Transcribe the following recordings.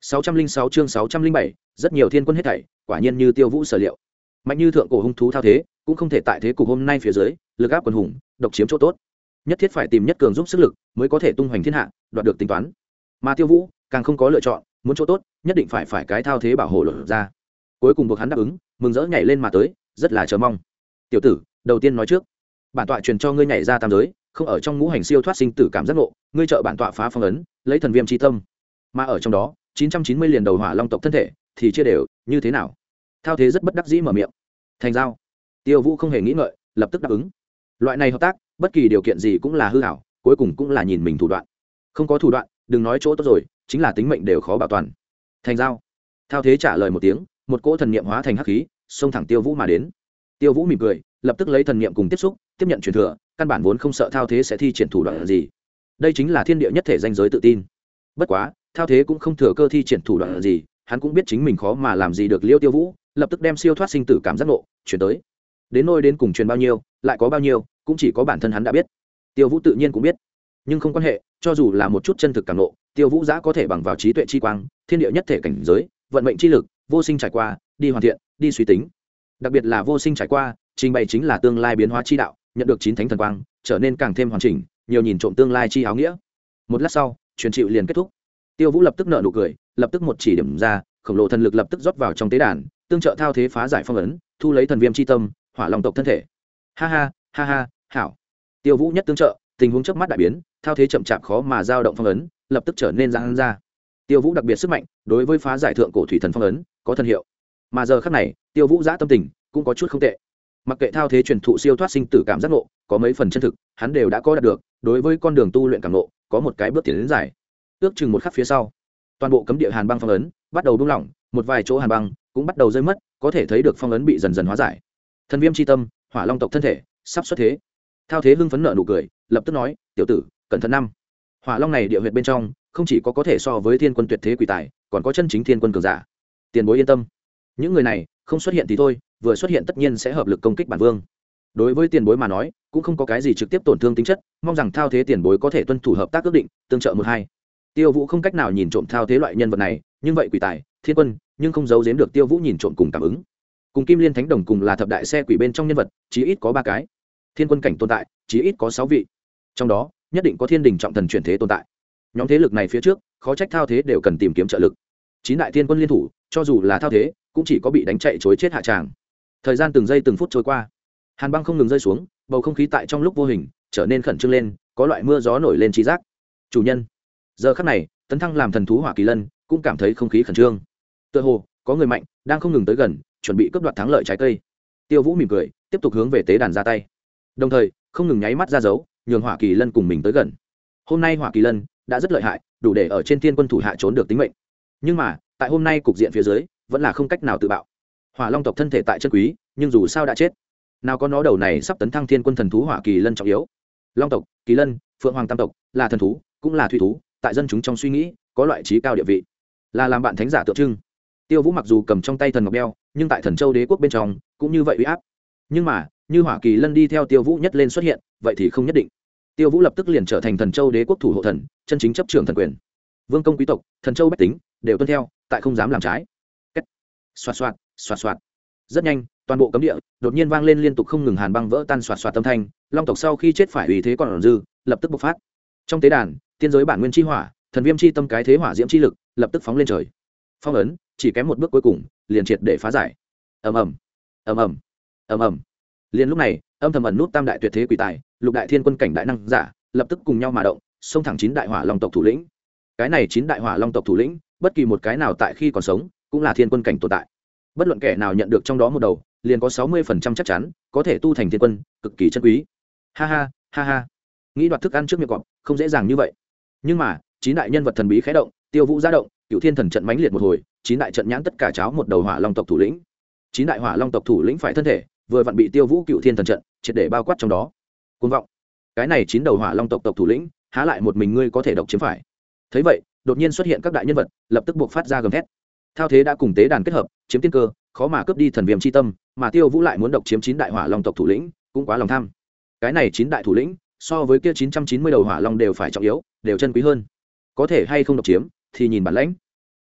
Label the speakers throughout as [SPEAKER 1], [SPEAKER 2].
[SPEAKER 1] 606 chương 607, rất nhiều thiên quân hết thảy, quả nhiên như Tiêu Vũ sở liệu. Mạnh như thượng cổ hung thú thao thế, cũng không thể tại thế cục hôm nay phía dưới, lực áp quần hùng, độc chiếm chỗ tốt. Nhất thiết phải tìm nhất cường giúp sức lực, mới có thể tung hoành thiên hạ, đoạt được tính toán. Mà Tiêu Vũ, càng không có lựa chọn, muốn chỗ tốt, nhất định phải phải cái thao thế bảo hộ lộ ra. Cuối cùng buộc hắn đáp ứng, mừng rỡ nhảy lên mà tới, rất là chờ mong. "Tiểu tử, đầu tiên nói trước, bản tọa truyền cho ngươi nhảy ra tam giới, không ở trong ngũ hành siêu thoát sinh tử cảm giác ngộ, ngươi trợ bản tọa phá phong ấn, lấy thần viêm chi tâm. Mà ở trong đó, 990 liền đầu hỏa long tộc thân thể, thì chia đều, như thế nào? Thao thế rất bất đắc dĩ mở miệng. Thành giao. Tiêu vũ không hề nghĩ ngợi, lập tức đáp ứng. Loại này hợp tác, bất kỳ điều kiện gì cũng là hư hảo, cuối cùng cũng là nhìn mình thủ đoạn. Không có thủ đoạn, đừng nói chỗ tốt rồi, chính là tính mệnh đều khó bảo toàn. Thành giao. Thao thế trả lời một tiếng, một cỗ thần niệm hóa thành hắc khí, xông thẳng tiêu vũ mà đến. Tiêu vũ mỉm cười, lập tức lấy thần niệm cùng tiếp xúc, tiếp nhận truyền thừa, căn bản vốn không sợ thao thế sẽ thi triển thủ đoạn gì. Đây chính là thiên địa nhất thể danh giới tự tin. Bất quá thao thế cũng không thừa cơ thi triển thủ đoạn gì, hắn cũng biết chính mình khó mà làm gì được liêu tiêu vũ, lập tức đem siêu thoát sinh tử cảm giác nộ chuyển tới. Đến nôi đến cùng truyền bao nhiêu, lại có bao nhiêu, cũng chỉ có bản thân hắn đã biết. Tiêu vũ tự nhiên cũng biết. Nhưng không quan hệ, cho dù là một chút chân thực cảm nộ tiêu vũ giã có thể bằng vào trí tuệ chi quang, thiên địa nhất thể cảnh giới, vận mệnh chi lực, vô sinh trải qua, đi hoàn thiện, đi suy tính. Đặc biệt là vô sinh trải qua, trình bày chính là tương lai biến hóa chi đạo, nhận được chín thánh thần quang, trở nên càng thêm hoàn chỉnh, nhiều nhìn trộm tương lai chi áo nghĩa. Một lát sau, truyền chịu liền kết thúc tiêu vũ lập tức nợ nụ cười, lập tức một chỉ điểm ra, khổng lồ thần lực lập tức rót vào trong tế đàn, tương trợ thao thế phá giải phong ấn, thu lấy thần viêm c h i tâm, hỏa lòng tộc thân thể. Ha ha ha ha, hảo. Tiêu vũ nhất tương trợ, tình huống trước mắt đại biến, thao thế chậm chạp khó mà giao động phong ấn, lập tức trở nên giang ra. Tiêu vũ đặc biệt sức mạnh, đối với phá giải thượng cổ thủy thần phong ấn, có thân hiệu. Mà giờ khác này, tiêu vũ giã tâm tình cũng có chút không tệ. Mặc kệ thao thế truyền thụ siêu thoát sinh tử cảm giác ngộ, có mấy phần chân thực, hắn đều đã có đạt được, đối với con đường tu luyện cảm ngộ, có một cái bước tiến đến dài ước chừng một khắc phía sau, toàn bộ cấm địa hàn băng phong ấn bắt đầu buông lỏng, một vài chỗ hàn băng cũng bắt đầu rơi mất, có thể thấy được phong ấn bị dần dần hóa giải. Thần viêm c h i tâm, hỏa long tộc thân thể, sắp xuất thế. Thao thế hưng phấn nợ nụ cười, lập tức nói, tiểu tử, cẩn thận năm. Hỏa long này địa huyệt bên trong, không chỉ có có thể so với thiên quân tuyệt thế quỷ tài, còn có chân chính thiên quân cường giả. Tiền bối yên tâm. Những người này, không xuất hiện thì thôi, vừa xuất hiện tất nhiên sẽ hợp lực công kích bản vương. Đối với tiền bối mà nói, cũng không có cái gì trực tiếp tổn thương tính chất, mong rằng thao thế tiền bối có thể tuân thủ hợp tác ước định, tương trợ một hai tiêu vũ không cách nào nhìn trộm thao thế loại nhân vật này, nhưng vậy quỷ tài, thiên quân, nhưng không giấu giếm được tiêu vũ nhìn trộm cùng cảm ứng. Cùng kim liên thánh đồng cùng là thập đại xe quỷ bên trong nhân vật, chí ít có ba cái. Thiên quân cảnh tồn tại, chí ít có sáu vị. Trong đó, nhất định có thiên đình trọng thần chuyển thế tồn tại. Nhóm thế lực này phía trước, khó trách thao thế đều cần tìm kiếm trợ lực. Chín đại thiên quân liên thủ, cho dù là thao thế, cũng chỉ có bị đánh chạy chối chết hạ tràng. Thời gian từng giây từng phút trôi qua. Hàn băng không ngừng rơi xuống, bầu không khí tại trong lúc vô hình, trở nên khẩn trương lên, có loại mưa gió nổi lên trí giác. Chủ nhân giờ khắc này, tấn thăng làm thần thú hỏa kỳ lân, cũng cảm thấy không khí khẩn trương. Tựa hồ, có người mạnh, đang không ngừng tới gần, chuẩn bị cướp đoạt thắng lợi trái cây. Tiêu vũ mỉm cười, tiếp tục hướng về tế đàn ra tay. Đồng thời, không ngừng nháy mắt ra dấu, nhường hỏa kỳ lân cùng mình tới gần. Hôm nay hỏa kỳ lân đã rất lợi hại, đủ để ở trên thiên quân thủ hạ trốn được tính mệnh. Nhưng mà, tại hôm nay cục diện phía dưới, vẫn là không cách nào tự bạo. Hỏa long tộc thân thể tại chân quý, nhưng dù sao đã chết. Nào có nó đầu này sắp tấn thăng thiên quân thần thú hỏa kỳ lân trọng yếu. Long tộc, kỳ lân, phượng hoàng tam tộc, là thần thú, cũng là thủy thú tại dân chúng trong suy nghĩ, có loại trí cao địa vị. Là làm bạn thánh giả tượng trưng. Tiêu vũ mặc dù cầm trong tay thần ngọc đeo, nhưng tại thần châu đế quốc bên trong, cũng như vậy uy áp. Nhưng mà, như hỏa kỳ lân đi theo tiêu vũ nhất lên xuất hiện, vậy thì không nhất định. Tiêu vũ lập tức liền trở thành thần châu đế quốc thủ hộ thần, chân chính chấp trường thần quyền. Vương công quý tộc, thần châu bách tính, đều tuân theo, tại không dám làm trái. Xoạt xoạt xoạt xoạt. Rất nhanh, toàn bộ cấm địa, đột nhiên vang lên liên tục không ngừng hàn băng vỡ tan xoạt xoạt tâm thanh. Long tộc sau khi chết phải ủy thế còn dư, lập tức bộc phát. Trong tế đàn tiên giới bản nguyên chi hỏa, thần viêm chi tâm cái thế hỏa diễm chi lực, lập tức phóng lên trời. Phong ấn, chỉ kém một bước cuối cùng, liền triệt để phá giải. Ầm ầm ầm ầm ầm ầm. Liền lúc này, âm thầm ẩn nút tam đại tuyệt thế quỷ tài, lục đại thiên quân cảnh đại năng giả, lập tức cùng nhau mà động, xông thẳng chín đại hỏa long tộc thủ lĩnh. Cái này chín đại hỏa long tộc thủ lĩnh, bất kỳ một cái nào tại khi còn sống, cũng là thiên quân cảnh tồn tại. Bất luận kẻ nào nhận được trong đó một đầu, liền có sáu mươi phần trăm chắc chắn, có thể tu thành thiên quân, cực kỳ chân quý. Ha ha ha ha. Nghĩ đoạt thức ăn trước miệng cọp, không dễ dàng như vậy nhưng mà, chín đại nhân vật thần bí khé động, tiêu vũ ra động cựu thiên thần trận mãnh liệt một hồi, chín đại trận nhãn tất cả cháo một đầu hỏa long tộc thủ lĩnh. Chín đại hỏa long tộc thủ lĩnh phải thân thể, vừa vặn bị tiêu vũ cựu thiên thần trận triệt để bao quát trong đó. Côn vọng. Cái này chín đầu hỏa long tộc tộc thủ lĩnh, há lại một mình ngươi có thể độc chiếm phải. Thấy vậy, đột nhiên xuất hiện các đại nhân vật, lập tức buộc phát ra gầm thét. Thao thế đã cùng tế đàn kết hợp, chiếm tiên cơ, khó mà cướp đi thần viêm c h i tâm, mà tiêu vũ lại muốn độc chiếm chín đại hỏa long tộc thủ lĩnh, cũng quá lòng tham. Cái này chín đại thủ lĩnh so với kia chín trăm chín mươi đầu hỏa long đều phải trọng yếu, đều chân quý hơn. Có thể hay không độc chiếm, thì nhìn bản lãnh.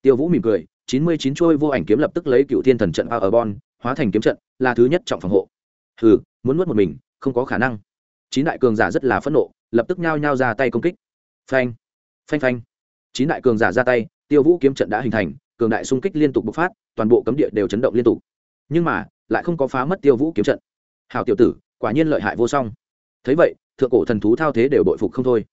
[SPEAKER 1] Tiêu vũ mỉm cười, chín mươi chín trôi vô ảnh kiếm lập tức lấy cựu thiên thần trận vào ở bon hóa thành kiếm trận, là thứ nhất trọng phòng hộ. Hừ, muốn nuốt một mình, không có khả năng. Chín đại cường giả rất là phẫn nộ, lập tức nhao nhao ra tay công kích. Phanh phanh phanh. Chín đại cường giả ra tay, tiêu vũ kiếm trận đã hình thành, cường đại xung kích liên tục bộc phát, toàn bộ cấm địa đều chấn động liên tục. Nhưng mà, lại không có phá mất tiêu vũ kiếm trận. Hào tiểu tử, quả nhiên lợi hại vô song. Thấy vậy thượng cổ thần thú thao thế đều bội phục không thôi.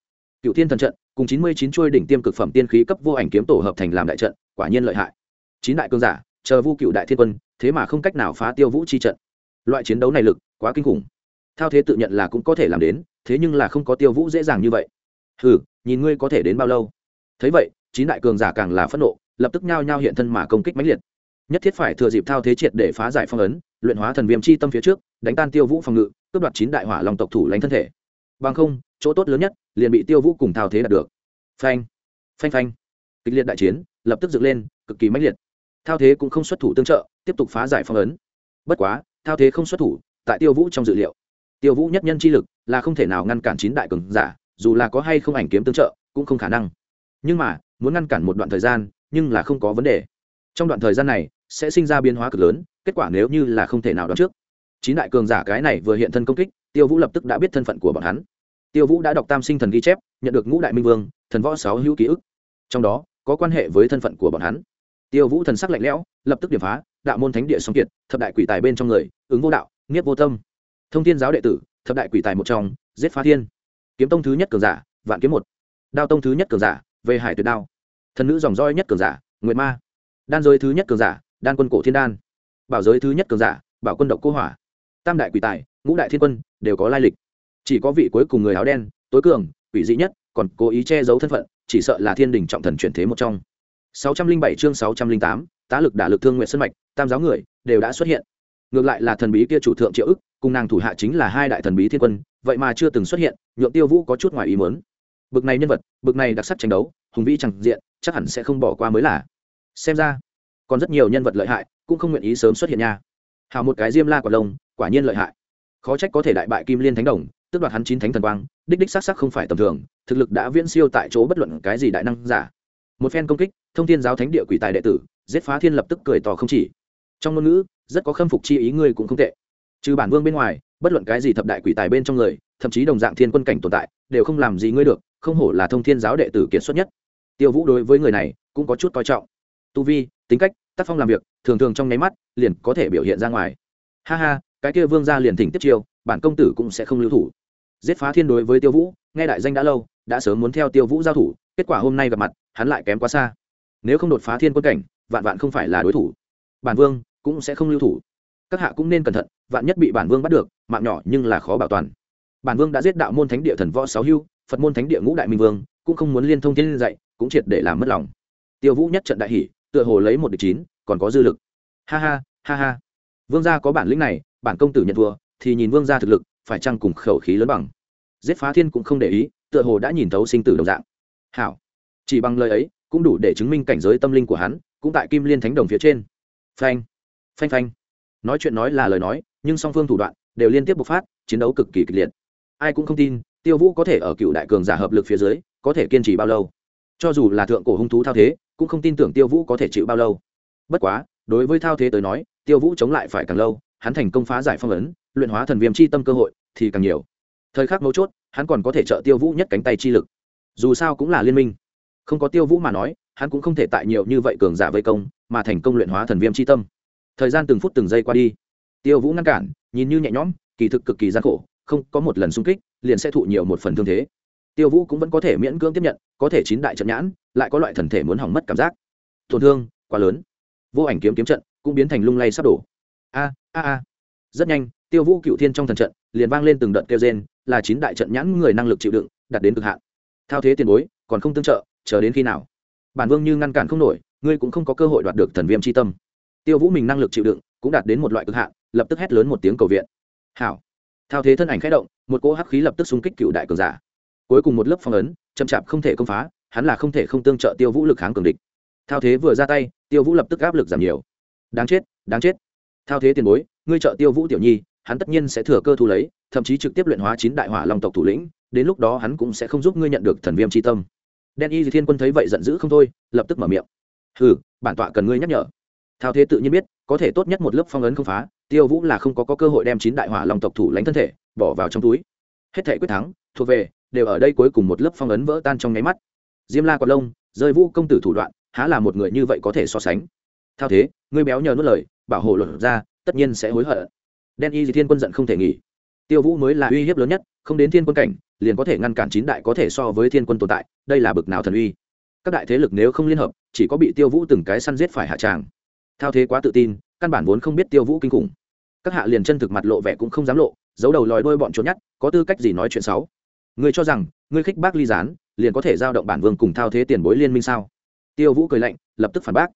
[SPEAKER 1] Cựu thiên thần trận, cùng chín mươi chín chuôi đỉnh tiêm cực phẩm tiên khí cấp vô ảnh kiếm tổ hợp thành làm đại trận, quả nhiên lợi hại. Chín đại cường giả, chờ vu cựu đại thiên quân, thế mà không cách nào phá tiêu vũ chi trận. Loại chiến đấu này lực, quá kinh khủng. Thao thế tự nhận là cũng có thể làm đến, thế nhưng là không có tiêu vũ dễ dàng như vậy. Ừ nhìn ngươi có thể đến bao lâu? Thấy vậy, chín đại cường giả càng là phẫn nộ, lập tức nhao nhao hiện thân mà công kích mãnh liệt. Nhất thiết phải thừa dịp thao thế triệt để phá giải phong ấn, luyện hóa thần viêm chi tâm phía trước, đánh tan tiêu vũ phòng ngự, cướp đoạt chín đại hỏa lòng tộc thủ lãnh thân thể bằng không, chỗ tốt lớn nhất, liền bị tiêu vũ cùng thao thế đạt được. Phanh phanh phanh. Kịch liệt đại chiến, lập tức dựng lên, cực kỳ mãnh liệt. Thao thế cũng không xuất thủ tương trợ, tiếp tục phá giải phong ấn. Bất quá, thao thế không xuất thủ, tại tiêu vũ trong dự liệu. Tiêu vũ nhất nhân chi lực là không thể nào ngăn cản chín đại cường giả, dù là có hay không ảnh kiếm tương trợ, cũng không khả năng. Nhưng mà, muốn ngăn cản một đoạn thời gian, nhưng là không có vấn đề. Trong đoạn thời gian này, sẽ sinh ra biến hóa cực lớn, kết quả nếu như là không thể nào đoán trước. Chín đại cường giả cái này vừa hiện thân công kích tiêu vũ lập tức đã biết thân phận của bọn hắn. Tiêu vũ đã đọc tam sinh thần ghi chép, nhận được ngũ đại minh vương, thần võ sáu hữu ký ức. Trong đó, có quan hệ với thân phận của bọn hắn. Tiêu vũ thần sắc lạnh lẽo, lập tức điểm phá, đạo môn thánh địa song kiệt, thập đại quỷ tài bên trong người, ứng vô đạo, nghiếp vô tâm. Thông thiên giáo đệ tử, thập đại quỷ tài một trong, giết phá thiên. Kiếm tông thứ nhất cường giả, vạn kiếm một. Đao tông thứ nhất cường giả, về hải tuyệt đao. Thần nữ dòng roi nhất cường giả, nguyệt ma. Đan giới thứ nhất cường giả, đan quân cổ thiên đan. Bảo giới thứ nhất cường giả, bảo quân độc cô hỏa tam đại quỷ tài ngũ đại thiên quân đều có lai lịch. Chỉ có vị cuối cùng người áo đen tối cường quỷ dị nhất còn cố ý che giấu thân phận chỉ sợ là thiên đình trọng thần chuyển thế một trong. 607 chương 608, tá lực đả lực thương nguyện sân mạch tam giáo người đều đã xuất hiện. Ngược lại là thần bí kia chủ thượng triệu ức cùng nàng thủ hạ chính là hai đại thần bí thiên quân vậy mà chưa từng xuất hiện nhượng tiêu vũ có chút ngoài ý muốn. Bực này nhân vật bực này đặc sắc tranh đấu hùng vĩ chẳng diện chắc hẳn sẽ không bỏ qua mới là. Xem ra còn rất nhiều nhân vật lợi hại cũng không nguyện ý sớm xuất hiện nha. Hào một cái diêm la quả lông quả nhiên lợi hại. Khó trách có thể đại bại kim liên thánh đồng tức đoạt hắn chín thánh thần quang, đích đích xác sắc không phải tầm thường, thực lực đã viễn siêu tại chỗ bất luận cái gì đại năng giả. Một phen công kích, thông thiên giáo thánh địa quỷ tài đệ tử, giết phá thiên lập tức cười tỏ không chỉ. Trong ngôn ngữ, rất có khâm phục chi ý ngươi cũng không tệ. Trừ bản vương bên ngoài, bất luận cái gì thập đại quỷ tài bên trong người, thậm chí đồng dạng thiên quân cảnh tồn tại, đều không làm gì ngươi được, không hổ là thông thiên giáo đệ tử kiệt xuất nhất. Tiêu vũ đối với người này, cũng có chút coi trọng. Tu vi, tính cách, tác phong làm việc, thường thường trong nháy mắt, liền có thể biểu hiện ra ngoài. Ha ha cái kia vương gia liền thỉnh tiếp chiêu, bản công tử cũng sẽ không lưu thủ. Giết phá thiên đối với tiêu vũ, nghe đại danh đã lâu, đã sớm muốn theo tiêu vũ giao thủ, kết quả hôm nay gặp mặt, hắn lại kém quá xa. Nếu không đột phá thiên quân cảnh, vạn vạn không phải là đối thủ. Bản vương cũng sẽ không lưu thủ. Các hạ cũng nên cẩn thận, vạn nhất bị bản vương bắt được, mạng nhỏ nhưng là khó bảo toàn. Bản vương đã giết đạo môn thánh địa thần võ sáu hưu, phật môn thánh địa ngũ đại minh vương, cũng không muốn liên thông thiên dạy, cũng triệt để làm mất lòng. Tiêu vũ nhất trận đại hỷ tựa hồ lấy một địch chín, còn có dư lực. Ha ha ha ha. Vương gia có bản lĩnh này bản công tử nhận thua, thì nhìn vương gia thực lực, phải chăng cùng khẩu khí lớn bằng? Giết phá thiên cũng không để ý, tựa hồ đã nhìn thấu sinh tử đồng dạng. Hảo. Chỉ bằng lời ấy, cũng đủ để chứng minh cảnh giới tâm linh của hắn, cũng tại kim liên thánh đồng phía trên. Phanh. Phanh phanh. Nói chuyện nói là lời nói, nhưng song phương thủ đoạn đều liên tiếp bộc phát, chiến đấu cực kỳ kịch liệt. Ai cũng không tin, tiêu vũ có thể ở cựu đại cường giả hợp lực phía dưới, có thể kiên trì bao lâu. Cho dù là thượng cổ hung thú thao thế, cũng không tin tưởng tiêu vũ có thể chịu bao lâu. Bất quá, đối với thao thế tới nói, tiêu vũ chống lại phải càng lâu hắn thành công phá giải phong ấn, luyện hóa thần viêm chi tâm cơ hội thì càng nhiều. Thời khắc mấu chốt, hắn còn có thể trợ tiêu vũ nhất cánh tay chi lực. Dù sao cũng là liên minh. Không có tiêu vũ mà nói, hắn cũng không thể tại nhiều như vậy cường giả vây công, mà thành công luyện hóa thần viêm chi tâm. Thời gian từng phút từng giây qua đi. Tiêu vũ ngăn cản, nhìn như nhẹ nhõm, kỳ thực cực kỳ gian khổ, không có một lần xung kích, liền sẽ thụ nhiều một phần thương thế. Tiêu vũ cũng vẫn có thể miễn cưỡng tiếp nhận, có thể chín đại trận nhãn, lại có loại thần thể muốn hỏng mất cảm giác. Tổn thương quá lớn. Vô ảnh kiếm kiếm trận cũng biến thành lung lay sắp đổ. A a a. Rất nhanh, tiêu vũ cựu thiên trong thần trận liền vang lên từng đợt kêu gen là chín đại trận nhãn người năng lực chịu đựng, đạt đến cực hạn. Thao thế tiền bối, còn không tương trợ, chờ đến khi nào? Bản vương như ngăn cản không nổi, ngươi cũng không có cơ hội đoạt được thần viêm c h i tâm. Tiêu vũ mình năng lực chịu đựng cũng đạt đến một loại cực hạn, lập tức hét lớn một tiếng cầu viện. Hảo. Thao thế thân ảnh k h ẽ động, một cỗ hắc khí lập tức xung kích cựu đại cường giả. Cuối cùng một lớp phong ấn, chậm chạp không thể công phá, hắn là không thể không tương trợ tiêu vũ lực kháng cường địch. Thao thế vừa ra tay, tiêu vũ lập tức áp lực giảm nhiều. Đáng chết đáng chết thao thế tiền bối ngươi trợ tiêu vũ tiểu nhi hắn tất nhiên sẽ thừa cơ thu lấy thậm chí trực tiếp luyện hóa chín đại hỏa long tộc thủ lĩnh đến lúc đó hắn cũng sẽ không giúp ngươi nhận được thần viêm tri tâm. Đen y thiên quân thấy vậy giận dữ không thôi lập tức mở miệng. Ừ bản tọa cần ngươi nhắc nhở. Thao thế tự nhiên biết có thể tốt nhất một lớp phong ấn không phá tiêu vũ là không có, có cơ hội đem chín đại hỏa long tộc thủ lãnh thân thể bỏ vào trong túi. Hết thể quyết thắng thuộc về đều ở đây cuối cùng một lớp phong ấn vỡ tan trong nháy mắt. Diêm la còn lông rơi vũ công tử thủ đoạn há là một người như vậy có thể so sánh. Thao thế ngươi béo nhờ nuốt lời bảo hộ luật ra, tất nhiên sẽ hối hận. Đen y di thiên quân giận không thể nghỉ. Tiêu vũ mới là uy hiếp lớn nhất, không đến thiên quân cảnh, liền có thể ngăn cản chín đại có thể so với thiên quân tồn tại, đây là bực nào thần uy. Các đại thế lực nếu không liên hợp, chỉ có bị tiêu vũ từng cái săn giết phải hạ tràng. Thao thế quá tự tin, căn bản vốn không biết tiêu vũ kinh khủng. Các hạ liền chân thực mặt lộ vẻ cũng không dám lộ, giấu đầu lòi đôi bọn trốn nhát, có tư cách gì nói chuyện xấu? Ngươi cho rằng, ngươi khích bác ly gián, liền có thể giao động bản vương cùng thao thế tiền bối liên minh sao? Tiêu vũ cười lạnh, lập tức phản bác.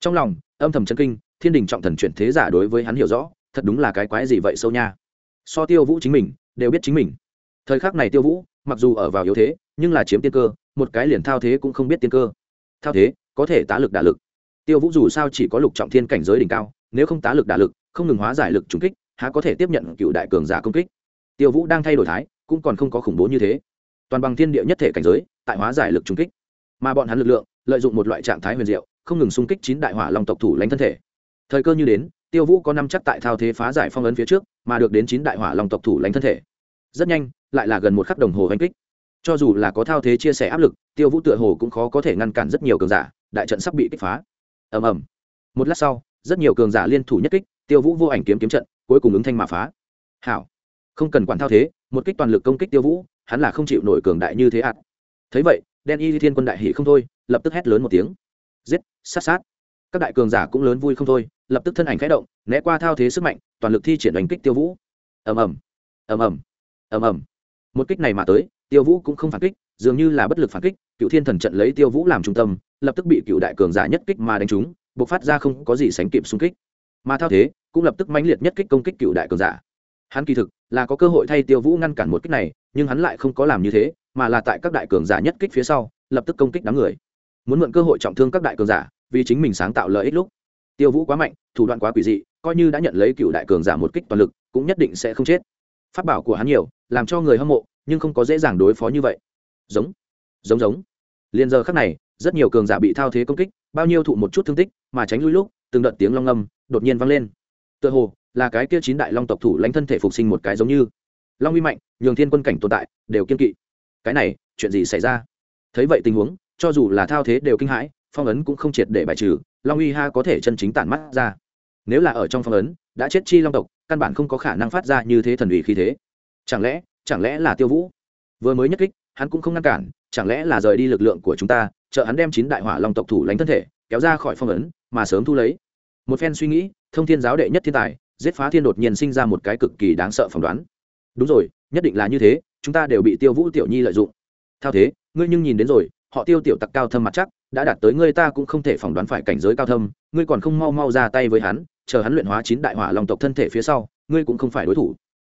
[SPEAKER 1] Trong lòng, âm thầm chân kinh thiên đình trọng thần chuyển thế giả đối với hắn hiểu rõ, thật đúng là cái quái gì vậy sâu nha. So tiêu vũ chính mình, đều biết chính mình. Thời khắc này tiêu vũ, mặc dù ở vào yếu thế, nhưng là chiếm tiên cơ, một cái liền thao thế cũng không biết tiên cơ. Thao thế, có thể tá lực đả lực. Tiêu vũ dù sao chỉ có lục trọng thiên cảnh giới đỉnh cao, nếu không tá lực đả lực, không ngừng hóa giải lực trùng kích, há có thể tiếp nhận cựu đại cường giả công kích. Tiêu vũ đang thay đổi thái, cũng còn không có khủng bố như thế. Toàn bằng thiên địa nhất thể cảnh giới, tại hóa giải lực trùng kích. Mà bọn hắn lực lượng, lợi dụng một loại trạng thái huyền diệu, không ngừng xung kích chín đại hỏa long tộc thủ lãnh thân thể thời cơ như đến, tiêu vũ có năm chắc tại thao thế phá giải phong ấn phía trước, mà được đến chín đại hỏa long tộc thủ lãnh thân thể. Rất nhanh, lại là gần một khắc đồng hồ hành kích. Cho dù là có thao thế chia sẻ áp lực, tiêu vũ tựa hồ cũng khó có thể ngăn cản rất nhiều cường giả, đại trận sắp bị kích phá. Ầm ầm. Một lát sau, rất nhiều cường giả liên thủ nhất kích, tiêu vũ vô ảnh kiếm kiếm trận, cuối cùng ứng thanh mà phá. Hảo. Không cần quản thao thế, một kích toàn lực công kích tiêu vũ, hắn là không chịu nổi cường đại như thế ạt thấy vậy, đen y thiên quân đại hỷ không thôi, lập tức hét lớn một tiếng. Giết, sát sát các đại cường giả cũng lớn vui không thôi, lập tức thân ảnh khẽ động, né qua thao thế sức mạnh, toàn lực thi triển đánh kích tiêu vũ. Ầm ầm ầm ầm ầm ầm. Một kích này mà tới, tiêu vũ cũng không phản kích, dường như là bất lực phản kích, cựu thiên thần trận lấy tiêu vũ làm trung tâm, lập tức bị cựu đại cường giả nhất kích mà đánh trúng buộc phát ra không có gì sánh kịp xung kích. Mà thao thế, cũng lập tức mãnh liệt nhất kích công kích cựu đại cường giả. Hắn kỳ thực là có cơ hội thay tiêu vũ ngăn cản một kích này, nhưng hắn lại không có làm như thế, mà là tại các đại cường giả nhất kích phía sau, lập tức công kích đám người. Muốn mượn cơ hội trọng thương các đại cường giả vì chính mình sáng tạo lợi ích lúc. Tiêu vũ quá mạnh, thủ đoạn quá quỷ dị, coi như đã nhận lấy cựu đại cường giả một kích toàn lực, cũng nhất định sẽ không chết. Phát bảo của hắn nhiều, làm cho người hâm mộ, nhưng không có dễ dàng đối phó như vậy. Giống giống giống. Liền giờ khắc này, rất nhiều cường giả bị thao thế công kích, bao nhiêu thụ một chút thương tích, mà tránh lui lúc, từng đợt tiếng long âm đột nhiên vang lên. Tựa hồ, là cái kia chín đại long tộc thủ lãnh thân thể phục sinh một cái giống như. Long uy mạnh, nhường thiên quân cảnh tồn tại, đều kiên kỵ. Cái này, chuyện gì xảy ra? Thấy vậy tình huống, cho dù là thao thế đều kinh hãi phong ấn cũng không triệt để bài trừ, long uy ha có thể chân chính tản mắt ra. Nếu là ở trong phong ấn, đã chết chi long tộc, căn bản không có khả năng phát ra như thế thần ủy khi thế. Chẳng lẽ chẳng lẽ là tiêu vũ? Vừa mới nhất kích, hắn cũng không ngăn cản, chẳng lẽ là rời đi lực lượng của chúng ta trợ hắn đem chín đại hỏa long tộc thủ lãnh thân thể, kéo ra khỏi phong ấn, mà sớm thu lấy. Một phen suy nghĩ, thông thiên giáo đệ nhất thiên tài, giết phá thiên đột nhiên sinh ra một cái cực kỳ đáng sợ phỏng đoán. Đúng rồi, nhất định là như thế, chúng ta đều bị tiêu vũ tiểu nhi lợi dụng. Thao thế, ngươi nhưng nhìn đến rồi, họ tiêu tiểu tặc cao thâm mặt chắc đã đạt tới ngươi ta cũng không thể phỏng đoán phải cảnh giới cao thâm, ngươi còn không mau mau ra tay với hắn, chờ hắn luyện hóa chín đại hỏa long tộc thân thể phía sau, ngươi cũng không phải đối thủ.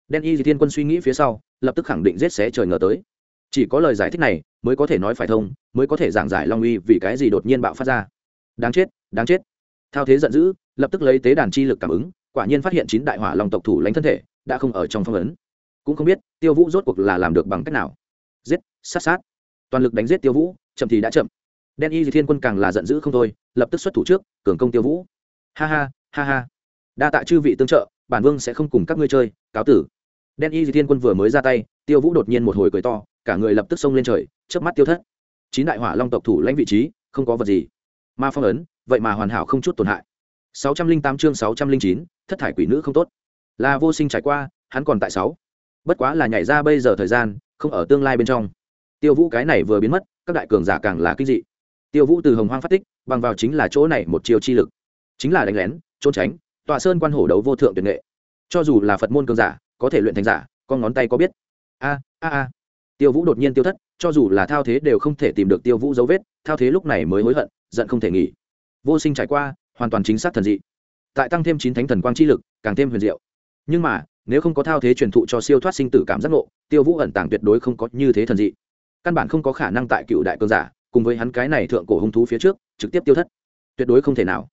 [SPEAKER 1] Đen y di thiên quân suy nghĩ phía sau, lập tức khẳng định giết xé trời ngờ tới. Chỉ có lời giải thích này, mới có thể nói phải thông, mới có thể giảng giải long uy vì cái gì đột nhiên bạo phát ra. Đáng chết đáng chết. Thao thế giận dữ, lập tức lấy tế đàn chi lực cảm ứng, quả nhiên phát hiện chín đại hỏa long tộc thủ lãnh thân thể, đã không ở trong phong ấn. Cũng không biết, tiêu vũ rốt cuộc là làm được bằng cách nào. Giết, sát sát. Toàn lực đánh giết tiêu vũ, chậm thì đã chậm đen y di thiên quân càng là giận dữ không thôi lập tức xuất thủ trước cường công tiêu vũ. Ha ha ha ha. Đa tạ chư vị tương trợ bản vương sẽ không cùng các ngươi chơi cáo tử. Đen y di thiên quân vừa mới ra tay tiêu vũ đột nhiên một hồi cười to cả người lập tức xông lên trời chớp mắt tiêu thất. Chín đại hỏa long tộc thủ lãnh vị trí không có vật gì. Ma phong ấn vậy mà hoàn hảo không chút tổn hại. 608 chương 609, thất thải quỷ nữ không tốt. Là vô sinh trải qua hắn còn tại sáu. Bất quá là nhảy ra bây giờ thời gian không ở tương lai bên trong. Tiêu vũ cái này vừa biến mất các đại cường giả càng là kinh dị tiêu vũ từ hồng hoang phát tích, bằng vào chính là chỗ này một chiều chi lực. Chính là đánh lén, trốn tránh, tọa sơn quan hổ đấu vô thượng tuyệt nghệ. Cho dù là phật môn cường giả, có thể luyện thành giả, con ngón tay có biết. A a a. Tiêu vũ đột nhiên tiêu thất, cho dù là thao thế đều không thể tìm được tiêu vũ dấu vết, thao thế lúc này mới hối hận, giận không thể nghỉ. Vô sinh trải qua, hoàn toàn chính xác thần dị. Tại tăng thêm chín thánh thần quang chi lực, càng thêm huyền diệu. Nhưng mà, nếu không có thao thế truyền thụ cho siêu thoát sinh tử cảm giác ngộ, tiêu vũ ẩn tàng tuyệt đối không có như thế thần dị. Căn bản không có khả năng tại cựu đại cường giả cùng với hắn cái này thượng cổ hung thú phía trước, trực tiếp tiêu thất. Tuyệt đối không thể nào.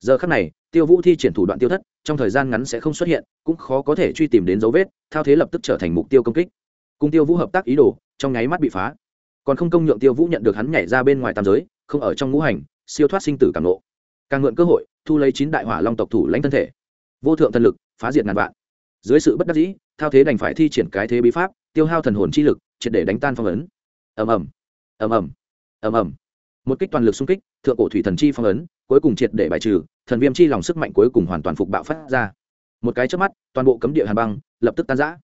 [SPEAKER 1] Giờ khắc này, tiêu vũ thi triển thủ đoạn tiêu thất, trong thời gian ngắn sẽ không xuất hiện, cũng khó có thể truy tìm đến dấu vết, thao thế lập tức trở thành mục tiêu công kích. Cùng tiêu vũ hợp tác ý đồ, trong nháy mắt bị phá. Còn không công nhượng tiêu vũ nhận được hắn nhảy ra bên ngoài tam giới, không ở trong ngũ hành, siêu thoát sinh tử càng lộ càng mượn cơ hội, thu lấy chín đại hỏa long tộc thủ lãnh thân thể. Vô thượng thần lực, phá diệt ngàn vạn. Dưới sự bất đắc dĩ, thao thế đành phải thi triển cái thế bí pháp, tiêu hao thần hồn chi lực, triệt để đánh tan phong ấn. Ầm ầm. Ầm ầm ầm ầm. Một kích toàn lực xung kích, thượng cổ thủy thần chi phong ấn, cuối cùng triệt để bài trừ, thần viêm chi lòng sức mạnh cuối cùng hoàn toàn phục bạo phát ra. Một cái trước mắt, toàn bộ cấm địa hàn băng lập tức tan rã.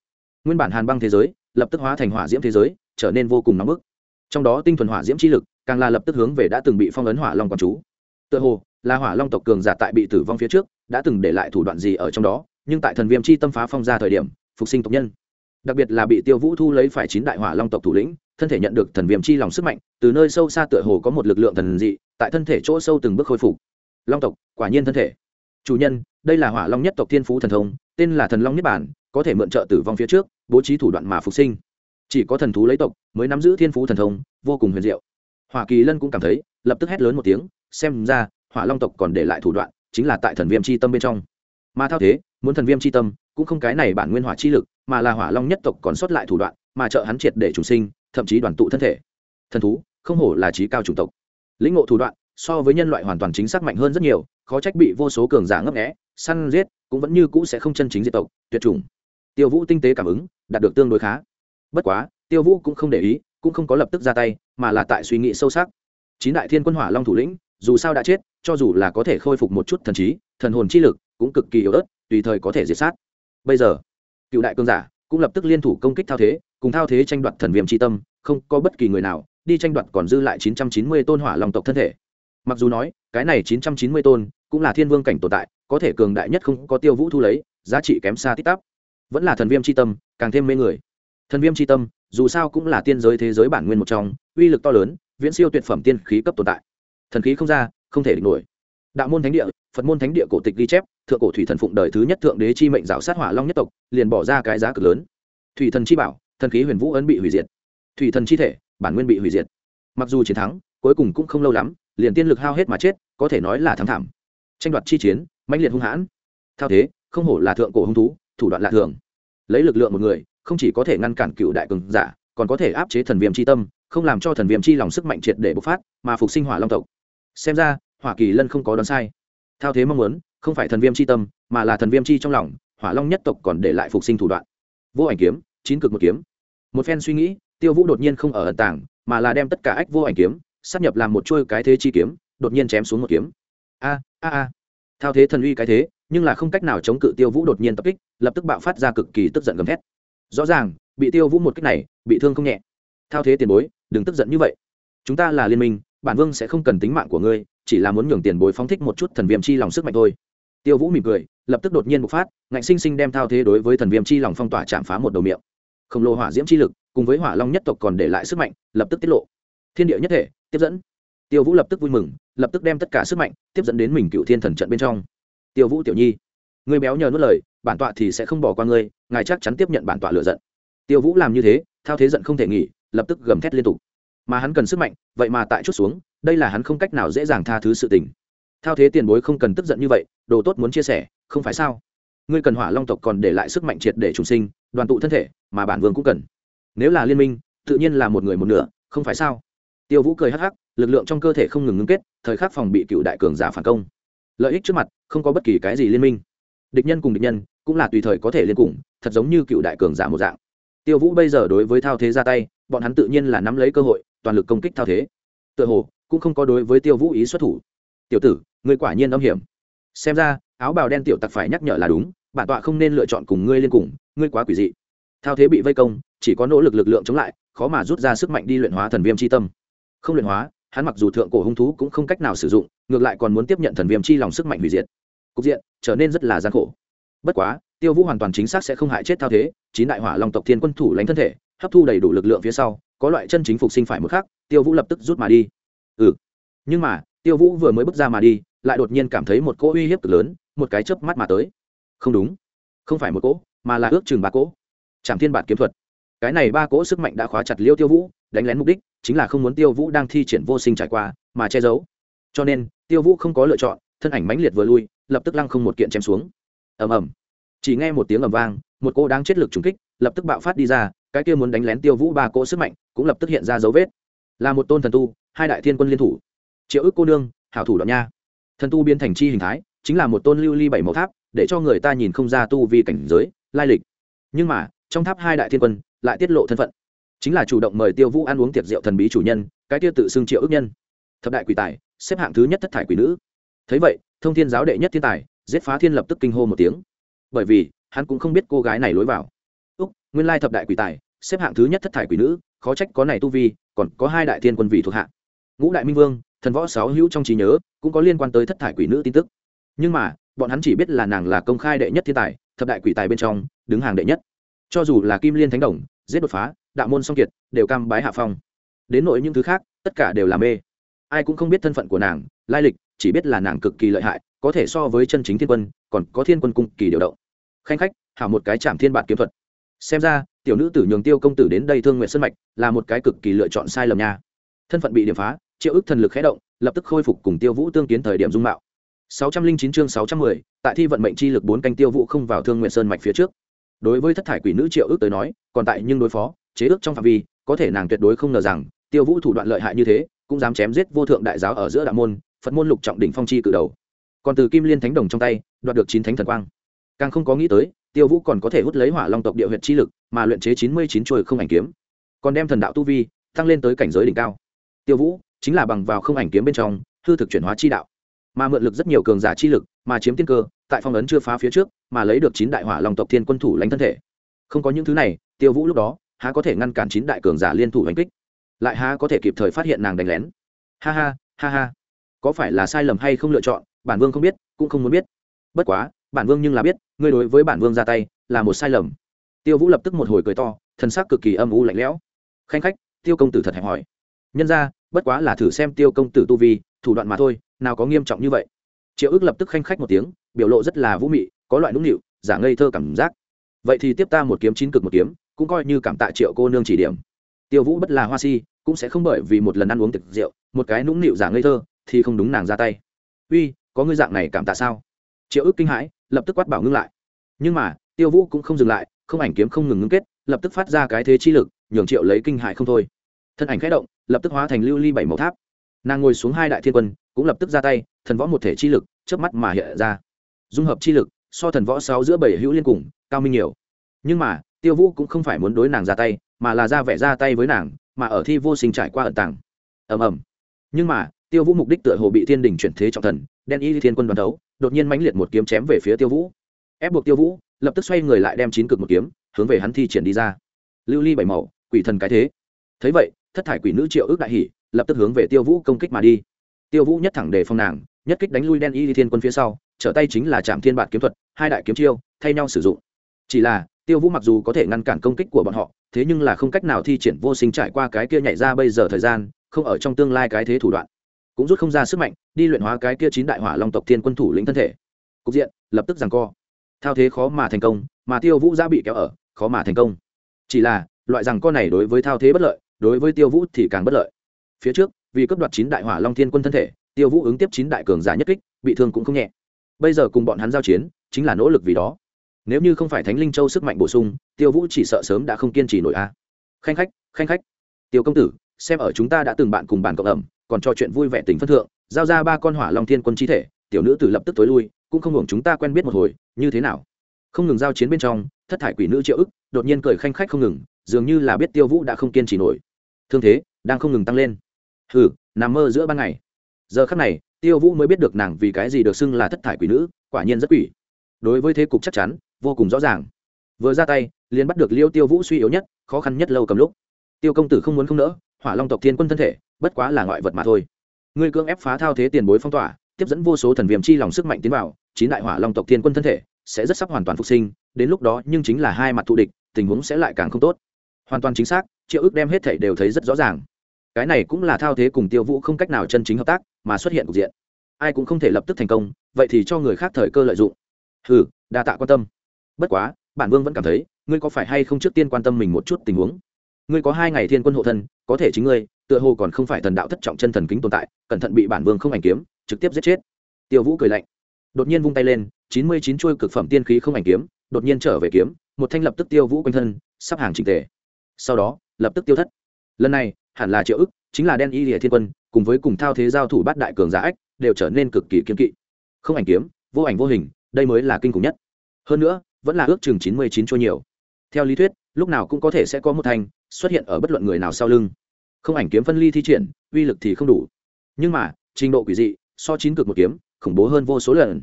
[SPEAKER 1] Nguyên bản hàn băng thế giới lập tức hóa thành hỏa diễm thế giới, trở nên vô cùng nóng bức. Trong đó tinh thuần hỏa diễm chi lực, càng là lập tức hướng về đã từng bị phong ấn hỏa long quán chú. Tựa hồ là hỏa long tộc cường giả tại bị tử vong phía trước, đã từng để lại thủ đoạn gì ở trong đó, nhưng tại thần viêm chi tâm phá phong ra thời điểm, phục sinh tộc nhân. Đặc biệt là bị tiêu vũ thu lấy phải chín đại hỏa long tộc thủ lĩnh thân thể nhận được thần viêm chi lòng sức mạnh, từ nơi sâu xa tựa hồ có một lực lượng thần dị, tại thân thể chỗ sâu từng bước khôi phục. Long tộc, quả nhiên thân thể. Chủ nhân, đây là hỏa long nhất tộc thiên phú thần thông, tên là thần long nhất bản có thể mượn trợ tử vong phía trước, bố trí thủ đoạn mà phục sinh. Chỉ có thần thú lấy tộc mới nắm giữ thiên phú thần thông, vô cùng huyền diệu. Hoa kỳ lân cũng cảm thấy, lập tức hét lớn một tiếng, xem ra, hỏa long tộc còn để lại thủ đoạn, chính là tại thần viêm c h i tâm bên trong. Mà thao thế, muốn thần viêm c h i tâm, cũng không cái này bản nguyên hỏa chi lực, mà là hỏa long nhất tộc còn sót lại thủ đoạn, mà trợ hắn triệt để chủ sinh thậm chí đoàn tụ thân thể. Thần thú, không hổ là trí cao chủng tộc. Lĩnh ngộ thủ đoạn, so với nhân loại hoàn toàn chính xác mạnh hơn rất nhiều, khó trách bị vô số cường giả ngấp nghẽ săn giết, cũng vẫn như cũ sẽ không chân chính diệt tộc, tuyệt chủng. Tiêu vũ tinh tế cảm ứng, đạt được tương đối khá. Bất quá, tiêu vũ cũng không để ý, cũng không có lập tức ra tay, mà là tại suy nghĩ sâu sắc. Chín đại thiên quân hỏa long thủ lĩnh, dù sao đã chết, cho dù là có thể khôi phục một chút thần trí, thần hồn chi lực cũng cực kỳ yếu ớt, tùy thời có thể diệt sát. Bây giờ, cựu đại cương giả cũng lập tức liên thủ công kích thao thế cùng thao thế tranh đoạt thần viêm tri tâm, không có bất kỳ người nào, đi tranh đoạt còn dư lại chín trăm chín mươi tôn hỏa long tộc thân thể. Mặc dù nói, cái này chín trăm chín mươi tôn cũng là thiên vương cảnh tồn tại, có thể cường đại nhất không có tiêu vũ thu lấy, giá trị kém xa tít tắp. Vẫn là thần viêm c h i tâm, càng thêm mê người. Thần viêm c h i tâm, dù sao cũng là tiên giới thế giới bản nguyên một trong, uy lực to lớn, viễn siêu tuyệt phẩm tiên khí cấp tồn tại. Thần khí không ra, không thể địch nổi. Đạo môn thánh địa, phật môn thánh địa cổ tịch ghi chép, thượng cổ thủy thần phụng đời thứ nhất thượng đế chi mệnh rào sát hỏa long nhất tộc, liền bỏ ra cái giá cực lớn. Thủy thần chi bảo thần khí huyền vũ ấn bị hủy diệt. Thủy thần chi thể, bản nguyên bị hủy diệt. Mặc dù chiến thắng, cuối cùng cũng không lâu lắm, liền tiên lực hao hết mà chết, có thể nói là thắng thảm. Tranh đoạt chi chiến, mãnh liệt hung hãn. Thao thế, không hổ là thượng cổ hung thú, thủ đoạn lạ thường. Lấy lực lượng một người, không chỉ có thể ngăn cản cựu đại cường giả, còn có thể áp chế thần viêm c h i tâm, không làm cho thần viêm chi lòng sức mạnh triệt để bộc phát, mà phục sinh hỏa long tộc. Xem ra, hỏa kỳ lân không có đoán sai. Thao thế mong muốn, không phải thần viêm c h i tâm, mà là thần viêm chi trong lòng, hỏa long nhất tộc còn để lại phục sinh thủ đoạn. Vô ảnh kiếm chín cực một kiếm. Một phen suy nghĩ, tiêu vũ đột nhiên không ở ẩn tảng mà là đem tất cả ách vô ảnh kiếm sắp nhập làm một chuôi cái thế chi kiếm, đột nhiên chém xuống một kiếm. A a a. Thao thế thần uy cái thế, nhưng là không cách nào chống cự tiêu vũ đột nhiên tập kích, lập tức bạo phát ra cực kỳ tức giận gầm thét. Rõ ràng, bị tiêu vũ một kích này, bị thương không nhẹ. Thao thế tiền bối, đừng tức giận như vậy. Chúng ta là liên minh, bản vương sẽ không cần tính mạng của ngươi, chỉ là muốn nhường tiền bối phóng thích một chút thần viêm chi lòng sức mạnh thôi. Tiêu vũ mỉm cười, lập tức đột nhiên bộc phát, ngạnh sinh sinh đem thao thế đối với thần viêm chi lòng phong tỏa chạm phá một đầu miệng khổng lồ hỏa diễm chi lực cùng với hỏa long nhất tộc còn để lại sức mạnh, lập tức tiết lộ. Thiên địa nhất thể, tiếp dẫn. Tiêu vũ lập tức vui mừng, lập tức đem tất cả sức mạnh tiếp dẫn đến mình cựu thiên thần trận bên trong. Tiêu vũ tiểu nhi người béo nhờ nuốt lời, bản tọa thì sẽ không bỏ qua ngươi, ngài chắc chắn tiếp nhận bản tọa lựa giận. Tiêu vũ làm như thế, thao thế giận không thể nghỉ, lập tức gầm thét liên tục. Mà hắn cần sức mạnh, vậy mà tại chút xuống, đây là hắn không cách nào dễ dàng tha thứ sự tình. Thao thế tiền bối không cần tức giận như vậy, đồ tốt muốn chia sẻ, không phải sao? Ngươi cần hỏa long tộc còn để lại sức mạnh triệt để trùng sinh, đoàn tụ thân thể mà bản vương cũng cần. Nếu là liên minh, tự nhiên là một người một nửa, không phải sao? Tiêu vũ cười hắc hắc, lực lượng trong cơ thể không ngừng ngưng kết, thời khắc phòng bị cựu đại cường giả phản công. Lợi ích trước mặt, không có bất kỳ cái gì liên minh. Địch nhân cùng địch nhân, cũng là tùy thời có thể liên cùng, thật giống như cựu đại cường giả một dạng. Tiêu vũ bây giờ đối với thao thế ra tay, bọn hắn tự nhiên là nắm lấy cơ hội, toàn lực công kích thao thế. Tựa hồ, cũng không có đối với tiêu vũ ý xuất thủ. Tiểu tử, ngươi quả nhiên âm hiểm. Xem ra, áo bào đen tiểu tặc phải nhắc nhở là đúng, bản tọa không nên lựa chọn cùng ngươi liên cùng, ngươi quá quỷ dị thao thế bị vây công, chỉ có nỗ lực lực lượng chống lại, khó mà rút ra sức mạnh đi luyện hóa thần viêm c h i tâm. Không luyện hóa, hắn mặc dù thượng cổ hung thú cũng không cách nào sử dụng, ngược lại còn muốn tiếp nhận thần viêm chi lòng sức mạnh hủy diệt. Cục diện trở nên rất là gian khổ. Bất quá, tiêu vũ hoàn toàn chính xác sẽ không hại chết thao thế, chín đại hỏa long tộc thiên quân thủ lãnh thân thể, hấp thu đầy đủ lực lượng phía sau, có loại chân chính phục sinh phải một khác tiêu vũ lập tức rút mà đi. Ừ. Nhưng mà, tiêu vũ vừa mới bước ra mà đi, lại đột nhiên cảm thấy một cỗ uy hiếp cực lớn, một cái chớp mắt mà tới. Không đúng. Không phải một cỗ, mà là ước chừng ba cỗ trảm thiên bản kiếm thuật. Cái này ba cỗ sức mạnh đã khóa chặt liêu tiêu vũ, đánh lén mục đích chính là không muốn tiêu vũ đang thi triển vô sinh trải qua mà che giấu. Cho nên, tiêu vũ không có lựa chọn, thân ảnh mãnh liệt vừa lui, lập tức lăng không một kiện chém xuống. Ầm ầm. Chỉ nghe một tiếng ầm vang, một cô đang chết lực trúng kích lập tức bạo phát đi ra, cái kia muốn đánh lén tiêu vũ ba cỗ sức mạnh cũng lập tức hiện ra dấu vết. Là một tôn thần tu, hai đại thiên quân liên thủ. Triệu ức cô nương, hảo thủ đoạn nha. Thần tu biến thành chi hình thái, chính là một tôn lưu ly bảy màu tháp, để cho người ta nhìn không ra tu vi cảnh giới, lai lịch. Nhưng mà trong tháp hai đại thiên quân lại tiết lộ thân phận. Chính là chủ động mời tiêu vũ ăn uống tiệc rượu thần bí chủ nhân, cái tiêu tự xưng triệu ước nhân. Thập đại quỷ tài, xếp hạng thứ nhất thất thải quỷ nữ. Thấy vậy, thông thiên giáo đệ nhất thiên tài, giết phá thiên lập tức kinh hô một tiếng. Bởi vì, hắn cũng không biết cô gái này lối vào. Úc, nguyên lai thập đại quỷ tài, xếp hạng thứ nhất thất thải quỷ nữ, khó trách có này tu vi, còn có hai đại thiên quân vị thuộc hạ. Ngũ đại minh vương, thần võ sáu hữu trong trí nhớ, cũng có liên quan tới thất thải quỷ nữ tin tức. Nhưng mà, bọn hắn chỉ biết là nàng là công khai đệ nhất thiên tài, thập đại quỷ tài bên trong, đứng hàng đệ nhất cho dù là kim liên thánh đồng giết đột phá đạo môn song kiệt đều cam bái hạ phong. Đến nội những thứ khác tất cả đều là mê. Ai cũng không biết thân phận của nàng lai lịch chỉ biết là nàng cực kỳ lợi hại có thể so với chân chính thiên quân còn có thiên quân cung kỳ điều động. Khanh khách hảo một cái chạm thiên bản kiếm thuật. Xem ra tiểu nữ tử nhường tiêu công tử đến đây thương nguyện sân mạch là một cái cực kỳ lựa chọn sai lầm nha. Thân phận bị điểm phá triệu ức thần lực khé động lập tức khôi phục cùng tiêu vũ tương kiến thời điểm dung mạo. 609 chương 610, tại thi vận mệnh chi lực bốn canh tiêu vũ không vào thương nguyện sơn mạch phía trước đối với thất thải quỷ nữ triệu ước tới nói, còn tại nhưng đối phó, chế ước trong phạm vi, có thể nàng tuyệt đối không ngờ rằng, tiêu vũ thủ đoạn lợi hại như thế, cũng dám chém giết vô thượng đại giáo ở giữa đạo môn, phật môn lục trọng đỉnh phong chi cử đầu. Còn từ kim liên thánh đồng trong tay, đoạt được chín thánh thần quang. Càng không có nghĩ tới, tiêu vũ còn có thể hút lấy hỏa long tộc địa huyện chi lực, mà luyện chế chín mươi chín chuôi không ảnh kiếm. Còn đem thần đạo tu vi, tăng lên tới cảnh giới đỉnh cao. Tiêu vũ, chính là bằng vào không ảnh kiếm bên trong, hư thực chuyển hóa chi đạo. Mà mượn lực rất nhiều cường giả chi lực, mà chiếm tiên cơ tại phong ấn chưa phá phía trước, mà lấy được chín đại hỏa long tộc thiên quân thủ lãnh thân thể. Không có những thứ này, tiêu vũ lúc đó, há có thể ngăn cản chín đại cường giả liên thủ đánh kích. Lại há có thể kịp thời phát hiện nàng đánh lén. Ha ha ha ha. Có phải là sai lầm hay không lựa chọn, bản vương không biết, cũng không muốn biết. Bất quá, bản vương nhưng là biết, ngươi đối với bản vương ra tay, là một sai lầm. Tiêu vũ lập tức một hồi cười to thân xác cực kỳ âm u lạnh lẽo. Khanh khách, tiêu công tử thật hẹp hỏi nhân ra, bất quá là thử xem tiêu công tử tu vi, thủ đoạn mà thôi, nào có nghiêm trọng như vậy triệu ước lập tức khanh khách một tiếng, biểu lộ rất là vũ mị, có loại nũng nịu, giả ngây thơ cảm giác. Vậy thì tiếp ta một kiếm chín cực một kiếm, cũng coi như cảm tạ triệu cô nương chỉ điểm. Tiêu vũ bất là hoa si, cũng sẽ không bởi vì một lần ăn uống tiệc rượu, một cái nũng nịu giả ngây thơ, thì không đúng nàng ra tay. Uy, có ngươi dạng này cảm tạ sao? Triệu ước kinh hãi, lập tức quát bảo ngưng lại. Nhưng mà, tiêu vũ cũng không dừng lại, không ảnh kiếm không ngừng ngưng kết, lập tức phát ra cái thế chi lực, nhường triệu lấy kinh hại không thôi. Thân ảnh khẽ động, lập tức hóa thành lưu ly bảy màu tháp nàng ngồi xuống hai đại thiên quân, cũng lập tức ra tay, thần võ một thể chi lực trước mắt mà hiện ra. Dung hợp chi lực, so thần võ sáu giữa bảy hữu liên cùng, cao minh nhiều. Nhưng mà, tiêu vũ cũng không phải muốn đối nàng ra tay, mà là ra vẻ ra tay với nàng, mà ở thi vô sinh trải qua ẩn tàng. Ầm ầm. Nhưng mà, tiêu vũ mục đích tựa hồ bị thiên đình chuyển thế trọng thần, đen y thiên quân đoàn đấu, đột nhiên mãnh liệt một kiếm chém về phía tiêu vũ. Ép buộc tiêu vũ, lập tức xoay người lại đem chín cực một kiếm, hướng về hắn thi triển đi ra. Lưu ly bảy màu, quỷ thần cái thế. Thấy vậy, thất thải quỷ nữ triệu ước đại hỷ lập tức hướng về tiêu vũ công kích mà đi. Tiêu vũ nhất thẳng đề phong nàng, nhất kích đánh lui đen y thiên quân phía sau, trở tay chính là trạm thiên bản kiếm thuật, hai đại kiếm chiêu, thay nhau sử dụng. Chỉ là, tiêu vũ mặc dù có thể ngăn cản công kích của bọn họ, thế nhưng là không cách nào thi triển vô sinh trải qua cái kia nhảy ra bây giờ thời gian, không ở trong tương lai cái thế thủ đoạn. Cũng rút không ra sức mạnh, đi luyện hóa cái kia chín đại hỏa long tộc thiên quân thủ lĩnh thân thể. Cục diện, lập tức rằng co. Thao thế khó mà thành công, mà tiêu vũ đã bị kéo ở, khó mà thành công. Chỉ là, loại rằng co này đối với thao thế bất lợi, đối với tiêu vũ thì càng bất lợi phía trước, vì cấp đoạt chín đại hỏa long thiên quân thân thể, tiêu vũ ứng tiếp chín đại cường giả nhất kích, bị thương cũng không nhẹ. Bây giờ cùng bọn hắn giao chiến, chính là nỗ lực vì đó. Nếu như không phải thánh linh châu sức mạnh bổ sung, tiêu vũ chỉ sợ sớm đã không kiên trì nổi a. Khanh khách khanh khách. Tiêu công tử, xem ở chúng ta đã từng bạn cùng bàn cộng ẩm, còn trò chuyện vui vẻ tình phân thượng, giao ra ba con hỏa long thiên quân chi thể, tiểu nữ tử lập tức tối lui, cũng không hưởng chúng ta quen biết một hồi, như thế nào? Không ngừng giao chiến bên trong, thất thải quỷ nữ triệu ức, đột nhiên cười khanh khách không ngừng, dường như là biết tiêu vũ đã không kiên trì nổi. Thương thế, đang không ngừng tăng lên hừ, nằm mơ giữa ban ngày. Giờ khắc này, tiêu vũ mới biết được nàng vì cái gì được xưng là thất thải quỷ nữ, quả nhiên rất quỷ. Đối với thế cục chắc chắn, vô cùng rõ ràng. Vừa ra tay, liền bắt được liêu tiêu vũ suy yếu nhất, khó khăn nhất lâu cầm lúc. Tiêu công tử không muốn không nỡ, hỏa long tộc thiên quân thân thể, bất quá là ngoại vật mà thôi. Ngươi cưỡng ép phá thao thế tiền bối phong tỏa, tiếp dẫn vô số thần viêm chi lòng sức mạnh tiến vào, chín đại hỏa long tộc thiên quân thân thể sẽ rất sắp hoàn toàn phục sinh, đến lúc đó nhưng chính là hai mặt thù địch, tình huống sẽ lại càng không tốt. Hoàn toàn chính xác, triệu ước đem hết thảy đều thấy rất rõ ràng cái này cũng là thao thế cùng tiêu vũ không cách nào chân chính hợp tác, mà xuất hiện cục diện. Ai cũng không thể lập tức thành công, vậy thì cho người khác thời cơ lợi dụng. Hừ, đa tạ quan tâm. Bất quá, bản vương vẫn cảm thấy, ngươi có phải hay không trước tiên quan tâm mình một chút tình huống? Ngươi có hai ngày thiên quân hộ thân, có thể chính ngươi, tựa hồ còn không phải thần đạo thất trọng chân thần kính tồn tại, cẩn thận bị bản vương không ảnh kiếm, trực tiếp giết chết. Tiêu vũ cười lạnh. Đột nhiên vung tay lên, chín mươi chín chuôi cực phẩm tiên khí không ảnh kiếm, đột nhiên trở về kiếm, một thanh lập tức tiêu vũ quanh thân, sắp hàng trình tề. Sau đó, lập tức tiêu thất. Lần này hẳn là triệu ức, chính là đen y lìa thiên quân, cùng với cùng thao thế giao thủ bát đại cường giả ách, đều trở nên cực kỳ kiên kỵ. Không ảnh kiếm, vô ảnh vô hình, đây mới là kinh khủng nhất. Hơn nữa, vẫn là ước chừng chín mươi chín chua nhiều. Theo lý thuyết, lúc nào cũng có thể sẽ có một thanh xuất hiện ở bất luận người nào sau lưng. Không ảnh kiếm phân ly thi triển, uy lực thì không đủ. Nhưng mà, trình độ quỷ dị, so chín cực một kiếm, khủng bố hơn vô số lần.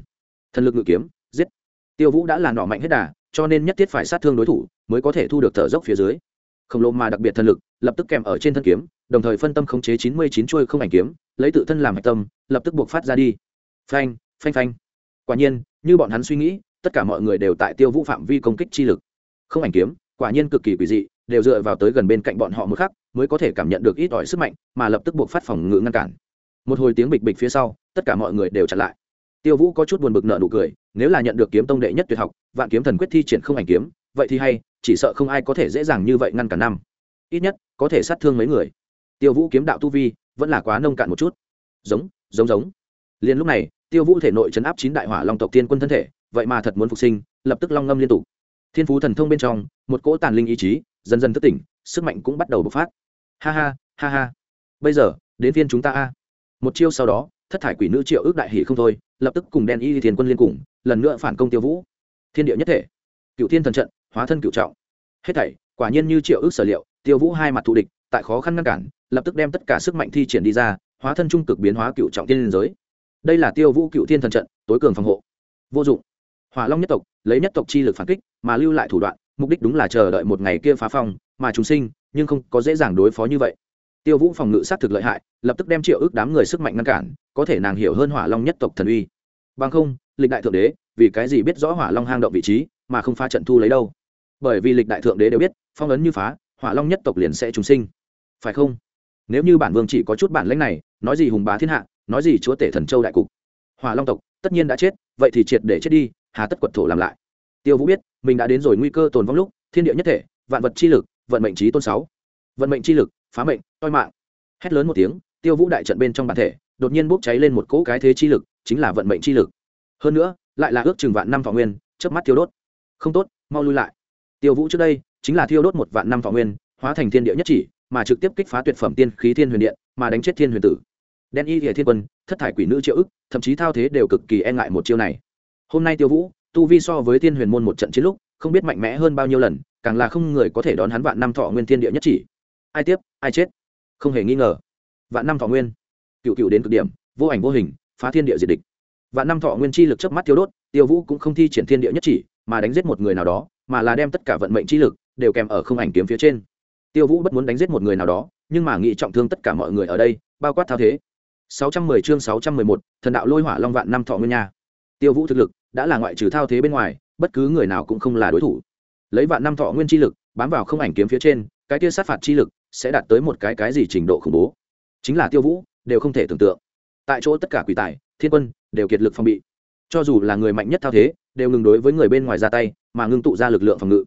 [SPEAKER 1] Thần lực ngự kiếm, giết. Tiêu vũ đã là nọ mạnh hết đà, cho nên nhất thiết phải sát thương đối thủ, mới có thể thu được thở dốc phía dưới khổng lồ mà đặc biệt thần lực, lập tức kèm ở trên thân kiếm, đồng thời phân tâm khống chế chín mươi chín chuôi không ảnh kiếm, lấy tự thân làm hạch tâm, lập tức buộc phát ra đi. Phanh phanh phanh. Quả nhiên, như bọn hắn suy nghĩ, tất cả mọi người đều tại tiêu vũ phạm vi công kích chi lực. Không ảnh kiếm, quả nhiên cực kỳ quỷ dị, đều dựa vào tới gần bên cạnh bọn họ một khắc, mới có thể cảm nhận được ít ỏi sức mạnh, mà lập tức buộc phát phòng ngự ngăn cản. Một hồi tiếng bịch bịch phía sau, tất cả mọi người đều chặn lại. Tiêu vũ có chút buồn bực nợ nụ cười, nếu là nhận được kiếm tông đệ nhất tuyệt học, vạn kiếm thần quyết thi triển không ảnh kiếm, vậy thì hay chỉ sợ không ai có thể dễ dàng như vậy ngăn cả năm. Ít nhất, có thể sát thương mấy người. Tiêu vũ kiếm đạo tu vi vẫn là quá nông cạn một chút. Giống giống giống. Liền lúc này, tiêu vũ thể nội chấn áp chín đại hỏa long tộc tiên quân thân thể, vậy mà thật muốn phục sinh, lập tức long ngâm liên tục. Thiên phú thần thông bên trong, một cỗ tàn linh ý chí, dần dần thức tỉnh, sức mạnh cũng bắt đầu bộc phát. Ha ha ha ha. Bây giờ, đến phiên chúng ta a. Một chiêu sau đó, thất thải quỷ nữ triệu ước đại hỷ không thôi, lập tức cùng đen y thiên quân liên cùng, lần nữa phản công tiêu vũ. Thiên địa nhất thể. Cựu thiên thần trận hóa thân cựu trọng. Hết thảy, quả nhiên như triệu ước sở liệu, tiêu vũ hai mặt thù địch, tại khó khăn ngăn cản, lập tức đem tất cả sức mạnh thi triển đi ra, hóa thân trung cực biến hóa cựu trọng tiên liên giới. Đây là tiêu vũ cựu thiên thần trận, tối cường phòng hộ. Vô dụng. Hỏa long nhất tộc, lấy nhất tộc chi lực phản kích, mà lưu lại thủ đoạn, mục đích đúng là chờ đợi một ngày kia phá phong, mà chúng sinh, nhưng không có dễ dàng đối phó như vậy. Tiêu vũ phòng ngự sát thực lợi hại, lập tức đem triệu ước đám người sức mạnh ngăn cản, có thể nàng hiểu hơn hỏa long nhất tộc thần uy. Bằng không, lịch đại thượng đế, vì cái gì biết rõ hỏa long hang động vị trí, mà không phá trận thu lấy đâu? Bởi vì lịch đại thượng đế đều biết, phong ấn như phá, hỏa long nhất tộc liền sẽ trùng sinh. Phải không? Nếu như bản vương chỉ có chút bản lãnh này, nói gì hùng bá thiên hạ, nói gì chúa tể thần châu đại cục, hỏa long tộc tất nhiên đã chết, vậy thì triệt để chết đi, hà tất quật thổ làm lại. Tiêu vũ biết, mình đã đến rồi nguy cơ tồn vong lúc, thiên địa nhất thể, vạn vật chi lực, vận mệnh trí tôn sáu. Vận mệnh chi lực, phá mệnh, toi mạng. Hét lớn một tiếng, tiêu vũ đại trận bên trong bản thể, đột nhiên bốc cháy lên một cỗ cái thế chi lực, chính là vận mệnh chi lực. Hơn nữa, lại là ước chừng vạn năm thọ nguyên, chớp mắt tiêu đốt. Không tốt, mau lui lại tiêu vũ trước đây chính là thiêu đốt một vạn năm thọ nguyên, hóa thành thiên địa nhất chỉ, mà trực tiếp kích phá tuyệt phẩm tiên khí thiên huyền điện, mà đánh chết thiên huyền tử. Đen y địa thiên quân, thất thải quỷ nữ triệu ức, thậm chí thao thế đều cực kỳ e ngại một chiêu này. Hôm nay tiêu vũ, tu vi so với thiên huyền môn một trận chiến lúc, không biết mạnh mẽ hơn bao nhiêu lần, càng là không người có thể đón hắn vạn năm thọ nguyên thiên địa nhất chỉ. Ai tiếp, ai chết? Không hề nghi ngờ. Vạn năm thọ nguyên. Cựu cựu đến cực điểm, vô ảnh vô hình, phá thiên địa diệt địch. Vạn năm thọ nguyên chi lực chớp mắt tiêu đốt, tiêu vũ cũng không thi triển thiên địa nhất chỉ, mà đánh giết một người nào đó mà là đem tất cả vận mệnh chi lực đều kèm ở không ảnh kiếm phía trên. Tiêu vũ bất muốn đánh giết một người nào đó nhưng mà nghĩ trọng thương tất cả mọi người ở đây bao quát thao thế. 610 chương 611, thần đạo lôi hỏa long vạn năm thọ nguyên nha. Tiêu vũ thực lực đã là ngoại trừ thao thế bên ngoài bất cứ người nào cũng không là đối thủ. Lấy vạn năm thọ nguyên chi lực bám vào không ảnh kiếm phía trên cái kia sát phạt chi lực sẽ đạt tới một cái cái gì trình độ khủng bố? Chính là tiêu vũ đều không thể tưởng tượng. Tại chỗ tất cả quỷ tài thiên quân đều kiệt lực phòng bị. Cho dù là người mạnh nhất thao thế đều ngừng đối với người bên ngoài ra tay, mà ngưng tụ ra lực lượng phòng ngự.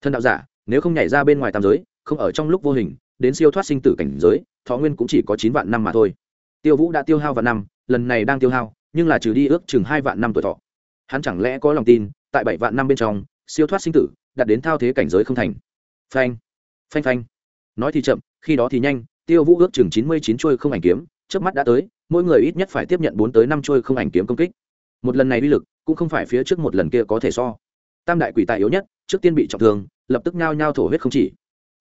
[SPEAKER 1] Thân đạo giả, nếu không nhảy ra bên ngoài tam giới, không ở trong lúc vô hình, đến siêu thoát sinh tử cảnh giới, thọ nguyên cũng chỉ có chín vạn năm mà thôi. Tiêu vũ đã tiêu hao vạn năm, lần này đang tiêu hao, nhưng là trừ đi ước chừng hai vạn năm tuổi thọ. Hắn chẳng lẽ có lòng tin, tại bảy vạn năm bên trong, siêu thoát sinh tử, đạt đến thao thế cảnh giới không thành? Phanh phanh phanh. Nói thì chậm, khi đó thì nhanh, tiêu vũ ước chừng chín mươi chín trôi không ảnh kiếm trước mắt đã tới, mỗi người ít nhất phải tiếp nhận bốn tới năm trôi không ảnh kiếm công kích. Một lần này uy lực cũng không phải phía trước một lần kia có thể so. Tam đại quỷ tài yếu nhất, trước tiên bị trọng thương, lập tức nhao nhao thổ huyết không chỉ.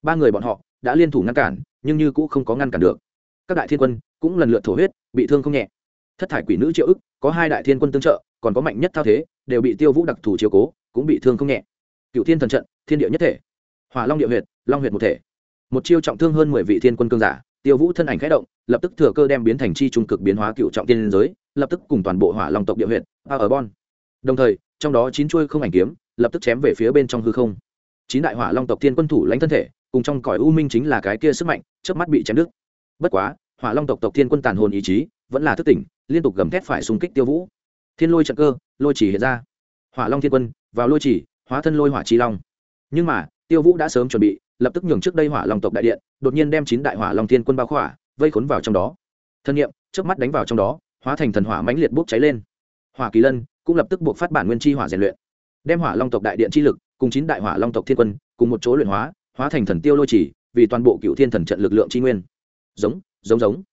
[SPEAKER 1] Ba người bọn họ đã liên thủ ngăn cản, nhưng như cũng không có ngăn cản được. Các đại thiên quân cũng lần lượt thổ huyết, bị thương không nhẹ. Thất thải quỷ nữ triệu ức, có hai đại thiên quân tương trợ, còn có mạnh nhất thao thế, đều bị tiêu vũ đặc thù chiếu cố, cũng bị thương không nhẹ. Cựu thiên thần trận, thiên địa nhất thể. Hỏa long địa huyệt, long huyệt một thể. Một chiêu trọng thương hơn mười vị thiên quân cương giả, tiêu vũ thân ảnh khẽ động, lập tức thừa cơ đem biến thành chi trung cực biến hóa cựu trọng tiên giới, lập tức cùng toàn bộ hỏa long tộc địa huyệt a ở bon đồng thời, trong đó chín chuôi không ảnh kiếm, lập tức chém về phía bên trong hư không. Chín đại hỏa long tộc tiên quân thủ lãnh thân thể, cùng trong cõi u minh chính là cái kia sức mạnh trước mắt bị chém đứt. Bất quá, hỏa long tộc tộc thiên quân tàn hồn ý chí, vẫn là thức tỉnh, liên tục gầm thét phải xung kích tiêu vũ. Thiên lôi trận cơ, lôi chỉ hiện ra. Hỏa long thiên quân, vào lôi chỉ, hóa thân lôi hỏa chi long. Nhưng mà, tiêu vũ đã sớm chuẩn bị, lập tức nhường trước đây hỏa long tộc đại điện, đột nhiên đem chín đại hỏa long thiên quân bao khỏa, vây khốn vào trong đó. Thân nhiệm trước mắt đánh vào trong đó, hóa thành thần hỏa mãnh liệt bốc cháy lên. Hỏa kỳ lân cũng lập tức buộc phát bản nguyên chi hỏa rèn luyện, đem hỏa long tộc đại điện chi lực cùng chín đại hỏa long tộc thiên quân cùng một chỗ luyện hóa hóa thành thần tiêu lôi chỉ vì toàn bộ cựu thiên thần trận lực lượng chi nguyên. Giống giống giống.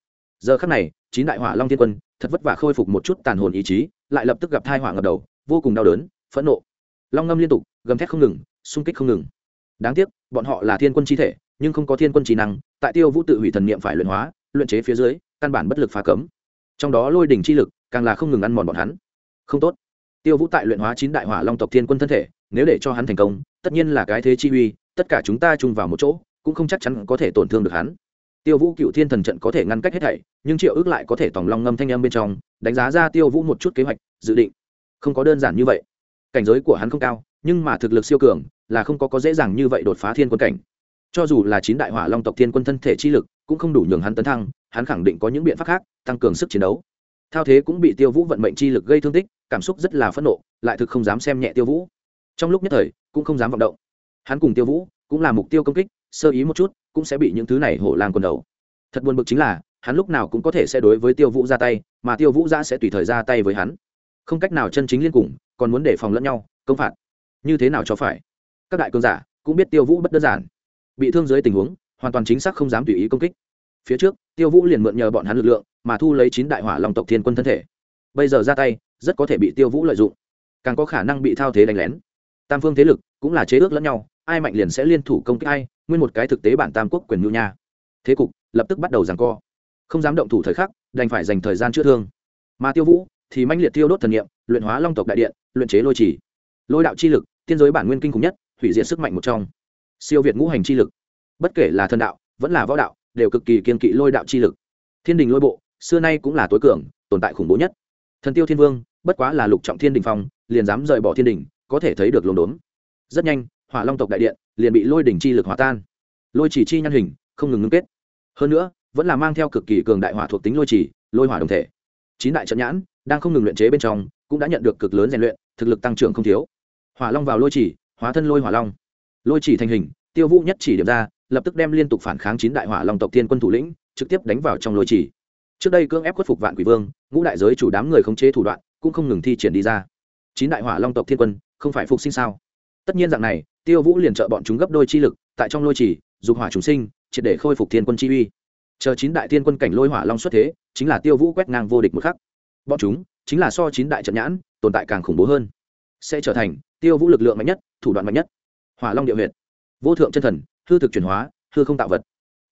[SPEAKER 1] Giờ khắc này, chín đại hỏa long thiên quân thật vất vả khôi phục một chút tàn hồn ý chí, lại lập tức gặp thai hỏa ngập đầu, vô cùng đau đớn, phẫn nộ. Long ngâm liên tục, gầm thét không ngừng, xung kích không ngừng. Đáng tiếc, bọn họ là thiên quân chi thể, nhưng không có thiên quân trí năng, tại tiêu vũ tự hủy thần niệm phải luyện hóa, luyện chế phía dưới, căn bản bất lực phá cấm. Trong đó lôi đỉnh chi lực càng là không ngừng ăn mòn bọn hắn không tốt. Tiêu vũ tại luyện hóa chín đại hỏa long tộc thiên quân thân thể, nếu để cho hắn thành công, tất nhiên là cái thế chi uy, tất cả chúng ta chung vào một chỗ, cũng không chắc chắn có thể tổn thương được hắn. Tiêu vũ cựu thiên thần trận có thể ngăn cách hết thảy, nhưng triệu ước lại có thể tòng long ngâm thanh âm bên trong, đánh giá ra tiêu vũ một chút kế hoạch, dự định. Không có đơn giản như vậy. Cảnh giới của hắn không cao, nhưng mà thực lực siêu cường, là không có có dễ dàng như vậy đột phá thiên quân cảnh. Cho dù là chín đại hỏa long tộc thiên quân thân thể chi lực, cũng không đủ nhường hắn tấn thăng, hắn khẳng định có những biện pháp khác, tăng cường sức chiến đấu thao thế cũng bị tiêu vũ vận mệnh chi lực gây thương tích, cảm xúc rất là phẫn nộ, lại thực không dám xem nhẹ tiêu vũ. Trong lúc nhất thời, cũng không dám vọng động. Hắn cùng tiêu vũ cũng là mục tiêu công kích, sơ ý một chút, cũng sẽ bị những thứ này hổ làng quần đầu. Thật buồn bực chính là, hắn lúc nào cũng có thể sẽ đối với tiêu vũ ra tay, mà tiêu vũ ra sẽ tùy thời ra tay với hắn. Không cách nào chân chính liên cùng, còn muốn đề phòng lẫn nhau, công phạt. Như thế nào cho phải? Các đại cường giả cũng biết tiêu vũ bất đơn giản. Bị thương dưới tình huống, hoàn toàn chính xác không dám tùy ý công kích. Phía trước, tiêu vũ liền mượn nhờ bọn hắn lực lượng mà thu lấy chín đại hỏa lòng tộc thiên quân thân thể. Bây giờ ra tay, rất có thể bị tiêu vũ lợi dụng. Càng có khả năng bị thao thế đánh lén. Tam phương thế lực cũng là chế ước lẫn nhau, ai mạnh liền sẽ liên thủ công kích ai, nguyên một cái thực tế bản tam quốc quyền nhu nha. Thế cục lập tức bắt đầu giằng co. Không dám động thủ thời khắc, đành phải dành thời gian chữa thương. Mà tiêu vũ thì manh liệt tiêu đốt thần nghiệm luyện hóa long tộc đại điện, luyện chế lôi trì. Lôi đạo chi lực, tiên giới bản nguyên kinh khủng nhất, hủy diệt sức mạnh một trong. Siêu việt ngũ hành chi lực. Bất kể là thần đạo, vẫn là võ đạo, đều cực kỳ kiên kỵ lôi đạo chi lực. Thiên đình lôi bộ xưa nay cũng là tối cường, tồn tại khủng bố nhất. Thần tiêu thiên vương, bất quá là lục trọng thiên đình phong, liền dám rời bỏ thiên đình có thể thấy được lồn đốn. Rất nhanh, hỏa long tộc đại điện liền bị lôi đỉnh chi lực hòa tan. Lôi chỉ chi nhăn hình, không ngừng ngưng kết. Hơn nữa, vẫn là mang theo cực kỳ cường đại hỏa thuộc tính lôi chỉ, lôi hỏa đồng thể. Chín đại trận nhãn đang không ngừng luyện chế bên trong, cũng đã nhận được cực lớn rèn luyện, thực lực tăng trưởng không thiếu. Hỏa long vào lôi chỉ, hóa thân lôi hỏa long. Lôi chỉ thành hình, tiêu vũ nhất chỉ điểm ra, lập tức đem liên tục phản kháng chín đại hỏa long tộc thiên quân thủ lĩnh, trực tiếp đánh vào trong lôi chỉ trước đây cưỡng ép khuất phục vạn quỷ vương, ngũ đại giới chủ đám người khống chế thủ đoạn, cũng không ngừng thi triển đi ra. Chín đại hỏa long tộc thiên quân, không phải phục sinh sao? Tất nhiên dạng này, tiêu vũ liền trợ bọn chúng gấp đôi chi lực, tại trong lôi chỉ, dục hỏa chúng sinh, triệt để khôi phục thiên quân chi uy. Chờ chín đại thiên quân cảnh lôi hỏa long xuất thế, chính là tiêu vũ quét ngang vô địch một khắc. Bọn chúng, chính là so chín đại trận nhãn, tồn tại càng khủng bố hơn. Sẽ trở thành tiêu vũ lực lượng mạnh nhất, thủ đoạn mạnh nhất. Hỏa long địa huyệt. Vô thượng chân thần, hư thực chuyển hóa, hư không tạo vật.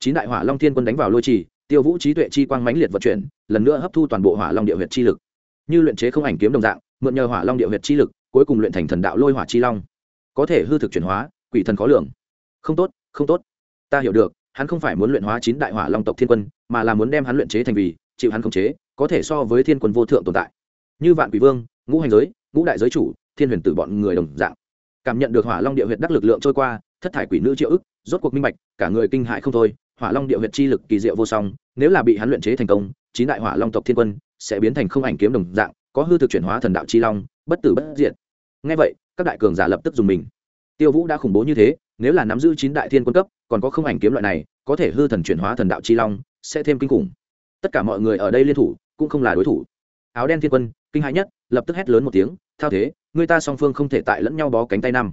[SPEAKER 1] Chín đại hỏa long thiên quân đánh vào lôi trì tiêu vũ trí tuệ chi quang mãnh liệt vận chuyển, lần nữa hấp thu toàn bộ hỏa long địa huyệt chi lực. Như luyện chế không ảnh kiếm đồng dạng, mượn nhờ hỏa long địa huyệt chi lực, cuối cùng luyện thành thần đạo lôi hỏa chi long. Có thể hư thực chuyển hóa, quỷ thần khó lường. Không tốt không tốt. Ta hiểu được, hắn không phải muốn luyện hóa chín đại hỏa long tộc thiên quân, mà là muốn đem hắn luyện chế thành vì, chịu hắn khống chế, có thể so với thiên quân vô thượng tồn tại. Như vạn quỷ vương, ngũ hành giới, ngũ đại giới chủ, thiên huyền tử bọn người đồng dạng. Cảm nhận được hỏa long địa huyệt đắc lực lượng trôi qua, thất thải quỷ nữ triệu ức, rốt cuộc minh bạch, cả người kinh hại không thôi hỏa long địa huyệt chi lực kỳ diệu vô song, nếu là bị hắn luyện chế thành công, chín đại hỏa long tộc thiên quân sẽ biến thành không ảnh kiếm đồng dạng, có hư thực chuyển hóa thần đạo chi long, bất tử bất diệt. Ngay vậy, các đại cường giả lập tức dùng mình. Tiêu vũ đã khủng bố như thế, nếu là nắm giữ chín đại thiên quân cấp, còn có không ảnh kiếm loại này, có thể hư thần chuyển hóa thần đạo chi long, sẽ thêm kinh khủng. Tất cả mọi người ở đây liên thủ, cũng không là đối thủ. Áo đen thiên quân, kinh hãi nhất, lập tức hét lớn một tiếng, thao thế người ta song phương không thể tại lẫn nhau bó cánh tay năm.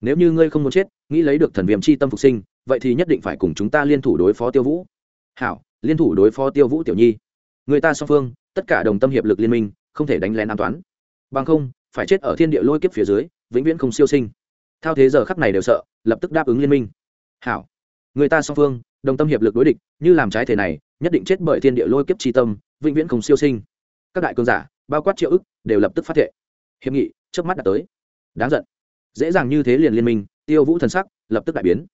[SPEAKER 1] Nếu như ngươi không muốn chết, nghĩ lấy được thần viêm chi tâm phục sinh vậy thì nhất định phải cùng chúng ta liên thủ đối phó tiêu vũ. Hảo, liên thủ đối phó tiêu vũ tiểu nhi. Người ta song phương, tất cả đồng tâm hiệp lực liên minh, không thể đánh lén an toán bằng không, phải chết ở thiên địa lôi kiếp phía dưới, vĩnh viễn không siêu sinh. Thao thế giờ khắc này đều sợ, lập tức đáp ứng liên minh. Hảo, người ta song phương, đồng tâm hiệp lực đối địch, như làm trái thể này, nhất định chết bởi thiên địa lôi kiếp tri tâm, vĩnh viễn không siêu sinh. Các đại cường giả, bao quát triệu ức, đều lập tức phát thệ. Hiệp nghị trước mắt đã tới. Đáng giận. Dễ dàng như thế liền liên minh, tiêu vũ thần sắc lập tức đại biến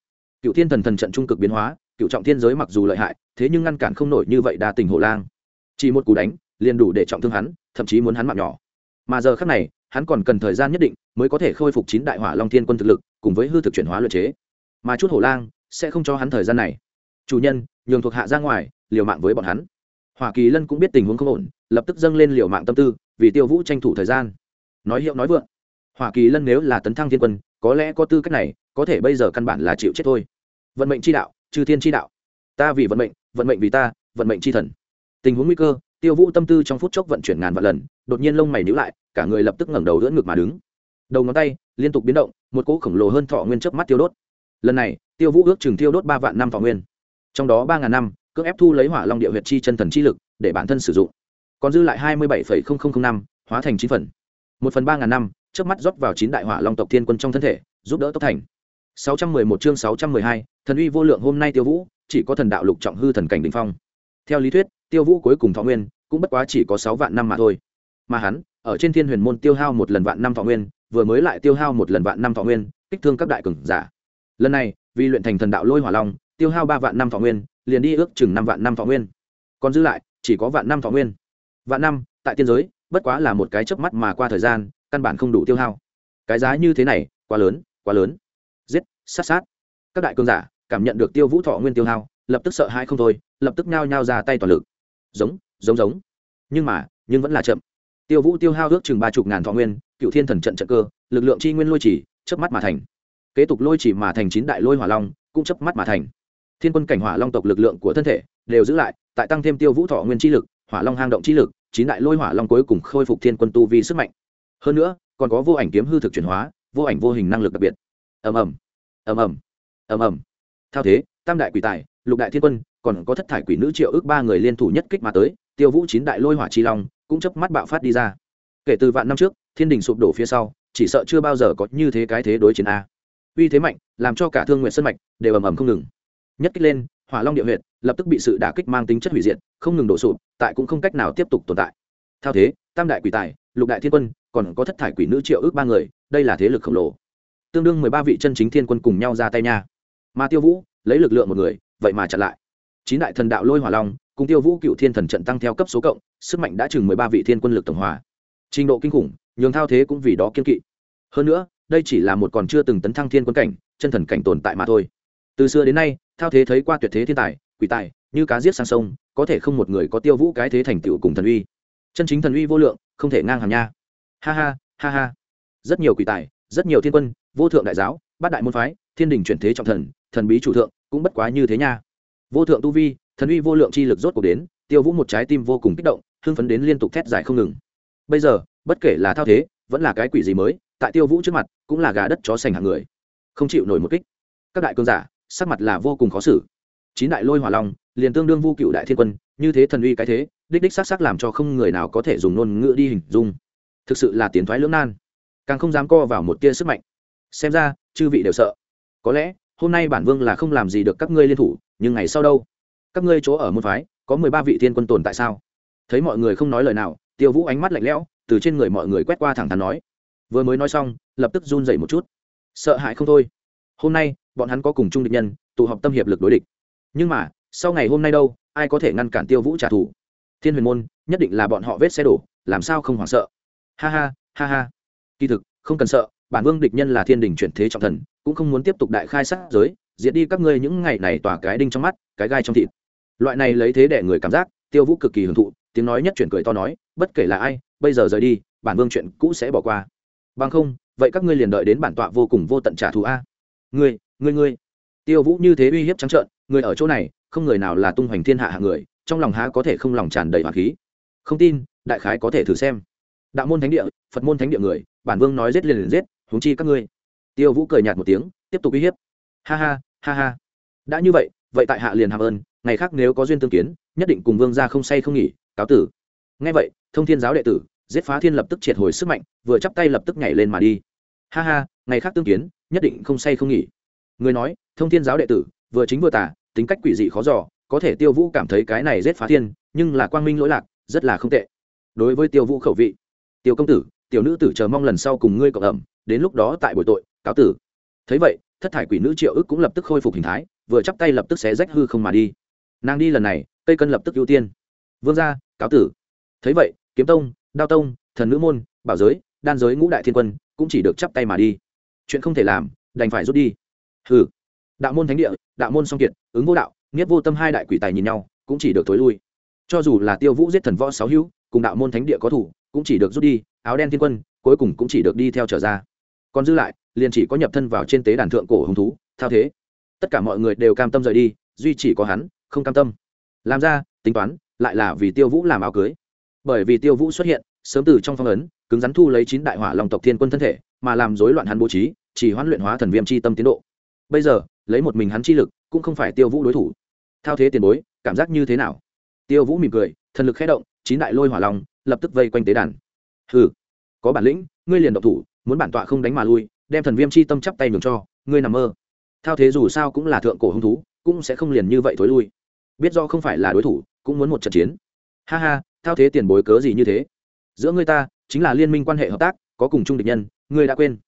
[SPEAKER 1] cựu thiên thần thần trận trung cực biến hóa cựu trọng thiên giới mặc dù lợi hại, thế nhưng ngăn cản không nổi như vậy đa tình hộ lang. Chỉ một cú đánh, liền đủ để trọng thương hắn, thậm chí muốn hắn mạng nhỏ. Mà giờ khác này, hắn còn cần thời gian nhất định mới có thể khôi phục chín đại hỏa long thiên quân thực lực, cùng với hư thực chuyển hóa luật chế. Mà chút hổ lang sẽ không cho hắn thời gian này. Chủ nhân, nhường thuộc hạ ra ngoài, liều mạng với bọn hắn. Hoa kỳ lân cũng biết tình huống không ổn, lập tức dâng lên liều mạng tâm tư, vì tiêu vũ tranh thủ thời gian. Nói hiệu nói vượng hoa kỳ lân nếu là tấn thăng thiên quân, có lẽ có tư cách này, có thể bây giờ căn bản là chịu chết thôi vận mệnh chi đạo, chư thiên chi đạo. Ta vì vận mệnh vận mệnh vì ta, vận mệnh chi thần. Tình huống nguy cơ, tiêu vũ tâm tư trong phút chốc vận chuyển ngàn vạn lần, đột nhiên lông mày nhíu lại, cả người lập tức ngẩng đầu đỡ ngực mà đứng. Đầu ngón tay liên tục biến động, một cỗ khổng lồ hơn thọ nguyên chớp mắt tiêu đốt. Lần này, tiêu vũ ước chừng tiêu đốt ba vạn năm thọ nguyên. Trong đó ba ngàn năm, cưỡng ép thu lấy hỏa long địa huyệt chi chân thần chi lực, để bản thân sử dụng. Còn dư lại hai mươi bảy năm, hóa thành chín phần. Một phần ba ngàn năm trước mắt rót vào chín đại hỏa long tộc thiên quân trong thân thể, giúp đỡ tốc thành sáu trăm mười một chương sáu trăm mười hai, thần uy vô lượng hôm nay tiêu vũ, chỉ có thần đạo lục trọng hư thần cảnh đỉnh phong. Theo lý thuyết, tiêu vũ cuối cùng thọ nguyên cũng bất quá chỉ có sáu vạn năm mà thôi. Mà hắn, ở trên thiên huyền môn tiêu hao một lần vạn năm thọ nguyên, vừa mới lại tiêu hao một lần vạn năm thọ nguyên, kích thương các đại cường giả. Lần này, vì luyện thành thần đạo lôi hỏa long, tiêu hao ba vạn năm thọ nguyên, liền đi ước chừng năm vạn năm thọ nguyên. Còn dư lại, chỉ có vạn năm thọ nguyên. Vạn năm, tại tiên giới, bất quá là một cái chớp mắt mà qua thời gian, căn bản không đủ tiêu hao. Cái giá như thế này, quá lớn quá lớn sát sát. Các đại cường giả cảm nhận được tiêu vũ thọ nguyên tiêu hao, lập tức sợ hãi không thôi, lập tức nhao nhao ra tay toàn lực. Giống giống giống. Nhưng mà, nhưng vẫn là chậm. Tiêu vũ tiêu hao ước chừng ba chục ngàn thọ nguyên, cựu thiên thần trận trận cơ, lực lượng chi nguyên lôi chỉ, chớp mắt mà thành. Kế tục lôi chỉ mà thành chín đại lôi hỏa long, cũng chớp mắt mà thành. Thiên quân cảnh hỏa long tộc lực lượng của thân thể đều giữ lại, tại tăng thêm tiêu vũ thọ nguyên chi lực, hỏa long hang động chi lực, chín đại lôi hỏa long cuối cùng khôi phục thiên quân tu vi sức mạnh. Hơn nữa, còn có vô ảnh kiếm hư thực chuyển hóa, vô ảnh vô hình năng lực đặc biệt. Ầm ầm ầm ầm ầm ầm. Theo thế, tam đại quỷ tài, lục đại thiên quân, còn có thất thải quỷ nữ triệu ước ba người liên thủ nhất kích mà tới, tiêu vũ chín đại lôi hỏa chi long cũng chớp mắt bạo phát đi ra. Kể từ vạn năm trước, thiên đình sụp đổ phía sau, chỉ sợ chưa bao giờ có như thế cái thế đối chiến a. Uy thế mạnh, làm cho cả thương nguyện sân mạch đều ầm ầm không ngừng. Nhất kích lên, hỏa long địa huyện lập tức bị sự đả kích mang tính chất hủy diệt, không ngừng đổ sụp, tại cũng không cách nào tiếp tục tồn tại. Theo thế, tam đại quỷ tài, lục đại thiên quân, còn có thất thải quỷ nữ triệu ước ba người, đây là thế lực khổng lồ tương đương mười ba vị chân chính thiên quân cùng nhau ra tay nha. Mà tiêu vũ, lấy lực lượng một người, vậy mà chặn lại. Chín đại thần đạo lôi hỏa long, cùng tiêu vũ cựu thiên thần trận tăng theo cấp số cộng, sức mạnh đã chừng mười ba vị thiên quân lực tổng hòa. Trình độ kinh khủng, nhường thao thế cũng vì đó kiên kỵ. Hơn nữa, đây chỉ là một còn chưa từng tấn thăng thiên quân cảnh, chân thần cảnh tồn tại mà thôi. Từ xưa đến nay, thao thế thấy qua tuyệt thế thiên tài, quỷ tài, như cá giết sang sông, có thể không một người có tiêu vũ cái thế thành tựu cùng thần uy. Chân chính thần uy vô lượng, không thể ngang hàng nha. Ha ha ha ha. Rất nhiều quỷ tài, rất nhiều thiên quân vô thượng đại giáo, bát đại môn phái, thiên đình chuyển thế trọng thần thần bí chủ thượng, cũng bất quá như thế nha. Vô thượng tu vi, thần uy vô lượng chi lực rốt cuộc đến, tiêu vũ một trái tim vô cùng kích động, hưng phấn đến liên tục thét dài không ngừng. Bây giờ, bất kể là thao thế, vẫn là cái quỷ gì mới, tại tiêu vũ trước mặt, cũng là gà đất chó sành hạng người. Không chịu nổi một kích. Các đại cương giả, sắc mặt là vô cùng khó xử. Chín đại lôi hỏa long, liền tương đương vu cựu đại thiên quân, như thế thần uy cái thế, đích đích xác xác làm cho không người nào có thể dùng ngôn ngữ đi hình dung. Thực sự là tiến thoái lưỡng nan. Càng không dám co vào một tia sức mạnh xem ra, chư vị đều sợ. Có lẽ, hôm nay bản vương là không làm gì được các ngươi liên thủ, nhưng ngày sau đâu? Các ngươi chỗ ở môn phái, có mười ba vị thiên quân tồn tại sao? Thấy mọi người không nói lời nào, tiêu vũ ánh mắt lạnh lẽo, từ trên người mọi người quét qua thẳng thắn nói. Vừa mới nói xong, lập tức run dậy một chút. Sợ hãi không thôi. Hôm nay, bọn hắn có cùng chung địch nhân, tụ họp tâm hiệp lực đối địch. Nhưng mà, sau ngày hôm nay đâu, ai có thể ngăn cản tiêu vũ trả thù? Thiên huyền môn, nhất định là bọn họ vết xe đổ, làm sao không hoảng sợ? Ha ha ha ha. Kỳ thực, không cần sợ bản vương địch nhân là thiên đình chuyển thế trọng thần, cũng không muốn tiếp tục đại khai sát giới, diệt đi các ngươi những ngày này tỏa cái đinh trong mắt, cái gai trong thịt. Loại này lấy thế để người cảm giác, tiêu vũ cực kỳ hưởng thụ, tiếng nói nhất chuyển cười to nói, bất kể là ai, bây giờ rời đi, bản vương chuyện cũ sẽ bỏ qua. Bằng không, vậy các ngươi liền đợi đến bản tọa vô cùng vô tận trả thù a. Ngươi ngươi ngươi. Tiêu vũ như thế uy hiếp trắng trợn người ở chỗ này, không người nào là tung hoành thiên hạ hạng người, trong lòng há có thể không lòng tràn đầy hoàng khí? Không tin, đại khái có thể thử xem. Đạo môn thánh địa, phật môn thánh địa người, bản vương nói giết liền liền giết huống chi các ngươi. Tiêu vũ cười nhạt một tiếng tiếp tục uy hiếp. Ha ha ha ha. Đã như vậy vậy tại hạ liền hàm ơn ngày khác nếu có duyên tương kiến nhất định cùng vương ra không say không nghỉ cáo tử. Ngay vậy thông thiên giáo đệ tử giết phá thiên lập tức triệt hồi sức mạnh vừa chắp tay lập tức nhảy lên mà đi. Ha ha ngày khác tương kiến nhất định không say không nghỉ. Người nói thông thiên giáo đệ tử vừa chính vừa tả tính cách quỷ dị khó giò, có thể tiêu vũ cảm thấy cái này giết phá thiên nhưng là quang minh lỗi lạc rất là không tệ. Đối với tiêu vũ khẩu vị tiêu công tử tiểu nữ tử chờ mong lần sau cùng ngươi cộng ẩm đến lúc đó tại buổi tội, cáo tử. Thấy vậy, thất thải quỷ nữ triệu ức cũng lập tức khôi phục hình thái, vừa chắp tay lập tức xé rách hư không mà đi. Nàng đi lần này, cây cân lập tức ưu tiên. Vương gia, cáo tử. Thấy vậy, kiếm tông, đao tông, thần nữ môn, bảo giới, đan giới ngũ đại thiên quân cũng chỉ được chắp tay mà đi. Chuyện không thể làm, đành phải rút đi. Hừ. Đạo môn thánh địa, đạo môn song kiệt, ứng vô đạo, nghiết vô tâm hai đại quỷ tài nhìn nhau, cũng chỉ được thối lui. Cho dù là tiêu vũ giết thần võ sáu hữu, cùng đạo môn thánh địa có thủ, cũng chỉ được rút đi, áo đen thiên quân, cuối cùng cũng chỉ được đi theo trở ra còn dư lại, liền chỉ có nhập thân vào trên tế đàn thượng cổ hứng thú, thao thế. Tất cả mọi người đều cam tâm rời đi, duy chỉ có hắn, không cam tâm. Làm ra, tính toán, lại là vì tiêu vũ làm áo cưới. Bởi vì tiêu vũ xuất hiện, sớm từ trong phong ấn, cứng rắn thu lấy chín đại hỏa lòng tộc thiên quân thân thể, mà làm rối loạn hắn bố trí, chỉ hoãn luyện hóa thần viêm chi tâm tiến độ. Bây giờ, lấy một mình hắn chi lực, cũng không phải tiêu vũ đối thủ. Thao thế tiền bối, cảm giác như thế nào? Tiêu vũ mỉm cười, thần lực khé động, chín đại lôi hỏa long lập tức vây quanh tế đàn. Hừ, có bản lĩnh, ngươi liền độc thủ muốn bản tọa không đánh mà lui, đem thần viêm chi tâm chắp tay nhường cho, ngươi nằm mơ. Thao thế dù sao cũng là thượng cổ hung thú, cũng sẽ không liền như vậy thối lui. Biết do không phải là đối thủ, cũng muốn một trận chiến. Ha ha, thao thế tiền bối cớ gì như thế? Giữa ngươi ta, chính là liên minh quan hệ hợp tác, có cùng chung địch nhân, ngươi đã quên.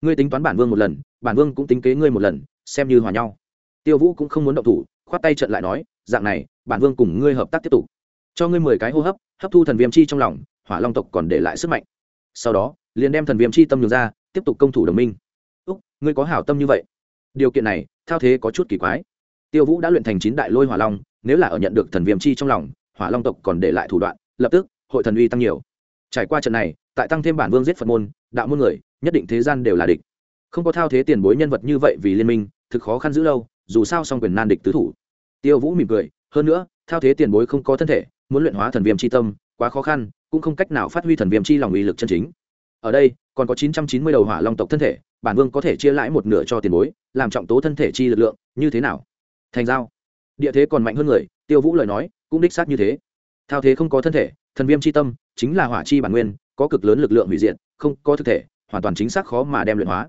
[SPEAKER 1] Ngươi tính toán bản vương một lần, bản vương cũng tính kế ngươi một lần, xem như hòa nhau. Tiêu vũ cũng không muốn động thủ, khoát tay trận lại nói, dạng này, bản vương cùng ngươi hợp tác tiếp tục. Cho ngươi mười cái hô hấp hấp thu thần viêm chi trong lòng, hỏa long tộc còn để lại sức mạnh. Sau đó liền đem thần viêm chi tâm nhường ra, tiếp tục công thủ đồng minh. Úc, ngươi có hảo tâm như vậy? Điều kiện này, thao thế có chút kỳ quái. Tiêu vũ đã luyện thành chín đại lôi hỏa long, nếu là ở nhận được thần viêm chi trong lòng, hỏa long tộc còn để lại thủ đoạn, lập tức, hội thần uy tăng nhiều. Trải qua trận này, tại tăng thêm bản vương giết phật môn, đạo môn người, nhất định thế gian đều là địch. Không có thao thế tiền bối nhân vật như vậy vì liên minh, thực khó khăn giữ lâu, dù sao song quyền nan địch tứ thủ. Tiêu vũ mỉm cười, hơn nữa, thao thế tiền bối không có thân thể, muốn luyện hóa thần viêm c h i tâm, quá khó khăn, cũng không cách nào phát huy thần viêm chi lòng uy lực chân chính ở đây, còn có chín trăm chín mươi đầu hỏa long tộc thân thể, bản vương có thể chia lãi một nửa cho tiền bối, làm trọng tố thân thể chi lực lượng, như thế nào? Thành giao. Địa thế còn mạnh hơn người, tiêu vũ lời nói, cũng đích xác như thế. Thao thế không có thân thể, thần viêm chi tâm, chính là hỏa chi bản nguyên, có cực lớn lực lượng hủy diệt, không có thực thể, hoàn toàn chính xác khó mà đem luyện hóa.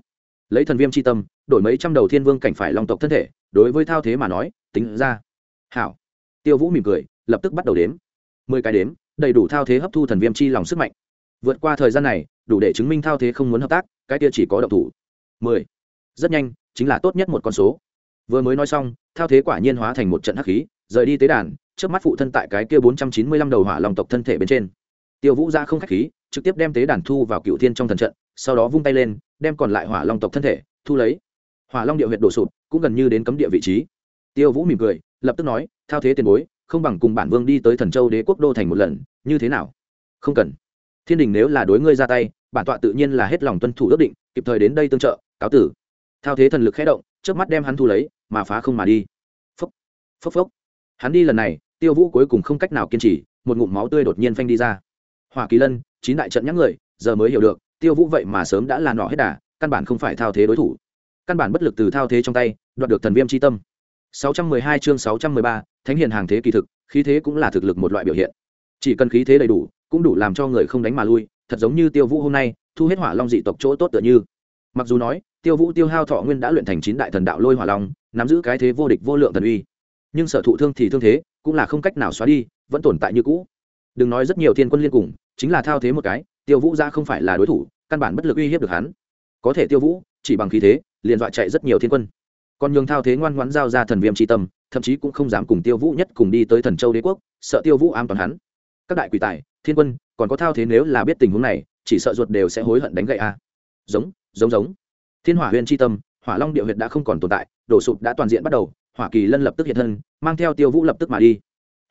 [SPEAKER 1] Lấy thần viêm chi tâm, đổi mấy trăm đầu thiên vương cảnh phải long tộc thân thể, đối với thao thế mà nói, tính ra. Hảo. Tiêu vũ mỉm cười, lập tức bắt đầu đếm. Mười cái đếm, đầy đủ thao thế hấp thu thần viêm chi lòng sức mạnh. Vượt qua thời gian này đủ để chứng minh thao thế không muốn hợp tác, cái kia chỉ có động thủ. Mười. Rất nhanh, chính là tốt nhất một con số. Vừa mới nói xong, thao thế quả nhiên hóa thành một trận hắc khí, rời đi tế đàn, trước mắt phụ thân tại cái kia bốn trăm chín mươi lăm đầu hỏa lòng tộc thân thể bên trên. Tiêu vũ ra không khách khí, trực tiếp đem tế đàn thu vào cựu thiên trong thần trận, sau đó vung tay lên, đem còn lại hỏa long tộc thân thể thu lấy. Hỏa long địa huyệt đổ sụp, cũng gần như đến cấm địa vị trí. Tiêu vũ mỉm cười, lập tức nói, thao thế tiền bối, không bằng cùng bản vương đi tới thần châu đế quốc đô thành một lần, như thế nào? Không cần. Thiên đình nếu là đối ngươi ra tay bản tọa tự nhiên là hết lòng tuân thủ ước định kịp thời đến đây tương trợ cáo tử. Thao thế thần lực khẽ động trước mắt đem hắn thu lấy mà phá không mà đi. Phốc phốc phốc. Hắn đi lần này tiêu vũ cuối cùng không cách nào kiên trì một ngụm máu tươi đột nhiên phanh đi ra. Hỏa kỳ lân chín đại trận nhắc người giờ mới hiểu được tiêu vũ vậy mà sớm đã là nọ hết đà căn bản không phải thao thế đối thủ. Căn bản bất lực từ thao thế trong tay đoạt được thần viêm c tâm. 612 chương 613, thánh hiền hàng thế kỳ thực khí thế cũng là thực lực một loại biểu hiện. Chỉ cần khí thế đầy đủ cũng đủ làm cho người không đánh mà lui thật giống như tiêu vũ hôm nay, thu hết hỏa long dị tộc chỗ tốt tựa như. Mặc dù nói, tiêu vũ tiêu hao thọ nguyên đã luyện thành chín đại thần đạo lôi hỏa long, nắm giữ cái thế vô địch vô lượng thần uy. Nhưng sở thụ thương thì thương thế, cũng là không cách nào xóa đi, vẫn tồn tại như cũ. Đừng nói rất nhiều thiên quân liên cùng, chính là thao thế một cái, tiêu vũ ra không phải là đối thủ, căn bản bất lực uy hiếp được hắn. Có thể tiêu vũ, chỉ bằng khí thế, liền dọa chạy rất nhiều thiên quân. Còn nhường thao thế ngoan ngoãn giao ra thần viêm tri tâm, thậm chí cũng không dám cùng tiêu vũ nhất cùng đi tới thần châu đế quốc, sợ tiêu vũ an toàn hắn. Các đại quỷ tài, thiên quân còn có thao thế nếu là biết tình huống này, chỉ sợ ruột đều sẽ hối hận đánh gậy a. Giống giống giống. Thiên hỏa huyền tri tâm, hỏa long địa huyệt đã không còn tồn tại, đổ sụp đã toàn diện bắt đầu, hỏa kỳ lân lập tức hiện thân, mang theo tiêu vũ lập tức mà đi.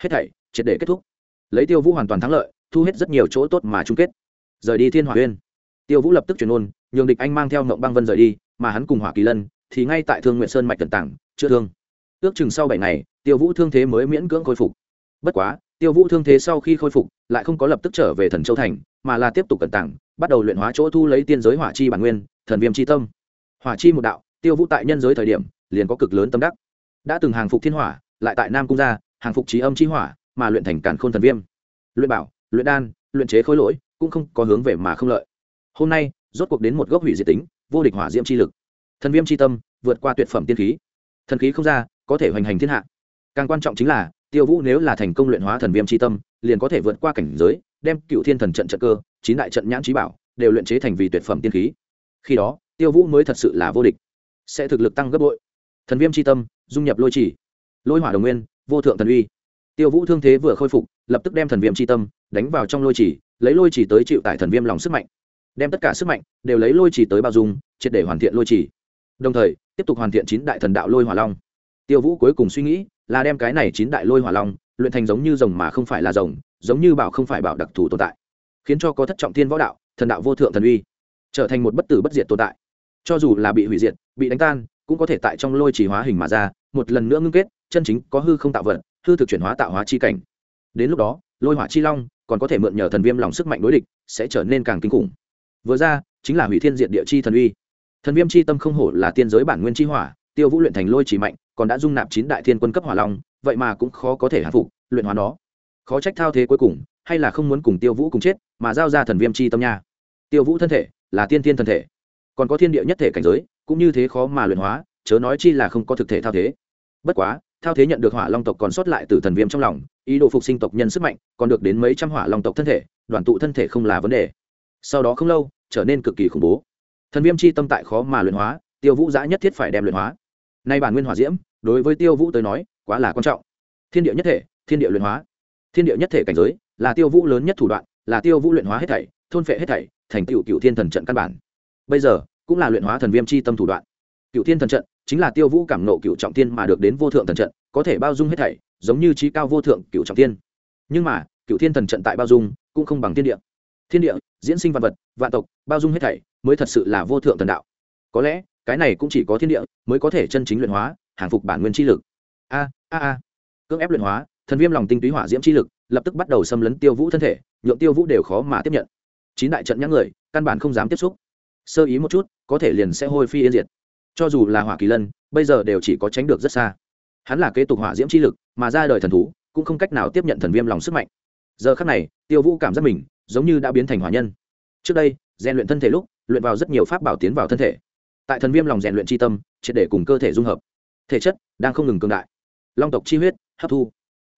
[SPEAKER 1] Hết thảy, triệt để kết thúc. Lấy tiêu vũ hoàn toàn thắng lợi, thu hết rất nhiều chỗ tốt mà chung kết. Rời đi thiên hỏa huyên tiêu vũ lập tức chuyển ôn, nhường địch anh mang theo ngộng băng vân rời đi, mà hắn cùng hỏa kỳ lân thì ngay tại thương nguyện sơn mạch tần tảng, chưa thương. Ước chừng sau bảy ngày, tiêu vũ thương thế mới miễn cưỡng khôi phục. Bất quá tiêu vũ thương thế sau khi khôi phục, lại không có lập tức trở về thần châu thành, mà là tiếp tục cẩn tảng bắt đầu luyện hóa chỗ thu lấy tiên giới hỏa chi bản nguyên, thần viêm chi tâm. Hỏa chi một đạo, tiêu vũ tại nhân giới thời điểm, liền có cực lớn tâm đắc. Đã từng hàng phục thiên hỏa, lại tại nam cung gia hàng phục trí âm chi hỏa, mà luyện thành cản khôn thần viêm. Luyện bảo, luyện đan, luyện chế khối lỗi, cũng không có hướng về mà không lợi. Hôm nay, rốt cuộc đến một gốc hủy diệt tính, vô địch hỏa diễm chi lực. Thần viêm chi tâm, vượt qua tuyệt phẩm tiên khí. Thần khí không ra, có thể hoành hành thiên hạ. Càng quan trọng chính là tiêu vũ nếu là thành công luyện hóa thần viêm chi tâm, liền có thể vượt qua cảnh giới, đem cựu thiên thần trận trận cơ, chín đại trận nhãn trí bảo, đều luyện chế thành vì tuyệt phẩm tiên khí. Khi đó, tiêu vũ mới thật sự là vô địch, sẽ thực lực tăng gấp bội. Thần viêm chi tâm, dung nhập lôi chỉ, lôi hỏa đồng nguyên, vô thượng thần uy. Tiêu vũ thương thế vừa khôi phục, lập tức đem thần viêm chi tâm đánh vào trong lôi chỉ, lấy lôi chỉ tới chịu tại thần viêm lòng sức mạnh. Đem tất cả sức mạnh đều lấy lôi chỉ tới bao dung, triệt để hoàn thiện lôi chỉ. Đồng thời, tiếp tục hoàn thiện chín đại thần đạo lôi hỏa long. Tiêu vũ cuối cùng suy nghĩ là đem cái này chín đại lôi hỏa long luyện thành giống như rồng mà không phải là rồng, giống như bảo không phải bảo đặc thù tồn tại, khiến cho có thất trọng thiên võ đạo, thần đạo vô thượng thần uy, trở thành một bất tử bất diệt tồn tại. Cho dù là bị hủy diệt, bị đánh tan, cũng có thể tại trong lôi chỉ hóa hình mà ra, một lần nữa ngưng kết, chân chính có hư không tạo vật, hư thực chuyển hóa tạo hóa chi cảnh. Đến lúc đó, lôi hỏa chi long còn có thể mượn nhờ thần viêm lòng sức mạnh đối địch, sẽ trở nên càng kinh khủng. Vừa ra, chính là hủy thiên diện địa chi thần uy. Thần viêm chi tâm không hổ là tiên giới bản nguyên chi hỏa, tiêu vũ luyện thành lôi chỉ mạnh còn đã dung nạp chín đại thiên quân cấp hỏa long, vậy mà cũng khó có thể hạ phục, luyện hóa nó. Khó trách thao thế cuối cùng, hay là không muốn cùng tiêu vũ cùng chết, mà giao ra thần viêm chi tâm nha. Tiêu vũ thân thể là tiên tiên thân thể, còn có thiên địa nhất thể cảnh giới, cũng như thế khó mà luyện hóa, chớ nói chi là không có thực thể thao thế. Bất quá, thao thế nhận được hỏa long tộc còn sót lại từ thần viêm trong lòng, ý đồ phục sinh tộc nhân sức mạnh, còn được đến mấy trăm hỏa long tộc thân thể, đoàn tụ thân thể không là vấn đề. Sau đó không lâu, trở nên cực kỳ khủng bố. Thần viêm chi tâm tại khó mà luyện hóa, tiêu vũ giã nhất thiết phải đem luyện hóa. Nay bản nguyên hỏa diễm đối với tiêu vũ tới nói, quá là quan trọng. Thiên địa nhất thể, thiên địa luyện hóa. Thiên địa nhất thể cảnh giới, là tiêu vũ lớn nhất thủ đoạn, là tiêu vũ luyện hóa hết thảy, thôn phệ hết thảy, thành tựu cựu thiên thần trận căn bản. Bây giờ, cũng là luyện hóa thần viêm chi tâm thủ đoạn. Cựu thiên thần trận, chính là tiêu vũ cảm nộ cựu trọng thiên mà được đến vô thượng thần trận, có thể bao dung hết thảy, giống như trí cao vô thượng cựu trọng thiên. Nhưng mà, cựu thiên thần trận tại bao dung, cũng không bằng thiên địa. Thiên địa, diễn sinh vạn vật, vạn tộc, bao dung hết thảy, mới thật sự là vô thượng thần đạo. Có lẽ, cái này cũng chỉ có thiên địa, mới có thể chân chính luyện hóa hàng phục bản nguyên chi lực. A a a. Cưỡng ép luyện hóa, thần viêm lòng tinh túy hỏa diễm chi lực, lập tức bắt đầu xâm lấn tiêu vũ thân thể, nhượng tiêu vũ đều khó mà tiếp nhận. Chín đại trận nhãn người, căn bản không dám tiếp xúc. Sơ ý một chút, có thể liền sẽ hôi phi yên diệt. Cho dù là hỏa kỳ lân, bây giờ đều chỉ có tránh được rất xa. Hắn là kế tục hỏa diễm chi lực, mà ra đời thần thú, cũng không cách nào tiếp nhận thần viêm lòng sức mạnh. Giờ khắc này, tiêu vũ cảm giác mình, giống như đã biến thành hỏa nhân. Trước đây, rèn luyện thân thể lúc, luyện vào rất nhiều pháp bảo tiến vào thân thể. Tại thần viêm lòng rèn luyện chi tâm, triệt để cùng cơ thể dung hợp thể chất đang không ngừng cường đại. Long tộc chi huyết, hấp thu.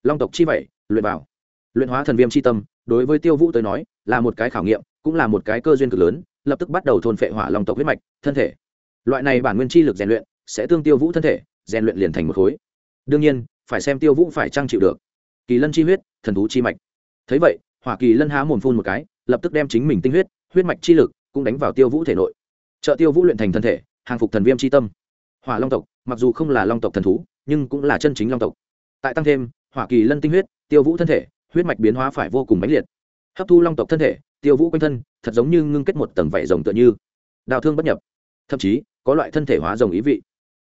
[SPEAKER 1] Long tộc chi vậy luyện vào. Luyện hóa thần viêm c h i tâm, đối với tiêu vũ tới nói, là một cái khảo nghiệm, cũng là một cái cơ duyên cực lớn, lập tức bắt đầu thôn phệ hỏa long tộc huyết mạch, thân thể. Loại này bản nguyên chi lực rèn luyện, sẽ tương tiêu vũ thân thể, rèn luyện liền thành một khối. Đương nhiên, phải xem tiêu vũ phải trang chịu được. Kỳ lân chi huyết, thần thú chi mạch. Thấy vậy, hỏa kỳ lân há mồm phun một cái, lập tức đem chính mình tinh huyết huyết mạch chi lực cũng đánh vào tiêu vũ thể nội. Trợ tiêu vũ luyện thành thân thể, hàng phục thần viêm c h i tâm hỏa long tộc, mặc dù không là long tộc thần thú, nhưng cũng là chân chính long tộc. Tại tăng thêm, hỏa kỳ lân tinh huyết, tiêu vũ thân thể, huyết mạch biến hóa phải vô cùng mãnh liệt. Hấp thu long tộc thân thể, tiêu vũ quanh thân, thật giống như ngưng kết một tầng vảy rồng tựa như. Đào thương bất nhập. Thậm chí, có loại thân thể hóa rồng ý vị.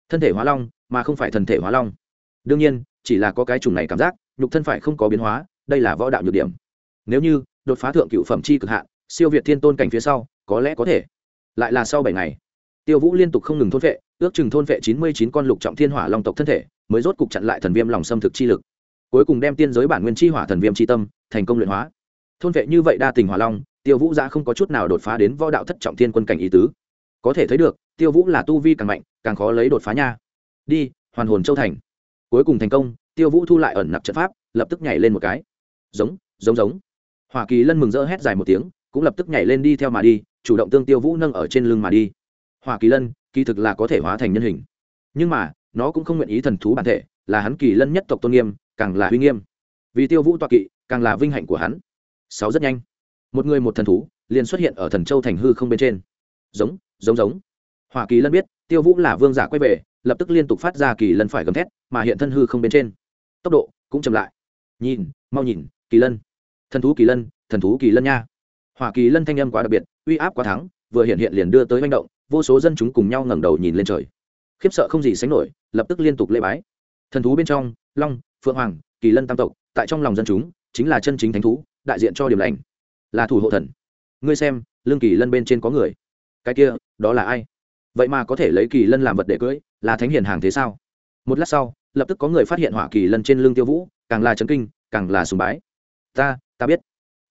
[SPEAKER 1] Thân thể hóa long, mà không phải thần thể hóa long. Đương nhiên, chỉ là có cái chủng này cảm giác, nhục thân phải không có biến hóa, đây là võ đạo nhược điểm. Nếu như, đột phá thượng cựu phẩm chi cực hạn, siêu việt thiên tôn cảnh phía sau, có lẽ có thể. Lại là sau bảy ngày tiêu vũ liên tục không ngừng thôn vệ ước chừng thôn vệ chín mươi chín con lục trọng thiên hỏa long tộc thân thể, mới rốt cục chặn lại thần viêm lòng xâm thực chi lực. Cuối cùng đem tiên giới bản nguyên chi hỏa thần viêm chi tâm, thành công luyện hóa. Thôn vệ như vậy đa tình hỏa long, tiêu vũ dã không có chút nào đột phá đến võ đạo thất trọng thiên quân cảnh ý tứ. Có thể thấy được, tiêu vũ là tu vi càng mạnh, càng khó lấy đột phá nha. Đi, hoàn hồn châu thành. Cuối cùng thành công, tiêu vũ thu lại ẩn nặc trận pháp, lập tức nhảy lên một cái. Giống giống giống. Hoa kỳ lân mừng rỡ hét dài một tiếng, cũng lập tức nhảy lên đi theo mà đi, chủ động tương tiêu vũ nâng ở trên lưng mà đi hỏa kỳ lân kỳ thực là có thể hóa thành nhân hình. Nhưng mà, nó cũng không nguyện ý thần thú bản thể, là hắn kỳ lân nhất tộc tôn nghiêm, càng là uy nghiêm. Vì tiêu vũ toa kỵ, càng là vinh hạnh của hắn. Sáu rất nhanh. Một người một thần thú, liền xuất hiện ở thần châu thành hư không bên trên. Giống giống giống. Hỏa kỳ lân biết, tiêu vũ là vương giả quay về, lập tức liên tục phát ra kỳ lân phải gầm thét, mà hiện thân hư không bên trên. Tốc độ cũng chậm lại. Nhìn, mau nhìn, kỳ lân. Thần thú kỳ lân, thần thú kỳ lân nha. Hỏa kỳ lân thanh âm quá đặc biệt, uy áp quá thắng, vừa hiện hiện liền đưa tới manh động vô số dân chúng cùng nhau ngẩng đầu nhìn lên trời. Khiếp sợ không gì sánh nổi, lập tức liên tục lễ bái. Thần thú bên trong, long, phượng hoàng, kỳ lân tam tộc, tại trong lòng dân chúng, chính là chân chính thánh thú, đại diện cho điểm lành. Là thủ hộ thần. Ngươi xem lương kỳ lân bên trên có người. Cái kia, đó là ai? Vậy mà có thể lấy kỳ lân làm vật để cưỡi là thánh hiền hàng thế sao? Một lát sau, lập tức có người phát hiện hỏa kỳ lân trên lưng tiêu vũ, càng là trấn kinh, càng là sùng bái. Ta ta biết.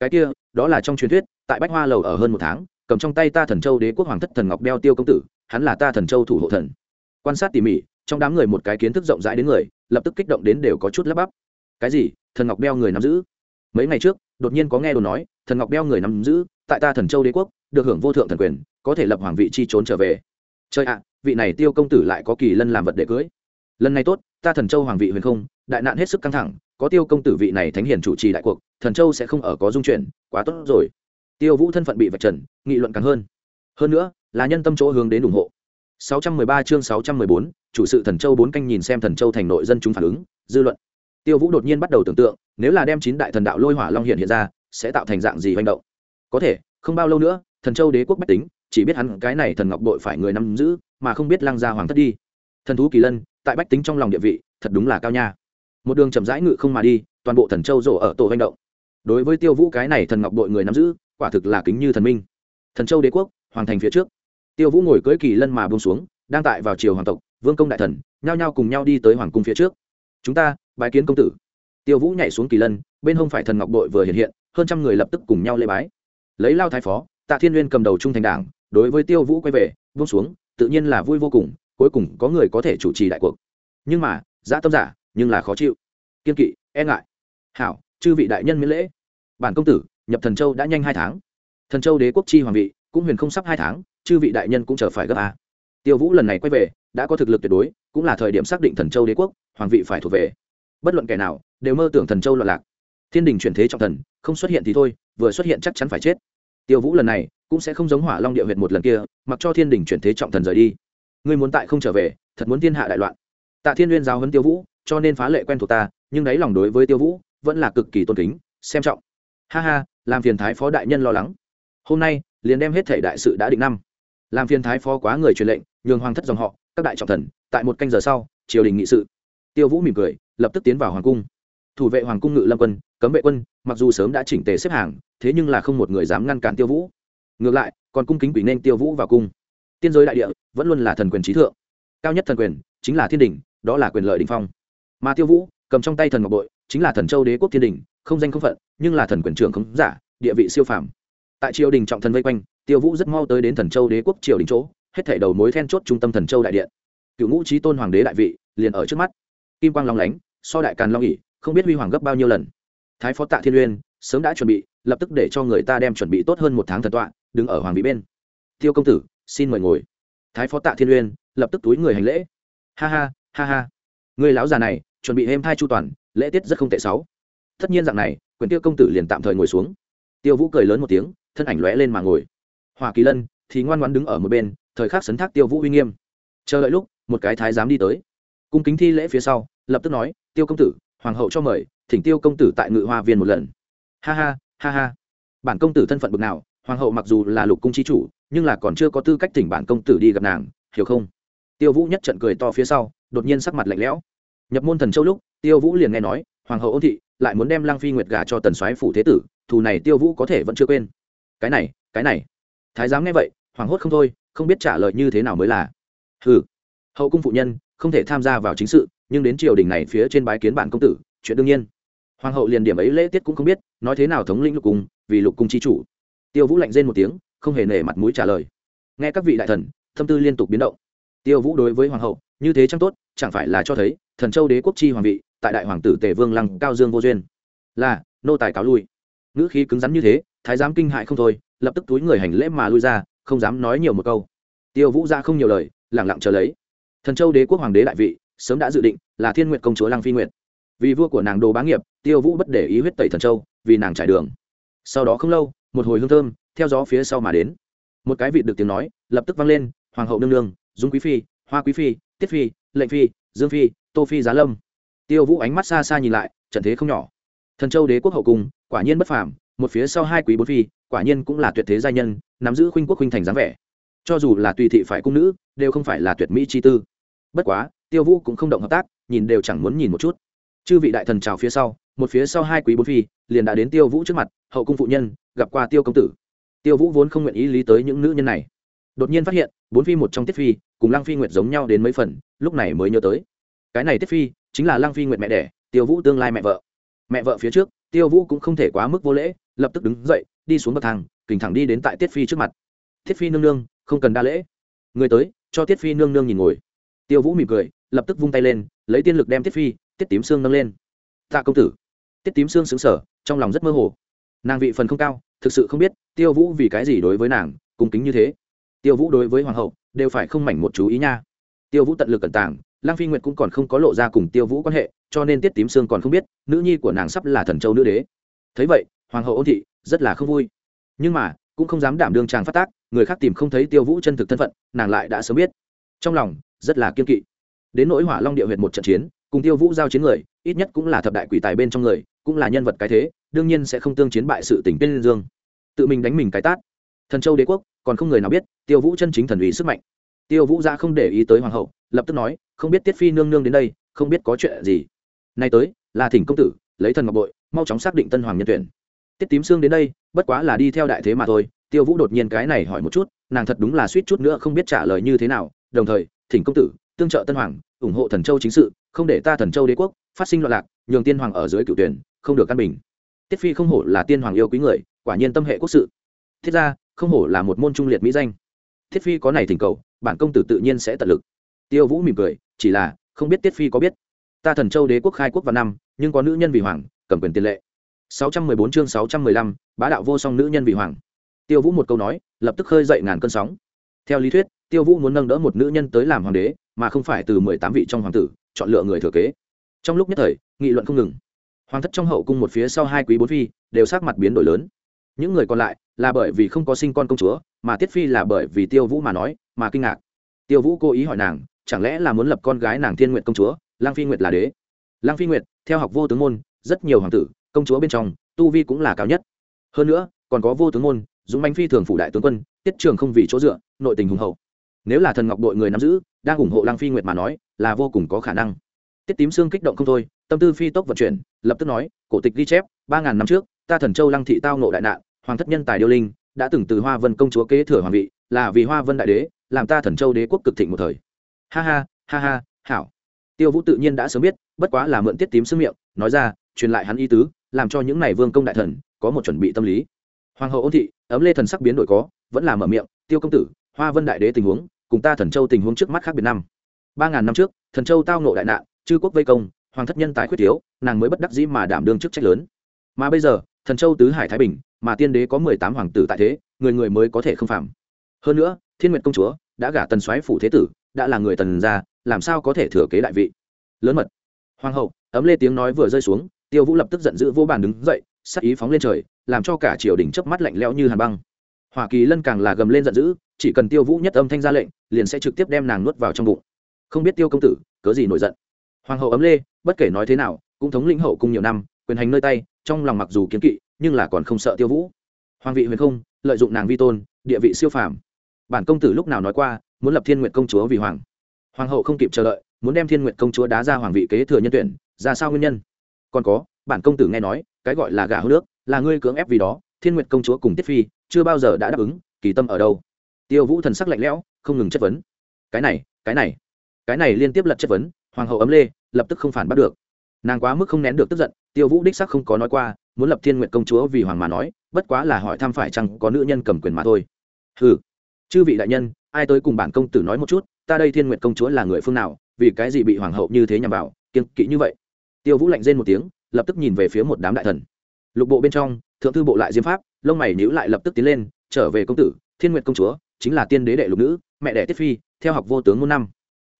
[SPEAKER 1] Cái kia, đó là trong truyền thuyết, tại bách hoa lầu ở hơn một tháng cầm trong tay ta thần châu đế quốc hoàng thất thần ngọc đeo tiêu công tử, hắn là ta thần châu thủ hộ thần. Quan sát tỉ mỉ, trong đám người một cái kiến thức rộng rãi đến người, lập tức kích động đến đều có chút lắp bắp. Cái gì? Thần ngọc đeo người nắm giữ? Mấy ngày trước, đột nhiên có nghe đồn nói, thần ngọc đeo người nắm giữ, tại ta thần châu đế quốc, được hưởng vô thượng thần quyền, có thể lập hoàng vị chi trốn trở về. Chơi ạ, vị này tiêu công tử lại có kỳ lân làm vật để cưới. Lần này tốt, ta thần châu hoàng vị huyền không, đại nạn hết sức căng thẳng, có tiêu công tử vị này thánh hiền chủ trì đại cuộc, thần châu sẽ không ở có dung chuyển, quá tốt rồi tiêu vũ thân phận bị vạch trần nghị luận càng hơn. Hơn nữa là nhân tâm chỗ hướng đến ủng hộ. 613 chương 614, chủ sự thần châu bốn canh nhìn xem thần châu thành nội dân chúng phản ứng dư luận. Tiêu vũ đột nhiên bắt đầu tưởng tượng nếu là đem chín đại thần đạo lôi hỏa long hiện hiện ra sẽ tạo thành dạng gì hành động? Có thể không bao lâu nữa thần châu đế quốc bách tính chỉ biết hắn cái này thần ngọc đội phải người nắm giữ mà không biết lăng gia hoàng thất đi. Thần thú kỳ lân tại bách tính trong lòng địa vị thật đúng là cao nha. Một đường chậm rãi ngự không mà đi toàn bộ thần châu rổ ở tổ hành động. Đối với tiêu vũ cái này thần ngọc đội người nắm giữ quả thực là kính như thần minh. Thần châu đế quốc, hoàng thành phía trước. Tiêu vũ ngồi cưỡi kỳ lân mà bông xuống, đang tại vào triều hoàng tộc, vương công đại thần, nhao nhao cùng nhau đi tới hoàng cung phía trước. Chúng ta, bái kiến công tử. Tiêu vũ nhảy xuống kỳ lân, bên hông phải thần ngọc đội vừa hiện hiện, hơn trăm người lập tức cùng nhau lễ bái. Lấy lao thái phó, tạ thiên uyên cầm đầu trung thành đảng, đối với tiêu vũ quay về, buông xuống, tự nhiên là vui vô cùng, cuối cùng có người có thể chủ trì đại cuộc. Nhưng mà, dã tâm giả, nhưng là khó chịu. Kiên kỵ e ngại. Hảo, chư vị đại nhân miễn lễ. Bản công tử nhập thần châu đã nhanh hai tháng. Thần châu đế quốc chi hoàng vị, cũng huyền không sắp hai tháng, chư vị đại nhân cũng chờ phải gấp a. Tiêu vũ lần này quay về, đã có thực lực tuyệt đối, cũng là thời điểm xác định thần châu đế quốc, hoàng vị phải thuộc về. Bất luận kẻ nào, đều mơ tưởng thần châu loạn lạc. Thiên đình chuyển thế trọng thần, không xuất hiện thì thôi, vừa xuất hiện chắc chắn phải chết. Tiêu vũ lần này, cũng sẽ không giống hỏa long địa huyện một lần kia, mặc cho thiên đình chuyển thế trọng thần rời đi. Ngươi muốn tại không trở về, thật muốn thiên hạ đại loạn. Tạ thiên uyên giáo huấn tiêu vũ, cho nên phá lệ quen thuộc ta, nhưng đáy lòng đối với tiêu vũ, vẫn là cực kỳ tôn kính, xem trọng ha ha, làm phiền thái phó đại nhân lo lắng. Hôm nay, liền đem hết thể đại sự đã định năm. Làm phiền thái phó quá người truyền lệnh, nhường hoàng thất dòng họ, các đại trọng thần, tại một canh giờ sau, triều đình nghị sự. Tiêu vũ mỉm cười, lập tức tiến vào hoàng cung. Thủ vệ hoàng cung ngự lâm quân, cấm vệ quân, mặc dù sớm đã chỉnh tề xếp hàng, thế nhưng là không một người dám ngăn cản tiêu vũ. Ngược lại, còn cung kính quỷ nên tiêu vũ vào cung. Tiên giới đại địa, vẫn luôn là thần quyền trí thượng. Cao nhất thần quyền, chính là thiên đình, đó là quyền lợi đình phong. Mà tiêu vũ, cầm trong tay thần ngọc bội, chính là thần châu đế quốc thiên đình không danh không phận, nhưng là thần quyền trưởng không giả, địa vị siêu phàm. Tại triều đình trọng thần vây quanh, tiêu vũ rất mau tới đến thần châu đế quốc triều đình chỗ, hết thảy đầu mối then chốt trung tâm thần châu đại điện. Cựu ngũ trí tôn hoàng đế đại vị, liền ở trước mắt. Kim quang long lánh, so đại càn long ỉ không biết huy hoàng gấp bao nhiêu lần. Thái phó tạ thiên uyên, sớm đã chuẩn bị, lập tức để cho người ta đem chuẩn bị tốt hơn một tháng thần tọa, đứng ở hoàng vị bên. Tiêu công tử, xin mời ngồi. Thái phó tạ thiên uyên, lập tức túi người hành lễ. Ha ha ha ha. Người lão già này, chuẩn bị êm thai chu toàn, lễ tiết rất không tệ sáu tất nhiên dạng này, quyền tiêu công tử liền tạm thời ngồi xuống. Tiêu vũ cười lớn một tiếng, thân ảnh lóe lên mà ngồi. Hoa kỳ lân thì ngoan ngoãn đứng ở một bên, thời khắc sấn thác tiêu vũ uy nghiêm. Chờ đợi lúc, một cái thái giám đi tới. Cung kính thi lễ phía sau, lập tức nói, tiêu công tử, hoàng hậu cho mời, thỉnh tiêu công tử tại ngự hoa viên một lần. Ha ha ha ha. Bản công tử thân phận bực nào, hoàng hậu mặc dù là lục cung chi chủ, nhưng là còn chưa có tư cách thỉnh bản công tử đi gặp nàng, hiểu không? Tiêu vũ nhất trận cười to phía sau, đột nhiên sắc mặt lạnh lẽo. Nhập môn thần châu lúc, tiêu vũ liền nghe nói, hoàng hậu ôn thị lại muốn đem lang phi nguyệt gả cho tần soái phủ thế tử, thù này tiêu vũ có thể vẫn chưa quên. Cái này cái này. Thái giám nghe vậy, hoảng hốt không thôi, không biết trả lời như thế nào mới là. Ừ hậu cung phụ nhân, không thể tham gia vào chính sự, nhưng đến triều đình này phía trên bái kiến bản công tử, chuyện đương nhiên. Hoàng hậu liền điểm ấy lễ tiết cũng không biết, nói thế nào thống lĩnh lục cung, vì lục cung chi chủ. Tiêu vũ lạnh rên một tiếng, không hề nể mặt mũi trả lời. Nghe các vị đại thần, tâm tư liên tục biến động. Tiêu vũ đối với hoàng hậu, như thế chẳng tốt, chẳng phải là cho thấy, thần châu đế quốc chi hoàng vị tại đại hoàng tử tề vương lăng cao dương vô duyên. Là, nô tài cáo lui. Ngữ khí cứng rắn như thế, thái giám kinh hại không thôi, lập tức túi người hành lễ mà lui ra, không dám nói nhiều một câu. Tiêu vũ ra không nhiều lời lẳng lặng chờ lấy. Thần châu đế quốc hoàng đế đại vị, sớm đã dự định là thiên nguyện công chúa lăng phi nguyện vì vua của nàng đồ bá nghiệp, tiêu vũ bất để ý huyết tẩy thần châu, vì nàng trải đường. Sau đó không lâu, một hồi hương thơm, theo gió phía sau mà đến. Một cái vị được tiếng nói, lập tức vang lên, hoàng hậu nương nương, dung quý phi, hoa quý phi, tiết phi, lệnh phi, dương phi, tô phi giá lâm tiêu vũ ánh mắt xa xa nhìn lại, trận thế không nhỏ. Thần châu đế quốc hậu cung, quả nhiên bất phàm, một phía sau hai quý bốn phi, quả nhiên cũng là tuyệt thế giai nhân, nắm giữ khuynh quốc khuynh thành dáng vẻ. Cho dù là tùy thị phải cung nữ, đều không phải là tuyệt mỹ chi tư. Bất quá, tiêu vũ cũng không động hợp tác, nhìn đều chẳng muốn nhìn một chút. Chư vị đại thần chào phía sau, một phía sau hai quý bốn phi, liền đã đến tiêu vũ trước mặt, hậu cung phụ nhân, gặp qua tiêu công tử. Tiêu vũ vốn không nguyện ý lý tới những nữ nhân này. Đột nhiên phát hiện, bốn phi một trong tiết phi, cùng lăng phi nguyệt giống nhau đến mấy phần, lúc này mới nhớ tới. Cái này tiết phi chính là lăng phi nguyệt mẹ đẻ, tiêu vũ tương lai mẹ vợ. Mẹ vợ phía trước, tiêu vũ cũng không thể quá mức vô lễ, lập tức đứng dậy, đi xuống bậc thang, kình thẳng đi đến tại tiết phi trước mặt. Tiết phi nương nương, không cần đa lễ. Người tới, cho tiết phi nương nương nhìn ngồi. Tiêu vũ mỉm cười, lập tức vung tay lên, lấy tiên lực đem tiết phi, tiết tím xương nâng lên. Tạ công tử. Tiết tím xương xứng sở trong lòng rất mơ hồ. Nàng vị phần không cao, thực sự không biết, tiêu vũ vì cái gì đối với nàng, cung kính như thế. Tiêu vũ đối với hoàng hậu, đều phải không mảnh một chú ý nha. Tiêu vũ tận lực cẩn tàng lang phi nguyệt cũng còn không có lộ ra cùng tiêu vũ quan hệ, cho nên tiết tím sương còn không biết, nữ nhi của nàng sắp là thần châu nữ đế. Thấy vậy, hoàng hậu ôn thị rất là không vui. Nhưng mà, cũng không dám đảm đương chàng phát tác, người khác tìm không thấy tiêu vũ chân thực thân phận, nàng lại đã sớm biết. Trong lòng, rất là kiên kỵ. Đến nỗi hỏa long địa huyệt một trận chiến, cùng tiêu vũ giao chiến người, ít nhất cũng là thập đại quỷ tài bên trong người, cũng là nhân vật cái thế, đương nhiên sẽ không tương chiến bại sự tình tiên dương. Tự mình đánh mình cái tát. Thần châu đế quốc, còn không người nào biết, tiêu vũ chân chính thần uy sức mạnh tiêu vũ ra không để ý tới hoàng hậu, lập tức nói, không biết tiết phi nương nương đến đây, không biết có chuyện gì. Nay tới, là thỉnh công tử, lấy thần ngọc bội, mau chóng xác định tân hoàng nhân tuyển. Tiết tím xương đến đây, bất quá là đi theo đại thế mà thôi, tiêu vũ đột nhiên cái này hỏi một chút, nàng thật đúng là suýt chút nữa không biết trả lời như thế nào, đồng thời, thỉnh công tử, tương trợ tân hoàng, ủng hộ thần châu chính sự, không để ta thần châu đế quốc phát sinh loạn lạc, nhường tiên hoàng ở dưới cựu tuyển, không được căn bình. Tiết phi không hổ là tiên hoàng yêu quý người, quả nhiên tâm hệ quốc sự. Thiết ra, không hổ là một môn trung liệt mỹ danh. Thiết phi có này thỉnh cầu bản công tử tự nhiên sẽ tận lực. Tiêu vũ mỉm cười chỉ là không biết tiết phi có biết. Ta thần châu đế quốc khai quốc vào năm nhưng có nữ nhân vì hoàng cầm quyền tiền lệ. 614 chương 615, bá đạo vô song nữ nhân vị hoàng. Tiêu vũ một câu nói lập tức khơi dậy ngàn cơn sóng. Theo lý thuyết tiêu vũ muốn nâng đỡ một nữ nhân tới làm hoàng đế mà không phải từ mười tám vị trong hoàng tử chọn lựa người thừa kế. Trong lúc nhất thời nghị luận không ngừng. Hoàng thất trong hậu cung một phía sau hai quý bốn phi đều sắc mặt biến đổi lớn. Những người còn lại là bởi vì không có sinh con công chúa mà tiết phi là bởi vì tiêu vũ mà nói mà kinh ngạc. Tiêu vũ cố ý hỏi nàng, chẳng lẽ là muốn lập con gái nàng thiên nguyện công chúa lang phi nguyệt là đế? Lang phi nguyệt, theo học vô tướng môn, rất nhiều hoàng tử, công chúa bên trong, tu vi cũng là cao nhất. Hơn nữa, còn có vô tướng môn, dũng Bánh phi thường phủ đại tướng quân, tiết trường không vì chỗ dựa, nội tình hùng hậu. Nếu là thần ngọc đội người nắm giữ, đang ủng hộ lang phi nguyệt mà nói, là vô cùng có khả năng. Tiết tím xương kích động không thôi, tâm tư phi tốc vận chuyển, lập tức nói, cổ tịch ghi chép, ba ngàn năm trước, ta thần châu lăng thị tao nộ đại nạn, hoàng thất nhân tài điêu linh, đã từng từ hoa vân công chúa kế thừa hoàng vị, là vì hoa vân đại đế làm ta thần châu đế quốc cực thịnh một thời. Ha ha ha ha, hảo. Tiêu vũ tự nhiên đã sớm biết, bất quá là mượn tiết tím xương miệng, nói ra, truyền lại hắn ý tứ, làm cho những này vương công đại thần, có một chuẩn bị tâm lý. Hoàng hậu ôn thị, ấm lê thần sắc biến đổi có, vẫn là mở miệng, tiêu công tử, hoa vân đại đế tình huống, cùng ta thần châu tình huống trước mắt khác biệt năm. Ba ngàn năm trước, thần châu tao nộ đại nạn, chư quốc vây công, hoàng thất nhân tái khuyết thiếu, nàng mới bất đắc dĩ mà đảm đương chức trách lớn. Mà bây giờ, thần châu tứ hải thái bình, mà tiên đế có mười tám hoàng tử tại thế, người người mới có thể không phạm. Hơn nữa thiên Nguyệt công chúa, đã gả tần soái phủ thế tử, đã là người tần gia, làm sao có thể thừa kế đại vị? Lớn mật. Hoàng hậu, ấm lê tiếng nói vừa rơi xuống, tiêu vũ lập tức giận dữ vô bàn đứng dậy, sắc ý phóng lên trời, làm cho cả triều đình chớp mắt lạnh lẽo như hàn băng. Hoa kỳ lân càng là gầm lên giận dữ, chỉ cần tiêu vũ nhất âm thanh ra lệnh, liền sẽ trực tiếp đem nàng nuốt vào trong bụng. Không biết tiêu công tử, cớ gì nổi giận? Hoàng hậu ấm lê, bất kể nói thế nào, cũng thống lĩnh hậu cung nhiều năm, quyền hành nơi tay, trong lòng mặc dù kiến kỵ, nhưng là còn không sợ tiêu vũ. Hoàng vị huyền không, lợi dụng nàng vi tôn, địa vị siêu phàm bản công tử lúc nào nói qua, muốn lập thiên nguyện công chúa vì hoàng. Hoàng hậu không kịp chờ đợi, muốn đem thiên nguyện công chúa đá ra hoàng vị kế thừa nhân tuyển, ra sao nguyên nhân? Còn có, bản công tử nghe nói, cái gọi là gà hô nước là ngươi cưỡng ép vì đó, thiên nguyện công chúa cùng tiết phi, chưa bao giờ đã đáp ứng, kỳ tâm ở đâu? Tiêu vũ thần sắc lạnh lẽo, không ngừng chất vấn. Cái này cái này cái này liên tiếp lật chất vấn, hoàng hậu ấm lê, lập tức không phản bắt được. Nàng quá mức không nén được tức giận, tiêu vũ đích sắc không có nói qua, muốn lập thiên nguyện công chúa vì hoàng mà nói, bất quá là hỏi thăm phải chăng có nữ nhân cầm quyền mà thôi. Hừ chư vị đại nhân, ai tới cùng bản công tử nói một chút, ta đây thiên nguyện công chúa là người phương nào, vì cái gì bị hoàng hậu như thế nhằm vào kiên kỵ như vậy? Tiêu vũ lạnh rên một tiếng, lập tức nhìn về phía một đám đại thần. Lục bộ bên trong, thượng thư bộ lại diêm pháp, lông mày nhíu lại lập tức tiến lên, trở về công tử, thiên nguyện công chúa, chính là tiên đế đệ lục nữ, mẹ đẻ tiết phi, theo học vô tướng muôn năm.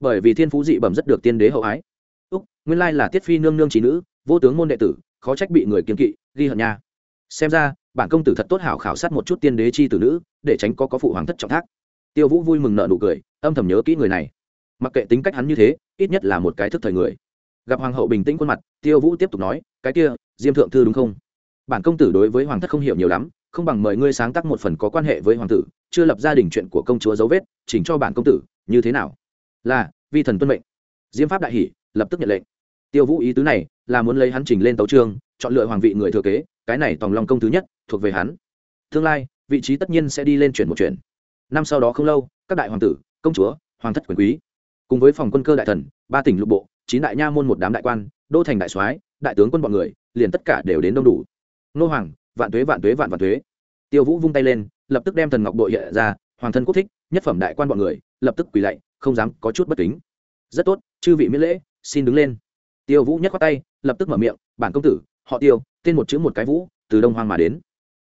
[SPEAKER 1] Bởi vì thiên phú dị bẩm rất được tiên đế hậu ái. Úc, nguyên lai là tiết phi nương nương trí nữ, vô tướng môn đệ tử, khó trách bị người kiên kỵ, ghi hận nha. Xem ra bản công tử thật tốt hảo khảo sát một chút tiên đế chi tử nữ, để tránh có có phụ hoàng thất trọng thác. Tiêu vũ vui mừng nợ nụ cười, âm thầm nhớ kỹ người này. Mặc kệ tính cách hắn như thế, ít nhất là một cái thức thời người. Gặp hoàng hậu bình tĩnh khuôn mặt, tiêu vũ tiếp tục nói, cái kia, diêm thượng thư đúng không? Bản công tử đối với hoàng thất không hiểu nhiều lắm, không bằng mời ngươi sáng tác một phần có quan hệ với hoàng tử, chưa lập gia đình chuyện của công chúa dấu vết, chỉnh cho bản công tử, như thế nào? Là, vi thần tuân mệnh. Diêm pháp đại hỷ lập tức nhận lệnh. Tiêu vũ ý tứ này là muốn lấy hắn trình lên tấu trương chọn lựa hoàng vị người thừa kế cái này tòng long công thứ nhất, thuộc về hắn. Tương lai, vị trí tất nhiên sẽ đi lên chuyển một chuyển. Năm sau đó không lâu, các đại hoàng tử, công chúa, hoàng thất quyền quý, cùng với phòng quân cơ đại thần, ba tỉnh lục bộ, chín đại nha môn một đám đại quan, đô thành đại soái, đại tướng quân bọn người, liền tất cả đều đến đông đủ. Nô hoàng, vạn tuế vạn tuế vạn vạn tuế. Tiêu vũ vung tay lên, lập tức đem thần ngọc đội hiện ra, hoàng thân quốc thích, nhất phẩm đại quan bọn người, lập tức quỳ lạy, không dám có chút bất kính. Rất tốt, chư vị miễn lễ, xin đứng lên. Tiêu vũ nhắc qua tay, lập tức mở miệng, bản công tử họ tiêu, tên một chữ một cái vũ, từ đông hoang mà đến.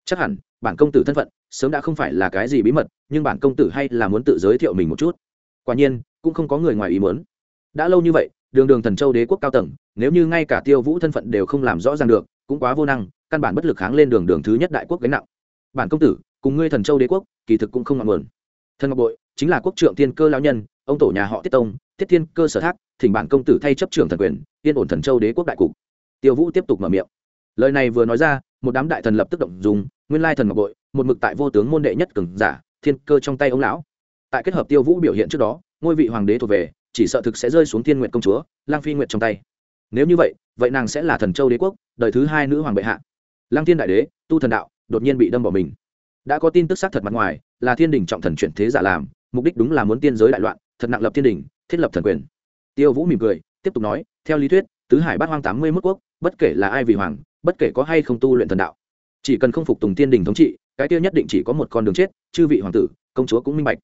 [SPEAKER 1] Chắc hẳn, bản công tử thân phận, sớm đã không phải là cái gì bí mật, nhưng bản công tử hay là muốn tự giới thiệu mình một chút. Quả nhiên, cũng không có người ngoài ý muốn. Đã lâu như vậy, đường đường thần châu đế quốc cao tầng, nếu như ngay cả tiêu vũ thân phận đều không làm rõ ràng được, cũng quá vô năng, căn bản bất lực kháng lên đường đường thứ nhất đại quốc gánh nặng. Bản công tử, cùng ngươi thần châu đế quốc, kỳ thực cũng không ngọn nguồn. Thần ngọc bội, chính là quốc trượng tiên cơ lão nhân, ông tổ nhà họ tiết tông, tiết thiên cơ sở thác, thỉnh bản công tử thay chấp trưởng thần quyền, yên ổn thần châu đế quốc đại cục tiêu vũ tiếp tục mở miệng. Lời này vừa nói ra, một đám đại thần lập tức động dùng, nguyên lai thần ngọc bội, một mực tại vô tướng môn đệ nhất cường giả, thiên cơ trong tay ông lão. Tại kết hợp tiêu vũ biểu hiện trước đó, ngôi vị hoàng đế thuộc về, chỉ sợ thực sẽ rơi xuống thiên nguyện công chúa, lang phi nguyện trong tay. Nếu như vậy vậy nàng sẽ là thần châu đế quốc, đời thứ hai nữ hoàng bệ hạ. Lang thiên đại đế, tu thần đạo, đột nhiên bị đâm bỏ mình. Đã có tin tức xác thật mặt ngoài, là thiên đình trọng thần chuyển thế giả làm, mục đích đúng là muốn tiên giới đại loạn, thật nặng lập thiên đình, thiết lập thần quyền. Tiêu vũ mỉm cười, tiếp tục nói, theo lý thuyết, tứ hải bát hoang tám mươi mức quốc bất kể là ai vì hoàng, bất kể có hay không tu luyện thần đạo, chỉ cần không phục tùng tiên đình thống trị, cái tiêu nhất định chỉ có một con đường chết, chư vị hoàng tử, công chúa cũng minh bạch.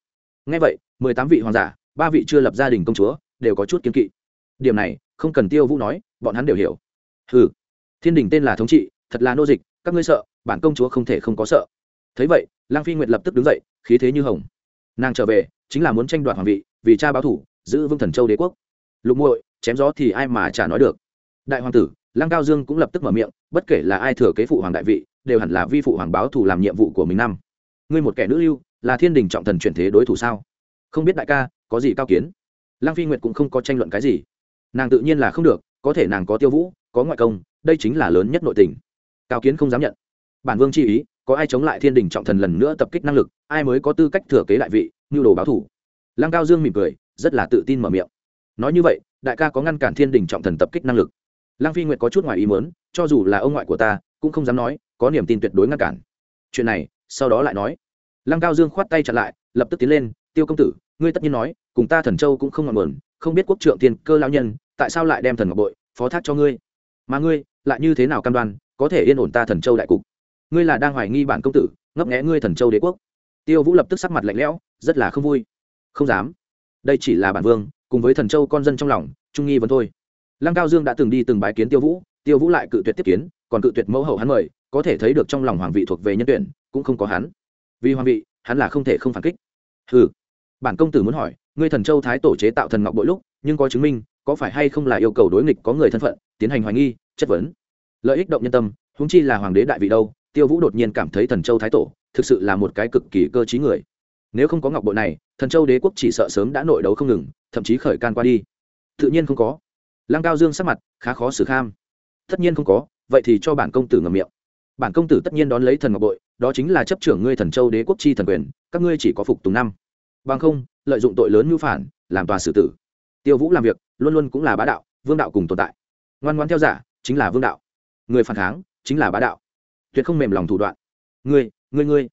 [SPEAKER 1] Ngay vậy, mười tám vị hoàng giả, ba vị chưa lập gia đình công chúa, đều có chút kiên kỵ. Điểm này, không cần tiêu vũ nói, bọn hắn đều hiểu. Ừ thiên đình tên là thống trị, thật là nô dịch, các ngươi sợ, bản công chúa không thể không có sợ. Thấy vậy lang phi nguyệt lập tức đứng dậy, khí thế như hồng. Nàng trở về, chính là muốn tranh đoạt hoàng vị, vì cha báo thủ, giữ vương thần châu đế quốc. Lục muội, chém gió thì ai mà chả nói được. Đại hoàng tử lăng cao dương cũng lập tức mở miệng, bất kể là ai thừa kế phụ hoàng đại vị, đều hẳn là vi phụ hoàng báo thủ làm nhiệm vụ của mình năm. Ngươi một kẻ nữ lưu, là thiên đình trọng thần chuyển thế đối thủ sao? Không biết đại ca, có gì cao kiến? Lăng phi nguyệt cũng không có tranh luận cái gì. Nàng tự nhiên là không được, có thể nàng có tiêu vũ, có ngoại công, đây chính là lớn nhất nội tình. Cao kiến không dám nhận. Bản vương chi ý, có ai chống lại thiên đình trọng thần lần nữa tập kích năng lực, ai mới có tư cách thừa kế đại vị như đồ báo thủ lăng cao dương mỉm cười, rất là tự tin mở miệng. Nói như vậy, đại ca có ngăn cản thiên đình trọng thần tập kích năng lực lăng phi nguyệt có chút ngoài ý mớn cho dù là ông ngoại của ta, cũng không dám nói, có niềm tin tuyệt đối ngăn cản. Chuyện này, sau đó lại nói. Lăng cao dương khoát tay chặn lại, lập tức tiến lên, tiêu công tử, ngươi tất nhiên nói, cùng ta thần châu cũng không ngọn mờn không biết quốc trượng tiền cơ lao nhân, tại sao lại đem thần ngọc bội, phó thác cho ngươi? Mà ngươi, lại như thế nào cam đoan, có thể yên ổn ta thần châu đại cục? Ngươi là đang hoài nghi bản công tử, ngấp nghẽ ngươi thần châu đế quốc. Tiêu vũ lập tức sắc mặt lạnh lẽo, rất là không vui. Không dám. Đây chỉ là bản vương, cùng với thần châu con dân trong lòng, trung nghi vấn thôi lăng cao dương đã từng đi từng bái kiến tiêu vũ tiêu vũ lại cự tuyệt tiếp kiến, còn cự tuyệt mẫu hậu hắn mời, có thể thấy được trong lòng hoàng vị thuộc về nhân tuyển, cũng không có hắn. Vì hoàng vị, hắn là không thể không phản kích. Ừ bản công tử muốn hỏi, ngươi thần châu thái tổ chế tạo thần ngọc bội lúc, nhưng có chứng minh, có phải hay không là yêu cầu đối nghịch có người thân phận, tiến hành hoài nghi, chất vấn. Lợi ích động nhân tâm húng chi là hoàng đế đại vị đâu, tiêu vũ đột nhiên cảm thấy thần châu thái tổ, thực sự là một cái cực kỳ cơ t người. Nếu không có ngọc bội này, thần châu đế quốc chỉ sợ sớm đã nội đấu không ngừng, thậm chí khởi can qua đi. Tự nhiên không có lăng cao dương sắc mặt khá khó xử kham. Tất nhiên không có, vậy thì cho bản công tử ngầm miệng. Bản công tử tất nhiên đón lấy thần ngọc bội, đó chính là chấp trưởng ngươi thần châu đế quốc chi thần quyền, các ngươi chỉ có phục tùng năm. Bằng không, lợi dụng tội lớn mưu phản, làm tòa xử tử. Tiêu vũ làm việc, luôn luôn cũng là bá đạo, vương đạo cùng tồn tại. Ngoan ngoan theo giả, chính là vương đạo. Người phản kháng, chính là bá đạo. Tuyệt không mềm lòng thủ đoạn. Ngươi ngươi ngươi.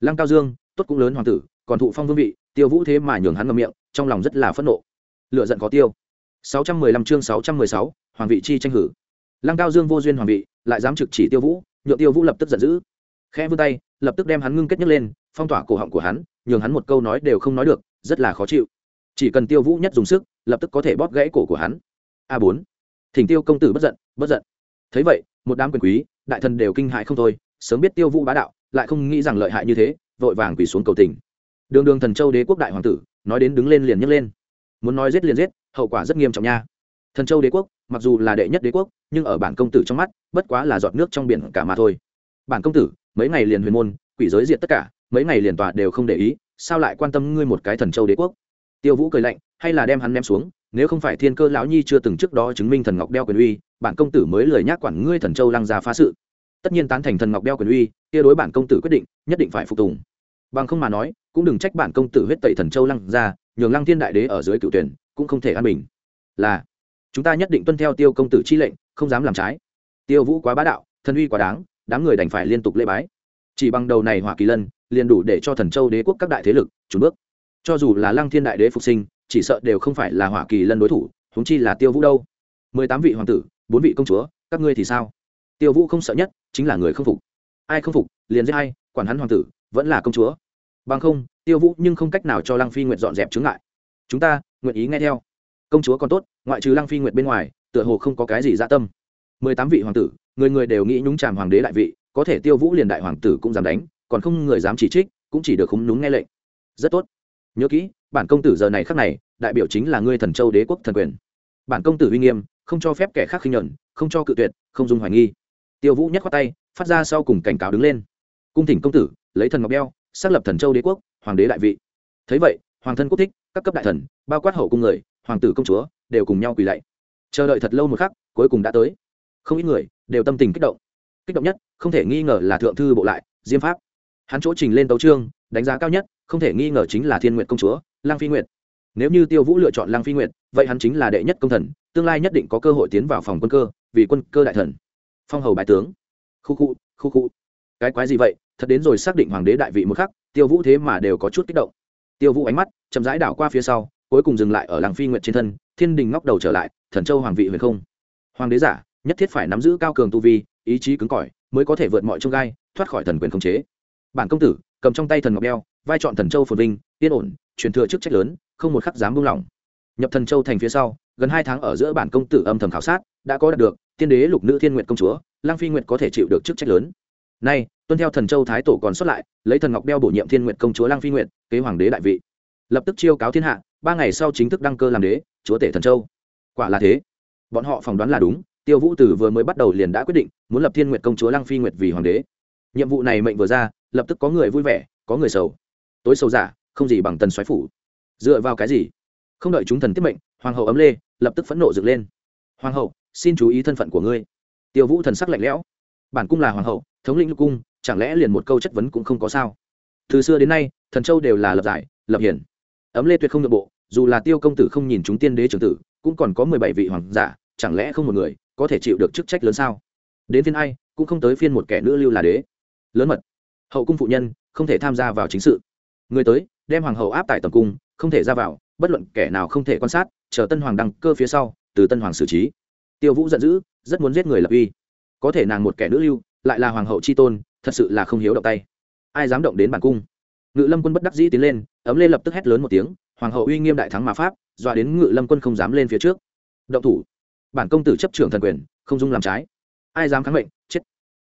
[SPEAKER 1] Lăng cao dương, tốt cũng lớn hoàng tử, còn thụ phong vương vị, tiêu vũ thế mà nhường hắn ngậm miệng, trong lòng rất là phẫn nộ. Lựa giận có tiêu. 615 chương 616, hoàng vị chi tranh hử. Lăng cao dương vô duyên hoàng vị lại dám trực chỉ tiêu vũ nhượng tiêu vũ lập tức giận dữ. Khẽ vươn tay lập tức đem hắn ngưng kết nhấc lên phong tỏa cổ họng của hắn nhường hắn một câu nói đều không nói được rất là khó chịu. Chỉ cần tiêu vũ nhất dùng sức lập tức có thể bóp gãy cổ của hắn. A bốn. Thỉnh tiêu công tử bất giận bất giận. Thấy vậy một đám quyền quý đại thần đều kinh hãi không thôi sớm biết tiêu vũ bá đạo lại không nghĩ rằng lợi hại như thế vội vàng quỳ xuống cầu tình. Đường đường thần châu đế quốc đại hoàng tử nói đến đứng lên liền nhấc lên. Muốn nói giết liền giết hậu quả rất nghiêm trọng nha. Thần châu đế quốc, mặc dù là đệ nhất đế quốc, nhưng ở bản công tử trong mắt, bất quá là giọt nước trong biển cả mà thôi. Bản công tử, mấy ngày liền huyền môn, quỷ giới diệt tất cả, mấy ngày liền tòa đều không để ý, sao lại quan tâm ngươi một cái thần châu đế quốc? Tiêu vũ cười lạnh, hay là đem hắn ném xuống, nếu không phải thiên cơ lão nhi chưa từng trước đó chứng minh thần ngọc đeo quyền uy, bản công tử mới lời nhắc quản ngươi thần châu lăng ra phá sự. Tất nhiên tán thành thần ngọc đeo quyền uy, kia đối bản công tử quyết định, nhất định phải phục tùng. Bằng không mà nói, cũng đừng trách bản công tử huyết tẩy thần châu lăng ra nhường lăng thiên đại đế ở dưới cựu tuyển cũng không thể an bình. Là, chúng ta nhất định tuân theo tiêu công tử chi lệnh, không dám làm trái. Tiêu vũ quá bá đạo, thần uy quá đáng, đám người đành phải liên tục lễ bái. Chỉ bằng đầu này hỏa kỳ lân, liền đủ để cho thần châu đế quốc các đại thế lực trùn bước. Cho dù là lăng thiên đại đế phục sinh, chỉ sợ đều không phải là hỏa kỳ lân đối thủ, huống chi là tiêu vũ đâu. Mười tám vị hoàng tử, bốn vị công chúa, các ngươi thì sao? Tiêu vũ không sợ nhất chính là người không phục. Ai không phục, liền giết hay quản hắn hoàng tử, vẫn là công chúa. Bằng không, tiêu vũ nhưng không cách nào cho lăng phi nguyện dọn dẹp chướng ngại chúng ta, nguyện ý nghe theo. Công chúa còn tốt, ngoại trừ lăng phi nguyệt bên ngoài, tựa hồ không có cái gì dạ tâm. Mười tám vị hoàng tử, người người đều nghĩ nhúng chàm hoàng đế đại vị, có thể tiêu vũ liền đại hoàng tử cũng dám đánh, còn không người dám chỉ trích, cũng chỉ được không đúng nghe lệnh. Rất tốt. Nhớ kỹ, bản công tử giờ này khắc này, đại biểu chính là ngươi thần châu đế quốc thần quyền. Bản công tử uy nghiêm, không cho phép kẻ khác khinh nhuận, không cho cự tuyệt, không dùng hoài nghi. Tiêu vũ nhắc khoát tay, phát ra sau cùng cảnh cáo đứng lên. Cung thỉnh công tử, lấy thần ngọc đeo, xác lập thần châu đế quốc, hoàng đế đại vị. Thấy vậy hoàng thân quốc thích, các cấp đại thần, bao quát hậu cung người, hoàng tử công chúa, đều cùng nhau quỳ lạy. Chờ đợi thật lâu một khắc, cuối cùng đã tới. Không ít người đều tâm tình kích động. Kích động nhất, không thể nghi ngờ là thượng thư bộ lại, diêm pháp. Hắn chỗ trình lên tấu trương đánh giá cao nhất, không thể nghi ngờ chính là thiên nguyện công chúa lang phi nguyện nếu như tiêu vũ lựa chọn lang phi nguyện vậy hắn chính là đệ nhất công thần, tương lai nhất định có cơ hội tiến vào phòng quân cơ, vì quân cơ đại thần. Phong hầu bại tướng. Khu khu khu khu. Cái quái gì vậy? Thật đến rồi xác định hoàng đế đại vị một khắc, tiêu vũ thế mà đều có chút kích động tiêu vũ ánh mắt chậm rãi đảo qua phía sau, cuối cùng dừng lại ở làng phi nguyện trên thân, thiên đình ngóc đầu trở lại, thần châu hoàng vị huyền không. Hoàng đế giả, nhất thiết phải nắm giữ cao cường tu vi, ý chí cứng cỏi, mới có thể vượt mọi trông gai, thoát khỏi thần quyền khống chế. Bản công tử, cầm trong tay thần ngọc đeo, vai chọn thần châu phồn vinh, yên ổn, truyền thừa chức trách lớn, không một khắc dám buông lỏng. Nhập thần châu thành phía sau, gần hai tháng ở giữa bản công tử âm thầm khảo sát, đã có đạt được, tiên đế lục nữ thiên nguyện công chúa lang phi nguyện có thể chịu được chức trách lớn nay, tuân theo thần châu thái tổ còn xuất lại, lấy thần ngọc đeo bổ nhiệm thiên nguyện công chúa lang phi nguyện kế hoàng đế đại vị. Lập tức chiêu cáo thiên hạ, ba ngày sau chính thức đăng cơ làm đế, chúa tể thần châu. Quả là thế. Bọn họ phỏng đoán là đúng, tiêu vũ tử vừa mới bắt đầu liền đã quyết định, muốn lập thiên nguyện công chúa lang phi nguyệt vì hoàng đế. Nhiệm vụ này mệnh vừa ra, lập tức có người vui vẻ, có người sầu. Tối sầu giả dạ, không gì bằng tần xoáy phủ. Dựa vào cái gì? Không đợi chúng thần tiếp mệnh, hoàng hậu ấm lê, lập tức phẫn nộ dựng lên. Hoàng hậu, xin chú ý thân phận của ngươi. Tiêu vũ thần sắc lạnh lẽo bản cung là hoàng hậu, thống lĩnh lục cung, chẳng lẽ liền một câu chất vấn cũng không có sao? Từ xưa đến nay, thần châu đều là lập giải, lập hiển. Ấm lê tuyệt không nội bộ, dù là tiêu công tử không nhìn chúng tiên đế trưởng tử, cũng còn có mười bảy vị hoàng giả, chẳng lẽ không một người có thể chịu được chức trách lớn sao? Đến phiên ai, cũng không tới phiên một kẻ nữ lưu là đế. Lớn mật. Hậu cung phụ nhân, không thể tham gia vào chính sự. Người tới, đem hoàng hậu áp tại tầm cung, không thể ra vào, bất luận kẻ nào không thể quan sát, chờ tân hoàng đăng cơ phía sau, từ tân hoàng xử trí. Tiêu vũ giận dữ, rất muốn giết người lập uy có thể nàng một kẻ nữ lưu, lại là hoàng hậu c h i tôn, thật sự là không hiếu động tay. Ai dám động đến bản cung? Ngự lâm quân bất đắc dĩ tiến lên, ấm lên lập tức hét lớn một tiếng, hoàng hậu uy nghiêm đại thắng mà pháp, dọa đến ngự lâm quân không dám lên phía trước. Động thủ. Bản công tử chấp trưởng thần quyền, không dung làm trái. Ai dám kháng mệnh, chết.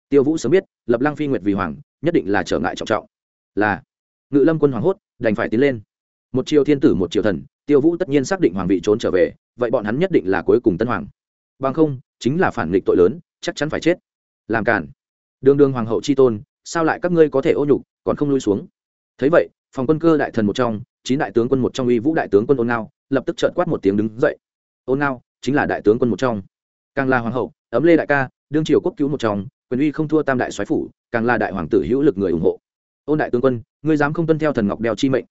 [SPEAKER 1] Tiêu vũ sớm biết, lập lăng phi nguyệt vì hoàng, nhất định là trở ngại trọng trọng. Là, ngự lâm quân hoàng hốt, đành phải tiến lên. Một triều thiên tử, một triều thần, tiêu vũ tất nhiên xác định hoàng vị trốn trở về, vậy bọn hắn nhất định là cuối cùng tân hoàng. Bằng không, chính là phản nghịch tội lớn chắc chắn phải chết. Làm cản đường đường hoàng hậu c h i tôn, sao lại các ngươi có thể ô nhục, còn không lui xuống? Thấy vậy, phòng quân cơ đại thần một trong, chín đại tướng quân một trong uy vũ đại tướng quân ôn ngao, lập tức trợn quát một tiếng đứng dậy. Ôn ngao chính là đại tướng quân một trong. Càng là hoàng hậu, ấm lê đại ca, đương triều quốc cứu một trong, quyền uy không thua tam đại soái phủ, càng là đại hoàng tử hữu lực người ủng hộ. Ôn đại tướng quân, ngươi dám không tuân theo thần ngọc đeo chi mệnh.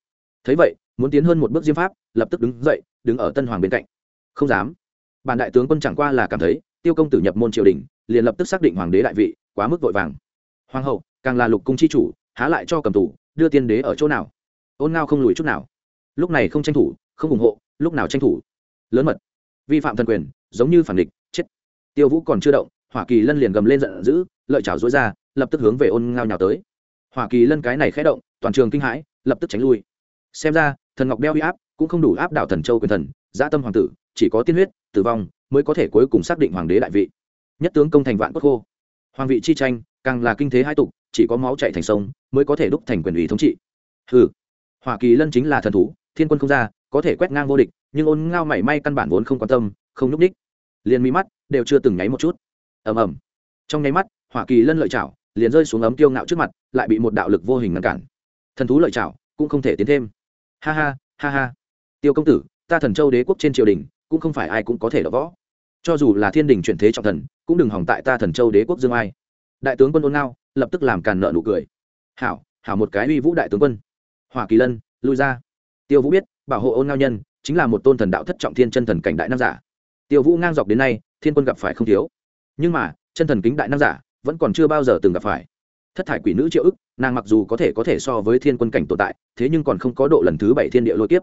[SPEAKER 1] Thấy vậy, muốn tiến hơn một bước diêm pháp, lập tức đứng dậy, đứng ở tân hoàng bên cạnh. Không dám. Bản đại tướng quân chẳng qua là cảm thấy, tiêu công tử nhập môn triều đình liền lập tức xác định hoàng đế đại vị, quá mức vội vàng. Hoàng hậu, càng là lục cung chi chủ, há lại cho cầm tù, đưa tiên đế ở chỗ nào? Ôn ngao không lùi chút nào. Lúc này không tranh thủ, không ủng hộ, lúc nào tranh thủ? Lớn mật. Vi phạm thần quyền, giống như phản địch, chết. Tiêu vũ còn chưa động hoa kỳ lân liền gầm lên giận dữ, lợi chảo dối ra, lập tức hướng về ôn ngao nhào tới. Hoa kỳ lân cái này khẽ động, toàn trường kinh hãi, lập tức tránh lui. Xem ra, thần ngọc đeo huy áp, cũng không đủ áp đảo thần châu quyền thần gia tâm hoàng tử, chỉ có tiên huyết, tử vong, mới có thể cuối cùng xác định hoàng đế đại vị nhất tướng công thành vạn quốc khô. Hoàng vị chi tranh, càng là kinh thế hai tục, chỉ có máu chạy thành sông, mới có thể đúc thành quyền ủy thống trị. Hừ hoa kỳ lân chính là thần thú, thiên quân không ra, có thể quét ngang vô địch, nhưng ôn ngao mảy may căn bản vốn không quan tâm, không núp đích liền mi mắt đều chưa từng nháy một chút. Ầm ầm. Trong nháy mắt hoa kỳ lân lợi chảo liền rơi xuống ấm tiêu ngạo trước mặt, lại bị một đạo lực vô hình ngăn cản. Thần thú lợi chảo cũng không thể tiến thêm. Ha ha ha ha. Tiêu công tử, ta thần châu đế quốc trên triều đình, cũng không phải ai cũng có thể đỡ võ cho dù là thiên đình chuyển thế trọng thần, cũng đừng hỏng tại ta thần châu đế quốc dương ai. Đại tướng quân ôn ngao, lập tức làm càn nợ nụ cười. Hảo hảo một cái uy vũ đại tướng quân. Hỏa kỳ lân, lui ra. Tiêu vũ biết, bảo hộ ôn ngao nhân, chính là một tôn thần đạo thất trọng thiên chân thần cảnh đại nam giả. Tiêu vũ ngang dọc đến nay, thiên quân gặp phải không thiếu. Nhưng mà, chân thần kính đại nam giả, vẫn còn chưa bao giờ từng gặp phải. Thất thải quỷ nữ triệu ức, nàng mặc dù có thể có thể so với thiên quân cảnh tồn tại, thế nhưng còn không có độ lần thứ bảy thiên địa lôi kiếp.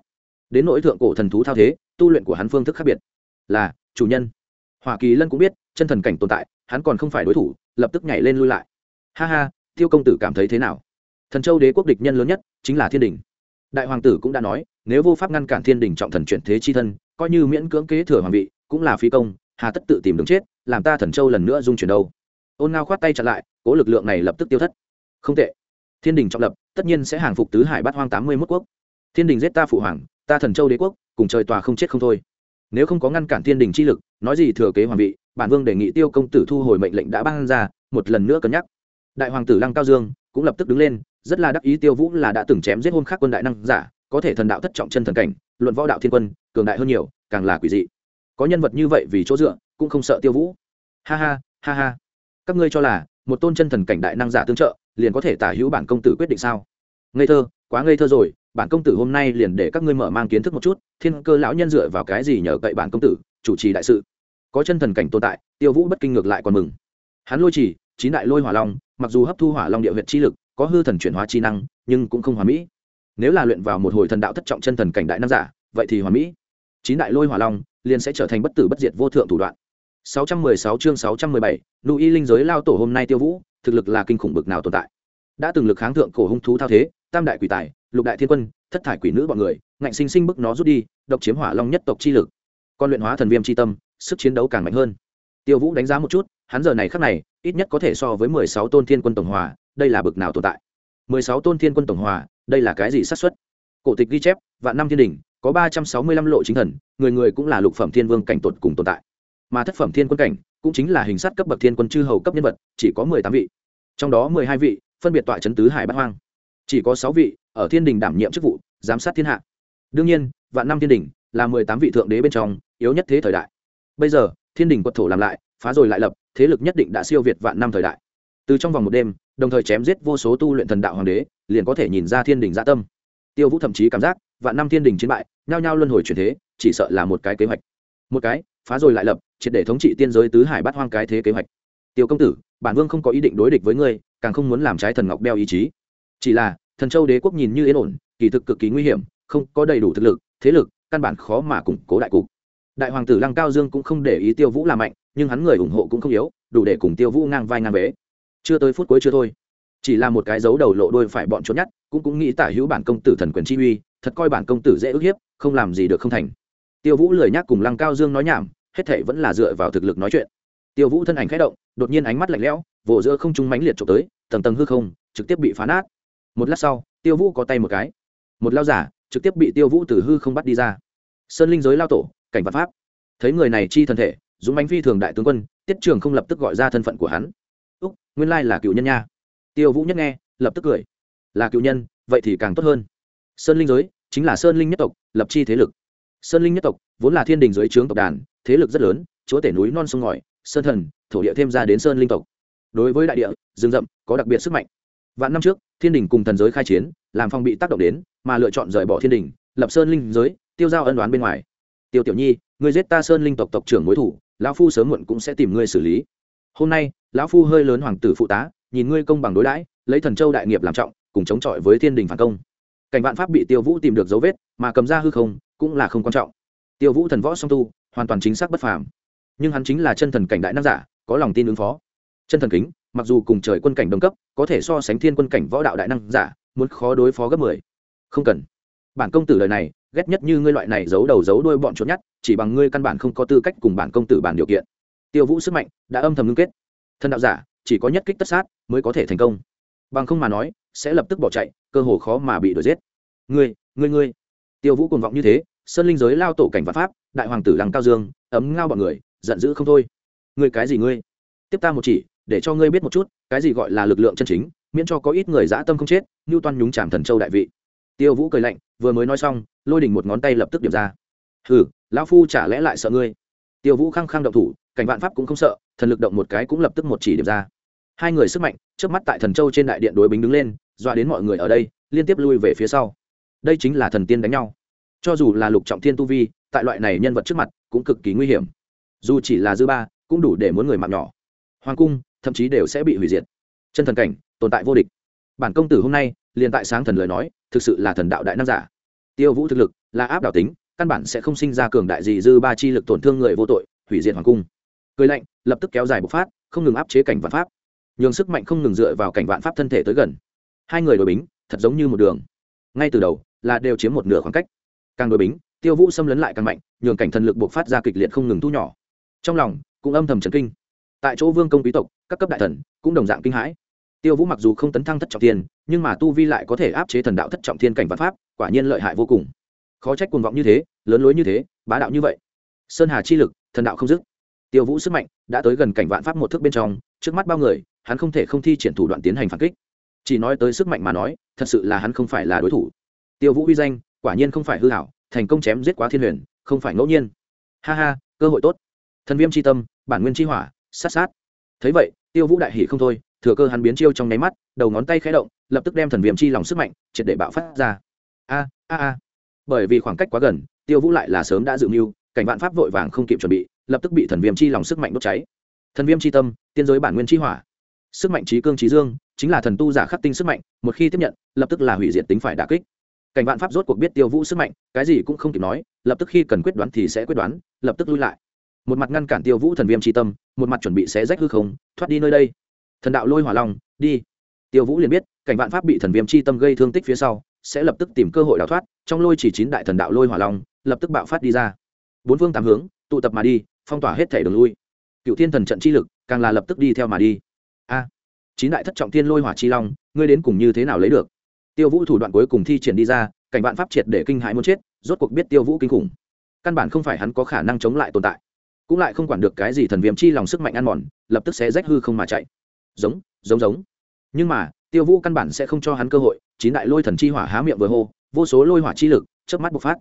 [SPEAKER 1] Đến nỗi thượng cổ thần thú thao thế, tu luyện của hắn phương thức khác biệt. Là, chủ nhân hoa kỳ lân cũng biết, chân thần cảnh tồn tại, hắn còn không phải đối thủ, lập tức nhảy lên lui lại. Ha ha, tiêu công tử cảm thấy thế nào? Thần châu đế quốc địch nhân lớn nhất chính là thiên đình. Đại hoàng tử cũng đã nói, nếu vô pháp ngăn cản thiên đình trọng thần chuyển thế chi thân, coi như miễn cưỡng kế thừa hoàng vị, cũng là phi công, hà tất tự tìm đường chết, làm ta thần châu lần nữa dung chuyển đâu. Ôn ngao khoát tay chặn lại, cố lực lượng này lập tức tiêu thất. Không tệ. Thiên đình trọng lập, tất nhiên sẽ hàng phục tứ hải bát hoang tám mươi mốt quốc. Thiên đình giết ta phụ hoàng, ta thần châu đế quốc, cùng trời tòa không chết không thôi nếu không có ngăn cản thiên đình chi lực, nói gì thừa kế hoàng vị, bản vương đề nghị tiêu công tử thu hồi mệnh lệnh đã ban ra, một lần nữa cân nhắc. Đại hoàng tử lăng cao dương cũng lập tức đứng lên, rất là đắc ý tiêu vũ là đã từng chém giết hôn khắc quân đại năng giả, có thể thần đạo thất trọng chân thần cảnh, luận võ đạo thiên quân, cường đại hơn nhiều, càng là quỷ dị. Có nhân vật như vậy vì chỗ dựa, cũng không sợ tiêu vũ. Ha ha ha ha. Các ngươi cho là, một tôn chân thần cảnh đại năng giả tương trợ, liền có thể tả hữu bản công tử quyết định sao? Ngây thơ, quá ngây thơ rồi bản công tử hôm nay liền để các ngươi mở mang kiến thức một chút thiên cơ lão nhân dựa vào cái gì nhờ cậy bản công tử chủ trì đại sự? Có chân thần cảnh tồn tại tiêu vũ bất kinh ngược lại còn mừng. Hắn lôi chỉ chín đại lôi hỏa long mặc dù hấp thu hỏa long địa huyện chi lực có hư thần chuyển hóa chi năng nhưng cũng không hòa mỹ. Nếu là luyện vào một hồi thần đạo thất trọng chân thần cảnh đại nam giả vậy thì hòa mỹ. Chín đại lôi hỏa long liền sẽ trở thành bất tử bất diệt vô thượng thủ đoạn. 616 chương 617, Nụ Y linh giới lao tổ hôm nay Tiêu Vũ, thực lực là kinh khủng bực nào tồn tại. Đã từng lực kháng thượng cổ hung thú thao thế, Tam đại quỷ tài, Lục đại thiên quân, Thất thải quỷ nữ bọn người, ngạnh sinh sinh bức nó rút đi, độc chiếm Hỏa Long nhất tộc chi lực. Con luyện hóa thần viêm chi tâm, sức chiến đấu càng mạnh hơn. Tiêu Vũ đánh giá một chút, hắn giờ này khắc này, ít nhất có thể so với 16 tôn thiên quân tổng hòa, đây là bực nào tồn tại. 16 tôn thiên quân tổng hòa, đây là cái gì xác suất? Cổ tịch ghi chép, vạn năm thiên đỉnh, có 365 lộ chính thần, người người cũng là lục phẩm thiên vương cảnh tột cùng tồn tại mà thất phẩm thiên quân cảnh cũng chính là hình sát cấp bậc thiên quân chư hầu cấp nhân vật chỉ có mười tám vị trong đó mười hai vị phân biệt tọa chấn tứ hải bát hoang chỉ có sáu vị ở thiên đình đảm nhiệm chức vụ, giám sát thiên hạ. Đương nhiên, vạn năm thiên đình là mười tám vị thượng đế bên trong yếu nhất thế thời đại. Bây giờ, thiên đình quật thổ làm lại, phá rồi lại lập, thế lực nhất định đã siêu việt vạn năm thời đại. Từ trong vòng một đêm, đồng thời chém giết vô số tu luyện thần đạo hoàng đế, liền có thể nhìn ra thiên đình dạ tâm. Tiêu vũ thậm chí cảm giác, vạn năm thiên đình chiến bại, nhao nhao luân hồi truyền thế, chỉ sợ là một cái kế hoạch. Một cái, phá rồi lại lập, triệt để thống trị tiên giới tứ hải bát hoang cái thế kế hoạch. Tiêu công tử, bản vương không có ý định đối địch với ngươi, càng không muốn làm trái thần ngọc đeo ý chí. Chỉ là thần châu đế quốc nhìn như yên ổn, kỳ thực cực kỳ nguy hiểm, không có đầy đủ thực lực, thế lực, căn bản khó mà củng cố đại cục. Đại hoàng tử lăng cao dương cũng không để ý tiêu vũ là mạnh, nhưng hắn người ủng hộ cũng không yếu, đủ để cùng tiêu vũ ngang vai ngang bế chưa tới phút cuối chưa thôi. Chỉ là một cái dấu đầu lộ đôi phải bọn trốn nhất, cũng cũng nghĩ tả hữu bản công tử thần quyền chi uy, thật coi bản công tử dễ ức hiếp, không làm gì được không thành. Tiêu vũ lười nhắc cùng lăng cao dương nói nhảm, hết thể vẫn là dựa vào thực lực nói chuyện. Tiêu vũ thân ảnh khẽ động, đột nhiên ánh mắt lạnh lẽo vỗ giữa không trung mãnh liệt trộm tới, tầng tầng hư không, trực tiếp bị phá nát một lát sau, tiêu vũ có tay một cái. Một lao giả, trực tiếp bị tiêu vũ từ hư không bắt đi ra. Sơn linh giới lao tổ, cảnh vật pháp. Thấy người này chi thân thể, dũng bánh phi thường đại tướng quân, tiết trường không lập tức gọi ra thân phận của hắn. Úc, nguyên lai là cựu nhân nha. Tiêu vũ nhất nghe, lập tức cười. Là cựu nhân, vậy thì càng tốt hơn. Sơn linh giới, chính là sơn linh nhất tộc, lập chi thế lực. Sơn linh nhất tộc, vốn là thiên đình dưới trướng tộc đàn, thế lực rất lớn, chúa tể núi non sông ngòi, sơn thần, thổ địa thêm ra đến sơn linh tộc. Đối với đại địa, rừng rậm, có đặc biệt sức mạnh vạn năm trước, thiên đình cùng thần giới khai chiến, làm phong bị tác động đến, mà lựa chọn rời bỏ thiên đình, lập sơn linh giới, tiêu giao ân đoán bên ngoài. Tiêu tiểu nhi người giết ta sơn linh tộc tộc trưởng mối thủ, lão phu sớm muộn cũng sẽ tìm ngươi xử lý. Hôm nay, lão phu hơi lớn hoàng tử phụ tá, nhìn ngươi công bằng đối đãi, lấy thần châu đại nghiệp làm trọng, cùng chống chọi với thiên đình phản công. Cảnh vạn pháp bị tiêu vũ tìm được dấu vết, mà cầm ra hư không, cũng là không quan trọng. Tiêu vũ thần võ song tu, hoàn toàn chính xác bất phàm. Nhưng hắn chính là chân thần cảnh đại nam giả, có lòng tin ứng phó chân thần kính, mặc dù cùng trời quân cảnh đồng cấp, có thể so sánh thiên quân cảnh võ đạo đại năng giả, muốn khó đối phó gấp mười. Không cần. Bản công tử lời này, ghét nhất như ngươi loại này giấu đầu giấu đuôi bọn trốn nhất chỉ bằng ngươi căn bản không có tư cách cùng bản công tử bản điều kiện. Tiêu vũ sức mạnh đã âm thầm ngưng kết. Thần đạo giả, chỉ có nhất kích tất sát mới có thể thành công. Bằng không mà nói, sẽ lập tức bỏ chạy, cơ hồ khó mà bị đuổi giết. Ngươi ngươi ngươi. Tiêu vũ cuồng vọng như thế, sơn linh giới lao tổ cảnh vạn pháp, đại hoàng tử lăng cao dương, ấm ngao bọn người, giận dữ không thôi. Ngươi cái gì ngươi? Tiếp ta một chỉ để cho ngươi biết một chút, cái gì gọi là lực lượng chân chính, miễn cho có ít người dã tâm không chết như toan nhúng chạm thần châu đại vị. Tiêu vũ cười lạnh, vừa mới nói xong, lôi đỉnh một ngón tay lập tức điểm ra. Hừ, lão phu chả lẽ lại sợ ngươi? Tiêu vũ khăng khăng động thủ, cảnh vạn pháp cũng không sợ, thần lực động một cái cũng lập tức một chỉ điểm ra. Hai người sức mạnh trước mắt tại thần châu trên đại điện đối bính đứng lên, dọa đến mọi người ở đây, liên tiếp lui về phía sau. Đây chính là thần tiên đánh nhau. Cho dù là lục trọng thiên tu vi, tại loại này nhân vật trước mặt, cũng cực kỳ nguy hiểm. Dù chỉ là dư ba, cũng đủ để muốn người mạng nhỏ. Hoàng cung thậm chí đều sẽ bị hủy diệt. Chân thần cảnh, tồn tại vô địch. Bản công tử hôm nay, liền tại sáng thần lời nói, thực sự là thần đạo đại nam giả. Tiêu vũ thực lực, là áp đảo tính, căn bản sẽ không sinh ra cường đại gì dư ba chi lực tổn thương người vô tội, hủy diệt hoàng cung. Cười lạnh, lập tức kéo dài bộc phát, không ngừng áp chế cảnh vạn pháp. Nhường sức mạnh không ngừng dựa vào cảnh vạn pháp thân thể tới gần. Hai người đội bính, thật giống như một đường. Ngay từ đầu, là đều chiếm một nửa khoảng cách. Càng đội bính, tiêu vũ xâm lấn lại càng mạnh, nhường cảnh thần lực buộc phát ra kịch liệt không ngừng thu nhỏ. Trong lòng, cũng âm thầm trấn kinh tại chỗ vương công quý tộc, các cấp đại thần cũng đồng dạng kinh hãi. Tiêu vũ mặc dù không tấn thăng thất trọng thiên, nhưng mà tu vi lại có thể áp chế thần đạo thất trọng thiên cảnh văn pháp, quả nhiên lợi hại vô cùng. Khó trách cuồng vọng như thế, lớn lối như thế, bá đạo như vậy. Sơn hà chi lực, thần đạo không dứt. Tiêu vũ sức mạnh đã tới gần cảnh vạn pháp một thước bên trong, trước mắt bao người, hắn không thể không thi triển thủ đoạn tiến hành phản kích. Chỉ nói tới sức mạnh mà nói, thật sự là hắn không phải là đối thủ. Tiêu vũ uy danh, quả nhiên không phải hư hảo, thành công chém giết quá thiên huyền, không phải ngẫu nhiên. Ha ha, cơ hội tốt. Thần viêm c h i tâm, bản nguyên c h i hỏa sát sát. Thấy vậy, tiêu vũ đại hỉ không thôi, thừa cơ hắn biến chiêu trong nháy mắt, đầu ngón tay khẽ động, lập tức đem thần viêm chi lòng sức mạnh, triệt để bạo phát ra. A a a. Bởi vì khoảng cách quá gần, tiêu vũ lại là sớm đã dự mưu, cảnh vạn pháp vội vàng không kịp chuẩn bị, lập tức bị thần viêm chi lòng sức mạnh đốt cháy. Thần viêm chi tâm, tiên giới bản nguyên chi hỏa. Sức mạnh trí cương trí dương, chính là thần tu giả khắc tinh sức mạnh, một khi tiếp nhận, lập tức là hủy diệt tính phải đả kích. Cảnh vạn pháp rốt cuộc biết tiêu vũ sức mạnh, cái gì cũng không kịp nói, lập tức khi cần quyết đoán thì sẽ quyết đoán, lập tức lui lại một mặt ngăn cản tiêu vũ thần viêm tri tâm, một mặt chuẩn bị xé rách hư không, thoát đi nơi đây. Thần đạo lôi hỏa long, đi. Tiêu vũ liền biết, cảnh vạn pháp bị thần viêm chi tâm gây thương tích phía sau, sẽ lập tức tìm cơ hội đào thoát, trong lôi chỉ chín đại thần đạo lôi hỏa long, lập tức bạo phát đi ra. Bốn phương tám hướng, tụ tập mà đi, phong tỏa hết thể đường lui. Cựu thiên thần trận chi lực, càng là lập tức đi theo mà đi. A, chín đại thất trọng thiên lôi hỏa chi long, ngươi đến cùng như thế nào lấy được? Tiêu vũ thủ đoạn cuối cùng thi triển đi ra, cảnh vạn pháp triệt để kinh hãi muốn chết, rốt cuộc biết tiêu vũ kinh khủng. Căn bản không phải hắn có khả năng chống lại tồn tại cũng lại không quản được cái gì thần viêm chi lòng sức mạnh ăn mòn, lập tức sẽ rách hư không mà chạy. Giống giống giống. Nhưng mà, tiêu vũ căn bản sẽ không cho hắn cơ hội, chín đại lôi thần chi hỏa há miệng vừa hô, vô số lôi hỏa chi lực trước mắt bộc phát.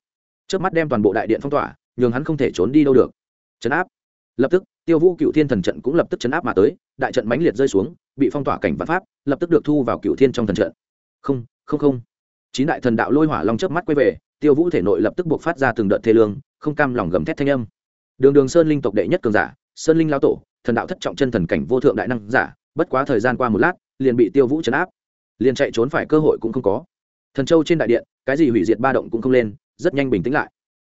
[SPEAKER 1] Trước mắt đem toàn bộ đại điện phong tỏa, nhường hắn không thể trốn đi đâu được. Chấn áp. Lập tức, tiêu vũ cựu thiên thần trận cũng lập tức chấn áp mà tới, đại trận mãnh liệt rơi xuống, bị phong tỏa cảnh văn pháp, lập tức được thu vào cựu thiên trong thần trận. Không không không. Chín đại thần đạo lôi hỏa long chớp mắt quay về, tiêu vũ thể nội lập tức buộc phát ra từng đợt thê lương, không cam lòng gầm thét thanh âm đường đường sơn linh tộc đệ nhất cường giả, sơn linh lao tổ, thần đạo thất trọng chân thần cảnh vô thượng đại năng giả, bất quá thời gian qua một lát, liền bị tiêu vũ chấn áp. Liền chạy trốn phải cơ hội cũng không có. Thần châu trên đại điện, cái gì hủy diệt ba động cũng không lên, rất nhanh bình tĩnh lại.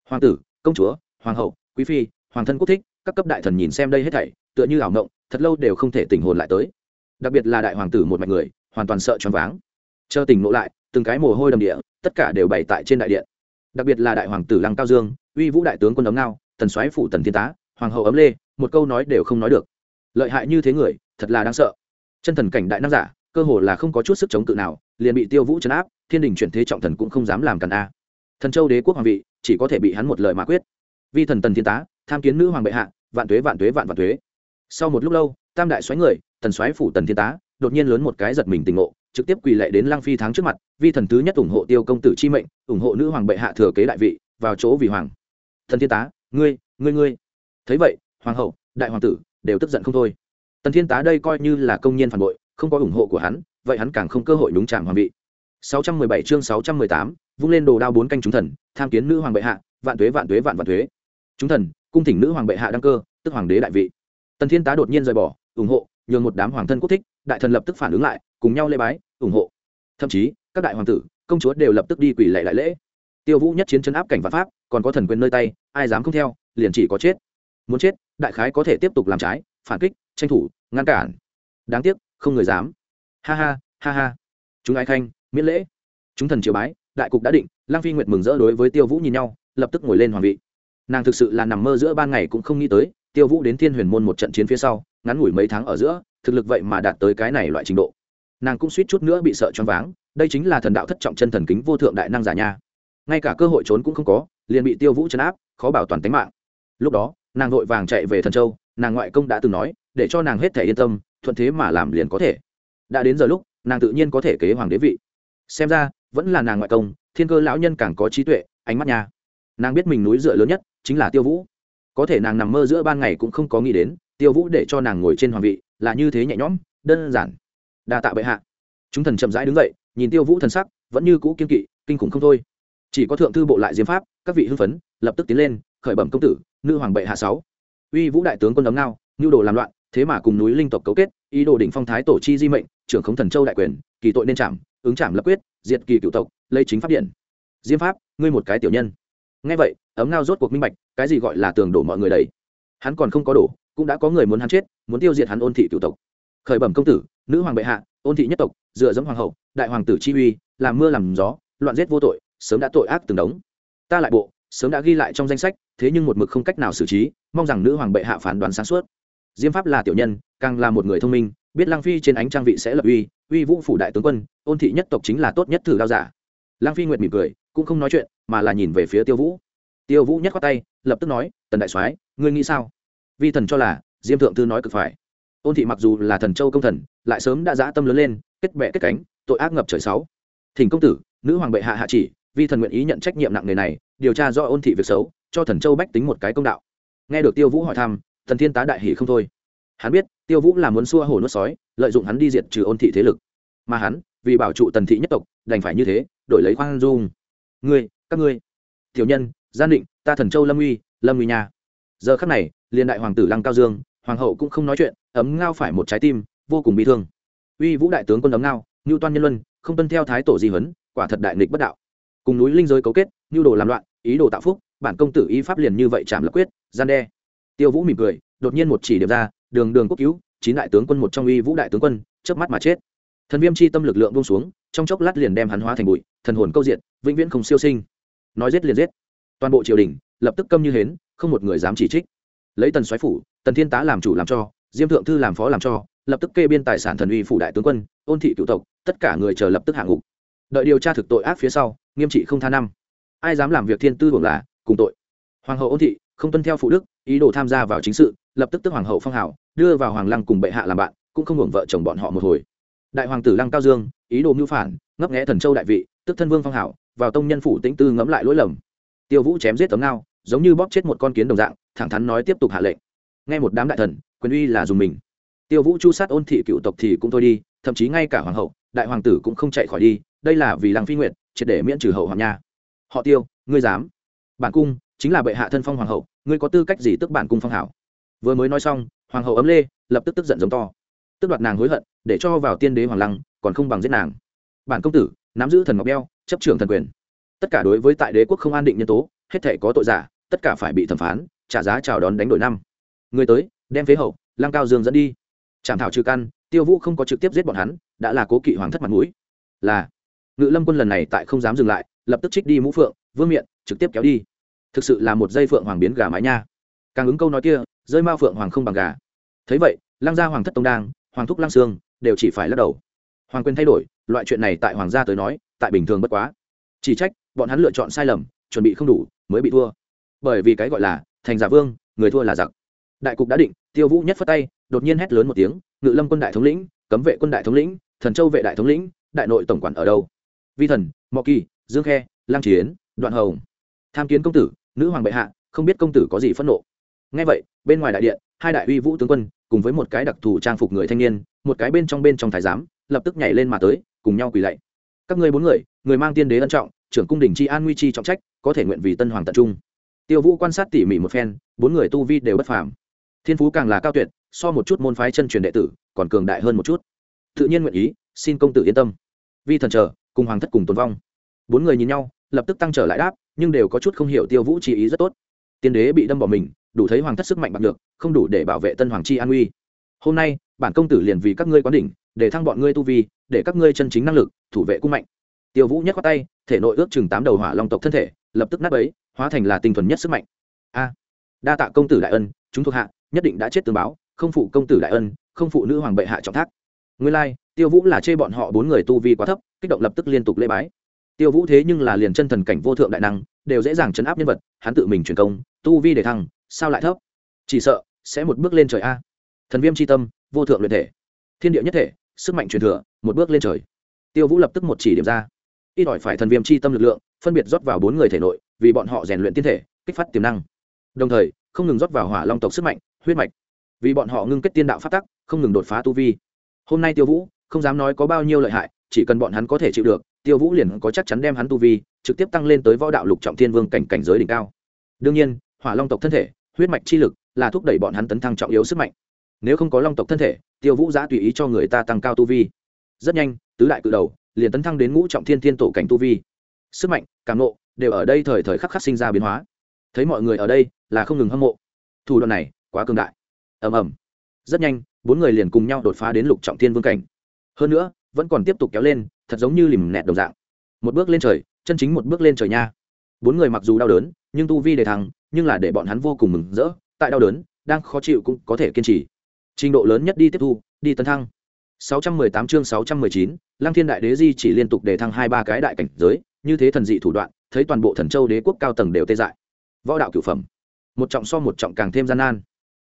[SPEAKER 1] Hoàng tử, công chúa, hoàng hậu, quý phi, hoàng thân quốc thích, các cấp đại thần nhìn xem đây hết thảy, tựa như ảo ngộng thật lâu đều không thể tỉnh hồn lại tới. Đặc biệt là đại hoàng tử một mạch người, hoàn toàn sợ choáng váng. Chờ tỉnh ngộ lại, từng cái mồ hôi đầm địa, tất cả đều bày tại trên đại điện. Đặc biệt là đại hoàng tử lăng cao dương, uy vũ đại tướng quân ấm ngao tần soái phủ tần thiên tá, hoàng hậu ấm lê, một câu nói đều không nói được. Lợi hại như thế người, thật là đáng sợ. Chân thần cảnh đại năng giả, cơ hồ là không có chút sức chống cự nào, liền bị tiêu vũ chấn áp, thiên đình chuyển thế trọng thần cũng không dám làm càn a. Thần châu đế quốc hoàng vị, chỉ có thể bị hắn một lời mà quyết. Vi thần tần thiên tá, tham kiến nữ hoàng bệ hạ, vạn tuế vạn tuế vạn vạn tuế. Sau một lúc lâu, tam đại xoáy người, tần xoáy phủ tần thiên tá, đột nhiên lớn một cái giật mình tình ngộ, trực tiếp quỳ lệ đến lang phi tháng trước mặt, vi thần thứ nhất ủng hộ tiêu công tử chi mệnh, ủng hộ nữ hoàng bệ hạ thừa kế đại vị, vào chỗ vì hoàng. Thần thiên tá ngươi ngươi ngươi. Thấy vậy hoàng hậu đại hoàng tử đều tức giận không thôi. Tần thiên tá đây coi như là công nhân phản bội không có ủng hộ của hắn vậy hắn càng không cơ hội đúng chạm hoàng vị. 617 chương 618, vung lên đồ đao bốn canh chúng thần tham kiến nữ hoàng bệ hạ vạn tuế vạn tuế vạn vạn tuế. Chúng thần cung thỉnh nữ hoàng bệ hạ đăng cơ tức hoàng đế đại vị. Tần thiên tá đột nhiên rời bỏ ủng hộ nhường một đám hoàng thân quốc thích đại thần lập tức phản ứng lại cùng nhau lễ bái ủng hộ. Thậm chí các đại hoàng tử công chúa đều lập tức đi quỷ lệ lại lễ. Tiêu vũ nhất chiến chấn áp cảnh vạn pháp còn có thần quyền nơi tay, ai dám không theo, liền chỉ có chết. Muốn chết, đại khái có thể tiếp tục làm trái, phản kích, tranh thủ, ngăn cản. Đáng tiếc, không người dám. Ha ha ha ha. Chúng ai khanh, miễn lễ. Chúng thần triều bái, đại cục đã định, lang phi nguyệt mừng rỡ đối với tiêu vũ nhìn nhau, lập tức ngồi lên hoàng vị. Nàng thực sự là nằm mơ giữa ban ngày cũng không nghĩ tới, tiêu vũ đến thiên huyền môn một trận chiến phía sau, ngắn ngủi mấy tháng ở giữa, thực lực vậy mà đạt tới cái này loại trình độ. Nàng cũng suýt chút nữa bị sợ choáng váng, đây chính là thần đạo thất trọng chân thần kính vô thượng đại năng giả nha. Ngay cả cơ hội trốn cũng không có liền bị tiêu vũ chấn áp, khó bảo toàn tính mạng. Lúc đó, nàng vội vàng chạy về thần châu, nàng ngoại công đã từng nói, để cho nàng hết thể yên tâm, thuận thế mà làm liền có thể. Đã đến giờ lúc, nàng tự nhiên có thể kế hoàng đế vị. Xem ra, vẫn là nàng ngoại công, thiên cơ lão nhân càng có trí tuệ, ánh mắt nha. Nàng biết mình núi dựa lớn nhất chính là tiêu vũ. Có thể nàng nằm mơ giữa ban ngày cũng không có nghĩ đến, tiêu vũ để cho nàng ngồi trên hoàng vị, là như thế nhẹ nhõm, đơn giản. Đa tạ bệ hạ. Chúng thần chậm rãi đứng dậy, nhìn tiêu vũ thần sắc, vẫn như cũ kiên kỵ, kinh khủng không thôi chỉ có thượng thư bộ lại diêm pháp, các vị hưng phấn, lập tức tiến lên, khởi bẩm công tử, nữ hoàng bệ hạ sáu. Uy vũ đại tướng quân đấm ngao nhu đồ làm loạn, thế mà cùng núi linh tộc cấu kết, ý đồ đỉnh phong thái tổ chi di mệnh, trưởng khống thần châu đại quyền, kỳ tội nên trảm, ứng trảm lập quyết, diệt kỳ cựu tộc lây chính pháp điện. Diêm pháp, ngươi một cái tiểu nhân. Ngay vậy, ấm ngao rốt cuộc minh bạch, cái gì gọi là tường đổ mọi người đầy. Hắn còn không có đổ, cũng đã có người muốn hắn chết, muốn tiêu diệt hắn ôn thị cựu tộc. Khởi bẩm công tử, nữ hoàng bệ hạ, ôn thị nhất tộc, dựa dẫm hoàng hậu, đại hoàng tử chi uy, làm mưa làm gió, loạn giết vô tội sớm đã tội ác từng đống. Ta lại bộ, sớm đã ghi lại trong danh sách, thế nhưng một mực không cách nào xử trí, mong rằng nữ hoàng bệ hạ phán đoán sáng suốt. Diêm pháp là tiểu nhân, càng là một người thông minh, biết lang phi trên ánh trang vị sẽ lập uy uy vũ phủ đại tướng quân, ôn thị nhất tộc chính là tốt nhất thử đao giả. Lang phi nguyệt mỉm cười, cũng không nói chuyện, mà là nhìn về phía tiêu vũ. Tiêu vũ nhất qua tay, lập tức nói, tần đại soái, ngươi nghĩ sao? Vi thần cho là, diêm thượng thư nói cực phải. Ôn thị mặc dù là thần châu công thần, lại sớm đã dã tâm lớn lên, kết bệ kết cánh, tội ác ngập trời sáu. Thỉnh công tử, nữ hoàng bệ hạ hạ chỉ vi thần nguyện ý nhận trách nhiệm nặng nề này, điều tra do ôn thị việc xấu, cho thần châu bách tính một cái công đạo. Nghe được tiêu vũ hỏi thăm, thần thiên tá đại hỷ không thôi. Hắn biết, tiêu vũ là muốn xua hồ nuốt sói, lợi dụng hắn đi diệt trừ ôn thị thế lực. Mà hắn, vì bảo trụ tần thị nhất tộc, đành phải như thế, đổi lấy khoan dung. Ngươi, các ngươi, tiểu nhân, gian định, ta thần châu lâm uy lâm uy nhà giờ khắc này liên đại hoàng tử lăng cao dương, hoàng hậu cũng không nói chuyện, ấm ngao phải một trái tim, vô cùng bị thương. Uy vũ đại tướng quân ấm ngao ngưu toan nhân luân, không tuân theo thái tổ di huấn, quả thật đại nghịch bất đạo cùng núi linh giới cấu kết, nhu đồ làm loạn, ý đồ tạo phúc, bản công tử ý pháp liền như vậy chạm lập quyết, gian đe. Tiêu vũ mỉm cười, đột nhiên một chỉ điểm ra, đường đường quốc cứu, chín đại tướng quân một trong uy vũ đại tướng quân, chớp mắt mà chết. Thần viêm chi tâm lực lượng buông xuống, trong chốc lát liền đem hắn hóa thành bụi, thần hồn câu diện vĩnh viễn không siêu sinh. Nói giết liền giết. Toàn bộ triều đình, lập tức câm như hến, không một người dám chỉ trích. Lấy tần soái phủ, tần thiên tá làm chủ làm cho, diêm thượng thư làm phó làm cho, lập tức kê biên tài sản thần uy phủ đại tướng quân, ôn thị cựu tộc, tất cả người chờ lập tức hạ ngục. Đợi điều tra thực tội ác phía sau nghiêm trị không tha năm. Ai dám làm việc thiên tư hưởng là, cùng tội. Hoàng hậu ôn thị, không tuân theo phụ đức, ý đồ tham gia vào chính sự, lập tức tức hoàng hậu phong hào, đưa vào hoàng lăng cùng bệ hạ làm bạn, cũng không hưởng vợ chồng bọn họ một hồi. Đại hoàng tử lăng cao dương, ý đồ mưu phản, ngấp nghẽ thần châu đại vị, tức thân vương phong hảo vào tông nhân phủ tĩnh tư ngẫm lại lỗi lầm. Tiêu vũ chém giết tấm ngao, giống như bóp chết một con kiến đồng dạng, thẳng thắn nói tiếp tục hạ lệnh. Nghe một đám đại thần, quyền uy là dùng mình. Tiêu vũ chu sát ôn thị cựu tộc thì cũng thôi đi, thậm chí ngay cả hoàng hậu, đại hoàng tử cũng không chạy khỏi đi đây là vì lăng phi nguyện triệt để miễn trừ hậu hoàng nha. Họ tiêu, ngươi dám? Bản cung, chính là bệ hạ thân phong hoàng hậu, ngươi có tư cách gì tức bản cung phong hảo? Vừa mới nói xong, hoàng hậu ấm lê, lập tức tức giận giống to. Tức đoạt nàng hối hận, để cho vào tiên đế hoàng lăng, còn không bằng giết nàng. Bản công tử, nắm giữ thần ngọc đeo, chấp trưởng thần quyền. Tất cả đối với tại đế quốc không an định nhân tố, hết thể có tội giả, tất cả phải bị thẩm phán, trả giá chào đón đánh đổi năm. Người tới, đem phế hậu, lăng cao dương dẫn đi. Chạm thảo trừ căn, tiêu vũ không có trực tiếp giết bọn hắn, đã là cố kỵ hoàng thất mặt mũi. Là ngự lâm quân lần này tại không dám dừng lại, lập tức trích đi mũ phượng, vương miện, trực tiếp kéo đi. Thực sự là một dây phượng hoàng biến gà mái nha. Càng ứng câu nói kia, rơi mao phượng hoàng không bằng gà. Thấy vậy, lăng gia hoàng thất tông đang, hoàng thúc lăng sương, đều chỉ phải lắc đầu. Hoàng quyền thay đổi, loại chuyện này tại hoàng gia tới nói, tại bình thường bất quá. Chỉ trách, bọn hắn lựa chọn sai lầm, chuẩn bị không đủ, mới bị thua. Bởi vì cái gọi là, thành giả vương, người thua là giặc. Đại cục đã định, tiêu vũ nhất phất tay, đột nhiên hét lớn một tiếng, ngự lâm quân đại thống lĩnh, cấm vệ quân đại thống lĩnh, thần châu vệ đại thống lĩnh, đại nội tổng quản ở đâu? Vi thần, mọ kỳ, dương khe, lang chiến, đoạn hồng. Tham kiến công tử, nữ hoàng bệ hạ, không biết công tử có gì phẫn nộ. Ngay vậy, bên ngoài đại điện, hai đại uy vũ tướng quân, cùng với một cái đặc thù trang phục người thanh niên, một cái bên trong bên trong thái giám, lập tức nhảy lên mà tới, cùng nhau quỳ lạy. Các ngươi bốn người người mang tiên đế ân trọng, trưởng cung đình Tri an nguy chi trọng trách, có thể nguyện vì tân hoàng tận trung. Tiêu vũ quan sát tỉ mỉ một phen, bốn người tu vi đều bất phàm. Thiên phú càng là cao tuyệt, so một chút môn phái chân truyền đệ tử, còn cường đại hơn một chút. Tự nhiên nguyện ý, xin công tử yên tâm. Vi thần chờ cùng hoàng thất cùng tồn vong. Bốn người nhìn nhau, lập tức tăng trở lại đáp, nhưng đều có chút không hiểu tiêu vũ chỉ ý rất tốt. Tiên đế bị đâm bỏ mình, đủ thấy hoàng thất sức mạnh bạc được không đủ để bảo vệ tân hoàng chi an uy. Hôm nay, bản công tử liền vì các ngươi quán đỉnh, để thăng bọn ngươi tu vi, để các ngươi chân chính năng lực, thủ vệ cung mạnh. Tiêu vũ nhắc qua tay, thể nội ước chừng tám đầu hỏa long tộc thân thể, lập tức nát ấy hóa thành là tinh thuần nhất sức mạnh. A! Đa tạ công tử đại ân, chúng thuộc hạ, nhất định đã chết tương báo, không phụ công tử đại ân, không phụ nữ hoàng bệ hạ trọng thác. Nguyên lai tiêu vũ là chê bọn họ bốn người tu vi quá thấp, kích động lập tức liên tục lễ bái. Tiêu vũ thế nhưng là liền chân thần cảnh vô thượng đại năng, đều dễ dàng chấn áp nhân vật, hắn tự mình truyền công, tu vi để thăng, sao lại thấp? Chỉ sợ, sẽ một bước lên trời a. Thần viêm c h i tâm, vô thượng luyện thể. Thiên địa nhất thể, sức mạnh truyền thừa, một bước lên trời. Tiêu vũ lập tức một chỉ điểm ra. Ít ỏi phải thần viêm c h i tâm lực lượng, phân biệt rót vào bốn người thể nội, vì bọn họ rèn luyện tiên thể, kích phát tiềm năng. Đồng thời, không ngừng rót vào hỏa long tộc sức mạnh, huyết mạch. Vì bọn họ ngưng kết tiên đạo phát tắc, không ngừng đột phá tu vi. Hôm nay tiêu vũ không dám nói có bao nhiêu lợi hại, chỉ cần bọn hắn có thể chịu được, tiêu vũ liền có chắc chắn đem hắn tu vi, trực tiếp tăng lên tới võ đạo lục trọng thiên vương cảnh cảnh giới đỉnh cao. Đương nhiên, hỏa long tộc thân thể, huyết mạch chi lực, là thúc đẩy bọn hắn tấn thăng trọng yếu sức mạnh. Nếu không có long tộc thân thể, tiêu vũ giã tùy ý cho người ta tăng cao tu vi. Rất nhanh, tứ đại cự đầu liền tấn thăng đến ngũ trọng thiên thiên tổ cảnh tu vi. Sức mạnh, cảm nộ đều ở đây thời thời khắc khắc sinh ra biến hóa. Thấy mọi người ở đây là không ngừng hâm mộ. Thủ đoạn này quá cường đại. Ầm ầm. Rất nhanh, bốn người liền cùng nhau đột phá đến lục trọng thiên vương cảnh hơn nữa vẫn còn tiếp tục kéo lên thật giống như lìm nẹt đồng dạng. Một bước lên trời chân chính một bước lên trời nha. Bốn người mặc dù đau đớn nhưng tu vi đề thăng nhưng là để bọn hắn vô cùng mừng rỡ. Tại đau đớn đang khó chịu cũng có thể kiên trì. Trình độ lớn nhất đi tiếp thu đi tấn thăng. 618 chương 619, Lăng Thiên Đại Đế Di chỉ liên tục đề thăng hai ba cái đại cảnh giới, như thế thần dị thủ đoạn, thấy toàn bộ Thần Châu Đế quốc cao tầng đều tê dại. Võ đạo cửu phẩm, một trọng so một trọng càng thêm gian nan.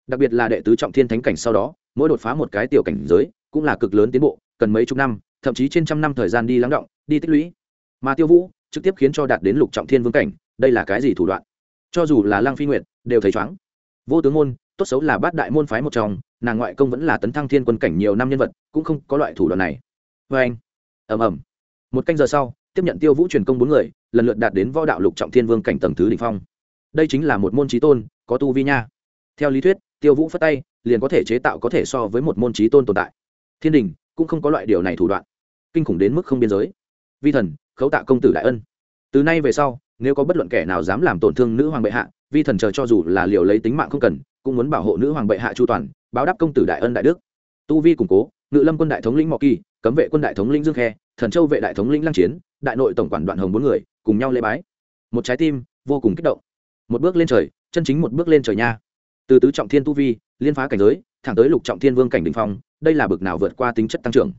[SPEAKER 1] Đặc biệt là đệ tứ trọng thiên thánh cảnh sau đó, mỗi đột phá một cái tiểu cảnh giới, cũng là cực lớn tiến bộ, cần mấy chục năm, thậm chí trên trăm năm thời gian đi lắng động, đi tích lũy. Mà Tiêu Vũ, trực tiếp khiến cho đạt đến lục trọng thiên vương cảnh, đây là cái gì thủ đoạn? Cho dù là Lăng Phi Nguyệt, đều thấy chóng. Vô tướng môn, tốt xấu là bát đại môn phái một trong, nàng ngoại công vẫn là tấn thăng thiên quân cảnh nhiều năm nhân vật cũng không có loại thủ đoạn này vê anh ầm ầm một canh giờ sau tiếp nhận tiêu vũ truyền công bốn người lần lượt đạt đến võ đạo lục trọng thiên vương cảnh tầng thứ đỉnh phong đây chính là một môn trí tôn có tu vi nha theo lý thuyết tiêu vũ phất tay liền có thể chế tạo có thể so với một môn trí tôn tồn tại thiên đình cũng không có loại điều này thủ đoạn. Kinh khủng đến mức không biên giới. Vi thần, khấu tạ công tử đại ân. Từ nay về sau, nếu có bất luận kẻ nào dám làm tổn thương nữ hoàng bệ hạ, vi thần chờ cho dù là liều lấy tính mạng không cần, cũng muốn bảo hộ nữ hoàng bệ hạ chu toàn, báo đáp công tử đại ân đại đức. Tu vi củng cố, ngự lâm quân đại thống lĩnh mọ kỳ, cấm vệ quân đại thống lĩnh dương khe, thần châu vệ đại thống lĩnh lăng chiến, đại nội tổng quản đoạn hồng bốn người, cùng nhau lễ bái. Một trái tim vô cùng kích động. Một bước lên trời, chân chính một bước lên trời nha. Từ tứ trọng thiên tu vi, liên phá cảnh giới thẳng tới lục trọng thiên vương cảnh đình phong, đây là bực nào vượt qua tính chất tăng trưởng.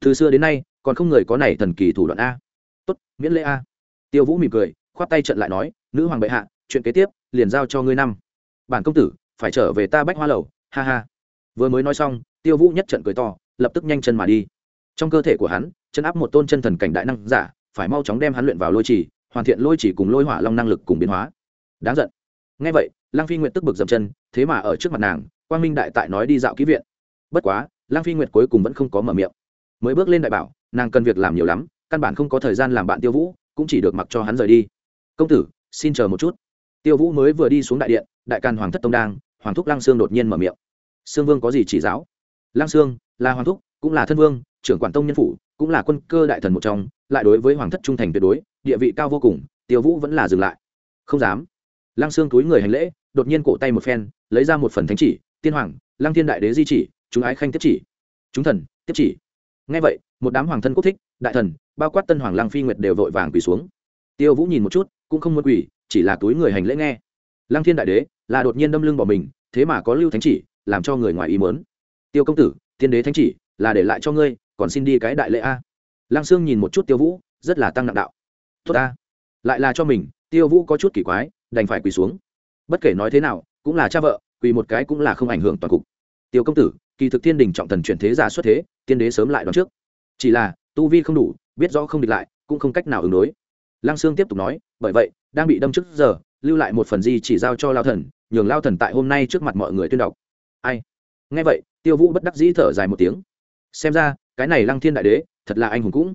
[SPEAKER 1] Từ xưa đến nay, còn không người có này thần kỳ thủ đoạn a. Tốt, miễn lễ a. Tiêu vũ mỉm cười, khoát tay trận lại nói, nữ hoàng bệ hạ, chuyện kế tiếp, liền giao cho ngươi năm. Bản công tử, phải trở về ta bách hoa lầu, ha ha. Vừa mới nói xong, tiêu vũ nhất trận cười to, lập tức nhanh chân mà đi. Trong cơ thể của hắn, chân áp một tôn chân thần cảnh đại năng giả, phải mau chóng đem hắn luyện vào lôi trì, hoàn thiện lôi trì cùng lôi hỏa long năng lực cùng biến hóa. Đáng giận. Ngay vậy lang phi nguyện tức bực dậm chân, thế mà ở trước mặt nàng quang minh đại tại nói đi dạo ký viện. Bất quá lang phi nguyệt cuối cùng vẫn không có mở miệng. Mới bước lên đại bảo, nàng cần việc làm nhiều lắm, căn bản không có thời gian làm bạn tiêu vũ, cũng chỉ được mặc cho hắn rời đi. Công tử, xin chờ một chút. Tiêu vũ mới vừa đi xuống đại điện, đại càn hoàng thất tông đang, hoàng thúc Lang sương đột nhiên mở miệng. Sương vương có gì chỉ giáo? Lang sương, là hoàng thúc, cũng là thân vương, trưởng quản tông nhân phủ, cũng là quân cơ đại thần một trong, lại đối với hoàng thất trung thành tuyệt đối, địa vị cao vô cùng, tiêu vũ vẫn là dừng lại. Không dám. Lang sương túi người hành lễ, đột nhiên cổ tay một phen, lấy ra một phần thánh chỉ tiên hoàng, lăng thiên đại đế di chỉ, chúng ái khanh tiếp chỉ. Chúng thần, tiếp chỉ. Ngay vậy, một đám hoàng thân quốc thích, đại thần, bao quát tân hoàng lăng phi nguyệt đều vội vàng quỳ xuống. Tiêu vũ nhìn một chút, cũng không muốn quỳ, chỉ là túi người hành lễ nghe. Lăng thiên đại đế là đột nhiên đâm lưng bỏ mình, thế mà có lưu thánh chỉ, làm cho người ngoài ý mớn tiêu công tử tiên đế thánh chỉ, là để lại cho ngươi, còn xin đi cái đại lễ a. Lăng sương nhìn một chút tiêu vũ, rất là tăng nặng đạo. Tốt a lại là cho mình, tiêu vũ có chút kỳ quái, đành phải quỳ xuống. Bất kể nói thế nào, cũng là cha vợ quỳ một cái cũng là không ảnh hưởng toàn cục. Tiêu công tử, kỳ thực thiên đình trọng thần chuyển thế giả xuất thế, tiên đế sớm lại đón trước. Chỉ là, tu vi không đủ, biết rõ không địch lại, cũng không cách nào ứng đối. Lăng sương tiếp tục nói, bởi vậy, đang bị đâm trước giờ, lưu lại một phần gì chỉ giao cho lao thần, nhường lao thần tại hôm nay trước mặt mọi người tuyên đọc. Ai? Nghe vậy, tiêu vũ bất đắc dĩ thở dài một tiếng. Xem ra, cái này lăng thiên đại đế, thật là anh hùng cũng.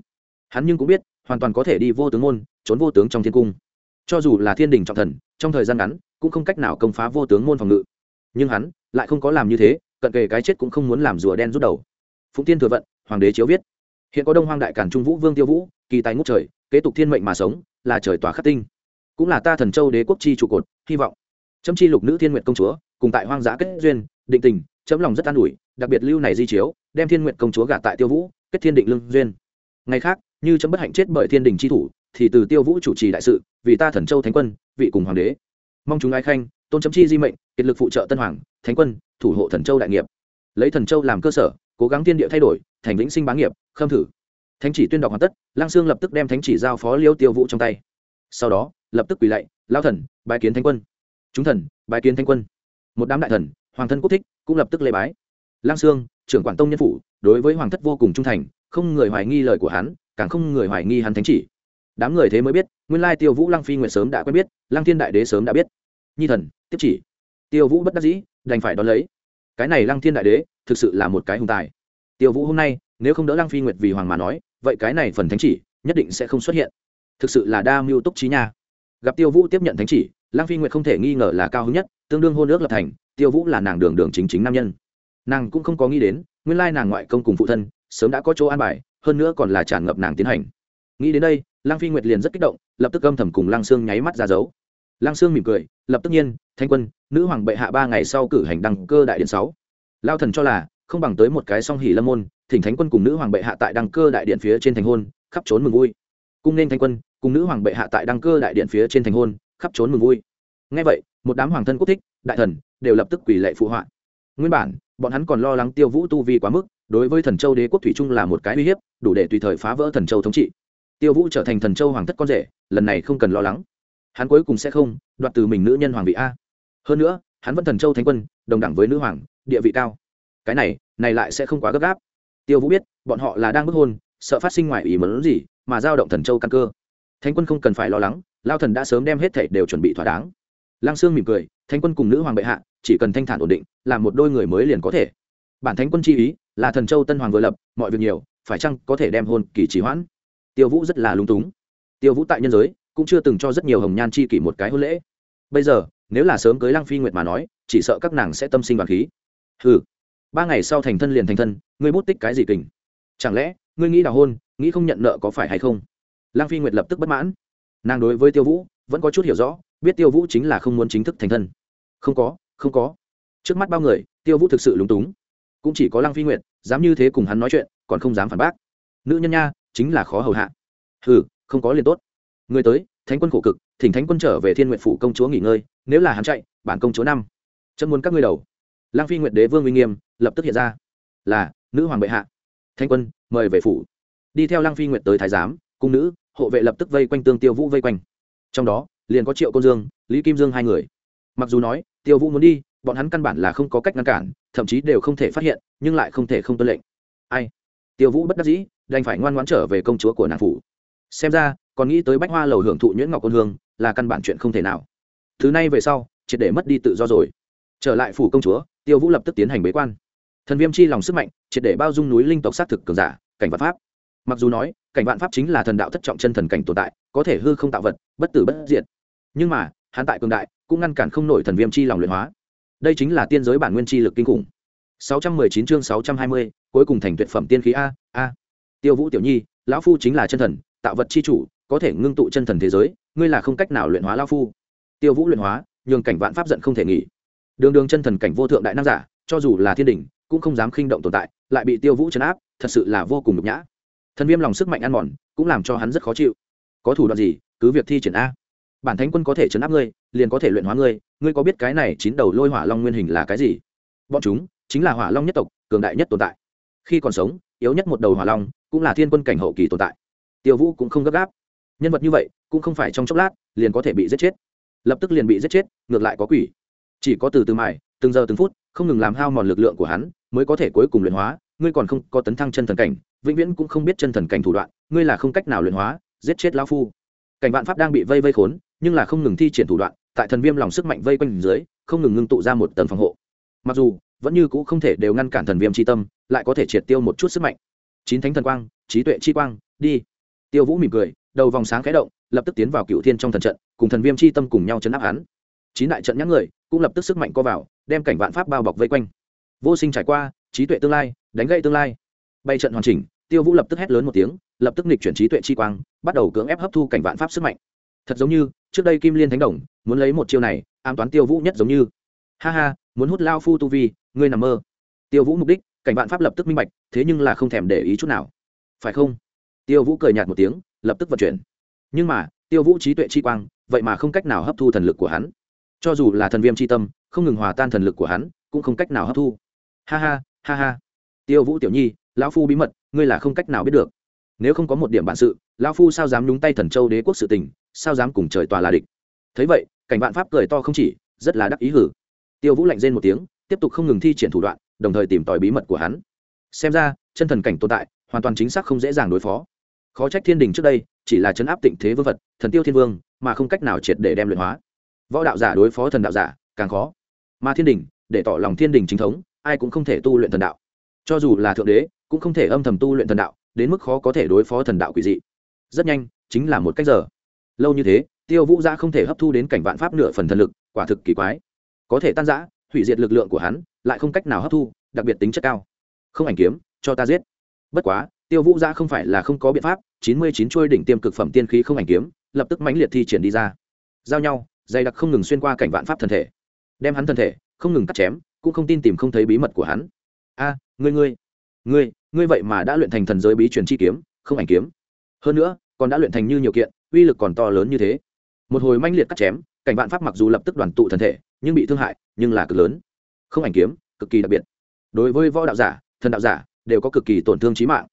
[SPEAKER 1] Hắn nhưng cũng biết, hoàn toàn có thể đi vô tướng môn, trốn vô tướng trong thiên cung. Cho dù là thiên đình trọng thần, trong thời gian ngắn, cũng không cách nào công phá vô tướng môn phòng ngự nhưng hắn lại không có làm như thế, cận kề cái chết cũng không muốn làm rùa đen rút đầu. Phụng tiên thừa vận, hoàng đế chiếu viết. Hiện có đông hoang đại cản trung vũ, vương tiêu vũ, kỳ tài ngút trời, kế tục thiên mệnh mà sống, là trời tỏa khắc tinh. Cũng là ta thần châu đế quốc chi trụ cột, hy vọng. Chấm chi lục nữ thiên nguyện công chúa, cùng tại hoang dã kết duyên, định tình, chấm lòng rất an ủi, đặc biệt lưu này di chiếu, đem thiên nguyện công chúa gạt tại tiêu vũ, kết thiên định lương duyên. Ngày khác, như chấm bất hạnh chết bởi thiên đình chi thủ, thì từ tiêu vũ chủ trì đại sự, vì ta thần châu thánh quân, vị cùng hoàng đế. Mong chúng ái khanh tôn chấm chi di mệnh, kiệt lực phụ trợ tân hoàng, thánh quân, thủ hộ thần châu đại nghiệp. Lấy thần châu làm cơ sở, cố gắng tiên địa thay đổi, thành vĩnh sinh bá nghiệp, khâm thử. Thánh chỉ tuyên đọc hoàn tất lang sương lập tức đem thánh chỉ giao phó liêu tiêu vũ trong tay. Sau đó, lập tức quỳ lạy lao thần, bái kiến thánh quân. Chúng thần, bái kiến thánh quân. Một đám đại thần, hoàng thân quốc thích, cũng lập tức lễ bái. Lang sương, trưởng quản tông nhân phủ, đối với hoàng thất vô cùng trung thành, không người hoài nghi lời của hắn, càng không người hoài nghi hắn thánh chỉ. Đám người thế mới biết, nguyên lai tiêu vũ lăng phi nguyện sớm đã quen biết, lăng thiên đại đế sớm đã biết. Nhi thần tiếp chỉ. Tiêu vũ bất đắc dĩ, đành phải đón lấy. Cái này lăng thiên đại đế, thực sự là một cái hùng tài. Tiêu vũ hôm nay, nếu không đỡ lăng phi nguyệt vì hoàng mà nói, vậy cái này phần thánh chỉ, nhất định sẽ không xuất hiện. Thực sự là đa mưu túc trí nha. Gặp tiêu vũ tiếp nhận thánh chỉ, lăng phi nguyệt không thể nghi ngờ là cao hứng nhất, tương đương hôn ước lập thành, tiêu vũ là nàng đường đường chính chính nam nhân. Nàng cũng không có nghĩ đến, nguyên lai nàng ngoại công cùng phụ thân, sớm đã có chỗ an bài, hơn nữa còn là tràn ngập nàng tiến hành. Nghĩ đến đây, lăng phi nguyệt liền rất kích động, lập tức âm thầm cùng lăng sương nháy mắt ra dấu. Lăng sương mỉm cười, lập tức nhiên thanh quân, nữ hoàng bệ hạ ba ngày sau cử hành đăng cơ đại điện sáu. Lao thần cho là, không bằng tới một cái song hỉ lâm môn, thỉnh thánh quân cùng nữ hoàng bệ hạ tại đăng cơ đại điện phía trên thành hôn, khắp trốn mừng vui. Cung nên thánh quân, cùng nữ hoàng bệ hạ tại đăng cơ đại điện phía trên thành hôn, khắp trốn mừng vui. Ngay vậy, một đám hoàng thân quốc thích, đại thần, đều lập tức quỳ lệ phụ họa. Nguyên bản, bọn hắn còn lo lắng tiêu vũ tu vi quá mức, đối với thần châu đế quốc thủy trung là một cái uy hiếp, đủ để tùy thời phá vỡ thần châu thống trị. Tiêu vũ trở thành thần châu hoàng thất con rể, lần này không cần lo lắng. Hắn cuối cùng sẽ không, đoạt từ mình nữ nhân hoàng vị a hơn nữa, hắn vẫn thần châu thánh quân, đồng đẳng với nữ hoàng, địa vị cao. Cái này này lại sẽ không quá gấp gáp. Tiêu vũ biết, bọn họ là đang bức hôn, sợ phát sinh ngoài ý mớn gì, mà giao động thần châu căn cơ. Thánh quân không cần phải lo lắng, lao thần đã sớm đem hết thảy đều chuẩn bị thỏa đáng. Lăng sương mỉm cười, thánh quân cùng nữ hoàng bệ hạ, chỉ cần thanh thản ổn định, làm một đôi người mới liền có thể. Bản thánh quân chi ý, là thần châu tân hoàng vừa lập, mọi việc nhiều, phải chăng có thể đem hôn kỳ trì hoãn? Tiêu vũ rất là lung túng. Tiêu vũ tại nhân giới, cũng chưa từng cho rất nhiều hồng nhan chi kỷ một cái hôn lễ. Bây giờ nếu là sớm cưới lăng phi nguyệt mà nói, chỉ sợ các nàng sẽ tâm sinh đoàn khí. Ừ ba ngày sau thành thân liền thành thân, ngươi bút tích cái gì kình? Chẳng lẽ, ngươi nghĩ đào hôn, nghĩ không nhận nợ có phải hay không? Lăng phi nguyệt lập tức bất mãn. Nàng đối với tiêu vũ, vẫn có chút hiểu rõ, biết tiêu vũ chính là không muốn chính thức thành thân. Không có không có. Trước mắt bao người, tiêu vũ thực sự lúng túng. Cũng chỉ có lăng phi nguyệt, dám như thế cùng hắn nói chuyện, còn không dám phản bác. Nữ nhân nha, chính là khó hầu hạ. Ừ không có liền tốt. Người tới, thánh quân khổ cực thỉnh thánh quân trở về thiên nguyện phủ công chúa nghỉ ngơi, nếu là hắn chạy, bản công chúa năm. Chân muốn các ngươi đầu. Lang phi nguyện đế vương uy nghiêm, lập tức hiện ra. Là, nữ hoàng bệ hạ. Thanh quân, mời về phủ. Đi theo Lang phi nguyện tới thái giám, cung nữ, hộ vệ lập tức vây quanh tương tiêu vũ vây quanh. Trong đó, liền có triệu công dương, lý kim dương hai người. Mặc dù nói, tiêu vũ muốn đi, bọn hắn căn bản là không có cách ngăn cản, thậm chí đều không thể phát hiện, nhưng lại không thể không tuân lệnh. Ai? Tiêu vũ bất đắc dĩ, đành phải ngoan ngoãn trở về công chúa của nàng phủ. Xem ra, còn nghĩ tới bách hoa lầu hưởng thụ nhuyễn ngọc quân hương là căn bản chuyện không thể nào. Thứ này về sau triệt để mất đi tự do rồi. Trở lại phủ công chúa tiêu vũ lập tức tiến hành bế quan. Thần viêm chi lòng sức mạnh triệt để bao dung núi linh tộc xác thực cường giả cảnh vạn pháp. Mặc dù nói cảnh vạn pháp chính là thần đạo thất trọng chân thần cảnh tồn tại có thể hư không tạo vật bất tử bất diệt. Nhưng mà hắn tại cường đại cũng ngăn cản không nổi thần viêm chi lòng luyện hóa. Đây chính là tiên giới bản nguyên chi lực kinh khủng. 619 chương 620, cuối cùng thành tuyệt phẩm tiên khí a a. Tiêu vũ tiểu nhi lão phu chính là chân thần tạo vật chi chủ có thể ngưng tụ chân thần thế giới ngươi là không cách nào luyện hóa lao phu. Tiêu vũ luyện hóa, nhường cảnh vạn pháp giận không thể nghỉ. Đường đường chân thần cảnh vô thượng đại nam giả, cho dù là thiên đình cũng không dám khinh động tồn tại, lại bị tiêu vũ chấn áp, thật sự là vô cùng nhục nhã. Thần viêm lòng sức mạnh ăn mòn, cũng làm cho hắn rất khó chịu. Có thủ đoạn gì, cứ việc thi triển a. Bản thánh quân có thể chấn áp ngươi, liền có thể luyện hóa ngươi ngươi có biết cái này chín đầu lôi hỏa long nguyên hình là cái gì? Bọn chúng, chính là hỏa long nhất tộc, cường đại nhất tồn tại. Khi còn sống, yếu nhất một đầu hỏa long, cũng là thiên quân cảnh hậu kỳ tồn tại. Tiêu vũ cũng không gấp gáp nhân vật như vậy, cũng không phải trong chốc lát, liền có thể bị giết chết. Lập tức liền bị giết chết, ngược lại có quỷ. Chỉ có từ từ mài, từng giờ từng phút, không ngừng làm hao mòn lực lượng của hắn, mới có thể cuối cùng luyện hóa. Ngươi còn không có tấn thăng chân thần cảnh, vĩnh viễn cũng không biết chân thần cảnh thủ đoạn, ngươi là không cách nào luyện hóa, giết chết lão phu. Cảnh vạn pháp đang bị vây vây khốn, nhưng là không ngừng thi triển thủ đoạn, tại thần viêm lòng sức mạnh vây quanh dưới, không ngừng ngưng tụ ra một tầng phòng hộ. Mặc dù, vẫn như cũ không thể đều ngăn cản thần viêm tri tâm, lại có thể triệt tiêu một chút sức mạnh. Chín thánh thần quang, trí tuệ chi quang, đi. Tiêu vũ mỉm cười đầu vòng sáng khẽ động, lập tức tiến vào cựu thiên trong thần trận, cùng thần viêm c tâm cùng nhau chấn áp hắn. Chín đại trận nhãn người cũng lập tức sức mạnh co vào, đem cảnh vạn pháp bao bọc vây quanh. Vô sinh trải qua, trí tuệ tương lai, đánh gậy tương lai. Bay trận hoàn chỉnh, tiêu vũ lập tức hét lớn một tiếng, lập tức nghịch chuyển trí tuệ chi quang, bắt đầu cưỡng ép hấp thu cảnh vạn pháp sức mạnh. Thật giống như, trước đây kim liên thánh đồng, muốn lấy một chiêu này, ám toán tiêu vũ nhất giống như. Ha ha, muốn hút lao phu tu vi, ngươi nằm mơ. Tiêu vũ mục đích, cảnh vạn pháp lập tức minh bạch, thế nhưng là không thèm để ý chút nào. Phải không? Tiêu vũ cười nhạt một tiếng lập tức vận chuyển. Nhưng mà, tiêu vũ trí tuệ chi quang, vậy mà không cách nào hấp thu thần lực của hắn. Cho dù là thần viêm c h i tâm, không ngừng hòa tan thần lực của hắn, cũng không cách nào hấp thu. Ha ha ha ha. Tiêu vũ tiểu nhi, lão phu bí mật, ngươi là không cách nào biết được. Nếu không có một điểm bản sự, lão phu sao dám nhúng tay thần châu đế quốc sự tình, sao dám cùng trời tòa là địch? Thấy vậy, cảnh vạn pháp cười to không chỉ, rất là đắc ý hử. Tiêu vũ lạnh rên một tiếng, tiếp tục không ngừng thi triển thủ đoạn, đồng thời tìm tòi bí mật của hắn. Xem ra, chân thần cảnh tồn tại, hoàn toàn chính xác không dễ dàng đối phó khó trách thiên đình trước đây chỉ là chấn áp tịnh thế vương vật, thần tiêu thiên vương, mà không cách nào triệt để đem luyện hóa. Võ đạo giả đối phó thần đạo giả, càng khó. Mà thiên đình, để tỏ lòng thiên đình chính thống, ai cũng không thể tu luyện thần đạo. Cho dù là thượng đế, cũng không thể âm thầm tu luyện thần đạo, đến mức khó có thể đối phó thần đạo quỷ dị. Rất nhanh, chính là một cách giờ. Lâu như thế, tiêu vũ gia không thể hấp thu đến cảnh vạn pháp nửa phần thần lực, quả thực kỳ quái. Có thể tan giã, hủy diệt lực lượng của hắn, lại không cách nào hấp thu, đặc biệt tính chất cao. Không ảnh kiếm, cho ta giết. Bất quá tiêu vũ giã không phải là không có biện pháp, chín mươi chín chuôi đỉnh tiêm cực phẩm tiên khí không ảnh kiếm, lập tức mãnh liệt thi triển đi ra. Giao nhau, dày đặc không ngừng xuyên qua cảnh vạn pháp thân thể. Đem hắn thân thể, không ngừng cắt chém, cũng không tin tìm không thấy bí mật của hắn. A, ngươi ngươi ngươi ngươi vậy mà đã luyện thành thần giới bí truyền chi kiếm, không ảnh kiếm. Hơn nữa, còn đã luyện thành như nhiều kiện, uy lực còn to lớn như thế. Một hồi manh liệt cắt chém, cảnh vạn pháp mặc dù lập tức đoàn tụ thân thể, nhưng bị thương hại, nhưng là cực lớn. Không ảnh kiếm, cực kỳ đặc biệt. Đối với võ đạo giả, thần đạo giả, đều có cực kỳ tổn thương trí mạng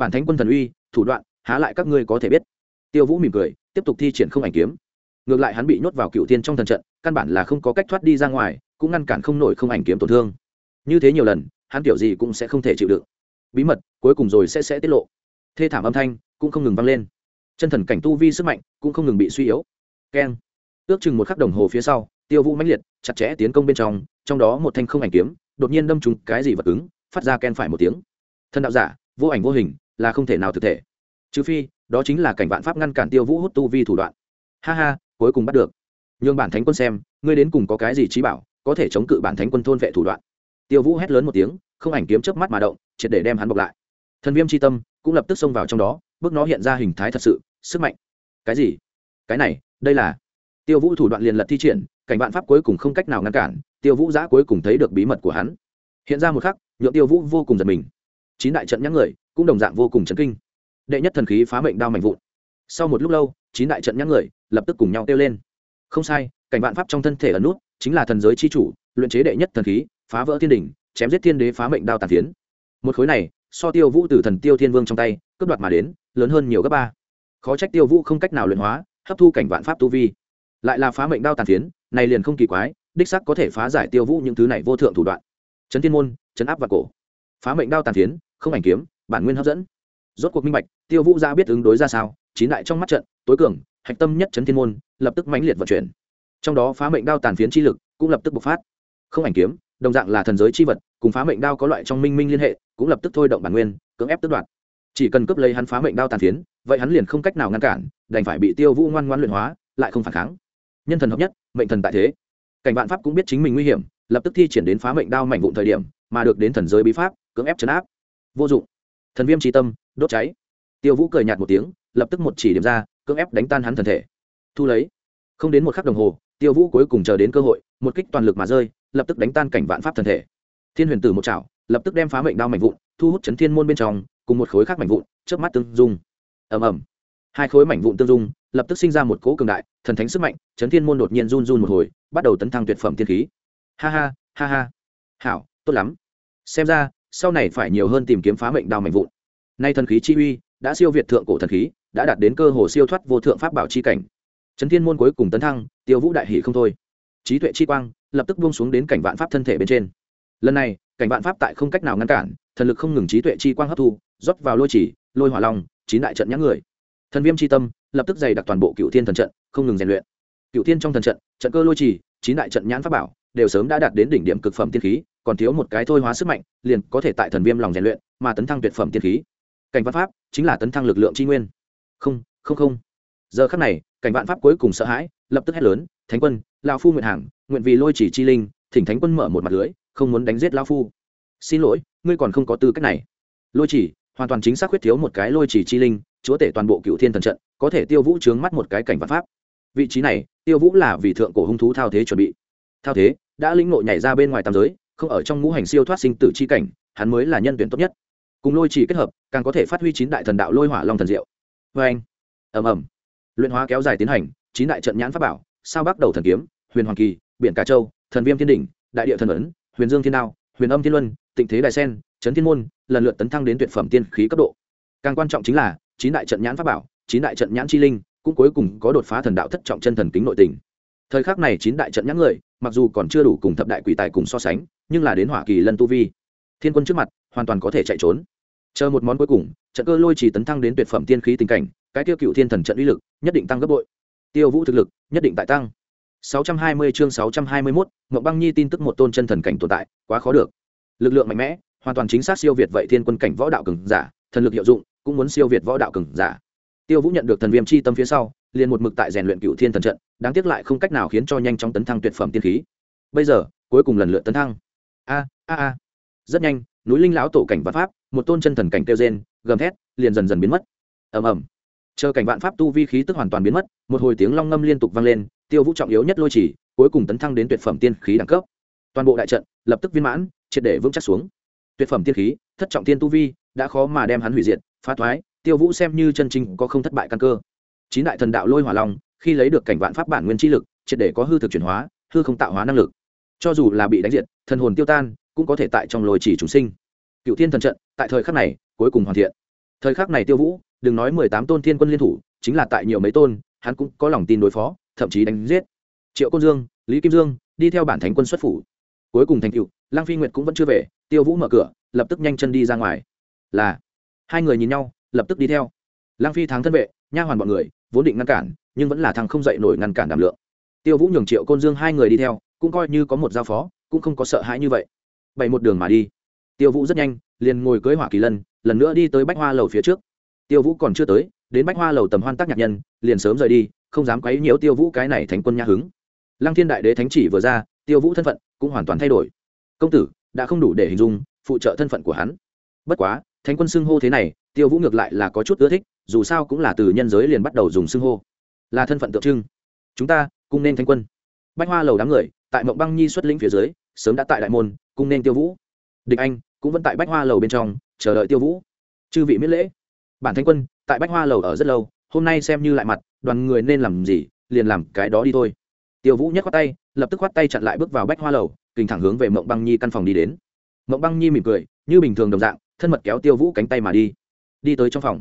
[SPEAKER 1] bản thánh quân thần uy, thủ đoạn, há lại các ngươi có thể biết. Tiêu vũ mỉm cười, tiếp tục thi triển không ảnh kiếm. Ngược lại hắn bị nhốt vào cựu tiên trong thần trận, căn bản là không có cách thoát đi ra ngoài, cũng ngăn cản không nổi không ảnh kiếm tổn thương. Như thế nhiều lần, hắn kiểu gì cũng sẽ không thể chịu đựng. Bí mật, cuối cùng rồi sẽ sẽ tiết lộ. Thê thảm âm thanh cũng không ngừng vang lên. Chân thần cảnh tu vi sức mạnh cũng không ngừng bị suy yếu. Keng. Ước chừng một khắc đồng hồ phía sau, tiêu vũ mãnh liệt, chặt chẽ tiến công bên trong trong đó một thanh không ảnh kiếm, đột nhiên đâm trúng cái gì vật cứng, phát ra ken phải một tiếng. Thân đạo giả, vô ảnh vô hình là không thể nào thực thể. Trừ phi, đó chính là cảnh vạn pháp ngăn cản tiêu vũ hút tu vi thủ đoạn. Ha ha, cuối cùng bắt được. Nhường bản thánh quân xem, ngươi đến cùng có cái gì trí bảo, có thể chống cự bản thánh quân thôn vệ thủ đoạn. Tiêu vũ hét lớn một tiếng, không ảnh kiếm chớp mắt mà động, triệt để đem hắn bọc lại. Thần viêm c h i tâm cũng lập tức xông vào trong đó, bước nó hiện ra hình thái thật sự, sức mạnh. Cái gì? Cái này, đây là tiêu vũ thủ đoạn liền lật thi triển, cảnh vạn pháp cuối cùng không cách nào ngăn cản, tiêu vũ giã cuối cùng thấy được bí mật của hắn. Hiện ra một khắc, nhượng tiêu vũ vô cùng giật mình. Chín đại trận nhãn người cũng đồng dạng vô cùng chấn kinh. Đệ nhất thần khí phá mệnh đao mạnh vụn. Sau một lúc lâu, chín đại trận nhãn người lập tức cùng nhau kêu lên. Không sai, cảnh vạn pháp trong thân thể ẩn nút, chính là thần giới c h i chủ, luyện chế đệ nhất thần khí, phá vỡ thiên đình chém giết thiên đế phá mệnh đao tàn phiến. Một khối này, so tiêu vũ từ thần tiêu thiên vương trong tay, cướp đoạt mà đến, lớn hơn nhiều gấp ba. Khó trách tiêu vũ không cách nào luyện hóa, hấp thu cảnh vạn pháp tu vi. Lại là phá mệnh đao tàn phiến, này liền không kỳ quái, đích sắc có thể phá giải tiêu vũ những thứ này vô thượng thủ đoạn. Trấn thiên môn trấn áp và cổ. Phá mệnh đao tàn phiến, không ảnh kiếm bản nguyên hấp dẫn. Rốt cuộc minh bạch, tiêu vũ ra biết ứng đối ra sao, chín đại trong mắt trận, tối cường, hạch tâm nhất trấn thiên môn, lập tức mãnh liệt vận chuyển. Trong đó phá mệnh đao tàn phiến chi lực cũng lập tức bộc phát. Không ảnh kiếm, đồng dạng là thần giới chi vật, cùng phá mệnh đao có loại trong minh minh liên hệ, cũng lập tức thôi động bản nguyên, cưỡng ép tước đoạt. Chỉ cần cướp lấy hắn phá mệnh đao tàn phiến, vậy hắn liền không cách nào ngăn cản, đành phải bị tiêu vũ ngoan ngoan luyện hóa, lại không phản kháng. Nhân thần hợp nhất, mệnh thần tại thế. Cảnh vạn pháp cũng biết chính mình nguy hiểm, lập tức thi triển đến phá mệnh đao mảnh vụn thời điểm, mà được đến thần giới bí pháp, cưỡng ép chấn áp. Vô dụng thần viêm tri tâm, đốt cháy. Tiêu vũ cười nhạt một tiếng, lập tức một chỉ điểm ra, cưỡng ép đánh tan hắn thần thể. Thu lấy. Không đến một khắc đồng hồ, tiêu vũ cuối cùng chờ đến cơ hội, một kích toàn lực mà rơi, lập tức đánh tan cảnh vạn pháp thần thể. Thiên huyền tử một chảo, lập tức đem phá mệnh đao mảnh vụn, thu hút chấn thiên môn bên trong, cùng một khối khác mảnh vụn trước mắt tương dung. Ầm ầm. Hai khối mảnh vụn tương dung, lập tức sinh ra một cỗ cường đại, thần thánh sức mạnh, chấn thiên môn đột nhiên run run một hồi, bắt đầu tấn thăng tuyệt phẩm thiên khí. Ha ha ha ha. Hảo, tốt lắm. Xem ra sau này phải nhiều hơn tìm kiếm phá mệnh đao mạnh vụn. Nay thần khí chi uy, đã siêu việt thượng cổ thần khí, đã đạt đến cơ hồ siêu thoát vô thượng pháp bảo chi cảnh. Chấn thiên môn cuối cùng tấn thăng, tiêu vũ đại hỷ không thôi. Trí tuệ chi quang, lập tức buông xuống đến cảnh vạn pháp thân thể bên trên. Lần này, cảnh vạn pháp tại không cách nào ngăn cản, thần lực không ngừng trí tuệ chi quang hấp thu, rót vào lôi chỉ, lôi hỏa long, chín đại trận nhãn người. Thần viêm chi tâm, lập tức dày đặc toàn bộ cựu thiên thần trận, không ngừng rèn luyện. Cựu thiên trong thần trận trận cơ lôi chỉ, chín đại trận nhãn pháp bảo đều sớm đã đạt đến đỉnh điểm cực phẩm tiên khí, còn thiếu một cái thôi hóa sức mạnh, liền có thể tại thần viêm lòng rèn luyện, mà tấn thăng tuyệt phẩm tiên khí. Cảnh văn pháp chính là tấn thăng lực lượng tri nguyên. Không không không. Giờ khắc này, cảnh vạn pháp cuối cùng sợ hãi, lập tức hét lớn, thánh quân lao phu nguyện hàng, nguyện vì lôi chỉ chi linh, thỉnh thánh quân mở một mặt lưới, không muốn đánh giết lao phu. Xin lỗi, ngươi còn không có tư cách này. Lôi chỉ, hoàn toàn chính xác khuyết thiếu một cái lôi chỉ chi linh, chúa tể toàn bộ cựu thiên thần trận, có thể tiêu vũ trướng mắt một cái cảnh vạn pháp. Vị trí này, tiêu vũ là vì thượng cổ hung thú thao thế chuẩn bị thao thế, đã lĩnh nội nhảy ra bên ngoài tam giới, không ở trong ngũ hành siêu thoát sinh tử chi cảnh, hắn mới là nhân tuyển tốt nhất. Cùng lôi chỉ kết hợp, càng có thể phát huy chín đại thần đạo lôi hỏa long thần diệu. Vê anh, ầm ầm. Luyện hóa kéo dài tiến hành, chín đại trận nhãn pháp bảo, sao bắc đầu thần kiếm, huyền hoàng kỳ, biển cà châu, thần viêm thiên đỉnh, đại địa thần ấn, huyền dương thiên đao, huyền âm thiên luân, tịnh thế đại sen trấn thiên môn, lần lượt tấn thăng đến tuyệt phẩm tiên khí cấp độ. Càng quan trọng chính là, chín đại trận nhãn pháp bảo, chín đại trận nhãn chi linh, cũng cuối cùng có đột phá thần đạo thất trọng chân thần kính nội tình. Thời khắc này chín đại trận nhãn người mặc dù còn chưa đủ cùng thập đại quỷ tài cùng so sánh nhưng là đến hỏa kỳ lân tu vi thiên quân trước mặt hoàn toàn có thể chạy trốn chờ một món cuối cùng trận cơ lôi chỉ tấn thăng đến tuyệt phẩm tiên khí tình cảnh cái tiêu cựu thiên thần trận uy lực nhất định tăng gấp bội tiêu vũ thực lực nhất định tại tăng 620 chương 621, Ngọc Băng Nhi tin tức một tôn chân thần cảnh tồn tại, quá khó được. Lực lượng mạnh mẽ, hoàn toàn chính xác siêu việt vậy thiên quân cảnh võ đạo cường giả, thần lực hiệu dụng cũng muốn siêu việt võ đạo cường giả. Tiêu Vũ nhận được thần viêm chi tâm phía sau, liền một mực tại rèn luyện cựu thiên thần trận, đáng tiếc lại không cách nào khiến cho nhanh chóng tấn thăng tuyệt phẩm tiên khí. Bây giờ, cuối cùng lần lượt tấn thăng. A a a. Rất nhanh, núi linh lão tổ cảnh vạn pháp, một tôn chân thần cảnh kêu gen gầm thét, liền dần dần biến mất. Ầm ầm chờ cảnh vạn pháp tu vi khí tức hoàn toàn biến mất một hồi tiếng long ngâm liên tục vang lên tiêu vũ trọng yếu nhất lôi chỉ cuối cùng tấn thăng đến tuyệt phẩm tiên khí đẳng cấp toàn bộ đại trận lập tức viên mãn triệt để vững chắc xuống tuyệt phẩm tiên khí thất trọng tiên tu vi đã khó mà đem hắn hủy diệt phá thoái tiêu vũ xem như chân chính có không thất bại căn cơ chín đại thần đạo lôi hỏa long, khi lấy được cảnh vạn pháp bản nguyên chi lực, triệt để có hư thực chuyển hóa, hư không tạo hóa năng lực. Cho dù là bị đánh diệt, thần hồn tiêu tan, cũng có thể tại trong lôi chỉ chúng sinh. Cựu thiên thần trận, tại thời khắc này, cuối cùng hoàn thiện. Thời khắc này tiêu vũ, đừng nói mười tám tôn thiên quân liên thủ, chính là tại nhiều mấy tôn, hắn cũng có lòng tin đối phó, thậm chí đánh giết. Triệu côn dương, lý kim dương, đi theo bản thánh quân xuất phủ. Cuối cùng thành cựu lang phi nguyệt cũng vẫn chưa về, tiêu vũ mở cửa, lập tức nhanh chân đi ra ngoài. Là, hai người nhìn nhau, lập tức đi theo. Lang phi thắng thân vệ, nha hoàn bọn người vốn định ngăn cản, nhưng vẫn là thằng không dậy nổi ngăn cản đảm lượng. Tiêu vũ nhường triệu côn dương hai người đi theo, cũng coi như có một giao phó, cũng không có sợ hãi như vậy. Bày một đường mà đi. Tiêu vũ rất nhanh, liền ngồi cưới hỏa kỳ lân, lần nữa đi tới bách hoa lầu phía trước. Tiêu vũ còn chưa tới, đến bách hoa lầu tầm hoan tác nhạc nhân, liền sớm rời đi, không dám quấy nhiễu tiêu vũ cái này thành quân nhã hứng. Lăng thiên đại đế thánh chỉ vừa ra, tiêu vũ thân phận cũng hoàn toàn thay đổi. Công tử, đã không đủ để hình dung, phụ trợ thân phận của hắn. Bất quá, thánh quân xưng hô thế này tiêu vũ ngược lại là có chút ưa thích, dù sao cũng là từ nhân giới liền bắt đầu dùng xưng hô. Là thân phận tượng trưng. Chúng ta cũng nên thanh quân. Bách hoa lầu đám người, tại mộng băng nhi xuất lĩnh phía dưới, sớm đã tại đại môn cũng nên tiêu vũ. Địch anh cũng vẫn tại bách hoa lầu bên trong, chờ đợi tiêu vũ. Chư vị miễn lễ. Bản thanh quân, tại bách hoa lầu ở rất lâu, hôm nay xem như lại mặt, đoàn người nên làm gì, liền làm cái đó đi thôi. Tiêu vũ nhắc khoát tay, lập tức khoát tay chặn lại bước vào bách hoa lầu kình thẳng hướng về mộng băng nhi căn phòng đi đến. Mộng băng nhi mỉm cười, như bình thường đồng dạng, thân mật kéo tiêu vũ cánh tay mà đi đi tới trong phòng.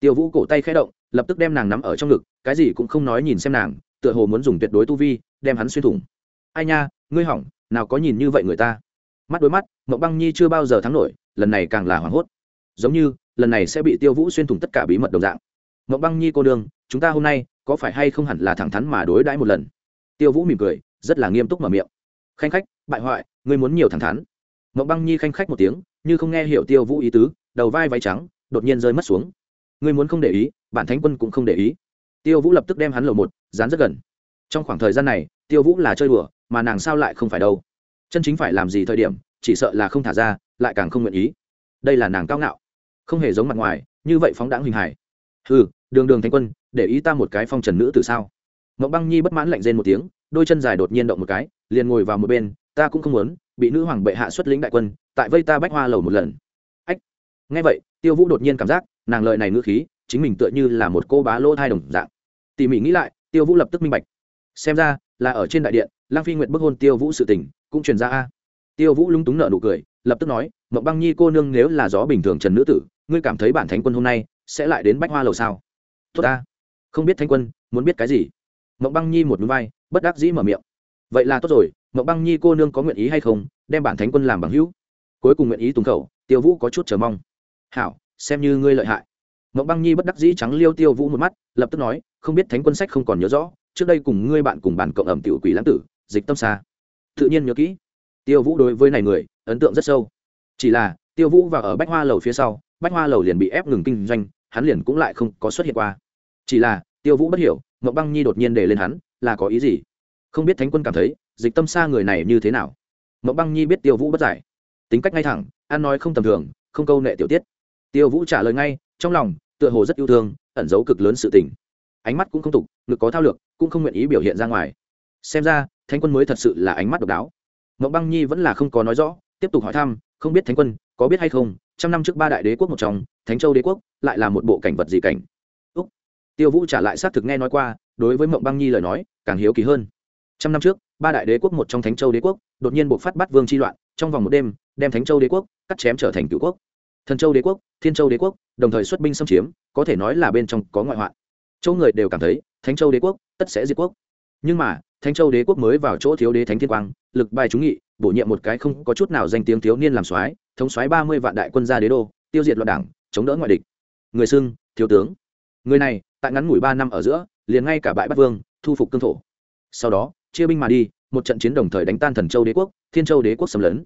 [SPEAKER 1] Tiêu vũ cổ tay khẽ động, lập tức đem nàng nắm ở trong ngực, cái gì cũng không nói nhìn xem nàng, tựa hồ muốn dùng tuyệt đối tu vi, đem hắn xuyên thủng. Ai nha, ngươi hỏng, nào có nhìn như vậy người ta. Mắt đối mắt mậu băng nhi chưa bao giờ thắng nổi, lần này càng là hoảng hốt. Giống như, lần này sẽ bị tiêu vũ xuyên thủng tất cả bí mật đồng dạng. Mậu băng nhi cô đương chúng ta hôm nay, có phải hay không hẳn là thẳng thắn mà đối đãi một lần? Tiêu vũ mỉm cười, rất là nghiêm túc mở miệng. Khanh khách, bại hoại, ngươi muốn nhiều thẳng thắn. Mậu băng nhi khanh khách một tiếng, như không nghe hiểu tiêu vũ ý tứ, đầu vai váy trắng đột nhiên rơi mất xuống. Ngươi muốn không để ý, bản thánh quân cũng không để ý. Tiêu vũ lập tức đem hắn lầu một, dán rất gần. Trong khoảng thời gian này, tiêu vũ là chơi đùa, mà nàng sao lại không phải đâu? Chân chính phải làm gì thời điểm, chỉ sợ là không thả ra, lại càng không nguyện ý. Đây là nàng cao ngạo. Không hề giống mặt ngoài, như vậy phóng đãng hình hài. Ừ đường đường thanh quân, để ý ta một cái phong trần nữ từ sao? Mộng băng nhi bất mãn lạnh rên một tiếng, đôi chân dài đột nhiên động một cái, liền ngồi vào một bên, ta cũng không muốn, bị nữ hoàng bệ hạ xuất lĩnh đại quân, tại vây ta bách hoa lầu một lần. Ách, nghe vậy tiêu vũ đột nhiên cảm giác, nàng lợi này ngữ khí, chính mình tựa như là một cô bá lỗ thai đồng dạng. Tỉ mỉ nghĩ lại, tiêu vũ lập tức minh bạch. Xem ra, là ở trên đại điện lang phi nguyện bức hôn tiêu vũ sự tình, cũng truyền ra a. Tiêu vũ lúng túng nợ nụ cười, lập tức nói, mộng băng nhi cô nương nếu là gió bình thường trần nữ tử, ngươi cảm thấy bản thánh quân hôm nay sẽ lại đến bách hoa lầu sao? Tốt ta. Không biết thánh quân, muốn biết cái gì? Mộng băng nhi một núi vai, bất đắc dĩ mở miệng. Vậy là tốt rồi, mộng băng nhi cô nương có nguyện ý hay không, đem bản thánh quân làm bằng hữu? Cuối cùng nguyện ý tùng khẩu, tiêu vũ có chút chờ mong hảo, xem như ngươi lợi hại. Mộng băng nhi bất đắc dĩ trắng liêu tiêu vũ một mắt, lập tức nói, không biết thánh quân sách không còn nhớ rõ, trước đây cùng ngươi bạn cùng bàn cộng ẩm tiểu quỷ lãng tử, dịch tâm xa. Tự nhiên nhớ kỹ. Tiêu vũ đối với này người, ấn tượng rất sâu. Chỉ là, tiêu vũ vào ở bách hoa lầu phía sau, bách hoa lầu liền bị ép ngừng kinh doanh, hắn liền cũng lại không có xuất hiện qua. Chỉ là, tiêu vũ bất hiểu mộng băng nhi đột nhiên để lên hắn, là có ý gì? Không biết thánh quân cảm thấy, dịch tâm xa người này như thế nào? Mộng băng nhi biết tiêu vũ bất giải. Tính cách ngay thẳng, ăn nói không tầm thường, không câu nệ tiểu tiết tiêu vũ trả lời ngay, trong lòng, tựa hồ rất yêu thương, ẩn giấu cực lớn sự tình. Ánh mắt cũng không tục, ngực có thao lược, cũng không nguyện ý biểu hiện ra ngoài. Xem ra, thánh quân mới thật sự là ánh mắt độc đáo. Mộng băng nhi vẫn là không có nói rõ, tiếp tục hỏi thăm, không biết thánh quân có biết hay không, trăm năm trước ba đại đế quốc một trong, thánh châu đế quốc, lại là một bộ cảnh vật gì cảnh. Úc. tiêu vũ trả lại xác thực nghe nói qua, đối với mộng băng nhi lời nói, càng hiếu kỳ hơn. Trăm năm trước, ba đại đế quốc một trong thánh châu đế quốc, đột nhiên buộc phát bắt vương tri loạn, trong vòng một đêm, đem thánh châu đế quốc cắt chém trở thành cựu quốc thần châu đế quốc, thiên châu đế quốc, đồng thời xuất binh xâm chiếm, có thể nói là bên trong có ngoại hoạn. Châu người đều cảm thấy, thánh châu đế quốc, tất sẽ diệt quốc. Nhưng mà, thánh châu đế quốc mới vào chỗ thiếu đế thánh thiên quang, lực bài trúng nghị, bổ nhiệm một cái không có chút nào danh tiếng thiếu niên làm soái, thống soái ba mươi vạn đại quân ra đế đô, tiêu diệt loạn đảng, chống đỡ ngoại địch. Người xưng, thiếu tướng. Người này, tại ngắn ngủi ba năm ở giữa, liền ngay cả bãi bắc vương, thu phục cương thổ. Sau đó, chia binh mà đi, một trận chiến đồng thời đánh tan thần châu đế quốc, thiên châu đế quốc xâm lấn.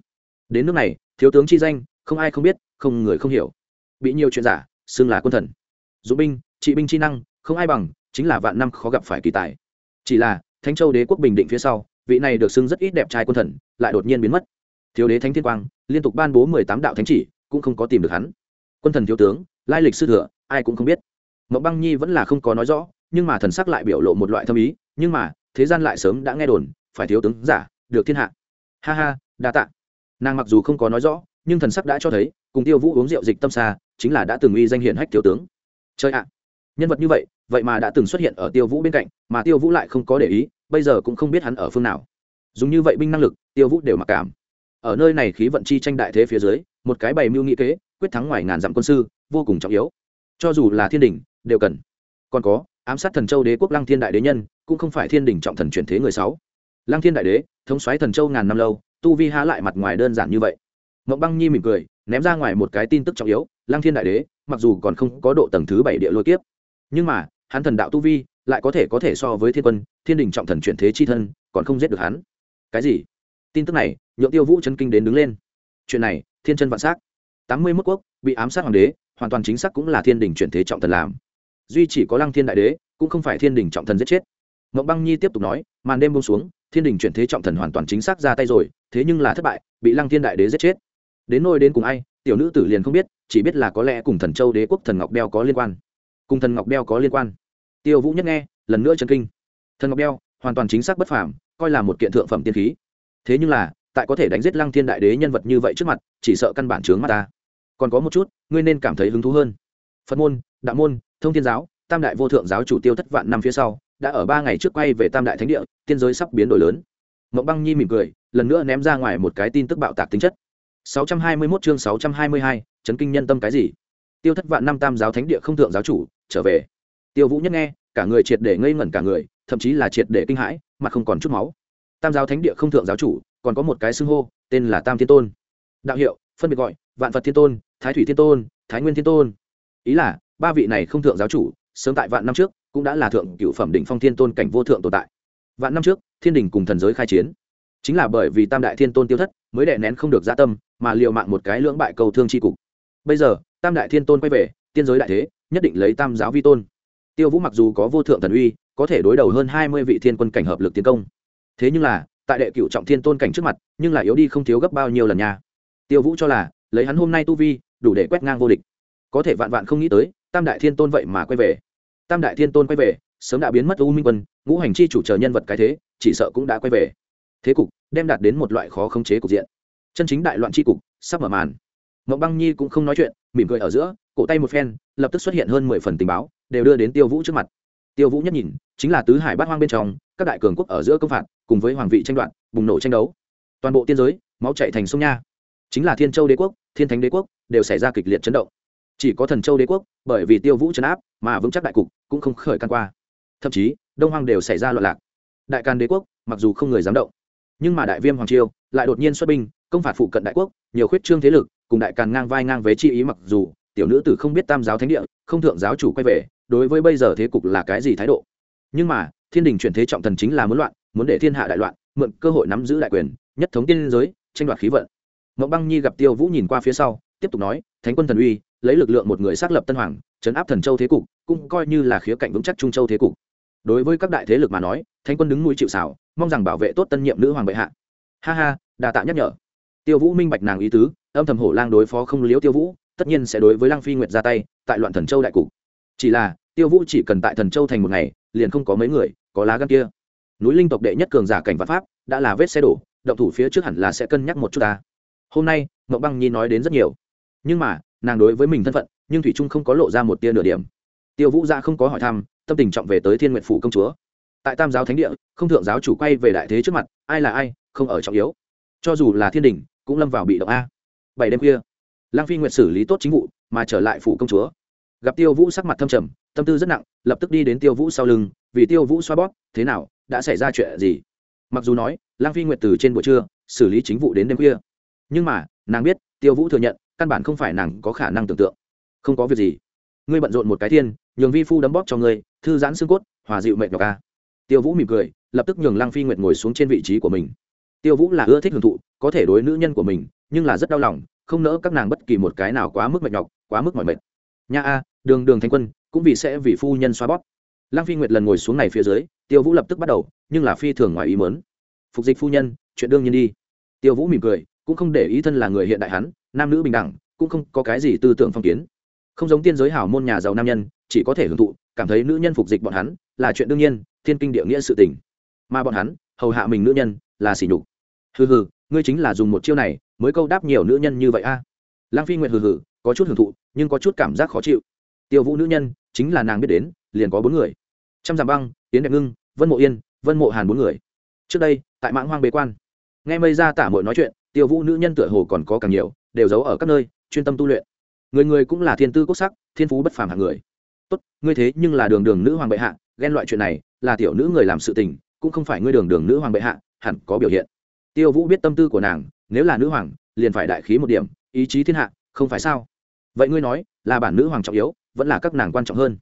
[SPEAKER 1] Đến nước này, thiếu tướng chi danh, không ai không biết không người không hiểu. Bị nhiều chuyện giả, xưng là quân thần. Dũng binh, trị binh chi năng, không ai bằng, chính là vạn năm khó gặp phải kỳ tài. Chỉ là, thánh châu đế quốc bình định phía sau, vị này được xưng rất ít đẹp trai quân thần, lại đột nhiên biến mất. Thiếu đế thánh thiên quang, liên tục ban bố mười tám đạo thánh chỉ, cũng không có tìm được hắn. Quân thần thiếu tướng, lai lịch sư thừa, ai cũng không biết. Mộng băng nhi vẫn là không có nói rõ, nhưng mà thần sắc lại biểu lộ một loại thâm ý, nhưng mà, thế gian lại sớm đã nghe đồn, phải thiếu tướng giả, được thiên hạ. Ha ha, đa tạ. Nàng mặc dù không có nói rõ nhưng thần sắc đã cho thấy, cùng tiêu vũ uống rượu dịch tâm xa, chính là đã từng uy danh hiển hách thiếu tướng. Chơi ạ, nhân vật như vậy vậy mà đã từng xuất hiện ở tiêu vũ bên cạnh, mà tiêu vũ lại không có để ý, bây giờ cũng không biết hắn ở phương nào. Dùng như vậy binh năng lực, tiêu vũ đều mặc cảm. Ở nơi này khí vận chi tranh đại thế phía dưới, một cái bày mưu nghị kế, quyết thắng ngoài ngàn dặm quân sư, vô cùng trọng yếu. Cho dù là thiên đình đều cần. Còn có, ám sát thần châu đế quốc lăng thiên đại đế nhân, cũng không phải thiên đình trọng thần chuyển thế người sáu. Lăng thiên đại đế, thống xoáy thần châu ngàn năm lâu, tu vi há lại mặt ngoài đơn giản như vậy mộng băng nhi mỉm cười, ném ra ngoài một cái tin tức trọng yếu, lăng thiên đại đế, mặc dù còn không có độ tầng thứ bảy địa lôi kiếp, nhưng mà, hắn thần đạo tu vi, lại có thể có thể so với thiên quân, thiên đình trọng thần chuyển thế chi thân, còn không giết được hắn. Cái gì? Tin tức này, nhượng tiêu vũ chân kinh đến đứng lên. Chuyện này, thiên chân vạn s á c tám mươi mốt quốc, bị ám sát hoàng đế, hoàn toàn chính xác cũng là thiên đình chuyển thế trọng thần làm. Duy chỉ có lăng thiên đại đế, cũng không phải thiên đình trọng thần giết chết. Mộng băng nhi tiếp tục nói, màn đêm bông xuống, thiên đình chuyển thế trọng thần hoàn toàn chính xác ra tay rồi, thế nhưng là thất bại, bị lăng thiên đại đế giết chết đến nôi đến cùng ai, tiểu nữ tử liền không biết, chỉ biết là có lẽ cùng thần châu đế quốc thần ngọc đeo có liên quan. Cùng thần ngọc đeo có liên quan. Tiêu vũ nhất nghe, lần nữa chân kinh. Thần ngọc đeo, hoàn toàn chính xác bất phàm, coi là một kiện thượng phẩm tiên khí. Thế nhưng là, tại có thể đánh giết lăng thiên đại đế nhân vật như vậy trước mặt, chỉ sợ căn bản chướng mắt ta. Còn có một chút, ngươi nên cảm thấy hứng thú hơn. Phật môn, đạo môn, thông thiên giáo, tam đại vô thượng giáo chủ tiêu thất vạn năm phía sau, đã ở ba ngày trước quay về tam đại thánh địa, tiên giới sắp biến đổi lớn. Mộng băng nhi mỉm cười, lần nữa ném ra ngoài một cái tin tức bạo tạc tính chất. 621 chương 622, chấn kinh nhân tâm cái gì? Tiêu thất vạn năm tam giáo thánh địa không thượng giáo chủ trở về. Tiêu vũ nhất nghe cả người triệt để ngây ngẩn cả người thậm chí là triệt để kinh hãi mà không còn chút máu. Tam giáo thánh địa không thượng giáo chủ còn có một cái xưng hô tên là tam thiên tôn. Đạo hiệu phân biệt gọi vạn phật thiên tôn thái thủy thiên tôn thái nguyên thiên tôn. Ý là ba vị này không thượng giáo chủ sớm tại vạn năm trước cũng đã là thượng cựu phẩm đỉnh phong thiên tôn cảnh vô thượng tồn tại. Vạn năm trước thiên đình cùng thần giới khai chiến. Chính là bởi vì tam đại thiên tôn tiêu thất mới đè nén không được dạ tâm mà liều mạng một cái lưỡng bại cầu thương chi cục. Bây giờ, tam đại thiên tôn quay về, tiên giới đại thế, nhất định lấy tam giáo vi tôn. Tiêu vũ mặc dù có vô thượng thần uy, có thể đối đầu hơn hai mươi vị thiên quân cảnh hợp lực tiến công. Thế nhưng là, tại đệ cựu trọng thiên tôn cảnh trước mặt, nhưng lại yếu đi không thiếu gấp bao nhiêu lần nha. Tiêu vũ cho là, lấy hắn hôm nay tu vi, đủ để quét ngang vô địch. Có thể vạn vạn không nghĩ tới, tam đại thiên tôn vậy mà quay về. Tam đại thiên tôn quay về, sớm đã biến mất u minh quân, ngũ hành chi chủ chờ nhân vật cái thế, chỉ sợ cũng đã quay về. Thế cục, đem đạt đến một loại khó khống chế cục diện chân chính đại loạn chi cục, sắp mở màn. Mộng băng nhi cũng không nói chuyện, mỉm cười ở giữa, cổ tay một phen, lập tức xuất hiện hơn mười phần tình báo, đều đưa đến tiêu vũ trước mặt. Tiêu vũ nhất nhìn, chính là tứ hải bát hoang bên trong, các đại cường quốc ở giữa công phạt, cùng với hoàng vị tranh đoạt, bùng nổ tranh đấu. Toàn bộ tiên giới, máu chạy thành sông nha. Chính là thiên châu đế quốc, thiên thánh đế quốc, đều xảy ra kịch liệt chấn động. Chỉ có thần châu đế quốc, bởi vì tiêu vũ chấn áp, mà vững chắc đại cục cũng không khởi căn qua. Thậm chí, đông hoàng đều xảy ra loạn lạc. Đại can đế quốc, mặc dù không người dám động, nhưng mà đại viêm hoàng triều lại đột nhiên xuất binh công phạt phụ cận đại quốc, nhiều khuyết trương thế lực, cùng đại càn ngang vai ngang với chi ý mặc dù, tiểu nữ tử không biết tam giáo thánh địa, không thượng giáo chủ quay về, đối với bây giờ thế cục là cái gì thái độ. Nhưng mà, thiên đình chuyển thế trọng thần chính là muốn loạn, muốn để thiên hạ đại loạn, mượn cơ hội nắm giữ đại quyền, nhất thống tiên giới, tranh đoạt khí vận. Ngọc băng nhi gặp tiêu vũ nhìn qua phía sau, tiếp tục nói, thánh quân thần uy, lấy lực lượng một người xác lập tân hoàng chấn áp thần châu thế cục, cũng coi như là khía cạnh vững chắc trung châu thế cục. Đối với các đại thế lực mà nói, thánh quân đứng mũi chịu xảo mong rằng bảo vệ tốt tân nhiệm nữ hoàng bệ hạ. Ha ha đà tạ nhắc nhở tiêu vũ minh bạch nàng ý tứ, âm thầm hổ lang đối phó không liếu tiêu vũ, tất nhiên sẽ đối với lang phi nguyệt ra tay, tại loạn thần châu đại cục. Chỉ là, tiêu vũ chỉ cần tại thần châu thành một ngày, liền không có mấy người, có lá gan kia. Núi linh tộc đệ nhất cường giả cảnh vật pháp, đã là vết xe đổ, động thủ phía trước hẳn là sẽ cân nhắc một chút ta. Hôm nay, mộng băng nhi nói đến rất nhiều. Nhưng mà, nàng đối với mình thân phận, nhưng thủy trung không có lộ ra một tia nửa điểm. Tiêu vũ ra không có hỏi thăm, tâm tình trọng về tới thiên nguyện phủ công chúa. Tại tam giáo thánh địa, không thượng giáo chủ quay về đại thế trước mặt, ai là ai, không ở trọng yếu. Cho dù là thiên đình cũng lâm vào bị động a. Bảy đêm khuya lang phi nguyệt xử lý tốt chính vụ, mà trở lại phủ công chúa. Gặp tiêu vũ sắc mặt thâm trầm, tâm tư rất nặng, lập tức đi đến tiêu vũ sau lưng, vì tiêu vũ xoa bóp, thế nào, đã xảy ra chuyện gì? Mặc dù nói lang phi nguyệt từ trên buổi trưa xử lý chính vụ đến đêm khuya, nhưng mà, nàng biết, tiêu vũ thừa nhận, căn bản không phải nàng có khả năng tưởng tượng. Không có việc gì, ngươi bận rộn một cái thiên, nhường vi phu đấm bóp cho ngươi, thư giãn xương cốt, hòa dịu mệt nhọc ca tiêu vũ mỉm cười, lập tức nhường lăng phi nguyệt ngồi xuống trên vị trí của mình tiêu vũ là ưa thích hưởng thụ, có thể đối nữ nhân của mình, nhưng là rất đau lòng, không nỡ các nàng bất kỳ một cái nào quá mức mệt nhọc, quá mức mỏi mệt. Nha a, đường đường thanh quân, cũng vì sẽ vì phu nhân xoa bóp. Lăng phi nguyệt lần ngồi xuống này phía dưới, tiêu vũ lập tức bắt đầu, nhưng là phi thường ngoài ý mớn phục dịch phu nhân, chuyện đương nhiên đi. Tiêu vũ mỉm cười, cũng không để ý thân là người hiện đại hắn, nam nữ bình đẳng, cũng không có cái gì tư tưởng phong kiến. Không giống tiên giới hảo môn nhà giàu nam nhân, chỉ có thể hưởng thụ, cảm thấy nữ nhân phục dịch bọn hắn, là chuyện đương nhiên, thiên kinh địa nghĩa sự tình. Mà bọn hắn, hầu hạ mình nữ nhân, là sỉ nhục hừ hừ, ngươi chính là dùng một chiêu này mới câu đáp nhiều nữ nhân như vậy a. À. lang phi nguyệt hừ hừ, có chút hưởng thụ, nhưng có chút cảm giác khó chịu. Tiêu vũ nữ nhân, chính là nàng biết đến, liền có bốn người. Trăm dặm băng tiến đẹp ngưng, vân mộ yên, vân mộ hàn bốn người. Trước đây, tại mãng hoang bế quan, nghe mây ra tả mội nói chuyện, tiêu vũ nữ nhân tựa hồ còn có càng nhiều, đều giấu ở các nơi, chuyên tâm tu luyện. Người người cũng là thiên tư quốc sắc, thiên phú bất phàm hạng người. Tốt, ngươi thế nhưng là đường đường nữ hoàng bệ hạ, ghen loại chuyện này là tiểu nữ người làm sự tình, cũng không phải ngươi đường đường nữ hoàng bệ hạ, hẳn có biểu hiện tiêu vũ biết tâm tư của nàng, nếu là nữ hoàng, liền phải đại khí một điểm, ý chí thiên hạ, không phải sao? Vậy ngươi nói, là bản nữ hoàng trọng yếu, vẫn là các nàng quan trọng hơn?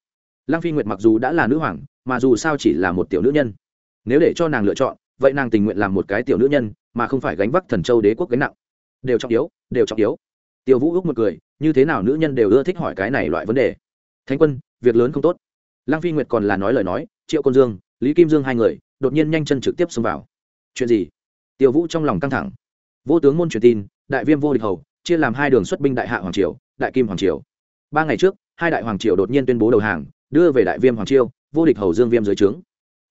[SPEAKER 1] Lăng phi nguyệt mặc dù đã là nữ hoàng, mà dù sao chỉ là một tiểu nữ nhân. Nếu để cho nàng lựa chọn, vậy nàng tình nguyện làm một cái tiểu nữ nhân, mà không phải gánh vác thần châu đế quốc gánh nặng. Đều trọng yếu, đều trọng yếu. Tiêu vũ ước một cười, như thế nào nữ nhân đều ưa thích hỏi cái này loại vấn đề. Thánh quân, việc lớn không tốt. Lăng phi nguyệt còn là nói lời nói, triệu côn dương, lý kim dương hai người, đột nhiên nhanh chân trực tiếp xông vào. Chuyện gì? Tiêu vũ trong lòng căng thẳng. Vô tướng môn truyền tin, đại viêm vô địch hầu, chia làm hai đường xuất binh đại hạ hoàng triều, đại kim hoàng triều. Ba ngày trước, hai đại hoàng triều đột nhiên tuyên bố đầu hàng, đưa về đại viêm hoàng triều, vô địch hầu dương viêm dưới trướng.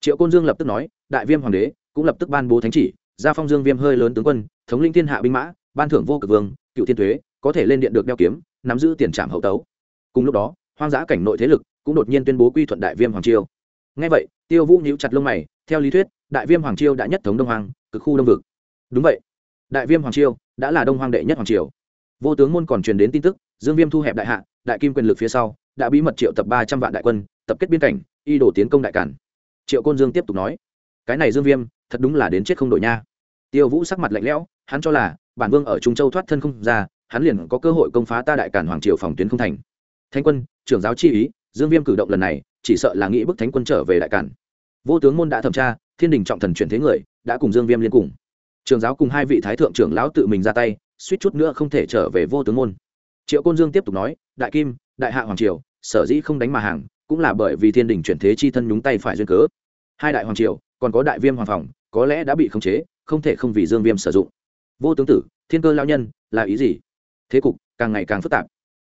[SPEAKER 1] Triệu côn dương lập tức nói, đại viêm hoàng đế cũng lập tức ban bố thánh chỉ, gia phong dương viêm hơi lớn tướng quân, thống linh thiên hạ binh mã, ban thưởng vô cực vương, cựu thiên thuế có thể lên điện được đeo kiếm, nắm giữ tiền trảm hậu tấu. Cùng lúc đó, hoang dã cảnh nội thế lực cũng đột nhiên tuyên bố quy thuận đại viêm hoàng Triều. ngay vậy, tiêu vũ nhíu chặt lông mày, theo lý thuyết đại viêm hoàng chiêu đã nhất thống đông hoàng cực khu đông vực. Đúng vậy. Đại viêm hoàng chiêu đã là đông hoàng đệ nhất hoàng triều. Vô tướng môn còn truyền đến tin tức, dương viêm thu hẹp đại hạ, đại kim quyền lực phía sau, đã bí mật triệu tập ba trăm vạn đại quân, tập kết biên cảnh, y đổ tiến công đại cản. Triệu côn dương tiếp tục nói, cái này dương viêm, thật đúng là đến chết không đổi nha. Tiêu vũ sắc mặt lạnh lẽo, hắn cho là bản vương ở trung châu thoát thân không ra, hắn liền có cơ hội công phá ta đại cản hoàng triều phòng tuyến không thành. Thánh quân, trưởng giáo chi ý, dương viêm cử động lần này, chỉ sợ là nghĩ bức thánh quân trở về đại cản. Vô tướng môn đã thẩm tra thiên đình trọng thần chuyển thế người, đã cùng dương viêm liên cùng. Trường giáo cùng hai vị thái thượng trưởng lão tự mình ra tay, suýt chút nữa không thể trở về vô tướng môn. Triệu côn dương tiếp tục nói, đại kim, đại hạ hoàng triều, sở dĩ không đánh mà hàng, cũng là bởi vì thiên đình chuyển thế chi thân nhúng tay phải duyên cớ. Hai đại hoàng triều, còn có đại viêm hoàng phòng, có lẽ đã bị khống chế, không thể không vì dương viêm sử dụng. Vô tướng tử, thiên cơ lao nhân, là ý gì? Thế cục càng ngày càng phức tạp.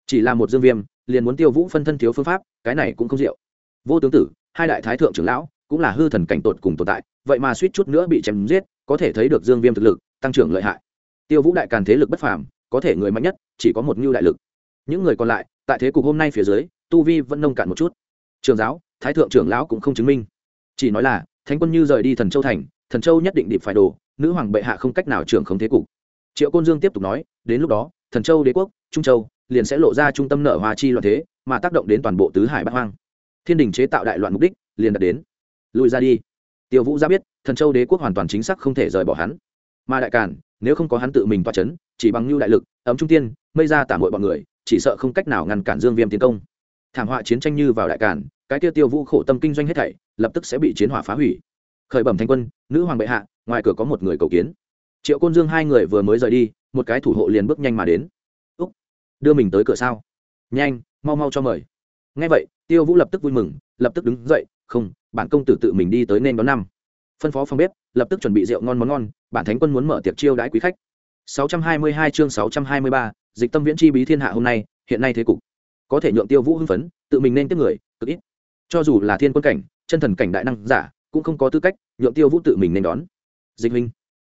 [SPEAKER 1] Chỉ là một dương viêm, liền muốn tiêu vũ phân thân thiếu phương pháp, cái này cũng không diệu. Vô tướng tử, hai đại thái thượng trưởng lão cũng là hư thần cảnh tột cùng tồn tại, vậy mà suýt chút nữa bị chém giết, có thể thấy được dương viêm thực lực, tăng trưởng lợi hại. Tiêu vũ đại càn thế lực bất phàm, có thể người mạnh nhất, chỉ có một ngưu đại lực. Những người còn lại, tại thế cục hôm nay phía dưới, tu vi vẫn nông cạn một chút. Trường giáo, thái thượng trưởng lão cũng không chứng minh. Chỉ nói là, thánh quân như rời đi thần châu thành, thần châu nhất định điệp phải đồ nữ hoàng bệ hạ không cách nào trưởng không thế cục. Triệu côn dương tiếp tục nói, đến lúc đó, thần châu đế quốc, trung châu, liền sẽ lộ ra trung tâm nợ hoa chi loạn thế, mà tác động đến toàn bộ tứ hải bắc hoang. Thiên đình chế tạo đại loạn mục đích, liền đạt đến lùi ra đi. Tiêu vũ ra biết, thần châu đế quốc hoàn toàn chính xác không thể rời bỏ hắn. Mà đại càn, nếu không có hắn tự mình toa c h ấ n chỉ bằng mưu đại lực, ấm trung tiên, mây ra tả mội bọn người, chỉ sợ không cách nào ngăn cản dương viêm tiến công. Thảm họa chiến tranh như vào đại càn, cái tiêu tiêu vũ khổ tâm kinh doanh hết thảy, lập tức sẽ bị chiến hỏa phá hủy. Khởi bẩm thanh quân, nữ hoàng bệ hạ, ngoài cửa có một người cầu kiến. Triệu côn dương hai người vừa mới rời đi, một cái thủ hộ liền bước nhanh mà đến. Úc, đưa mình tới cửa sao? Nhanh, mau mau cho mời. Ngay vậy, tiêu vũ lập tức vui mừng, lập tức đứng dậy không bản công tử tự mình đi tới nên đón năm. Phân phó phòng bếp lập tức chuẩn bị rượu ngon món ngon bản thánh quân muốn mở tiệc chiêu đãi quý khách. 622 chương 623, dịch tâm viễn chi bí thiên hạ hôm nay hiện nay thế cục. Có thể nhượng tiêu vũ hưng phấn tự mình nên tiếp người cực ít. Cho dù là thiên quân cảnh chân thần cảnh đại năng giả cũng không có tư cách nhượng tiêu vũ tự mình nên đón. Dịch huynh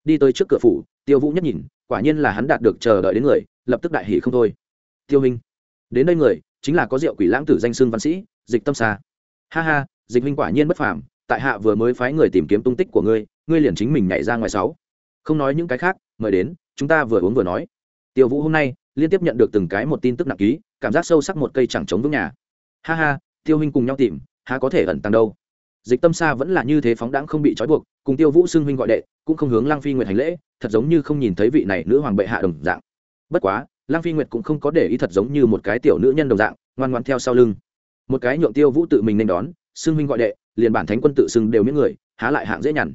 [SPEAKER 1] đi tới trước cửa phủ tiêu vũ nhất nhìn quả nhiên là hắn đạt được chờ đợi đến người lập tức đại hỉ không thôi. Tiêu huynh đến đây người chính là có rượu quỷ lãng tử danh xương văn sĩ dịch tâm xa ha ha dịch huynh quả nhiên bất phàm, tại hạ vừa mới phái người tìm kiếm tung tích của ngươi ngươi liền chính mình nhảy ra ngoài sáu. Không nói những cái khác, mời đến, chúng ta vừa uống vừa nói. Tiêu vũ hôm nay, liên tiếp nhận được từng cái một tin tức nặng ký, cảm giác sâu sắc một cây chẳng chống vững nhà. Ha ha, tiêu huynh cùng nhau tìm, há có thể ẩn tàng đâu. Dịch tâm xa vẫn là như thế phóng đãng không bị trói buộc, cùng tiêu vũ xưng huynh gọi đệ, cũng không hướng lang phi nguyệt hành lễ, thật giống như không nhìn thấy vị này nữ hoàng bệ hạ đồng dạng. Bất quá lang phi nguyệt cũng không có để ý thật giống như một cái tiểu nữ nhân đồng dạng, ngoan ngoan theo sau lưng. Một cái nhượng tiêu vũ tự mình nên đón xưng huynh gọi đệ, liền bản thánh quân tự xưng đều miễn người, há lại hạng dễ nhằn.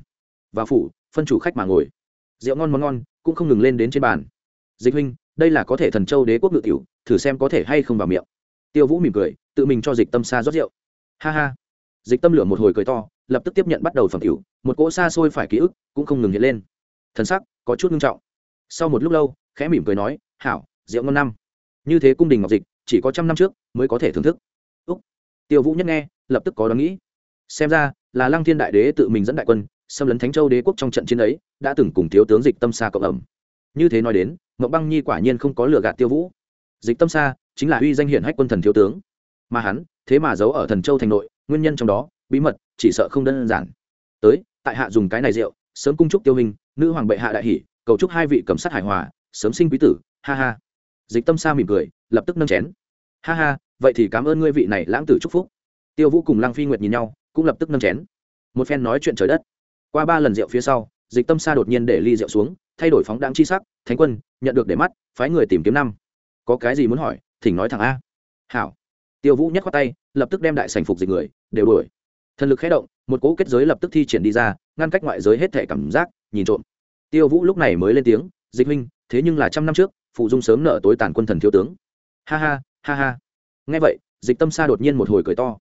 [SPEAKER 1] Và phủ, phân chủ khách mà ngồi. Rượu ngon món ngon, cũng không ngừng lên đến trên bàn. Dịch huynh, đây là có thể thần châu đế quốc ngự tiểu, thử xem có thể hay không vào miệng. Tiêu vũ mỉm cười, tự mình cho dịch tâm xa rót rượu. Ha ha. Dịch tâm lửa một hồi cười to, lập tức tiếp nhận bắt đầu phẩm tiểu, một cỗ xa xôi phải ký ức cũng không ngừng hiện lên. Thần sắc có chút nghiêm trọng. Sau một lúc lâu, khẽ mỉm cười nói, hảo, rượu ngon năm. Như thế cung đình ngọc dịch, chỉ có trăm năm trước mới có thể thưởng thức tiêu vũ nhất nghe, lập tức có đoán nghĩ. Xem ra, là lăng thiên đại đế tự mình dẫn đại quân, xâm lấn thánh châu đế quốc trong trận chiến ấy, đã từng cùng thiếu tướng dịch tâm xa cộng ẩm. Như thế nói đến mậu băng nhi quả nhiên không có lừa gạt tiêu vũ. Dịch tâm xa chính là uy danh hiển hách quân thần thiếu tướng. Mà hắn, thế mà giấu ở thần châu thành nội, nguyên nhân trong đó, bí mật, chỉ sợ không đơn giản. Tới, tại hạ dùng cái này rượu, sớm cung chúc tiêu hình nữ hoàng bệ hạ đại hỷ cầu chúc hai vị cầm sát hài hòa, sớm sinh quý tử, ha ha. Dịch tâm xa mỉm cười, lập tức nâng chén. Ha ha vậy thì cảm ơn ngươi vị này lãng tử chúc phúc. Tiêu vũ cùng lăng phi nguyệt nhìn nhau, cũng lập tức nâng chén. Một phen nói chuyện trời đất. Qua ba lần rượu phía sau, dịch tâm sa đột nhiên để ly rượu xuống, thay đổi phóng đáng chi sắc, thánh quân, nhận được để mắt, phái người tìm kiếm năm. Có cái gì muốn hỏi, thỉnh nói thẳng a. Hảo. Tiêu vũ nhất khoát tay, lập tức đem đại sành phục dịch người, đều đuổi. Thần lực khé động, một cỗ kết giới lập tức thi triển đi ra, ngăn cách ngoại giới hết thể cảm giác, nhìn trộm. Tiêu vũ lúc này mới lên tiếng, dịch huynh, thế nhưng là trăm năm trước, phụ dung sớm nợ tối tàn quân thần thiếu tướng. Ha ha ha ha nghe vậy, dịch tâm sa đột nhiên một hồi cười to.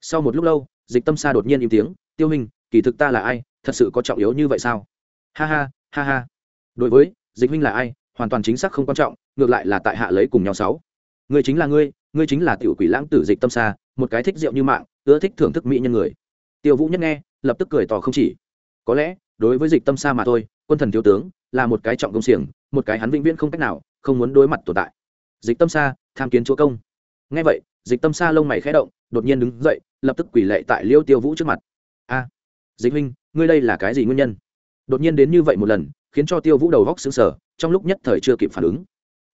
[SPEAKER 1] Sau một lúc lâu, dịch tâm sa đột nhiên im tiếng, tiêu hình kỳ thực ta là ai? Thật sự có trọng yếu như vậy sao? Ha ha ha ha. Đối với, dịch huynh là ai, hoàn toàn chính xác không quan trọng, ngược lại là tại hạ lấy cùng nhau sáu. Ngươi chính là ngươi ngươi chính là tiểu quỷ lãng tử dịch tâm xa một cái thích rượu như mạng, ưa thích thưởng thức mỹ nhân người. Tiêu vũ nhất nghe, lập tức cười tỏ không chỉ. Có lẽ, đối với dịch tâm xa mà thôi, quân thần thiếu tướng, là một cái trọng công xiềng, một cái hắn vĩnh viễn không cách nào, không muốn đối mặt tồn tại. Dịch tâm xa tham kiến chúa công ngay vậy, dịch tâm sa lông mày khẽ động, đột nhiên đứng dậy, lập tức quỳ lệ tại liêu tiêu vũ trước mặt. A, dịch huynh, ngươi đây là cái gì nguyên nhân? Đột nhiên đến như vậy một lần, khiến cho tiêu vũ đầu góc xứng sở trong lúc nhất thời chưa kịp phản ứng.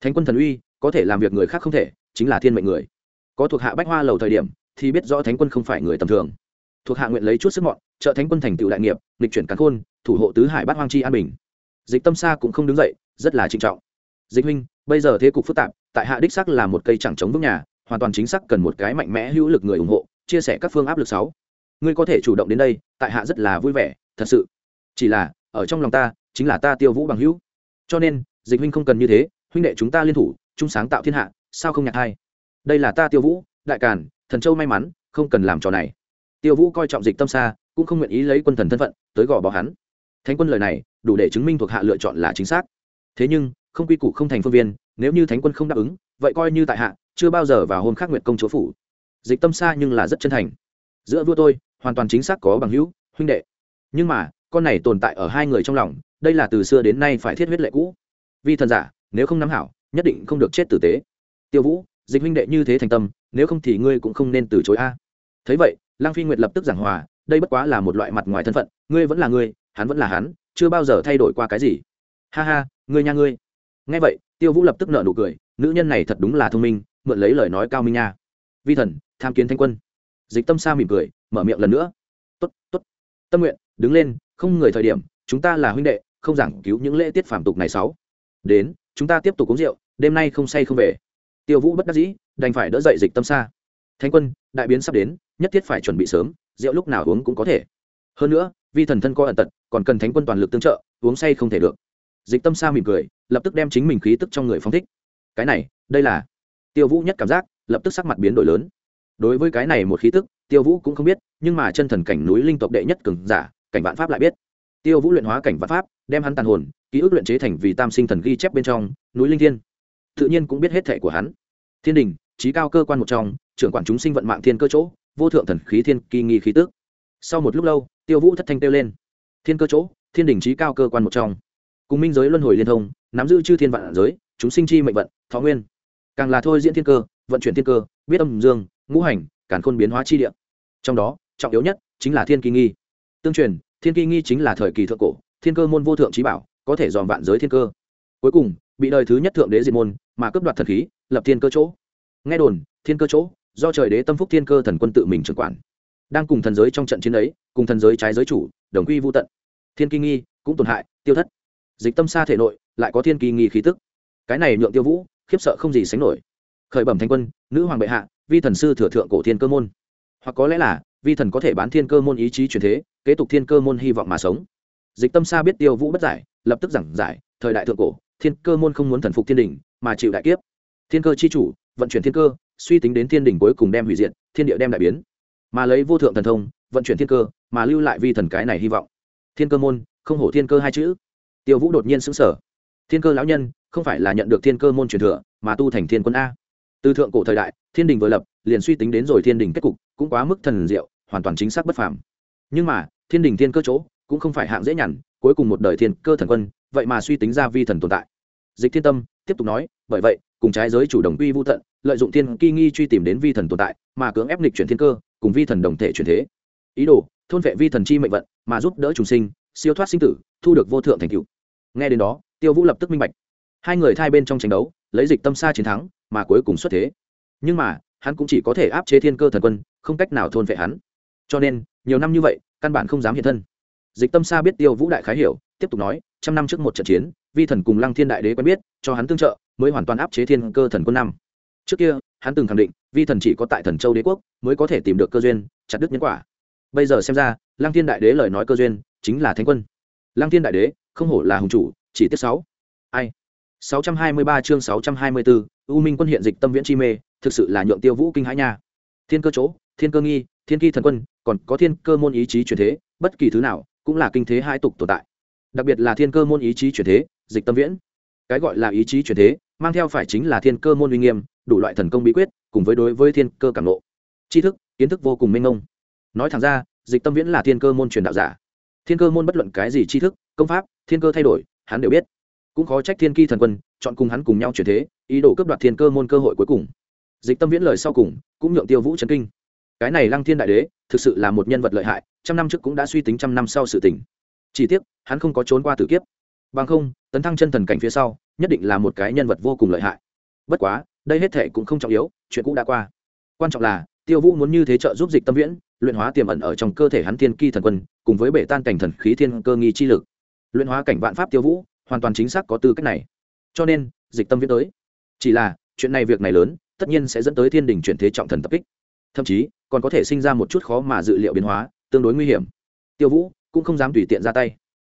[SPEAKER 1] Thánh quân thần uy, có thể làm việc người khác không thể, chính là thiên mệnh người. Có thuộc hạ bách hoa lầu thời điểm, thì biết rõ thánh quân không phải người tầm thường. Thuộc hạ nguyện lấy chút sức mọn, trợ thánh quân thành tựu đại nghiệp lịch chuyển cắn khôn, thủ hộ tứ hải bát hoang chi an bình. Dịch tâm sa cũng không đứng dậy, rất là trịnh trọng. Dịch huynh, bây giờ thế cục phức tạp, tại hạ đích sắc là một cây chẳng chống vững nhà hoàn toàn chính xác cần một cái mạnh mẽ hữu lực người ủng hộ, chia sẻ các phương áp lực sáu. Ngươi có thể chủ động đến đây, tại hạ rất là vui vẻ, thật sự. Chỉ là, ở trong lòng ta, chính là ta tiêu vũ bằng hữu. Cho nên, dịch huynh không cần như thế, huynh đệ chúng ta liên thủ, chung sáng tạo thiên hạ, sao không nhạc hai? Đây là ta tiêu vũ, đại càn, thần châu may mắn, không cần làm trò này. Tiêu vũ coi trọng dịch tâm xa cũng không nguyện ý lấy quân thần thân phận, tới gò bó hắn. Thánh quân lời này, đủ để chứng minh thuộc hạ lựa chọn là chính xác. Thế nhưng, không quy củ không thành phương viên, nếu như thánh quân không đáp ứng, vậy coi như tại hạ chưa bao giờ vào hôn khác nguyệt công chúa phủ. Dịch tâm xa nhưng là rất chân thành. Giữa vua tôi, hoàn toàn chính xác có bằng hữu, huynh đệ. Nhưng mà, con này tồn tại ở hai người trong lòng, đây là từ xưa đến nay phải thiết huyết lệ cũ. Vì thần giả, nếu không nắm hảo, nhất định không được chết tử tế. Tiêu vũ, dịch huynh đệ như thế thành tâm, nếu không thì ngươi cũng không nên từ chối a. Thấy vậy lang phi nguyệt lập tức giảng hòa, đây bất quá là một loại mặt ngoài thân phận, ngươi vẫn là ngươi, hắn vẫn là hắn, chưa bao giờ thay đổi qua cái gì. Ha ha, ngươi nha ngươi. Nghe vậy, tiêu vũ lập tức nợ nụ cười, nữ nhân này thật đúng là thông minh mượn lấy lời nói cao minh nha. Vi thần, tham kiến thanh quân. Dịch tâm sa mỉm cười, mở miệng lần nữa. Tốt tốt. Tâm nguyện, đứng lên, không người thời điểm, chúng ta là huynh đệ, không giảng cứu những lễ tiết phạm tục này sáu. Đến, chúng ta tiếp tục uống rượu, đêm nay không say không về. Tiêu vũ bất đắc dĩ, đành phải đỡ dậy dịch tâm sa. thánh quân, đại biến sắp đến, nhất thiết phải chuẩn bị sớm, rượu lúc nào uống cũng có thể. Hơn nữa, vi thần thân có ẩn tật, còn cần thánh quân toàn lực tương trợ, uống say không thể được. Dịch tâm sa mỉm cười, lập tức đem chính mình khí tức trong người phong thích. Cái này, đây là tiêu vũ nhất cảm giác, lập tức sắc mặt biến đổi lớn. Đối với cái này một khí tức, tiêu vũ cũng không biết, nhưng mà chân thần cảnh núi linh tộc đệ nhất cường giả, cảnh vạn pháp lại biết. Tiêu vũ luyện hóa cảnh vạn pháp, đem hắn tàn hồn, ký ức luyện chế thành vì tam sinh thần ghi chép bên trong, núi linh thiên. Tự nhiên cũng biết hết thể của hắn. Thiên đình, trí cao cơ quan một trong, trưởng quản chúng sinh vận mạng thiên cơ chỗ, vô thượng thần khí thiên kỳ nghi khí tước sau một lúc lâu, tiêu vũ thất thanh kêu lên. Thiên cơ chỗ, thiên đình trí cao cơ quan một trong. Cùng minh giới luân hồi liên thông, nắm giữ chư thiên vạn giới, chúng sinh chi mệnh vận, thọ nguyên càng là thôi diễn thiên cơ, vận chuyển thiên cơ, biết âm dương, ngũ hành, càn khôn biến hóa chi địa. Trong đó, trọng yếu nhất chính là thiên kỳ nghi. Tương truyền, thiên kỳ nghi chính là thời kỳ thượng cổ, thiên cơ môn vô thượng trí bảo, có thể dòm vạn giới thiên cơ. Cuối cùng, bị đời thứ nhất thượng đế diệt môn, mà cướp đoạt thần khí, lập thiên cơ chỗ. Nghe đồn, thiên cơ chỗ, do trời đế tâm phúc thiên cơ thần quân tự mình trưởng quản. Đang cùng thần giới trong trận chiến ấy, cùng thần giới trái giới chủ, đồng quy vô tận. Thiên kỳ nghi cũng tổn hại, tiêu thất. Dịch tâm xa thể nội, lại có thiên kỳ nghi khí tức. Cái này nhượng tiêu vũ khiếp sợ không gì sánh nổi. Khởi bẩm thanh quân, nữ hoàng bệ hạ, vi thần sư thừa thượng cổ thiên cơ môn. Hoặc có lẽ là, vi thần có thể bán thiên cơ môn ý chí truyền thế, kế tục thiên cơ môn hy vọng mà sống. Dịch tâm xa biết tiêu vũ bất giải, lập tức giảng giải, thời đại thượng cổ, thiên cơ môn không muốn thần phục thiên đình, mà chịu đại kiếp. Thiên cơ chi chủ, vận chuyển thiên cơ, suy tính đến thiên đình cuối cùng đem hủy diệt, thiên địa đem đại biến. Mà lấy vô thượng thần thông, vận chuyển thiên cơ, mà lưu lại vi thần cái này hy vọng. Thiên cơ môn, không hổ thiên cơ hai chữ. Tiêu vũ đột nhiên xứng sở thiên cơ lão nhân không phải là nhận được thiên cơ môn truyền thừa, mà tu thành thiên quân a. Từ thượng cổ thời đại, thiên đình vừa lập, liền suy tính đến rồi thiên đình kết cục, cũng quá mức thần diệu, hoàn toàn chính xác bất phàm. Nhưng mà, thiên đình thiên cơ chỗ, cũng không phải hạng dễ nhằn, cuối cùng một đời thiên cơ thần quân, vậy mà suy tính ra vi thần tồn tại. Dịch thiên tâm tiếp tục nói, bởi vậy, cùng trái giới chủ đồng quy vô tận, lợi dụng thiên kỳ nghi truy tìm đến vi thần tồn tại, mà cưỡng ép lịch chuyển thiên cơ, cùng vi thần đồng thể chuyển thế. Ý đồ, thôn vệ vi thần chi mệnh vận, mà giúp đỡ chúng sinh, siêu thoát sinh tử, thu được vô thượng thành cựu nghe đến đó, tiêu vũ lập tức minh bạch hai người thay bên trong tranh đấu, lấy dịch tâm xa chiến thắng, mà cuối cùng xuất thế. Nhưng mà, hắn cũng chỉ có thể áp chế thiên cơ thần quân, không cách nào thôn vệ hắn. Cho nên, nhiều năm như vậy, căn bản không dám hiện thân. Dịch tâm xa biết tiêu vũ đại khái hiểu, tiếp tục nói, trăm năm trước một trận chiến, vi thần cùng lăng thiên đại đế quen biết, cho hắn tương trợ, mới hoàn toàn áp chế thiên cơ thần quân năm. Trước kia, hắn từng khẳng định, vi thần chỉ có tại thần châu đế quốc, mới có thể tìm được cơ duyên, chặt đứt nhân quả. Bây giờ xem ra, lăng thiên đại đế lời nói cơ duyên, chính là thánh quân. Lăng thiên đại đế, không hổ là hùng chủ, chỉ tiết sáu. Ai? 623 chương 624, U Minh quân hiện dịch tâm viễn chi mê, thực sự là nhượng Tiêu Vũ kinh hãi nha. Thiên cơ chỗ, thiên cơ nghi, thiên kỳ thần quân, còn có thiên cơ môn ý chí chuyển thế, bất kỳ thứ nào cũng là kinh thế hai tục tồn tại. Đặc biệt là thiên cơ môn ý chí chuyển thế, dịch tâm viễn. Cái gọi là ý chí chuyển thế, mang theo phải chính là thiên cơ môn uy nghiêm, đủ loại thần công bí quyết, cùng với đối với thiên cơ cảm ngộ. Tri thức, kiến thức vô cùng mênh mông. Nói thẳng ra, dịch tâm viễn là thiên cơ môn truyền đạo giả. thiên cơ môn bất luận cái gì tri thức công pháp thiên cơ thay đổi hắn đều biết cũng khó trách thiên ki thần quân, chọn cùng hắn cùng nhau chuyển thế, ý đồ cướp đoạt thiên cơ môn cơ hội cuối cùng. Dịch tâm viễn lời sau cùng, cũng nhượng tiêu vũ trấn kinh. Cái này lăng thiên đại đế, thực sự là một nhân vật lợi hại, trăm năm trước cũng đã suy tính trăm năm sau sự tình. Chỉ tiếc, hắn không có trốn qua tử kiếp. Bằng không, tấn thăng chân thần cảnh phía sau, nhất định là một cái nhân vật vô cùng lợi hại. Bất quá, đây hết thể cũng không trọng yếu, chuyện cũng đã qua. Quan trọng là, tiêu vũ muốn như thế trợ giúp dịch tâm viễn, luyện hóa tiềm ẩn ở trong cơ thể hắn thiên ki thần quân, cùng với bể tan cảnh thần khí thiên cơ nghi chi lực. Luyện hóa cảnh vạn pháp tiêu vũ hoàn toàn chính xác có tư cách này. Cho nên, dịch tâm viễn tới. Chỉ là, chuyện này việc này lớn, tất nhiên sẽ dẫn tới thiên đình chuyển thế trọng thần tập kích. Thậm chí, còn có thể sinh ra một chút khó mà dự liệu biến hóa, tương đối nguy hiểm. Tiêu vũ cũng không dám tùy tiện ra tay.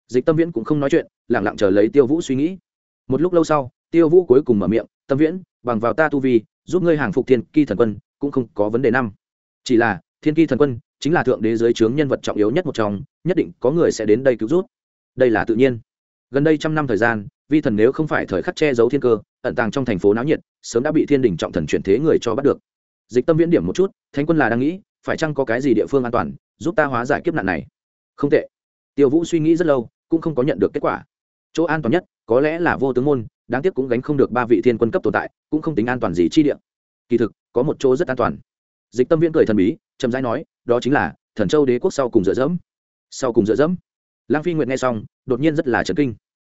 [SPEAKER 1] Dịch tâm viễn cũng không nói chuyện lẳng lặng chờ lấy tiêu vũ suy nghĩ. Một lúc lâu sau, tiêu vũ cuối cùng mở miệng, tâm viễn, bằng vào ta tu vi, giúp ngươi hàng phục thiên kỳ thần quân, cũng không có vấn đề năm. Chỉ là, thiên kỳ thần quân chính là thượng đế giới trướng nhân vật trọng yếu nhất một trong, nhất định có người sẽ đến đây cứu rút đây là tự nhiên gần đây trăm năm thời gian, vi thần nếu không phải thời khắc che giấu thiên cơ, ẩn tàng trong thành phố náo nhiệt, sớm đã bị thiên đình trọng thần chuyển thế người cho bắt được. Dịch tâm viễn điểm một chút, thánh quân là đang nghĩ, phải chăng có cái gì địa phương an toàn, giúp ta hóa giải kiếp nạn này? Không tệ. Tiêu vũ suy nghĩ rất lâu, cũng không có nhận được kết quả. Chỗ an toàn nhất, có lẽ là vô tướng môn, đáng tiếc cũng gánh không được ba vị thiên quân cấp tồn tại, cũng không tính an toàn gì chi địa. Kỳ thực, có một chỗ rất an toàn. Dịch tâm viễn cười thần bí, chậm rãi nói, đó chính là thần châu đế quốc sau cùng dựa dẫm. Sau cùng dựa dẫm lang phi nguyệt nghe xong, đột nhiên rất là trấn kinh.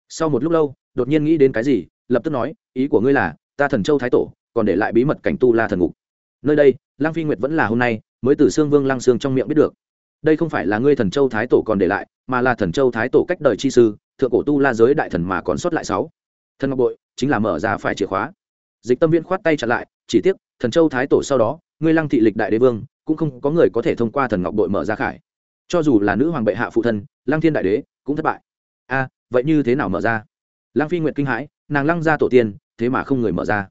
[SPEAKER 1] Sau một lúc lâu, đột nhiên nghĩ đến cái gì, lập tức nói, ý của ngươi là, ta thần châu thái tổ, còn để lại bí mật cảnh tu la thần ngục. Nơi đây lang phi nguyệt vẫn là hôm nay, mới từ xương vương lang xương trong miệng biết được. Đây không phải là ngươi thần châu thái tổ còn để lại, mà là thần châu thái tổ cách đời chi sư, thượng cổ tu la giới đại thần mà còn sót lại sáu. Thần ngọc bội, chính là mở ra phải chìa khóa. Dịch tâm viễn khoát tay chặn lại, chỉ tiếc, thần châu thái tổ sau đó, ngươi lăng thị lịch đại đế vương, cũng không có người có thể thông qua thần ngọc bội mở ra khải cho dù là nữ hoàng bệ hạ phụ thân, lăng thiên đại đế cũng thất bại. A vậy như thế nào mở ra? Lăng phi nguyện kinh hãi, nàng lăng ra tổ tiên, thế mà không người mở ra.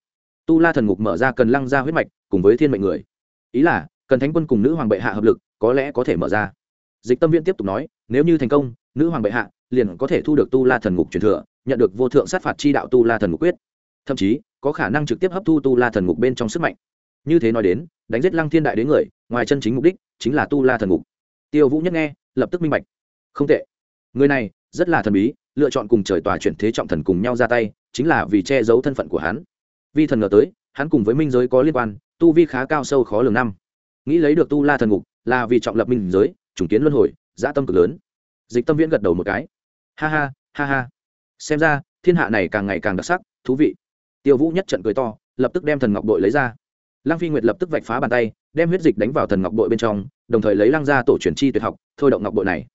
[SPEAKER 1] Tu la thần ngục mở ra cần lăng ra huyết mạch, cùng với thiên mệnh người. Ý là, cần thánh quân cùng nữ hoàng bệ hạ hợp lực, có lẽ có thể mở ra. Dịch tâm viễn tiếp tục nói, nếu như thành công, nữ hoàng bệ hạ liền có thể thu được tu la thần ngục truyền thừa, nhận được vô thượng sát phạt chi đạo tu la thần ngục quyết. Thậm chí, có khả năng trực tiếp hấp thu tu la thần ngục bên trong sức mạnh. Như thế nói đến, đánh giết lăng thiên đại đến người, ngoài chân chính mục đích chính là tu la thần ngục tiêu vũ nhất nghe, lập tức minh bạch. Không tệ. Người này, rất là thần bí, lựa chọn cùng trời tòa chuyển thế trọng thần cùng nhau ra tay, chính là vì che giấu thân phận của hắn. Vi thần ngờ tới, hắn cùng với minh giới có liên quan, tu vi khá cao sâu khó lường năm. Nghĩ lấy được tu la thần ngục, là vì trọng lập minh giới chủng kiến luân hồi, dã tâm cực lớn. Dịch tâm viễn gật đầu một cái. Ha ha ha ha. Xem ra, thiên hạ này càng ngày càng đặc sắc, thú vị. Tiêu vũ nhất trận cười to, lập tức đem thần ngọc Đội lấy ra. Lăng phi nguyệt lập tức vạch phá bàn tay đem huyết dịch đánh vào thần ngọc bội bên trong, đồng thời lấy lăng ra tổ truyền chi tuyệt học, thôi động ngọc bội này.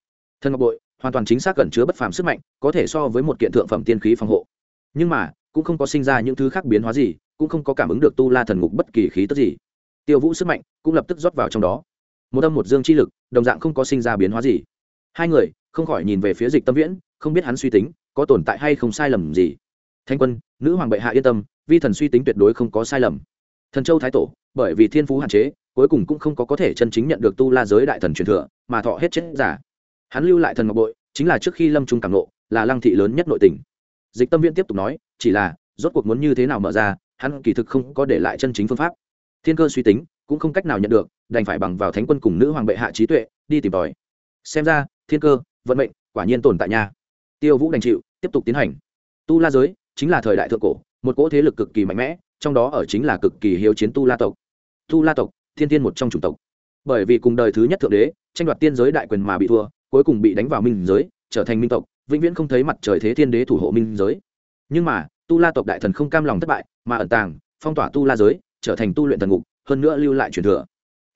[SPEAKER 1] Thần ngọc bội, hoàn toàn chính xác cẩn chứa bất phàm sức mạnh, có thể so với một kiện thượng phẩm tiên khí phòng hộ. Nhưng mà, cũng không có sinh ra những thứ khác biến hóa gì, cũng không có cảm ứng được tu la thần ngục bất kỳ khí tức gì. Tiêu vũ sức mạnh cũng lập tức rót vào trong đó. Một âm một dương chi lực, đồng dạng không có sinh ra biến hóa gì. Hai người, không khỏi nhìn về phía dịch tâm viễn, không biết hắn suy tính, có tồn tại hay không sai lầm gì. Thanh quân, nữ hoàng bệ hạ yên tâm, vi thần suy tính tuyệt đối không có sai lầm. Thần châu thái tổ, bởi vì thiên phú hạn chế cuối cùng cũng không có có thể chân chính nhận được tu la giới đại thần truyền thừa, mà thọ hết chết giả. Hắn lưu lại thần ngọc bội, chính là trước khi lâm trung cảm nộ là lăng thị lớn nhất nội tỉnh dịch tâm viên tiếp tục nói, chỉ là, rốt cuộc muốn như thế nào mở ra, hắn kỳ thực không có để lại chân chính phương pháp. Thiên cơ suy tính, cũng không cách nào nhận được, đành phải bằng vào thánh quân cùng nữ hoàng bệ hạ trí tuệ, đi tìm tòi. Xem ra, thiên cơ, vận mệnh, quả nhiên tồn tại nhà tiêu vũ đành chịu, tiếp tục tiến hành. Tu la giới, chính là thời đại thượng cổ, một cỗ thế lực cực kỳ mạnh mẽ, trong đó ở chính là cực kỳ hiếu chiến tu la tộc. Tu la tộc thiên tiên một trong chủng tộc. Bởi vì cùng đời thứ nhất thượng đế, tranh đoạt tiên giới đại quyền mà bị thua, cuối cùng bị đánh vào minh giới, trở thành minh tộc, vĩnh viễn không thấy mặt trời thế thiên đế thủ hộ minh giới. Nhưng mà, tu la tộc đại thần không cam lòng thất bại, mà ẩn tàng, phong tỏa tu la giới, trở thành tu luyện thần ngục, hơn nữa lưu lại truyền thừa.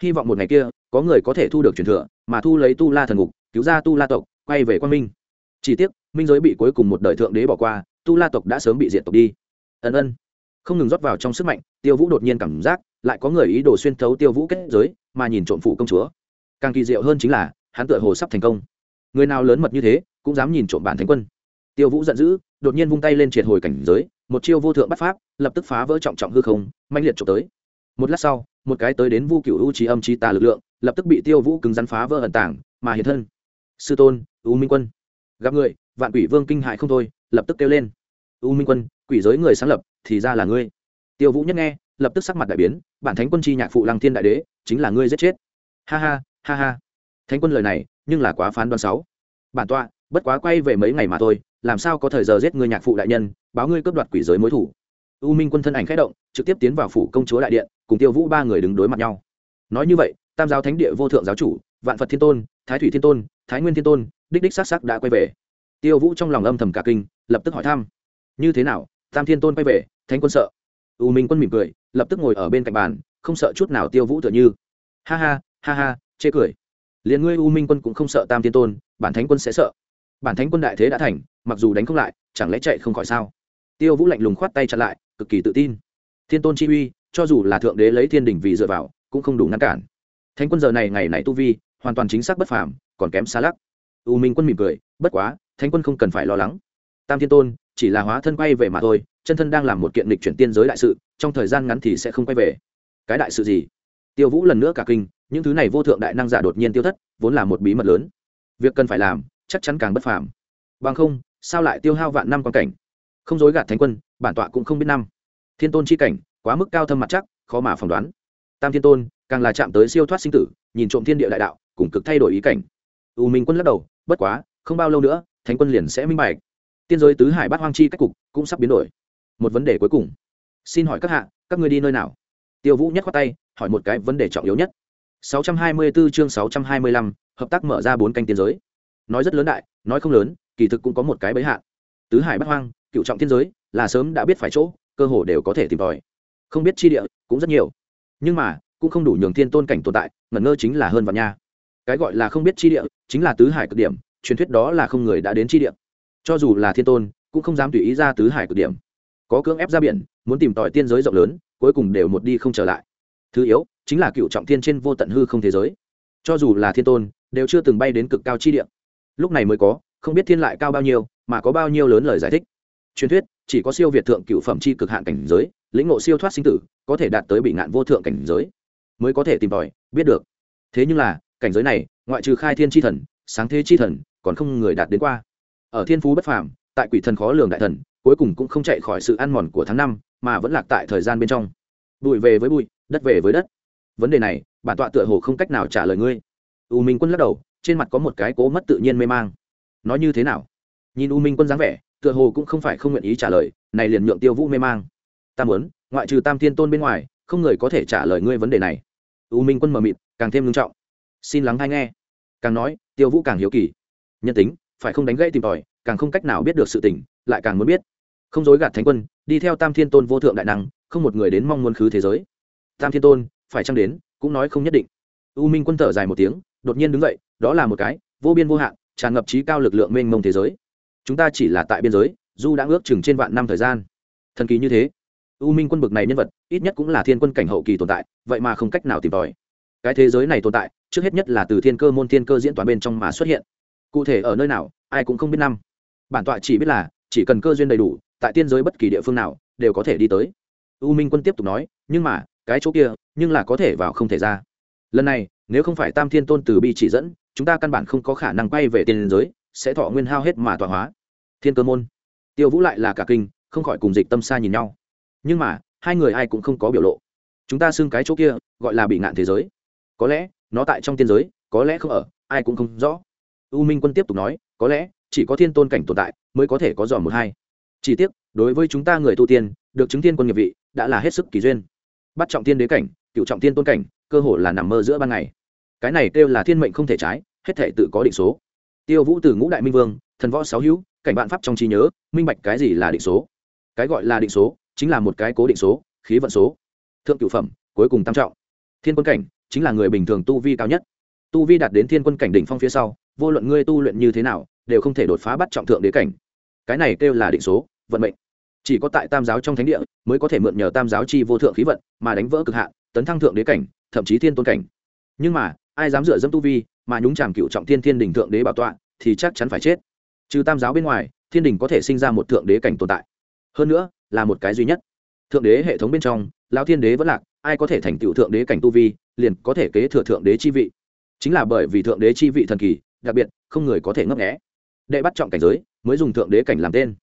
[SPEAKER 1] Hy vọng một ngày kia, có người có thể thu được truyền thừa, mà thu lấy tu la thần ngục, cứu ra tu la tộc, quay về quan minh. Chỉ tiếc, minh giới bị cuối cùng một đời thượng đế bỏ qua, tu la tộc đã sớm bị diệt tộc đi. Ân ân. Không ngừng rót vào trong sức mạnh, tiêu vũ đột nhiên cảm giác lại có người ý đồ xuyên thấu tiêu vũ kết giới, mà nhìn trộm phụ công chúa. Càng kỳ diệu hơn chính là, hắn tựa hồ sắp thành công. Người nào lớn mật như thế, cũng dám nhìn trộm bản thánh quân. Tiêu vũ giận dữ, đột nhiên vung tay lên triệt hồi cảnh giới, một chiêu vô thượng bắt pháp, lập tức phá vỡ trọng trọng hư không manh liệt trộm tới. Một lát sau, một cái tới đến vu cựu u trí âm trí tà lực lượng, lập tức bị tiêu vũ cứng rắn phá vỡ ẩn tảng mà hiện thân. Sư tôn, u minh quân. Gặp người, vạn quỷ vương kinh hại không thôi, lập tức kêu lên. U minh quân, quỷ giới người sáng lập, thì ra là ngươi. Tiêu vũ nhất nghe lập tức sắc mặt đại biến, bản thánh quân chi nhạc phụ lăng thiên đại đế, chính là ngươi giết chết. Ha ha ha ha. Thánh quân lời này, nhưng là quá phán đoán sáu. Bản tọa, bất quá quay về mấy ngày mà thôi, làm sao có thời giờ giết ngươi nhạc phụ đại nhân, báo ngươi cướp đoạt quỷ giới mối thủ. U minh quân thân ảnh khẽ động, trực tiếp tiến vào phủ công chúa đại điện, cùng tiêu vũ ba người đứng đối mặt nhau. Nói như vậy, tam giáo thánh địa vô thượng giáo chủ, vạn phật thiên tôn, thái thủy thiên tôn, thái nguyên thiên tôn, đích đích s á đã quay về. Tiêu vũ trong lòng âm thầm cả kinh, lập tức hỏi thăm. Như thế nào, tam thiên tôn quay về, thánh quân sợ u minh quân mỉm cười, lập tức ngồi ở bên cạnh bàn, không sợ chút nào tiêu vũ tựa như. Ha ha ha ha, chê cười. Liền ngươi u minh quân cũng không sợ tam thiên tôn, bản thánh quân sẽ sợ. Bản thánh quân đại thế đã thành, mặc dù đánh không lại, chẳng lẽ chạy không khỏi sao? Tiêu vũ lạnh lùng khoát tay chặn lại, cực kỳ tự tin. Thiên tôn chi uy, cho dù là thượng đế lấy thiên đình vì dựa vào, cũng không đủ ngăn cản. Thánh quân giờ này ngày này tu vi, hoàn toàn chính xác bất phàm, còn kém xa lắc. U minh quân mỉm cười, bất quá, thánh quân không cần phải lo lắng. Tam thiên tôn, chỉ là hóa thân quay về mà thôi chân thân đang làm một kiện lịch chuyển tiên giới đại sự, trong thời gian ngắn thì sẽ không quay về. Cái đại sự gì? Tiêu vũ lần nữa cả kinh, những thứ này vô thượng đại năng giả đột nhiên tiêu thất, vốn là một bí mật lớn. Việc cần phải làm, chắc chắn càng bất phàm. Bằng không, sao lại tiêu hao vạn năm quan cảnh? Không dối gạt thánh quân, bản tọa cũng không biết năm. Thiên tôn chi cảnh, quá mức cao thâm mặt chắc, khó mà phỏng đoán. Tam thiên tôn, càng là chạm tới siêu thoát sinh tử, nhìn trộm thiên địa đại đạo, cùng cực thay đổi ý cảnh. U minh quân lắc đầu, bất quá, không bao lâu nữa, thánh quân liền sẽ minh bạch. Tiên giới tứ hải bát hoang chi cách cục cũng sắp biến đổi một vấn đề cuối cùng. Xin hỏi các hạ các ngươi đi nơi nào? Tiêu vũ nhất khoát tay hỏi một cái vấn đề trọng yếu nhất. 624 chương 625, hợp tác mở ra bốn canh tiên giới. Nói rất lớn đại nói không lớn kỳ thực cũng có một cái bấy hạn tứ hải bắt hoang cựu trọng tiên giới là sớm đã biết phải chỗ cơ hồ đều có thể tìm tòi. Không biết chi địa cũng rất nhiều. Nhưng mà cũng không đủ nhường thiên tôn cảnh tồn tại ngẩn ngơ chính là hơn vạn nha. Cái gọi là không biết chi địa chính là tứ hải cực điểm truyền thuyết đó là không người đã đến chi địa. Cho dù là thiên tôn cũng không dám tùy ý ra tứ hải cực điểm có cưỡng ép ra biển, muốn tìm tòi tiên giới rộng lớn, cuối cùng đều một đi không trở lại. Thứ yếu, chính là cựu trọng thiên trên vô tận hư không thế giới. Cho dù là thiên tôn, đều chưa từng bay đến cực cao chi địa. Lúc này mới có, không biết thiên lại cao bao nhiêu, mà có bao nhiêu lớn lời giải thích. Truyền thuyết, chỉ có siêu việt thượng cựu phẩm chi cực hạn cảnh giới, lĩnh ngộ siêu thoát sinh tử, có thể đạt tới bị ngạn vô thượng cảnh giới. Mới có thể tìm tòi, biết được. Thế nhưng là, cảnh giới này, ngoại trừ khai thiên tri thần, sáng thế tri thần, còn không người đạt đến qua. Ở thiên phú bất phàm, tại quỷ thần khó lường đại thần cuối cùng cũng không chạy khỏi sự ăn mòn của tháng năm, mà vẫn lạc tại thời gian bên trong. Bụi về với bụi, đất về với đất. Vấn đề này, bản tọa tựa hồ không cách nào trả lời ngươi. U minh quân lắc đầu, trên mặt có một cái cố mất tự nhiên mê mang. Nói như thế nào? Nhìn u minh quân dáng vẻ, tựa hồ cũng không phải không nguyện ý trả lời, này liền nhượng tiêu vũ mê mang. Ta muốn, ngoại trừ tam thiên tôn bên ngoài, không người có thể trả lời ngươi vấn đề này. U minh quân mờ mịt, càng thêm nghiêm trọng. Xin lắng hay nghe. Càng nói, tiêu vũ càng hiếu kỳ. Nhân tính, phải không đánh gãy tìm tòi, càng không cách nào biết được sự tình, lại càng muốn biết không dối gạt thánh quân, đi theo tam thiên tôn vô thượng đại năng, không một người đến mong muốn khứ thế giới. Tam thiên tôn, phải chăng đến, cũng nói không nhất định. U minh quân thở dài một tiếng, đột nhiên đứng dậy, đó là một cái, vô biên vô hạn, tràn ngập trí cao lực lượng mênh mông thế giới. Chúng ta chỉ là tại biên giới du đã ước chừng trên vạn năm thời gian. Thần kỳ như thế. U minh quân bực này nhân vật, ít nhất cũng là thiên quân cảnh hậu kỳ tồn tại, vậy mà không cách nào tìm tòi. Cái thế giới này tồn tại, trước hết nhất là từ thiên cơ môn thiên cơ diễn toán bên trong mà xuất hiện. Cụ thể ở nơi nào, ai cũng không biết năm. Bản tọa chỉ biết là, chỉ cần cơ duyên đầy đủ tại tiên giới bất kỳ địa phương nào đều có thể đi tới. U minh quân tiếp tục nói, nhưng mà, cái chỗ kia, nhưng là có thể vào không thể ra. Lần này, nếu không phải tam thiên tôn từ bi chỉ dẫn, chúng ta căn bản không có khả năng quay về tiên giới, sẽ thọ nguyên hao hết mà tọa hóa. Thiên cơ môn. Tiêu vũ lại là cả kinh, không khỏi cùng dịch tâm xa nhìn nhau. Nhưng mà, hai người ai cũng không có biểu lộ. Chúng ta xưng cái chỗ kia, gọi là bị ngạn thế giới. Có lẽ, nó tại trong tiên giới, có lẽ không ở, ai cũng không rõ. U minh quân tiếp tục nói, có lẽ, chỉ có thiên tôn cảnh tồn tại, mới có thể có dò một hai chỉ tiếc, đối với chúng ta người tu tiên, được chứng tiên quân nghiệp vị, đã là hết sức kỳ duyên. Bắt trọng tiên đế cảnh, cựu trọng tiên tôn cảnh, cơ hồ là nằm mơ giữa ban ngày. Cái này kêu là thiên mệnh không thể trái, hết thể tự có định số. Tiêu vũ từ ngũ đại minh vương, thần võ sáu hữu, cảnh vạn pháp trong trí nhớ, minh bạch cái gì là định số. Cái gọi là định số, chính là một cái cố định số, khí vận số. Thượng cửu phẩm, cuối cùng tam trọng. Thiên quân cảnh, chính là người bình thường tu vi cao nhất. Tu vi đạt đến thiên quân cảnh đỉnh phong phía sau, vô luận ngươi tu luyện như thế nào, đều không thể đột phá bắt trọng thượng đế cảnh cái này kêu là định số, vận mệnh. Chỉ có tại tam giáo trong thánh địa mới có thể mượn nhờ tam giáo chi vô thượng khí vận mà đánh vỡ cực hạn, tấn thăng thượng đế cảnh, thậm chí thiên tôn cảnh. Nhưng mà, ai dám dựa dẫm tu vi mà nhúng chàm cựu trọng thiên thiên đình thượng đế bảo tọa thì chắc chắn phải chết. Trừ tam giáo bên ngoài, thiên đình có thể sinh ra một thượng đế cảnh tồn tại. Hơn nữa, là một cái duy nhất. Thượng đế hệ thống bên trong, lão thiên đế vẫn lạc, ai có thể thành tựu thượng đế cảnh tu vi, liền có thể kế thừa thượng đế chi vị. Chính là bởi vì thượng đế chi vị thần kỳ, đặc biệt, không người có thể ngấp nghẽ đệ bắt trọng cảnh giới, mới dùng thượng đế cảnh làm tên.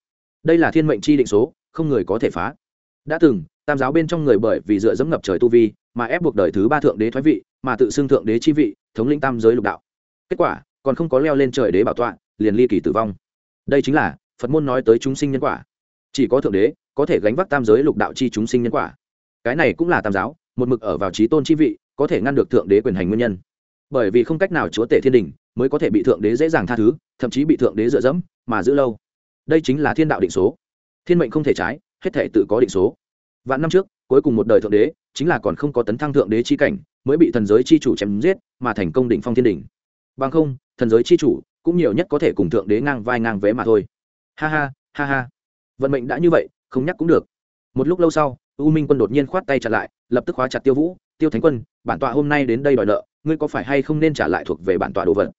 [SPEAKER 1] Đây là thiên mệnh chi định số, không người có thể phá. Đã từng, tam giáo bên trong người bởi vì dựa dẫm ngập trời tu vi, mà ép buộc đời thứ ba thượng đế thoái vị, mà tự xưng thượng đế chi vị, thống lĩnh tam giới lục đạo. Kết quả, còn không có leo lên trời đế bảo tọa, liền ly kỳ tử vong. Đây chính là, phật môn nói tới chúng sinh nhân quả. Chỉ có thượng đế, có thể gánh vác tam giới lục đạo chi chúng sinh nhân quả. Cái này cũng là tam giáo, một mực ở vào trí tôn chi vị, có thể ngăn được thượng đế quyền hành nguyên nhân. Bởi vì không cách nào chúa tể thiên đình mới có thể bị thượng đế dễ dàng tha thứ, thậm chí bị thượng đế dựa dẫm mà giữ lâu. Đây chính là thiên đạo định số. Thiên mệnh không thể trái, hết thể tự có định số. Vạn năm trước, cuối cùng một đời thượng đế, chính là còn không có tấn thăng thượng đế chi cảnh, mới bị thần giới chi chủ chém giết, mà thành công định phong thiên đỉnh. Bằng không, thần giới chi chủ cũng nhiều nhất có thể cùng thượng đế ngang vai ngang vé mà thôi. Ha ha ha ha. Vận mệnh đã như vậy, không nhắc cũng được. Một lúc lâu sau, u minh quân đột nhiên khoát tay chặt lại, lập tức khóa chặt tiêu vũ, tiêu thánh quân, bản tọa hôm nay đến đây đòi nợ, ngươi có phải hay không nên trả lại thuộc về bản tọa đồ vật?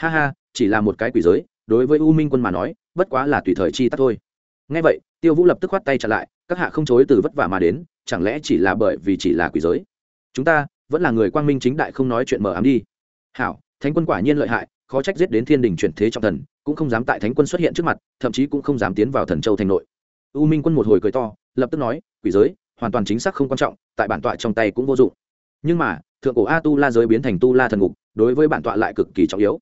[SPEAKER 1] Ha ha, chỉ là một cái quỷ giới, đối với u minh quân mà nói, bất quá là tùy thời chi tắt thôi. Ngay vậy, tiêu vũ lập tức khoát tay trả lại, các hạ không chối từ vất vả mà đến, chẳng lẽ chỉ là bởi vì chỉ là quỷ giới? Chúng ta, vẫn là người quang minh chính đại không nói chuyện mờ ám đi. Hảo, thánh quân quả nhiên lợi hại, khó trách giết đến thiên đình chuyển thế trọng thần, cũng không dám tại thánh quân xuất hiện trước mặt, thậm chí cũng không dám tiến vào thần châu thành nội. U minh quân một hồi cười to, lập tức nói, quỷ giới, hoàn toàn chính xác không quan trọng, tại bản tọa trong tay cũng vô dụng. Nhưng mà, thượng cổ a tu la giới biến thành tu la thần ngục, đối với bản tọa lại cực kỳ trọng yếu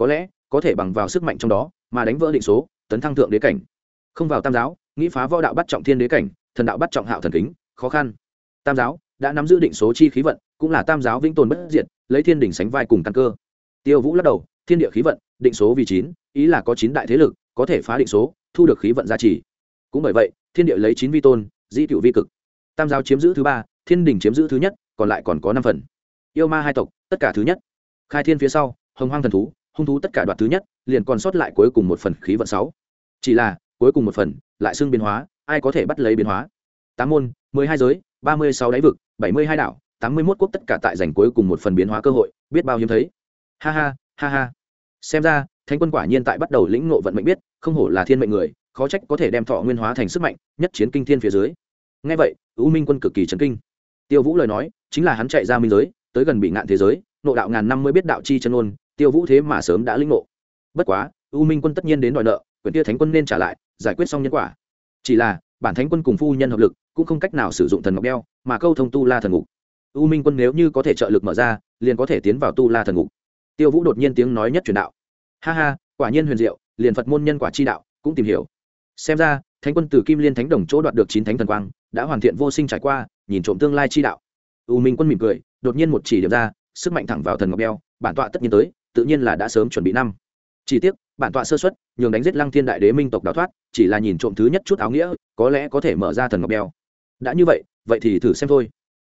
[SPEAKER 1] có lẽ có thể bằng vào sức mạnh trong đó mà đánh vỡ định số, tấn thăng thượng đế cảnh. Không vào tam giáo, nghĩ phá võ đạo bắt trọng thiên đế cảnh, thần đạo bắt trọng hạo thần kính, khó khăn. Tam giáo đã nắm giữ định số chi khí vận, cũng là tam giáo vĩnh tồn bất diệt, lấy thiên đỉnh sánh vai cùng căn cơ. Tiêu vũ lắc đầu, thiên địa khí vận, định số vì chín, ý là có chín đại thế lực, có thể phá định số, thu được khí vận gia trì. Cũng bởi vậy, thiên địa lấy chín vi tôn di cựu vi cực. Tam giáo chiếm giữ thứ ba, thiên đình chiếm giữ thứ nhất, còn lại còn có năm phần. Yêu ma hai tộc, tất cả thứ nhất. Khai thiên phía sau, hồng hoang thần thú hung thú tất cả đoạt thứ nhất, liền còn sót lại cuối cùng một phần khí vận sáu. Chỉ là, cuối cùng một phần, lại xưng biến hóa, ai có thể bắt lấy biến hóa? Tám môn, mười hai giới, ba mươi sáu đáy vực, bảy mươi hai đảo, tám mươi mốt quốc tất cả tại giành cuối cùng một phần biến hóa cơ hội, biết bao hiếm thấy. Ha ha ha ha. Xem ra, thánh quân quả nhiên tại bắt đầu lĩnh ngộ vận mệnh biết, không hổ là thiên mệnh người, khó trách có thể đem thọ nguyên hóa thành sức mạnh, nhất chiến kinh thiên phía dưới. Ngay vậy, u minh quân cực kỳ chấn kinh. Tiêu vũ lời nói, chính là hắn chạy ra minh giới, tới gần bị ngạn thế giới nội đạo ngàn năm mới biết đạo chi chân ôn tiêu vũ thế mà sớm đã lĩnh ngộ. Bất quá, u minh quân tất nhiên đến đòi nợ, quyền tia thánh quân nên trả lại, giải quyết xong nhân quả. Chỉ là, bản thánh quân cùng phu nhân hợp lực, cũng không cách nào sử dụng thần ngọc đeo, mà câu thông tu la thần ngục. U minh quân nếu như có thể trợ lực mở ra, liền có thể tiến vào tu la thần ngục. Tiêu vũ đột nhiên tiếng nói nhất truyền đạo. Ha ha, quả nhiên huyền diệu, liền phật môn nhân quả chi đạo, cũng tìm hiểu. Xem ra, thánh quân từ kim liên thánh đồng chỗ đoạt được chín thánh thần quang, đã hoàn thiện vô sinh trải qua, nhìn trộm tương lai chi đạo. U minh quân mỉm cười, đột nhiên một chỉ điểm ra, sức mạnh thẳng vào thần ngọc đeo, bản tọa tất nhiên tới tự nhiên là đã sớm chuẩn bị năm. Chỉ tiếc, bản tọa sơ xuất nhường đánh giết lăng thiên đại đế minh tộc đào thoát, chỉ là nhìn trộm thứ nhất chút áo nghĩa, có lẽ có thể mở ra thần ngọc đeo đã như vậy vậy thì thử xem thôi.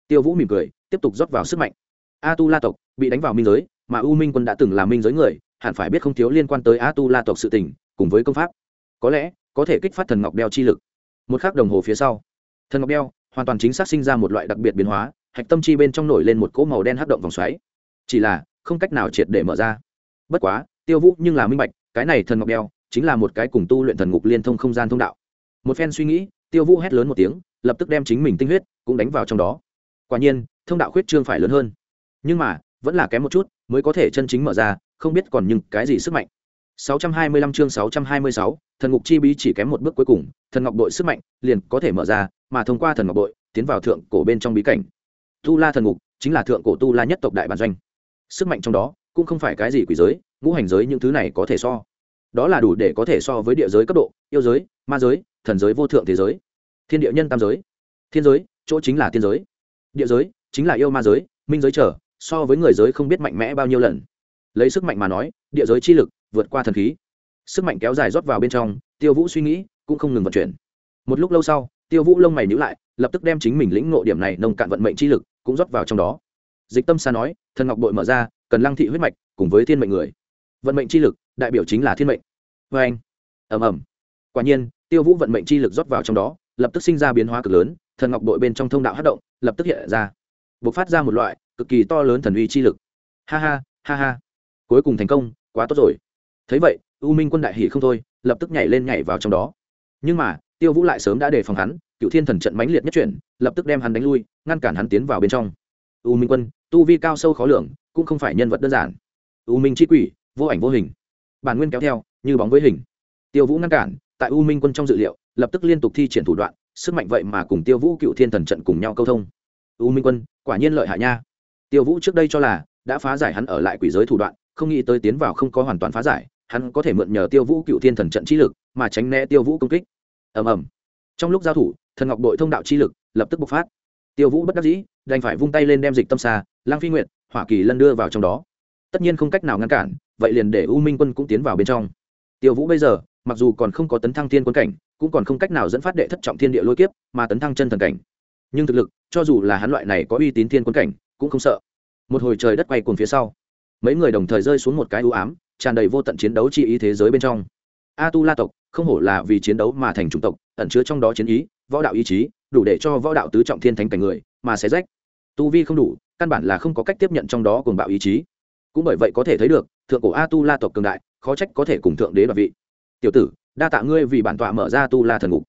[SPEAKER 1] Tiêu vũ mỉm cười, tiếp tục rót vào sức mạnh. A tu la tộc bị đánh vào minh giới, mà u minh quân đã từng là minh giới người, hẳn phải biết không thiếu liên quan tới a tu la tộc sự tình, cùng với công pháp. Có lẽ, có thể kích phát thần ngọc đeo chi lực. Một khắc đồng hồ phía sau, thần ngọc đeo hoàn toàn chính xác sinh ra một loại đặc biệt biến hóa, hạch tâm chi bên trong nổi lên một cỗ màu đen hắc động vòng xoáy. Chỉ là không cách nào triệt để mở ra. Bất quá tiêu vũ nhưng là minh bạch cái này thần ngọc đeo chính là một cái cùng tu luyện thần ngục liên thông không gian thông đạo. Một phen suy nghĩ tiêu vũ hét lớn một tiếng lập tức đem chính mình tinh huyết cũng đánh vào trong đó. Quả nhiên thông đạo khuyết trương phải lớn hơn. Nhưng mà vẫn là kém một chút mới có thể chân chính mở ra không biết còn nhưng cái gì sức mạnh. 625 chương 626, thần ngục chi bí chỉ kém một bước cuối cùng thần ngọc đội sức mạnh liền có thể mở ra mà thông qua thần ngọc đội tiến vào thượng cổ bên trong bí cảnh. Tu la thần ngục chính là thượng cổ tu la nhất tộc đại bản doanh sức mạnh trong đó cũng không phải cái gì quỷ giới, ngũ hành giới những thứ này có thể so. Đó là đủ để có thể so với địa giới cấp độ, yêu giới, ma giới, thần giới, vô thượng thế giới. Thiên địa nhân tam giới. Thiên giới, chỗ chính là thiên giới. Địa giới, chính là yêu ma giới, minh giới trở so với người giới không biết mạnh mẽ bao nhiêu lần. Lấy sức mạnh mà nói, địa giới chi lực vượt qua thần khí. Sức mạnh kéo dài rót vào bên trong, tiêu vũ suy nghĩ cũng không ngừng vận chuyển. Một lúc lâu sau, tiêu vũ lông mày nhữ lại, lập tức đem chính mình lĩnh ngộ điểm này nông cạn vận mệnh chi lực cũng rót vào trong đó dịch tâm xa nói, thần ngọc bội mở ra, cần lăng thị huyết mạch, cùng với thiên mệnh người. Vận mệnh chi lực, đại biểu chính là thiên mệnh. Vê anh ẩm ẩm quả nhiên, tiêu vũ vận mệnh chi lực rót vào trong đó, lập tức sinh ra biến hóa cực lớn, thần ngọc Bội bên trong thông đạo hát động, lập tức hiện ra. B ộ c phát ra một loại cực kỳ to lớn thần uy chi lực. Ha ha ha ha. Cuối cùng thành công, quá tốt rồi. Thấy vậy, u minh quân đại hỷ không thôi, lập tức nhảy lên nhảy vào trong đó. Nhưng mà, tiêu vũ lại sớm đã đề phòng hắn cựu thiên thần trận mãnh liệt nhất chuyển, lập tức đem hắn đánh lui, ngăn cản hắn tiến vào bên trong. U minh quân tu vi cao sâu khó lường, cũng không phải nhân vật đơn giản. U minh chi quỷ, vô ảnh vô hình. Bản nguyên kéo theo, như bóng với hình. Tiêu vũ ngăn cản, tại u minh quân trong dự liệu, lập tức liên tục thi triển thủ đoạn, sức mạnh vậy mà cùng tiêu vũ cựu thiên thần trận cùng nhau câu thông. U minh quân, quả nhiên lợi hại nha. Tiêu vũ trước đây cho là, đã phá giải hắn ở lại quỷ giới thủ đoạn, không nghĩ tới tiến vào không có hoàn toàn phá giải, hắn có thể mượn nhờ tiêu vũ cựu thiên thần trận chi lực, mà tránh né tiêu vũ công kích. Ầm ầm. Trong lúc giao thủ, thần ngọc đội thông đạo chi lực lập tức bộc phát tiêu vũ bất đắc dĩ, đành phải vung tay lên đem dịch tâm xa lang phi nguyệt, hỏa kỳ lân đưa vào trong đó. Tất nhiên không cách nào ngăn cản, vậy liền để u minh quân cũng tiến vào bên trong. Tiêu vũ bây giờ, mặc dù còn không có tấn thăng thiên quân cảnh, cũng còn không cách nào dẫn phát đệ thất trọng thiên địa lôi kiếp, mà tấn thăng chân thần cảnh. Nhưng thực lực, cho dù là hắn loại này có uy tín thiên quân cảnh, cũng không sợ. Một hồi trời đất quay cuồng phía sau, mấy người đồng thời rơi xuống một cái ưu ám, tràn đầy vô tận chiến đấu chi ý thế giới bên trong. A tu la tộc, không hổ là vì chiến đấu mà thành chủng tộc, ẩn chứa trong đó chiến ý võ đạo ý chí, đủ để cho võ đạo tứ trọng thiên thánh cảnh người mà sẽ rách. Tu vi không đủ, căn bản là không có cách tiếp nhận trong đó cùng bạo ý chí. Cũng bởi vậy có thể thấy được, thượng cổ a tu la tộc cường đại, khó trách có thể cùng thượng đế đoạt vị. Tiểu tử, đa tạ ngươi vì bản tọa mở ra tu la thần ngục.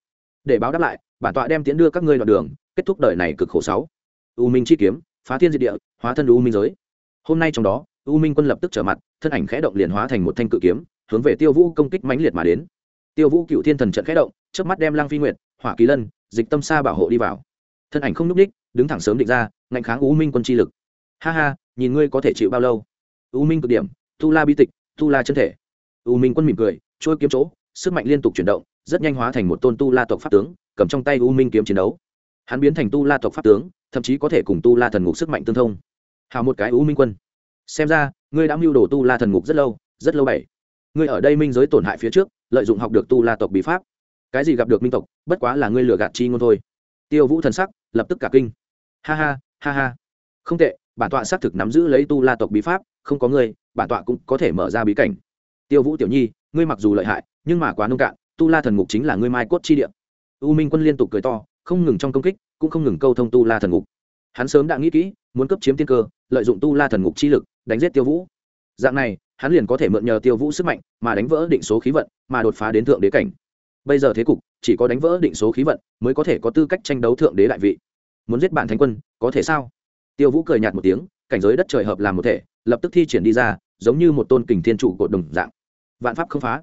[SPEAKER 1] Để báo đáp lại, bản tọa đem tiến đưa các ngươi đoạn đường, kết thúc đời này cực khổ sáu. U minh chi kiếm, phá thiên diệt địa, hóa thân u minh giới. Hôm nay trong đó, u minh quân lập tức trở mặt, thân ảnh khẽ động liền hóa thành một thanh cự kiếm, hướng về tiêu vũ công kích mãnh liệt mà đến. Tiêu vũ cựu thiên thần trận khẽ động trước mắt đem lang phi nguyệt, hỏa kỳ lân, dịch tâm sa bảo hộ đi vào. Thân ảnh không n ú c ních đứng thẳng sớm định ra, ngạnh kháng u minh quân chi lực. Ha ha, nhìn ngươi có thể chịu bao lâu? U minh cực điểm, tu la bi tịch, tu la chân thể. U minh quân mỉm cười, trôi kiếm chỗ, sức mạnh liên tục chuyển động, rất nhanh hóa thành một tôn tu la tộc pháp tướng, cầm trong tay u minh kiếm chiến đấu. Hắn biến thành tu la tộc pháp tướng, thậm chí có thể cùng tu la thần ngục sức mạnh tương thông. Hào một cái u minh quân. Xem ra, ngươi đã mưu đồ tu la thần ngục rất lâu rất lâu bảy. Ngươi ở đây minh giới tổn hại phía trước, lợi dụng học được tu la tộc bí pháp cái gì gặp được minh tộc, bất quá là ngươi lừa gạt chi ngôn thôi. Tiêu vũ thần sắc, lập tức cả kinh. Ha ha ha ha. Không tệ, bản tọa xác thực nắm giữ lấy tu la tộc bí pháp, không có ngươi, bản tọa cũng có thể mở ra bí cảnh. Tiêu vũ tiểu nhi, ngươi mặc dù lợi hại, nhưng mà quá nông cạn, tu la thần ngục chính là ngươi mai cốt chi địa. U minh quân liên tục cười to, không ngừng trong công kích, cũng không ngừng câu thông tu la thần ngục. Hắn sớm đã nghĩ kỹ, muốn cấp chiếm tiên cơ, lợi dụng tu la thần ngục chi lực, đánh giết tiêu vũ. Dạng này, hắn liền có thể mượn nhờ tiêu vũ sức mạnh, mà đánh vỡ định số khí vận, mà đột phá đến thượng đế cảnh bây giờ thế cục, chỉ có đánh vỡ định số khí vận mới có thể có tư cách tranh đấu thượng đế đại vị. Muốn giết bản thánh quân, có thể sao? Tiêu vũ cười nhạt một tiếng, cảnh giới đất trời hợp làm một thể, lập tức thi triển đi ra, giống như một tôn kình thiên trụ cột đồng dạng. Vạn pháp không phá.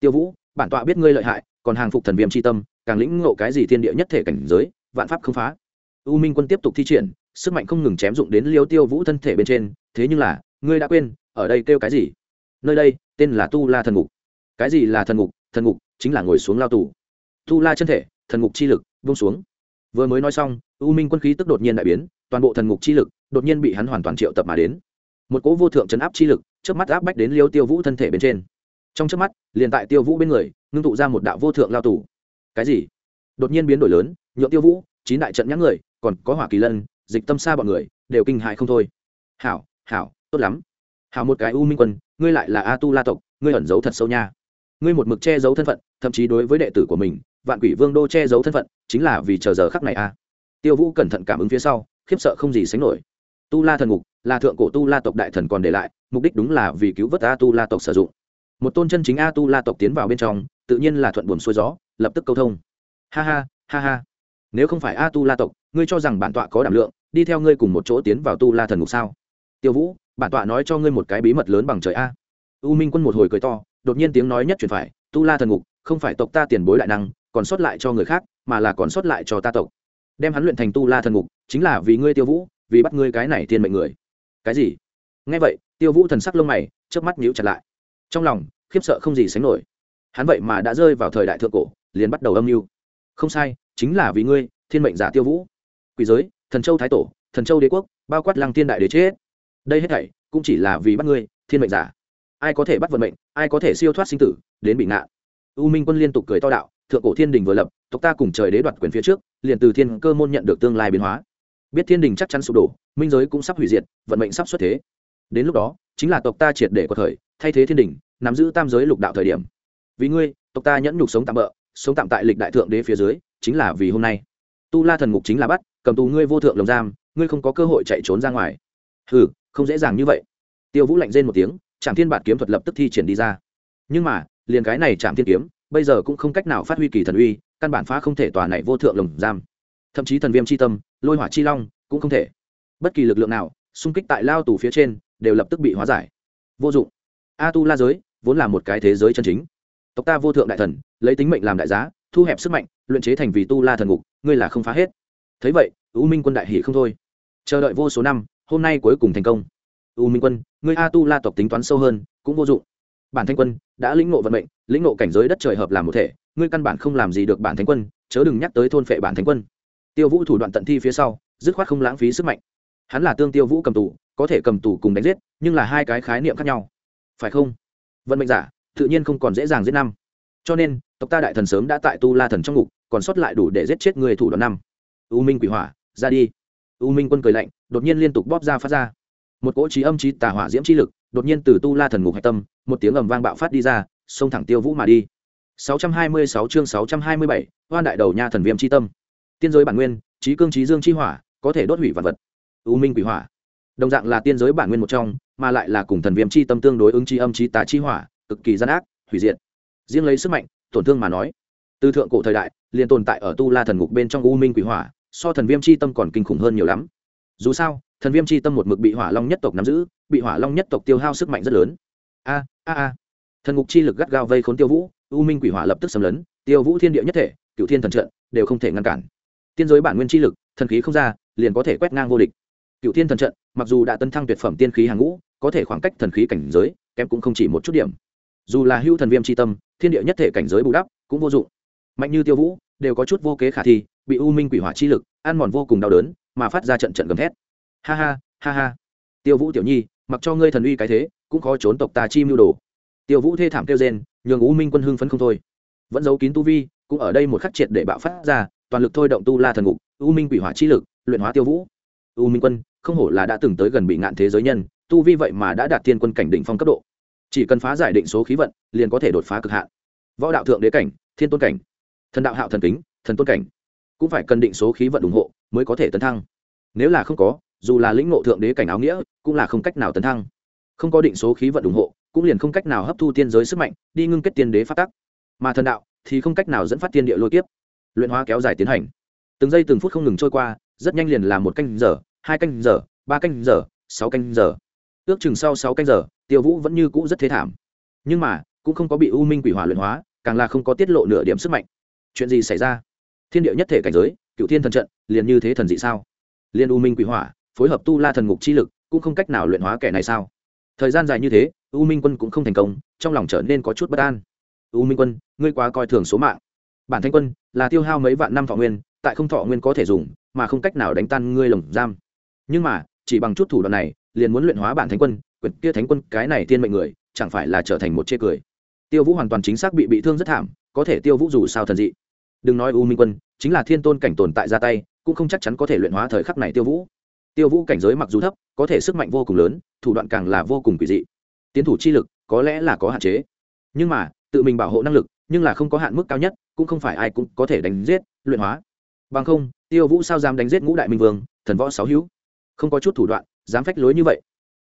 [SPEAKER 1] Tiêu vũ, bản tọa biết ngươi lợi hại, còn hàng phục thần viêm tri tâm, càng lĩnh ngộ cái gì thiên địa nhất thể cảnh giới, vạn pháp không phá. U minh quân tiếp tục thi triển, sức mạnh không ngừng chém dụng đến liêu tiêu vũ thân thể bên trên, thế nhưng là, ngươi đã quên, ở đây kêu cái gì? Nơi đây, tên là tu la thần ngục. Cái gì là thần ngục? Thần ngục chính là ngồi xuống lao tù. Tu la chân thể, thần ngục chi lực vung xuống. Vừa mới nói xong, u minh quân khí tức đột nhiên đại biến, toàn bộ thần ngục chi lực đột nhiên bị hắn hoàn toàn triệu tập mà đến. Một cỗ vô thượng chấn áp chi lực trước mắt áp bách đến liêu tiêu vũ thân thể bên trên. Trong trước mắt, liền tại tiêu vũ bên người, ngưng tụ ra một đạo vô thượng lao tù. Cái gì? Đột nhiên biến đổi lớn nhuộm tiêu vũ, chín đại trận nhãn người, còn có hỏa kỳ lân, dịch tâm xa bọn người, đều kinh hại không thôi. Hảo hảo, tốt lắm. Hảo một cái u minh quân, ngươi lại là a tu la tộc, ngươi ẩn giấu thật sâu nha ngươi một mực che giấu thân phận, thậm chí đối với đệ tử của mình, vạn quỷ vương đô che giấu thân phận, chính là vì chờ giờ khắc này a tiêu vũ cẩn thận cảm ứng phía sau, khiếp sợ không gì sánh nổi. Tu la thần ngục là thượng cổ tu la tộc đại thần còn để lại, mục đích đúng là vì cứu vớt a tu la tộc sử dụng. Một tôn chân chính a tu la tộc tiến vào bên trong, tự nhiên là thuận buồm xuôi gió, lập tức câu thông. Ha ha ha ha. Nếu không phải a tu la tộc, ngươi cho rằng bản tọa có đảm lượng, đi theo ngươi cùng một chỗ tiến vào tu la thần ngục sao? Tiêu vũ, bản tọa nói cho ngươi một cái bí mật lớn bằng trời a. U minh quân một hồi cười to đột nhiên tiếng nói nhất truyền phải, tu la thần ngục, không phải tộc ta tiền bối đại năng, còn sót lại cho người khác, mà là còn sót lại cho ta tộc. Đem hắn luyện thành tu la thần ngục, chính là vì ngươi tiêu vũ, vì bắt ngươi cái này thiên mệnh người. Cái gì? Nghe vậy, tiêu vũ thần sắc lông mày trước mắt nhíu chặt lại. Trong lòng, khiếp sợ không gì sánh nổi. Hắn vậy mà đã rơi vào thời đại thượng cổ, liền bắt đầu âm mưu. Không sai, chính là vì ngươi, thiên mệnh giả tiêu vũ. Quỷ giới, thần châu thái tổ, thần châu đế quốc, bao quát lăng thiên đại đế chết. Đây hết thảy, cũng chỉ là vì bắt ngươi, thiên mệnh giả ai có thể bắt vận mệnh, ai có thể siêu thoát sinh tử, đến bị nạn u minh quân liên tục cười to đạo, thượng cổ thiên đình vừa lập, tộc ta cùng trời đế đoạt quyền phía trước, liền từ thiên cơ môn nhận được tương lai biến hóa. Biết thiên đình chắc chắn sụp đổ, minh giới cũng sắp hủy diệt, vận mệnh sắp xuất thế. Đến lúc đó, chính là tộc ta triệt để có thời, thay thế thiên đình, nắm giữ tam giới lục đạo thời điểm. Vì ngươi, tộc ta nhẫn nhục sống tạm bỡ sống tạm tại lịch đại thượng đế phía dưới, chính là vì hôm nay. Tu la thần ngục chính là bắt, cầm tù ngươi vô thượng lồng giam, ngươi không có cơ hội chạy trốn ra ngoài. Hừ, không dễ dàng như vậy. Tiêu vũ lạnh rên một tiếng trạm thiên bản kiếm thuật lập tức thi triển đi ra. Nhưng mà, liền cái này trạm thiên kiếm, bây giờ cũng không cách nào phát huy kỳ thần uy, căn bản phá không thể tòa này vô thượng lồng giam. Thậm chí thần viêm c h i tâm, lôi hỏa chi long, cũng không thể. Bất kỳ lực lượng nào, xung kích tại lao tù phía trên, đều lập tức bị hóa giải. Vô dụng. A tu la giới, vốn là một cái thế giới chân chính. Tộc ta vô thượng đại thần, lấy tính mệnh làm đại giá, thu hẹp sức mạnh, luyện chế thành vì tu la thần ngục, ngươi là không phá hết. Thấy vậy, u minh quân đại hỷ không thôi. Chờ đợi vô số năm, hôm nay cuối cùng thành công u minh quân, ngươi a tu la tộc tính toán sâu hơn, cũng vô dụng. Bản thanh quân đã lĩnh ngộ vận mệnh, lĩnh ngộ cảnh giới đất trời hợp làm một thể, ngươi căn bản không làm gì được bản thánh quân, chớ đừng nhắc tới thôn phệ bản thánh quân. Tiêu vũ thủ đoạn tận thi phía sau, dứt khoát không lãng phí sức mạnh. Hắn là tương tiêu vũ cầm tù, có thể cầm tù cùng đánh giết, nhưng là hai cái khái niệm khác nhau. Phải không? Vận mệnh giả, tự nhiên không còn dễ dàng giết năm. Cho nên, tộc ta đại thần sớm đã tại tu la thần trong ngục, còn sót lại đủ để giết chết người thủ đoạn năm. U minh quỷ hỏa, ra đi. U minh quân cười lạnh, đột nhiên liên tục bóp ra phát ra một cỗ trí âm trí tà hỏa diễm chi lực đột nhiên từ tu la thần ngục hạch tâm một tiếng ầm vang bạo phát đi ra xông thẳng tiêu vũ mà đi 626 chương 627, Hoan đại đầu nha thần viêm chi tâm. Tiên giới bản nguyên, trí cương trí dương chi hỏa, có thể đốt hủy vạn vật. U minh quỷ hỏa. Đồng dạng là tiên giới bản nguyên một trong, mà lại là cùng thần viêm chi tâm tương đối ứng chi âm chi tà chi hỏa, cực kỳ gian ác, hủy diệt. Riêng lấy sức mạnh, tổn thương mà nói, từ thượng cổ thời đại, liền tồn tại ở tu la thần ngục bên trong u minh quỷ hỏa, so thần viêm chi tâm còn kinh khủng hơn nhiều lắm. Dù sao, thần viêm chi tâm một mực bị hỏa long nhất tộc nắm giữ, bị hỏa long nhất tộc tiêu hao sức mạnh rất lớn. A a a. Thần ngục chi lực gắt gao vây khốn Tiêu Vũ, u minh quỷ hỏa lập tức xâm lấn tiêu vũ thiên địa nhất thể cựu thiên thần trận đều không thể ngăn cản. Tiên giới bản nguyên chi lực thần khí không ra liền có thể quét ngang vô địch. Cựu thiên thần trận mặc dù đã tấn thăng tuyệt phẩm tiên khí hàng ngũ có thể khoảng cách thần khí cảnh giới kém cũng không chỉ một chút điểm. Dù là hưu thần viêm tri tâm thiên địa nhất thể cảnh giới bù đắp cũng vô dụng. Mạnh như tiêu vũ đều có chút vô kế khả thi bị u minh quỷ hỏa chi lực ăn mòn vô cùng đau đớn mà phát ra trận trận gầm thét ha ha ha ha. Tiêu vũ tiểu nhi, mặc cho ngươi thần uy cái thế, cũng khó trốn tộc ta chi mưu đồ. Tiêu vũ thê thảm kêu rên, nhường u minh quân hưng phấn không thôi. Vẫn giấu kín tu vi, cũng ở đây một khắc triệt để bạo phát ra, toàn lực thôi động tu la thần ngục u minh quỷ hỏa chi lực, luyện hóa tiêu vũ. U minh quân, không hổ là đã từng tới gần bị ngạn thế giới nhân, tu vi vậy mà đã đạt thiên quân cảnh đỉnh phong cấp độ. Chỉ cần phá giải định số khí vận, liền có thể đột phá cực hạn. Võ đạo thượng đế cảnh, thiên tôn cảnh, thần đạo hạo thần kính, thần tôn cảnh, cũng phải cần định số khí vận ủng hộ mới có thể tấn thăng. Nếu là không có dù là lĩnh ngộ thượng đế cảnh áo nghĩa, cũng là không cách nào tấn thăng. Không có định số khí vận ủng hộ, cũng liền không cách nào hấp thu tiên giới sức mạnh, đi ngưng kết tiên đế phát tắc. Mà thần đạo thì không cách nào dẫn phát tiên địa lôi kiếp. Luyện hóa kéo dài tiến hành. Từng giây từng phút không ngừng trôi qua, rất nhanh liền là một canh giờ, hai canh giờ, ba canh giờ, sáu canh giờ. Ước chừng sau sáu canh giờ, tiêu vũ vẫn như cũ rất thế thảm. Nhưng mà, cũng không có bị u minh quỷ hỏa luyện hóa, càng là không có tiết lộ nửa điểm sức mạnh. Chuyện gì xảy ra? Thiên địa nhất thể cảnh giới cựu thiên thần trận, liền như thế thần dị sao? Liên u minh quỷ hỏa phối hợp tu la thần ngục chi lực, cũng không cách nào luyện hóa kẻ này sao? Thời gian dài như thế, u minh quân cũng không thành công, trong lòng trở nên có chút bất an. U minh quân, ngươi quá coi thường số mạng. Bản thanh quân, là tiêu hao mấy vạn năm thọ nguyên, tại không thọ nguyên có thể dùng, mà không cách nào đánh tan ngươi lồng giam. Nhưng mà, chỉ bằng chút thủ đoạn này, liền muốn luyện hóa bản thánh quân quyển kia thánh quân, cái này tiên mệnh người, chẳng phải là trở thành một chê cười. Tiêu vũ hoàn toàn chính xác bị bị thương rất thảm, có thể tiêu vũ dù sao thần dị. Đừng nói u minh quân, chính là thiên tôn cảnh tồn tại ra tay, cũng không chắc chắn có thể luyện hóa thời khắc này tiêu vũ tiêu vũ cảnh giới mặc dù thấp, có thể sức mạnh vô cùng lớn, thủ đoạn càng là vô cùng quỷ dị. Tiến thủ chi lực, có lẽ là có hạn chế. Nhưng mà, tự mình bảo hộ năng lực, nhưng là không có hạn mức cao nhất, cũng không phải ai cũng có thể đánh giết, luyện hóa. Bằng không, tiêu vũ sao dám đánh giết ngũ đại minh vương, thần võ sáu hữu? Không có chút thủ đoạn, dám phách lối như vậy.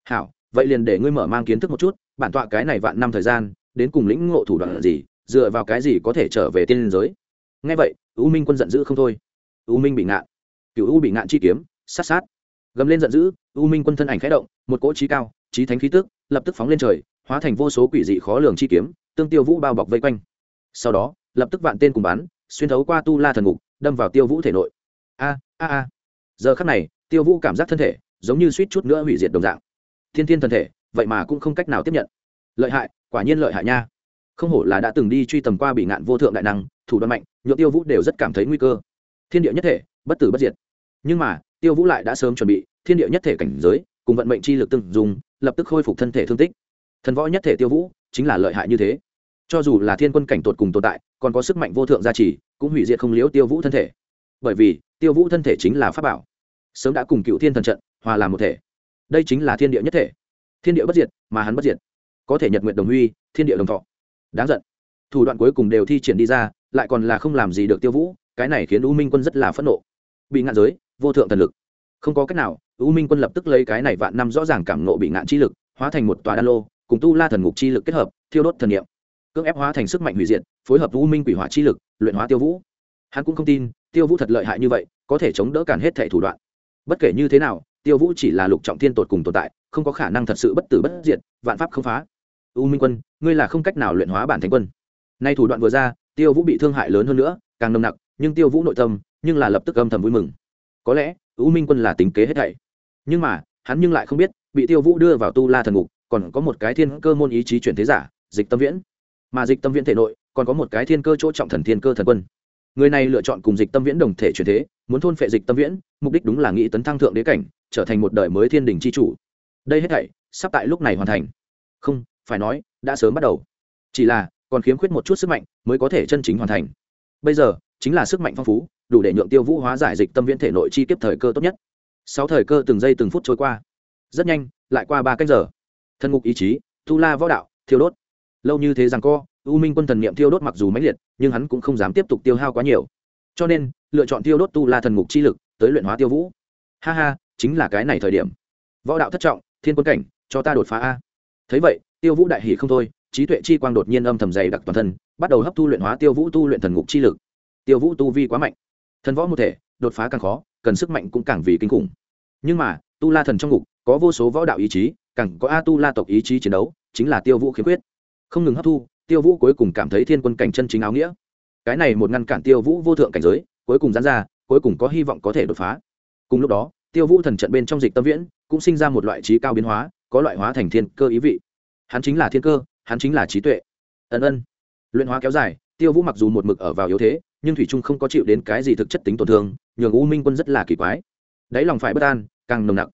[SPEAKER 1] Hảo, vậy liền để ngươi mở mang kiến thức một chút, bản tọa cái này vạn năm thời gian, đến cùng lĩnh ngộ thủ đoạn là gì, dựa vào cái gì có thể trở về tiên giới? Ngay vậy, u minh quân giận dữ không thôi. U minh bị ngạn cựu u bị ngạn chi kiếm, sát sát gầm lên giận dữ, u minh quân thân ảnh khẽ động, một cỗ trí cao, trí thánh khí tức, lập tức phóng lên trời, hóa thành vô số quỷ dị khó lường chi kiếm, tương tiêu vũ bao bọc vây quanh. Sau đó, lập tức vạn tên cùng bắn, xuyên thấu qua tu la thần ngục, đâm vào tiêu vũ thể nội. A a a. Giờ khắc này, tiêu vũ cảm giác thân thể, giống như suýt chút nữa hủy diệt đồng dạng. Thiên thiên thân thể, vậy mà cũng không cách nào tiếp nhận. Lợi hại, quả nhiên lợi hại nha. Không hổ là đã từng đi truy tầm qua bị ngạn vô thượng đại năng, thủ đoạn mạnh nhựa tiêu vũ đều rất cảm thấy nguy cơ. Thiên địa nhất thể, bất tử bất diệt. Nhưng mà tiêu vũ lại đã sớm chuẩn bị, thiên địa nhất thể cảnh giới, cùng vận mệnh chi lực từng dùng lập tức khôi phục thân thể thương tích. Thần võ nhất thể tiêu vũ chính là lợi hại như thế. Cho dù là thiên quân cảnh tột cùng tồn tại, còn có sức mạnh vô thượng gia trì, cũng hủy diệt không liễu tiêu vũ thân thể. Bởi vì, tiêu vũ thân thể chính là pháp bảo. Sớm đã cùng cựu thiên thần trận, hòa làm một thể. Đây chính là thiên địa nhất thể. Thiên địa bất diệt, mà hắn bất diệt. Có thể nhật nguyện đồng huy, thiên địa đồng thọ. Đáng giận. Thủ đoạn cuối cùng đều thi triển đi ra, lại còn là không làm gì được tiêu vũ, cái này khiến u minh quân rất là phẫn nộ. Bị ngạn giới vô thượng thần lực. Không có cách nào, u minh quân lập tức lấy cái này vạn năm rõ ràng cảm nộ bị ngạn chi lực, hóa thành một tòa đan lô, cùng tu la thần ngục chi lực kết hợp, thiêu đốt thần niệm. Cưỡng ép hóa thành sức mạnh hủy diệt, phối hợp u minh quỷ hỏa chi lực, luyện hóa tiêu vũ. Hắn cũng không tin, tiêu vũ thật lợi hại như vậy, có thể chống đỡ cản hết thệ thủ đoạn. Bất kể như thế nào, tiêu vũ chỉ là lục trọng thiên tột cùng tồn tại, không có khả năng thật sự bất tử bất diệt, vạn pháp không phá. U minh quân, ngươi là không cách nào luyện hóa bản thánh quân. Nay thủ đoạn vừa ra, tiêu vũ bị thương hại lớn hơn nữa, càng nồng nặc, nhưng tiêu vũ nội tâm, nhưng là lập tức âm thầm vui mừng có lẽ, u minh quân là tính kế hết thảy. Nhưng mà, hắn nhưng lại không biết, bị tiêu vũ đưa vào tu la thần ngục, còn có một cái thiên cơ môn ý chí chuyển thế giả, dịch tâm viễn. Mà dịch tâm viễn thể nội, còn có một cái thiên cơ chỗ trọng thần thiên cơ thần quân. Người này lựa chọn cùng dịch tâm viễn đồng thể chuyển thế, muốn thôn phệ dịch tâm viễn, mục đích đúng là nghĩ tấn thăng thượng đế cảnh, trở thành một đời mới thiên đình c h i chủ. Đây hết thảy, sắp tại lúc này hoàn thành. Không, phải nói, đã sớm bắt đầu. Chỉ là, còn khiếm khuyết một chút sức mạnh, mới có thể chân chính hoàn thành. Bây giờ, chính là sức mạnh phong phú đủ để nhượng tiêu vũ hóa giải dịch tâm viễn thể nội chi kiếp thời cơ tốt nhất. Sáu thời cơ từng giây từng phút trôi qua. Rất nhanh, lại qua ba cách giờ. Thân ngục ý chí tu la võ đạo, thiêu đốt. Lâu như thế rằng co, u minh quân thần niệm thiêu đốt mặc dù mãnh liệt, nhưng hắn cũng không dám tiếp tục tiêu hao quá nhiều. Cho nên, lựa chọn tiêu đốt tu la thần ngục chi lực, tới luyện hóa tiêu vũ. Ha ha, chính là cái này thời điểm. Võ đạo thất trọng, thiên quân cảnh, cho ta đột phá a. Thấy vậy, tiêu vũ đại hỷ không thôi, trí tuệ chi quang đột nhiên âm thầm dày đặc toàn thân, bắt đầu hấp thu luyện hóa tiêu vũ tu luyện thần ngục chi lực. Tiêu vũ tu vi quá mạnh thần võ một thể, đột phá càng khó, cần sức mạnh cũng càng vì kinh khủng. Nhưng mà, tu la thần trong ngục, có vô số võ đạo ý chí, càng có a tu la tộc ý chí chiến đấu, chính là tiêu vũ khiếm khuyết. Không ngừng hấp thu, tiêu vũ cuối cùng cảm thấy thiên quân cảnh chân chính áo nghĩa. Cái này một ngăn cản tiêu vũ vô thượng cảnh giới, cuối cùng dán ra, cuối cùng có hy vọng có thể đột phá. Cùng lúc đó, tiêu vũ thần trận bên trong dịch tâm viễn, cũng sinh ra một loại trí cao biến hóa, có loại hóa thành thiên cơ ý vị. Hắn chính là thiên cơ, hắn chính là trí tuệ. Ân ân. Luyện hóa kéo dài, tiêu vũ mặc dù một mực ở vào yếu thế nhưng thủy trung không có chịu đến cái gì thực chất tính tổn thương, nhường u minh quân rất là kỳ quái. Đáy lòng phải bất an, càng nồng nặc.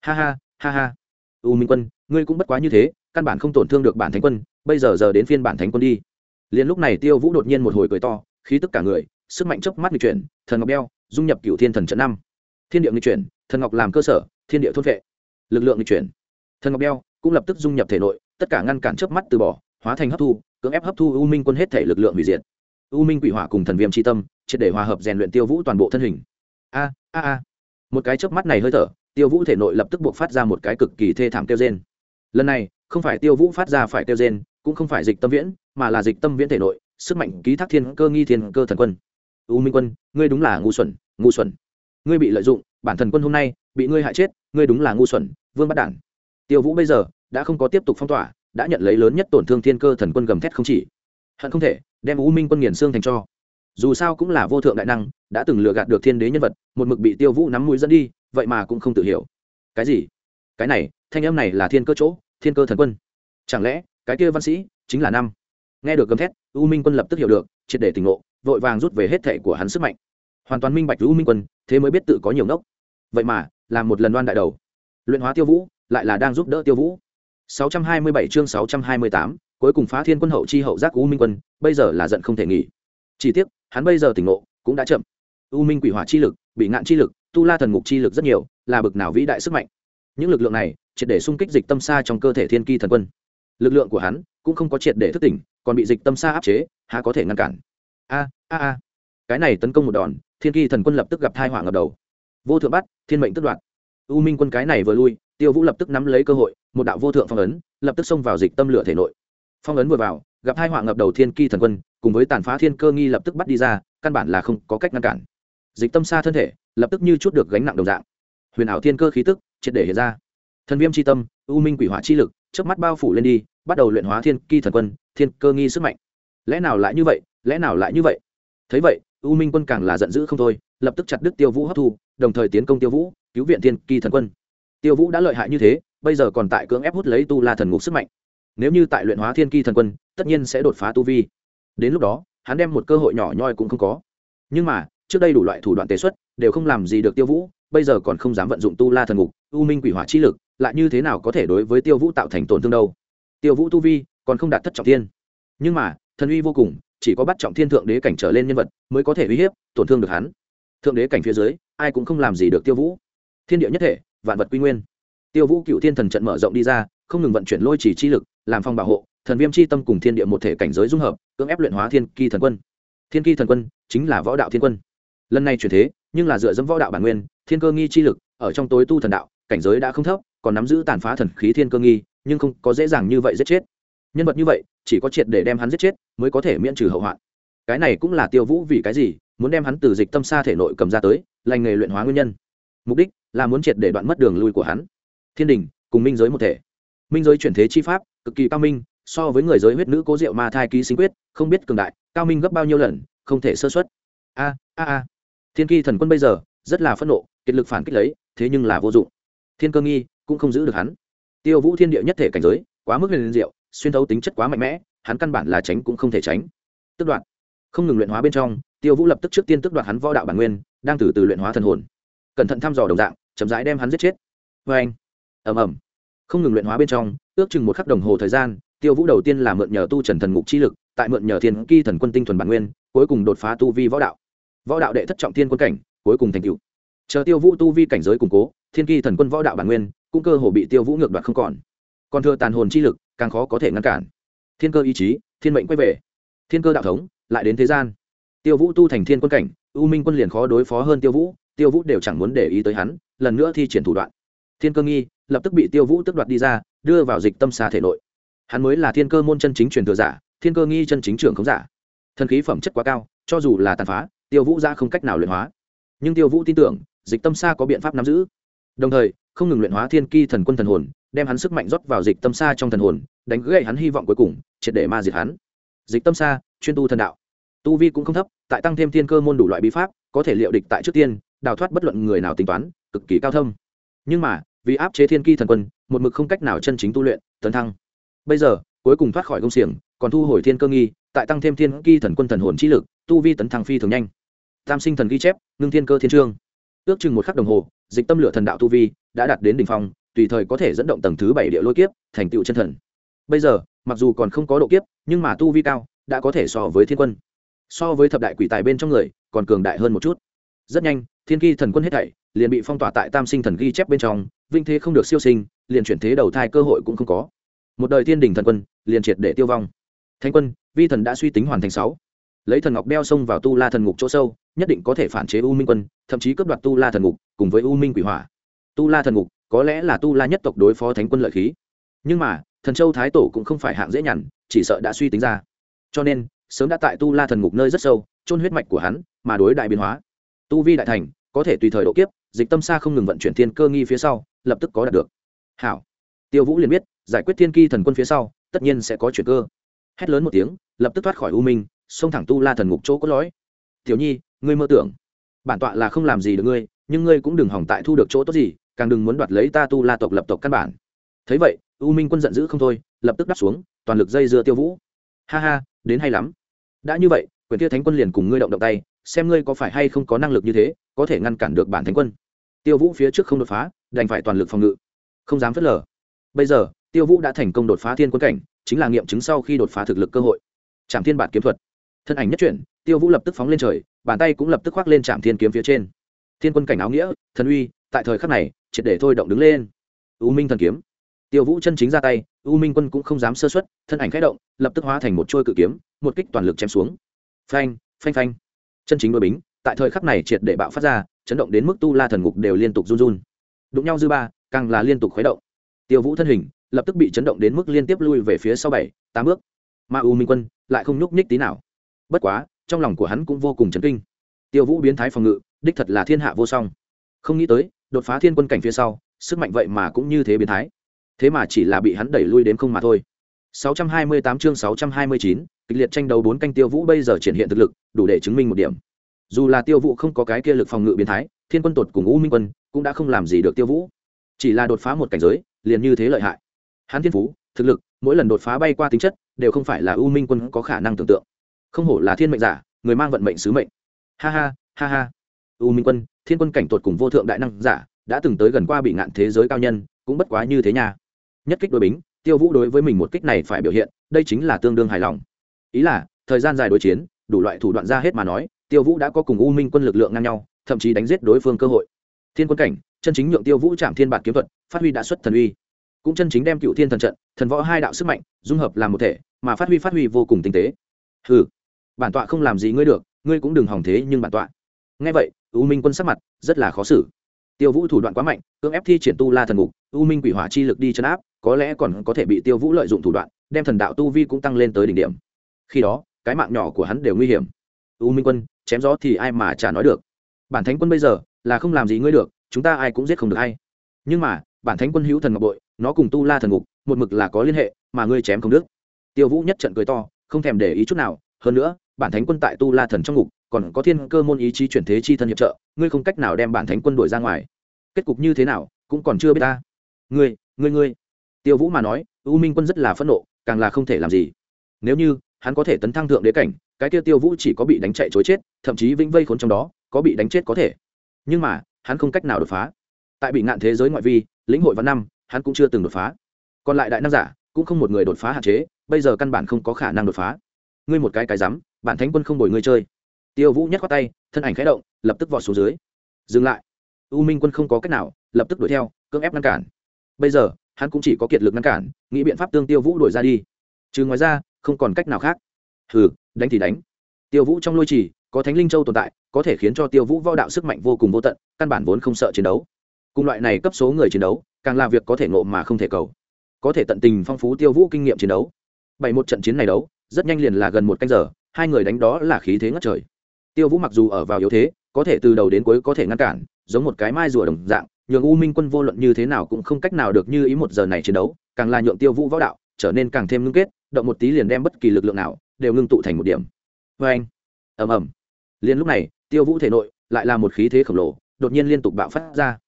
[SPEAKER 1] Ha ha ha ha. U minh quân, ngươi cũng bất quá như thế, căn bản không tổn thương được bản thánh quân, bây giờ giờ đến phiên bản thánh quân đi. Liền lúc này tiêu vũ đột nhiên một hồi cười to, khí tức cả người, sức mạnh chớp mắt nghịch chuyển, thần ngọc đeo dung nhập cựu thiên thần trận năm. Thiên địa nghịch chuyển, thần ngọc làm cơ sở, thiên địa thôn vệ. Lực lượng nghịch chuyển. Thần ngọc đeo cũng lập tức dung nhập thể nội, tất cả ngăn cản chớp mắt từ bỏ, hóa thành hấp thu, cưỡng ép hấp thu u minh quân hết thể lực lượng hủy diệt u minh quỷ hỏa cùng thần viêm tri tâm, triệt để hòa hợp rèn luyện tiêu vũ toàn bộ thân hình. A a a. Một cái chớp mắt này hơi thở, tiêu vũ thể nội lập tức buộc phát ra một cái cực kỳ thê thảm tiêu gen lần này, không phải tiêu vũ phát ra phải tiêu gen cũng không phải dịch tâm viễn, mà là dịch tâm viễn thể nội, sức mạnh ký thác thiên cơ nghi thiên cơ thần quân. U minh quân, ngươi đúng là ngu xuẩn ngu xuẩn. Ngươi bị lợi dụng, bản thần quân hôm nay bị ngươi hại chết, ngươi đúng là ngu xuẩn, vương bắt đản. Tiêu vũ bây giờ, đã không có tiếp tục phong tỏa, đã nhận lấy lớn nhất tổn thương thiên cơ thần quân gầm thét không chỉ. Hận không thể đem u minh quân nghiền xương thành cho dù sao cũng là vô thượng đại năng đã từng lừa gạt được thiên đế nhân vật một mực bị tiêu vũ nắm mũi dẫn đi vậy mà cũng không tự hiểu cái gì cái này thanh âm này là thiên cơ chỗ thiên cơ thần quân chẳng lẽ cái kia văn sĩ chính là năm nghe được gầm thét u minh quân lập tức hiểu được triệt để tỉnh ngộ vội vàng rút về hết thể của hắn sức mạnh hoàn toàn minh bạch u minh quân thế mới biết tự có nhiều ngốc vậy mà làm một lần đoan đại đầu luyện hóa tiêu vũ lại là đang giúp đỡ tiêu vũ 627 chương 628, cuối cùng phá thiên quân hậu chi hậu giác u minh quân, bây giờ là giận không thể nghỉ. Chỉ tiếc, hắn bây giờ tỉnh ngộ, cũng đã chậm. U minh quỷ hỏa chi lực, bị ngạn chi lực, tu la thần ngục chi lực rất nhiều, là bực nào vĩ đại sức mạnh. Những lực lượng này, triệt để xung kích dịch tâm xa trong cơ thể thiên kỳ thần quân. Lực lượng của hắn, cũng không có triệt để thức tỉnh, còn bị dịch tâm xa áp chế, há có thể ngăn cản. A a a. Cái này tấn công một đòn, thiên kỳ thần quân lập tức gặp thai họa ngập đầu. Vô thượng bắt, thiên mệnh tức đoạt. U minh quân cái này vừa lui, tiêu vũ lập tức nắm lấy cơ hội, một đạo vô thượng phong ấn, lập tức xông vào dịch tâm lửa thể nội phong ấn vừa vào, gặp hai họa ngập đầu thiên ki thần quân, cùng với tàn phá thiên cơ nghi lập tức bắt đi ra, căn bản là không có cách ngăn cản. Dịch tâm xa thân thể, lập tức như chút được gánh nặng đồng dạng. Huyền ảo thiên cơ khí tức, triệt để hiện ra. Thần viêm c h i tâm, u minh quỷ hỏa chi lực trước mắt bao phủ lên đi, bắt đầu luyện hóa thiên ki thần quân, thiên cơ nghi sức mạnh. Lẽ nào lại như vậy? Lẽ nào lại như vậy? Thấy vậy, u minh quân càng là giận dữ không thôi, lập tức chặt đứt tiêu vũ hấp thu, đồng thời tiến công tiêu vũ, cứu viện thiên ki thần quân. Tiêu vũ đã lợi hại như thế, bây giờ còn tại cưỡng ép hút lấy tu la thần ngục sức mạnh nếu như tại luyện hóa thiên kỳ thần quân, tất nhiên sẽ đột phá tu vi. Đến lúc đó, hắn đem một cơ hội nhỏ nhoi cũng không có. Nhưng mà, trước đây đủ loại thủ đoạn tế xuất, đều không làm gì được tiêu vũ, bây giờ còn không dám vận dụng tu la thần ngục, u minh quỷ hỏa chi lực, lại như thế nào có thể đối với tiêu vũ tạo thành tổn thương đâu? Tiêu vũ tu vi còn không đạt thất trọng thiên. Nhưng mà, thần uy vô cùng, chỉ có bắt trọng thiên thượng đế cảnh trở lên nhân vật mới có thể uy hiếp, tổn thương được hắn. Thượng đế cảnh phía dưới, ai cũng không làm gì được tiêu vũ. Thiên địa nhất thể, vạn vật quy nguyên. Tiêu vũ cựu thiên thần trận mở rộng đi ra, không ngừng vận chuyển lôi chỉ chi lực làm phong bảo hộ, thần viêm chi tâm cùng thiên địa một thể cảnh giới dung hợp, cưỡng ép luyện hóa thiên kỳ thần quân. Thiên kỳ thần quân chính là võ đạo thiên quân. Lần này chuyển thế, nhưng là dựa dẫm võ đạo bản nguyên, thiên cơ nghi chi lực, ở trong tối tu thần đạo, cảnh giới đã không thấp, còn nắm giữ tàn phá thần khí thiên cơ nghi, nhưng không có dễ dàng như vậy giết chết. Nhân vật như vậy, chỉ có triệt để đem hắn giết chết, mới có thể miễn trừ hậu hoạn. Cái này cũng là tiêu vũ vì cái gì muốn đem hắn từ dịch tâm xa thể nội cầm ra tới, lành nghề luyện hóa nguyên nhân. Mục đích là muốn triệt để đoạn mất đường lui của hắn. Thiên đình, cùng minh giới một thể. Minh giới chuyển thế chi pháp cực kỳ cao minh, so với người giới huyết nữ cố diệu ma thai ký sinh quyết, không biết cường đại, cao minh gấp bao nhiêu lần, không thể sơ xuất a a a. Thiên kỳ thần quân bây giờ, rất là phẫn nộ, kiệt lực phản kích lấy, thế nhưng là vô dụng. Thiên cơ nghi cũng không giữ được hắn. Tiêu vũ thiên địa nhất thể cảnh giới, quá mức huyền diệu, xuyên thấu tính chất quá mạnh mẽ, hắn căn bản là tránh cũng không thể tránh. Tức đoạn không ngừng luyện hóa bên trong, tiêu vũ lập tức trước tiên tức đoạt hắn võ đạo bản nguyên, đang từ từ luyện hóa thần hồn. Cẩn thận thăm dò đồng dạng, chậm rãi đem hắn giết chết. Vê anh ầm ầm. Không ngừng luyện hóa bên trong ước chừng một khắc đồng hồ thời gian, tiêu vũ đầu tiên là mượn nhờ tu trần thần ngục chi lực, tại mượn nhờ thiên ki thần quân tinh thuần bản nguyên, cuối cùng đột phá tu vi võ đạo. Võ đạo đệ thất trọng thiên quân cảnh, cuối cùng thành cựu chờ tiêu vũ tu vi cảnh giới củng cố, thiên ki thần quân võ đạo bản nguyên, cũng cơ hồ bị tiêu vũ ngược đoạt không còn. Còn thừa tàn hồn chi lực, càng khó có thể ngăn cản. Thiên cơ ý chí, thiên mệnh quay về. Thiên cơ đạo thống, lại đến thế gian. Tiêu vũ tu thành thiên quân cảnh, u minh quân liền khó đối phó hơn tiêu vũ tiêu vũ đều chẳng muốn để ý tới hắn, lần nữa thi triển thủ đoạn. Thiên cơ nghi lập tức bị tiêu vũ tước đoạt đi ra, đưa vào dịch tâm xa thể nội. Hắn mới là thiên cơ môn chân chính truyền thừa giả, thiên cơ nghi chân chính trưởng không giả. Thần khí phẩm chất quá cao, cho dù là tàn phá, tiêu vũ ra không cách nào luyện hóa. Nhưng tiêu vũ tin tưởng, dịch tâm xa có biện pháp nắm giữ. Đồng thời, không ngừng luyện hóa thiên ki thần quân thần hồn, đem hắn sức mạnh rót vào dịch tâm xa trong thần hồn, đánh gậy hắn hy vọng cuối cùng, triệt để ma diệt hắn. Dịch tâm xa chuyên tu thần đạo. Tu vi cũng không thấp, tại tăng thêm thiên cơ môn đủ loại bí pháp, có thể liệu địch tại trước tiên, đào thoát bất luận người nào tính toán, cực kỳ cao thâm. Nhưng mà vì áp chế thiên ki thần quân, một mực không cách nào chân chính tu luyện, tấn thăng. Bây giờ, cuối cùng thoát khỏi công xiềng, còn thu hồi thiên cơ nghi, tại tăng thêm thiên ki thần quân thần hồn trí lực, tu vi tấn thăng phi thường nhanh. Tam sinh thần ghi chép, ngưng thiên cơ thiên trương. Ước chừng một khắc đồng hồ, dịch tâm lửa thần đạo tu vi đã đạt đến đ ỉ n h phong, tùy thời có thể dẫn động tầng thứ bảy địa lôi kiếp, thành tựu chân thần. Bây giờ, mặc dù còn không có độ kiếp, nhưng mà tu vi cao, đã có thể so với thiên quân. So với thập đại quỷ tài bên trong người, còn cường đại hơn một chút. Rất nhanh, thiên ki thần quân hết thảy liền bị phong tỏa tại tam sinh thần ghi chép bên trong, vinh thế không được siêu sinh, liền chuyển thế đầu thai cơ hội cũng không có. Một đời thiên đình thần quân, liền triệt để tiêu vong. Thanh quân, vi thần đã suy tính hoàn thành sáu. Lấy thần ngọc đeo xông vào tu la thần ngục chỗ sâu, nhất định có thể phản chế u minh quân, thậm chí cướp đoạt tu la thần ngục, cùng với u minh quỷ hỏa. Tu la thần ngục, có lẽ là tu la nhất tộc đối phó thánh quân lợi khí. Nhưng mà, thần châu thái tổ cũng không phải hạng dễ nhằn, chỉ sợ đã suy tính ra. Cho nên, sớm đã tại tu la thần ngục nơi rất sâu trôn huyết mạch của hắn, mà đối đại biến hóa. Tu vi đại thành, có thể tùy thời độ kiếp dịch tâm xa không ngừng vận chuyển thiên cơ nghi phía sau, lập tức có đạt được. Hảo. Tiêu vũ liền biết, giải quyết thiên ki thần quân phía sau, tất nhiên sẽ có chuyển cơ. Hét lớn một tiếng, lập tức thoát khỏi u minh, xông thẳng tu la thần ngục chỗ có lõi. Tiểu nhi, ngươi mơ tưởng. Bản tọa là không làm gì được ngươi, nhưng ngươi cũng đừng hỏng tại thu được chỗ tốt gì, càng đừng muốn đoạt lấy ta tu la tộc lập tộc căn bản. Thấy vậy, u minh quân giận dữ không thôi, lập tức đáp xuống, toàn lực dây dưa tiêu vũ. Ha ha, đến hay lắm. Đã như vậy, quyền tiêu thánh quân liền cùng ngươi động động tay xem ngươi có phải hay không có năng lực như thế, có thể ngăn cản được bản thánh quân. Tiêu vũ phía trước không đột phá, đành phải toàn lực phòng ngự. Không dám phớt lờ. Bây giờ, tiêu vũ đã thành công đột phá thiên quân cảnh, chính là nghiệm chứng sau khi đột phá thực lực cơ hội. Trạm thiên bản kiếm thuật. Thân ảnh nhất chuyển, tiêu vũ lập tức phóng lên trời, bàn tay cũng lập tức khoác lên trạm thiên kiếm phía trên. Thiên quân cảnh áo nghĩa, thần uy, tại thời khắc này, triệt để thôi động đứng lên. U minh thần kiếm. Tiêu vũ chân chính ra tay, u minh quân cũng không dám sơ xuất thân ảnh khẽ động, lập tức hóa thành một trôi cự kiếm, một kích toàn lực chém xuống. Phanh phanh phanh chân chính đôi bính, tại thời khắc này triệt để bạo phát ra, chấn động đến mức tu la thần ngục đều liên tục run run. Đụng nhau dư ba, càng là liên tục khuấy động. Tiêu vũ thân hình lập tức bị chấn động đến mức liên tiếp lui về phía sau bảy, tám bước. Mà u minh quân lại không nhúc nhích tí nào. Bất quá, trong lòng của hắn cũng vô cùng chấn kinh. Tiêu vũ biến thái phòng ngự, đích thật là thiên hạ vô song. Không nghĩ tới, đột phá thiên quân cảnh phía sau, sức mạnh vậy mà cũng như thế biến thái. Thế mà chỉ là bị hắn đẩy lui đến không mà thôi. 628 chương 629, kịch liệt tranh đấu bốn canh tiêu vũ bây giờ triển hiện thực lực đủ để chứng minh một điểm. Dù là tiêu vũ không có cái kia lực phòng ngự biến thái thiên quân tột cùng u minh quân cũng đã không làm gì được tiêu vũ. Chỉ là đột phá một cảnh giới liền như thế lợi hại. Hắn thiên phú thực lực mỗi lần đột phá bay qua tính chất đều không phải là u minh quân có khả năng tưởng tượng. Không hổ là thiên mệnh giả người mang vận mệnh sứ mệnh. Ha ha ha ha. U minh quân thiên quân cảnh tột cùng vô thượng đại năng giả đã từng tới gần qua bị ngạn thế giới cao nhân cũng bất quá như thế nha. Nhất kích đối bính tiêu vũ đối với mình một kích này phải biểu hiện, đây chính là tương đương hài lòng. Ý là, thời gian dài đối chiến, đủ loại thủ đoạn ra hết mà nói, tiêu vũ đã có cùng u minh quân lực lượng ngang nhau, thậm chí đánh giết đối phương cơ hội. Thiên quân cảnh, chân chính nhượng tiêu vũ chạm thiên bản kiếm thuật, phát huy đã xuất thần uy. Cũng chân chính đem cựu thiên thần trận, thần võ hai đạo sức mạnh, dung hợp làm một thể, mà phát huy phát huy vô cùng tinh tế. Ừ bản tọa không làm gì ngươi được, ngươi cũng đừng hỏng thế nhưng bản tọa. Ngay vậy, u minh quân sắc mặt rất là khó xử. Tiêu vũ thủ đoạn quá mạnh, cưỡng ép thi triển tu la thần ngục, u minh quỷ hỏa chi lực đi chấn áp có lẽ còn có thể bị tiêu vũ lợi dụng thủ đoạn, đem thần đạo tu vi cũng tăng lên tới đỉnh điểm. Khi đó, cái mạng nhỏ của hắn đều nguy hiểm. U minh quân, chém gió thì ai mà chả nói được. Bản thánh quân bây giờ là không làm gì ngươi được, chúng ta ai cũng giết không được hay nhưng mà, bản thánh quân hữu thần ngọc bội, nó cùng tu la thần ngục, một mực là có liên hệ, mà ngươi chém không đức tiêu vũ nhất trận cười to, không thèm để ý chút nào, hơn nữa, bản thánh quân tại tu la thần trong ngục, còn có thiên cơ môn ý chí chuyển thế chi thân hiệp trợ, ngươi không cách nào đem bản thánh quân đuổi ra ngoài. Kết cục như thế nào, cũng còn chưa biết ta. Ngươi ngươi ngươi tiêu vũ mà nói, u minh quân rất là phẫn nộ, càng là không thể làm gì. Nếu như hắn có thể tấn thăng thượng đế cảnh, cái kia tiêu vũ chỉ có bị đánh chạy chối chết, thậm chí vĩnh vây khốn trong đó, có bị đánh chết có thể. Nhưng mà, hắn không cách nào đột phá. Tại bị ngạn thế giới ngoại vi, lĩnh hội văn năm, hắn cũng chưa từng đột phá. Còn lại đại năng giả, cũng không một người đột phá hạn chế, bây giờ căn bản không có khả năng đột phá. Ngươi một cái cái rắm, bản thánh quân không bồi ngươi chơi. Tiêu vũ nhắc qua tay, thân ảnh khẽ động, lập tức vọt xuống dưới. Dừng lại. U minh quân không có cách nào, lập tức đuổi theo, cưỡng ép ngăn cản. Bây giờ hắn cũng chỉ có kiệt lực ngăn cản, nghĩ biện pháp tương tiêu vũ đuổi ra đi. Chứ ngoài ra, không còn cách nào khác. Hừ, đánh thì đánh. Tiêu vũ trong lôi trì, có thánh linh châu tồn tại, có thể khiến cho tiêu vũ võ đạo sức mạnh vô cùng vô tận, căn bản vốn không sợ chiến đấu. Cùng loại này cấp số người chiến đấu, càng là việc có thể ngộ mà không thể cầu. Có thể tận tình phong phú tiêu vũ kinh nghiệm chiến đấu. Bảy một trận chiến này đấu, rất nhanh liền là gần một canh giờ, hai người đánh đó là khí thế ngất trời. Tiêu vũ mặc dù ở vào yếu thế, có thể từ đầu đến cuối có thể ngăn cản, giống một cái mai rùa đồng dạng nhường u minh quân vô luận như thế nào cũng không cách nào được như ý một giờ này chiến đấu, càng là nhượng tiêu vũ võ đạo trở nên càng thêm ngưng kết, động một tí liền đem bất kỳ lực lượng nào đều ngưng tụ thành một điểm. Vê anh, ầm ầm. Liền lúc này, tiêu vũ thể nội lại là một khí thế khổng lồ, đột nhiên liên tục bạo phát ra.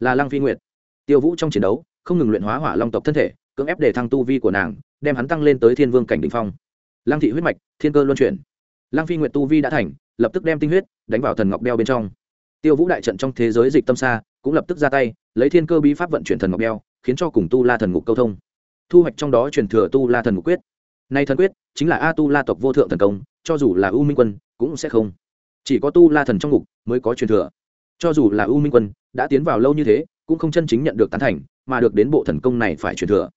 [SPEAKER 1] Là lăng phi nguyệt. Tiêu vũ trong chiến đấu, không ngừng luyện hóa hỏa long tộc thân thể, cưỡng ép để thăng tu vi của nàng, đem hắn tăng lên tới thiên vương cảnh đ ỉ n h phong. Lăng thị huyết mạch, thiên cơ luân chuyển. Lăng phi nguyệt tu vi đã thành, lập tức đem tinh huyết đánh vào thần ngọc đeo bên trong. Tiêu vũ đại trận trong thế giới dịch tâm xa cũng lập tức ra tay, lấy thiên cơ bí pháp vận chuyển thần ngọc đeo khiến cho cùng tu la thần ngục câu thông. Thu hoạch trong đó truyền thừa tu la thần ngục quyết. Nay thần quyết chính là a tu la tộc vô thượng thần công, cho dù là u minh quân cũng sẽ không. Chỉ có tu la thần trong ngục mới có truyền thừa. Cho dù là u minh quân đã tiến vào lâu như thế, cũng không chân chính nhận được tán thành, mà được đến bộ thần công này phải truyền thừa.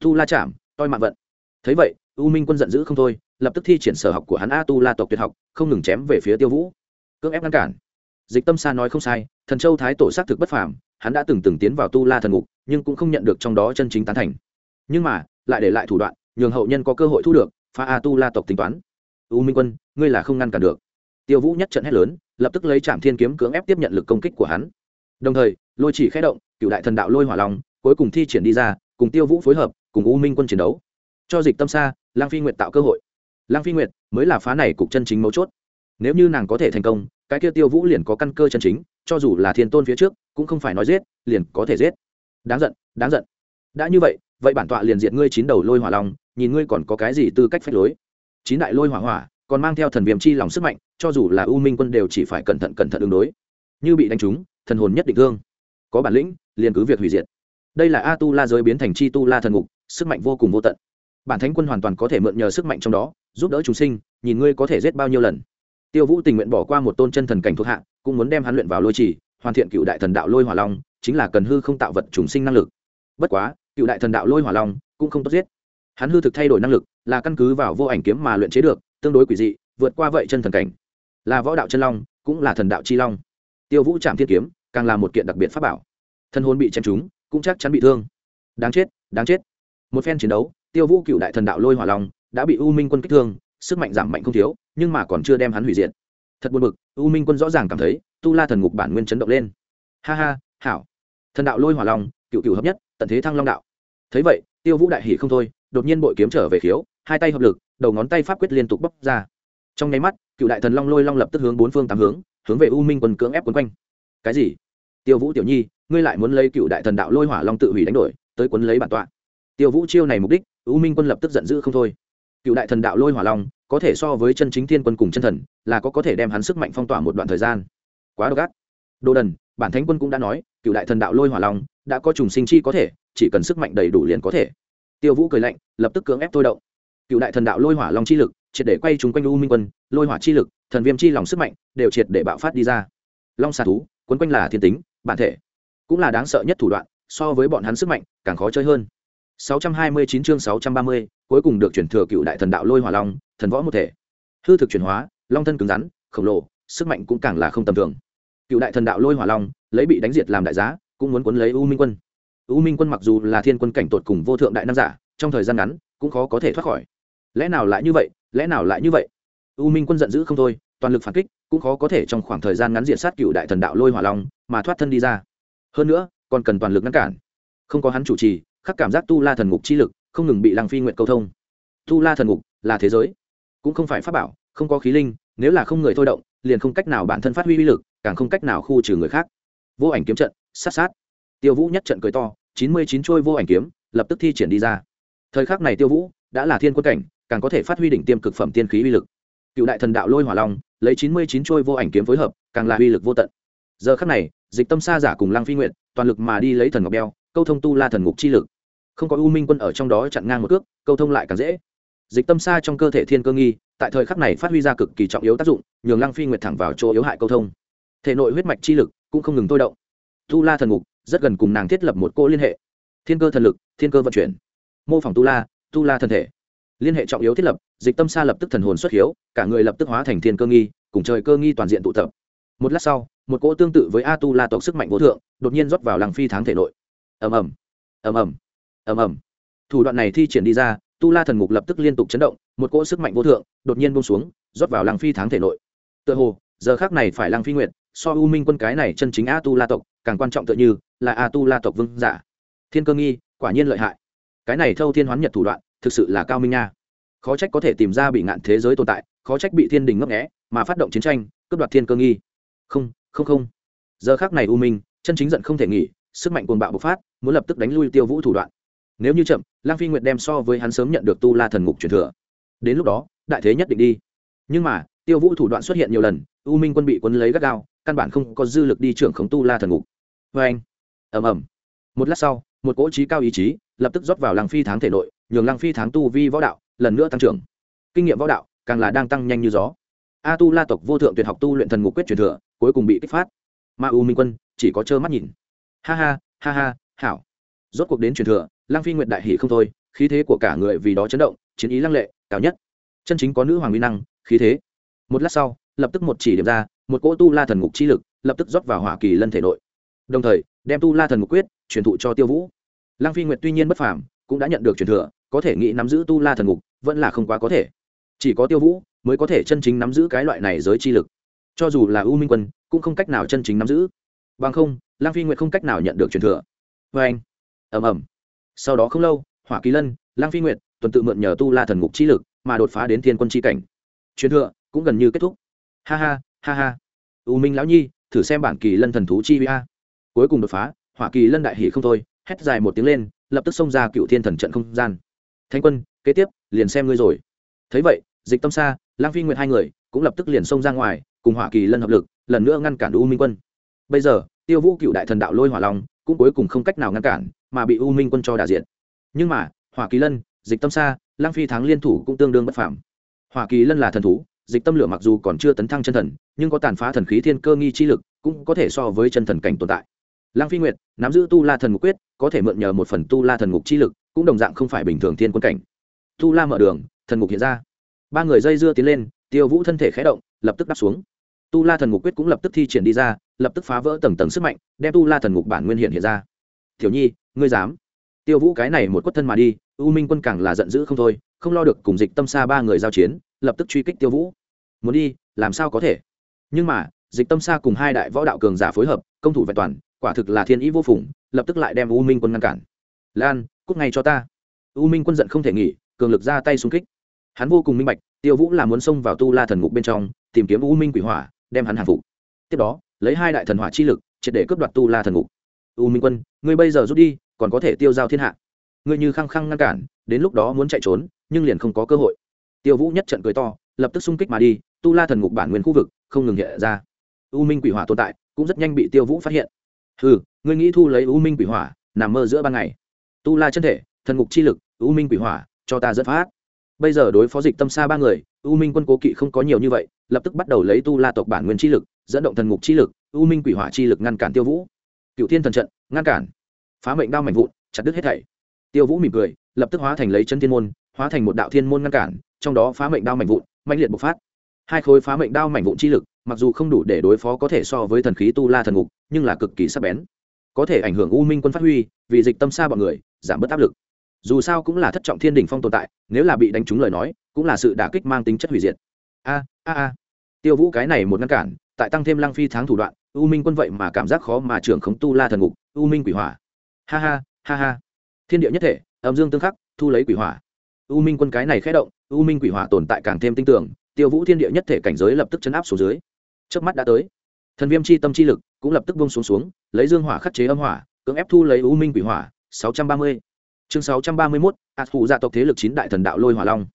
[SPEAKER 1] Tu la chạm, toi mạng vận. Thấy vậy, u minh quân giận dữ không thôi, lập tức thi triển sở học của hắn a tu la tộc tuyệt học, không ngừng chém về phía tiêu vũ. Cưỡng ép ngăn cản dịch tâm sa nói không sai, thần châu thái tổ xác thực bất phàm, hắn đã từng từng tiến vào tu la thần ngục, nhưng cũng không nhận được trong đó chân chính tán thành. Nhưng mà, lại để lại thủ đoạn, nhường hậu nhân có cơ hội thu được, phá a tu la tộc tính toán. U minh quân, ngươi là không ngăn cản được. Tiêu vũ nhất trận hét lớn, lập tức lấy trạm thiên kiếm cưỡng ép tiếp nhận lực công kích của hắn. Đồng thời, lôi chỉ khé động, cựu đại thần đạo lôi hỏa long, cuối cùng thi triển đi ra, cùng tiêu vũ phối hợp, cùng u minh quân chiến đấu. Cho dịch tâm xa lang phi nguyệt tạo cơ hội. Lang phi nguyệt mới là phá này cục chân chính mấu chốt nếu như nàng có thể thành công, cái kia tiêu vũ liền có căn cơ chân chính, cho dù là thiên tôn phía trước, cũng không phải nói giết, liền có thể giết. Đáng giận đáng giận. Đã như vậy vậy bản tọa liền diện ngươi chín đầu lôi hỏa long, nhìn ngươi còn có cái gì tư cách phép lối. Chín đại lôi hỏa hỏa, còn mang theo thần viêm chi lòng sức mạnh, cho dù là u minh quân đều chỉ phải cẩn thận cẩn thận ứng đối. Như bị đánh trúng, thần hồn nhất định thương. Có bản lĩnh, liền cứ việc hủy diệt. Đây là a tu la giới biến thành chi tu la thần ngục, sức mạnh vô cùng vô tận. Bản thánh quân hoàn toàn có thể mượn nhờ sức mạnh trong đó, giúp đỡ chúng sinh, nhìn ngươi có thể giết bao nhiêu lần tiêu vũ tình nguyện bỏ qua một tôn chân thần cảnh thuộc hạ, cũng muốn đem hắn luyện vào lôi trì, hoàn thiện cựu đại thần đạo lôi hỏa long, chính là cần hư không tạo vật trùng sinh năng lực. Bất quá, cựu đại thần đạo lôi hỏa long cũng không tốt giết. Hắn hư thực thay đổi năng lực, là căn cứ vào vô ảnh kiếm mà luyện chế được, tương đối quỷ dị, vượt qua vậy chân thần cảnh. Là võ đạo chân long, cũng là thần đạo chi long. Tiêu vũ trạm thiên kiếm, càng là một kiện đặc biệt pháp bảo. Thân hồn bị chém trúng, cũng chắc chắn bị thương. Đáng chết đáng chết. Một phen chiến đấu, tiêu vũ cựu đại thần đạo lôi hỏa long đã bị u minh quân kích thương sức mạnh giảm mạnh không thiếu, nhưng mà còn chưa đem hắn hủy diệt. Thật buồn bực, u minh quân rõ ràng cảm thấy, tu la thần ngục bản nguyên chấn động lên. Ha ha, hảo. Thần đạo lôi hỏa long, cựu cựu hợp nhất, tận thế thăng long đạo. Thấy vậy, tiêu vũ đại hỉ không thôi, đột nhiên bội kiếm trở về khiếu, hai tay hợp lực, đầu ngón tay pháp quyết liên tục bóc ra. Trong nháy mắt, cựu đại thần long lôi long lập tức hướng bốn phương tám hướng hướng về u minh quân cưỡng ép quấn quanh. Cái gì? Tiêu vũ tiểu nhi, ngươi lại muốn lấy cựu đại thần đạo lôi hỏa long tự hủy đánh đổi, tới quấn lấy bản tọa. Tiêu vũ chiêu này mục đích, u minh quân lập tức giận dữ không thôi cựu đại thần đạo lôi hỏa long có thể so với chân chính thiên quân cùng chân thần là có có thể đem hắn sức mạnh phong tỏa một đoạn thời gian. Quá độc ác. Đồ đần bản thánh quân cũng đã nói cựu đại thần đạo lôi hỏa long đã có trùng sinh chi có thể chỉ cần sức mạnh đầy đủ liền có thể. Tiêu vũ cười lạnh lập tức cưỡng ép thôi động. Cựu đại thần đạo lôi hỏa long chi lực triệt để quay chúng quanh u minh quân lôi hỏa chi lực thần viêm chi lòng sức mạnh đều triệt để bạo phát đi ra. Long xà thú quấn quanh là thiên tính bản thể. Cũng là đáng sợ nhất thủ đoạn so với bọn hắn sức mạnh càng khó chơi hơn. 629 chương 630, cuối cùng được chuyển thừa cựu đại thần đạo lôi hỏa long, thần võ một thể. Hư thực chuyển hóa, long thân cứng rắn, khổng lồ, sức mạnh cũng càng là không tầm thường. Cựu đại thần đạo lôi hỏa long, lấy bị đánh diệt làm đại giá, cũng muốn cuốn lấy u minh quân. U minh quân mặc dù là thiên quân cảnh tột cùng vô thượng đại nam giả, trong thời gian ngắn cũng khó có thể thoát khỏi. Lẽ nào lại như vậy? Lẽ nào lại như vậy? U minh quân giận dữ không thôi, toàn lực phản kích, cũng khó có thể trong khoảng thời gian ngắn diện sát cựu đại thần đạo lôi hỏa long, mà thoát thân đi ra. Hơn nữa, còn cần toàn lực ngăn cản. Không có hắn chủ trì, khắc cảm giác tu la thần ngục chi lực không ngừng bị lăng phi nguyện câu thông. Tu la thần ngục là thế giới, cũng không phải pháp bảo, không có khí linh, nếu là không người thôi động, liền không cách nào bản thân phát huy uy lực, càng không cách nào khu trừ người khác. Vô ảnh kiếm trận, sát sát. Tiêu vũ nhất trận cười to, chín mươi chín trôi vô ảnh kiếm, lập tức thi triển đi ra. Thời khắc này tiêu vũ đã là thiên quân cảnh, càng có thể phát huy đỉnh tiêm cực phẩm tiên khí uy lực. Cựu đại thần đạo lôi hỏa long, lấy chín mươi chín trôi vô ảnh kiếm phối hợp, càng là uy lực vô tận. Giờ khắc này, dịch tâm sa giả cùng lăng phi nguyện toàn lực mà đi lấy thần ngọc đeo, câu thông tu la thần ngục chi lực không có u minh quân ở trong đó chặn ngang một cước, câu thông lại càng dễ. Dịch tâm sa trong cơ thể thiên cơ nghi, tại thời khắc này phát huy ra cực kỳ trọng yếu tác dụng, nhường lăng phi nguyệt thẳng vào chỗ yếu hại câu thông. Thể nội huyết mạch chi lực cũng không ngừng thôi động. Tu la thần ngục, rất gần cùng nàng thiết lập một cỗ liên hệ. Thiên cơ thần lực, thiên cơ vận chuyển. Mô phỏng tu la tu la thần thể. Liên hệ trọng yếu thiết lập, dịch tâm sa lập tức thần hồn xuất hiếu, cả người lập tức hóa thành thiên cơ nghi, cùng trời cơ nghi toàn diện tụ tập. Một lát sau, một cỗ tương tự với a tu la tộc sức mạnh vô thượng, đột nhiên rót vào làng phi tháng thể nội. Ầm ầm. Ầm ầm ầm ầm. Thủ đoạn này thi triển đi ra, tu la thần ngục lập tức liên tục chấn động, một cỗ sức mạnh vô thượng đột nhiên bông xuống, rót vào làng phi tháng thể nội. Tựa hồ, giờ khác này phải làng phi nguyện, so u minh quân cái này chân chính a tu la tộc, càng quan trọng tựa như là a tu la tộc vương giả. Thiên cơ nghi, quả nhiên lợi hại. Cái này thâu thiên hoán nhật thủ đoạn, thực sự là cao minh nha. Khó trách có thể tìm ra bị ngạn thế giới tồn tại, khó trách bị thiên đình ngấp nghẽ mà phát động chiến tranh, cướp đoạt thiên cơ nghi. Không không không. Giờ khác này u minh, chân chính giận không thể nghỉ, sức mạnh cuồng bạo bộc phát, muốn lập tức đánh lui tiêu vũ thủ đoạn nếu như chậm, lang phi nguyệt đem so với hắn sớm nhận được tu la thần ngục truyền thừa. Đến lúc đó, đại thế nhất định đi. Nhưng mà, tiêu vũ thủ đoạn xuất hiện nhiều lần, u minh quân bị quân lấy gắt gao, căn bản không có dư lực đi trưởng khống tu la thần ngục. Vê anh, ầm ầm. Một lát sau, một cỗ trí cao ý chí lập tức rót vào làng phi tháng thể nội, nhường làng phi tháng tu vi võ đạo lần nữa tăng trưởng. Kinh nghiệm võ đạo càng là đang tăng nhanh như gió. A tu la tộc vô thượng tuyệt học tu luyện thần ngục quyết truyền thừa, cuối cùng bị kích phát. Ma u minh quân chỉ có trơ mắt nhìn. Ha ha ha ha, hảo. Rốt cuộc đến truyền thừa lang phi nguyện đại hỷ không thôi, khí thế của cả người vì đó chấn động, chiến ý lăng lệ, cao nhất. Chân chính có nữ hoàng uy năng, khí thế. Một lát sau, lập tức một chỉ điểm ra, một cỗ tu la thần ngục chi lực, lập tức rót vào hỏa kỳ lân thể nội. Đồng thời, đem tu la thần ngục quyết truyền thụ cho tiêu vũ. Lang phi nguyệt tuy nhiên bất phàm, cũng đã nhận được truyền thừa, có thể nghĩ nắm giữ tu la thần ngục, vẫn là không quá có thể. Chỉ có tiêu vũ mới có thể chân chính nắm giữ cái loại này giới chi lực. Cho dù là u minh quân, cũng không cách nào chân chính nắm giữ. Bằng không lang phi nguyệt không cách nào nhận được truyền thừa. Vê anh. Ầm ầm sau đó không lâu, hỏa kỳ lân lang phi nguyệt, tuần tự mượn nhờ tu la thần ngục chi lực mà đột phá đến thiên quân chi cảnh. Truyền thừa cũng gần như kết thúc. Ha ha ha ha. U minh lão nhi, thử xem bản kỳ lân thần thú chi vi a. Cuối cùng đột phá, hỏa kỳ lân đại hỷ không thôi, hét dài một tiếng lên, lập tức xông ra cựu thiên thần trận không gian. Thanh quân, kế tiếp, liền xem ngươi rồi. Thấy vậy, dịch tâm xa lang phi nguyệt hai người cũng lập tức liền xông ra ngoài, cùng hỏa kỳ lân hợp lực, lần nữa ngăn cản u minh quân. Bây giờ, tiêu vũ cựu đại thần đạo lôi hỏa long cũng cuối cùng không cách nào ngăn cản, mà bị u minh quân cho đà diện nhưng mà, hỏa kỳ lân, dịch tâm xa lang phi thắng liên thủ cũng tương đương bất phạm hỏa kỳ lân là thần thú, dịch tâm lửa mặc dù còn chưa tấn thăng chân thần, nhưng có tàn phá thần khí thiên cơ nghi chi lực, cũng có thể so với chân thần cảnh tồn tại. Lang phi nguyệt, nắm giữ tu la thần ngục quyết, có thể mượn nhờ một phần tu la thần ngục chi lực, cũng đồng dạng không phải bình thường thiên quân cảnh. Tu la mở đường, thần ngục hiện ra. Ba người dây dưa tiến lên, tiêu vũ thân thể khé động, lập tức đáp xuống. Tu la thần ngục quyết cũng lập tức thi triển đi ra lập tức phá vỡ tầng tầng sức mạnh, đem tu la thần ngục bản nguyên hiện hiện ra. Tiểu nhi, ngươi dám? Tiêu vũ cái này một quất thân mà đi, u minh quân càng là giận dữ không thôi, không lo được cùng dịch tâm xa ba người giao chiến, lập tức truy kích tiêu vũ. Muốn đi, làm sao có thể? Nhưng mà, dịch tâm xa cùng hai đại võ đạo cường giả phối hợp, công thủ vẹn toàn, quả thực là thiên ý vô phùng, lập tức lại đem u minh quân ngăn cản. Lan, cút ngay cho ta. U minh quân giận không thể nghỉ, cường lực ra tay xung kích. Hắn vô cùng minh bạch, tiêu vũ là muốn xông vào tu la thần ngục bên trong, tìm kiếm u minh quỷ hỏa, đem hắn hàng phục. Tiếp đó lấy hai đại thần hỏa chi lực, triệt để cướp đoạt tu la thần ngục. U minh quân, ngươi bây giờ rút đi, còn có thể tiêu giao thiên hạ. Ngươi như khăng khăng ngăn cản, đến lúc đó muốn chạy trốn, nhưng liền không có cơ hội. Tiêu vũ nhất trận cười to, lập tức xung kích mà đi, tu la thần ngục bản nguyên khu vực, không ngừng hiện ra. U minh quỷ hỏa tồn tại, cũng rất nhanh bị tiêu vũ phát hiện. Ừ ngươi nghĩ thu lấy u minh quỷ hỏa, nằm mơ giữa ban ngày. Tu la chân thể, thần ngục chi lực, u minh quỷ hỏa, cho ta dẫn phát bây giờ đối phó dịch tâm xa ba người, u minh quân cố kỵ không có nhiều như vậy, lập tức bắt đầu lấy tu la tộc bản nguyên chi lực, dẫn động thần ngục chi lực, u minh quỷ hỏa chi lực ngăn cản tiêu vũ. Cựu thiên thần trận, ngăn cản. Phá mệnh đao mạnh vụn, chặt đứt hết thảy. Tiêu vũ mỉm cười, lập tức hóa thành lấy chân thiên môn, hóa thành một đạo thiên môn ngăn cản, trong đó phá mệnh đao mạnh vụn mạnh liệt bộc phát. Hai khối phá mệnh đao mảnh vụn chi lực, mặc dù không đủ để đối phó có thể so với thần khí tu la thần ngục, nhưng là cực kỳ sắc bén. Có thể ảnh hưởng u minh quân phát huy, vì dịch tâm xa bọn người, giảm bớt áp lực dù sao cũng là thất trọng thiên đỉnh phong tồn tại, nếu là bị đánh trúng lời nói, cũng là sự đả kích mang tính chất hủy diệt. A a a. Tiêu vũ cái này một ngăn cản, tại tăng thêm lăng phi tháng thủ đoạn, u minh quân vậy mà cảm giác khó mà trưởng khống tu la thần ngục, u minh quỷ hỏa. Ha ha ha ha. Thiên địa nhất thể, âm dương tương khắc, thu lấy quỷ hỏa. U minh quân cái này khé động, u minh quỷ hỏa tồn tại càng thêm tinh tưởng tiêu vũ thiên địa nhất thể cảnh giới lập tức chấn áp xuống dưới. Trước mắt đã tới. Thần viêm chi tâm chi lực cũng lập tức bông xuống xuống, lấy dương hỏa khắc chế âm hỏa, cưỡng ép thu lấy u minh quỷ hỏa, sáu trăm ba mươi chương sáu trăm ba mươi mốt ạt phụ gia tộc thế lực chín đại thần đạo lôi hỏa long.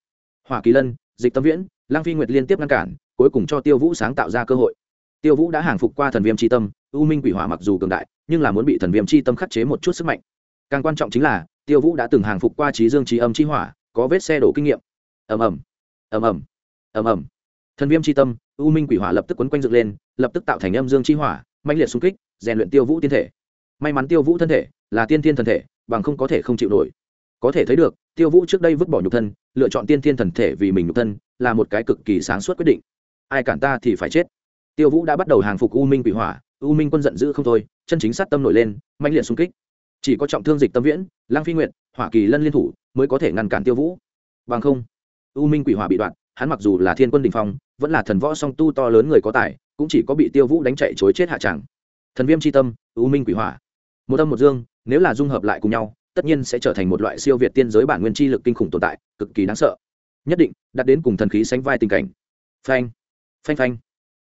[SPEAKER 1] Hỏa kỳ lân, dịch tâm viễn lang phi nguyệt liên tiếp ngăn cản, cuối cùng cho tiêu vũ sáng tạo ra cơ hội. Tiêu vũ đã hàng phục qua thần viêm c tâm, u minh quỷ hỏa mặc dù cường đại, nhưng là muốn bị thần viêm c tâm khắc chế một chút sức mạnh. Càng quan trọng chính là, tiêu vũ đã từng hàng phục qua trí dương trí âm trí hỏa, có vết xe đổ kinh nghiệm. Ầm ầm ầm ầm ầm ầm. Thần viêm c tâm, u minh quỷ hỏa lập tức quấn quanh dựng lên, lập tức tạo thành âm dương chi hỏa mạnh liệt xung kích, rèn luyện tiêu vũ tiên thể. May mắn tiêu vũ thân thể là tiên thiên thần thể bằng không có thể không chịu nổi. Có thể thấy được, tiêu vũ trước đây vứt bỏ nhục thân, lựa chọn tiên thiên thần thể vì mình nhục thân, là một cái cực kỳ sáng suốt quyết định. Ai cản ta thì phải chết. Tiêu vũ đã bắt đầu hàng phục u minh quỷ hỏa, u minh quân giận dữ không thôi, chân chính sát tâm nổi lên mạnh liệt xung kích. Chỉ có trọng thương dịch tâm viễn lang phi nguyện hỏa kỳ lân liên thủ mới có thể ngăn cản tiêu vũ. Bằng không, u minh quỷ hỏa bị đoạn, hắn mặc dù là thiên quân đình phong, vẫn là thần võ song tu to lớn người có tài, cũng chỉ có bị tiêu vũ đánh chạy chối chết hạ tràng thần viêm c h i tâm, u minh quỷ hỏa. Một âm một dương nếu là dung hợp lại cùng nhau, tất nhiên sẽ trở thành một loại siêu việt tiên giới bản nguyên chi lực kinh khủng tồn tại, cực kỳ đáng sợ. Nhất định đặt đến cùng thần khí sánh vai tình cảnh. Phanh phanh phanh.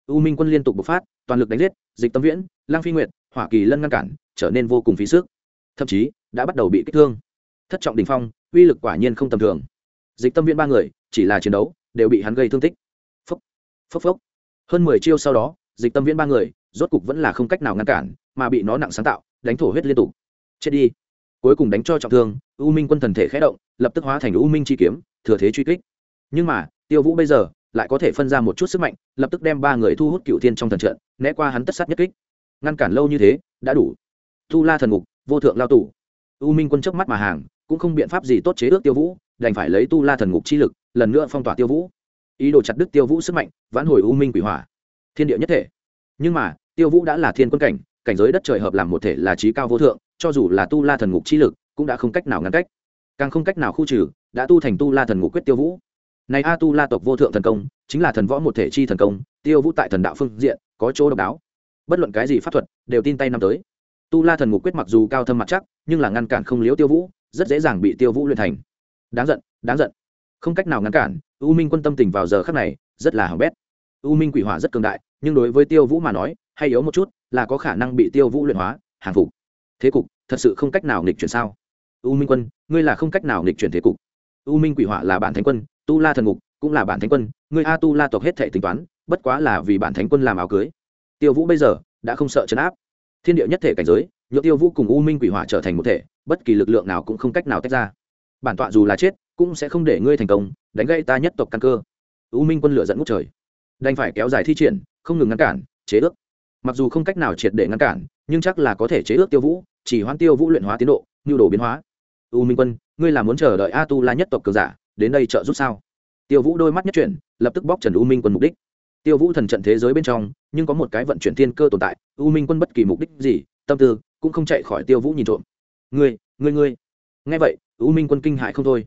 [SPEAKER 1] U minh quân liên tục bộc phát, toàn lực đánh giết, dịch tâm viễn lang phi nguyệt, hỏa kỳ lân ngăn cản, trở nên vô cùng phí sức. Thậm chí, đã bắt đầu bị kích thương. Thất trọng đình phong, uy lực quả nhiên không tầm thường. Dịch tâm viễn ba người, chỉ là chiến đấu, đều bị hắn gây thương tích. Phốc phốc phốc. Hơn mười chiêu sau đó, dịch tâm viễn ba người, rốt cục vẫn là không cách nào ngăn cản, mà bị nó nặng sáng tạo, đánh thổ huyết liên tục chết đi. Cuối cùng đánh cho trọng thương, u minh quân thần thể khé động, lập tức hóa thành u minh chi kiếm, thừa thế truy kích. Nhưng mà, tiêu vũ bây giờ lại có thể phân ra một chút sức mạnh, lập tức đem ba người thu hút cựu thiên trong thần trận, né qua hắn tất sát nhất kích. Ngăn cản lâu như thế, đã đủ. Thu la thần ngục, vô thượng lao tù. U minh quân trước mắt mà hàng, cũng không biện pháp gì tốt chế ước tiêu vũ, đành phải lấy tu la thần ngục chi lực, lần nữa phong tỏa tiêu vũ. Ý đồ chặt đứt tiêu vũ sức mạnh, vãn hồi u minh quỷ hỏa. Thiên địa nhất thể. Nhưng mà, tiêu vũ đã là thiên quân cảnh cảnh giới đất trời hợp làm một thể là trí cao vô thượng cho dù là tu la thần ngục chi lực, cũng đã không cách nào ngăn cách. Càng không cách nào khu trừ, đã tu thành tu la thần ngục quyết tiêu vũ. Này a tu la tộc vô thượng thần công, chính là thần võ một thể chi thần công, tiêu vũ tại thần đạo phương diện, có chỗ độc đáo. Bất luận cái gì pháp thuật, đều tin tay năm tới. Tu la thần ngục quyết mặc dù cao thâm mặt chắc, nhưng là ngăn cản không liếu tiêu vũ, rất dễ dàng bị tiêu vũ luyện thành. Đáng giận đáng giận. Không cách nào ngăn cản, u minh quân tâm tình vào giờ khắc này, rất là hỏng bét. U minh quỷ hỏa rất cường đại, nhưng đối với tiêu vũ mà nói, hay yếu một chút, là có khả năng bị tiêu vũ luyện hóa, hàng phục thế cục, thật sự không cách nào nghịch chuyển sao? U minh quân, ngươi là không cách nào nghịch chuyển thế cục. U minh quỷ hỏa là bản thánh quân, tu la thần ngục cũng là bản thánh quân, ngươi a tu la tộc hết thể tính toán, bất quá là vì bản thánh quân làm áo cưới. Tiêu vũ bây giờ đã không sợ chấn áp. Thiên địa nhất thể cảnh giới nhựa tiêu vũ cùng u minh quỷ hỏa trở thành một thể, bất kỳ lực lượng nào cũng không cách nào tách ra. Bản tọa dù là chết, cũng sẽ không để ngươi thành công, đánh gây ta nhất tộc căn cơ. U minh quân lửa dẫn ngút trời. Đành phải kéo dài thi triển, không ngừng ngăn cản, chế ước. Mặc dù không cách nào triệt để ngăn cản nhưng chắc là có thể chế ước tiêu vũ, chỉ hoãn tiêu vũ luyện hóa tiến độ nhu đồ biến hóa. U minh quân, ngươi là muốn chờ đợi a tu la nhất tộc cường giả, đến đây trợ giúp sao? Tiêu vũ đôi mắt nhất chuyển, lập tức bóc trần u minh quân mục đích. Tiêu vũ thần trận thế giới bên trong, nhưng có một cái vận chuyển thiên cơ tồn tại, u minh quân bất kỳ mục đích gì, tâm tư, cũng không chạy khỏi tiêu vũ nhìn trộm. Ngươi ngươi ngươi. Nghe vậy, u minh quân kinh hại không thôi.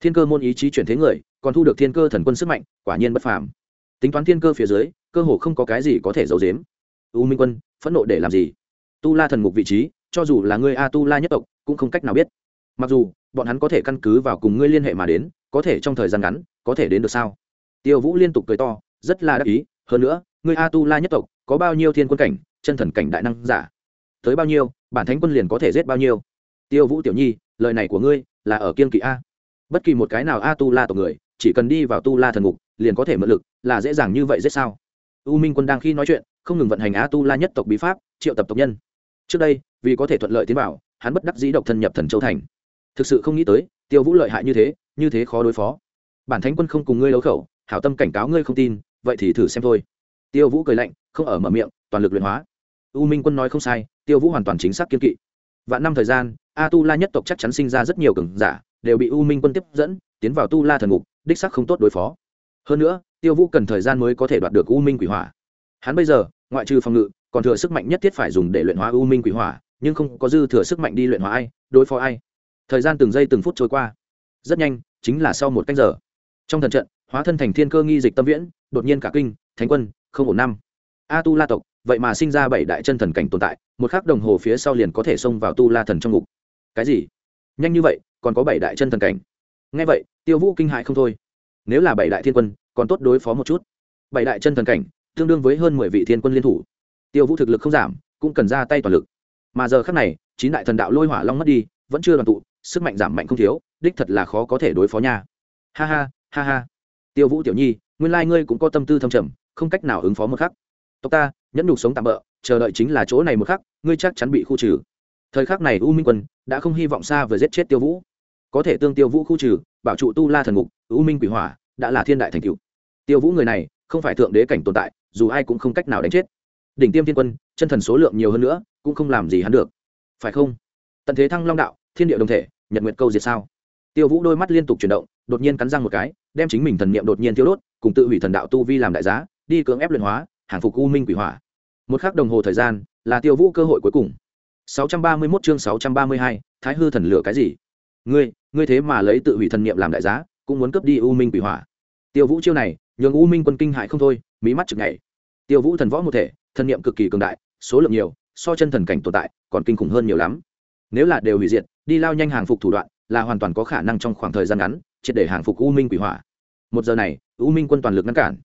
[SPEAKER 1] Thiên cơ môn ý chí chuyển thế người, còn thu được thiên cơ thần quân sức mạnh, quả nhiên bất phàm. Tính toán thiên cơ phía dưới, cơ hồ không có cái gì có thể giấu giếm. U minh quân, phẫn nộ để làm gì? Tu la thần ngục vị trí, cho dù là ngươi a tu la nhất tộc, cũng không cách nào biết. Mặc dù, bọn hắn có thể căn cứ vào cùng ngươi liên hệ mà đến, có thể trong thời gian ngắn, có thể đến được sao? Tiêu vũ liên tục cười to, rất là đắc ý, hơn nữa, ngươi a tu la nhất tộc, có bao nhiêu thiên quân cảnh, chân thần cảnh đại năng giả? Tới bao nhiêu, bản thánh quân liền có thể giết bao nhiêu? Tiêu vũ tiểu nhi, lời này của ngươi là ở kiên kỵ a. Bất kỳ một cái nào a tu la tộc người, chỉ cần đi vào tu la thần ngục, liền có thể mượn lực, là dễ dàng như vậy giết sao? U minh quân đang khi nói chuyện, không ngừng vận hành a tu la nhất tộc bí pháp, triệu tập tộc nhân trước đây, vì có thể thuận lợi tiến vào, hắn bất đắc dĩ độc thân nhập thần châu thành. Thực sự không nghĩ tới, tiêu vũ lợi hại như thế như thế khó đối phó. Bản thánh quân không cùng ngươi đấu khẩu, hảo tâm cảnh cáo ngươi không tin, vậy thì thử xem thôi. Tiêu vũ cười lạnh, không ở mở miệng, toàn lực luyện hóa. U minh quân nói không sai, tiêu vũ hoàn toàn chính xác kiên kỵ. Vạn năm thời gian, a tu la nhất tộc chắc chắn sinh ra rất nhiều cường giả, đều bị u minh quân tiếp dẫn, tiến vào tu la thần ngục, đích sắc không tốt đối phó. Hơn nữa, tiêu vũ cần thời gian mới có thể đoạt được u minh quỷ hỏa. Hắn bây giờ, ngoại trừ phòng ngự còn thừa sức mạnh nhất thiết phải dùng để luyện hóa u minh quỷ hỏa, nhưng không có dư thừa sức mạnh đi luyện hóa ai, đối phó ai. Thời gian từng giây từng phút trôi qua. Rất nhanh, chính là sau một canh giờ. Trong thần trận, hóa thân thành thiên cơ nghi dịch tâm viễn, đột nhiên cả kinh, thánh quân, không ổn năm. A tu la tộc, vậy mà sinh ra bảy đại chân thần cảnh tồn tại, một khắc đồng hồ phía sau liền có thể xông vào tu la thần trong ngục. Cái gì? Nhanh như vậy, còn có bảy đại chân thần cảnh. Ngay vậy, tiêu vũ kinh hại không thôi. Nếu là bảy đại thiên quân, còn tốt đối phó một chút. Bảy đại chân thần cảnh, tương đương với hơn mười vị thiên quân liên thủ tiêu vũ thực lực không giảm, cũng cần ra tay toàn lực. Mà giờ khắc này, chín đại thần đạo lôi hỏa long mất đi, vẫn chưa đoàn tụ, sức mạnh giảm mạnh không thiếu, đích thật là khó có thể đối phó nha. Ha ha ha ha. Tiêu vũ tiểu nhi, nguyên lai ngươi cũng có tâm tư thâm trầm, không cách nào ứng phó một khắc. Tộc ta, nhẫn nhục sống tạm bỡ chờ đợi chính là chỗ này một khắc, ngươi chắc chắn bị khu trừ. Thời khắc này u minh quân đã không hy vọng xa vừa giết chết tiêu vũ. Có thể tương tiêu vũ khu trừ, bảo trụ tu la thần ngục, u minh quỷ hỏa, đã là thiên đại thành cựu tiêu vũ người này, không phải thượng đế cảnh tồn tại, dù ai cũng không cách nào đánh chết đỉnh tiêm thiên quân chân thần số lượng nhiều hơn nữa cũng không làm gì hắn được. Phải không? Tận thế thăng long đạo thiên địa đồng thể nhật nguyệt câu diệt sao? Tiêu vũ đôi mắt liên tục chuyển động đột nhiên cắn răng một cái đem chính mình thần niệm đột nhiên thiêu đốt cùng tự hủy thần đạo tu vi làm đại giá đi cưỡng ép luyện hóa hàng phục u minh quỷ hỏa. Một khắc đồng hồ thời gian là tiêu vũ cơ hội cuối cùng. 631 chương 632, thái hư thần lửa cái gì? Ngươi ngươi thế mà lấy tự hủy thần niệm làm đại giá cũng muốn cướp đi u minh quỷ hỏa. Tiêu vũ chiêu này nhường u minh quân kinh hại không thôi mí mắt chực nhảy. Tiêu vũ thần võ một thể thần niệm cực kỳ cường đại, số lượng nhiều, so chân thần cảnh tồn tại còn kinh khủng hơn nhiều lắm. Nếu là đều hủy diệt, đi lao nhanh hàng phục thủ đoạn là hoàn toàn có khả năng trong khoảng thời gian ngắn triệt để hàng phục u minh quỷ hỏa. Một giờ này, u minh quân toàn lực ngăn cản.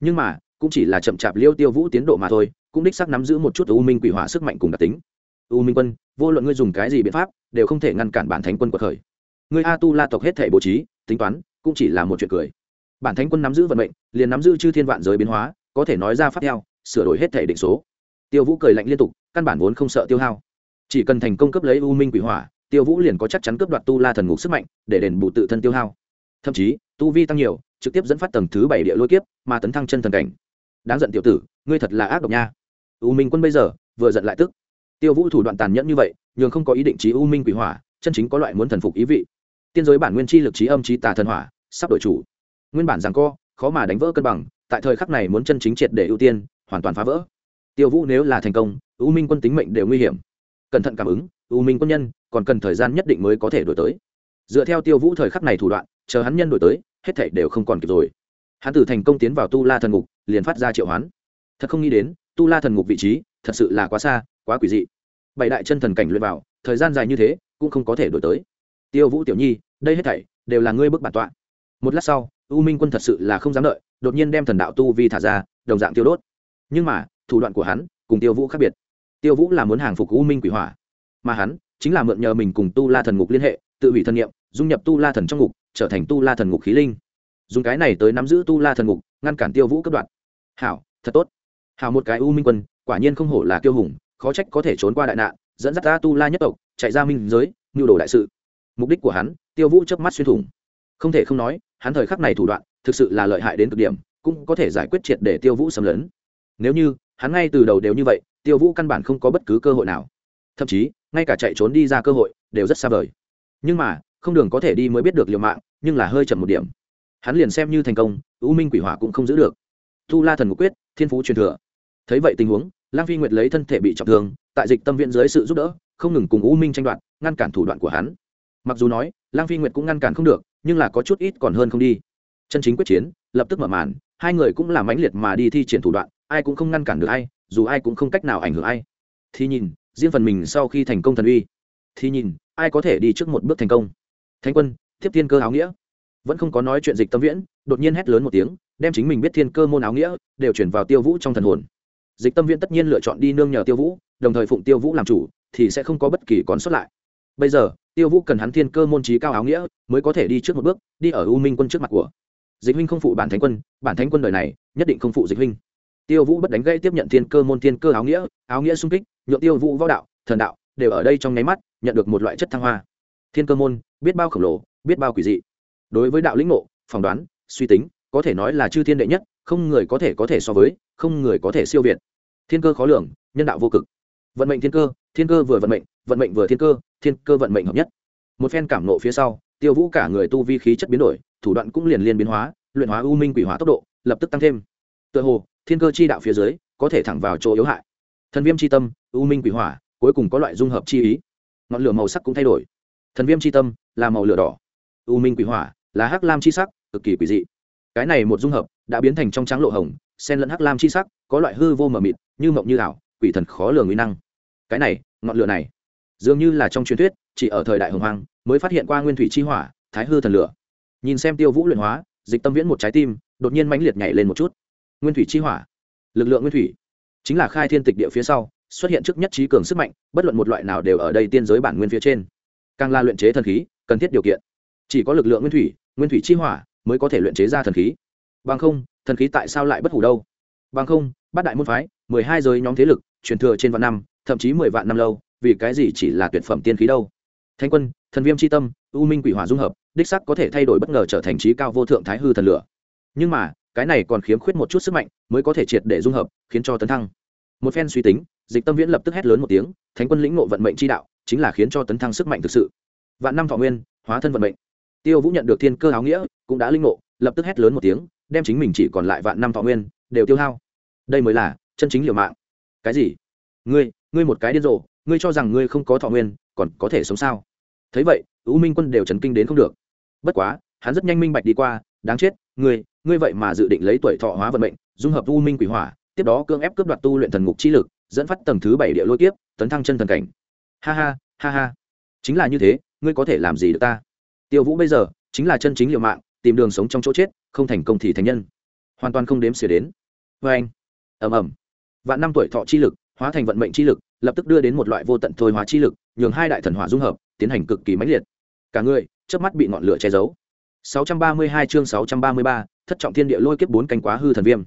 [SPEAKER 1] Nhưng mà, cũng chỉ là chậm chạp liêu tiêu vũ tiến độ mà thôi, cũng đích xác nắm giữ một chút u minh quỷ hỏa sức mạnh cùng đặc tính. U minh quân, vô luận ngươi dùng cái gì biện pháp, đều không thể ngăn cản bản thánh quân của khởi. Ngươi a tu la tộc hết thể bố trí, tính toán, cũng chỉ là một chuyện cười. Bản thánh quân nắm giữ vận mệnh, liền nắm giữ chư thiên vạn giới biến hóa, có thể nói ra phát theo sửa đổi hết thể định số. Tiêu vũ cười lạnh liên tục, căn bản vốn không sợ tiêu hao. Chỉ cần thành công cấp lấy u minh quỷ hỏa, tiêu vũ liền có chắc chắn cướp đoạt tu la thần ngục sức mạnh, để đền bù tự thân tiêu hao. Thậm chí, tu vi tăng nhiều, trực tiếp dẫn phát tầng thứ bảy địa lôi kiếp, mà tấn thăng chân thần cảnh. Đáng giận tiểu tử, ngươi thật là ác độc nha. U minh quân bây giờ, vừa giận lại tức. Tiêu vũ thủ đoạn tàn nhẫn như vậy, nhường không có ý định trí u minh quỷ hỏa, chân chính có loại muốn thần phục ý vị. Tiên giới bản nguyên chi lực trí âm trí tà thần hỏa, sắp đổi chủ. Nguyên bản rằng co, khó mà đánh vỡ cân bằng, tại thời khắc này muốn chân chính triệt để ưu tiên hoàn toàn phá vỡ. Tiêu vũ nếu là thành công, u minh quân tính mệnh đều nguy hiểm. Cẩn thận cảm ứng, u minh quân nhân còn cần thời gian nhất định mới có thể đổi tới. Dựa theo tiêu vũ thời khắc này thủ đoạn, chờ hắn nhân đổi tới, hết thảy đều không còn kịp rồi. Hắn tử thành công tiến vào tu la thần ngục, liền phát ra triệu hoán. Thật không nghĩ đến, tu la thần ngục vị trí thật sự là quá xa, quá quỷ dị. Bảy đại chân thần cảnh luyện vào, thời gian dài như thế, cũng không có thể đổi tới. Tiêu vũ tiểu nhi, đây hết thảy đều là ngươi bức bản tọa. Một lát sau, u minh quân thật sự là không dám đợi, đột nhiên đem thần đạo tu vi thả ra, đồng dạng tiêu đốt nhưng mà, thủ đoạn của hắn cùng tiêu vũ khác biệt. Tiêu vũ là muốn hàng phục u minh quỷ hỏa, mà hắn chính là mượn nhờ mình cùng tu la thần ngục liên hệ, tự hủy thân nhiệm dung nhập tu la thần trong ngục, trở thành tu la thần ngục khí linh. Dùng cái này tới nắm giữ tu la thần ngục, ngăn cản tiêu vũ cấp đoạn. Hảo, thật tốt. Hảo một cái u minh quân, quả nhiên không hổ là tiêu hùng, khó trách có thể trốn qua đại nạn, dẫn dắt ta tu la nhất tộc, chạy ra minh giới, nhu đồ đại sự. Mục đích của hắn, tiêu vũ chớp mắt xuyên thủng. Không thể không nói, hắn thời khắc này thủ đoạn thực sự là lợi hại đến cực điểm, cũng có thể giải quyết triệt để tiêu vũ xâm lấn nếu như, hắn ngay từ đầu đều như vậy, tiêu vũ căn bản không có bất cứ cơ hội nào. Thậm chí, ngay cả chạy trốn đi ra cơ hội, đều rất xa vời. Nhưng mà, không đường có thể đi mới biết được liều mạng, nhưng là hơi chậm một điểm. Hắn liền xem như thành công, u minh quỷ hỏa cũng không giữ được. Tu la thần ngục quyết, thiên phú truyền thừa. Thấy vậy tình huống lang phi nguyệt lấy thân thể bị trọng thương, tại dịch tâm viện dưới sự giúp đỡ, không ngừng cùng u minh tranh đoạt, ngăn cản thủ đoạn của hắn. Mặc dù nói lang phi nguyệt cũng ngăn cản không được, nhưng là có chút ít còn hơn không đi. Chân chính quyết chiến, lập tức mở màn, hai người cũng làm mãnh liệt mà đi thi triển thủ đoạn ai cũng không ngăn cản được ai, dù ai cũng không cách nào ảnh hưởng ai. Thì nhìn, riêng phần mình sau khi thành công thần uy. Thì nhìn, ai có thể đi trước một bước thành công? Thánh quân tiếp thiên cơ áo nghĩa. Vẫn không có nói chuyện dịch tâm viễn, đột nhiên hét lớn một tiếng, đem chính mình biết thiên cơ môn áo nghĩa, đều chuyển vào tiêu vũ trong thần hồn. Dịch tâm viễn tất nhiên lựa chọn đi nương nhờ tiêu vũ, đồng thời phụng tiêu vũ làm chủ, thì sẽ không có bất kỳ còn xuất lại. Bây giờ, tiêu vũ cần hắn thiên cơ môn trí cao áo nghĩa, mới có thể đi trước một bước, đi ở u minh quân trước mặt của. Dịch huynh không phụ bản thánh quân, bản thánh quân đời này, nhất định không phụ dịch huynh tiêu vũ bất đánh gây tiếp nhận thiên cơ môn thiên cơ áo nghĩa áo nghĩa sung kích, nhượng tiêu vũ võ đạo, thần đạo đều ở đây trong nháy mắt nhận được một loại chất thăng hoa. Thiên cơ môn, biết bao khổng lồ, biết bao quỷ dị. Đối với đạo lĩnh ngộ, phỏng đoán, suy tính, có thể nói là chư thiên đệ nhất, không người có thể có thể so với, không người có thể siêu việt. Thiên cơ khó lường, nhân đạo vô cực. Vận mệnh thiên cơ thiên cơ vừa vận mệnh vận mệnh vừa thiên cơ thiên cơ vận mệnh hợp nhất. Một phen cảm nộ phía sau, tiêu vũ cả người tu vi khí chất biến đổi, thủ đoạn cũng liền liên biến hóa, luyện hóa u minh quỷ hóa tốc độ, lập tức tăng thêm. Tựa hồ thiên cơ chi đạo phía dưới, có thể thẳng vào chỗ yếu hại. Thần viêm c h i tâm, u minh quỷ hỏa, cuối cùng có loại dung hợp chi ý. Ngọn lửa màu sắc cũng thay đổi. Thần viêm c h i tâm, là màu lửa đỏ. U minh quỷ hỏa, là hắc lam chi sắc, cực kỳ quỷ dị. Cái này một dung hợp, đã biến thành trong trắng lộ hồng sen lẫn hắc lam chi sắc, có loại hư vô mờ mịt, như mộng như ảo, quỷ thần khó lường uy năng. Cái này, ngọn lửa này, dường như là trong truyền thuyết, chỉ ở thời đại hồng hoàng mới phát hiện qua nguyên thủy chi hỏa, thái hư thần lửa. Nhìn xem tiêu vũ luyện hóa, dịch tâm viễn một trái tim, đột nhiên mãnh liệt nhảy lên một chút nguyên thủy chi hỏa. Lực lượng nguyên thủy chính là khai thiên tịch địa phía sau, xuất hiện trước nhất trí cường sức mạnh, bất luận một loại nào đều ở đây tiên giới bản nguyên phía trên. Càng là luyện chế thần khí, cần thiết điều kiện. Chỉ có lực lượng nguyên thủy nguyên thủy chi hỏa mới có thể luyện chế ra thần khí. Bằng không, thần khí tại sao lại bất hủ đâu? Bằng không, bát đại môn phái, mười hai giới nhóm thế lực, truyền thừa trên vạn năm, thậm chí mười vạn năm lâu, vì cái gì chỉ là tuyệt phẩm tiên khí đâu? Thanh quân, thần viêm c h i tâm, u minh quỷ hỏa dung hợp, đích sắc có thể thay đổi bất ngờ trở thành trí cao vô thượng thái hư thần lửa. Nhưng mà cái này còn khiếm khuyết một chút sức mạnh, mới có thể triệt để dung hợp, khiến cho tấn thăng. Một phen suy tính, dịch tâm viễn lập tức hét lớn một tiếng, thánh quân lĩnh ngộ vận mệnh chi đạo, chính là khiến cho tấn thăng sức mạnh thực sự. Vạn năm thọ nguyên, hóa thân vận mệnh. Tiêu vũ nhận được thiên cơ áo nghĩa, cũng đã linh ngộ, lập tức hét lớn một tiếng, đem chính mình chỉ còn lại vạn năm thọ nguyên, đều tiêu hao. Đây mới là chân chính liều mạng. Cái gì? Ngươi ngươi một cái điên rồ, ngươi cho rằng ngươi không có thọ nguyên, còn có thể sống sao? Thấy vậy, u minh quân đều chấn kinh đến không được. Bất quá, hắn rất nhanh minh bạch đi qua, đáng chết, ngươi ngươi vậy mà dự định lấy tuổi thọ hóa vận mệnh dung hợp u minh quỷ hỏa tiếp đó cưỡng ép cướp đoạt tu luyện thần ngục chi lực dẫn phát tầng thứ bảy địa lôi kiếp tấn thăng chân thần cảnh. Ha ha ha ha. Chính là như thế ngươi có thể làm gì được ta? Tiêu vũ bây giờ chính là chân chính liều mạng tìm đường sống trong chỗ chết không thành công thì thành nhân. Hoàn toàn không đếm xỉa đến. Vê anh. Ầm ầm. Vạn năm tuổi thọ chi lực hóa thành vận mệnh chi lực lập tức đưa đến một loại vô tận thôi hóa chi lực nhường hai đại thần hỏa dung hợp tiến hành cực kỳ mãnh liệt. Cả người trước mắt bị ngọn lửa che giấu. 632 chương 633, thất trọng thiên địa lôi kiếp bốn cánh quá hư thần viêm.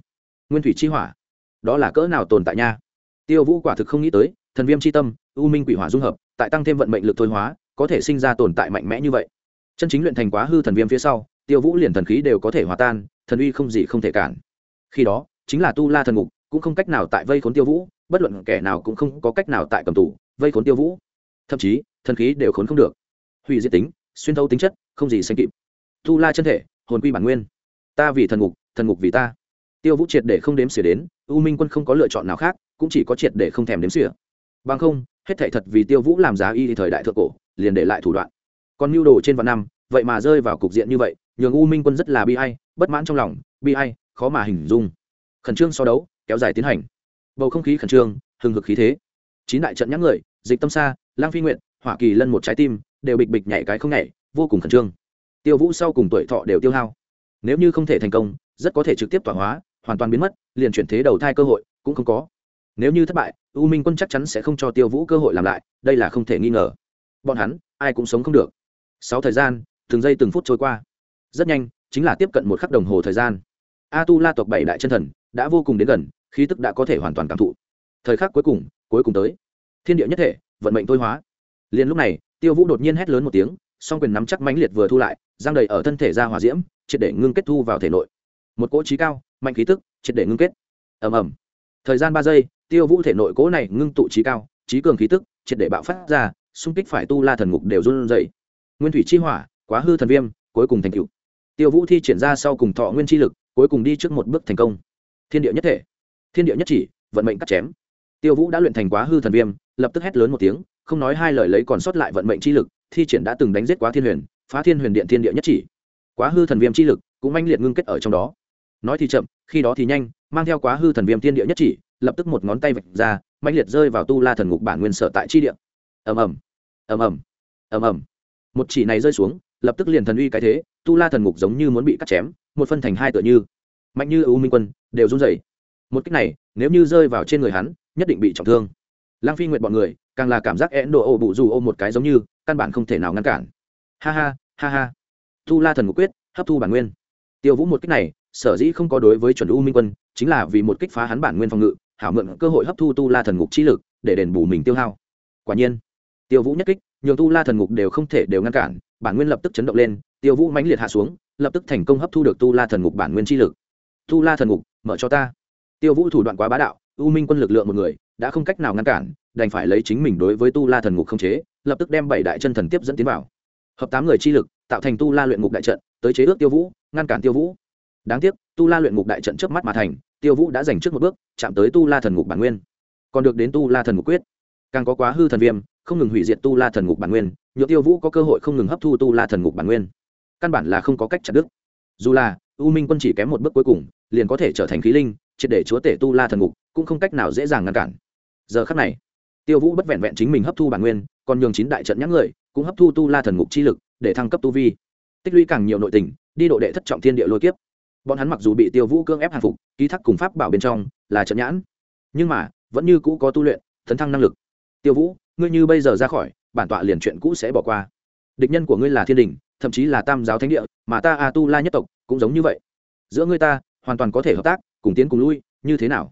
[SPEAKER 1] Nguyên thủy chi hỏa, đó là cỡ nào tồn tại nha? Tiêu vũ quả thực không nghĩ tới, thần viêm chi tâm, u minh quỷ hỏa dung hợp, tại tăng thêm vận mệnh lực thôi hóa, có thể sinh ra tồn tại mạnh mẽ như vậy. Chân chính luyện thành quá hư thần viêm phía sau, tiêu vũ liền thần khí đều có thể hòa tan, thần uy không gì không thể cản. Khi đó, chính là tu la thần ngục, cũng không cách nào tại vây khốn tiêu vũ, bất luận kẻ nào cũng không có cách nào tại cầm tủ vây khốn tiêu vũ. Thậm chí, thần khí đều khốn không được. Hủy diệt tính, xuyên thấu tính chất, không gì sanh kịp. Tu la chân thể, hồn quy bản nguyên ta vì thần ngục thần ngục vì ta. Tiêu vũ triệt để không đếm xỉa đến, u minh quân không có lựa chọn nào khác, cũng chỉ có triệt để không thèm đếm xỉa. Bằng không, hết thảy thật vì tiêu vũ làm giá y thời đại thượng cổ, liền để lại thủ đoạn. Còn mưu đồ trên vạn năm, vậy mà rơi vào cục diện như vậy, nhường u minh quân rất là bi ai, bất mãn trong lòng, bi ai, khó mà hình dung. Khẩn trương so đấu, kéo dài tiến hành. Bầu không khí khẩn trương, hừng hực khí thế. Chín đại trận nhãn người, dịch tâm xa lang phi nguyện hỏa kỳ lân một trái tim, đều bịch bịch nhảy cái không nhảy, vô cùng khẩn trương. Tiêu vũ sau cùng tuổi thọ đều tiêu hao nếu như không thể thành công, rất có thể trực tiếp tỏa hóa, hoàn toàn biến mất, liền chuyển thế đầu thai cơ hội cũng không có. Nếu như thất bại, u minh quân chắc chắn sẽ không cho tiêu vũ cơ hội làm lại, đây là không thể nghi ngờ. Bọn hắn, ai cũng sống không được. Sáu thời gian, từng giây từng phút trôi qua. Rất nhanh, chính là tiếp cận một khắc đồng hồ thời gian. A tu la tộc bảy đại chân thần đã vô cùng đến gần, khí tức đã có thể hoàn toàn cảm thụ. Thời khắc cuối cùng cuối cùng tới. Thiên địa nhất thể, vận mệnh thôi hóa. Liền lúc này, tiêu vũ đột nhiên hét lớn một tiếng song quyền nắm chắc mãnh liệt vừa thu lại, giang đầy ở thân thể ra hỏa diễm, triệt để ngưng kết thu vào thể nội. Một cỗ trí cao, mạnh khí tức, triệt để ngưng kết. Ầm ầm. Thời gian ba giây, tiêu vũ thể nội cỗ này ngưng tụ trí cao, trí cường khí tức, triệt để bạo phát ra, xung kích phải tu la thần ngục đều run dậy nguyên thủy chi hỏa, quá hư thần viêm, cuối cùng thành cựu tiêu vũ thi triển ra sau cùng thọ nguyên chi lực, cuối cùng đi trước một bước thành công. Thiên địa nhất thể. Thiên địa nhất chỉ, vận mệnh cắt chém. Tiêu vũ đã luyện thành quá hư thần viêm, lập tức hét lớn một tiếng, không nói hai lời lấy còn sót lại vận mệnh chi lực thi triển đã từng đánh giết quá thiên huyền, phá thiên huyền điện thiên địa nhất chỉ. Quá hư thần viêm chi lực cũng manh liệt ngưng kết ở trong đó. Nói thì chậm, khi đó thì nhanh, mang theo quá hư thần viêm thiên địa nhất chỉ, lập tức một ngón tay vạch ra manh liệt rơi vào tu la thần ngục bản nguyên sở tại chi địa. Ầm ầm ầm ầm ầm ầm. Một chỉ này rơi xuống, lập tức liền thần uy cái thế, tu la thần ngục giống như muốn bị cắt chém, một phân thành hai tựa như. Mạnh như ưu minh quân, đều run rẩy. Một cách này, nếu như rơi vào trên người hắn, nhất định bị trọng thương. Lang phi nguyện bọn người, càng là cảm giác én đồ ô bụ dù ôm một cái giống như căn bản không thể nào ngăn cản. Ha ha ha ha. Tu la thần ngục quyết, hấp thu bản nguyên. Tiêu vũ một cách này, sở dĩ không có đối với chuẩn u minh quân, chính là vì một kích phá hắn bản nguyên phòng ngự, hảo mượn cơ hội hấp thu tu la thần ngục chi lực, để đền bù mình tiêu hao. Quả nhiên, tiêu vũ nhất kích, nhường tu la thần ngục đều không thể đều ngăn cản, bản nguyên lập tức chấn động lên, tiêu vũ mãnh liệt hạ xuống, lập tức thành công hấp thu được tu la thần ngục bản nguyên chi lực. Tu la thần ngục, mở cho ta. Tiêu vũ thủ đoạn quá bá đạo, u minh quân lực lượng một người, đã không cách nào ngăn cản, đành phải lấy chính mình đối với tu la thần ngục không chế lập tức đem bảy đại chân thần tiếp dẫn tiến vào. Hợp tám người chi lực, tạo thành tu la luyện ngục đại trận, tới chế ước tiêu vũ, ngăn cản tiêu vũ. Đáng tiếc, tu la luyện ngục đại trận trước mắt mà thành, tiêu vũ đã giành trước một bước, chạm tới tu la thần ngục bản nguyên. Còn được đến tu la thần ngục quyết. Càng có quá hư thần viêm, không ngừng hủy diệt tu la thần ngục bản nguyên nhựa tiêu vũ có cơ hội không ngừng hấp thu tu la thần ngục bản nguyên. Căn bản là không có cách chặt đứt. Dù là, u minh quân chỉ kém một bước cuối cùng, liền có thể trở thành khí linh, triệt để chúa tể tu la thần ngục, cũng không cách nào dễ dàng ngăn cản. Giờ khắc này, tiêu vũ bất vẹn vẹn chính mình hấp thu bản nguyên còn nhường chín đại trận nhắc người cũng hấp thu tu la thần ngục chi lực để thăng cấp tu vi. Tích lũy càng nhiều nội tình, đi độ đệ thất trọng thiên địa lôi kiếp. Bọn hắn mặc dù bị tiêu vũ cương ép hàng phục, ký thác cùng pháp bảo bên trong là trận nhãn, nhưng mà vẫn như cũ có tu luyện thấn thăng năng lực. Tiêu vũ, ngươi như bây giờ ra khỏi, bản tọa liền chuyện cũ sẽ bỏ qua. Địch nhân của ngươi là thiên đình, thậm chí là tam giáo thánh địa, mà ta a tu la nhất tộc cũng giống như vậy. Giữa ngươi ta, hoàn toàn có thể hợp tác, cùng tiến cùng lui, như thế nào?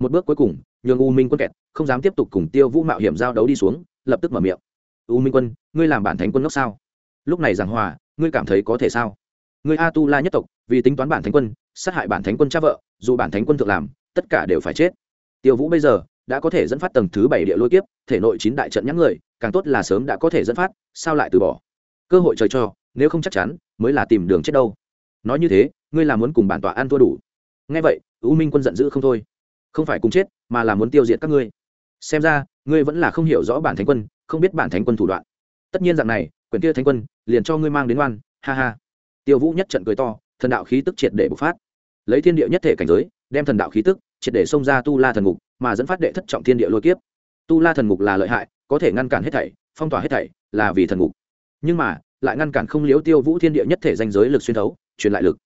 [SPEAKER 1] Một bước cuối cùng, nhường u minh quân kẹt, không dám tiếp tục cùng tiêu vũ mạo hiểm giao đấu đi xuống lập tức mở miệng. U minh quân, ngươi làm bản thánh quân ngốc sao? Lúc này giảng hòa, ngươi cảm thấy có thể sao? Ngươi a tu la nhất tộc, vì tính toán bản thánh quân, sát hại bản thánh quân cha vợ, dù bản thánh quân thượng làm, tất cả đều phải chết. Tiêu vũ bây giờ đã có thể dẫn phát tầng thứ bảy địa lôi kiếp, thể nội chín đại trận nhãn người, càng tốt là sớm đã có thể dẫn phát, sao lại từ bỏ? Cơ hội trời cho, nếu không chắc chắn, mới là tìm đường chết đâu. Nói như thế, ngươi là muốn cùng bản tọa ăn thua đủ. Ngay vậy, u minh quân giận dữ không thôi. Không phải cùng chết, mà là muốn tiêu diệt các ngươi xem ra, ngươi vẫn là không hiểu rõ bản thánh quân, không biết bản thánh quân thủ đoạn. Tất nhiên rằng này, quyển kia thánh quân, liền cho ngươi mang đến oan, ha ha. Tiêu vũ nhất trận cười to, thần đạo khí tức triệt để bộc phát. Lấy thiên địa nhất thể cảnh giới, đem thần đạo khí tức triệt để xông ra tu la thần ngục, mà dẫn phát đệ thất trọng thiên địa lôi kiếp. Tu la thần ngục là lợi hại, có thể ngăn cản hết thảy, phong tỏa hết thảy, là vì thần ngục. Nhưng mà, lại ngăn cản không liếu tiêu vũ thiên địa nhất thể danh giới lực xuyên thấu, truyền lại lực.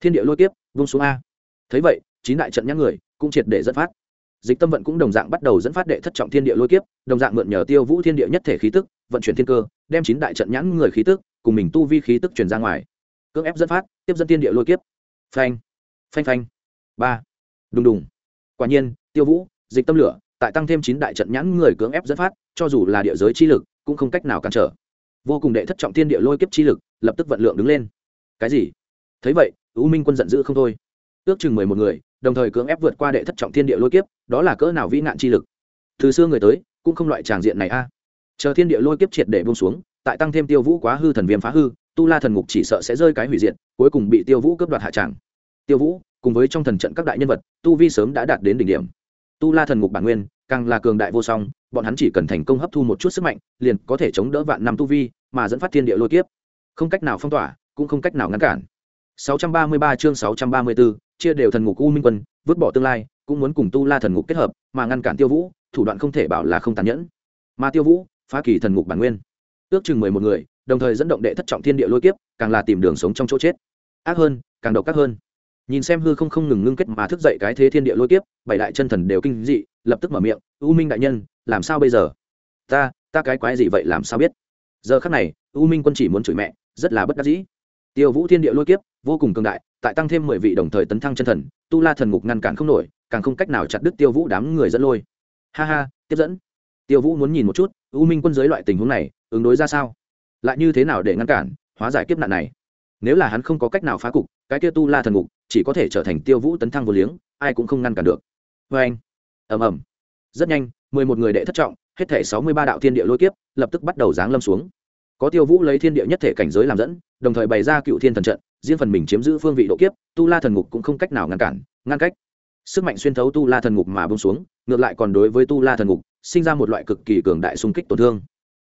[SPEAKER 1] Thiên địa lôi kiếp, vung xuống a. Thấy vậy, chín đại trận nhãn người cũng triệt để dẫn phát dịch tâm vận cũng đồng dạng bắt đầu dẫn phát đệ thất trọng thiên địa lôi kiếp, đồng dạng mượn nhờ tiêu vũ thiên địa nhất thể khí tức, vận chuyển thiên cơ, đem chín đại trận nhãn người khí tức cùng mình tu vi khí tức truyền ra ngoài. Cưỡng ép dẫn phát, tiếp dẫn thiên địa lôi kiếp. Phanh phanh phanh. Ba. Đùng đùng. Quả nhiên, tiêu vũ, dịch tâm lửa, tại tăng thêm chín đại trận nhãn người cưỡng ép dẫn phát, cho dù là địa giới chi lực, cũng không cách nào cản trở. Vô cùng đệ thất trọng thiên địa lôi kiếp chi lực, lập tức vận lượng đứng lên. Cái gì? Thấy vậy, u minh quân giận dữ không thôi. Ước chừng mười một người, đồng thời cưỡng ép vượt qua đệ thất trọng thiên địa lôi kiếp đó là cỡ nào vĩ nạn chi lực? Từ xưa người tới cũng không loại tràng diện này a. À. Chờ thiên địa lôi kiếp triệt để bông xuống tại tăng thêm tiêu vũ quá hư thần viêm phá hư tu la thần ngục chỉ sợ sẽ rơi cái hủy diệt cuối cùng bị tiêu vũ cướp đoạt hạ tràng. Tiêu vũ cùng với trong thần trận các đại nhân vật tu vi sớm đã đạt đến đỉnh điểm. Tu la thần ngục bản nguyên càng là cường đại vô song bọn hắn chỉ cần thành công hấp thu một chút sức mạnh liền có thể chống đỡ vạn năm tu vi mà dẫn phát thiên địa lôi kiếp. Không cách nào phong tỏa cũng không cách nào ngăn cản. 633 chương 634, chia đều thần ngục u minh quân vứt bỏ tương lai cũng muốn cùng tu la thần ngục kết hợp, mà ngăn cản tiêu vũ, thủ đoạn không thể bảo là không tàn nhẫn. Mà tiêu vũ, phá kỳ thần ngục bản nguyên. Ước chừng mười một người, đồng thời dẫn động đệ thất trọng thiên địa lôi kiếp, càng là tìm đường sống trong chỗ chết. Ác hơn, càng độc ác hơn. Nhìn xem hư không không ngừng ngưng kết mà thức dậy cái thế thiên địa lôi kiếp, bảy đại chân thần đều kinh dị, lập tức mở miệng, u minh đại nhân, làm sao bây giờ? Ta ta cái quái gì vậy, làm sao biết? Giờ khắc này, u minh quân chỉ muốn chửi mẹ, rất là bất đắc dĩ. Tiêu vũ thiên địa lôi kiếp, vô cùng cường đại, tại tăng thêm mười vị đồng thời tấn thăng chân thần, tu la thần ngục ngăn cản không nổi càng không cách nào chặt đứt tiêu vũ đám người dẫn lôi. Ha ha, tiếp dẫn. Tiêu vũ muốn nhìn một chút, u minh quân giới loại tình huống này, ứng đối ra sao? Lại như thế nào để ngăn cản, hóa giải kiếp nạn này? Nếu là hắn không có cách nào phá cục, cái kia tu la thần ngục, chỉ có thể trở thành tiêu vũ tấn thăng vô liếng, ai cũng không ngăn cản được. Vê anh, ầm ầm. Rất nhanh, mười một người đệ thất trọng, hết thể sáu mươi ba đạo thiên địa lôi kiếp, lập tức bắt đầu giáng lâm xuống. Có tiêu vũ lấy thiên địa nhất thể cảnh giới làm dẫn, đồng thời bày ra cựu thiên thần trận, riêng phần mình chiếm giữ phương vị độ kiếp, tu la thần ngục cũng không cách nào ngăn cản, ngăn cách sức mạnh xuyên thấu tu la thần ngục mà bông xuống, ngược lại còn đối với tu la thần ngục, sinh ra một loại cực kỳ cường đại xung kích tổn thương.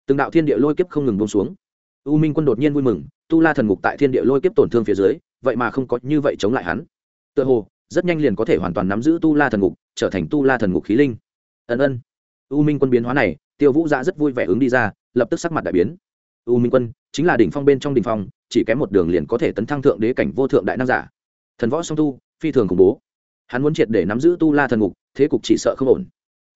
[SPEAKER 1] Từng đạo thiên địa lôi kiếp không ngừng bông xuống. U minh quân đột nhiên vui mừng, tu la thần ngục tại thiên địa lôi kiếp tổn thương phía dưới, vậy mà không có như vậy chống lại hắn. Tựa hồ, rất nhanh liền có thể hoàn toàn nắm giữ tu la thần ngục, trở thành tu la thần ngục khí linh. Ân ân. U minh quân biến hóa này, tiêu vũ dạ rất vui vẻ ứng đi ra, lập tức sắc mặt đại biến. U minh quân, chính là đỉnh phong bên trong đỉnh phong, chỉ kém một đường liền có thể tấn thăng thượng đế cảnh vô thượng đại nam giả. Thần võ song tu, phi thường khủng bố hắn muốn triệt để nắm giữ tu la thần ngục, thế cục chỉ sợ không ổn.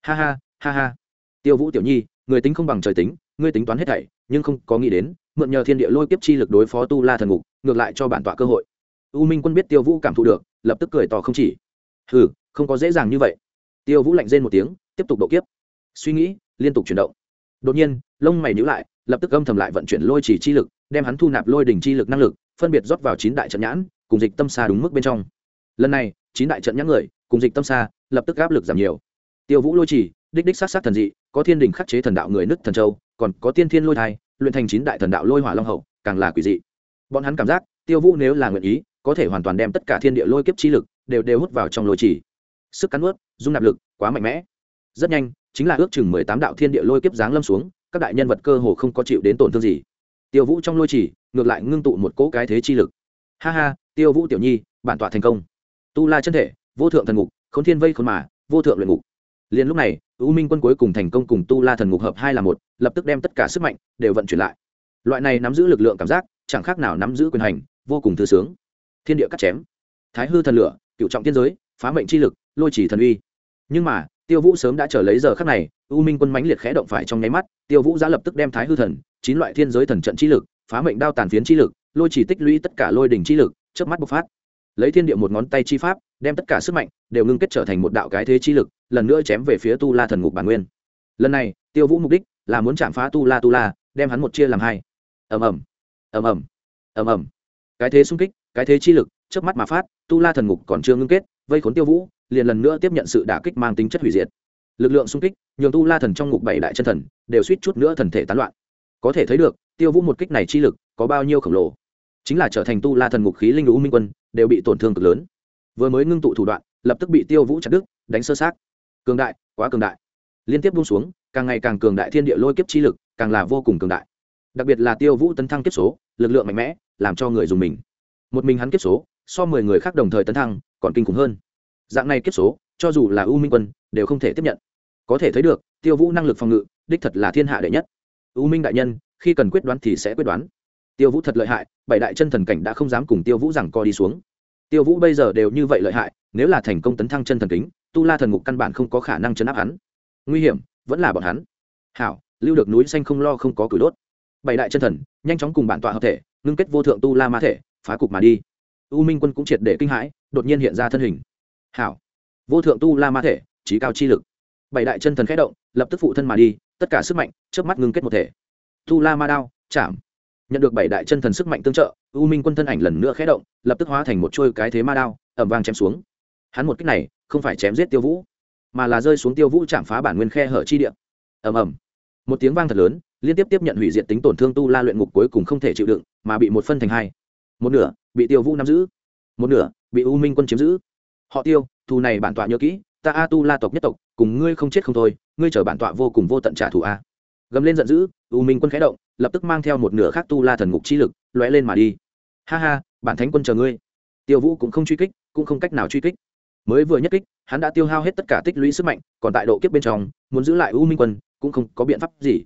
[SPEAKER 1] Ha ha ha ha. Tiêu vũ tiểu nhi, người tính không bằng trời tính, ngươi tính toán hết thảy, nhưng không có nghĩ đến, mượn nhờ thiên địa lôi kiếp chi lực đối phó tu la thần ngục, ngược lại cho bản tọa cơ hội. U minh quân biết tiêu vũ cảm thụ được, lập tức cười tỏ không chỉ. Hừ, không có dễ dàng như vậy. Tiêu vũ lạnh rên một tiếng, tiếp tục độ kiếp. Suy nghĩ, liên tục chuyển động. Đột nhiên, lông mày nhữ lại, lập tức âm thầm lại vận chuyển lôi chỉ chi lực, đem hắn thu nạp lôi đỉnh chi lực năng lực, phân biệt rót vào chín đại trận nhãn, cùng dịch tâm xa đúng mức bên trong lần này, chín đại trận nhãn người, cùng dịch tâm xa, lập tức áp lực giảm nhiều. Tiêu vũ lôi chỉ, đích đích sát sát thần dị, có thiên đình khắc chế thần đạo người nứt thần châu, còn có tiên thiên lôi thai, luyện thành chín đại thần đạo lôi hỏa long hậu, càng là quỷ dị. Bọn hắn cảm giác, tiêu vũ nếu là nguyện ý, có thể hoàn toàn đem tất cả thiên địa lôi kiếp chi lực, đều đều hút vào trong lôi chỉ. Sức cắn ướt dung nạp lực, quá mạnh mẽ. Rất nhanh, chính là ước chừng mười tám đạo thiên địa lôi kiếp giáng lâm xuống, các đại nhân vật cơ hồ không có chịu đến tổn thương gì. Tiêu vũ trong lôi chỉ, ngược lại ngưng tụ một cỗ cái thế chi lực. Ha ha, tiêu vũ tiểu nhi, bản tọa thành công tu la chân thể, vô thượng thần ngục k h ố n thiên vây khốn mà, vô thượng luyện ngục. Liền lúc này, u minh quân cuối cùng thành công cùng tu la thần ngục hợp hai là một, lập tức đem tất cả sức mạnh đều vận chuyển lại. Loại này nắm giữ lực lượng cảm giác, chẳng khác nào nắm giữ quyền hành, vô cùng thư sướng. Thiên địa cắt chém. Thái hư thần lửa, cựu trọng tiên giới, phá mệnh chi lực, lôi chỉ thần uy. Nhưng mà, tiêu vũ sớm đã chờ lấy giờ khắc này, u minh quân mãnh liệt khẽ động phải trong nháy mắt, tiêu vũ đã lập tức đem thái hư thần, chín loại thiên giới thần trận chi lực, phá mệnh đao tàn phiến chi lực, lôi chỉ tích lũy tất cả lôi đỉnh chi lực trước mắt bộc phát lấy thiên địa một ngón tay chi pháp, đem tất cả sức mạnh đều ngưng kết trở thành một đạo cái thế chi lực, lần nữa chém về phía tu la thần ngục bản nguyên. Lần này, tiêu vũ mục đích là muốn chạm phá tu la tu la, đem hắn một chia làm hai. Ầm ầm ầm ầm ầm ầm. Cái thế xung kích, cái thế chi lực trước mắt mà phát, tu la thần ngục còn chưa ngưng kết, vây khốn tiêu vũ, liền lần nữa tiếp nhận sự đả kích mang tính chất hủy diệt. Lực lượng xung kích, nhường tu la thần trong ngục bảy đại chân thần đều suýt chút nữa thần thể tán loạn. Có thể thấy được, tiêu vũ một kích này chi lực có bao nhiêu khổng lồ. Chính là trở thành tu la thần ngục khí linh lũ minh quân đều bị tổn thương cực lớn. Vừa mới ngưng tụ thủ đoạn, lập tức bị tiêu vũ chặt đứt, đánh sơ sát cường đại, quá cường đại. Liên tiếp buông xuống, càng ngày càng cường đại thiên địa lôi kiếp chi lực, càng là vô cùng cường đại. Đặc biệt là tiêu vũ tấn thăng kiếp số, lực lượng mạnh mẽ, làm cho người dùng mình. Một mình hắn kiếp số, so mười người khác đồng thời tấn thăng, còn kinh khủng hơn. Dạng này kiếp số, cho dù là u minh quân, đều không thể tiếp nhận. Có thể thấy được, tiêu vũ năng lực phòng ngự, đích thật là thiên hạ đệ nhất. U minh đại nhân, khi cần quyết đoán thì sẽ quyết đoán tiêu vũ thật lợi hại, bảy đại chân thần cảnh đã không dám cùng tiêu vũ rằng co đi xuống. Tiêu vũ bây giờ đều như vậy lợi hại, nếu là thành công tấn thăng chân thần kính, tu la thần ngục căn bản không có khả năng chấn áp hắn. Nguy hiểm, vẫn là bọn hắn. Hảo, lưu được núi xanh không lo không có cửi đốt. Bảy đại chân thần, nhanh chóng cùng bản tọa hợp thể, ngưng kết vô thượng tu la ma thể, phá cục mà đi. U minh quân cũng triệt để kinh hãi, đột nhiên hiện ra thân hình. Hảo, vô thượng tu la ma thể trí cao chi lực. Bảy đại chân thần khẽ động, lập tức phụ thân mà đi, tất cả sức mạnh trước mắt ngưng kết một thể. Tu la ma đao, chạm nhận được bảy đại chân thần sức mạnh tương trợ, u minh quân thân ảnh lần nữa khẽ động, lập tức hóa thành một trôi cái thế ma đao ẩm vang chém xuống. Hắn một cách này, không phải chém giết tiêu vũ, mà là rơi xuống tiêu vũ chạm phá bản nguyên khe hở chi địa. Ầm ầm. Một tiếng vang thật lớn, liên tiếp tiếp nhận hủy diệt tính tổn thương tu la luyện ngục cuối cùng không thể chịu đựng, mà bị một phân thành hai. Một nửa, bị tiêu vũ nắm giữ. Một nửa, bị u minh quân chiếm giữ. Họ tiêu, thù này bản tọa nhớ kỹ, ta a tu la tộc nhất tộc, cùng ngươi không chết không thôi, ngươi chở bản tọa vô cùng vô tận trả thù a gầm lên giận dữ, u minh quân khẽ động, lập tức mang theo một nửa khác tu la thần ngục chi lực, lóe lên mà đi. Ha ha, bản thánh quân chờ ngươi. Tiêu vũ cũng không truy kích, cũng không cách nào truy kích. Mới vừa nhất kích, hắn đã tiêu hao hết tất cả tích lũy sức mạnh, còn tại độ kiếp bên trong, muốn giữ lại u minh quân, cũng không có biện pháp gì.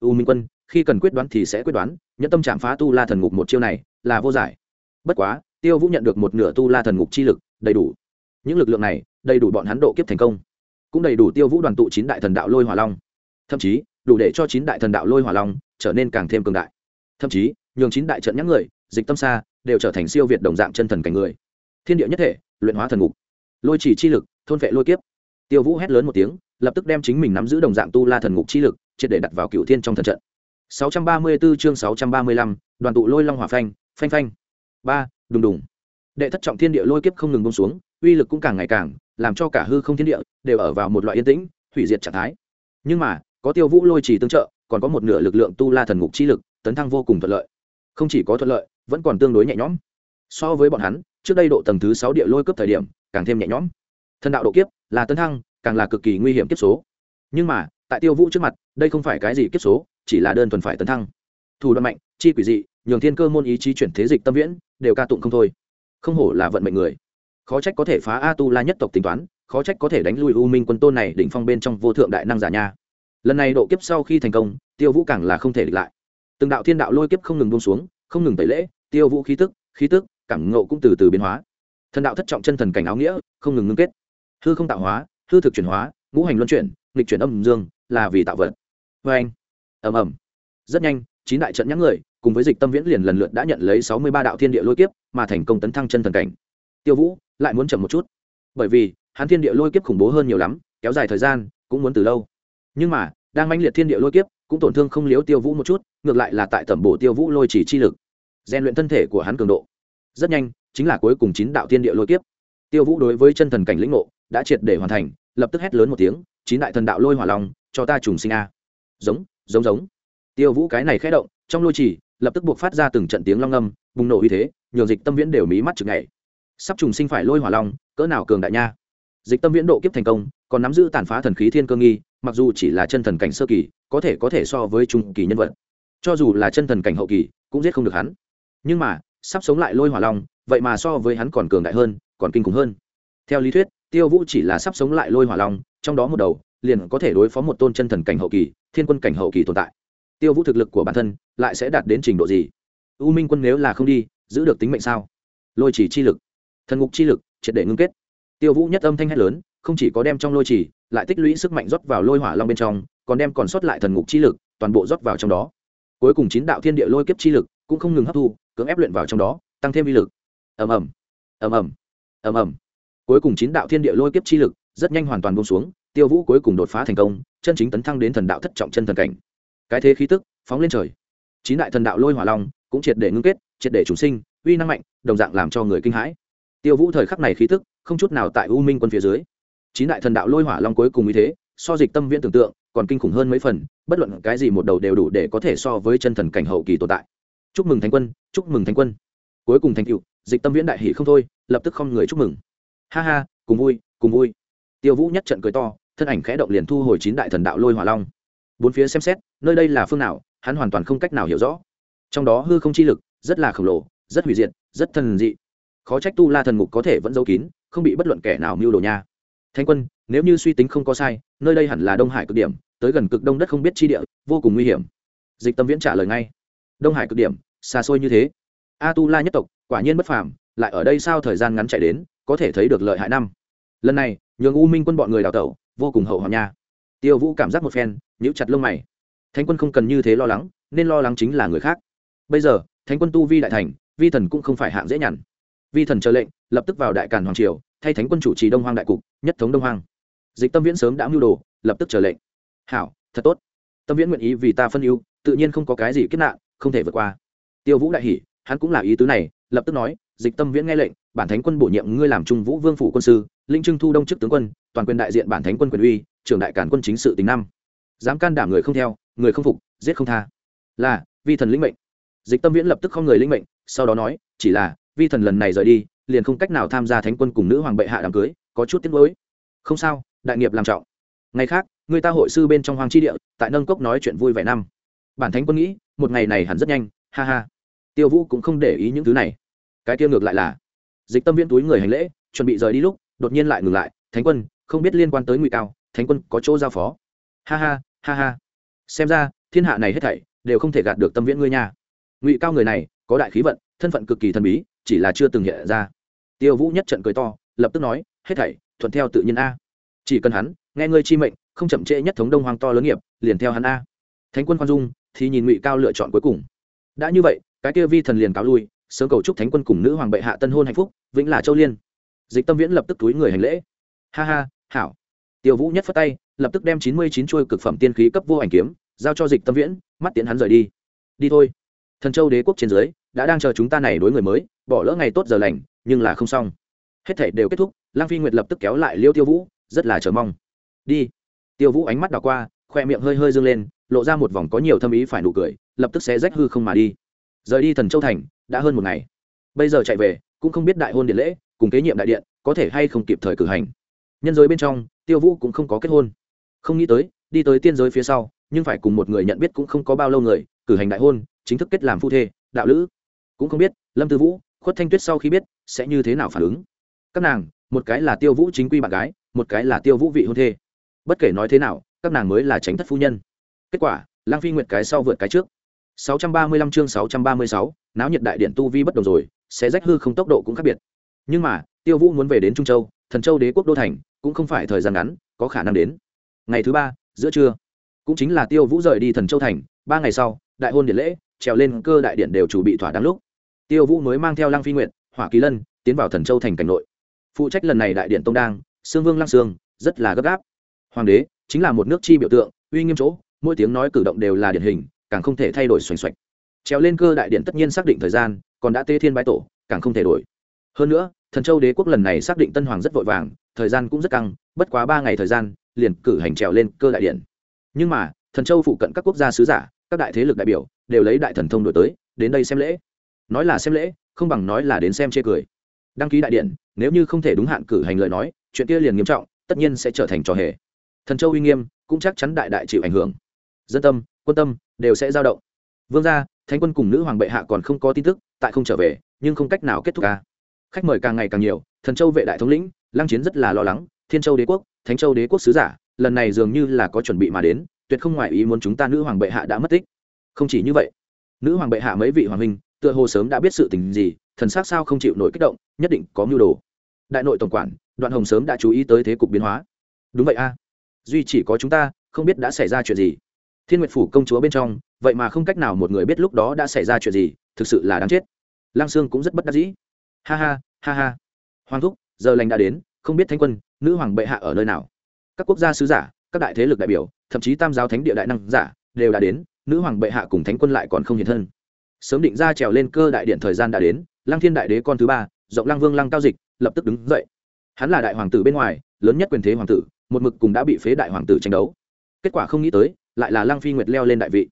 [SPEAKER 1] U minh quân, khi cần quyết đoán thì sẽ quyết đoán, nhẫn tâm chạm phá tu la thần ngục một chiêu này là vô giải. Bất quá, tiêu vũ nhận được một nửa tu la thần ngục chi lực, đầy đủ. Những lực lượng này, đầy đủ bọn hắn độ kiếp thành công. Cũng đầy đủ tiêu vũ đoàn tụ chín đại thần đạo lôi hỏa long. Thậm chí đủ để cho chín đại thần đạo lôi hỏa long trở nên càng thêm cường đại. Thậm chí nhường chín đại trận nhắc người dịch tâm xa đều trở thành siêu việt đồng dạng chân thần cảnh người. Thiên địa nhất thể luyện hóa thần ngục. Lôi chỉ chi lực thôn vệ lôi kiếp. Tiêu vũ hét lớn một tiếng lập tức đem chính mình nắm giữ đồng dạng tu la thần ngục chi lực triệt để đặt vào cựu thiên trong thần trận. 634 chương 635, đoàn tụ lôi long hỏa phanh phanh phanh. Ba đùng đùng. Đệ thất trọng thiên địa lôi kiếp không ngừng bông xuống uy lực cũng càng ngày càng làm cho cả hư không thiên địa đều ở vào một loại yên tĩnh hủy diệt trạng thái. Nhưng mà có tiêu vũ lôi chỉ tương trợ, còn có một nửa lực lượng tu la thần ngục chi lực, tấn thăng vô cùng thuận lợi. Không chỉ có thuận lợi, vẫn còn tương đối nhẹ nhõm. So với bọn hắn, trước đây độ tầng thứ sáu địa lôi cấp thời điểm, càng thêm nhẹ nhõm. Thần đạo độ kiếp là tấn thăng, càng là cực kỳ nguy hiểm kiếp số. Nhưng mà, tại tiêu vũ trước mặt, đây không phải cái gì kiếp số, chỉ là đơn thuần phải tấn thăng. Thủ đoạn mạnh, chi quỷ dị, nhường thiên cơ môn ý chí chuyển thế dịch tâm viễn, đều ca tụng không thôi. Không hổ là vận mệnh người. Khó trách có thể phá a tu la nhất tộc tính toán, khó trách có thể đánh lui u minh quân tôn này đỉnh phong bên trong vô thượng đại năng giả nha lần này độ kiếp sau khi thành công, tiêu vũ càng là không thể địch lại. Từng đạo thiên đạo lôi kiếp không ngừng buông xuống, không ngừng tẩy lễ, tiêu vũ khí tức khí tức, cảm ngộ cũng từ từ biến hóa. Thần đạo thất trọng chân thần cảnh áo nghĩa, không ngừng ngưng kết. Hư không tạo hóa, hư thực chuyển hóa, ngũ hành luân chuyển, nghịch chuyển âm dương, là vì tạo vật. Vê anh, ầm ầm. Rất nhanh, chín đại trận nhãn người, cùng với dịch tâm viễn liền lần lượt đã nhận lấy sáu mươi ba đạo thiên địa lôi kiếp, mà thành công tấn thăng chân thần cảnh. Tiêu vũ, lại muốn chậm một chút. Bởi vì, hắn thiên địa lôi kiếp khủng bố hơn nhiều lắm, kéo dài thời gian, cũng muốn từ lâu nhưng mà, đang manh liệt thiên địa lôi kiếp, cũng tổn thương không liếu tiêu vũ một chút, ngược lại là tại tẩm bổ tiêu vũ lôi chỉ chi lực. Rèn luyện thân thể của hắn cường độ. Rất nhanh, chính là cuối cùng chín đạo thiên địa lôi kiếp. Tiêu vũ đối với chân thần cảnh lĩnh ngộ, đã triệt để hoàn thành, lập tức hét lớn một tiếng, chín đại thần đạo lôi hỏa lòng cho ta trùng sinh a. Giống giống giống. Tiêu vũ cái này khẽ động, trong lôi chỉ, lập tức buộc phát ra từng trận tiếng long âm bùng nổ uy thế, nhường dịch tâm viễn đều mí mắt chừng ngày sắp trùng sinh phải lôi hỏa long, cỡ nào cường đại nha. Dịch tâm viễn độ kiếp thành công, còn nắm giữ tàn phá thần khí thiên cơ nghi mặc dù chỉ là chân thần cảnh sơ kỳ, có thể có thể so với trung kỳ nhân vật. Cho dù là chân thần cảnh hậu kỳ, cũng giết không được hắn. Nhưng mà, sắp sống lại lôi hỏa long, vậy mà so với hắn còn cường đại hơn, còn kinh khủng hơn. Theo lý thuyết, tiêu vũ chỉ là sắp sống lại lôi hỏa long, trong đó một đầu, liền có thể đối phó một tôn chân thần cảnh hậu kỳ, thiên quân cảnh hậu kỳ tồn tại. Tiêu vũ thực lực của bản thân, lại sẽ đạt đến trình độ gì? U minh quân nếu là không đi, giữ được tính mệnh sao? Lôi chỉ chi lực, thần ngục chi lực, triệt để ngưng kết. Tiêu vũ nhất âm thanh hét lớn không chỉ có đem trong lôi chỉ lại tích lũy sức mạnh rót vào lôi hỏa long bên trong, còn đem còn sót lại thần ngục chi lực, toàn bộ rót vào trong đó. Cuối cùng chín đạo thiên địa lôi kiếp chi lực cũng không ngừng hấp thu, cưỡng ép luyện vào trong đó, tăng thêm vi lực. Ầm ầm ầm ầm ầm ầm. Cuối cùng chín đạo thiên địa lôi kiếp chi lực rất nhanh hoàn toàn buông xuống, tiêu vũ cuối cùng đột phá thành công, chân chính tấn thăng đến thần đạo thất trọng chân thần cảnh. Cái thế khí tức phóng lên trời. Chín đại thần đạo lôi hỏa long cũng triệt để ngưng kết, triệt để chủ sinh, uy năng mạnh, đồng dạng làm cho người kinh hãi. Tiêu vũ thời khắc này khí tức không chút nào tại u minh quân phía dưới chín đại thần đạo lôi hỏa long cuối cùng như thế, so dịch tâm viễn tưởng tượng, còn kinh khủng hơn mấy phần, bất luận cái gì một đầu đều đủ để có thể so với chân thần cảnh hậu kỳ tồn tại. Chúc mừng thánh quân, chúc mừng thánh quân. Cuối cùng thành cựu dịch tâm viễn đại hỷ không thôi, lập tức không người chúc mừng. Ha ha, cùng vui cùng vui. Tiêu vũ nhất trận cười to, thân ảnh khẽ động liền thu hồi chín đại thần đạo lôi hỏa long. Bốn phía xem xét, nơi đây là phương nào, hắn hoàn toàn không cách nào hiểu rõ. Trong đó hư không chi lực, rất là khổng lồ, rất hủy diệt, rất thần dị. Khó trách tu la thần ngục có thể vẫn giấu kín, không bị bất luận kẻ nào mưu đồ nha thanh quân, nếu như suy tính không có sai, nơi đây hẳn là đông hải cực điểm, tới gần cực đông đất không biết chi địa, vô cùng nguy hiểm. Dịch tâm viễn trả lời ngay. Đông hải cực điểm, xa xôi như thế. A tu la nhất tộc, quả nhiên bất phàm, lại ở đây sao thời gian ngắn chạy đến, có thể thấy được lợi hại năm. Lần này, nhường u minh quân bọn người đào tẩu, vô cùng hậu hòa nha. Tiêu vũ cảm giác một phen, nhíu chặt lông mày. Thánh quân không cần như thế lo lắng, nên lo lắng chính là người khác. Bây giờ, thánh quân tu vi đại thành, vi thần cũng không phải hạng dễ nhằn. Vi thần chờ lệnh, lập tức vào đại càn hoàng triều thay thánh quân chủ trì đông hoang đại cục, nhất thống đông hoang. Dịch tâm viễn sớm đã mưu đồ, lập tức trở lệnh. Hảo, thật tốt. Tâm viễn nguyện ý vì ta phân ưu, tự nhiên không có cái gì kết nạn, không thể vượt qua. Tiêu vũ đại hỉ, hắn cũng là ý tứ này, lập tức nói, dịch tâm viễn nghe lệnh, bản thánh quân bổ nhiệm ngươi làm trung vũ vương phủ quân sư, linh trưng thu đông chức tướng quân, toàn quyền đại diện bản thánh quân quyền uy, trưởng đại cản quân chính sự tính năm. Dám can đảm người không theo, người không phục, giết không tha. Là, vi thần lĩnh mệnh. Dịch tâm viễn lập tức không người lĩnh mệnh, sau đó nói, chỉ là, vi thần lần này rời đi liền không cách nào tham gia thánh quân cùng nữ hoàng bệ hạ đám cưới, có chút tiếc nuối. Không sao, đại nghiệp làm trọng. Ngày khác, người ta hội sư bên trong hoàng tri địa, tại nâng cốc nói chuyện vui vẻ năm. Bản thánh quân nghĩ, một ngày này hẳn rất nhanh, ha ha. Tiêu vũ cũng không để ý những thứ này. Cái tiêu ngược lại là, dịch tâm viễn túi người hành lễ, chuẩn bị rời đi lúc, đột nhiên lại ngừng lại, thánh quân, không biết liên quan tới ngụy cao, thánh quân có chỗ giao phó. Ha ha ha ha. Xem ra, thiên hạ này hết thảy, đều không thể gạt được tâm viễn ngươi nha. Ngụy cao người này, có đại khí vận, thân phận cực kỳ thần bí, chỉ là chưa từng hiện ra tiêu vũ nhất trận cười to, lập tức nói, hết thảy, thuận theo tự nhiên a. Chỉ cần hắn, nghe ngươi chi mệnh, không chậm trễ nhất thống đông hoàng to lớn nghiệp, liền theo hắn a. Thánh quân khoan dung, thì nhìn ngụy cao lựa chọn cuối cùng. Đã như vậy, cái kia vi thần liền cáo lui, sớm cầu chúc thánh quân cùng nữ hoàng bệ hạ tân hôn hạnh phúc, vĩnh là châu liên. Dịch tâm viễn lập tức túi người hành lễ. Ha ha, hảo. Tiêu vũ nhất phất tay, lập tức đem chín mươi chín chuôi cực phẩm tiên khí cấp vô ảnh kiếm, giao cho dịch tâm viễn, mắt tiễn hắn rời đi. Đi thôi. Thần châu đế quốc trên dưới, đã đang chờ chúng ta này đối người mới, bỏ lỡ ngày tốt giờ lành nhưng là không xong. Hết thể đều kết thúc lang phi nguyệt lập tức kéo lại liêu tiêu vũ, rất là chờ mong. Đi. Tiêu vũ ánh mắt đảo qua, khoe miệng hơi hơi dâng lên, lộ ra một vòng có nhiều thâm ý phải nụ cười, lập tức sẽ rách hư không mà đi. Rời đi thần châu thành, đã hơn một ngày. Bây giờ chạy về, cũng không biết đại hôn điện lễ, cùng kế nhiệm đại điện, có thể hay không kịp thời cử hành. Nhân giới bên trong, tiêu vũ cũng không có kết hôn. Không nghĩ tới, đi tới tiên giới phía sau, nhưng phải cùng một người nhận biết cũng không có bao lâu người, cử hành đại hôn, chính thức kết làm phu thê, đạo lữ. Cũng không biết, lâm tư vũ khuất thanh tuyết sau khi biết sẽ như thế nào phản ứng. Các nàng một cái là tiêu vũ chính quy bạn gái một cái là tiêu vũ vị hôn thê. Bất kể nói thế nào các nàng mới là tránh thất phu nhân. Kết quả lang phi nguyệt cái sau vượt cái trước. 635 chương 636, náo nhiệt đại điện tu vi bất đồng rồi sẽ rách hư không tốc độ cũng khác biệt. Nhưng mà tiêu vũ muốn về đến trung châu thần châu đế quốc đô thành cũng không phải thời gian ngắn có khả năng đến. Ngày thứ ba giữa trưa cũng chính là tiêu vũ rời đi thần châu thành ba ngày sau đại hôn điện lễ trèo lên cơ đại điện đều chủ bị thỏa đáng lúc tiêu vũ mới mang theo lăng phi nguyện hỏa kỳ lân, tiến vào thần châu thành cảnh nội. Phụ trách lần này đại điện tông đang, sương vương lăng sương, rất là gấp gáp. Hoàng đế, chính là một nước chi biểu tượng, uy nghiêm chỗ, mỗi tiếng nói cử động đều là điển hình, càng không thể thay đổi xoành xoạch. Trèo lên cơ đại điện tất nhiên xác định thời gian, còn đã tê thiên bái tổ, càng không thể đổi. Hơn nữa, thần châu đế quốc lần này xác định tân hoàng rất vội vàng, thời gian cũng rất căng, bất quá ba ngày thời gian, liền cử hành trèo lên cơ đại điện. Nhưng mà, thần châu phụ cận các quốc gia sứ giả, các đại thế lực đại biểu, đều lấy đại thần thông đổi tới, đến đây xem lễ nói là xem lễ, không bằng nói là đến xem chê cười. Đăng ký đại điện nếu như không thể đúng hạn cử hành lời nói, chuyện kia liền nghiêm trọng, tất nhiên sẽ trở thành trò hề. Thần châu uy nghiêm, cũng chắc chắn đại đại chịu ảnh hưởng. Dân tâm, quân tâm, đều sẽ dao động. Vương gia, thánh quân cùng nữ hoàng bệ hạ còn không có tin tức, tại không trở về, nhưng không cách nào kết thúc ca. Khách mời càng ngày càng nhiều, thần châu vệ đại thống lĩnh, lăng chiến rất là lo lắng, thiên châu đế quốc, thánh châu đế quốc sứ giả, lần này dường như là có chuẩn bị mà đến, tuyệt không ngoại ý muốn chúng ta nữ hoàng bệ hạ đã mất tích. Không chỉ như vậy, nữ hoàng bệ hạ mấy vị hoàng minh tựa hồ sớm đã biết sự tình gì, thần s á c sao không chịu nổi kích động, nhất định có mưu đồ. Đại nội tổng quản, đoạn hồng sớm đã chú ý tới thế cục biến hóa. Đúng vậy a. Duy chỉ có chúng ta, không biết đã xảy ra chuyện gì. Thiên nguyệt phủ công chúa bên trong, vậy mà không cách nào một người biết lúc đó đã xảy ra chuyện gì, thực sự là đáng chết. Lang sương cũng rất bất đắc dĩ. Ha ha ha ha. Hoàng thúc, giờ lành đã đến, không biết thánh quân, nữ hoàng bệ hạ ở nơi nào? Các quốc gia sứ giả, các đại thế lực đại biểu, thậm chí tam giáo thánh địa đại năng giả, đều đã đến, nữ hoàng bệ hạ cùng thánh quân lại còn không hiện thân sớm định ra trèo lên cơ đại điện thời gian đã đến, lăng thiên đại đế con thứ ba, rộng lăng vương lăng cao dịch, lập tức đứng dậy. Hắn là đại hoàng tử bên ngoài, lớn nhất quyền thế hoàng tử, một mực cùng đã bị phế đại hoàng tử tranh đấu. Kết quả không nghĩ tới, lại là lăng phi nguyệt leo lên đại vị.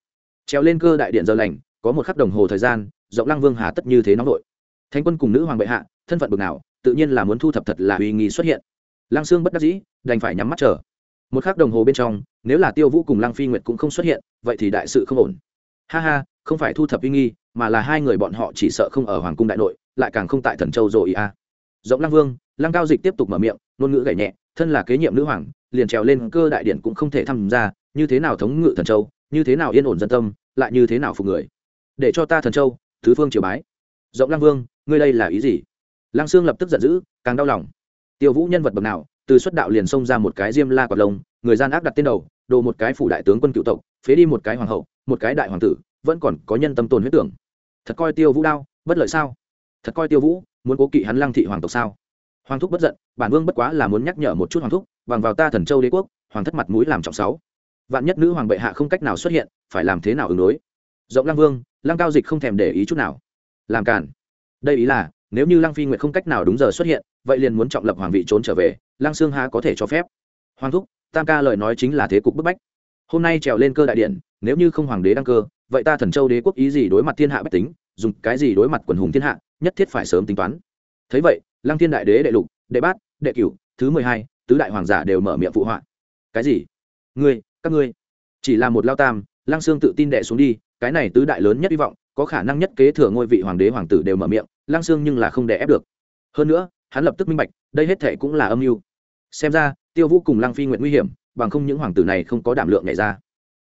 [SPEAKER 1] Trèo lên cơ đại điện giờ lành, có một khắc đồng hồ thời gian, rộng lăng vương hà tất như thế nóng vội thánh quân cùng nữ hoàng bệ hạ, thân phận bực nào, tự nhiên là muốn thu thập thật là uy nghi xuất hiện. Lăng sương bất đắc dĩ, đành phải nhắm mắt chờ. Một khắc đồng hồ bên trong, nếu là tiêu vũ cùng lăng phi nguyệt cũng không xuất hiện, vậy thì đại sự không ổn ha ha, không phải thu thập uy nghi, mà là hai người bọn họ chỉ sợ không ở hoàng cung đại nội, lại càng không tại thần châu rồi ý a. Rộng lăng vương, lăng cao dịch tiếp tục mở miệng, ngôn ngữ gảy nhẹ, thân là kế nhiệm nữ hoàng, liền trèo lên cơ đại điện cũng không thể tham gia, như thế nào thống ngự thần châu, như thế nào yên ổn dân tâm, lại như thế nào phục người. Để cho ta thần châu, thứ phương triều bái. Rộng lăng vương, ngươi đây là ý gì? Lăng sương lập tức giận dữ, càng đau lòng. Tiêu vũ nhân vật bậc nào, từ xuất đạo liền xông ra một cái diêm la quạt lông, người gian ác đặt tên đầu, đồ một cái phủ đại tướng quân cựu tộc, phế đi một cái hoàng hậu một cái đại hoàng tử, vẫn còn có nhân tâm tồn huyết tưởng. Thật coi tiêu vũ đao bất lợi sao? Thật coi tiêu vũ muốn cố kỵ hắn lăng thị hoàng tộc sao? Hoàng thúc bất giận, bản vương bất quá là muốn nhắc nhở một chút hoàng thúc, bằng vào ta thần châu đế quốc, hoàng thất mặt mũi làm trọng sáu. Vạn nhất nữ hoàng bệ hạ không cách nào xuất hiện, phải làm thế nào ứng đối? Rộng lăng vương, lăng cao dịch không thèm để ý chút nào. Làm cản đây ý là, nếu như lăng phi nguyệt không cách nào đúng giờ xuất hiện, vậy liền muốn trọng lập hoàng vị trốn trở về, lăng sương há có thể cho phép. Hoàng thúc, tam ca lời nói chính là thế cục bức bách hôm nay trèo lên cơ đại điện, nếu như không hoàng đế đăng cơ, vậy ta thần châu đế quốc ý gì đối mặt thiên hạ bách tính, dùng cái gì đối mặt quần hùng thiên hạ, nhất thiết phải sớm tính toán. Thấy vậy, lăng thiên đại đế đệ lục, đệ bát, đệ cửu, thứ mười hai, tứ đại hoàng giả đều mở miệng phụ họa. Cái gì? Ngươi, các ngươi. Chỉ là một lao tam, lăng sương tự tin đệ xuống đi, cái này tứ đại lớn nhất hy vọng, có khả năng nhất kế thừa ngôi vị hoàng đế hoàng tử đều mở miệng, lăng sương nhưng là không đè ép được. Hơn nữa, hắn lập tức minh bạch, đây hết thệ cũng là âm mưu. Xem ra, tiêu vũ cùng lăng phi nguyện nguy hiểm bằng không những hoàng tử này không có đảm lượng nhảy ra.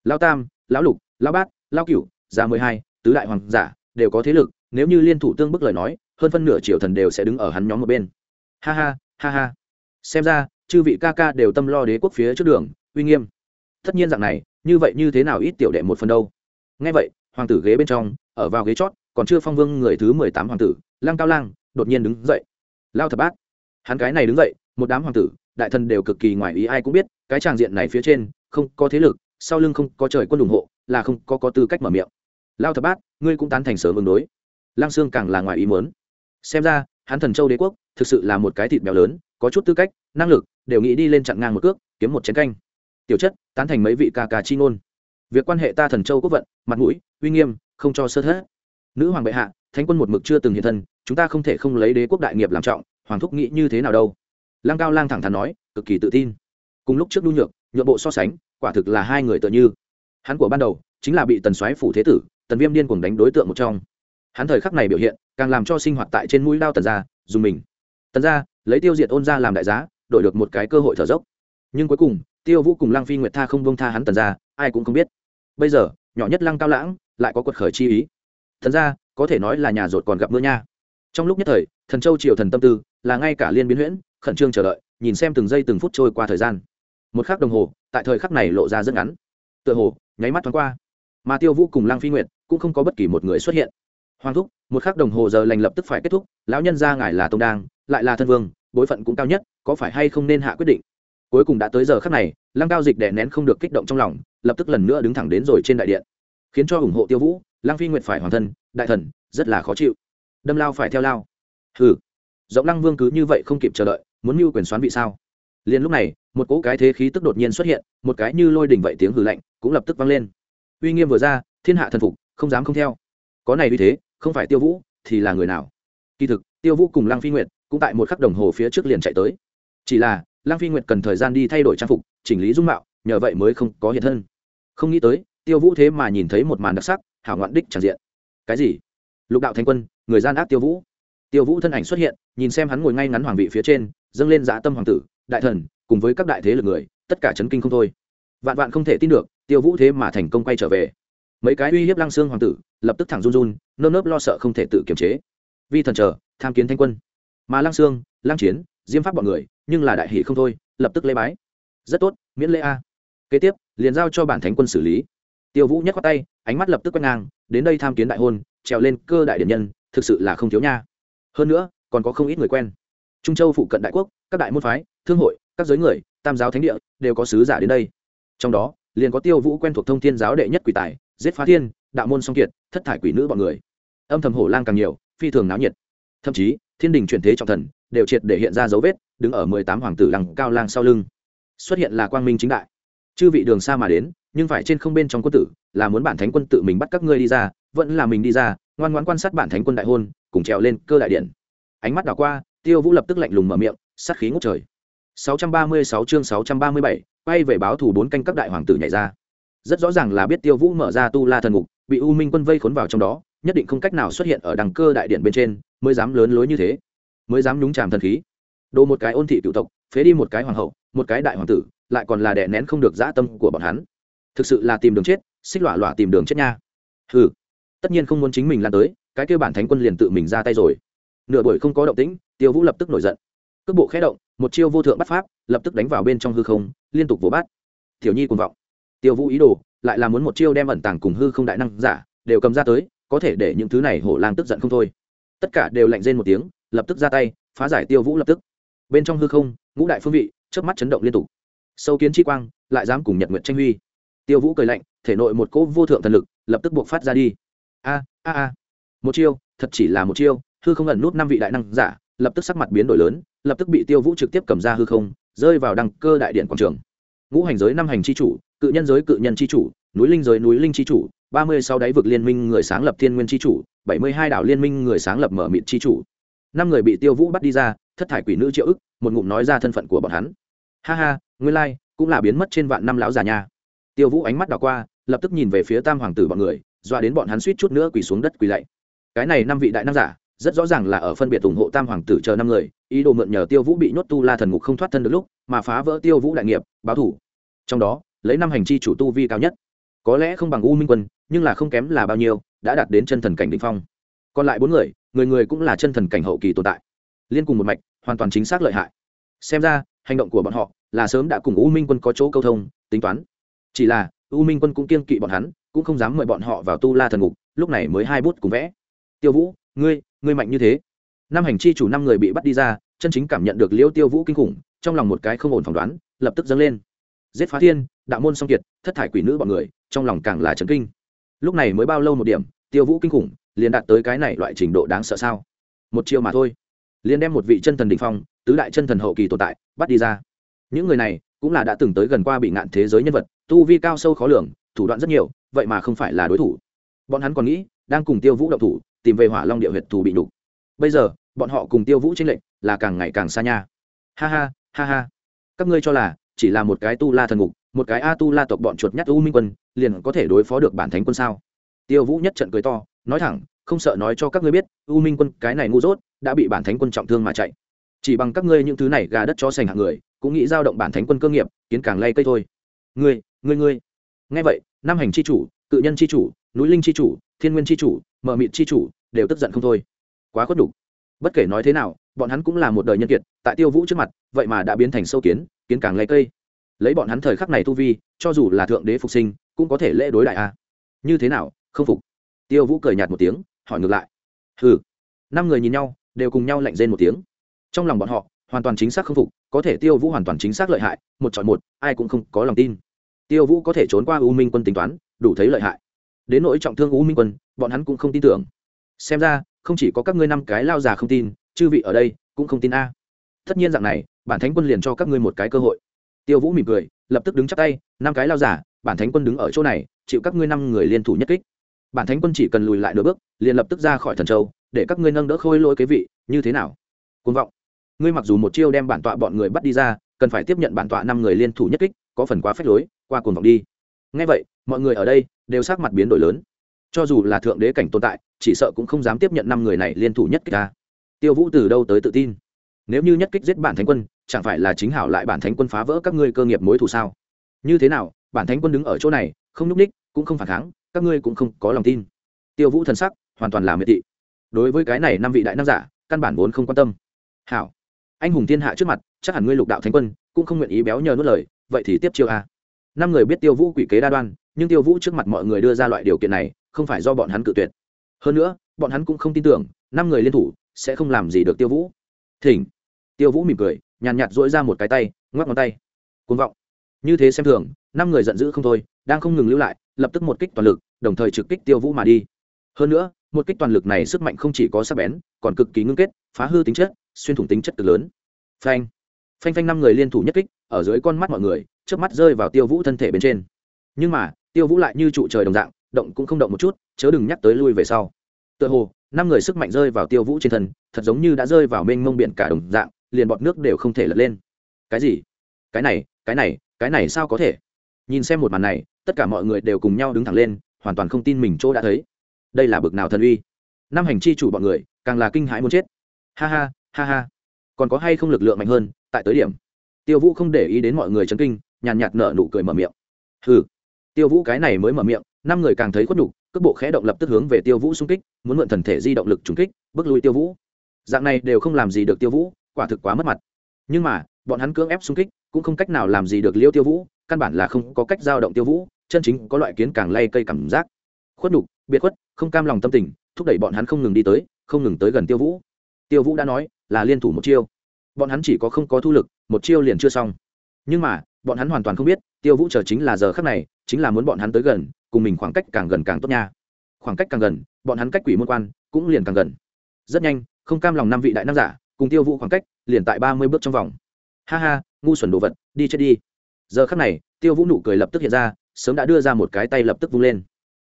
[SPEAKER 1] Lao tam, lão lục lao bát lao cửu già mười hai, tứ đại hoàng giả, đều có thế lực, nếu như liên thủ tương bức lời nói, hơn phân nửa triệu thần đều sẽ đứng ở hắn nhóm một bên. Ha ha ha ha. Xem ra, chư vị ca ca đều tâm lo đế quốc phía trước đường, uy nghiêm. Tất nhiên dạng này, như vậy như thế nào ít tiểu đệ một phần đâu. Ngay vậy, hoàng tử ghế bên trong, ở vào ghế chót, còn chưa phong vương người thứ mười tám hoàng tử lang cao lang, đột nhiên đứng dậy. Lao thập bát. Hắn cái này đứng dậy, một đám hoàng tử, đại thần đều cực kỳ ngoài ý ai cũng biết cái tràng diện này phía trên, không có thế lực, sau lưng không có trời quân ủng hộ, là không có có tư cách mở miệng. Lao thập bát, ngươi cũng tán thành sớm ứng đối. Lang sương càng là ngoài ý muốn. Xem ra, hắn thần châu đế quốc, thực sự là một cái thịt béo lớn, có chút tư cách, năng lực, đều nghĩ đi lên chặn ngang một cước, kiếm một chén canh. Tiểu chất, tán thành mấy vị ca ca chi ngôn. Việc quan hệ ta thần châu quốc vận, mặt mũi, uy nghiêm, không cho sơ thất. Nữ hoàng bệ hạ, thánh quân một mực chưa từng hiện thân, chúng ta không thể không lấy đế quốc đại nghiệp làm trọng, hoàng thúc nghĩ như thế nào đâu? Lang cao lang thẳng thắn nói, cực kỳ tự tin cùng lúc trước nhu nhược, nhượng bộ so sánh, quả thực là hai người tựa như. Hắn của ban đầu chính là bị tần soái phủ thế tử, tần viêm điên cuồng đánh đối tượng một trong. Hắn thời khắc này biểu hiện, càng làm cho sinh hoạt tại trên mũi đao tần gia, dùng mình. Tần gia, lấy tiêu diệt ôn gia làm đại giá, đổi được một cái cơ hội thở dốc. Nhưng cuối cùng, tiêu vũ cùng lăng phi nguyệt tha không bông tha hắn tần gia, ai cũng không biết. Bây giờ, nhỏ nhất lăng cao lãng lại có quật khởi chi ý. Thần gia, có thể nói là nhà rột còn gặp mưa nha. Trong lúc nhất thời, thần châu triều thần tâm tư là ngay cả liên biến huyễn, khẩn trương chờ đợi, nhìn xem từng giây từng phút trôi qua thời gian một khắc đồng hồ, tại thời khắc này lộ ra rất ngắn. Tựa hồ, nháy mắt thoáng qua. Mà tiêu vũ cùng lăng phi nguyệt cũng không có bất kỳ một người xuất hiện. Hoàng thúc, một khắc đồng hồ giờ lành lập tức phải kết thúc, lão nhân ra ngài là tông đang, lại là thân vương, bối phận cũng cao nhất, có phải hay không nên hạ quyết định? Cuối cùng đã tới giờ khắc này, lăng cao dịch đè nén không được kích động trong lòng, lập tức lần nữa đứng thẳng đến rồi trên đại điện. Khiến cho ủng hộ tiêu vũ, lăng phi nguyệt phải hoàn thân, đại thần, rất là khó chịu. Đâm lao phải theo lao. Hừ. Giọng lăng vương cứ như vậy không kịp chờ đợi, muốn mưu quyền xoán vị sao? Liền lúc này, một cỗ cái thế khí tức đột nhiên xuất hiện, một cái như lôi đỉnh vậy tiếng hừ lạnh cũng lập tức vang lên. Uy nghiêm vừa ra, thiên hạ thần phục, không dám không theo. Có này uy thế, không phải tiêu vũ thì là người nào? Kỳ thực, tiêu vũ cùng lăng phi nguyệt cũng tại một khắc đồng hồ phía trước liền chạy tới. Chỉ là, lăng phi nguyệt cần thời gian đi thay đổi trang phục, chỉnh lý dung mạo, nhờ vậy mới không có hiện thân. Không nghĩ tới, tiêu vũ thế mà nhìn thấy một màn đặc sắc, hảo ngoạn đích tràn diện. Cái gì? Lục đạo thanh quân, người gian ác tiêu vũ. Tiêu vũ thân ảnh xuất hiện, nhìn xem hắn ngồi ngay ngắn hoàng vị phía trên, dâng lên dã tâm hoàng tử đại thần, cùng với các đại thế lực người, tất cả chấn kinh không thôi. Vạn vạn không thể tin được, tiêu vũ thế mà thành công quay trở về. Mấy cái uy hiếp lăng xương hoàng tử, lập tức thẳng run run, nơm nớp lo sợ không thể tự kiềm chế. Vi thần chờ, tham kiến thanh quân. Mà lăng xương, lăng chiến, diêm pháp bọn người, nhưng là đại hỷ không thôi, lập tức lễ bái. Rất tốt, miễn lễ a. Kế tiếp, liền giao cho bản thánh quân xử lý. Tiêu vũ nhất qua tay, ánh mắt lập tức quét ngang, đến đây tham kiến đại hôn, trèo lên cơ đại điển nhân, thực sự là không thiếu nha. Hơn nữa, còn có không ít người quen trung châu phụ cận đại quốc, các đại môn phái, thương hội, các giới người, tam giáo thánh địa đều có sứ giả đến đây. Trong đó, liền có tiêu vũ quen thuộc thông thiên giáo đệ nhất quỷ tài, giết phá thiên, đạo môn song kiệt, thất thải quỷ nữ bọn người. Âm thầm hổ lang càng nhiều, phi thường náo nhiệt. Thậm chí, thiên đình chuyển thế trọng thần, đều triệt để hiện ra dấu vết, đứng ở mười tám hoàng tử lăng cao lang sau lưng. Xuất hiện là quang minh chính đại. Chư vị đường xa mà đến, nhưng phải trên không bên trong quân tử, là muốn bản thánh quân tự mình bắt các ngươi đi ra, vẫn là mình đi ra, ngoan ngoãn quan sát bản thánh quân đại hôn, cùng trèo lên cơ đại điện. Ánh mắt đảo qua tiêu vũ lập tức lạnh lùng mở miệng sát khí ngút trời. 636 chương 637, quay về báo thủ bốn canh các đại hoàng tử nhảy ra. Rất rõ ràng là biết tiêu vũ mở ra tu la thần ngục bị u minh quân vây khốn vào trong đó nhất định không cách nào xuất hiện ở đằng cơ đại điện bên trên mới dám lớn lối như thế. Mới dám nhúng chàm thần khí. Đồ một cái ôn thị cựu tộc phế đi một cái hoàng hậu một cái đại hoàng tử lại còn là đè nén không được dã tâm của bọn hắn. Thực sự là tìm đường chết xích lọa lọa tìm đường chết nha. Ừ tất nhiên không muốn chính mình lan tới cái kêu bản thánh quân liền tự mình ra tay rồi nửa buổi không có động tĩnh, tiêu vũ lập tức nổi giận. Cước bộ khé động, một chiêu vô thượng bắt pháp, lập tức đánh vào bên trong hư không, liên tục vỗ bát. Tiểu nhi cuồng vọng. Tiêu vũ ý đồ, lại là muốn một chiêu đem ẩn tàng cùng hư không đại năng giả, đều cầm ra tới, có thể để những thứ này hổ lang tức giận không thôi. Tất cả đều lạnh rên một tiếng, lập tức ra tay, phá giải tiêu vũ lập tức. Bên trong hư không, ngũ đại phương vị trước mắt chấn động liên tục. Sâu kiến chi quang, lại dám cùng nhật nguyện tranh huy. Tiêu vũ cười lạnh, thể nội một cỗ vô thượng thần lực, lập tức buộc phát ra đi. A a a. Một chiêu, thật chỉ là một chiêu hư không ẩn nút năm vị đại năng giả lập tức sắc mặt biến đổi lớn lập tức bị tiêu vũ trực tiếp cầm ra hư không rơi vào đăng cơ đại điện quảng trường. Ngũ hành giới năm hành c h i chủ cự nhân giới cự nhân c h i chủ núi linh giới núi linh c h i chủ ba mươi sáu đáy vực liên minh người sáng lập thiên nguyên c h i chủ bảy mươi hai đảo liên minh người sáng lập mở mịt c h i chủ. Năm người bị tiêu vũ bắt đi ra thất thải quỷ nữ triệu ức một ngụm nói ra thân phận của bọn hắn. Ha ha nguyên lai、like, cũng là biến mất trên vạn năm lão già nha. Tiêu vũ ánh mắt đảo qua lập tức nhìn về phía tam hoàng tử bọn người dọa đến bọn hắn suýt chút nữa quỳ xuống đất quỳ lạy. Cái này năm vị đại nam giả rất rõ ràng là ở phân biệt ủng hộ tam hoàng tử chờ năm người, ý đồ mượn nhờ tiêu vũ bị nhốt tu la thần ngục không thoát thân được lúc, mà phá vỡ tiêu vũ đại nghiệp, báo thủ. Trong đó, lấy năm hành chi chủ tu vi cao nhất. Có lẽ không bằng u minh quân, nhưng là không kém là bao nhiêu, đã đạt đến chân thần cảnh định phong. Còn lại bốn người người người cũng là chân thần cảnh hậu kỳ tồn tại. Liên cùng một mạch, hoàn toàn chính xác lợi hại. Xem ra, hành động của bọn họ là sớm đã cùng u minh quân có chỗ câu thông, tính toán. Chỉ là, u minh quân cũng kiên kỵ bọn hắn, cũng không dám mời bọn họ vào tu la thần ngục, lúc này mới hai bút cùng vẽ. Tiêu vũ, ngươi ngươi mạnh như thế. Năm hành chi chủ năm người bị bắt đi ra, chân chính cảm nhận được liêu tiêu vũ kinh khủng, trong lòng một cái không ổn phỏng đoán, lập tức dâng lên. Giết phá thiên, đạo môn song kiệt, thất thải quỷ nữ bọn người, trong lòng càng là trấn kinh. Lúc này mới bao lâu một điểm, tiêu vũ kinh khủng, liền đạt tới cái này loại trình độ đáng sợ sao? Một chiều mà thôi. Liền đem một vị chân thần đình phong, tứ đại chân thần hậu kỳ tồn tại, bắt đi ra. Những người này cũng là đã từng tới gần qua bị ngạn thế giới nhân vật, tu vi cao sâu khó lường, thủ đoạn rất nhiều, vậy mà không phải là đối thủ. Bọn hắn còn nghĩ, đang cùng tiêu vũ động thủ tìm về hỏa long địa huyệt thù bị đục bây giờ, bọn họ cùng tiêu vũ tranh lệnh là càng ngày càng xa nha. Ha ha ha ha. Các ngươi cho là chỉ là một cái tu la thần ngục, một cái a tu la tộc bọn chuột nhắt u minh quân, liền có thể đối phó được bản thánh quân sao? Tiêu vũ nhất trận cười to, nói thẳng, không sợ nói cho các ngươi biết, u minh quân cái này ngu dốt, đã bị bản thánh quân trọng thương mà chạy. Chỉ bằng các ngươi những thứ này gà đất cho sành hạng người, cũng nghĩ giao động bản thánh quân cơ nghiệp, kiến càng lay cây thôi. Ngươi ngươi ngươi. Nghe vậy, nam hành c h i chủ, cự nhân c h i chủ, núi linh c h i chủ, thiên nguyên c h i chủ mờ mịt c h i chủ đều tức giận không thôi. Quá khuất đủ. bất kể nói thế nào, bọn hắn cũng là một đời nhân kiệt, tại tiêu vũ trước mặt, vậy mà đã biến thành sâu kiến kiến càng lấy cây. Lấy bọn hắn thời khắc này tu vi, cho dù là thượng đế phục sinh, cũng có thể lễ đối đại a. Như thế nào, không phục? Tiêu vũ cười nhạt một tiếng, hỏi ngược lại. Hừ. Năm người nhìn nhau, đều cùng nhau lạnh rên một tiếng. Trong lòng bọn họ, hoàn toàn chính xác không phục, có thể tiêu vũ hoàn toàn chính xác lợi hại, một chọn một, ai cũng không có lòng tin. Tiêu vũ có thể trốn qua u minh quân tính toán, đủ thấy lợi hại. Đến nỗi trọng thương u minh quân, bọn hắn cũng không tin tưởng xem ra, không chỉ có các ngươi năm cái lao già không tin, chư vị ở đây cũng không tin a. Tất nhiên dạng này, bản thánh quân liền cho các ngươi một cái cơ hội. Tiêu vũ mỉm cười, lập tức đứng chắc tay, năm cái lao giả bản thánh quân đứng ở chỗ này, chịu các ngươi năm người liên thủ nhất kích. Bản thánh quân chỉ cần lùi lại nửa bước, liền lập tức ra khỏi thần châu, để các ngươi nâng đỡ khôi lỗi cái vị, như thế nào? Côn vọng. Ngươi mặc dù một chiêu đem bản tọa bọn người bắt đi ra, cần phải tiếp nhận bản tọa năm người liên thủ nhất kích, có phần quá phép lối, qua cuồng vọng đi. Ngay vậy, mọi người ở đây đều sắc mặt biến đổi lớn. Cho dù là thượng đế cảnh tồn tại chỉ sợ cũng không dám tiếp nhận năm người này liên thủ nhất kích ta. Tiêu vũ từ đâu tới tự tin? Nếu như nhất kích giết bản thánh quân, chẳng phải là chính hảo lại bản thánh quân phá vỡ các ngươi cơ nghiệp mối thù sao? Như thế nào, bản thánh quân đứng ở chỗ này, không nhúc ních, cũng không phản kháng, các ngươi cũng không có lòng tin. Tiêu vũ thần sắc hoàn toàn là miệt thị. Đối với cái này năm vị đại nam giả, căn bản vốn không quan tâm. Hảo, anh hùng thiên hạ trước mặt, chắc hẳn ngươi lục đạo thánh quân, cũng không nguyện ý béo nhờ nuốt lời, vậy thì tiếp chiêu a. Năm người biết tiêu vũ quỷ kế đa đoan, nhưng tiêu vũ trước mặt mọi người đưa ra loại điều kiện này, không phải do bọn hắn cự tuyệt hơn nữa, bọn hắn cũng không tin tưởng, năm người liên thủ sẽ không làm gì được tiêu vũ. Thỉnh. Tiêu vũ mỉm cười, nhàn nhạt dỗi ra một cái tay, ngoắc ngón tay. Côn vọng. Như thế xem thường, năm người giận dữ không thôi, đang không ngừng lưu lại, lập tức một kích toàn lực, đồng thời trực kích tiêu vũ mà đi. Hơn nữa, một kích toàn lực này sức mạnh không chỉ có sắc bén, còn cực kỳ ngưng kết, phá hư tính chất, xuyên thủng tính chất cực lớn. Phanh. Phanh phanh năm người liên thủ nhất kích, ở dưới con mắt mọi người trước mắt rơi vào tiêu vũ thân thể bên trên. Nhưng mà, tiêu vũ lại như trụ trời đồng dạng, động cũng không động một chút, chớ đừng nhắc tới lui về sau tựa hồ, năm người sức mạnh rơi vào tiêu vũ trên thân, thật giống như đã rơi vào mênh mông biển cả đồng dạng, liền bọt nước đều không thể lật lên. Cái gì? Cái này cái này cái này sao có thể? Nhìn xem một màn này, tất cả mọi người đều cùng nhau đứng thẳng lên, hoàn toàn không tin mình chỗ đã thấy. Đây là bực nào thần uy? Năm hành chi chủ bọn người, càng là kinh hãi muốn chết. Ha ha ha ha. Còn có hay không lực lượng mạnh hơn, tại tới điểm? Tiêu vũ không để ý đến mọi người chấn kinh, nhàn nhạt nở nụ cười mở miệng. Hừ. Tiêu vũ cái này mới mở miệng, năm người càng thấy khuất nhục cước bộ khẽ động lập tức hướng về tiêu vũ xung kích, muốn mượn thần thể di động lực trúng kích, bước lui tiêu vũ. Dạng này đều không làm gì được tiêu vũ, quả thực quá mất mặt. Nhưng mà, bọn hắn cưỡng ép xung kích, cũng không cách nào làm gì được liêu tiêu vũ, căn bản là không có cách giao động tiêu vũ, chân chính có loại kiến càng lay cây cảm giác. Khuất đục biệt khuất, không cam lòng tâm tình, thúc đẩy bọn hắn không ngừng đi tới, không ngừng tới gần tiêu vũ. Tiêu vũ đã nói là liên thủ một chiêu. Bọn hắn chỉ có không có thu lực, một chiêu liền chưa xong. Nhưng mà bọn hắn hoàn toàn không biết, tiêu vũ chờ chính là giờ khắc này, chính là muốn bọn hắn tới gần, cùng mình khoảng cách càng gần càng tốt nha. Khoảng cách càng gần, bọn hắn cách quỷ môn quan cũng liền càng gần. Rất nhanh, không cam lòng năm vị đại nam giả, cùng tiêu vũ khoảng cách, liền tại ba mươi bước trong vòng. Ha ha, ngu xuẩn đồ vật, đi chết đi. Giờ khắc này, tiêu vũ nụ cười lập tức hiện ra, sớm đã đưa ra một cái tay lập tức vung lên.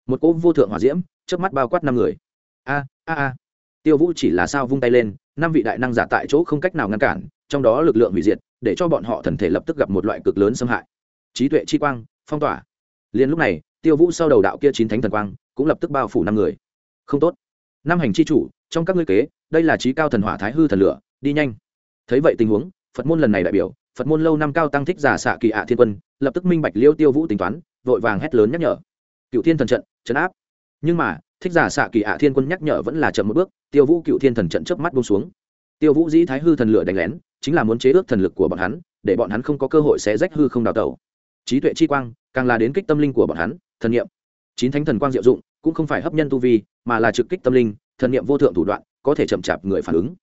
[SPEAKER 1] Một cỗ vô thượng hỏa diễm trước mắt bao quát năm người. A a a. Tiêu vũ chỉ là sao vung tay lên, năm vị đại năng giả tại chỗ không cách nào ngăn cản, trong đó lực lượng hủy diệt để cho bọn họ thần thể lập tức gặp một loại cực lớn xâm hại. Trí tuệ chi quang, phong tỏa. Liền lúc này, tiêu vũ sau đầu đạo kia chín thánh thần quang cũng lập tức bao phủ năm người. Không tốt. Năm hành chi chủ, trong các ngươi kế, đây là trí cao thần hỏa thái hư thần lửa, đi nhanh. Thấy vậy tình huống, phật môn lần này đại biểu, phật môn lâu năm cao tăng thích giả xạ kỳ ạ thiên quân, lập tức minh bạch liêu tiêu vũ tính toán, vội vàng hét lớn nhắc nhở. Cựu thiên thần trận, chấn áp. Nhưng mà, thích giả xạ kỳ ạ thiên quân nhắc nhở vẫn là chậm một bước, tiêu vũ cựu thiên thần trận trước mắt buông xuống. Tiêu vũ dĩ thái hư thần lửa đánh lén chính là muốn chế ước thần lực của bọn hắn để bọn hắn không có cơ hội sẽ rách hư không đào tẩu. Trí tuệ chi quang càng là đến kích tâm linh của bọn hắn thần nghiệm chín thánh thần quang diệu dụng cũng không phải hấp nhân tu vi mà là trực kích tâm linh thần nghiệm vô thượng thủ đoạn có thể chậm chạp người phản ứng.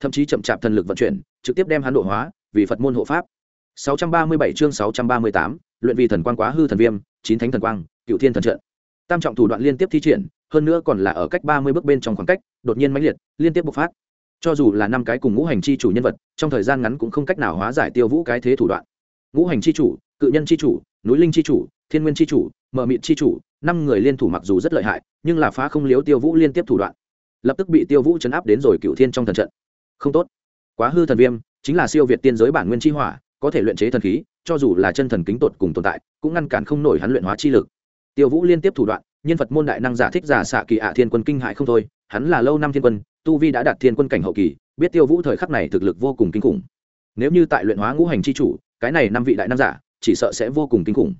[SPEAKER 1] Thậm chí chậm chạp thần lực vận chuyển trực tiếp đem hắn độ hóa vì phật môn hộ pháp. 637 chương 638, luyện vì thần quang quá hư thần viêm chín thánh thần quang cựu thiên thần trận. Tam trọng thủ đoạn liên tiếp thi triển hơn nữa còn là ở cách 30 bước bên trong khoảng cách đột nhiên mãnh liệt liên tiếp bộc phát. Cho dù là năm cái cùng ngũ hành chi chủ nhân vật trong thời gian ngắn cũng không cách nào hóa giải tiêu vũ cái thế thủ đoạn. Ngũ hành chi chủ, cự nhân chi chủ, núi linh chi chủ, thiên nguyên chi chủ, mờ mịn chi chủ, năm người liên thủ mặc dù rất lợi hại, nhưng là phá không liếu tiêu vũ liên tiếp thủ đoạn. Lập tức bị tiêu vũ chấn áp đến rồi cựu thiên trong thần trận. Không tốt. Quá hư thần viêm, chính là siêu việt tiên giới bản nguyên chi hỏa, có thể luyện chế thần khí, cho dù là chân thần kính tột cùng tồn tại, cũng ngăn cản không nổi hắn luyện hóa chi lực. Tiêu vũ liên tiếp thủ đoạn, nhân phật môn đại năng giả thích giả xạ kỳ ạ thiên quân kinh hại không thôi, hắn là lâu năm thiên quân, tu vi đã đạt thiên quân cảnh hậu kỳ biết tiêu vũ thời khắc này thực lực vô cùng kinh khủng. Nếu như tại luyện hóa ngũ hành chi chủ, cái này năm vị đại nam giả, chỉ sợ sẽ vô cùng kinh khủng.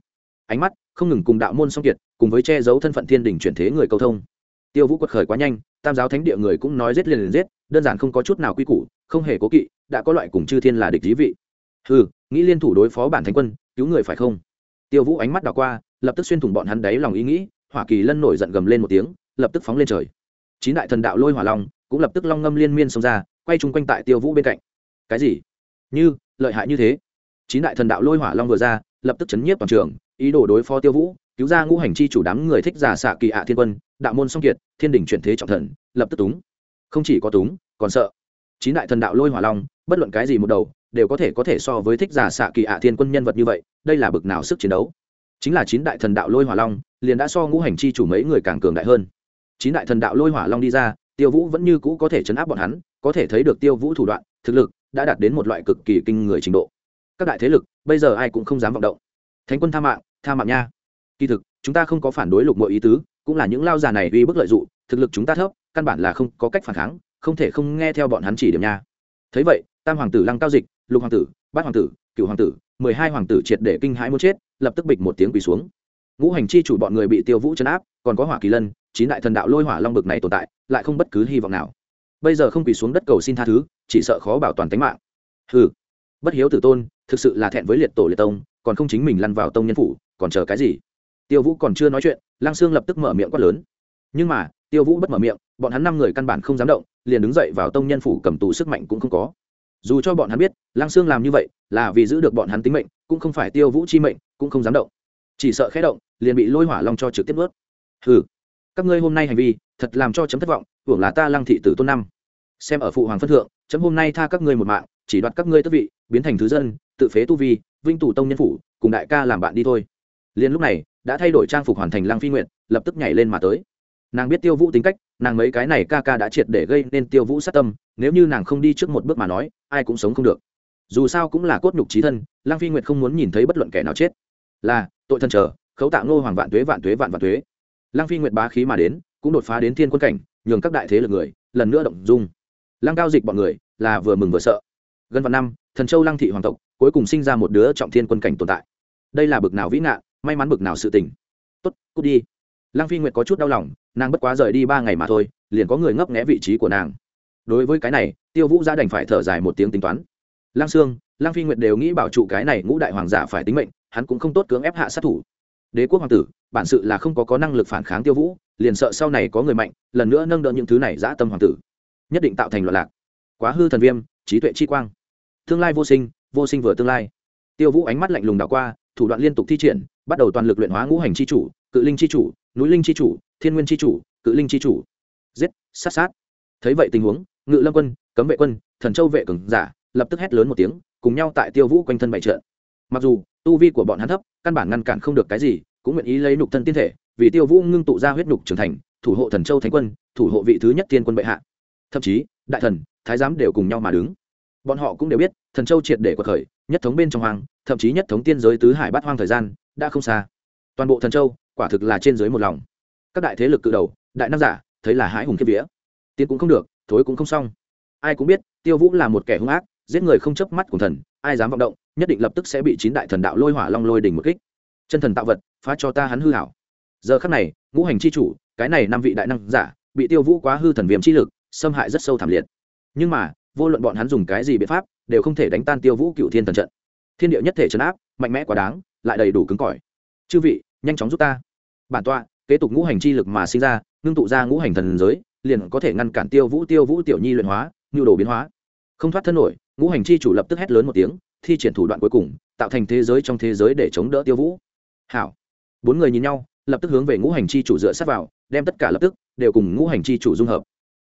[SPEAKER 1] Ánh mắt không ngừng cùng đạo môn song kiệt, cùng với che giấu thân phận thiên đình chuyển thế người câu thông. Tiêu vũ quật khởi quá nhanh, tam giáo thánh địa người cũng nói giết liền liền giết, đơn giản không có chút nào quy củ, không hề cố kỵ, đã có loại cùng chư thiên là địch lý vị. Ừ nghĩ liên thủ đối phó bản thánh quân, cứu người phải không? Tiêu vũ ánh mắt đảo qua, lập tức xuyên thủng bọn hắn đáy lòng ý nghĩ, hỏa kỳ lân nổi giận gầm lên một tiếng, lập tức phóng lên trời. Chín đại thần đạo lôi hỏa long cũng lập tức long ngâm liên miên xông ra quay chung quanh tại tiêu vũ bên cạnh. Cái gì? Như, lợi hại như thế. Chín đại thần đạo lôi hỏa long vừa ra, lập tức chấn nhiếp toàn trường, ý đồ đối phó tiêu vũ, cứu ra ngũ hành chi chủ đám người thích giả xạ kỳ ạ thiên quân, đạo môn song kiệt, thiên đình chuyển thế trọng thần, lập tức túng. Không chỉ có túng, còn sợ. Chín đại thần đạo lôi hỏa long, bất luận cái gì một đầu, đều có thể có thể so với thích giả xạ kỳ ạ thiên quân nhân vật như vậy, đây là bực nào sức chiến đấu. Chính là chín đại thần đạo lôi hỏa long, liền đã so ngũ hành chi chủ mấy người càng cường đại hơn. Chín đại thần đạo lôi hỏa long đi ra tiêu vũ vẫn như cũ có thể chấn áp bọn hắn, có thể thấy được tiêu vũ thủ đoạn, thực lực đã đạt đến một loại cực kỳ kinh người trình độ. Các đại thế lực, bây giờ ai cũng không dám vọng động. Thánh quân tha mạng tha mạng nha. Kỳ thực, chúng ta không có phản đối lục mọi ý tứ, cũng là những lao già này uy bức lợi dụng, thực lực chúng ta thấp, căn bản là không có cách phản kháng, không thể không nghe theo bọn hắn chỉ điểm nha. Thấy vậy, tam hoàng tử lăng cao dịch, lục hoàng tử, bát hoàng tử cựu hoàng tử, mười hai hoàng tử triệt để kinh hãi muốn chết, lập tức bịch một tiếng quỳ xuống. Ngũ hành chi chủ bọn người bị tiêu vũ chấn áp, còn có hỏa kỳ lân chín đại thần đạo lôi hỏa long bực này tồn tại, lại không bất cứ hy vọng nào. Bây giờ không quỳ xuống đất cầu xin tha thứ, chỉ sợ khó bảo toàn tính mạng. Hừ, bất hiếu tử tôn, thực sự là thẹn với liệt tổ liệt tông, còn không chính mình lăn vào tông nhân phủ, còn chờ cái gì? Tiêu vũ còn chưa nói chuyện lang sương lập tức mở miệng quát lớn. Nhưng mà, tiêu vũ bất mở miệng, bọn hắn năm người căn bản không dám động, liền đứng dậy vào tông nhân phủ cầm tù sức mạnh cũng không có. Dù cho bọn hắn biết lang sương làm như vậy, là vì giữ được bọn hắn tính mệnh, cũng không phải tiêu vũ chi mệnh, cũng không dám động. Chỉ sợ khé động, liền bị lôi hỏa long cho trực tiếp ướt hừ các ngươi hôm nay hành vi, thật làm cho chấm thất vọng, hưởng là ta lăng thị tử tôn năm. Xem ở phụ hoàng phân thượng, chấm hôm nay tha các ngươi một mạng, chỉ đoạt các ngươi tước vị, biến thành thứ dân, tự phế tu vi, vinh tù tông nhân phủ, cùng đại ca làm bạn đi thôi. Liền lúc này, đã thay đổi trang phục hoàn thành lăng phi nguyện lập tức nhảy lên mà tới. Nàng biết tiêu vũ tính cách, nàng mấy cái này ca ca đã triệt để gây nên tiêu vũ sát tâm, nếu như nàng không đi trước một bước mà nói, ai cũng sống không được. Dù sao cũng là cốt nhục trí thân, lăng phi nguyệt không muốn nhìn thấy bất luận kẻ nào chết. Là, tội thân chờ, khấu tạ ngô hoàng vạn tuế vạn tuế vạn vạn tuế lăng phi nguyệt bá khí mà đến, cũng đột phá đến thiên quân cảnh, nhường các đại thế lực người, lần nữa động dung. Lăng cao dịch bọn người, là vừa mừng vừa sợ. Gần vạn năm, thần châu lăng thị hoàng tộc, cuối cùng sinh ra một đứa trọng thiên quân cảnh tồn tại. Đây là bực nào vĩ ngạn, may mắn bực nào sự tình. Tốt, cút đi. Lăng phi nguyệt có chút đau lòng, nàng bất quá rời đi ba ngày mà thôi, liền có người ngấp nghẽ vị trí của nàng. Đối với cái này, tiêu vũ gia đành phải thở dài một tiếng tính toán. Lăng sương, lăng phi nguyệt đều nghĩ bảo trụ cái này ngũ đại hoàng giả phải tính mệnh, hắn cũng không tốt cưỡng ép hạ sát thủ đế quốc hoàng tử, bản sự là không có có năng lực phản kháng tiêu vũ, liền sợ sau này có người mạnh, lần nữa nâng đỡ những thứ này dã tâm hoàng tử. Nhất định tạo thành loạn lạc. Quá hư thần viêm, trí tuệ chi quang. Tương lai vô sinh vô sinh vừa tương lai. Tiêu vũ ánh mắt lạnh lùng đảo qua, thủ đoạn liên tục thi triển, bắt đầu toàn lực luyện hóa ngũ hành chi chủ, cự linh chi chủ, núi linh chi chủ, thiên nguyên chi chủ, cự linh chi chủ. Giết, sát sát. Thấy vậy tình huống, ngự lâm quân, cấm vệ quân, thần châu vệ cường giả, lập tức hét lớn một tiếng, cùng nhau tại tiêu vũ quanh thân bày trợ mặc dù tu vi của bọn hắn thấp, căn bản ngăn cản không được cái gì, cũng nguyện ý lấy nục thân tiên thể, vì tiêu vũ ngưng tụ ra huyết nục trưởng thành, thủ hộ thần châu thánh quân, thủ hộ vị thứ nhất tiên quân bệ hạ. Thậm chí, đại thần, thái giám đều cùng nhau mà đứng. Bọn họ cũng đều biết, thần châu triệt để quật khởi, nhất thống bên trong hoàng thậm chí nhất thống tiên giới tứ hải bát hoang thời gian, đã không xa. Toàn bộ thần châu, quả thực là trên dưới một lòng. Các đại thế lực cự đầu, đại nam giả, thấy là hãi hùng kiếp vía. Tiến cũng không được, thối cũng không xong. Ai cũng biết, tiêu vũ là một kẻ hung ác, giết người không chớp mắt của thần, ai dám vọng động nhất định lập tức sẽ bị chín đại thần đạo lôi hỏa long lôi đỉnh một kích. Chân thần tạo vật, phá cho ta hắn hư hảo. Giờ khắc này, ngũ hành chi chủ, cái này năm vị đại năng giả, bị tiêu vũ quá hư thần viêm chi lực, xâm hại rất sâu thảm liệt. Nhưng mà, vô luận bọn hắn dùng cái gì biện pháp, đều không thể đánh tan tiêu vũ cựu thiên thần trận. Thiên địa nhất thể chấn áp, mạnh mẽ quá đáng, lại đầy đủ cứng cỏi. Chư vị, nhanh chóng giúp ta. Bản tọa, kế tục ngũ hành chi lực mà sinh ra, ngưng tụ ra ngũ hành thần giới, liền có thể ngăn cản tiêu vũ tiêu vũ tiểu nhi luyện hóa, nhu đồ biến hóa. Không thoát thân nổi, ngũ hành chi chủ lập tức hét lớn một tiếng thi triển thủ đoạn cuối cùng, tạo thành thế giới trong thế giới để chống đỡ tiêu vũ. Hảo. Bốn người nhìn nhau, lập tức hướng về ngũ hành chi chủ dựa sát vào, đem tất cả lập tức, đều cùng ngũ hành chi chủ dung hợp.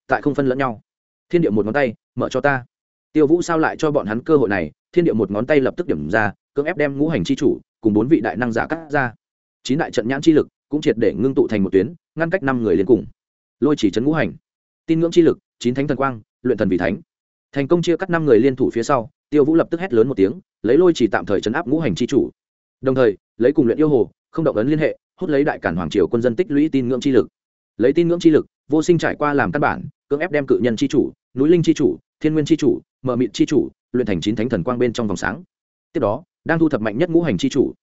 [SPEAKER 1] Tại không phân lẫn nhau. Thiên địa một ngón tay, mở cho ta. Tiêu vũ sao lại cho bọn hắn cơ hội này? Thiên địa một ngón tay lập tức điểm ra, cưỡng ép đem ngũ hành chi chủ cùng bốn vị đại năng giả cắt ra. Chín đại trận nhãn chi lực cũng triệt để ngưng tụ thành một tuyến, ngăn cách năm người liên cùng. Lôi chỉ trấn ngũ hành. Tin ngưỡng chi lực, chín thánh thần quang, luyện thần vị thánh thành công chia cắt năm người liên thủ phía sau, tiêu vũ lập tức hét lớn một tiếng, lấy lôi chỉ tạm thời chấn áp ngũ hành chi chủ. Đồng thời, lấy cùng luyện yêu hồ, không động ấn liên hệ, hút lấy đại cản hoàng triều quân dân tích lũy tin ngưỡng chi lực. Lấy tin ngưỡng chi lực, vô sinh trải qua làm căn bản, cưỡng ép đem cự nhân chi chủ, núi linh chi chủ, thiên nguyên chi chủ, mờ mịt chi chủ, luyện thành chín thánh thần quang bên trong vòng sáng. Tiếp đó, đang thu thập mạnh nhất ngũ hành chi chủ.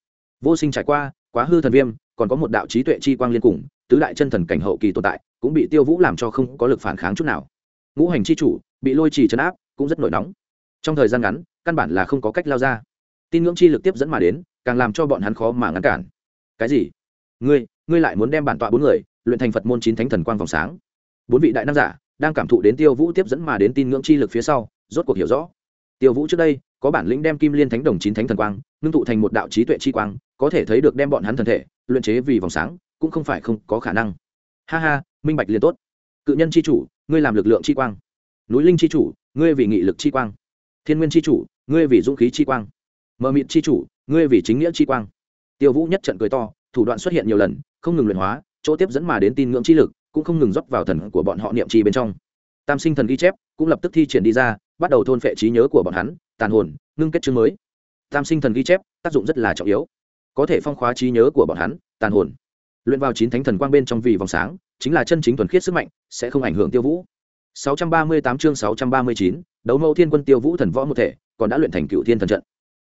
[SPEAKER 1] Vô sinh trải qua, quá hư thần viêm, còn có một đạo trí tuệ chi quang liên cùng, tứ đại chân thần cảnh hậu kỳ tồn tại, cũng bị tiêu vũ làm cho không có lực phản kháng chút nào. Ngũ hành chi chủ bị lôi trì chấn áp cũng rất nổi nóng. Trong thời gian ngắn, căn bản là không có cách lao ra. Tin ngưỡng chi lực tiếp dẫn mà đến, càng làm cho bọn hắn khó mà ngăn cản. Cái gì? Ngươi ngươi lại muốn đem bản tọa bốn người luyện thành phật môn chín thánh thần quang vòng sáng. Bốn vị đại nam giả đang cảm thụ đến tiêu vũ tiếp dẫn mà đến tin ngưỡng chi lực phía sau, rốt cuộc hiểu rõ. Tiêu vũ trước đây, có bản lĩnh đem kim liên thánh đồng chín thánh thần quang ngưng tụ thành một đạo trí tuệ chi quang, có thể thấy được đem bọn hắn thần thể luyện chế vì vòng sáng, cũng không phải không có khả năng. Ha ha, minh bạch liền tốt. Cự nhân chi chủ, ngươi làm lực lượng chi quang núi linh chi chủ, ngươi vì nghị lực chi quang. Thiên nguyên chi chủ, ngươi vì dũng khí chi quang. Mờ mịt chi chủ, ngươi vì chính nghĩa chi quang. Tiêu vũ nhất trận cười to, thủ đoạn xuất hiện nhiều lần, không ngừng luyện hóa, chỗ tiếp dẫn mà đến tin ngưỡng chi lực, cũng không ngừng rót vào thần của bọn họ niệm chi bên trong. Tam sinh thần ghi chép, cũng lập tức thi triển đi ra, bắt đầu thôn phệ trí nhớ của bọn hắn, tàn hồn, ngưng kết chương mới. Tam sinh thần ghi chép, tác dụng rất là trọng yếu. Có thể phong khóa trí nhớ của bọn hắn, tàn hồn. Luyện vào chín thánh thần quang bên trong vì vòng sáng, chính là chân chính thuần khiết sức mạnh, sẽ không ảnh hưởng tiêu vũ. 638 chương 639, đấu mẫu thiên quân tiêu vũ thần võ một thể còn đã luyện thành cựu thiên thần trận.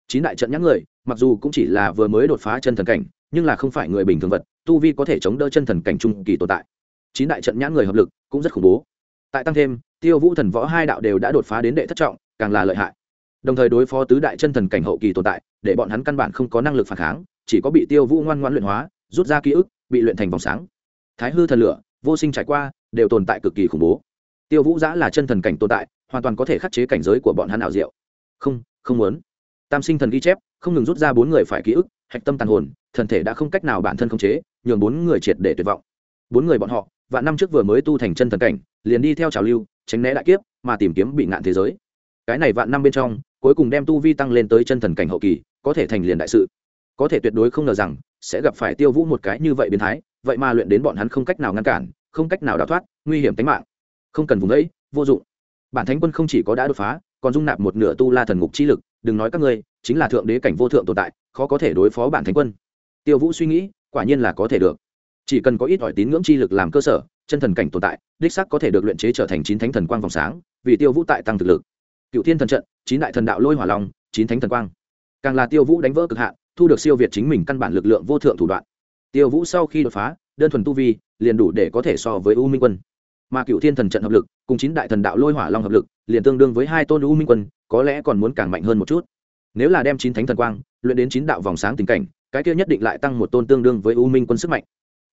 [SPEAKER 1] Chín đại trận nhãn người mặc dù cũng chỉ là vừa mới đột phá chân thần cảnh nhưng là không phải người bình thường vật tu vi có thể chống đỡ chân thần cảnh trung kỳ tồn tại. Chín đại trận nhãn người hợp lực cũng rất khủng bố. Tại tăng thêm tiêu vũ thần võ hai đạo đều đã đột phá đến đệ thất trọng càng là lợi hại. Đồng thời đối phó tứ đại chân thần cảnh hậu kỳ tồn tại để bọn hắn căn bản không có năng lực phản kháng chỉ có bị tiêu vũ ngoan ngoãn luyện hóa rút ra ký ức bị luyện thành vòng sáng. Thái hư thần lửa vô sinh trải qua đều tồn tại cực kỳ khủng bố tiêu vũ giã là chân thần cảnh tồn tại, hoàn toàn có thể khắc chế cảnh giới của bọn hắn ảo diệu. Không không muốn. Tam sinh thần ghi chép, không ngừng rút ra bốn người phải ký ức, hạch tâm tàn hồn, thần thể đã không cách nào bản thân khống chế, nhường bốn người triệt để tuyệt vọng. Bốn người bọn họ, vạn năm trước vừa mới tu thành chân thần cảnh, liền đi theo trào lưu, tránh né đại kiếp, mà tìm kiếm bị ngạn thế giới. Cái này vạn năm bên trong, cuối cùng đem tu vi tăng lên tới chân thần cảnh hậu kỳ, có thể thành liền đại sự. Có thể tuyệt đối không ngờ rằng, sẽ gặp phải tiêu vũ một cái như vậy biến thái, vậy mà luyện đến bọn hắn không cách nào ngăn cản, không cách nào đào thoát, nguy hiểm tính mạng không cần vùng ấy, vô dụng. Bản thánh quân không chỉ có đã đột phá, còn dung nạp một nửa tu la thần ngục chi lực, đừng nói các ngươi, chính là thượng đế cảnh vô thượng tồn tại, khó có thể đối phó bản thánh quân. Tiêu vũ suy nghĩ, quả nhiên là có thể được. Chỉ cần có ít ỏi tín ngưỡng chi lực làm cơ sở, chân thần cảnh tồn tại, đích sắc có thể được luyện chế trở thành chín thánh thần quang vòng sáng, vì tiêu vũ tại tăng thực lực. Cựu thiên thần trận, chín đại thần đạo lôi hỏa long, chín thánh thần quang. Càng là tiêu vũ đánh vỡ cực hạn, thu được siêu việt chính mình căn bản lực lượng vô thượng thủ đoạn. Tiêu vũ sau khi đột phá, đơn thuần tu vi, liền đủ để có thể so với u minh quân mà cựu thiên thần trận hợp lực, cùng chín đại thần đạo lôi hỏa long hợp lực, liền tương đương với hai tôn u minh quân, có lẽ còn muốn càng mạnh hơn một chút. Nếu là đem chín thánh thần quang, luyện đến chín đạo vòng sáng tình cảnh, cái kia nhất định lại tăng một tôn tương đương với u minh quân sức mạnh.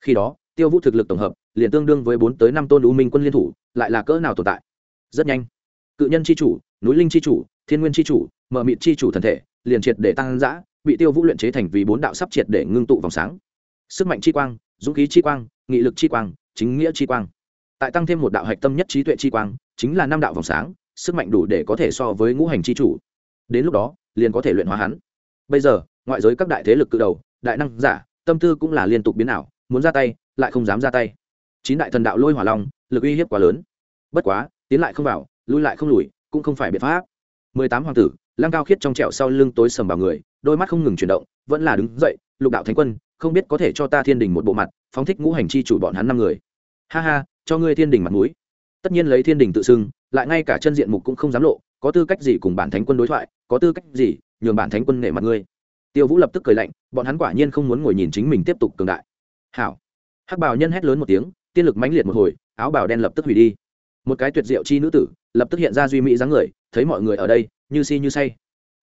[SPEAKER 1] Khi đó, tiêu vũ thực lực tổng hợp, liền tương đương với bốn tới năm tôn u minh quân liên thủ, lại là cỡ nào tồn tại? Rất nhanh. Cự nhân c h i chủ, núi linh c h i chủ, thiên nguyên c h i chủ mở mịt c h i chủ thần thể, liền triệt để tăng giã bị tiêu vũ luyện chế thành vì bốn đạo sắp triệt để ngưng tụ vòng sáng. Sức mạnh chi quang, dũng khí chi quang, nghị lực chi quang, chính nghĩa chi quang tại tăng thêm một đạo hạch tâm nhất trí tuệ chi quang, chính là năm đạo vòng sáng, sức mạnh đủ để có thể so với ngũ hành chi chủ. Đến lúc đó, liền có thể luyện hóa hắn. Bây giờ, ngoại giới các đại thế lực cự đầu, đại năng giả, tâm tư cũng là liên tục biến ảo, muốn ra tay, lại không dám ra tay. Chín đại thần đạo lôi hỏa long, lực uy hiếp quá lớn. Bất quá, tiến lại không vào, lui lại không lùi, cũng không phải biện pháp. Mười tám hoàng tử lang cao khiết trong trẹo sau lưng tối sầm vào người, đôi mắt không ngừng chuyển động, vẫn là đứng dậy, lục đạo thánh quân, không biết có thể cho ta thiên đình một bộ mặt, phóng thích ngũ hành chi chủ bọn hắn năm người ha ha, cho ngươi thiên đình mặt mũi. Tất nhiên lấy thiên đình tự xưng, lại ngay cả chân diện mục cũng không dám lộ, có tư cách gì cùng bản thánh quân đối thoại, có tư cách gì nhường bản thánh quân nể mặt ngươi. Tiêu vũ lập tức cười lạnh, bọn hắn quả nhiên không muốn ngồi nhìn chính mình tiếp tục cường đại. Hảo. Hắc bảo nhân hét lớn một tiếng, tiên lực mãnh liệt một hồi, áo bào đen lập tức hủy đi. Một cái tuyệt diệu chi nữ tử, lập tức hiện ra duy mỹ dáng người, thấy mọi người ở đây, như si như say.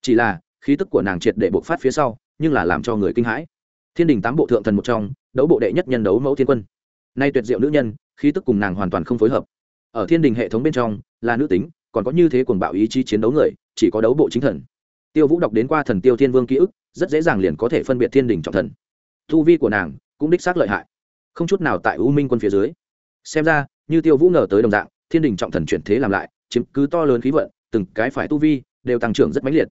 [SPEAKER 1] Chỉ là, khí tức của nàng triệt để bộc phát phía sau, nhưng là làm cho người kinh hãi. Thiên đình tám bộ thượng thần một trong, đấu bộ đệ nhất nhân đấu mẫu thiên quân nay tuyệt diệu nữ nhân, khí tức cùng nàng hoàn toàn không phối hợp. Ở thiên đình hệ thống bên trong, là nữ tính, còn có như thế cuồng bạo ý chí chiến đấu người, chỉ có đấu bộ chính thần. Tiêu vũ đọc đến qua thần tiêu thiên vương ký ức, rất dễ dàng liền có thể phân biệt thiên đình trọng thần. Thu vi của nàng cũng đích xác lợi hại. Không chút nào tại u minh quân phía dưới. Xem ra, như tiêu vũ ngờ tới đồng dạng, thiên đình trọng thần chuyển thế làm lại, chiếm cứ to lớn khí vận, từng cái phải tu vi, đều tăng trưởng rất mãnh liệt.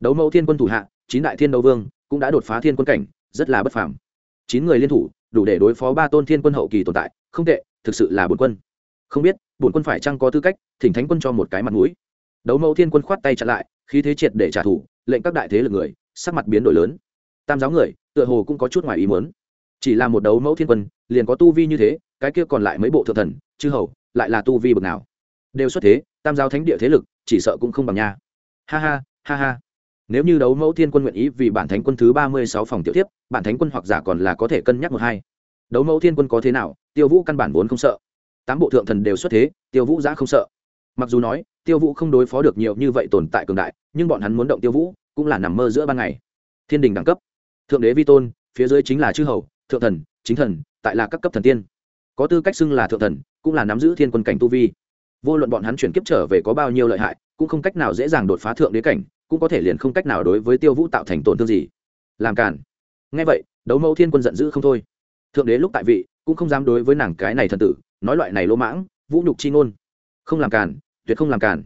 [SPEAKER 1] Đấu mẫu thiên quân thủ hạ, chín đại thiên đấu vương, cũng đã đột phá thiên quân cảnh, rất là bất phàm. Chín người liên thủ đủ để đối phó ba tôn thiên quân hậu kỳ tồn tại, không tệ, thực sự là bổn quân. Không biết, bổn quân phải chăng có tư cách, thỉnh thánh quân cho một cái mặt mũi. Đấu mẫu thiên quân khoát tay chặn lại, khí thế triệt để trả thù, lệnh các đại thế lực người, sắc mặt biến đổi lớn. Tam giáo người, tựa hồ cũng có chút ngoài ý muốn. Chỉ là một đấu mẫu thiên quân, liền có tu vi như thế, cái kia còn lại mấy bộ thượng thần, chư hầu, lại là tu vi bực nào? Đều xuất thế, tam giáo thánh địa thế lực, chỉ sợ cũng không bằng nha. Ha ha ha ha nếu như đấu mẫu thiên quân nguyện ý vì bản thánh quân thứ ba mươi sáu phòng tiểu tiếp bản thánh quân hoặc giả còn là có thể cân nhắc một hai. Đấu mẫu thiên quân có thế nào, tiêu vũ căn bản vốn không sợ. Tám bộ thượng thần đều xuất thế, tiêu vũ giã không sợ. Mặc dù nói, tiêu vũ không đối phó được nhiều như vậy tồn tại cường đại, nhưng bọn hắn muốn động tiêu vũ, cũng là nằm mơ giữa ban ngày. Thiên đình đẳng cấp. Thượng đế vi tôn, phía dưới chính là chư hầu, thượng thần, chính thần, tại là các cấp thần tiên. Có tư cách xưng là thượng thần, cũng là nắm giữ thiên quân cảnh tu vi. Vô luận bọn hắn chuyển kiếp trở về có bao nhiêu lợi hại, cũng không cách nào dễ dàng đột phá thượng đế cảnh cũng có thể liền không cách nào đối với tiêu vũ tạo thành tổn thương gì. Làm cản ngay vậy, đấu mẫu thiên quân giận dữ không thôi. Thượng đế lúc tại vị, cũng không dám đối với nàng cái này thần tử, nói loại này lỗ mãng, vũ nhục chi ngôn. Không làm cản tuyệt không làm cản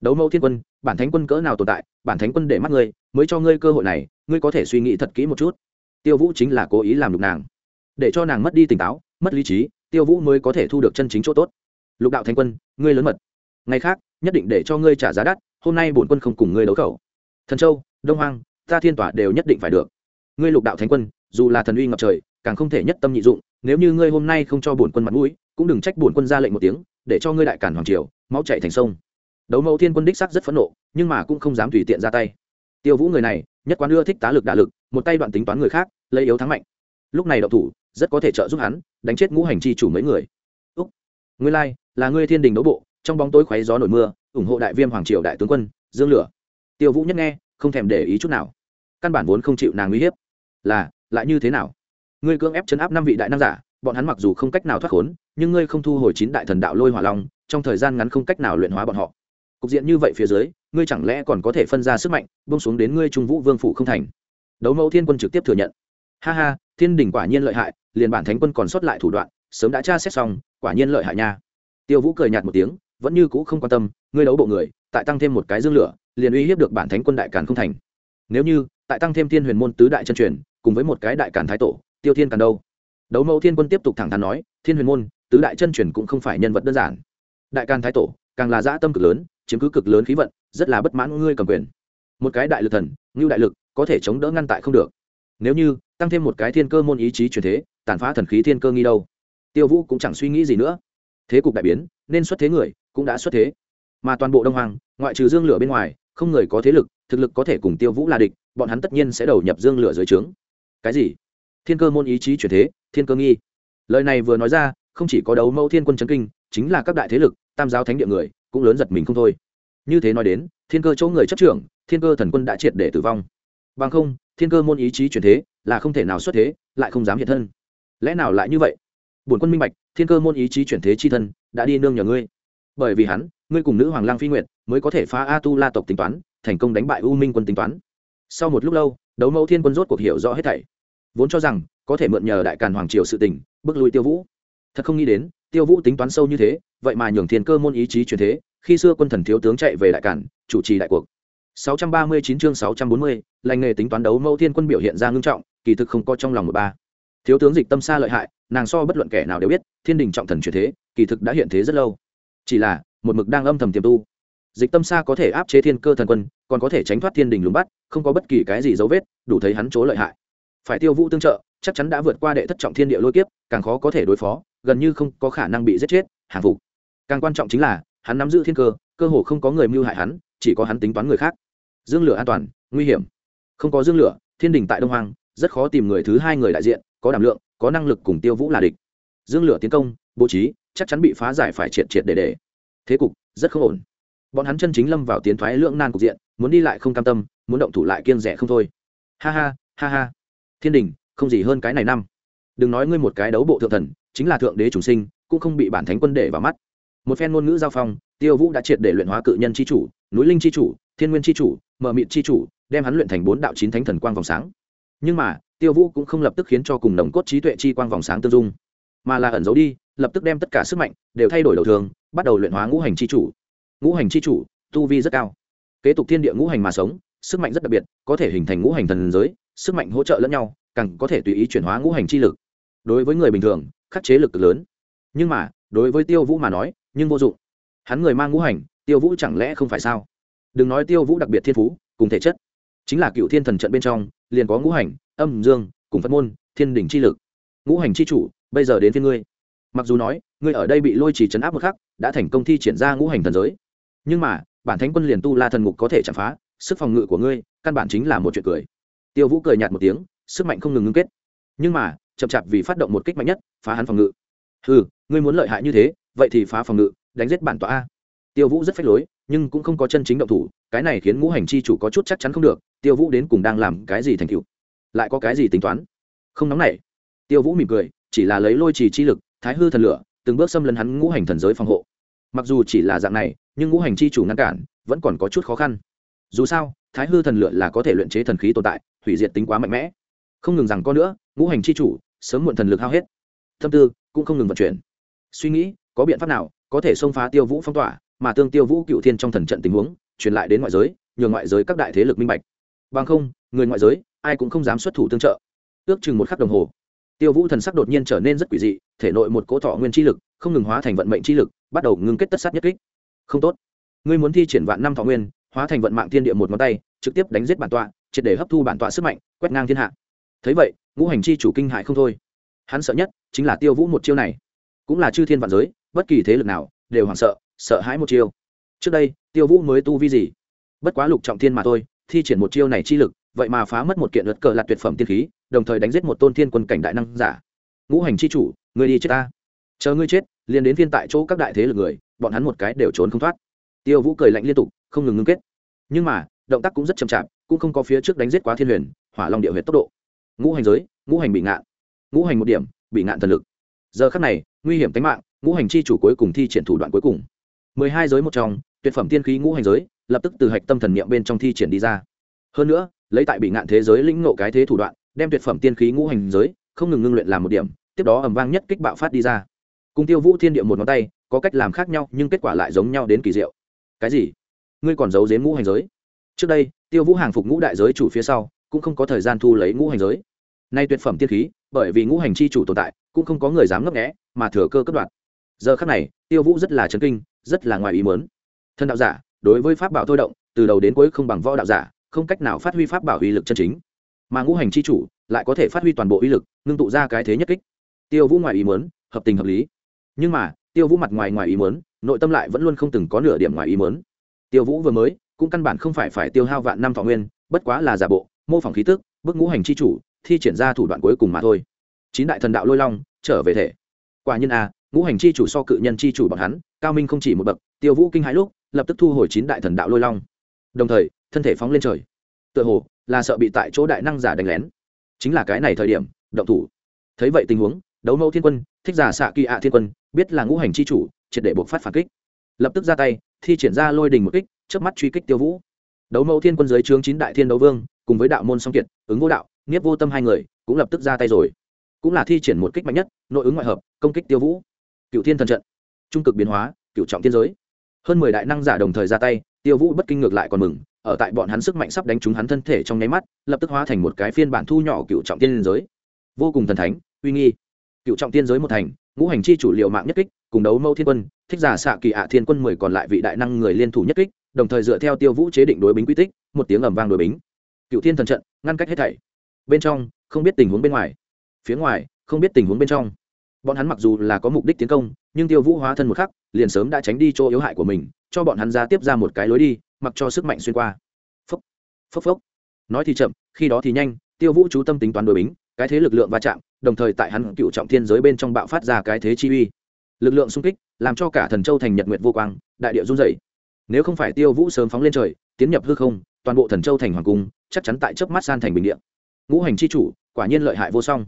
[SPEAKER 1] đấu mẫu thiên quân, bản thánh quân cỡ nào tồn tại, bản thánh quân để mắt ngươi, mới cho ngươi cơ hội này, ngươi có thể suy nghĩ thật kỹ một chút. Tiêu vũ chính là cố ý làm lục nàng. Để cho nàng mất đi tỉnh táo, mất lý trí, tiêu vũ mới có thể thu được chân chính chỗ tốt. Lục đạo thánh quân, ngươi lớn mật. Ngày khác, nhất định để cho ngươi trả giá đắt, hôm nay bổn quân không cùng ngươi đấu khẩu thần châu đông hoang ta thiên tỏa đều nhất định phải được. Ngươi lục đạo thánh quân dù là thần uy ngập trời càng không thể nhất tâm nhị dụng nếu như ngươi hôm nay không cho bổn quân mặt mũi cũng đừng trách bổn quân ra lệnh một tiếng để cho ngươi đại cản hoàng triều máu chạy thành sông. Đấu mẫu thiên quân đích sắc rất phẫn nộ nhưng mà cũng không dám tùy tiện ra tay. Tiêu vũ người này nhất quán ưa thích tá lực đả lực một tay đoạn tính toán người khác lấy yếu thắng mạnh. Lúc này đậu thủ rất có thể trợ giúp hắn đánh chết ngũ hành chi chủ mấy người. Úc ngươi lai、like, là ngươi thiên đình đấu bộ trong bóng tối khoáy gió nổi mưa ủng hộ đại viêm hoàng triều đại tướng quân dương lửa tiêu vũ nhất nghe, không thèm để ý chút nào. Căn bản vốn không chịu nàng uy hiếp. Là, lại như thế nào? Ngươi cưỡng ép chấn áp năm vị đại năng giả, bọn hắn mặc dù không cách nào thoát khốn, nhưng ngươi không thu hồi chín đại thần đạo lôi hỏa long, trong thời gian ngắn không cách nào luyện hóa bọn họ. Cục diện như vậy phía dưới, ngươi chẳng lẽ còn có thể phân ra sức mạnh bông xuống đến ngươi trung vũ vương phủ không thành? Đấu mẫu thiên quân trực tiếp thừa nhận. Ha ha, thiên đình quả nhiên lợi hại, liền bản thánh quân còn sót lại thủ đoạn, sớm đã tra xét xong, quả nhiên lợi hại nha. Tiêu vũ cười nhạt một tiếng, vẫn như cũ không quan tâm, ngươi đấu bộ người tại tăng thêm một cái dương lửa, liền uy hiếp được bản thánh quân đại càn không thành. Nếu như, tại tăng thêm thiên huyền môn tứ đại chân truyền, cùng với một cái đại càn thái tổ, tiêu thiên càn đâu? Đấu mẫu thiên quân tiếp tục thẳng thắn nói, thiên huyền môn, tứ đại chân truyền cũng không phải nhân vật đơn giản. Đại càn thái tổ, càng là dã tâm cực lớn, chiếm cứ cực lớn khí vận, rất là bất mãn ngươi cầm quyền. Một cái đại lực thần, ngưu đại lực, có thể chống đỡ ngăn tại không được. Nếu như, tăng thêm một cái thiên cơ môn ý chí truyền thế, tàn phá thần khí thiên cơ nghi đâu? Tiêu vũ cũng chẳng suy nghĩ gì nữa. Thế cục đại biến, nên xuất thế người, cũng đã xuất thế mà toàn bộ đông hoàng ngoại trừ dương lửa bên ngoài, không người có thế lực, thực lực có thể cùng tiêu vũ là địch, bọn hắn tất nhiên sẽ đầu nhập dương lửa dưới trướng. Cái gì? Thiên cơ môn ý chí chuyển thế, thiên cơ nghi. Lời này vừa nói ra, không chỉ có đấu mẫu thiên quân c kinh, chính là các đại thế lực, tam giáo thánh địa người, cũng lớn giật mình không thôi. Như thế nói đến, thiên cơ chỗ người chấp trưởng, thiên cơ thần quân đã triệt để tử vong. Bằng không, thiên cơ môn ý chí chuyển thế là không thể nào xuất thế, lại không dám hiện thân. Lẽ nào lại như vậy? Bổn quân minh bạch, thiên cơ môn ý chí chuyển thế chi thân, đã đi nương nhờ ngươi bởi vì hắn ngươi cùng nữ hoàng lang phi nguyệt mới có thể phá a tu la tộc tính toán thành công đánh bại u minh quân tính toán. Sau một lúc lâu đấu mẫu thiên quân rốt cuộc hiểu rõ hết thảy. Vốn cho rằng có thể mượn nhờ đại càn hoàng triều sự tình bước lui tiêu vũ. Thật không nghĩ đến tiêu vũ tính toán sâu như thế vậy mà nhường thiên cơ môn ý chí chuyển thế khi xưa quân thần thiếu tướng chạy về đại càn chủ trì đại cuộc. 639 chương 640, lành nghề tính toán đấu mẫu thiên quân biểu hiện ra ngưng trọng kỳ thực không có trong lòng một ba. Thiếu tướng dịch tâm xa lợi hại nàng so bất luận kẻ nào đều biết thiên đình trọng thần chuyển thế kỳ thực đã hiện thế rất lâu chỉ là, một mực đang âm thầm tiềm tu. Dịch tâm xa có thể áp chế thiên cơ thần quân, còn có thể tránh thoát thiên đình lùng bắt, không có bất kỳ cái gì dấu vết, đủ thấy hắn chỗ lợi hại. Phải tiêu vũ tương trợ, chắc chắn đã vượt qua đệ thất trọng thiên địa lôi kiếp, càng khó có thể đối phó, gần như không có khả năng bị giết chết, hàng phục. Càng quan trọng chính là, hắn nắm giữ thiên cơ cơ hồ không có người mưu hại hắn, chỉ có hắn tính toán người khác. Dương lửa an toàn, nguy hiểm. Không có dương lửa, thiên đình tại đông hoàng rất khó tìm người thứ hai người đại diện, có đảm lượng, có năng lực cùng tiêu vũ là địch. Dương lửa tiến công, bố trí chắc chắn bị phá giải phải triệt triệt để để. Thế cục, rất không ổn. Bọn hắn chân chính lâm vào tiến thoái lưỡng nan cục diện, muốn đi lại không cam tâm, muốn động thủ lại kiên rẻ không thôi. Ha ha ha ha. Thiên đình, không gì hơn cái này năm. Đừng nói ngươi một cái đấu bộ thượng thần, chính là thượng đế chủ sinh, cũng không bị bản thánh quân để vào mắt. Một phen ngôn ngữ giao phong, tiêu vũ đã triệt để luyện hóa cự nhân c h i chủ, núi linh c h i chủ, thiên nguyên c h i chủ mờ mịt c h i chủ, đem hắn luyện thành bốn đạo chín thánh thần quang vòng sáng. Nhưng mà, tiêu vũ cũng không lập tức khiến cho cùng nồng cốt trí tuệ chi quang vòng sáng tương dung mà là ẩn giấu đi, lập tức đem tất cả sức mạnh đều thay đổi đầu thường, bắt đầu luyện hóa ngũ hành c h i chủ. Ngũ hành c h i chủ, tu vi rất cao. Kế tục thiên địa ngũ hành mà sống, sức mạnh rất đặc biệt, có thể hình thành ngũ hành thần giới, sức mạnh hỗ trợ lẫn nhau, càng có thể tùy ý chuyển hóa ngũ hành chi lực. Đối với người bình thường, khắc chế lực lớn. Nhưng mà, đối với tiêu vũ mà nói, nhưng vô dụng. Hắn người mang ngũ hành, tiêu vũ chẳng lẽ không phải sao? Đừng nói tiêu vũ đặc biệt thiên phú, cùng thể chất. Chính là cựu thiên thần trận bên trong, liền có ngũ hành, âm dương, cùng phật môn, thiên đỉnh chi lực. Ngũ hành chi chủ bây giờ đến phiên ngươi. Mặc dù nói, ngươi ở đây bị lôi chỉ chấn áp một khắc, đã thành công thi triển ra ngũ hành thần giới. Nhưng mà, bản thánh quân liền tu la thần ngục có thể chạm phá, sức phòng ngự của ngươi, căn bản chính là một chuyện cười. Tiêu vũ cười nhạt một tiếng, sức mạnh không ngừng ngưng kết. Nhưng mà, chậm chạp vì phát động một kích mạnh nhất, phá hắn phòng ngự. Ừ ngươi muốn lợi hại như thế, vậy thì phá phòng ngự, đánh giết bản tọa a. Tiêu vũ rất phách lối, nhưng cũng không có chân chính động thủ, cái này khiến ngũ hành chi chủ có chút chắc chắn không được, tiêu vũ đến cùng đang làm cái gì thành cựu lại có cái gì tính toán? Không nóng nảy. Tiêu vũ mỉm cười chỉ là lấy lôi trì chi lực, thái hư thần lửa, từng bước xâm lấn hắn ngũ hành thần giới phòng hộ. Mặc dù chỉ là dạng này, nhưng ngũ hành chi chủ ngăn cản, vẫn còn có chút khó khăn. Dù sao, thái hư thần lửa là có thể luyện chế thần khí tồn tại, hủy diệt tính quá mạnh mẽ. Không ngừng rằng có nữa, ngũ hành chi chủ, sớm muộn thần lực hao hết. Thâm tư cũng không ngừng vận chuyển. Suy nghĩ, có biện pháp nào có thể xông phá tiêu vũ phong tỏa, mà tương tiêu vũ cựu thiên trong thần trận tình huống, truyền lại đến ngoại giới, nhường ngoại giới các đại thế lực minh bạch. Bằng không, người ngoại giới, ai cũng không dám xuất thủ tương trợ. Ước chừng một khắc đồng hồ tiêu vũ thần sắc đột nhiên trở nên rất quỷ dị, thể nội một cỗ thọ nguyên chi lực, không ngừng hóa thành vận mệnh chi lực, bắt đầu ngưng kết tất sát nhất kích. Không tốt. Ngươi muốn thi triển vạn năm thọ nguyên, hóa thành vận mạng thiên địa một ngón tay, trực tiếp đánh giết bản tọa, triệt để hấp thu bản tọa sức mạnh, quét ngang thiên hạ. Thấy vậy, ngũ hành chi chủ kinh hại không thôi. Hắn sợ nhất chính là tiêu vũ một chiêu này. Cũng là chư thiên vạn giới, bất kỳ thế lực nào đều hoảng sợ sợ hãi một chiêu. Trước đây, tiêu vũ mới tu vi gì? Bất quá lục trọng thiên mà thôi, thi triển một chiêu này chi lực, vậy mà phá mất một kiện luật cờ lạt tuyệt phẩm tiên khí đồng thời đánh giết một tôn thiên quân cảnh đại năng giả. Ngũ hành chi chủ người đi chết ta. Chờ ngươi chết, liền đến thiên tại chỗ các đại thế lực người, bọn hắn một cái đều trốn không thoát. Tiêu vũ cười lạnh liên tục, không ngừng ngưng kết. Nhưng mà, động tác cũng rất chậm chạp, cũng không có phía trước đánh giết quá thiên huyền, hỏa long địa huyệt tốc độ. Ngũ hành giới, ngũ hành bị ngạn. Ngũ hành một điểm, bị ngạn thần lực. Giờ khắc này, nguy hiểm tính mạng, ngũ hành chi chủ cuối cùng thi triển thủ đoạn cuối cùng. Mười hai giới một trong, tuyệt phẩm tiên khí ngũ hành giới, lập tức từ hạch tâm thần niệm bên trong thi triển đi ra. Hơn nữa, lấy tại bị ngạn thế giới lĩnh ngộ cái thế thủ đoạn đem tuyệt phẩm tiên khí ngũ hành giới, không ngừng ngưng luyện làm một điểm, tiếp đó ầm vang nhất kích bạo phát đi ra. Cùng tiêu vũ thiên địa một ngón tay, có cách làm khác nhau, nhưng kết quả lại giống nhau đến kỳ diệu. Cái gì? Ngươi còn giấu giếm ngũ hành giới? Trước đây, tiêu vũ hàng phục ngũ đại giới chủ phía sau, cũng không có thời gian thu lấy ngũ hành giới. Nay tuyệt phẩm tiên khí, bởi vì ngũ hành chi chủ tồn tại, cũng không có người dám ngấp nghẽ mà thừa cơ cấp đoạt giờ khắc này, tiêu vũ rất là chấn kinh, rất là ngoài ý mớn thân đạo giả, đối với pháp bảo thôi động, từ đầu đến cuối không bằng võ đạo giả, không cách nào phát huy pháp bảo uy lực chân chính mà ngũ hành chi chủ lại có thể phát huy toàn bộ uy lực, ngưng tụ ra cái thế nhất kích. Tiêu vũ ngoài ý mớn hợp tình hợp lý. Nhưng mà, tiêu vũ mặt ngoài ngoài ý mớn nội tâm lại vẫn luôn không từng có nửa điểm ngoài ý mớn tiêu vũ vừa mới, cũng căn bản không phải phải tiêu hao vạn năm thọ nguyên, bất quá là giả bộ, mô phỏng khí tức bức ngũ hành chi chủ, thi triển ra thủ đoạn cuối cùng mà thôi. Chín đại thần đạo lôi long, trở về thể. Quả nhiên a ngũ hành chi chủ so cự nhân chi chủ bọn hắn, cao minh không chỉ một bậc. Tiêu vũ kinh hãi lúc, lập tức thu hồi chín đại thần đạo lôi long. Đồng thời, thân thể phóng lên trời tựa hồ là sợ bị tại chỗ đại năng giả đánh lén. Chính là cái này thời điểm, động thủ. Thấy vậy tình huống, đấu mẫu thiên quân, thích giả xạ kỳ ạ thiên quân, biết là ngũ hành chi chủ, triệt để buộc phát phản kích. Lập tức ra tay, thi triển ra lôi đình một kích trước mắt truy kích tiêu vũ. Đấu mẫu thiên quân giới trướng chín đại thiên đấu vương, cùng với đạo môn song kiệt, ứng vô đạo, nghiếp vô tâm hai người, cũng lập tức ra tay rồi. Cũng là thi triển một kích mạnh nhất, nội ứng ngoại hợp, công kích tiêu vũ. Cựu thiên thần trận. Trung cực biến hóa, cựu trọng thiên giới. Hơn mười đại năng giả đồng thời ra tay, tiêu vũ bất kinh ngược lại còn mừng ở tại bọn hắn sức mạnh sắp đánh trúng hắn thân thể trong nháy mắt, lập tức hóa thành một cái phiên bản thu nhỏ cựu trọng tiên giới. Vô cùng thần thánh, uy nghi. Cựu trọng tiên giới một thành, ngũ hành chi chủ liệu mạng nhất kích, cùng đấu mâu thiên quân, thích giả xạ kỳ ạ thiên quân mười còn lại vị đại năng người liên thủ nhất kích, đồng thời dựa theo tiêu vũ chế định đối bính quy tích, một tiếng ầm vang đối bính. Cựu thiên thần trận, ngăn cách hết thảy. Bên trong, không biết tình huống bên ngoài. Phía ngoài, không biết tình huống bên trong. Bọn hắn mặc dù là có mục đích tiến công, nhưng tiêu vũ hóa thân một khắc, liền sớm đã tránh đi chỗ yếu hại của mình cho bọn hắn ra tiếp ra một cái lối đi, mặc cho sức mạnh xuyên qua. Phốc phốc phốc. Nói thì chậm, khi đó thì nhanh, tiêu vũ chú tâm tính toán đội bính, cái thế lực lượng va chạm, đồng thời tại hắn cựu trọng thiên giới bên trong bạo phát ra cái thế chi uy. Lực lượng xung kích, làm cho cả thần châu thành nhật nguyệt vô quang, đại địa run rẩy. Nếu không phải tiêu vũ sớm phóng lên trời, tiến nhập hư không, toàn bộ thần châu thành hoàng cung, chắc chắn tại chớp mắt san thành bình địa. Ngũ hành chi chủ, quả nhiên lợi hại vô song.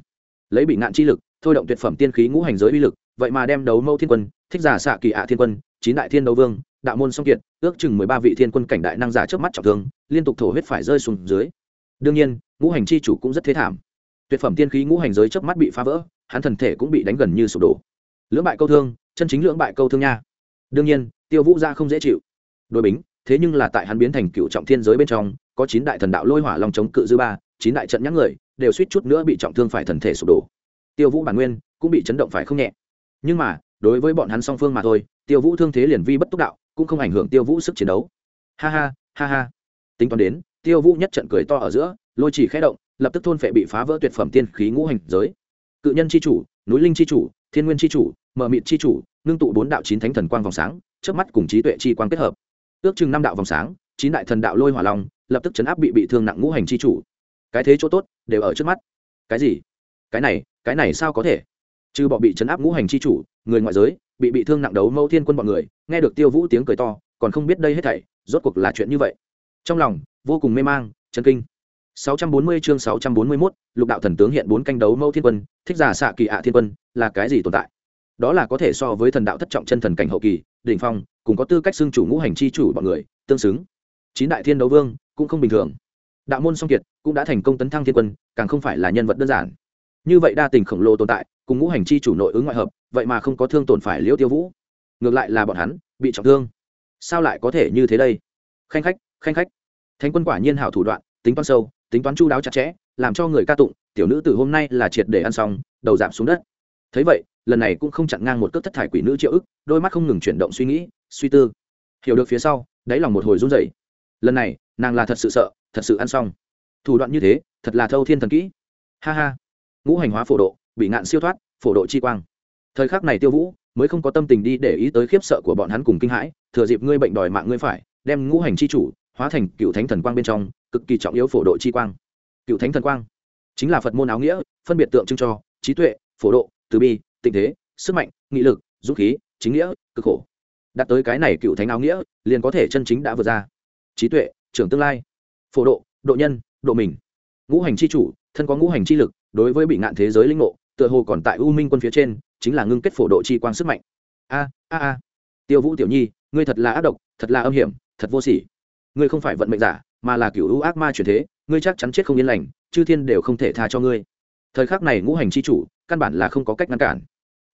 [SPEAKER 1] Lấy bị ngạn chi lực, thôi động tuyệt phẩm tiên khí ngũ hành giới uy lực, vậy mà đem đấu Mẫu thiên quân, thích giả xạ kỳ ạ thiên quân, chín đại thiên đấu vương đạo môn song kiệt, ước chừng mười ba vị thiên quân cảnh đại năng giả trước mắt trọng thương, liên tục thổ huyết phải rơi xuống dưới. Đương nhiên, ngũ hành chi chủ cũng rất thế thảm. Tuyệt phẩm tiên khí ngũ hành giới trước mắt bị phá vỡ, hắn thần thể cũng bị đánh gần như sụp đổ. Lưỡng bại câu thương, chân chính lưỡng bại câu thương nha. Đương nhiên, tiêu vũ gia không dễ chịu. Đội bính, thế nhưng là tại hắn biến thành cựu trọng thiên giới bên trong, có chín đại thần đạo lôi hỏa lòng chống cự dư ba, chín đại trận nhắc người, đều suýt chút nữa bị trọng thương phải thần thể sụp đổ. Tiêu vũ bản nguyên cũng bị chấn động phải không nhẹ. Nhưng mà, đối với bọn hắn song phương mà thôi, tiêu vũ thương thế liền vi bất túc đạo cũng không ảnh hưởng tiêu vũ sức chiến đấu. Ha ha ha ha. Tính toán đến, tiêu vũ nhất trận cười to ở giữa, lôi chỉ khẽ động, lập tức thôn phệ bị phá vỡ tuyệt phẩm tiên khí ngũ hành giới. Cự nhân c h i chủ, núi linh c h i chủ, thiên nguyên c h i chủ mờ mịt c h i chủ, ngưng tụ bốn đạo chín thánh thần quang vòng sáng trước mắt cùng trí tuệ chi quang kết hợp. Ước chừng năm đạo vòng sáng, chín đại thần đạo lôi hỏa long, lập tức chấn áp bị bị thương nặng ngũ hành c h i chủ. Cái thế chỗ tốt, đều ở trước mắt. Cái gì? Cái này cái này sao có thể? Trừ bọ bị chấn áp ngũ hành c h i chủ, người ngoại giới bị bị thương nặng đấu mẫu thiên quân bọn người nghe được tiêu vũ tiếng cười to còn không biết đây hết thảy rốt cuộc là chuyện như vậy. Trong lòng vô cùng mê mang chân kinh. 640 chương 641, lục đạo thần tướng hiện bốn canh đấu mẫu thiên quân thích giả xạ kỳ ạ thiên quân là cái gì tồn tại? Đó là có thể so với thần đạo thất trọng chân thần cảnh hậu kỳ đỉnh phong cùng có tư cách xưng chủ ngũ hành chi chủ bọn người tương xứng. Chín đại thiên đấu vương cũng không bình thường. Đạo môn song kiệt cũng đã thành công tấn thăng thiên quân càng không phải là nhân vật đơn giản. Như vậy đa tình khổng lồ tồn tại cùng ngũ hành chi chủ nội ứng ngoại hợp vậy mà không có thương tổn phải liễu tiêu vũ. Ngược lại là bọn hắn, bị trọng thương. Sao lại có thể như thế đây? Khanh khách khanh khách. Thánh quân quả nhiên hảo thủ đoạn, tính toán sâu, tính toán chu đáo chặt chẽ, làm cho người ca tụng, tiểu nữ từ hôm nay là triệt để ăn xong, đầu giảm xuống đất. Thấy vậy, lần này cũng không chặn ngang một cước thất thải quỷ nữ triệu ức, đôi mắt không ngừng chuyển động suy nghĩ, suy tư. Hiểu được phía sau, đáy lòng một hồi run rẩy. Lần này, nàng là thật sự sợ, thật sự ăn xong. Thủ đoạn như thế, thật là thâu thiên thần kỹ. Ha ha. Ngũ hành hóa phổ độ, bị ngạn siêu thoát, phổ độ chi quang thời khắc này tiêu vũ mới không có tâm tình đi để ý tới khiếp sợ của bọn hắn cùng kinh hãi, thừa dịp ngươi bệnh đòi mạng ngươi phải, đem ngũ hành chi chủ hóa thành cựu thánh thần quang bên trong, cực kỳ trọng yếu phổ độ chi quang. Cựu thánh thần quang chính là phật môn áo nghĩa, phân biệt tượng trưng cho trí tuệ, phổ độ, từ bi tình thế, sức mạnh, nghị lực, dũng khí, chính nghĩa, cực khổ. Đạt tới cái này cựu thánh áo nghĩa, liền có thể chân chính đã vượt ra. Trí tuệ, trưởng tương lai. Phổ độ độ nhân, độ mình. Ngũ hành chi chủ, thân có ngũ hành chi lực, đối với bị ngạn thế giới linh ngộ, tựa hồ còn tại u minh quân phía trên chính là ngưng kết phổ độ chi quang sức mạnh. A a a. Tiêu vũ tiểu nhi, ngươi thật là ác độc, thật là âm hiểm, thật vô sỉ. Ngươi không phải vận mệnh giả, mà là cựu ưu ác ma truyền thế, ngươi chắc chắn chết không yên lành, chư thiên đều không thể tha cho ngươi. Thời khắc này ngũ hành chi chủ, căn bản là không có cách ngăn cản.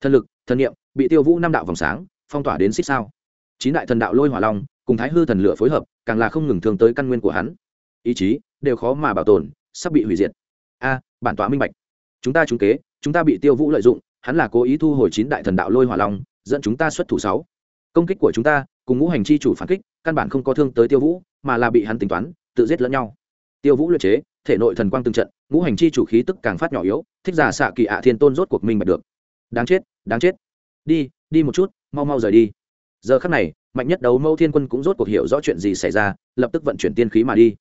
[SPEAKER 1] Thần lực, thần niệm, bị tiêu vũ năm đạo vòng sáng, phong tỏa đến xích sao. Chín đại thần đạo lôi hỏa long, cùng thái hư thần lửa phối hợp, càng là không ngừng thường tới căn nguyên của hắn. Ý chí, đều khó mà bảo tồn, sắp bị hủy diệt. A, bản tọa minh bạch. Chúng ta trúng kế, chúng ta bị tiêu vũ lợi dụng hắn là cố ý thu hồi chín đại thần đạo lôi hỏa long, dẫn chúng ta xuất thủ sáu. Công kích của chúng ta, cùng ngũ hành chi chủ phản kích, căn bản không có thương tới tiêu vũ, mà là bị hắn tính toán, tự giết lẫn nhau. Tiêu vũ luyện chế, thể nội thần quang từng trận, ngũ hành chi chủ khí tức càng phát nhỏ yếu, thích giả xạ kỳ ạ thiên tôn rốt cuộc minh bạch được. Đáng chết đáng chết. Đi đi một chút, mau mau rời đi. Giờ khắc này, mạnh nhất đấu mâu thiên quân cũng rốt cuộc hiểu rõ chuyện gì xảy ra, lập tức vận chuyển tiên khí mà đi.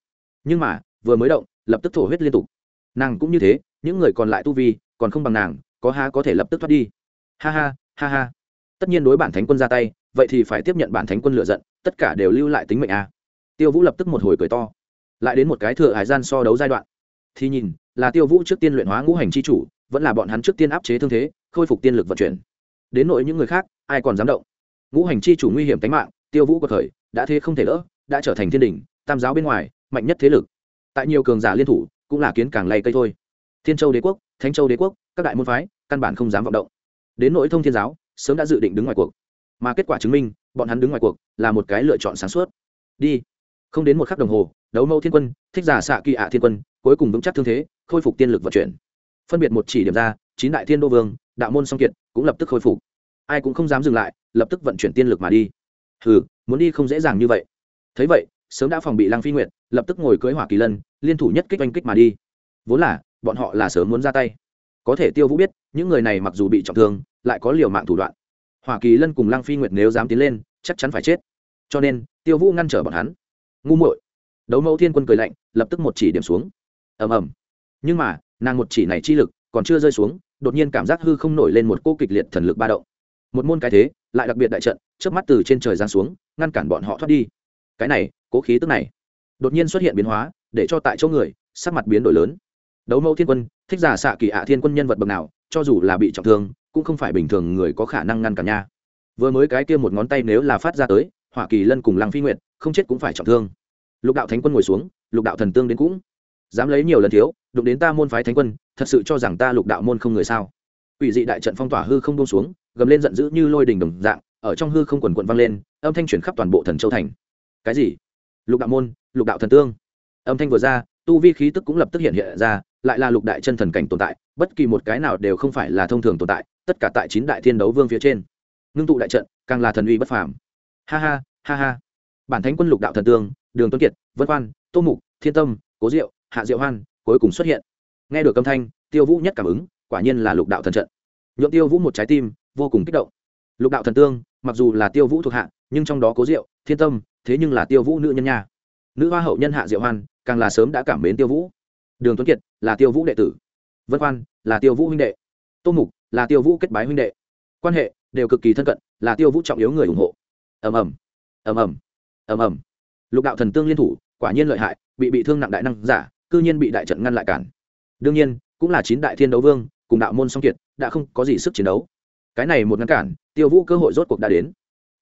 [SPEAKER 1] Nhưng mà, vừa mới động, lập tức thổ huyết liên tục. Nàng cũng như thế, những người còn lại tu vi, còn không bằng nàng có ha có thể lập tức thoát đi. Ha ha ha ha. Tất nhiên đối bản thánh quân ra tay, vậy thì phải tiếp nhận bản thánh quân lựa giận, tất cả đều lưu lại tính mệnh a. Tiêu vũ lập tức một hồi cười to. Lại đến một cái thừa hải gian so đấu giai đoạn. Thì nhìn, là tiêu vũ trước tiên luyện hóa ngũ hành c h i chủ, vẫn là bọn hắn trước tiên áp chế thương thế, khôi phục tiên lực vận chuyển. Đến nội những người khác, ai còn dám động? Ngũ hành c h i chủ nguy hiểm tính mạng, tiêu vũ có thời, đã thế không thể đỡ đã trở thành thiên đình tam giáo bên ngoài, mạnh nhất thế lực. Tại nhiều cường giả liên thủ, cũng là kiến càng lay cây thôi. Thiên châu đế quốc thánh châu đế quốc, các đại môn phái, căn bản không dám vọng động. Đến nỗi thông thiên giáo, sớm đã dự định đứng ngoài cuộc. Mà kết quả chứng minh, bọn hắn đứng ngoài cuộc là một cái lựa chọn sáng suốt. Đi. Không đến một khắc đồng hồ, đấu mẫu thiên quân, thích giả xạ kỳ ạ thiên quân, cuối cùng vững chắc thương thế, khôi phục tiên lực vận chuyển. Phân biệt một chỉ điểm ra, chín đại thiên đô vương, đạo môn song kiệt cũng lập tức khôi phục. Ai cũng không dám dừng lại, lập tức vận chuyển tiên lực mà đi. Hừ, muốn đi không dễ dàng như vậy. Thấy vậy, sớm đã phòng bị lăng phi nguyệt, lập tức ngồi cưới hỏa kỳ lân, liên thủ nhất kích oanh kích mà đi. Vốn là bọn họ là sớm muốn ra tay. Có thể tiêu vũ biết, những người này mặc dù bị trọng thương, lại có liều mạng thủ đoạn. Hỏa kỳ lân cùng lăng phi nguyệt nếu dám tiến lên, chắc chắn phải chết. Cho nên, tiêu vũ ngăn trở bọn hắn. Ngu muội. Đấu mẫu thiên quân cười lạnh, lập tức một chỉ điểm xuống. Ầm ầm. Nhưng mà, nàng một chỉ này chi lực còn chưa rơi xuống, đột nhiên cảm giác hư không nổi lên một cô kịch liệt thần lực ba động. Một môn cái thế, lại đặc biệt đại trận trước mắt từ trên trời giáng xuống, ngăn cản bọn họ thoát đi. Cái này, cố khí tức này, đột nhiên xuất hiện biến hóa, để cho tại chỗ người, sắc mặt biến đổi lớn đấu mẫu thiên quân, thích giả xạ kỳ ạ thiên quân nhân vật bậc nào, cho dù là bị trọng thương, cũng không phải bình thường người có khả năng ngăn cản nha. Vừa mới cái kia một ngón tay nếu là phát ra tới, hỏa kỳ lân cùng lăng phi nguyệt, không chết cũng phải trọng thương. Lục đạo thánh quân ngồi xuống, lục đạo thần tương đến cũng. Dám lấy nhiều lần thiếu, đụng đến ta môn phái thánh quân, thật sự cho rằng ta lục đạo môn không người sao? Ủy dị đại trận phong tỏa hư không buông xuống, gầm lên giận dữ như lôi đình đồng dạng, ở trong hư không quần quận vang lên, âm thanh chuyển khắp toàn bộ thần châu thành. Cái gì? Lục đạo môn, lục đạo thần tương. Âm thanh vừa ra, tu vi khí tức cũng lập tức hiện hiện ra lại là lục đại chân thần cảnh tồn tại, bất kỳ một cái nào đều không phải là thông thường tồn tại, tất cả tại chín đại thiên đấu vương phía trên. Ngưng tụ đại trận, càng là thần uy bất phàm. Ha ha ha ha. Bản thánh quân lục đạo thần tương, đường tuấn kiệt, vân quan, tô mục, thiên tâm, cố diệu, hạ diệu hoan, cuối cùng xuất hiện. Nghe được âm thanh, tiêu vũ nhất cảm ứng, quả nhiên là lục đạo thần trận. Nhuộm tiêu vũ một trái tim, vô cùng kích động. Lục đạo thần tương, mặc dù là tiêu vũ thuộc hạ, nhưng trong đó cố diệu, thiên tâm, thế nhưng là tiêu vũ nữ nhân nha. Nữ hoa hậu nhân hạ diệu hoan, càng là sớm đã cảm mến tiêu vũ đường tuấn kiệt là tiêu vũ đệ tử. Vân quan là tiêu vũ huynh đệ. Tô mục là tiêu vũ kết bái huynh đệ. Quan hệ đều cực kỳ thân cận, là tiêu vũ trọng yếu người ủng hộ. Ầm ầm ầm ầm ầm ầm. Lục đạo thần tương liên thủ, quả nhiên lợi hại, bị bị thương nặng đại năng giả, cư nhiên bị đại trận ngăn lại cản. Đương nhiên, cũng là chín đại thiên đấu vương, cùng đạo môn song kiệt, đã không có gì sức chiến đấu. Cái này một ngăn cản, tiêu vũ cơ hội rốt cuộc đã đến.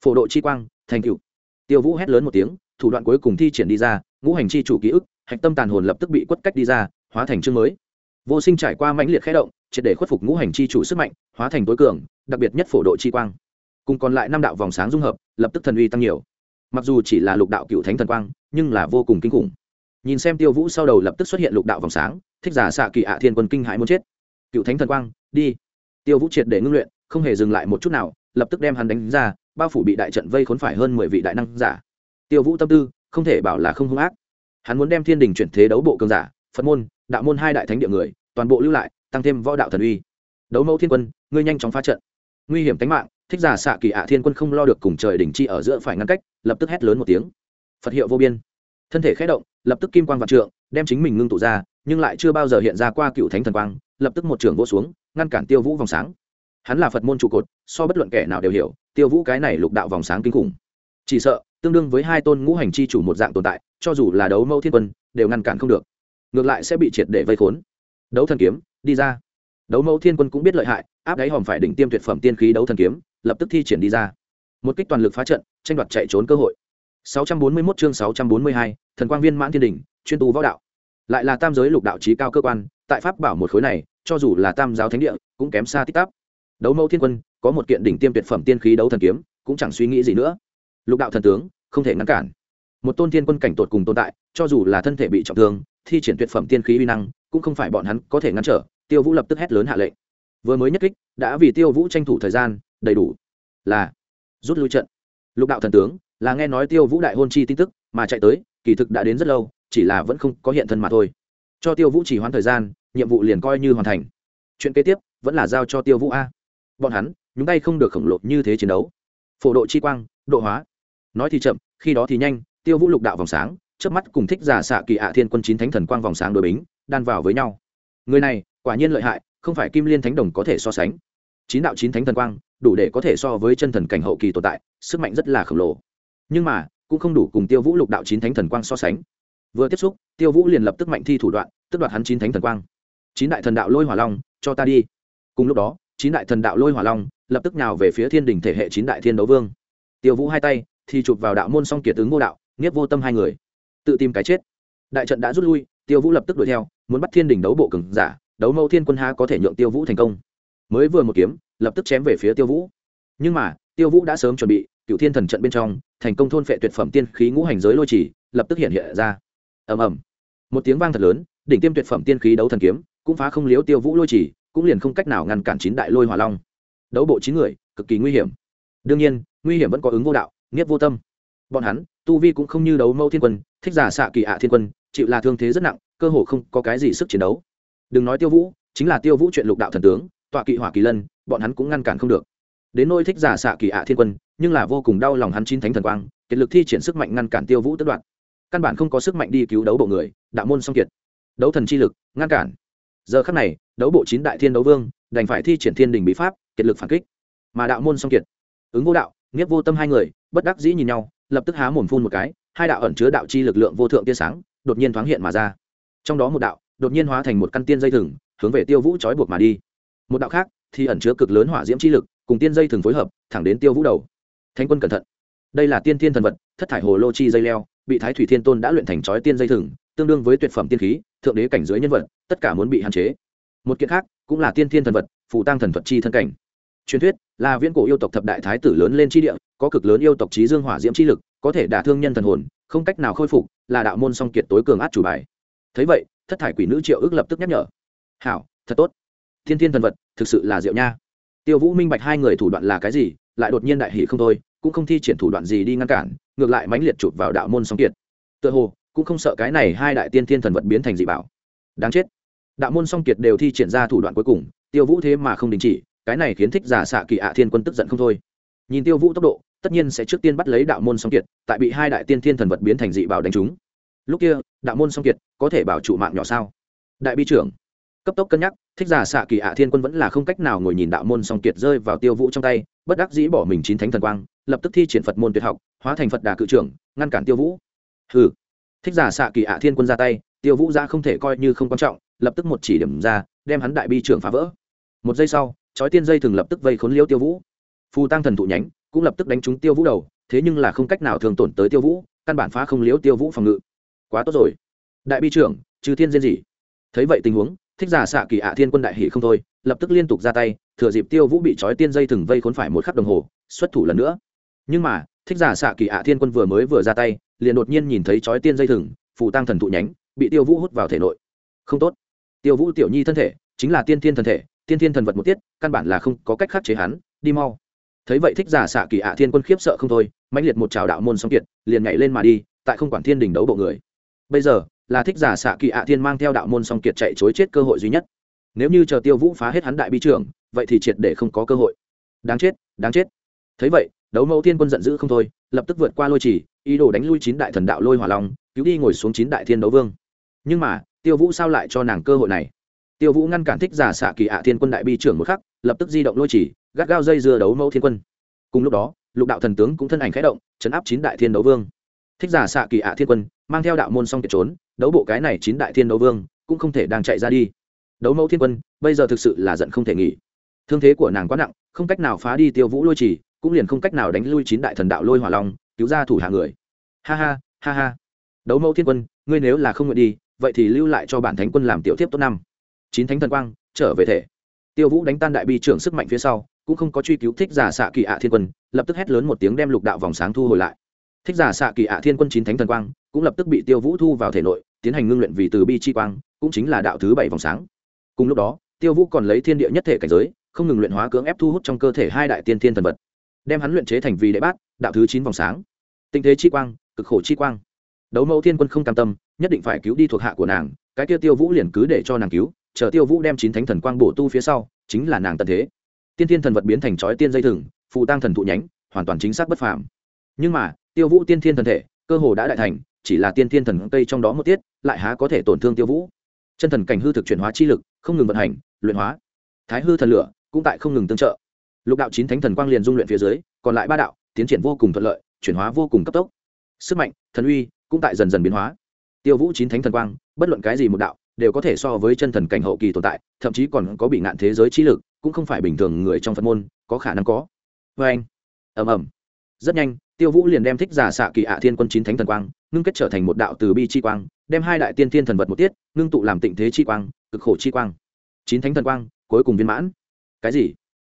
[SPEAKER 1] Phổ độ chi quang, thành cựu tiêu vũ hét lớn một tiếng, thủ đoạn cuối cùng thi triển đi ra, ngũ hành chi chủ ký ức hạch tâm tàn hồn lập tức bị quất cách đi ra, hóa thành chương mới. Vô sinh trải qua mãnh liệt khẽ động, triệt để khuất phục ngũ hành chi chủ sức mạnh, hóa thành tối cường, đặc biệt nhất phổ độ chi quang. Cùng còn lại năm đạo vòng sáng dung hợp, lập tức thần uy tăng nhiều. Mặc dù chỉ là lục đạo cựu thánh thần quang, nhưng là vô cùng kinh khủng. Nhìn xem tiêu vũ sau đầu lập tức xuất hiện lục đạo vòng sáng, thích giả xạ kỳ ạ thiên quân kinh hãi muốn chết. Cựu thánh thần quang, đi. Tiêu vũ triệt để ngưng luyện, không hề dừng lại một chút nào, lập tức đem hắn đánh ra, bao phủ bị đại trận vây khốn phải hơn mười vị đại năng giả. Tiêu vũ tâm tư, không thể bảo là không hung ác hắn muốn đem thiên đình chuyển thế đấu bộ cường giả, phật môn, đạo môn hai đại thánh địa người, toàn bộ lưu lại, tăng thêm võ đạo thần uy. Đấu mẫu thiên quân, ngươi nhanh chóng phá trận. Nguy hiểm tính mạng, thích giả xạ kỳ ạ thiên quân không lo được cùng trời đỉnh chi ở giữa phải ngăn cách, lập tức hét lớn một tiếng. Phật hiệu vô biên. Thân thể khẽ động, lập tức kim quang vạn trượng, đem chính mình ngưng tụ ra, nhưng lại chưa bao giờ hiện ra qua cựu thánh thần quang, lập tức một trường vô xuống, ngăn cản tiêu vũ vòng sáng. Hắn là phật môn trụ cột, so bất luận kẻ nào đều hiểu, tiêu vũ cái này lục đạo vòng sáng kinh khủng. Chỉ sợ, tương đương với hai tôn ngũ hành chi chủ một dạng tồn tại cho dù là đấu mẫu thiên quân đều ngăn cản không được. Ngược lại sẽ bị triệt để vây khốn. Đấu thần kiếm đi ra. Đấu mẫu thiên quân cũng biết lợi hại áp đáy hòm phải đỉnh tiêm tuyệt phẩm tiên khí đấu thần kiếm lập tức thi triển đi ra. Một kích toàn lực phá trận tranh đoạt chạy trốn cơ hội. 641 chương 642, thần quang viên mãn thiên đỉnh chuyên tu võ đạo. Lại là tam giới lục đạo trí cao cơ quan tại pháp bảo một khối này cho dù là tam giáo thánh địa cũng kém xa tích tắp. Đấu mẫu thiên quân có một kiện đỉnh tiêm tuyệt phẩm tiên khí đấu thần kiếm cũng chẳng suy nghĩ gì nữa. Lục đạo thần tướng không thể ngăn cản một tôn thiên quân cảnh tột cùng tồn tại, cho dù là thân thể bị trọng thương, thi triển tuyệt phẩm tiên khí uy năng, cũng không phải bọn hắn có thể ngăn trở, tiêu vũ lập tức hét lớn hạ lệnh. Vừa mới nhất kích, đã vì tiêu vũ tranh thủ thời gian, đầy đủ. Là, rút lui trận. Lục đạo thần tướng, là nghe nói tiêu vũ đại hôn chi tin tức, mà chạy tới, kỳ thực đã đến rất lâu, chỉ là vẫn không có hiện thân mà thôi. Cho tiêu vũ chỉ hoãn thời gian, nhiệm vụ liền coi như hoàn thành. Chuyện kế tiếp, vẫn là giao cho tiêu vũ a. Bọn hắn, nhúng tay không được khổng lồ như thế chiến đấu. Phổ độ chi quang, độ hóa. Nói thì chậm, khi đó thì nhanh tiêu vũ lục đạo vòng sáng trước mắt cùng thích giả xạ kỳ ạ thiên quân chín thánh thần quang vòng sáng đối bính, đan vào với nhau. Người này, quả nhiên lợi hại, không phải kim liên thánh đồng có thể so sánh. Chín đạo chín thánh thần quang, đủ để có thể so với chân thần cảnh hậu kỳ tồn tại, sức mạnh rất là khổng lồ. Nhưng mà, cũng không đủ cùng tiêu vũ lục đạo chín thánh thần quang so sánh. Vừa tiếp xúc, tiêu vũ liền lập tức mạnh thi thủ đoạn, tức đoạt hắn chín thánh thần quang. Chín đại thần đạo lôi hỏa long, cho ta đi. Cùng lúc đó, chín đại thần đạo lôi hỏa long lập tức nào về phía thiên đình thể hệ chín đại thiên đấu vương. Tiêu vũ hai tay thì chụp vào đạo môn song kiệt ứng ngô đạo nghiếp vô tâm hai người. Tự tìm cái chết. Đại trận đã rút lui, tiêu vũ lập tức đuổi theo, muốn bắt thiên đình đấu bộ cường giả, đấu mẫu thiên quân ha có thể nhượng tiêu vũ thành công. Mới vừa một kiếm, lập tức chém về phía tiêu vũ. Nhưng mà, tiêu vũ đã sớm chuẩn bị cựu thiên thần trận bên trong, thành công thôn phệ tuyệt phẩm tiên khí ngũ hành giới lôi chỉ lập tức hiện hiện ra. Ầm ầm. Một tiếng vang thật lớn, đỉnh tiêm tuyệt phẩm tiên khí đấu thần kiếm, cũng phá không liếu tiêu vũ lôi chỉ cũng liền không cách nào ngăn cản chín đại lôi hỏa long. Đấu bộ chín người, cực kỳ nguy hiểm. Đương nhiên, nguy hiểm vẫn có ứng vô đạo, nghiếp vô tâm. Bọn hắn tu vi cũng không như đấu mẫu thiên quân, thích giả xạ kỳ ạ thiên quân, chịu là thương thế rất nặng, cơ hồ không có cái gì sức chiến đấu. Đừng nói tiêu vũ, chính là tiêu vũ chuyện lục đạo thần tướng, tọa kỵ hỏa kỳ lân, bọn hắn cũng ngăn cản không được. Đến nôi thích giả xạ kỳ ạ thiên quân, nhưng là vô cùng đau lòng hắn chín thánh thần quang, kiệt lực thi triển sức mạnh ngăn cản tiêu vũ tất đoạn căn bản không có sức mạnh đi cứu đấu bộ người, đạo môn song kiệt. Đấu thần chi lực, ngăn cản. Giờ khắc này, đấu bộ chín đại thiên đấu vương, đành phải thi triển thiên đình bí pháp, kiệt lực phản kích. Mà đạo môn song kiệt, ứng vô đạo, nghiếp vô tâm hai người, bất đắc dĩ nhìn nhau lập tức há mồm phun một cái, hai đạo ẩn chứa đạo chi lực lượng vô thượng tia sáng đột nhiên thoáng hiện mà ra. Trong đó một đạo đột nhiên hóa thành một căn tiên dây thừng, hướng về tiêu vũ trói buộc mà đi. Một đạo khác thì ẩn chứa cực lớn hỏa diễm chi lực, cùng tiên dây thừng phối hợp, thẳng đến tiêu vũ đầu. Thánh quân cẩn thận. Đây là tiên thiên thần vật, thất thải hồ lô chi dây leo, bị thái thủy thiên tôn đã luyện thành chói tiên dây thừng, tương đương với tuyệt phẩm tiên khí, thượng đế cảnh giới nhân vật, tất cả muốn bị hạn chế. Một kiện khác cũng là tiên thiên thần vật, phù tăng thần thuật chi thân cảnh. Truyền thuyết là viễn cổ yêu tộc thập đại thái tử lớn lên chi địa có cực lớn yêu tộc trí dương hỏa diễm chi lực, có thể đả thương nhân thần hồn, không cách nào khôi phục, là đạo môn song kiệt tối cường át chủ bài. Thấy vậy, thất thải quỷ nữ triệu ước lập tức nhắc nhở. Hảo, thật tốt. Thiên thiên thần vật, thực sự là diệu nha. Tiêu vũ minh bạch hai người thủ đoạn là cái gì, lại đột nhiên đại hỷ không thôi, cũng không thi triển thủ đoạn gì đi ngăn cản, ngược lại mãnh liệt chụp vào đạo môn song kiệt. Tựa hồ, cũng không sợ cái này hai đại tiên thiên thần vật biến thành dị bảo. Đáng chết. Đạo môn song kiệt đều thi triển ra thủ đoạn cuối cùng, tiêu vũ thế mà không đình chỉ, cái này khiến thích giả xạ kỳ ạ thiên quân tức giận không thôi. Nhìn tiêu vũ tốc độ tất nhiên sẽ trước tiên bắt lấy đạo môn song kiệt, tại bị hai đại tiên thiên thần vật biến thành dị bảo đánh chúng. Lúc kia, đạo môn song kiệt có thể bảo trụ mạng nhỏ sao? Đại bi trưởng, cấp tốc cân nhắc, thích giả xạ kỳ ạ thiên quân vẫn là không cách nào ngồi nhìn đạo môn song kiệt rơi vào tiêu vũ trong tay, bất đắc dĩ bỏ mình chín thánh thần quang, lập tức thi triển phật môn tuyệt học, hóa thành phật đà cự trưởng, ngăn cản tiêu vũ. Hừ. Thích giả xạ kỳ ạ thiên quân ra tay, tiêu vũ ra không thể coi như không quan trọng, lập tức một chỉ điểm ra, đem hắn đại bi trưởng phá vỡ. Một giây sau, chói tiên dây thường lập tức vây khốn liêu tiêu vũ. Phù tăng thần thụ nhánh cũng lập tức đánh trúng tiêu vũ đầu, thế nhưng là không cách nào thường tổn tới tiêu vũ, căn bản phá không liếu tiêu vũ phòng ngự. Quá tốt rồi. Đại bi trưởng, trừ thiên diên gì? Thấy vậy tình huống, thích giả xạ kỳ ạ thiên quân đại hỷ không thôi, lập tức liên tục ra tay, thừa dịp tiêu vũ bị trói tiên dây thừng vây khốn phải một khắc đồng hồ, xuất thủ lần nữa. Nhưng mà, thích giả xạ kỳ ạ thiên quân vừa mới vừa ra tay, liền đột nhiên nhìn thấy trói tiên dây thừng phụ tăng thần thụ nhánh, bị tiêu vũ hút vào thể nội. Không tốt. Tiêu vũ tiểu nhi thân thể, chính là tiên thiên thần thể, tiên thiên thần vật một tiết, căn bản là không có cách khắc chế hắn, đi mau thấy vậy thích giả xạ kỳ ạ thiên quân khiếp sợ không thôi, mãnh liệt một trào đạo môn song kiệt, liền nhảy lên mà đi, tại không quản thiên đình đấu bộ người. Bây giờ, là thích giả xạ kỳ ạ thiên mang theo đạo môn song kiệt chạy chối chết cơ hội duy nhất. Nếu như chờ tiêu vũ phá hết hắn đại bi trưởng, vậy thì triệt để không có cơ hội. Đáng chết đáng chết. Thấy vậy, đấu mẫu thiên quân giận dữ không thôi, lập tức vượt qua lôi chỉ, ý đồ đánh lui chín đại thần đạo lôi hỏa long, cứu đi ngồi xuống chín đại thiên đấu vương. Nhưng mà, tiêu vũ sao lại cho nàng cơ hội này? Tiêu vũ ngăn cản thích giả xạ kỳ ạ thiên quân đại bi trưởng một khắc, lập tức di động lôi chỉ gắt gao dây dưa đấu mẫu thiên quân. Cùng lúc đó, lục đạo thần tướng cũng thân ảnh khẽ động, chấn áp chín đại thiên đấu vương. Thích giả xạ kỳ ạ thiên quân, mang theo đạo môn xong kiệt trốn, đấu bộ cái này chín đại thiên đấu vương cũng không thể đang chạy ra đi. Đấu mẫu thiên quân, bây giờ thực sự là giận không thể nghỉ. Thương thế của nàng quá nặng, không cách nào phá đi tiêu vũ lôi trì, cũng liền không cách nào đánh lui chín đại thần đạo lôi hỏa long, cứu ra thủ hạ người. Ha ha ha ha. Đấu mẫu thiên quân, ngươi nếu là không nguyện đi, vậy thì lưu lại cho bản thánh quân làm tiểu tiếp tốt năm. Chín thánh thần quang, trở về thể. Tiêu vũ đánh tan đại bi trưởng sức mạnh phía sau cũng không có truy cứu thích giả xạ kỳ ạ thiên quân, lập tức hét lớn một tiếng đem lục đạo vòng sáng thu hồi lại. Thích giả xạ kỳ ạ thiên quân chín thánh thần quang, cũng lập tức bị tiêu vũ thu vào thể nội, tiến hành ngưng luyện vì từ bi chi quang, cũng chính là đạo thứ bảy vòng sáng. Cùng lúc đó, tiêu vũ còn lấy thiên địa nhất thể cảnh giới, không ngừng luyện hóa cưỡng ép thu hút trong cơ thể hai đại tiên thiên thần vật, đem hắn luyện chế thành vì đệ bát, đạo thứ chín vòng sáng. Tinh thế chi quang, cực khổ chi quang. Đấu mẫu thiên quân không cam tâm, nhất định phải cứu đi thuộc hạ của nàng, cái tiêu tiêu vũ liền cứ để cho nàng cứu, chờ tiêu vũ đem chín thánh thần quang bổ tu phía sau, chính là nàng tận thế tiên thiên thần vật biến thành chói tiên dây thừng phụ tăng thần thụ nhánh, hoàn toàn chính xác bất phàm. Nhưng mà, tiêu vũ tiên thiên thần thể, cơ hồ đã đại thành, chỉ là tiên thiên thần cây trong đó một tiết, lại há có thể tổn thương tiêu vũ. Chân thần cảnh hư thực chuyển hóa chi lực, không ngừng vận hành, luyện hóa. Thái hư thần lửa, cũng tại không ngừng tương trợ. Lục đạo chín thánh thần quang liền dung luyện phía dưới, còn lại ba đạo, tiến triển vô cùng thuận lợi, chuyển hóa vô cùng cấp tốc. Sức mạnh, thần uy, cũng tại dần dần biến hóa. Tiêu vũ chín thánh thần quang, bất luận cái gì một đạo, đều có thể so với chân thần cảnh hậu kỳ tồn tại, thậm chí còn có bị ngạn thế giới trí lực cũng không phải bình thường người trong phật môn, có khả năng có. Vê anh ẩm ẩm rất nhanh, tiêu vũ liền đem thích giả xạ kỳ ạ thiên quân chín thánh thần quang ngưng kết trở thành một đạo từ bi chi quang, đem hai đại tiên thiên thần vật một tiết, ngưng tụ làm tịnh thế chi quang, cực khổ chi quang. Chín thánh thần quang, cuối cùng viên mãn. Cái gì?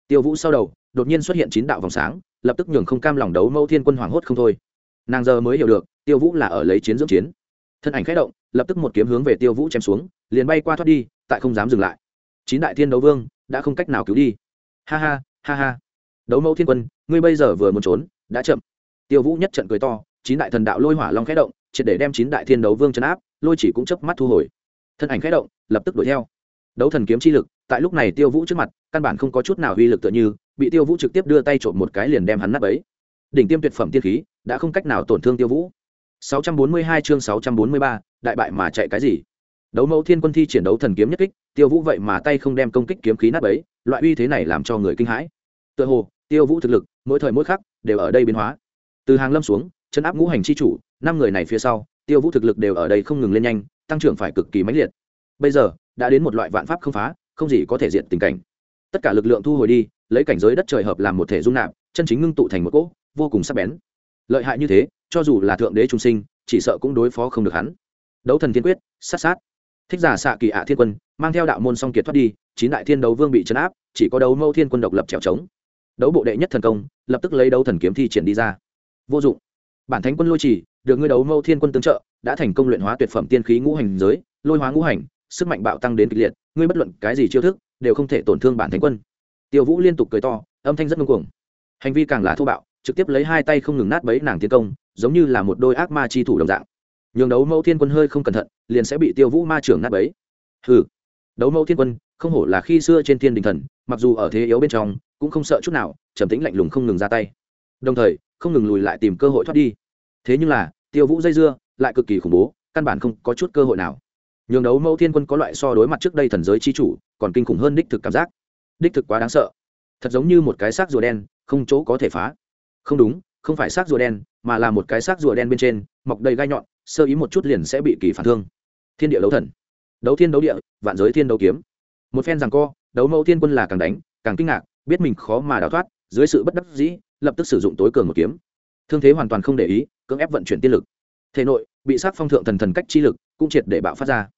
[SPEAKER 1] Tiêu vũ sau đầu, đột nhiên xuất hiện chín đạo vòng sáng, lập tức nhường không cam lòng đấu mâu thiên quân hoảng hốt không thôi. Nàng giờ mới hiểu được, tiêu vũ là ở lấy chiến dưỡng chiến. Thân ảnh k h ẽ động, lập tức một kiếm hướng về tiêu vũ chém xuống, liền bay qua thoát đi, tại không dám dừng lại. Chín đại thiên đấu vương đã không cách nào cứu đi. Ha ha ha ha. Đấu mẫu thiên quân ngươi bây giờ vừa muốn trốn đã chậm. Tiêu vũ nhất trận cười to chín đại thần đạo lôi hỏa long khẽ động triệt để đem chín đại thiên đấu vương chấn áp lôi chỉ cũng chớp mắt thu hồi. Thân ảnh khẽ động lập tức đuổi theo. Đấu thần kiếm chi lực tại lúc này tiêu vũ trước mặt căn bản không có chút nào uy lực tựa như bị tiêu vũ trực tiếp đưa tay trộm một cái liền đem hắn nắp ấy đỉnh tiêm tuyệt phẩm tiên khí đã không cách nào tổn thương tiêu vũ. 642 chương 643, đại bại mà chạy cái gì? Đấu mẫu thiên quân thi triển đấu thần kiếm nhất kích, tiêu vũ vậy mà tay không đem công kích kiếm khí nát ấy loại uy thế này làm cho người kinh hãi. Tựa hồ, tiêu vũ thực lực, mỗi thời mỗi khắc, đều ở đây biến hóa. Từ hàng lâm xuống, chân áp ngũ hành chi chủ, năm người này phía sau, tiêu vũ thực lực đều ở đây không ngừng lên nhanh, tăng trưởng phải cực kỳ mãnh liệt. Bây giờ, đã đến một loại vạn pháp không phá, không gì có thể diện tình cảnh. Tất cả lực lượng thu hồi đi, lấy cảnh giới đất trời hợp làm một thể dung nạp, chân chính ngưng tụ thành một cỗ, vô cùng sắc bén. Lợi hại như thế, cho dù là thượng đế trung sinh, chỉ sợ cũng đối phó không được hắn. Đấu thần thiên quyết, sát sát thích giả xạ kỳ ạ thiên quân, mang theo đạo môn song kiệt thoát đi, chín đại thiên đấu vương bị chấn áp, chỉ có đấu mâu thiên quân độc lập trèo trống. Đấu bộ đệ nhất thần công, lập tức lấy đấu thần kiếm thi triển đi ra. Vô dụng. Bản thánh quân lôi chỉ được ngươi đấu mâu thiên quân tương trợ, đã thành công luyện hóa tuyệt phẩm tiên khí ngũ hành giới, lôi hóa ngũ hành, sức mạnh bạo tăng đến kịch liệt, ngươi bất luận cái gì chiêu thức, đều không thể tổn thương bản thánh quân. Tiêu vũ liên tục cười to, âm thanh rất ngưng cuồng. Hành vi càng là thô bạo, trực tiếp lấy hai tay không ngừng nát bấy nàng tiến công, giống như là một đôi ác ma chi thủ đồng dạng nhường đấu mẫu thiên quân hơi không cẩn thận, liền sẽ bị tiêu vũ ma trưởng nát bấy. Hừ, đấu mẫu thiên quân, không hổ là khi xưa trên thiên đình thần, mặc dù ở thế yếu bên trong, cũng không sợ chút nào, trầm tĩnh lạnh lùng không ngừng ra tay. Đồng thời, không ngừng lùi lại tìm cơ hội thoát đi. Thế nhưng là, tiêu vũ dây dưa, lại cực kỳ khủng bố, căn bản không có chút cơ hội nào. Nhường đấu mẫu thiên quân có loại so đối mặt trước đây thần giới chi chủ, còn kinh khủng hơn đích thực cảm giác. Đích thực quá đáng sợ. Thật giống như một cái xác rùa đen, không chỗ có thể phá. Không đúng, không phải xác rùa đen, mà là một cái xác rùa đen bên trên, mọc đầy gai nhọn sơ ý một chút liền sẽ bị kỳ phản thương. Thiên địa đấu thần. Đấu thiên đấu địa, vạn giới thiên đấu kiếm. Một phen rằng co, đấu mẫu thiên quân là càng đánh, càng kinh ngạc, biết mình khó mà đào thoát, dưới sự bất đắc dĩ, lập tức sử dụng tối cường một kiếm. Thương thế hoàn toàn không để ý, cưỡng ép vận chuyển tiên lực. Thể nội, bị sát phong thượng thần thần cách chi lực, cũng triệt để bạo phát ra.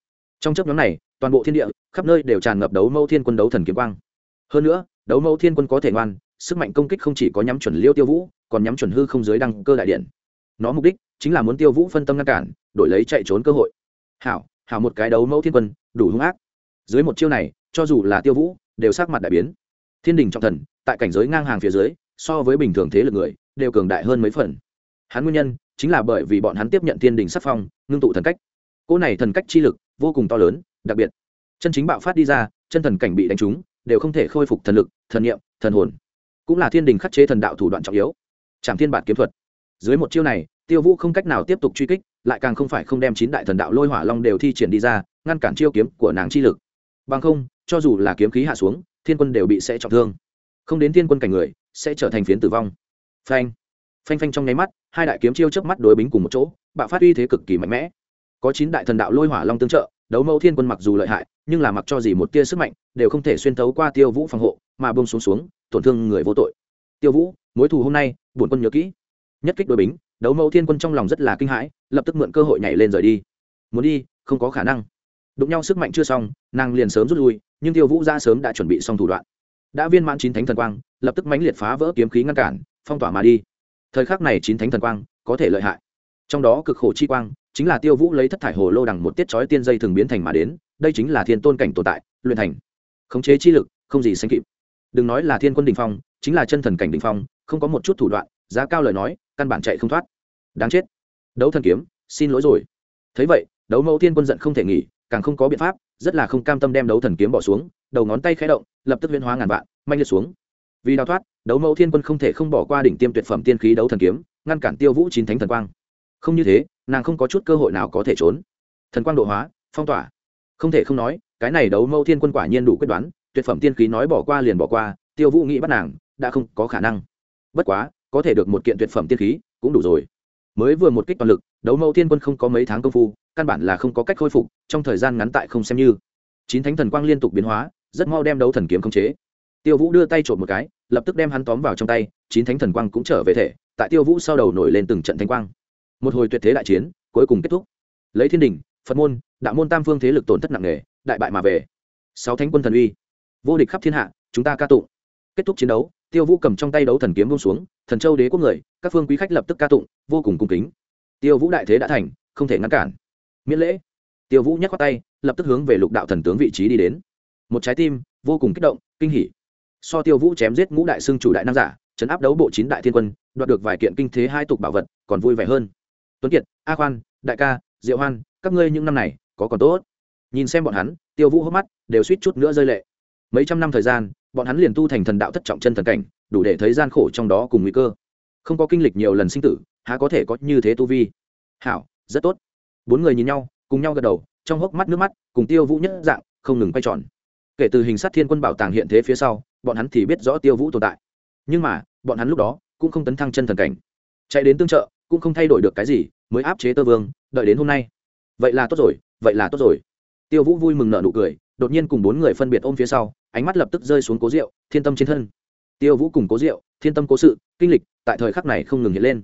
[SPEAKER 1] Trong chấp nhóm này, toàn bộ thiên địa, khắp nơi đều tràn ngập đấu mẫu thiên quân đấu thần kiếm quang. Hơn nữa, đấu mẫu thiên quân có thể ngoan, sức mạnh công kích không chỉ có nhắm chuẩn liêu tiêu vũ, còn nhắm chuẩn hư không giới đăng cơ đại điện nó mục đích chính là muốn tiêu vũ phân tâm ngăn cản, đổi lấy chạy trốn cơ hội. Hảo hảo một cái đấu mẫu thiên quân, đủ hung ác. Dưới một chiêu này, cho dù là tiêu vũ, đều sắc mặt đại biến. Thiên đình trọng thần, tại cảnh giới ngang hàng phía dưới, so với bình thường thế lực người, đều cường đại hơn mấy phần. Hắn nguyên nhân, chính là bởi vì bọn hắn tiếp nhận thiên đình sắc phong, ngưng tụ thần cách. Cỗ này thần cách chi lực, vô cùng to lớn, đặc biệt. Chân chính bạo phát đi ra, chân thần cảnh bị đánh trúng, đều không thể khôi phục thần lực, thần nghiệm thần hồn. Cũng là thiên đình khắc chế thần đạo thủ đoạn trọng yếu. Trảm thiên bản kiếm thuật dưới một chiêu này, tiêu vũ không cách nào tiếp tục truy kích, lại càng không phải không đem chín đại thần đạo lôi hỏa long đều thi triển đi ra, ngăn cản chiêu kiếm của nàng chi lực. Bằng không, cho dù là kiếm khí hạ xuống, thiên quân đều bị sẽ trọng thương. Không đến thiên quân cảnh người, sẽ trở thành phiến tử vong. Phanh. Phanh phanh trong nháy mắt, hai đại kiếm chiêu chớp mắt đối bính cùng một chỗ, bạo phát uy thế cực kỳ mạnh mẽ. Có chín đại thần đạo lôi hỏa long tương trợ, đấu mẫu thiên quân mặc dù lợi hại, nhưng là mặc cho gì một tia sức mạnh, đều không thể xuyên thấu qua tiêu vũ phòng hộ, mà bông xuống xuống, tổn thương người vô tội. Tiêu vũ, mối thù hôm nay bổn quân nhớ kỹ nhất kích đối bính, đấu mẫu thiên quân trong lòng rất là kinh hãi, lập tức mượn cơ hội nhảy lên rời đi. Muốn đi, không có khả năng. Đụng nhau sức mạnh chưa xong, nàng liền sớm rút lui, nhưng tiêu vũ ra sớm đã chuẩn bị xong thủ đoạn. Đã viên mãn chín thánh thần quang, lập tức mãnh liệt phá vỡ kiếm khí ngăn cản, phong tỏa mà đi. Thời khắc này chín thánh thần quang có thể lợi hại. Trong đó cực khổ chi quang, chính là tiêu vũ lấy thất thải hồ lô đằng một tiết chói tiên dây thường biến thành mà đến, đây chính là thiên tôn cảnh tồn tại, luyện thành. Khống chế chi lực, không gì sánh kịp. Đừng nói là thiên quân đình phong, chính là chân thần cảnh đình phong, không có một chút thủ đoạn, giá cao lời nói căn bản chạy không thoát. Đáng chết. Đấu thần kiếm, xin lỗi rồi. Thấy vậy, đấu mẫu thiên quân giận không thể nghỉ, càng không có biện pháp, rất là không cam tâm đem đấu thần kiếm bỏ xuống, đầu ngón tay khẽ động, lập tức huyễn hóa ngàn vạn manh liệt xuống. Vì đào thoát, đấu mẫu thiên quân không thể không bỏ qua đỉnh tiêm tuyệt phẩm tiên khí đấu thần kiếm, ngăn cản tiêu vũ chín thánh thần quang. Không như thế, nàng không có chút cơ hội nào có thể trốn. Thần quang độ hóa, phong tỏa. Không thể không nói, cái này đấu mẫu thiên quân quả nhiên đủ quyết đoán, tuyệt phẩm tiên khí nói bỏ qua liền bỏ qua, tiêu vũ nghĩ bắt nàng, đã không có khả năng. Bất quá có thể được một kiện tuyệt phẩm tiên khí, cũng đủ rồi. Mới vừa một kích toàn lực, đấu mẫu thiên quân không có mấy tháng công phu, căn bản là không có cách khôi phục, trong thời gian ngắn tại không xem như. Chín thánh thần quang liên tục biến hóa, rất mau đem đấu thần kiếm khống chế. Tiêu vũ đưa tay trộm một cái, lập tức đem hắn tóm vào trong tay, chín thánh thần quang cũng trở về thể, tại tiêu vũ sau đầu nổi lên từng trận thanh quang. Một hồi tuyệt thế đại chiến, cuối cùng kết thúc. Lấy thiên đình, phật môn, đạo môn tam phương thế lực tổn thất nặng nề, đại bại mà về. Sáu thánh quân thần uy. Vô địch khắp thiên hạ, chúng ta ca tụng. Kết thúc chiến đấu, tiêu vũ cầm trong tay đấu thần kiếm bông xuống thần châu đế quốc người, các phương quý khách lập tức ca tụng, vô cùng cung kính. Tiêu vũ đại thế đã thành, không thể ngăn cản. Miễn lễ. Tiêu vũ nhắc qua tay, lập tức hướng về lục đạo thần tướng vị trí đi đến. Một trái tim, vô cùng kích động, kinh hỉ. So tiêu vũ chém giết ngũ đại xưng chủ đại nam giả, chấn áp đấu bộ chín đại thiên quân, đoạt được vài kiện kinh thế hai tục bảo vật, còn vui vẻ hơn. Tuấn kiệt, a khoan, đại ca, diệu hoan, các ngươi những năm này, có còn tốt? Nhìn xem bọn hắn, tiêu vũ hốc mắt, đều suýt chút nữa rơi lệ. Mấy trăm năm thời gian bọn hắn liền tu thành thần đạo thất trọng chân thần cảnh, đủ để thấy gian khổ trong đó cùng nguy cơ. Không có kinh lịch nhiều lần sinh tử, há có thể có như thế tu vi? Hảo, rất tốt. Bốn người nhìn nhau, cùng nhau gật đầu, trong hốc mắt nước mắt, cùng tiêu vũ nhất dạng, không ngừng quay tròn. Kể từ hình sát thiên quân bảo tàng hiện thế phía sau, bọn hắn thì biết rõ tiêu vũ tồn tại. Nhưng mà, bọn hắn lúc đó cũng không tấn thăng chân thần cảnh. Chạy đến tương trợ, cũng không thay đổi được cái gì, mới áp chế tơ vương, đợi đến hôm nay. Vậy là tốt rồi, vậy là tốt rồi. Tiêu vũ vui mừng nợ nụ cười, đột nhiên cùng bốn người phân biệt ôm phía sau ánh mắt lập tức rơi xuống cố diệu, thiên tâm trên thân. Tiêu vũ cùng cố diệu, thiên tâm cố sự, kinh lịch, tại thời khắc này không ngừng hiện lên.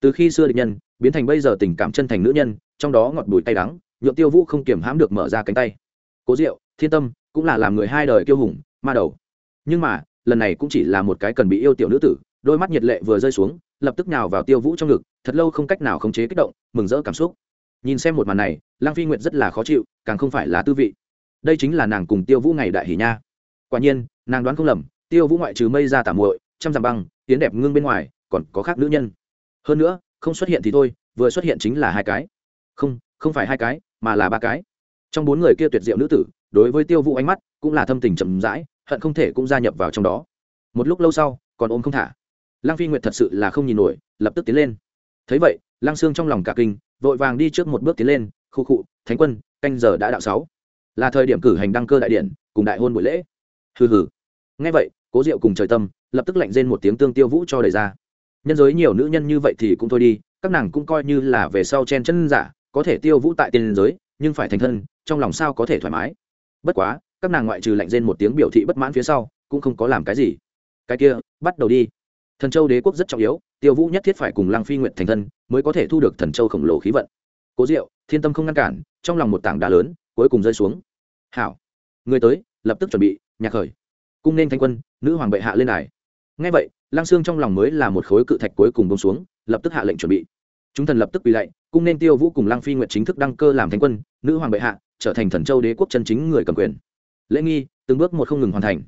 [SPEAKER 1] Từ khi xưa địch nhân, biến thành bây giờ tình cảm chân thành nữ nhân, trong đó ngọt bùi tay đắng, nhượng tiêu vũ không kiểm hãm được mở ra cánh tay. Cố diệu, thiên tâm, cũng là làm người hai đời kiêu hùng, ma đầu. Nhưng mà, lần này cũng chỉ là một cái cần bị yêu tiểu nữ tử, đôi mắt nhiệt lệ vừa rơi xuống, lập tức nào vào tiêu vũ trong ngực, thật lâu không cách nào khống chế kích động, mừng rỡ cảm xúc. Nhìn xem một màn này lang phi nguyệt rất là khó chịu, càng không phải là tư vị. Đây chính là nàng cùng tiêu vũ ngày đại hỷ nha quả nhiên, nàng đoán không lầm, tiêu vũ ngoại trừ mây ra tả muội, trăm dặm băng, tiến đẹp ngưng bên ngoài, còn có khác nữ nhân. Hơn nữa, không xuất hiện thì thôi, vừa xuất hiện chính là hai cái. Không không phải hai cái, mà là ba cái. Trong bốn người kia tuyệt diệu nữ tử, đối với tiêu vũ ánh mắt cũng là thâm tình chậm rãi, hận không thể cũng gia nhập vào trong đó. Một lúc lâu sau, còn ôm không thả. Lăng phi nguyệt thật sự là không nhìn nổi, lập tức tiến lên. Thấy vậy, lăng sương trong lòng cả kinh, vội vàng đi trước một bước tiến lên, khu khụ thánh quân, canh giờ đã đạo sáu. Là thời điểm cử hành đăng cơ đại điện cùng đại hôn buổi lễ hừ hừ. Ngay vậy, cố diệu cùng trời tâm lập tức lạnh rên một tiếng tương tiêu vũ cho đầy ra. Nhân giới nhiều nữ nhân như vậy thì cũng thôi đi, các nàng cũng coi như là về sau chen chân giả, có thể tiêu vũ tại tiên giới, nhưng phải thành thân, trong lòng sao có thể thoải mái. Bất quá, các nàng ngoại trừ lạnh rên một tiếng biểu thị bất mãn phía sau, cũng không có làm cái gì. Cái kia, bắt đầu đi. Thần châu đế quốc rất trọng yếu, tiêu vũ nhất thiết phải cùng lăng phi nguyện thành thân, mới có thể thu được thần châu khổng lồ khí vận. Cố diệu, thiên tâm không ngăn cản, trong lòng một tảng đá lớn, cuối cùng rơi xuống. Hảo. Người tới, lập tức chuẩn bị nhạc khởi. Cung nên thanh quân, nữ hoàng bệ hạ lên đài. Ngay vậy lang sương trong lòng mới là một khối cự thạch cuối cùng bông xuống, lập tức hạ lệnh chuẩn bị. Chúng thần lập tức quỳ lạy, cung nên tiêu vũ cùng lăng phi nguyện chính thức đăng cơ làm thánh quân, nữ hoàng bệ hạ, trở thành thần châu đế quốc chân chính người cầm quyền. Lễ nghi, từng bước một không ngừng hoàn thành.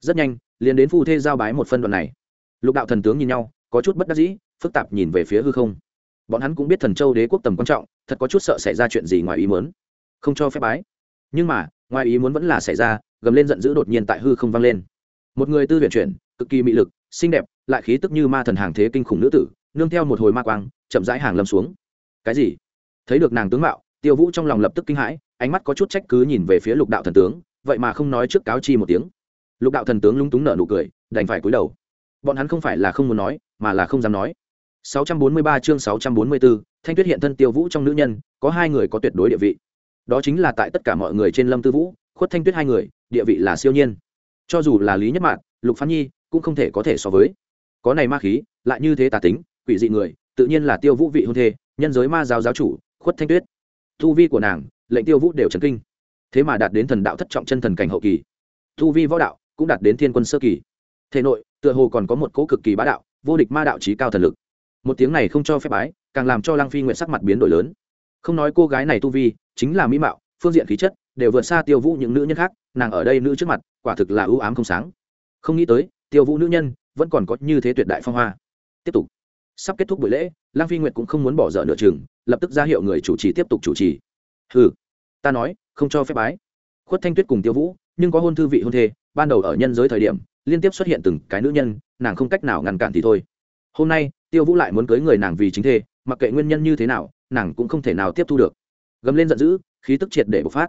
[SPEAKER 1] Rất nhanh, liền đến phu thê giao bái một phân đoạn này. Lục đạo thần tướng nhìn nhau, có chút bất đắc dĩ, phức tạp nhìn về phía hư không. Bọn hắn cũng biết thần châu đế quốc tầm quan trọng, thật có chút sợ xảy ra chuyện gì ngoài ý muốn. Không cho phép bái. Nhưng mà ngoài ý muốn vẫn là xảy ra gầm lên giận dữ đột nhiên tại hư không vang lên. Một người tư viện chuyển cực kỳ mị lực xinh đẹp lại khí tức như ma thần hàng thế kinh khủng nữ tử nương theo một hồi ma quang chậm rãi hàng lâm xuống. Cái gì? Thấy được nàng tướng mạo tiêu vũ trong lòng lập tức kinh hãi ánh mắt có chút trách cứ nhìn về phía lục đạo thần tướng vậy mà không nói trước cáo chi một tiếng. Lục đạo thần tướng lung túng nở nụ cười đành phải cúi đầu. Bọn hắn không phải là không muốn nói mà là không dám nói. 643 chương 644, thanh tuyết hiện thân tiêu vũ trong nữ nhân có hai người có tuyệt đối địa vị đó chính là tại tất cả mọi người trên lâm tư vũ, khuất thanh tuyết hai người, địa vị là siêu nhiên. Cho dù là lý nhất mạng lục phán nhi cũng không thể có thể so với. Có này ma khí, lại như thế tà tính, quỷ dị người, tự nhiên là tiêu vũ vị hôn thê, nhân giới ma giáo giáo chủ, khuất thanh tuyết. Thu vi của nàng, lệnh tiêu vũ đều trần kinh. Thế mà đạt đến thần đạo thất trọng chân thần cảnh hậu kỳ. Thu vi võ đạo cũng đạt đến thiên quân sơ kỳ. Thể nội, tựa hồ còn có một cỗ cực kỳ bá đạo, vô địch ma đạo trí cao thần lực. Một tiếng này không cho phép bái, càng làm cho lăng phi nguyện sắc mặt biến đổi lớn. Không nói cô gái này tu vi chính là mỹ mạo, phương diện khí chất đều vượt xa tiêu vũ những nữ nhân khác, nàng ở đây nữ trước mặt, quả thực là ưu ám không sáng. Không nghĩ tới, tiêu vũ nữ nhân vẫn còn có như thế tuyệt đại phong hoa. Tiếp tục. Sắp kết thúc buổi lễ lang phi nguyệt cũng không muốn bỏ dở nửa chừng, lập tức ra hiệu người chủ trì tiếp tục chủ trì. Ừ ta nói, không cho phép bái. Khuất thanh tuyết cùng tiêu vũ, nhưng có hôn thư vị hôn thê, ban đầu ở nhân giới thời điểm, liên tiếp xuất hiện từng cái nữ nhân, nàng không cách nào ngăn cản thì thôi. Hôm nay, tiêu vũ lại muốn cưới người nàng vì chính thê, mặc kệ nguyên nhân như thế nào, nàng cũng không thể nào tiếp thu được gầm lên giận dữ, khí tức triệt để bộc phát,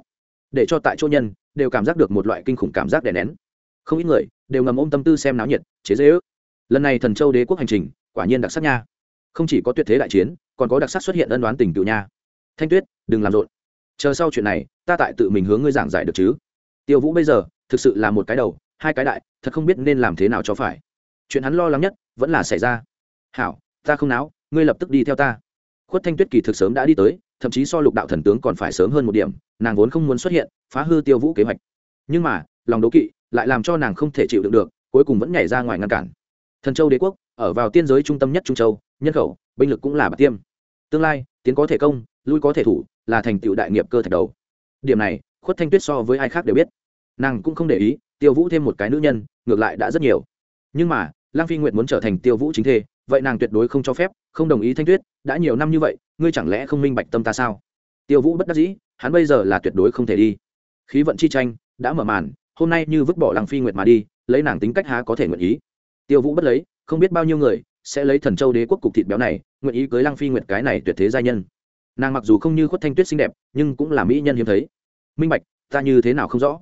[SPEAKER 1] để cho tại chỗ nhân đều cảm giác được một loại kinh khủng cảm giác đè nén. Không ít người đều ngầm ôm tâm tư xem náo nhiệt, chế dễ ước lần này thần châu đế quốc hành trình quả nhiên đặc sắc nha. Không chỉ có tuyệt thế đại chiến, còn có đặc sắc xuất hiện ân đoán tình cựu nha. Thanh tuyết, đừng làm rộn. Chờ sau chuyện này, ta tại tự mình hướng ngươi giảng giải được chứ? Tiêu vũ bây giờ thực sự là một cái đầu, hai cái đại, thật không biết nên làm thế nào cho phải. Chuyện hắn lo lắng nhất vẫn là xảy ra. Hảo, ta không náo, ngươi lập tức đi theo ta. Khuất thanh tuyết kỳ thực sớm đã đi tới thậm chí so lục đạo thần tướng còn phải sớm hơn một điểm, nàng vốn không muốn xuất hiện, phá hư tiêu vũ kế hoạch. Nhưng mà, lòng đố kỵ lại làm cho nàng không thể chịu đựng được, cuối cùng vẫn nhảy ra ngoài ngăn cản. Thần châu đế quốc, ở vào tiên giới trung tâm nhất trung châu, nhân khẩu, binh lực cũng là bạc tiêm. Tương lai, tiến có thể công, lui có thể thủ, là thành tựu đại nghiệp cơ thạch đầu. Điểm này, khuất thanh tuyết so với ai khác đều biết. Nàng cũng không để ý, tiêu vũ thêm một cái nữ nhân, ngược lại đã rất nhiều. Nhưng mà lang phi nguyện muốn trở thành tiêu vũ chính thê vậy nàng tuyệt đối không cho phép, không đồng ý thanh tuyết, đã nhiều năm như vậy, ngươi chẳng lẽ không minh bạch tâm ta sao? Tiêu vũ bất đắc dĩ, hắn bây giờ là tuyệt đối không thể đi. Khí vận chi tranh, đã mở màn, hôm nay như vứt bỏ làng phi nguyệt mà đi, lấy nàng tính cách há có thể nguyện ý? Tiêu vũ bất lấy, không biết bao nhiêu người, sẽ lấy thần châu đế quốc cục thịt béo này, nguyện ý cưới lăng phi nguyệt cái này tuyệt thế gia nhân. Nàng mặc dù không như khuất thanh tuyết xinh đẹp, nhưng cũng là mỹ nhân hiếm thấy. Minh bạch, ta như thế nào không rõ?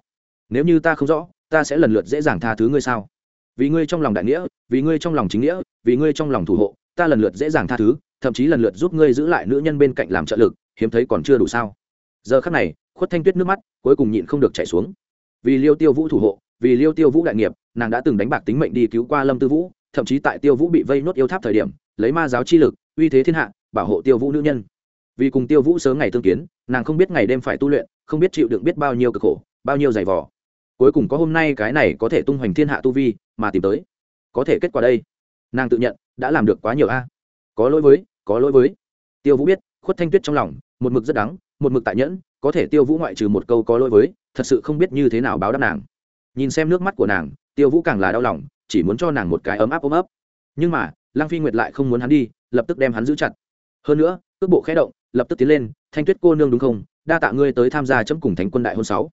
[SPEAKER 1] Nếu như ta không rõ, ta sẽ lần lượt dễ dàng tha thứ ngươi sao? Vì ngươi trong lòng đại nghĩa, vì ngươi trong lòng chính nghĩa vì ngươi trong lòng thủ hộ, ta lần lượt dễ dàng tha thứ, thậm chí lần lượt giúp ngươi giữ lại nữ nhân bên cạnh làm trợ lực, hiếm thấy còn chưa đủ sao? Giờ khắc này, khuất thanh tuyết nước mắt cuối cùng nhịn không được chảy xuống. Vì liêu tiêu vũ thủ hộ, vì liêu tiêu vũ đại nghiệp, nàng đã từng đánh bạc tính mệnh đi cứu qua lâm tư vũ, thậm chí tại tiêu vũ bị vây nốt yêu tháp thời điểm, lấy ma giáo chi lực, uy thế thiên hạ, bảo hộ tiêu vũ nữ nhân. Vì cùng tiêu vũ sớm ngày tương kiến, nàng không biết ngày đêm phải tu luyện, không biết chịu đựng biết bao nhiêu cực khổ, bao nhiêu giày vò. Cuối cùng có hôm nay cái này có thể tung hoành thiên hạ tu vi mà tìm tới. Có thể kết quả đây nàng tự nhận đã làm được quá nhiều a. À? Có lỗi với, có lỗi với. Tiêu vũ biết, khuất thanh tuyết trong lòng, một mực rất đắng, một mực tại nhẫn, có thể tiêu vũ ngoại trừ một câu có lỗi với, thật sự không biết như thế nào báo đáp nàng. Nhìn xem nước mắt của nàng, tiêu vũ càng là đau lòng, chỉ muốn cho nàng một cái ấm áp ôm ấp. Nhưng mà, lăng phi nguyệt lại không muốn hắn đi, lập tức đem hắn giữ chặt. Hơn nữa, cước bộ khẽ động, lập tức tiến lên, thanh tuyết cô nương đúng không? Đa tạ ngươi tới tham gia chấm cùng thánh quân đại hôn sáu.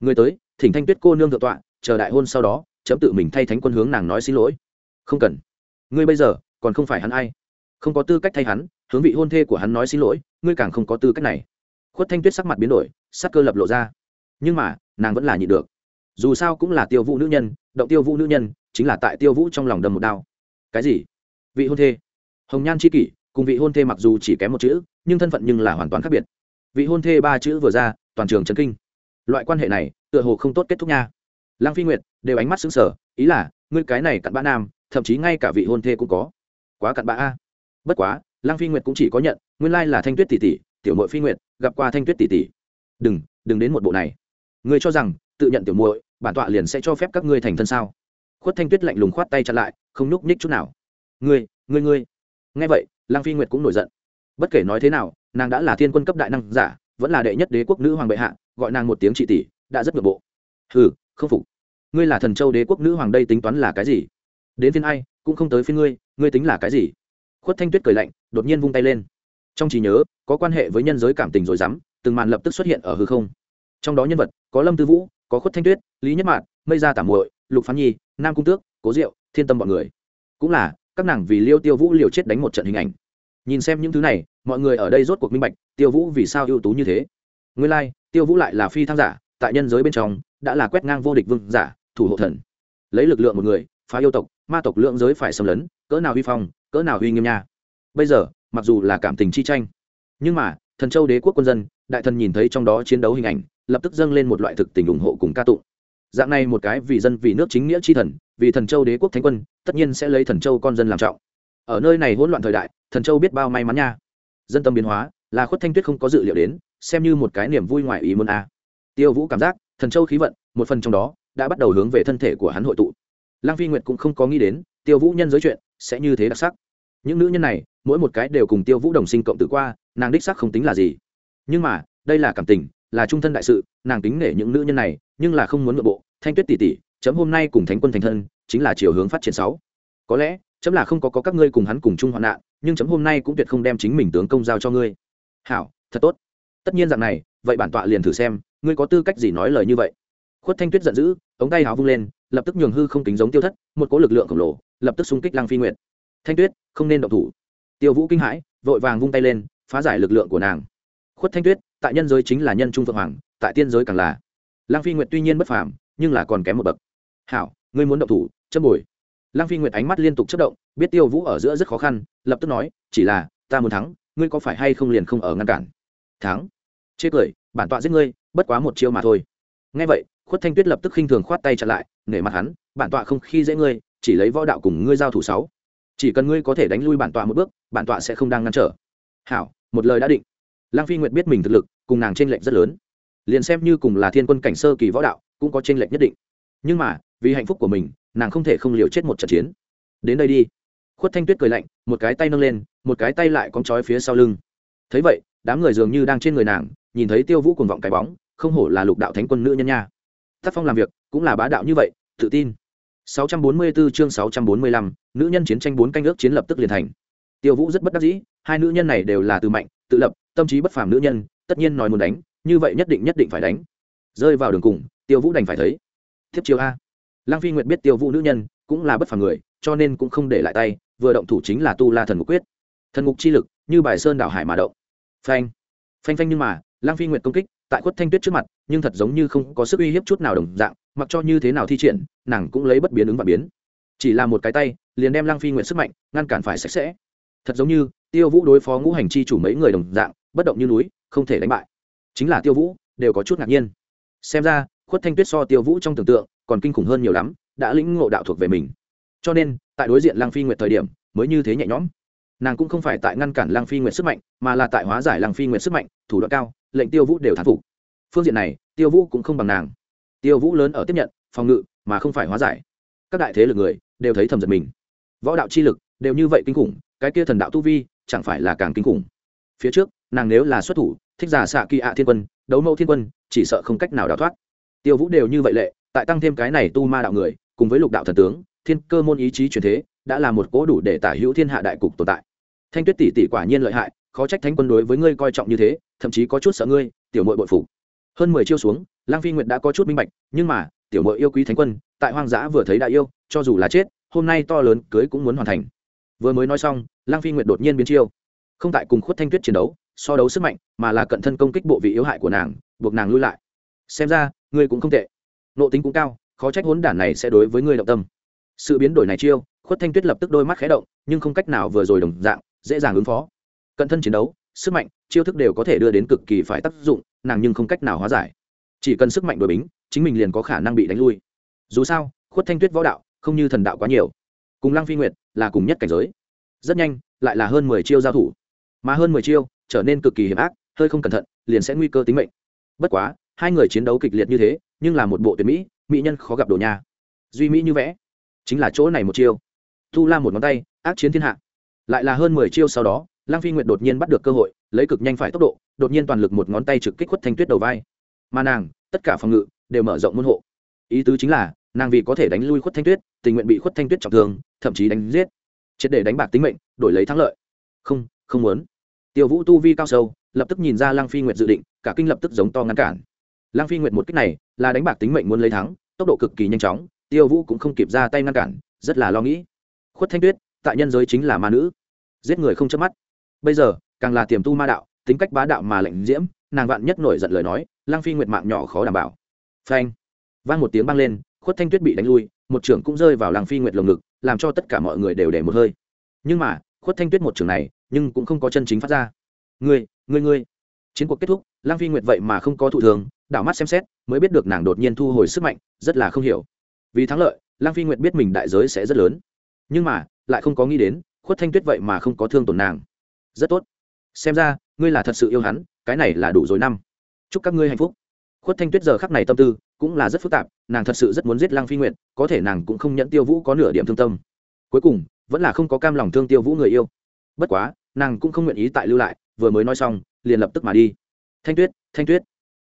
[SPEAKER 1] Ngươi tới, thỉnh thanh tuyết cô nương thượng tọa, chờ đại hôn sau đó, chấm tự mình thay thánh quân hướng nàng nói xin lỗi. Không cần ngươi bây giờ còn không phải hắn ai? Không có tư cách thay hắn, hướng vị hôn thê của hắn nói xin lỗi, ngươi càng không có tư cách này. Khuất thanh tuyết sắc mặt biến đổi, sắc cơ lập lộ ra. Nhưng mà, nàng vẫn là nhịn được. Dù sao cũng là tiêu vũ nữ nhân, động tiêu vũ nữ nhân, chính là tại tiêu vũ trong lòng đâm một đao. Cái gì? Vị hôn thê. Hồng nhan c h i kỷ, cùng vị hôn thê mặc dù chỉ kém một chữ, nhưng thân phận nhưng là hoàn toàn khác biệt. Vị hôn thê ba chữ vừa ra, toàn trường trấn kinh. Loại quan hệ này, tựa hồ không tốt kết thúc nha. Lăng phi nguyệt, đều ánh mắt xứng sở ý là, ngươi cái này cặn bã nam thậm chí ngay cả vị hôn thê cũng có. Quá cặn bã a. Bất quá, lăng phi nguyệt cũng chỉ có nhận, nguyên lai là thanh tuyết tỷ tỷ, tiểu mội phi nguyệt, gặp qua thanh tuyết tỷ tỷ. Đừng đừng đến một bộ này. Ngươi cho rằng, tự nhận tiểu muội, bản tọa liền sẽ cho phép các ngươi thành thân sao? Khuất thanh tuyết lạnh lùng khoát tay chặn lại, không nhúc nhích chút nào. Ngươi ngươi ngươi. Nghe vậy, lăng phi nguyệt cũng nổi giận. Bất kể nói thế nào, nàng đã là thiên quân cấp đại năng giả, vẫn là đệ nhất đế quốc nữ hoàng bệ hạ, gọi nàng một tiếng trị tỷ, đã rất ngược bộ. Hừ, không phục. Ngươi là thần châu đế quốc nữ hoàng đây tính toán là cái gì? Đến phiên ai cũng không tới phiên ngươi ngươi tính là cái gì? Khuất thanh tuyết cười lạnh đột nhiên vung tay lên. Trong trí nhớ có quan hệ với nhân giới cảm tình rồi dám từng màn lập tức xuất hiện ở hư không. Trong đó nhân vật có lâm tư vũ có khuất thanh tuyết lý nhất mạn mây gia tả muội lục phán nhi nam cung tước cố diệu thiên tâm bọn người. Cũng là các nàng vì liêu tiêu vũ liều chết đánh một trận hình ảnh. Nhìn xem những thứ này mọi người ở đây rốt cuộc minh bạch tiêu vũ vì sao ưu tú như thế. Nguyên lai、like, tiêu vũ lại là phi thăng giả tại nhân giới bên trong đã là quét ngang vô địch vương giả thủ hộ thần. Lấy lực lượng một người phá yêu tộc ma tộc lượng giới phải xâm lấn, cỡ nào huy phong, cỡ nào huy nghiêm nha. Bây giờ, mặc dù là cảm tình chi tranh, nhưng mà, thần châu đế quốc quân dân, đại thần nhìn thấy trong đó chiến đấu hình ảnh, lập tức dâng lên một loại thực tình ủng hộ cùng ca tụng. Dạng này một cái vì dân vì nước chính nghĩa chi thần, vì thần châu đế quốc thánh quân, tất nhiên sẽ lấy thần châu con dân làm trọng. Ở nơi này hỗn loạn thời đại, thần châu biết bao may mắn nha. Dân tâm biến hóa, là khuất thanh tuyết không có dự liệu đến, xem như một cái niềm vui ngoài ý muốn a. Tiêu vũ cảm giác, thần châu khí vận, một phần trong đó, đã bắt đầu hướng về thân thể của hắn hội tụ lăng phi nguyệt cũng không có nghĩ đến tiêu vũ nhân giới chuyện sẽ như thế đặc sắc. Những nữ nhân này mỗi một cái đều cùng tiêu vũ đồng sinh cộng tử qua nàng đích sắc không tính là gì. Nhưng mà đây là cảm tình là trung thân đại sự nàng tính nể những nữ nhân này nhưng là không muốn nội bộ. Thanh tuyết tỷ tỷ chấm hôm nay cùng thánh quân thành thân chính là chiều hướng phát triển sáu. Có lẽ chấm là không có, có các ngươi cùng hắn cùng chung hoạn nạn nhưng chấm hôm nay cũng tuyệt không đem chính mình tướng công giao cho ngươi. Hảo thật tốt. Tất nhiên dạng này vậy bản tọa liền thử xem ngươi có tư cách gì nói lời như vậy? Khuất thanh tuyết giận dữ ống tay háo vung lên lập tức nhường hư không tính giống tiêu thất, một cỗ lực lượng khổng lồ, lập tức xung kích lăng phi nguyệt. Thanh tuyết, không nên động thủ. Tiêu vũ kinh hãi, vội vàng vung tay lên, phá giải lực lượng của nàng. Khuất thanh tuyết, tại nhân giới chính là nhân trung phượng hoàng, tại tiên giới càng là. Lăng phi nguyệt tuy nhiên bất phàm, nhưng là còn kém một bậc. Hảo, ngươi muốn động thủ, châm bồi. Lăng phi nguyệt ánh mắt liên tục chất động, biết tiêu vũ ở giữa rất khó khăn, lập tức nói, chỉ là, ta muốn thắng, ngươi có phải hay không liền không ở ngăn cản? Thắng? Chê cười, bản tọa giết ngươi, bất quá một chiêu mà thôi. Ngay vậy, khuất thanh tuyết lập tức khinh thường khoát tay chặn lại nể mặt hắn, bản tọa không khi dễ ngươi, chỉ lấy võ đạo cùng ngươi giao thủ sáu. Chỉ cần ngươi có thể đánh lui bản tọa một bước, bản tọa sẽ không đang ngăn trở. Hảo, một lời đã định. Lăng phi nguyệt biết mình thực lực, cùng nàng trên lệnh rất lớn. Liền xem như cùng là thiên quân cảnh sơ kỳ võ đạo, cũng có trên lệnh nhất định. Nhưng mà, vì hạnh phúc của mình, nàng không thể không liều chết một trận chiến. Đến đây đi. Khuất thanh tuyết cười lạnh, một cái tay nâng lên, một cái tay lại cong trói phía sau lưng. Thấy vậy, đám người dường như đang trên người nàng, nhìn thấy tiêu vũ cuồng vọng cái bóng, không hổ là lục đạo thánh quân nữ nhân nha. Tác phong làm việc cũng là bá đạo như vậy tự tin. 644 chương 645, nữ nhân chiến tranh bốn canh ước chiến lập tức liền thành. Tiêu vũ rất bất đắc dĩ hai nữ nhân này đều là từ mạnh tự lập tâm trí bất phàm nữ nhân tất nhiên nói muốn đánh như vậy nhất định nhất định phải đánh. Rơi vào đường cùng tiêu vũ đành phải thấy. Thiếp chiêu a. Lăng phi nguyệt biết tiêu vũ nữ nhân cũng là bất phàm người cho nên cũng không để lại tay vừa động thủ chính là tu la thần ngục quyết. Thần ngục chi lực như bài sơn đảo hải mà động. Phanh. Phanh phanh nhưng mà lăng phi nguyệt công kích tại khuất thanh tuyết trước mặt, nhưng thật giống như không có sức uy hiếp chút nào đồng dạng, mặc cho như thế nào thi triển, nàng cũng lấy bất biến ứng và biến. Chỉ là một cái tay, liền đem lăng phi nguyệt sức mạnh, ngăn cản phải sạch sẽ. Thật giống như, tiêu vũ đối phó ngũ hành chi chủ mấy người đồng dạng, bất động như núi, không thể đánh bại. Chính là tiêu vũ, đều có chút ngạc nhiên. Xem ra khuất thanh tuyết so tiêu vũ trong tưởng tượng, còn kinh khủng hơn nhiều lắm, đã lĩnh ngộ đạo thuộc về mình. Cho nên, tại đối diện lăng phi nguyệt thời điểm, mới như thế nhẹ nhõm. Nàng cũng không phải tại ngăn cản lăng phi nguyệt sức mạnh, mà là tại hóa giải lăng phi nguyệt sức mạnh, thủ đoạn cao lệnh tiêu vũ đều thán phục. Phương diện này, tiêu vũ cũng không bằng nàng. Tiêu vũ lớn ở tiếp nhận, phòng ngự mà không phải hóa giải. Các đại thế lực người đều thấy thầm giật mình. Võ đạo chi lực đều như vậy kinh khủng, cái kia thần đạo tu vi chẳng phải là càng kinh khủng. Phía trước, nàng nếu là xuất thủ, thích giả xạ kỳ ạ thiên quân, đấu mẫu thiên quân, chỉ sợ không cách nào đào thoát. Tiêu vũ đều như vậy lệ, tại tăng thêm cái này tu ma đạo người, cùng với lục đạo thần tướng, thiên cơ môn ý chí truyền thế, đã là một cố đủ để tả hữu thiên hạ đại cục tồn tại. Thanh tuyết tỷ tỷ quả nhiên lợi hại khó trách thánh quân đối với ngươi coi trọng như thế, thậm chí có chút sợ ngươi, tiểu mội bội phục hơn mười chiêu xuống, lang phi nguyệt đã có chút minh bạch, nhưng mà, tiểu mội yêu quý thánh quân, tại hoang dã vừa thấy đại yêu, cho dù là chết, hôm nay to lớn cưới cũng muốn hoàn thành. Vừa mới nói xong, lang phi nguyệt đột nhiên biến chiêu. Không tại cùng khuất thanh tuyết chiến đấu, so đấu sức mạnh, mà là cận thân công kích bộ vị yếu hại của nàng, buộc nàng lui lại. Xem ra, ngươi cũng không tệ. Nộ tính cũng cao, khó trách hốn đản này sẽ đối với ngươi động tâm. Sự biến đổi này chiêu, khuất thanh tuyết lập tức đôi mắt khé động, nhưng không cách nào vừa rồi đồng dạng, dễ dàng ứng phó cận thân chiến đấu, sức mạnh, chiêu thức đều có thể đưa đến cực kỳ phải tác dụng, nàng nhưng không cách nào hóa giải. Chỉ cần sức mạnh đội bính, chính mình liền có khả năng bị đánh lui. Dù sao, khuất thanh tuyết võ đạo, không như thần đạo quá nhiều. Cùng lăng phi nguyệt là cùng nhất cảnh giới. Rất nhanh, lại là hơn mười chiêu giao thủ. Mà hơn mười chiêu, trở nên cực kỳ hiểm ác, hơi không cẩn thận, liền sẽ nguy cơ tính mệnh. Bất quá, hai người chiến đấu kịch liệt như thế, nhưng là một bộ tuyệt mỹ mỹ nhân khó gặp đồ nhà duy mỹ như vẽ, chính là chỗ này một chiêu. Thu la một ngón tay, ác chiến thiên hạ. Lại là hơn mười chiêu sau đó lăng phi nguyệt đột nhiên bắt được cơ hội, lấy cực nhanh phải tốc độ, đột nhiên toàn lực một ngón tay trực kích khuất thanh tuyết đầu vai. Mà nàng, tất cả phòng ngự, đều mở rộng môn hộ. Ý tứ chính là, nàng vì có thể đánh lui khuất thanh tuyết, tình nguyện bị khuất thanh tuyết trọng thương, thậm chí đánh giết. Chết để đánh bạc tính mệnh, đổi lấy thắng lợi. Không không muốn. Tiêu vũ tu vi cao sâu, lập tức nhìn ra lăng phi nguyệt dự định, cả kinh lập tức giống to ngăn cản. Lăng phi nguyệt một kích này, là đánh bạc tính mệnh muốn lấy thắng, tốc độ cực kỳ nhanh chóng, tiêu vũ cũng không kịp ra tay ngăn cản, rất là lo nghĩ. Khuất thanh tuyết, tại nhân giới chính là ma nữ. Giết người không chớp mắt bây giờ, càng là tiềm tu ma đạo, tính cách bá đạo mà lệnh diễm, nàng vạn nhất nổi giận lời nói lang phi nguyệt mạng nhỏ khó đảm bảo. Phanh! Vang một tiếng băng lên, khuất thanh tuyết bị đánh lui, một trưởng cũng rơi vào lang phi nguyệt lồng ngực, làm cho tất cả mọi người đều để một hơi. Nhưng mà, khuất thanh tuyết một trưởng này, nhưng cũng không có chân chính phát ra. Ngươi ngươi ngươi! Chiến cuộc kết thúc lang phi nguyệt vậy mà không có thụ thường, đảo mắt xem xét, mới biết được nàng đột nhiên thu hồi sức mạnh, rất là không hiểu. Vì thắng lợi lang phi nguyệt biết mình đại giới sẽ rất lớn. Nhưng mà, lại không có nghĩ đến, khuất thanh tuyết vậy mà không có thương tổn nàng rất tốt. Xem ra, ngươi là thật sự yêu hắn, cái này là đủ rồi năm. Chúc các ngươi hạnh phúc. Khuất thanh tuyết giờ khắc này tâm tư cũng là rất phức tạp, nàng thật sự rất muốn giết lăng phi nguyện có thể nàng cũng không nhận tiêu vũ có nửa điểm thương tâm. Cuối cùng, vẫn là không có cam lòng thương tiêu vũ người yêu. Bất quá, nàng cũng không nguyện ý tại lưu lại, vừa mới nói xong, liền lập tức mà đi. Thanh tuyết thanh tuyết.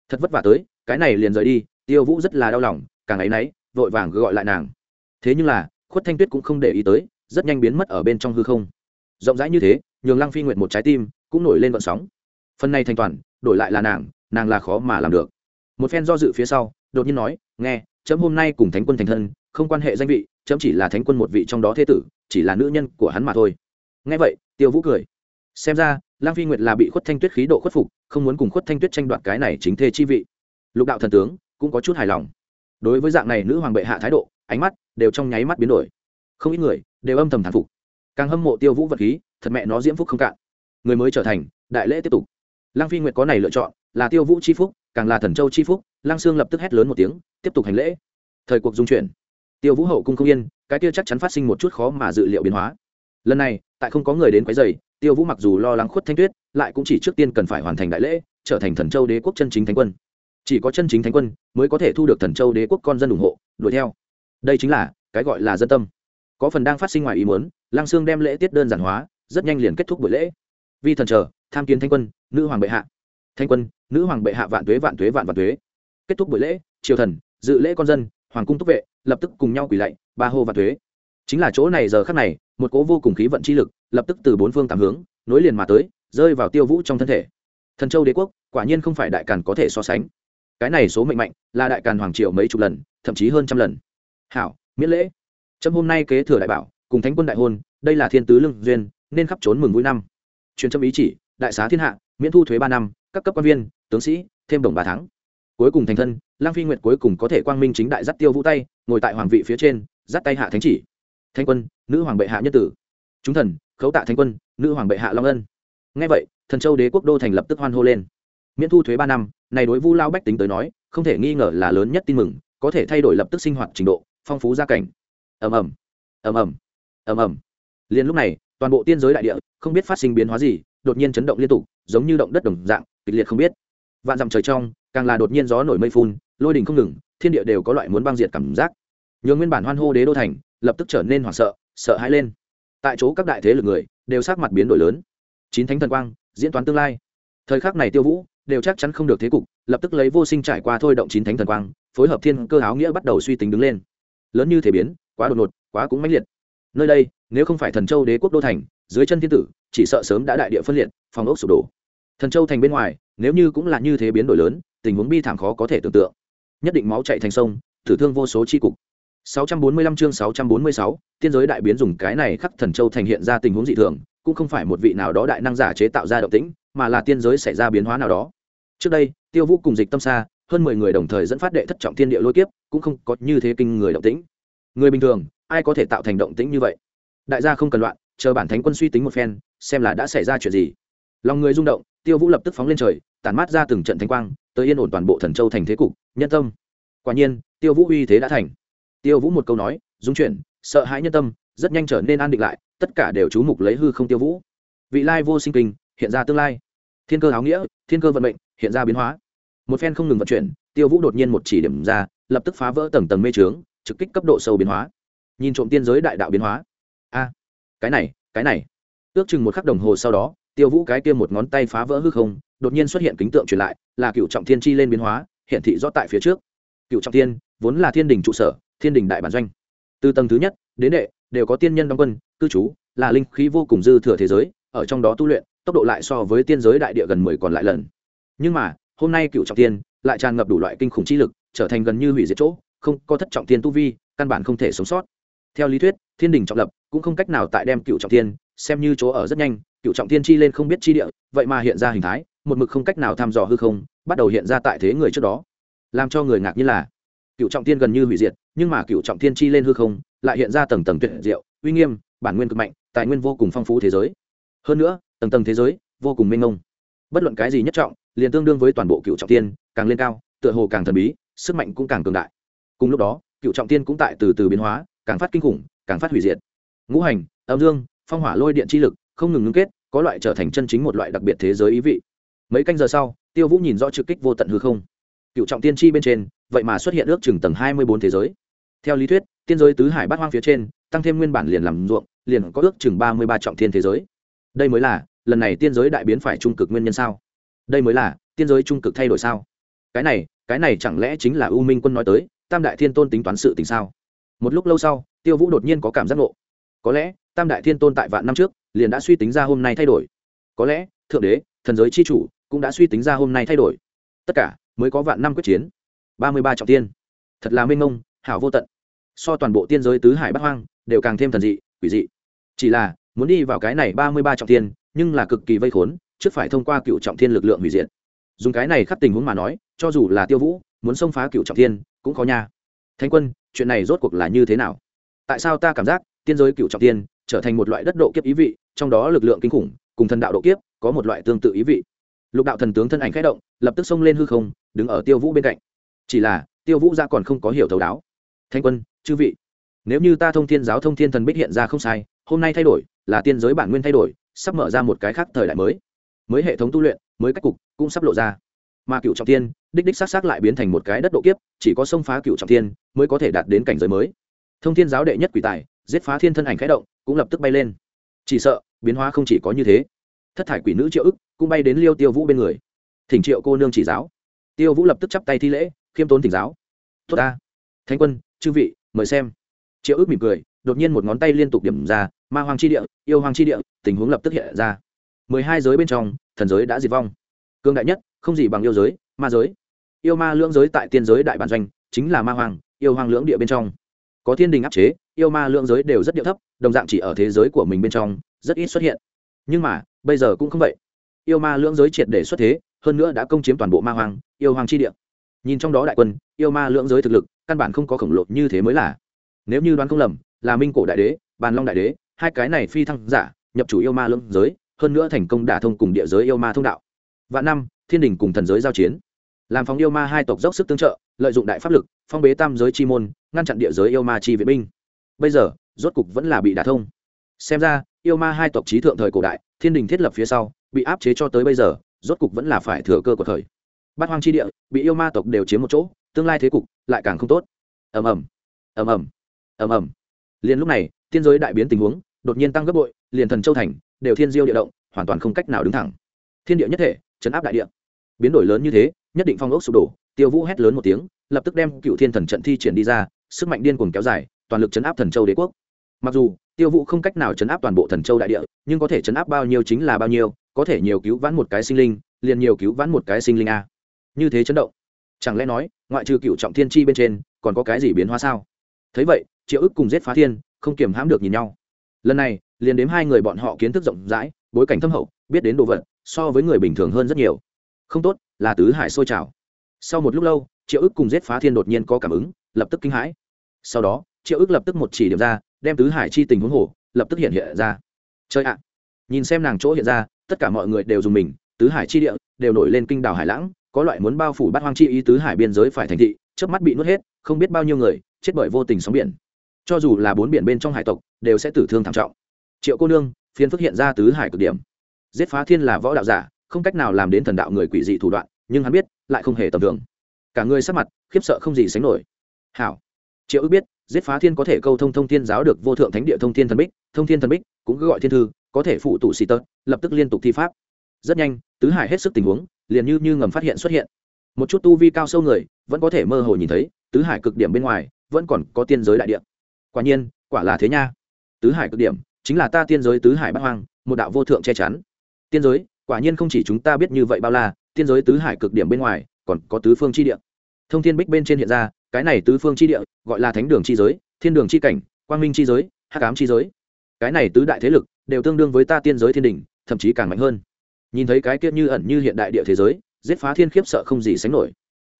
[SPEAKER 1] Thật vất vả tới, cái này liền rời đi, tiêu vũ rất là đau lòng, càng ấy náy vội vàng gọi lại nàng. Thế nhưng là, khuất thanh tuyết cũng không để ý tới, rất nhanh biến mất ở bên trong hư không. Rộng rãi như thế nhường lăng phi nguyện một trái tim, cũng nổi lên vận sóng. Phần này thành toàn, đổi lại là nàng nàng là khó mà làm được. Một phen do dự phía sau, đột nhiên nói, nghe, chấm hôm nay cùng thánh quân thành thân, không quan hệ danh vị, chấm chỉ là thánh quân một vị trong đó thế tử, chỉ là nữ nhân của hắn mà thôi. Nghe vậy, tiêu vũ cười. Xem ra lang phi nguyệt là bị khuất thanh tuyết khí độ khuất phục, không muốn cùng khuất thanh tuyết tranh đoạt cái này chính thê chi vị. Lục đạo thần tướng, cũng có chút hài lòng. Đối với dạng này nữ hoàng bệ hạ thái độ, ánh mắt đều trong nháy mắt biến đổi. Không ít người đều âm thầm thán phục. Càng hâm mộ tiêu vũ vật khí thật mẹ nó diễm phúc không cạn. Người mới trở thành, đại lễ tiếp tục. Lăng phi nguyệt có này lựa chọn, là tiêu vũ c h i phúc, càng là thần châu c h i phúc, lăng sương lập tức hét lớn một tiếng, tiếp tục hành lễ. Thời cuộc dung chuyển. Tiêu vũ hậu cung không yên, cái tiêu chắc chắn phát sinh một chút khó mà dự liệu biến hóa. Lần này, tại không có người đến quấy dày tiêu vũ mặc dù lo lắng khuất thanh tuyết, lại cũng chỉ trước tiên cần phải hoàn thành đại lễ, trở thành thần châu đế quốc chân chính thánh quân. Chỉ có chân chính thánh quân mới có thể thu được thần châu đế quốc con dân ủng hộ, đuổi theo. Đây chính là, cái gọi là dân tâm. Có phần đang phát sinh ngoài ý muốn, lăng sương đem lễ tiết đơn giản hóa rất nhanh liền kết thúc buổi lễ. Vi thần chờ, tham kiến thanh quân, nữ hoàng bệ hạ. Thanh quân, nữ hoàng bệ hạ vạn tuế vạn tuế, vạn vạn tuế. Kết thúc buổi lễ, triều thần, dự lễ con dân, hoàng cung túc vệ, lập tức cùng nhau quỳ lạy, ba hô vạn tuế. Chính là chỗ này giờ khắc này, một cố vô cùng khí vận chi lực, lập tức từ bốn phương tám hướng, nối liền mà tới, rơi vào tiêu vũ trong thân thể. Thần châu đế quốc, quả nhiên không phải đại càn có thể so sánh. Cái này số mệnh mạnh, là đại càn hoàng triều mấy chục lần, thậm chí hơn trăm lần. Hảo, miễn lễ. Trâm hôm nay kế thừa đại bảo, cùng thánh quân đại hôn, đây là thiên tứ lương duyên nên khắp trốn mừng vui năm. Truyền trâm ý chỉ, đại xá thiên hạ, miễn thu thuế ba năm, các cấp quan viên, tướng sĩ, thêm đồng ba tháng. Cuối cùng thành thân, lang phi nguyệt cuối cùng có thể quang minh chính đại dắt tiêu vũ tay, ngồi tại hoàng vị phía trên, dắt tay hạ thánh chỉ. Thanh quân, nữ hoàng bệ hạ nhân tử. Chúng thần, khấu tạ thanh quân, nữ hoàng bệ hạ long ân. Ngay vậy, thần châu đế quốc đô thành lập tức hoan hô lên. Miễn thu thuế ba năm, này đối vu lao bách tính tới nói, không thể nghi ngờ là lớn nhất tin mừng, có thể thay đổi lập tức sinh hoạt trình độ, phong phú gia cảnh. Ầm ầm ầm ầm ầm ầm. Liền lúc này toàn bộ tiên giới đại địa không biết phát sinh biến hóa gì, đột nhiên chấn động liên tục, giống như động đất đồng dạng, kịch liệt không biết. Vạn dặm trời trong, càng là đột nhiên gió nổi mây phun, lôi đình không ngừng, thiên địa đều có loại muốn băng diệt cảm giác. Nhường nguyên bản hoan hô đế đô thành, lập tức trở nên hoảng sợ sợ hãi lên. Tại chỗ các đại thế lực người, đều sắc mặt biến đổi lớn. Chín thánh thần quang, diễn toán tương lai. Thời khắc này tiêu vũ, đều chắc chắn không được thế cục, lập tức lấy vô sinh trải qua thôi động chín thánh thần quang, phối hợp thiên cơ áo nghĩa bắt đầu suy tính đứng lên. Lớn như thể biến, quá đột ngột, quá cũng mãnh liệt nơi đây nếu không phải thần châu đế quốc đô thành dưới chân thiên tử chỉ sợ sớm đã đại địa phân liệt phòng ốc sụp đổ. Thần châu thành bên ngoài nếu như cũng là như thế biến đổi lớn tình huống bi thảm khó có thể tưởng tượng. Nhất định máu chạy thành sông thử thương vô số tri cục. 645 chương 646, tiên giới đại biến dùng cái này khắc thần châu thành hiện ra tình huống dị thường cũng không phải một vị nào đó đại năng giả chế tạo ra động tĩnh mà là tiên giới xảy ra biến hóa nào đó. Trước đây tiêu vũ cùng dịch tâm xa hơn mười người đồng thời dẫn phát đệ thất trọng thiên địa lôi kiếp cũng không có như thế kinh người động tĩnh người bình thường, ai có thể tạo thành động tĩnh như vậy? Đại gia không cần loạn, chờ bản thánh quân suy tính một phen, xem là đã xảy ra chuyện gì. Lòng người rung động, tiêu vũ lập tức phóng lên trời, tản mát ra từng trận thánh quang, tới yên ổn toàn bộ thần châu thành thế cục, nhân tâm. Quả nhiên, tiêu vũ uy thế đã thành. Tiêu vũ một câu nói dung chuyển, sợ hãi nhân tâm, rất nhanh trở nên an định lại, tất cả đều chú mục lấy hư không tiêu vũ. Vị lai vô sinh kinh, hiện ra tương lai. Thiên cơ áo nghĩa, thiên cơ vận mệnh, hiện ra biến hóa. Một phen không ngừng vận chuyển, tiêu vũ đột nhiên một chỉ điểm ra, lập tức phá vỡ tầng tầng mê trướng trực kích cấp độ sâu biến hóa. Nhìn trộm tiên giới đại đạo biến hóa. A, cái này cái này. Ước chừng một khắc đồng hồ sau đó, tiêu vũ cái kia một ngón tay phá vỡ hư không, đột nhiên xuất hiện kính tượng truyền lại, là cựu trọng thiên chi lên biến hóa hiện thị rõ tại phía trước. Cựu trọng thiên, vốn là thiên đình trụ sở, thiên đình đại bản doanh. Từ tầng thứ nhất, đến đệ, đều có tiên nhân đóng quân, cư trú, là linh khí vô cùng dư thừa thế giới, ở trong đó tu luyện, tốc độ lại so với tiên giới đại địa gần mười còn lại lần. Nhưng mà, hôm nay cựu trọng tiên lại tràn ngập đủ loại kinh khủng chi lực, trở thành gần như hủy diệt chỗ không có thất trọng thiên tu vi căn bản không thể sống sót. Theo lý thuyết thiên đình trọng lập cũng không cách nào tại đem cựu trọng thiên xem như chỗ ở rất nhanh cựu trọng thiên chi lên không biết chi địa vậy mà hiện ra hình thái một mực không cách nào thăm dò hư không bắt đầu hiện ra tại thế người trước đó. Làm cho người ngạc như là cựu trọng thiên gần như hủy diệt nhưng mà cựu trọng thiên chi lên hư không lại hiện ra tầng tầng tuyệt diệu uy nghiêm bản nguyên cực mạnh tài nguyên vô cùng phong phú thế giới. Hơn nữa tầng tầng thế giới vô cùng mênh mông. Bất luận cái gì nhất trọng liền tương đương với toàn bộ cựu trọng thiên, càng lên cao tựa hồ càng thần bí sức mạnh cũng càng cường đại cùng lúc đó, cựu trọng tiên cũng tại từ từ biến hóa, càng phát kinh khủng, càng phát hủy diệt. Ngũ hành, âm dương, phong hỏa lôi điện chi lực, không ngừng ngưng kết, có loại trở thành chân chính một loại đặc biệt thế giới ý vị. Mấy canh giờ sau, tiêu vũ nhìn rõ trực kích vô tận hư không. Cựu trọng tiên chi bên trên, vậy mà xuất hiện ước chừng tầng hai mươi bốn thế giới. Theo lý thuyết, tiên giới tứ hải bát hoang phía trên, tăng thêm nguyên bản liền làm ruộng, liền có ước chừng ba mươi ba trọng thiên thế giới. Đây mới là, lần này tiên giới đại biến phải trung cực nguyên nhân sao? Đây mới là, tiên giới trung cực thay đổi sao? Cái này cái này chẳng lẽ chính là u minh quân nói tới? Tam đại thiên tôn tính toán sự tình sao? Một lúc lâu sau, tiêu vũ đột nhiên có cảm giác ngộ. Có lẽ, tam đại thiên tôn tại vạn năm trước, liền đã suy tính ra hôm nay thay đổi. Có lẽ, thượng đế, thần giới c h i chủ, cũng đã suy tính ra hôm nay thay đổi. Tất cả, mới có vạn năm quyết chiến. Ba mươi ba trọng tiên. Thật là mênh mông, hảo vô tận. So toàn bộ tiên giới tứ hải bắc hoang, đều càng thêm thần dị, quỷ dị. Chỉ là, muốn đi vào cái này ba mươi ba trọng tiên, nhưng là cực kỳ vây khốn, trước phải thông qua cựu trọng thiên lực lượng hủy diệt. Dùng cái này khắp tình huống mà nói, cho dù là tiêu vũ, muốn xông phá cựu trọng thiên cũng khó nha. Thánh quân, chuyện này rốt cuộc là như thế nào? Tại sao ta cảm giác tiên giới cựu trọng tiên trở thành một loại đất độ kiếp ý vị, trong đó lực lượng kinh khủng cùng thần đạo độ kiếp có một loại tương tự ý vị. Lục đạo thần tướng thân ảnh khẽ động, lập tức xông lên hư không, đứng ở tiêu vũ bên cạnh. Chỉ là, tiêu vũ ra còn không có hiểu thấu đáo. Thanh quân, chư vị, nếu như ta thông thiên giáo thông thiên thần bích hiện ra không sai, hôm nay thay đổi, là tiên giới bản nguyên thay đổi, sắp mở ra một cái khác thời đại mới. Mới hệ thống tu luyện, mới cách cục cũng sắp lộ ra. Mà cựu trọng tiên đích đích xác xác lại biến thành một cái đất độ kiếp, chỉ có xông phá cựu trọng thiên mới có thể đạt đến cảnh giới mới. Thông thiên giáo đệ nhất quỷ tài, giết phá thiên thân ảnh khẽ động, cũng lập tức bay lên. Chỉ sợ, biến hóa không chỉ có như thế. Thất thải quỷ nữ triệu ức cũng bay đến liêu tiêu vũ bên người. Thỉnh triệu cô nương chỉ giáo. Tiêu vũ lập tức chắp tay thi lễ, khiêm tốn thỉnh giáo. Tốt ta. Thánh quân, chư vị, mời xem. Triệu ức mỉm cười, đột nhiên một ngón tay liên tục điểm ra, ma hoàng chi địa, yêu hoàng chi địa, tình huống lập tức hiện ra. Mười hai giới bên trong, thần giới đã diệt vong. Cương đại nhất, không gì bằng yêu giới, ma giới yêu ma lưỡng giới tại tiên giới đại bản doanh, chính là ma hoàng, yêu hoàng lưỡng địa bên trong. Có thiên đình áp chế, yêu ma lưỡng giới đều rất địa thấp, đồng dạng chỉ ở thế giới của mình bên trong, rất ít xuất hiện. Nhưng mà, bây giờ cũng không vậy. Yêu ma lưỡng giới triệt để xuất thế, hơn nữa đã công chiếm toàn bộ ma hoàng, yêu hoàng chi địa. Nhìn trong đó đại quân, yêu ma lưỡng giới thực lực, căn bản không có khổng lồ như thế mới là. Nếu như đoán không lầm, là minh cổ đại đế, bàn long đại đế, hai cái này phi thăng giả, nhập chủ yêu ma lưỡng giới, hơn nữa thành công đả thông cùng địa giới yêu ma thông đạo. Vạn năm, thiên đình cùng thần giới giao chiến làm phóng yêu ma hai tộc dốc sức tương trợ, lợi dụng đại pháp lực, phong bế tam giới chi môn, ngăn chặn địa giới yêu ma chi viện binh. Bây giờ, rốt cục vẫn là bị đả thông. Xem ra, yêu ma hai tộc trí thượng thời cổ đại, thiên đình thiết lập phía sau, bị áp chế cho tới bây giờ, rốt cục vẫn là phải thừa cơ của thời. Bát hoang chi địa, bị yêu ma tộc đều chiếm một chỗ, tương lai thế cục lại càng không tốt. Ầm ầm ầm ầm ầm ầm. Liền lúc này, tiên giới đại biến tình huống, đột nhiên tăng gấp bội, liền thần châu thành, đều thiên diêu địa động, hoàn toàn không cách nào đứng thẳng. Thiên địa nhất thể, chấn áp đại địa. Biến đổi lớn như thế nhất định phong ốc sụp đổ, tiêu vũ hét lớn một tiếng, lập tức đem cựu thiên thần trận thi triển đi ra, sức mạnh điên cuồng kéo dài, toàn lực chấn áp thần châu đế quốc. Mặc dù, tiêu vũ không cách nào chấn áp toàn bộ thần châu đại địa, nhưng có thể chấn áp bao nhiêu chính là bao nhiêu, có thể nhiều cứu vãn một cái sinh linh, liền nhiều cứu vãn một cái sinh linh a. Như thế chấn động, chẳng lẽ nói, ngoại trừ cựu trọng thiên chi bên trên, còn có cái gì biến hóa sao? Thấy vậy, triệu ức cùng giết phá thiên, không kiềm hãm được nhìn nhau. Lần này, liền đếm hai người bọn họ kiến thức rộng rãi, bối cảnh thâm hậu, biết đến đồ vật, so với người bình thường hơn rất nhiều không tốt, là tứ hải sôi trào. Sau một lúc lâu, triệu ức cùng giết phá thiên đột nhiên có cảm ứng, lập tức kinh hãi. Sau đó, triệu ức lập tức một chỉ điểm ra, đem tứ hải chi tình huống hồ, lập tức hiện hiện ra. Chơi ạ! Nhìn xem nàng chỗ hiện ra, tất cả mọi người đều dùng mình, tứ hải chi địa đều nổi lên kinh đảo hải lãng, có loại muốn bao phủ bát hoang chi ý tứ hải biên giới phải thành thị trước mắt bị nuốt hết, không biết bao nhiêu người, chết bởi vô tình sóng biển. Cho dù là bốn biển bên trong hải tộc, đều sẽ tử thương thảm trọng. Triệu cô nương phiên phức hiện ra tứ hải cực điểm. Giết phá thiên là võ đạo giả không cách nào làm đến thần đạo người quỷ dị thủ đoạn, nhưng hắn biết, lại không hề tầm thường. Cả người sắc mặt, khiếp sợ không gì sánh nổi. Hảo. Triệu ước biết, giết phá thiên có thể câu thông thông thiên giáo được vô thượng thánh địa thông thiên thần bích, thông thiên thần bích, cũng cứ gọi thiên thư, có thể phụ tụ xì tật, lập tức liên tục thi pháp. Rất nhanh, tứ hải hết sức tình huống, liền như như ngầm phát hiện xuất hiện. Một chút tu vi cao sâu người, vẫn có thể mơ hồ nhìn thấy, tứ hải cực điểm bên ngoài, vẫn còn có tiên giới đại địa. Quả nhiên, quả là thế nha. Tứ hải cực điểm, chính là ta tiên giới tứ hải bát hoang, một đạo vô thượng che chắn. Tiên giới quả nhiên không chỉ chúng ta biết như vậy bao la, tiên giới tứ hải cực điểm bên ngoài, còn có tứ phương chi địa. Thông thiên bích bên trên hiện ra, cái này tứ phương chi địa, gọi là thánh đường chi giới, thiên đường chi cảnh, quang minh chi giới, hắc ám chi giới. Cái này tứ đại thế lực, đều tương đương với ta tiên giới thiên đình thậm chí càng mạnh hơn. Nhìn thấy cái kia như ẩn như hiện đại địa thế giới, giết phá thiên khiếp sợ không gì sánh nổi.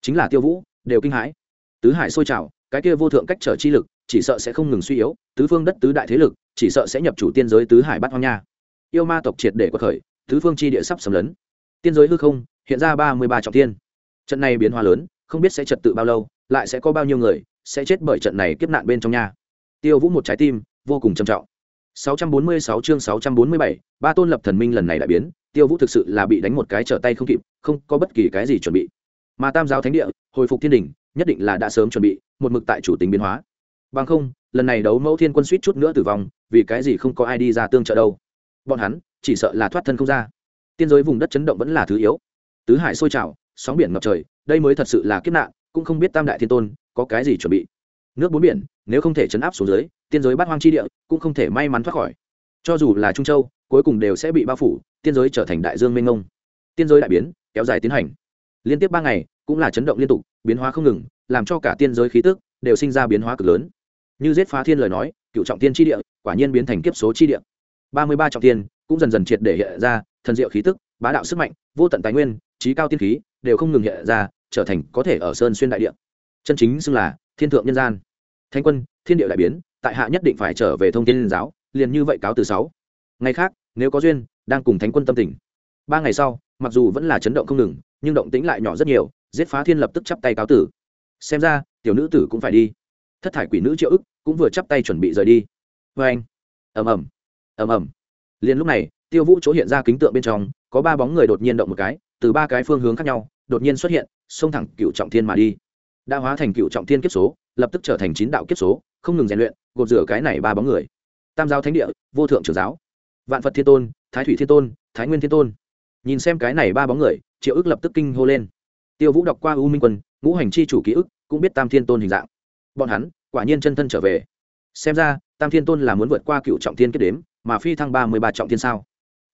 [SPEAKER 1] Chính là tiêu vũ, đều kinh hãi. Tứ hải sôi trào, cái kia vô thượng cách trở chi lực, chỉ sợ sẽ không ngừng suy yếu, tứ phương đất tứ đại thế lực, chỉ sợ sẽ nhập chủ tiên giới tứ hải bát hoang nha. Yêu ma tộc triệt để quật khởi Thứ phương chi địa sắp sầm lấn. Tiên giới hư không hiện ra ba mươi ba trọng thiên. Trận này biến hóa lớn không biết sẽ trật tự bao lâu lại sẽ có bao nhiêu người sẽ chết bởi trận này kiếp nạn bên trong nhà tiêu vũ một trái tim vô cùng trầm trọng. 646 chương 647, ba tôn lập thần minh lần này đại biến tiêu vũ thực sự là bị đánh một cái trở tay không kịp không có bất kỳ cái gì chuẩn bị. Mà tam giáo thánh địa hồi phục thiên đình nhất định là đã sớm chuẩn bị một mực tại chủ tính biến hóa. Bằng không lần này đấu mẫu thiên quân suýt chút nữa tử vong vì cái gì không có ai đi ra tương trợ đâu. Bọn hắn chỉ sợ là thoát thân không ra. Tiên giới vùng đất chấn động vẫn là thứ yếu. Tứ hải sôi trào, sóng biển ngập trời, đây mới thật sự là kiếp nạn, cũng không biết tam đại thiên tôn có cái gì chuẩn bị. Nước bốn biển, nếu không thể chấn áp xuống dưới, tiên giới bát hoang chi địa cũng không thể may mắn thoát khỏi. Cho dù là trung châu, cuối cùng đều sẽ bị bao phủ, tiên giới trở thành đại dương mênh mông. Tiên giới đại biến, kéo dài tiến hành. Liên tiếp ba ngày, cũng là chấn động liên tục, biến hóa không ngừng, làm cho cả tiên giới khí tức đều sinh ra biến hóa cực lớn. Như giết phá thiên lời nói, cựu trọng tiên tri địa quả nhiên biến thành kiếp số tri địa. Ba mươi ba trọng tiên cũng dần dần triệt để hiện ra, thần diệu khí tức, bá đạo sức mạnh, vô tận tài nguyên, trí cao tiên khí, đều không ngừng hiện ra, trở thành có thể ở sơn xuyên đại địa. Chân chính xưng là thiên thượng nhân gian. Thanh quân, thiên địa đại biến, tại hạ nhất định phải trở về thông tin liên giáo, liền như vậy cáo từ sáu. Ngày khác, nếu có duyên, đang cùng thánh quân tâm tình. Ba ngày sau, mặc dù vẫn là chấn động không ngừng, nhưng động tĩnh lại nhỏ rất nhiều, giết phá thiên lập tức chắp tay cáo tử. Xem ra, tiểu nữ tử cũng phải đi. Thất thải quỷ nữ triệu ức cũng vừa chắp tay chuẩn bị rời đi. Vê anh ầm ầm. Ầm ầm liền lúc này, tiêu vũ chỗ hiện ra kính tượng bên trong, có ba bóng người đột nhiên động một cái, từ ba cái phương hướng khác nhau, đột nhiên xuất hiện, xông thẳng cựu trọng thiên mà đi. Đã hóa thành cựu trọng thiên kiếp số, lập tức trở thành chín đạo kiếp số, không ngừng rèn luyện, gột rửa cái này ba bóng người. Tam giáo thánh địa, vô thượng trưởng giáo. Vạn phật thiên tôn, thái thủy thiên tôn, thái nguyên thiên tôn. Nhìn xem cái này ba bóng người, triệu ức lập tức kinh hô lên. Tiêu vũ đọc qua u minh quân, ngũ hành chi chủ ký ức, cũng biết tam thiên tôn hình dạng. Bọn hắn, quả nhiên chân thân trở về. Xem ra, tam thiên tôn là muốn vượt qua cựu trọng thiên kết đếm mà phi thăng ba mươi ba trọng thiên sao?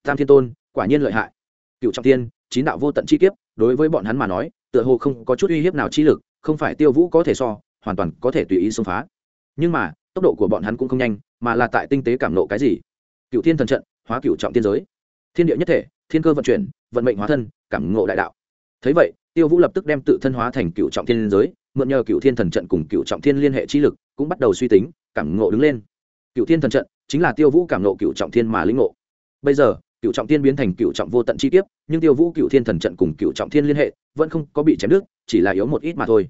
[SPEAKER 1] Tam thiên tôn, quả nhiên lợi hại. Cựu trọng thiên, chín đạo vô tận chi kiếp, đối với bọn hắn mà nói, tựa hồ không có chút uy hiếp nào chi lực, không phải tiêu vũ có thể so, hoàn toàn có thể tùy ý xông phá. Nhưng mà, tốc độ của bọn hắn cũng không nhanh, mà là tại tinh tế cảm nộ cái gì? Cựu thiên thần trận, hóa cựu trọng thiên giới. Thiên địa nhất thể, thiên cơ vận chuyển, vận mệnh hóa thân, cảm ngộ đại đạo. Thấy vậy, tiêu vũ lập tức đem tự thân hóa thành cựu trọng thiên giới, mượn nhờ cựu thiên thần trận cùng cựu trọng thiên liên hệ chi lực, cũng bắt đầu suy tính, cảm ngộ đứng lên. Cựu thiên thần trận chính là tiêu vũ cảm ngộ cựu trọng thiên mà lĩnh ngộ. Bây giờ cựu trọng thiên biến thành cựu trọng vô tận chi tiết nhưng tiêu vũ cựu thiên thần trận cùng cựu trọng thiên liên hệ, vẫn không có bị chém đứt, chỉ là yếu một ít mà thôi.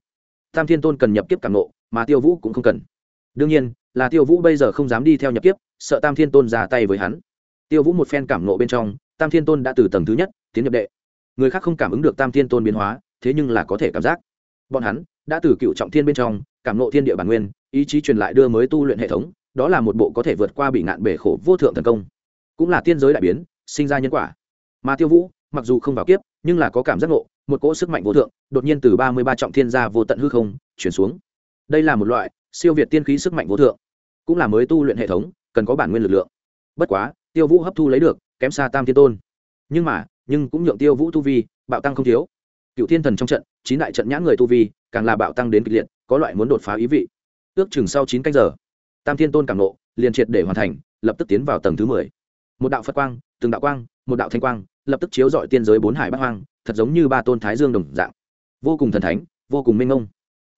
[SPEAKER 1] Tam thiên tôn cần nhập kiếp cảm ngộ mà tiêu vũ cũng không cần. Đương nhiên, là tiêu vũ bây giờ không dám đi theo nhập kiếp, sợ tam thiên tôn ra tay với hắn. Tiêu vũ một phen cảm ngộ bên trong, tam thiên tôn đã từ tầng thứ nhất tiến nhập đệ. Người khác không cảm ứng được tam thiên tôn biến hóa, thế nhưng là có thể cảm giác. Bọn hắn đã từ cựu trọng thiên bên trong, cảm ngộ thiên địa bản nguyên, ý chí truyền lại đưa mới tu luyện hệ thống đó là một bộ có thể vượt qua bị ngạn bể khổ vô thượng thần công. Cũng là tiên giới đại biến, sinh ra nhân quả. Mà tiêu vũ, mặc dù không vào kiếp, nhưng là có cảm giác ngộ, một cỗ sức mạnh vô thượng, đột nhiên từ ba mươi ba trọng thiên gia vô tận hư không, chuyển xuống. Đây là một loại siêu việt tiên khí sức mạnh vô thượng. Cũng là mới tu luyện hệ thống, cần có bản nguyên lực lượng. Bất quá, tiêu vũ hấp thu lấy được, kém xa tam thiên tôn. Nhưng mà, nhưng cũng nhượng tiêu vũ tu vi, bạo tăng không thiếu. Cựu thiên thần trong trận, chín đại trận nhãn người tu vi, càng là bạo tăng đến kịch liệt, có loại muốn đột phá ý vị. Ước chừng sau chín canh giờ tam thiên tôn cảm nộ, liền triệt để hoàn thành, lập tức tiến vào tầng thứ mười. Một đạo phật quang, từng đạo quang, một đạo thanh quang, lập tức chiếu dọi tiên giới bốn hải bát hoang, thật giống như ba tôn thái dương đồng dạng. Vô cùng thần thánh, vô cùng minh ngông.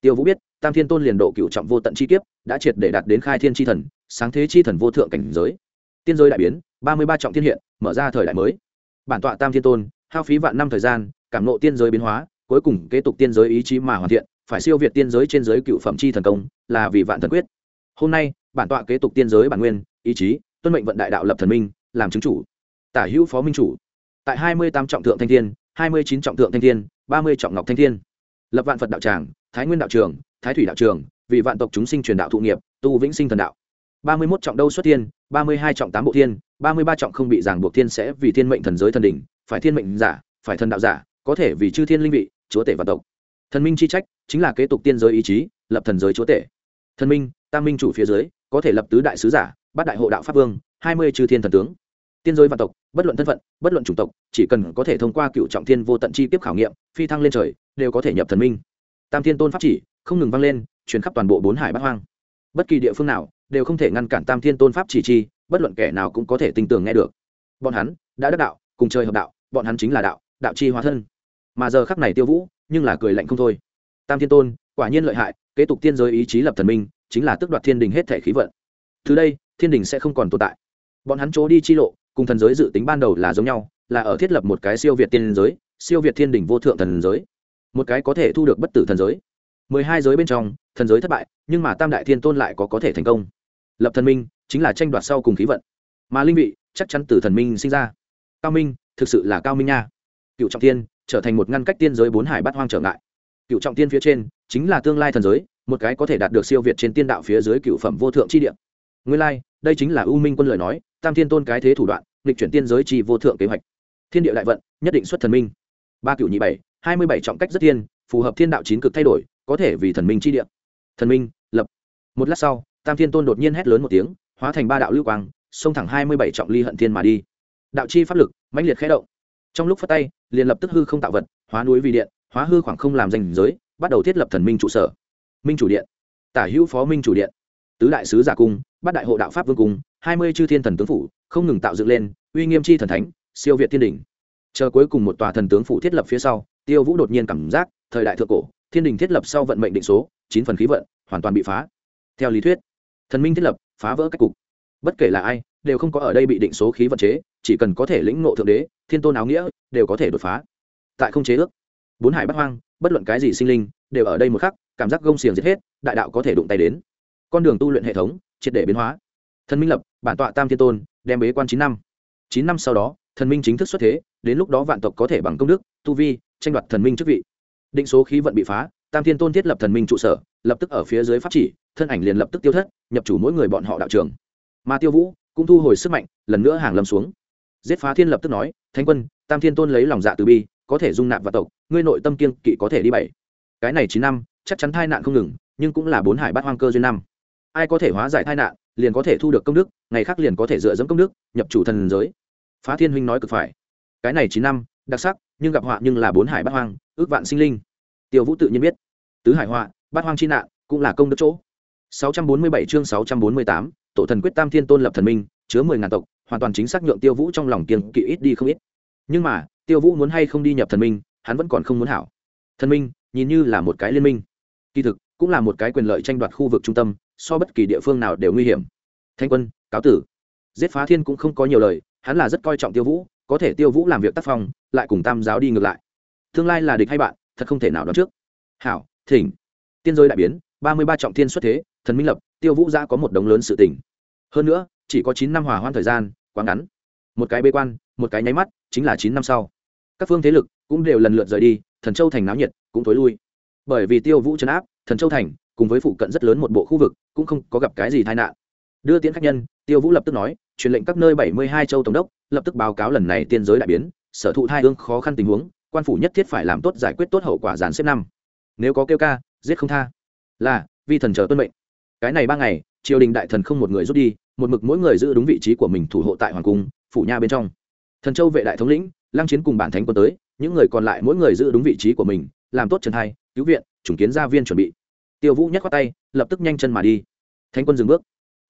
[SPEAKER 1] Tiêu vũ biết, tam thiên tôn liền độ cựu trọng vô tận chi kiếp, đã triệt để đạt đến khai thiên tri thần, sáng thế chi thần vô thượng cảnh giới. Tiên giới đại biến, ba mươi ba trọng thiên hiện, mở ra thời đại mới. Bản tọa tam thiên tôn, hao phí vạn năm thời gian, cảm nộ tiên giới biến hóa, cuối cùng kế tục tiên giới ý chí mà hoàn thiện, phải siêu việt tiên giới trên giới cựu phẩm chi thần công, là vì vạn thần quyết hôm nay, bản tọa kế tục tiên giới bản nguyên, ý chí, tuân mệnh vận đại đạo lập thần minh, làm chứng chủ. Tả hữu phó minh chủ. Tại hai mươi tám trọng thượng thanh thiên, hai mươi chín trọng thượng thanh thiên, ba mươi trọng ngọc thanh thiên. Lập vạn phật đạo tràng, thái nguyên đạo trường, thái thủy đạo trường, vì vạn tộc chúng sinh truyền đạo thụ nghiệp, tu vĩnh sinh thần đạo. ba mươi mốt trọng đâu xuất thiên, ba mươi hai trọng tám bộ thiên, ba mươi ba trọng không bị giảng buộc thiên sẽ vì thiên mệnh thần giới thần đỉnh, phải thiên mệnh giả, phải thần đạo giả, có thể vì chư thiên linh vị, chúa tể vạn tộc. Thần minh chi trách, chính là kế tục tiên giới ý chí, lập thần giới chúa tể. Thần minh tam minh chủ phía dưới, có thể lập tứ đại sứ giả, bát đại hộ đạo pháp vương, hai mươi chư thiên thần tướng. Tiên giới vạn tộc, bất luận thân phận, bất luận chủng tộc, chỉ cần có thể thông qua cựu trọng thiên vô tận chi tiếp khảo nghiệm, phi thăng lên trời, đều có thể nhập thần minh. Tam thiên tôn pháp chỉ, không ngừng vang lên, truyền khắp toàn bộ bốn hải bát hoang. Bất kỳ địa phương nào, đều không thể ngăn cản tam thiên tôn pháp chỉ chi, bất luận kẻ nào cũng có thể tin tưởng nghe được. Bọn hắn đã đắc đạo, cùng chơi hợp đạo, bọn hắn chính là đạo đạo chi hóa thân. Mà giờ khắc này tiêu vũ, nhưng là cười lạnh không thôi. Tam thiên tôn, quả nhiên lợi hại, kế tục tiên giới ý chí lập thần minh chính là tước đoạt thiên đình hết thể khí vận. Từ đây, thiên đình sẽ không còn tồn tại. Bọn hắn chỗ đi chi lộ, cùng thần giới dự tính ban đầu là giống nhau, là ở thiết lập một cái siêu việt tiên giới, siêu việt thiên đình vô thượng thần giới. Một cái có thể thu được bất tử thần giới. Mười hai giới bên trong, thần giới thất bại, nhưng mà tam đại thiên tôn lại có có thể thành công. Lập thần minh, chính là tranh đoạt sau cùng khí vận. Mà linh vị, chắc chắn từ thần minh sinh ra. Cao minh, thực sự là cao minh nha. Cựu trọng tiên trở thành một ngăn cách tiên giới bốn hải bát hoang trở ngại. Cựu trọng tiên phía trên chính là tương lai thần giới, một cái có thể đạt được siêu việt trên tiên đạo phía dưới cựu phẩm vô thượng chi địa. Nguyên lai, đây chính là u minh quân lời nói, tam thiên tôn cái thế thủ đoạn lịch chuyển tiên giới chi vô thượng kế hoạch. Thiên địa đại vận, nhất định xuất thần minh. Ba cựu nhị bảy, hai mươi bảy trọng cách rất thiên phù hợp thiên đạo chín cực thay đổi, có thể vì thần minh chi địa. Thần minh, lập. Một lát sau, tam thiên tôn đột nhiên hét lớn một tiếng, hóa thành ba đạo lưu quang, xông thẳng hai mươi bảy trọng ly hận thiên mà đi. Đạo chi pháp lực, mãnh liệt khẽ động. Trong lúc phát tay, liền lập tức hư không tạo vật, hóa núi vì điện, hóa hư khoảng không làm danh giới bắt đầu thiết lập thần minh trụ sở. Minh chủ điện. Tả hữu phó minh chủ điện. Tứ đại sứ giả cung, bát đại hộ đạo pháp vương cung, hai mươi chư thiên thần tướng phủ, không ngừng tạo dựng lên, uy nghiêm chi thần thánh, siêu việt thiên đình. Chờ cuối cùng một tòa thần tướng phủ thiết lập phía sau, tiêu vũ đột nhiên cảm giác, thời đại thượng cổ, thiên đình thiết lập sau vận mệnh định số, chín phần khí vận, hoàn toàn bị phá. Theo lý thuyết, thần minh thiết lập, phá vỡ cách cục. Bất kể là ai, đều không có ở đây bị định số khí vận chế, chỉ cần có thể lĩnh ngộ thượng đế, thiên tôn áo nghĩa, đều có thể đột phá. Tại không chế ước, bốn hải bắt hoang bất luận cái gì sinh linh, đều ở đây một khắc, cảm giác gông xiềng giết hết, đại đạo có thể đụng tay đến. Con đường tu luyện hệ thống, triệt để biến hóa. Thần minh lập, bản tọa tam thiên tôn, đem bế quan chín năm. Chín năm sau đó, thần minh chính thức xuất thế, đến lúc đó vạn tộc có thể bằng công đức, tu vi, tranh đoạt thần minh chức vị. Định số khí vận bị phá, tam thiên tôn thiết lập thần minh trụ sở, lập tức ở phía dưới pháp chỉ, thân ảnh liền lập tức tiêu thất, nhập chủ mỗi người bọn họ đạo trường. Mà tiêu vũ cũng thu hồi sức mạnh, lần nữa hàng lâm xuống. Giết phá thiên lập tức nói, thánh quân, tam thiên tôn lấy lòng dạ từ bi có thể dung nạp vạn tộc ngươi nội tâm kiên kỵ có thể đi bảy. Cái này chín năm chắc chắn tai nạn không ngừng nhưng cũng là bốn hải bát hoang cơ duyên năm. Ai có thể hóa giải tai nạn liền có thể thu được công đức ngày khác liền có thể dựa dẫm công đức nhập chủ thần giới. Phá thiên huynh nói cực phải. Cái này chín năm đặc sắc nhưng gặp họa nhưng là bốn hải bát hoang ước vạn sinh linh. Tiêu vũ tự nhiên biết. Tứ hải họa bát hoang chi nạn cũng là công đức chỗ. 647 chương 648, tổ thần quyết tam thiên tôn lập thần minh chứa mười ngàn tộc hoàn toàn chính xác nhượng tiêu vũ trong lòng kiên kỵ ít đi không ít. Nhưng mà tiêu vũ muốn hay không đi nhập thần minh, hắn vẫn còn không muốn hảo. Thần minh, nhìn như là một cái liên minh. Kỳ thực, cũng là một cái quyền lợi tranh đoạt khu vực trung tâm, so bất kỳ địa phương nào đều nguy hiểm. Thanh quân, cáo tử. Giết phá thiên cũng không có nhiều lời, hắn là rất coi trọng tiêu vũ, có thể tiêu vũ làm việc tác phong, lại cùng tam giáo đi ngược lại. Tương lai là địch hay bạn, thật không thể nào đoán trước. Hảo, thỉnh. Tiên giới đại biến, ba mươi ba trọng thiên xuất thế, thần minh lập, tiêu vũ ra có một đống lớn sự tình. Hơn nữa, chỉ có chín năm hòa hoan thời gian, quá ngắn. Một cái bê quan, một cái nháy mắt, chính là chín năm sau các phương thế lực cũng đều lần lượt rời đi, thần châu thành náo nhiệt cũng thối lui. Bởi vì tiêu vũ chấn áp, thần châu thành cùng với phụ cận rất lớn một bộ khu vực cũng không có gặp cái gì tai nạn. Đưa tiễn khách nhân, tiêu vũ lập tức nói, truyền lệnh các nơi bảy mươi hai châu tổng đốc, lập tức báo cáo lần này tiên giới đại biến, sở thụ thai ương khó khăn tình huống, quan phủ nhất thiết phải làm tốt giải quyết tốt hậu quả dàn xếp năm. Nếu có kêu ca, giết không tha. Là, vi thần chờ tuân mệnh. Cái này ba ngày, triều đình đại thần không một người rút đi, một mực mỗi người giữ đúng vị trí của mình thủ hộ tại hoàng cung, phủ nha bên trong. Thần châu vệ đại thống lĩnh lăng chiến cùng bản thánh quân tới, những người còn lại mỗi người giữ đúng vị trí của mình, làm tốt trần hai, cứu viện, chủng kiến gia viên chuẩn bị. Tiêu vũ nhắc qua tay, lập tức nhanh chân mà đi. Thánh quân dừng bước.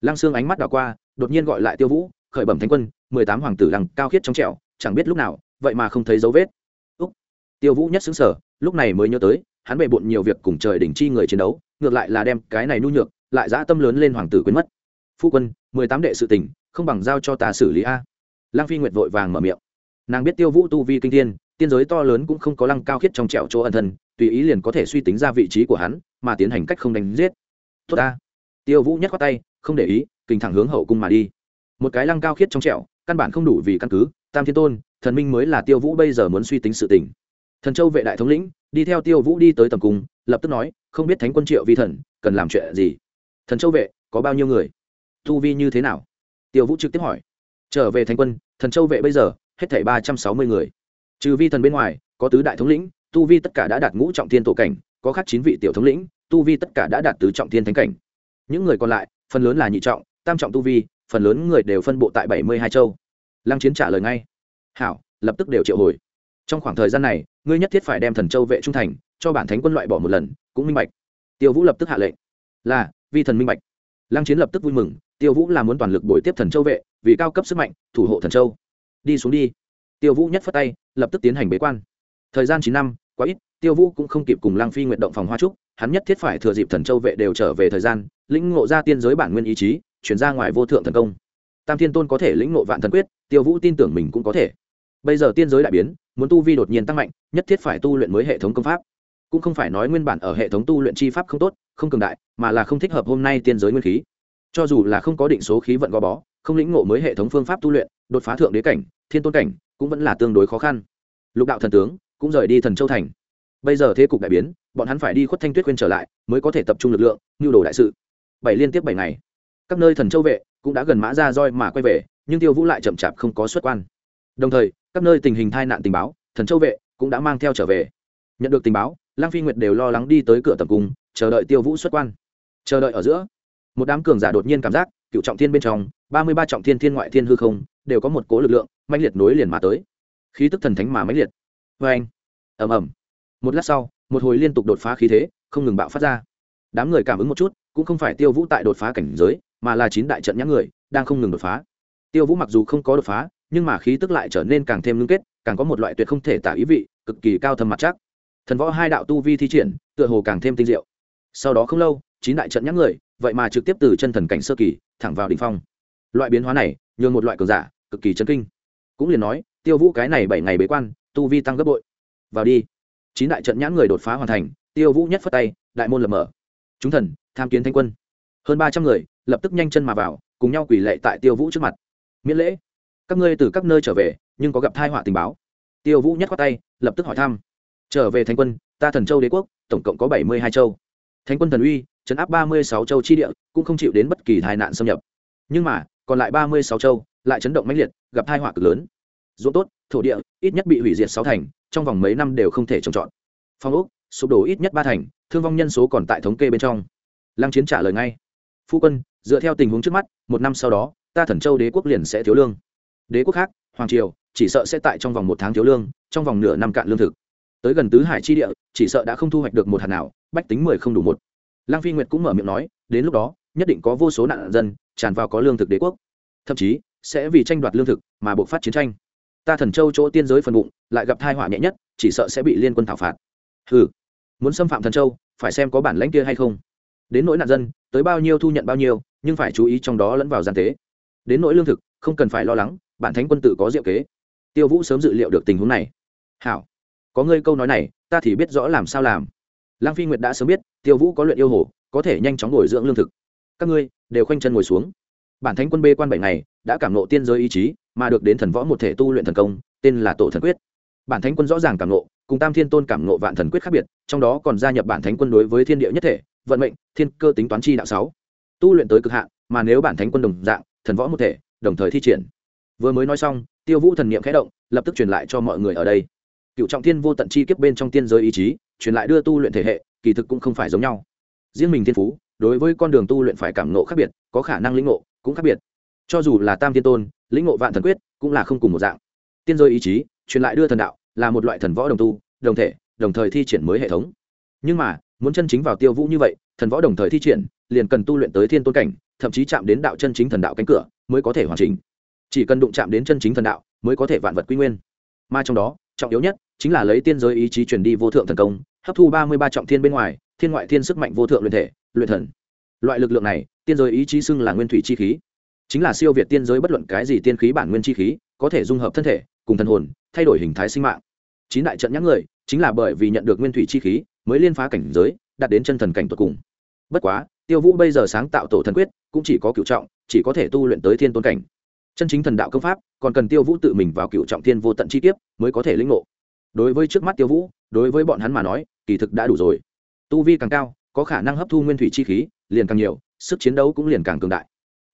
[SPEAKER 1] Lăng xương ánh mắt đảo qua, đột nhiên gọi lại tiêu vũ, khởi bẩm thánh quân, mười tám hoàng tử lăng cao khiết trong trẻo, chẳng biết lúc nào, vậy mà không thấy dấu vết. Úc. Tiêu vũ nhất xứng sở lúc này mới nhớ tới, hắn bề bộn nhiều việc cùng trời đỉnh chi người chiến đấu, ngược lại là đem cái này nhu nhược, lại dã tâm lớn lên hoàng tử quên mất. Phu quân, mười tám đệ sự tình, không bằng giao cho ta xử lý a. Lăng phi nguyệt vội vàng mở miệng nàng biết tiêu vũ tu vi kinh thiên, tiên giới to lớn cũng không có lăng cao khiết trong trẻo chỗ ẩn thân, tùy ý liền có thể suy tính ra vị trí của hắn, mà tiến hành cách không đánh giết. Tốt ta. Tiêu vũ nhắc qua tay, không để ý, kình thẳng hướng hậu cung mà đi. Một cái lăng cao khiết trong trẻo, căn bản không đủ vì căn cứ, tam thiên tôn, thần minh mới là tiêu vũ bây giờ muốn suy tính sự tình. Thần châu vệ đại thống lĩnh, đi theo tiêu vũ đi tới tầm cung, lập tức nói, không biết thánh quân triệu vi thần, cần làm chuyện gì? Thần châu vệ, có bao nhiêu người? Tu vi như thế nào? Tiêu vũ trực tiếp hỏi. Trở về thánh quân, thần châu vệ bây giờ hết thảy ba trăm sáu mươi người. Trừ vi thần bên ngoài, có tứ đại thống lĩnh, tu vi tất cả đã đạt ngũ trọng thiên tổ cảnh, có khác chín vị tiểu thống lĩnh, tu vi tất cả đã đạt tứ trọng thiên thánh cảnh. Những người còn lại, phần lớn là nhị trọng, tam trọng tu vi, phần lớn người đều phân bộ tại bảy mươi hai châu. Lăng chiến trả lời ngay. Hảo, lập tức đều triệu hồi. Trong khoảng thời gian này, ngươi nhất thiết phải đem thần châu vệ trung thành, cho bản thánh quân loại bỏ một lần, cũng minh bạch. Tiêu vũ lập tức hạ lệnh. Là, vi thần minh bạch. Lăng chiến lập tức vui mừng, tiêu vũ là muốn toàn lực bồi tiếp thần châu vệ, vì cao cấp sức mạnh, thủ hộ thần châu đi xuống đi. Tiêu vũ nhất phất tay, lập tức tiến hành bế quan. Thời gian chín năm, quá ít, tiêu vũ cũng không kịp cùng lăng phi nguyện động phòng hoa trúc, hắn nhất thiết phải thừa dịp thần châu vệ đều trở về thời gian, lĩnh ngộ ra tiên giới bản nguyên ý chí, chuyển ra ngoài vô thượng thần công. Tam thiên tôn có thể lĩnh ngộ vạn thần quyết, tiêu vũ tin tưởng mình cũng có thể. Bây giờ tiên giới đại biến, muốn tu vi đột nhiên tăng mạnh, nhất thiết phải tu luyện mới hệ thống công pháp. Cũng không phải nói nguyên bản ở hệ thống tu luyện chi pháp không tốt, không cường đại, mà là không thích hợp hôm nay tiên giới nguyên khí. Cho dù là không có định số khí vận gò bó, không lĩnh ngộ mới hệ thống phương pháp tu luyện, đột phá thượng đế cảnh thiên tôn cảnh cũng vẫn là tương đối khó khăn. Lục đạo thần tướng cũng rời đi thần châu thành. Bây giờ thế cục đại biến, bọn hắn phải đi khuất thanh tuyết quên trở lại mới có thể tập trung lực lượng như đồ đại sự. Bảy liên tiếp bảy ngày, các nơi thần châu vệ cũng đã gần mã ra roi mà quay về, nhưng tiêu vũ lại chậm chạp không có xuất quan. Đồng thời, các nơi tình hình tai nạn tình báo, thần châu vệ cũng đã mang theo trở về. Nhận được tình báo lang phi nguyệt đều lo lắng đi tới cửa tầm cung chờ đợi tiêu vũ xuất quan. Chờ đợi ở giữa, một đám cường giả đột nhiên cảm giác, cựu trọng thiên bên trong, ba mươi ba trọng thiên thiên ngoại thiên hư không đều có một cố lực lượng mạnh liệt nối liền mà tới. Khí tức thần thánh mà mãnh liệt. Vê anh, ầm ầm. Một lát sau, một hồi liên tục đột phá khí thế, không ngừng bạo phát ra. Đám người cảm ứng một chút, cũng không phải tiêu vũ tại đột phá cảnh giới, mà là chín đại trận nhãn người, đang không ngừng đột phá. Tiêu vũ mặc dù không có đột phá, nhưng mà khí tức lại trở nên càng thêm ngưng kết, càng có một loại tuyệt không thể tả ý vị, cực kỳ cao thâm mặt chắc. Thần võ hai đạo tu vi thi triển, tựa hồ càng thêm tinh diệu. Sau đó không lâu, chín đại trận nhãn người, vậy mà trực tiếp từ chân thần cảnh sơ kỳ, thẳng vào đ ỉ n h phong. Loại biến hóa này, nhường một loại cường giả cực kỳ chân kinh. Cũng liền nói, tiêu vũ cái này bảy ngày bế quan, tu vi tăng gấp bội. Vào đi. Chín đại trận nhãn người đột phá hoàn thành, tiêu vũ nhất phất tay, đại môn lập mở. Chúng thần, tham kiến thanh quân. Hơn ba trăm người, lập tức nhanh chân mà vào, cùng nhau quỷ lệ tại tiêu vũ trước mặt. Miễn lễ. Các ngươi từ các nơi trở về, nhưng có gặp thai họa tình báo. Tiêu vũ nhất khoát tay, lập tức hỏi thăm. Trở về thánh quân, ta thần châu đế quốc, tổng cộng có bảy mươi hai châu. Thánh quân thần uy chấn áp ba mươi sáu châu chi địa, cũng không chịu đến bất kỳ tai nạn xâm nhập. Nhưng mà, còn lại ba mươi sáu châu lại chấn động mãnh liệt, gặp tai họa cực lớn. Ruộng tốt, thổ địa, ít nhất bị hủy diệt sáu thành, trong vòng mấy năm đều không thể trồng trọt. Phong ốc, sụp đổ ít nhất ba thành, thương vong nhân số còn tại thống kê bên trong. Lăng chiến trả lời ngay. Phu quân, dựa theo tình huống trước mắt, một năm sau đó, ta thần châu đế quốc liền sẽ thiếu lương. Đế quốc khác, hoàng triều, chỉ sợ sẽ tại trong vòng một tháng thiếu lương, trong vòng nửa năm cạn lương thực. Tới gần tứ hải chi địa, chỉ sợ đã không thu hoạch được một hạt nào, bách tính mười không đủ một. Lang phi nguyệt cũng mở miệng nói, đến lúc đó, nhất định có vô số nạn dân, tràn vào có lương thực đế quốc. Thậm chí sẽ vì tranh đoạt lương thực mà buộc phát chiến tranh. Ta thần châu chỗ tiên giới phần bụng, lại gặp thai họa nhẹ nhất, chỉ sợ sẽ bị liên quân thảo phạt. Ừ muốn xâm phạm thần châu, phải xem có bản lãnh kia hay không. Đến nỗi nạn dân, tới bao nhiêu thu nhận bao nhiêu, nhưng phải chú ý trong đó lẫn vào gian tế. Đến nỗi lương thực, không cần phải lo lắng, bản thánh quân tự có diệu kế. Tiêu vũ sớm dự liệu được tình huống này. Hảo, có ngươi câu nói này, ta thì biết rõ làm sao làm. Lang phi nguyệt đã sớm biết, tiêu vũ có luyện yêu hồ, có thể nhanh chóng ngồi dưỡng lương thực. Các ngươi đều khoanh chân ngồi xuống bản thánh quân bê quan bảy ngày, đã cảm nộ tiên giới ý chí, mà được đến thần võ một thể tu luyện thần công, tên là tổ thần quyết. Bản thánh quân rõ ràng cảm nộ cùng tam thiên tôn cảm nộ vạn thần quyết khác biệt, trong đó còn gia nhập bản thánh quân đối với thiên địa nhất thể, vận mệnh, thiên cơ tính toán chi đạo sáu. Tu luyện tới cực hạn, mà nếu bản thánh quân đồng dạng, thần võ một thể, đồng thời thi triển. Vừa mới nói xong, tiêu vũ thần niệm khẽ động, lập tức truyền lại cho mọi người ở đây. Cựu trọng thiên vô tận chi kiếp bên trong tiên giới ý chí, truyền lại đưa tu luyện thể hệ, kỳ thực cũng không phải giống nhau. Riêng mình thiên phú, đối với con đường tu luyện phải cảm nộ khác biệt, có khả năng lĩnh ngộ cũng khác biệt. Cho dù là tam thiên tôn, lĩnh ngộ vạn thần quyết cũng là không cùng một dạng. Tiên giới ý chí, truyền lại đưa thần đạo, là một loại thần võ đồng tu, đồng thể, đồng thời thi triển mới hệ thống. Nhưng mà, muốn chân chính vào tiêu vũ như vậy, thần võ đồng thời thi triển, liền cần tu luyện tới thiên tôn cảnh, thậm chí chạm đến đạo chân chính thần đạo cánh cửa, mới có thể hoàn chỉnh. Chỉ cần đụng chạm đến chân chính thần đạo, mới có thể vạn vật quy nguyên. Mà trong đó, trọng yếu nhất chính là lấy tiên giới ý chí truyền đi vô thượng thần công, hấp thu ba mươi ba trọng thiên bên ngoài, thiên ngoại thiên sức mạnh vô thượng luyện thể, luyện thần. Loại lực lượng này tiên giới ý chí xưng là nguyên thủy chi khí. Chính là siêu việt tiên giới bất luận cái gì tiên khí bản nguyên chi khí, có thể dung hợp thân thể, cùng thần hồn, thay đổi hình thái sinh mạng. Chín đại trận nhãn người, chính là bởi vì nhận được nguyên thủy chi khí, mới liên phá cảnh giới, đạt đến chân thần cảnh tột cùng. Bất quá, tiêu vũ bây giờ sáng tạo tổ thần quyết, cũng chỉ có cựu trọng, chỉ có thể tu luyện tới thiên tôn cảnh. Chân chính thần đạo công pháp, còn cần tiêu vũ tự mình vào cựu trọng thiên vô tận chi tiết mới có thể lĩnh ngộ. Đối với trước mắt tiêu vũ, đối với bọn hắn mà nói, kỳ thực đã đủ rồi. Tu vi càng cao, có khả năng hấp thu nguyên thủy chi khí, liền càng nhiều sức chiến đấu cũng liền càng cường đại.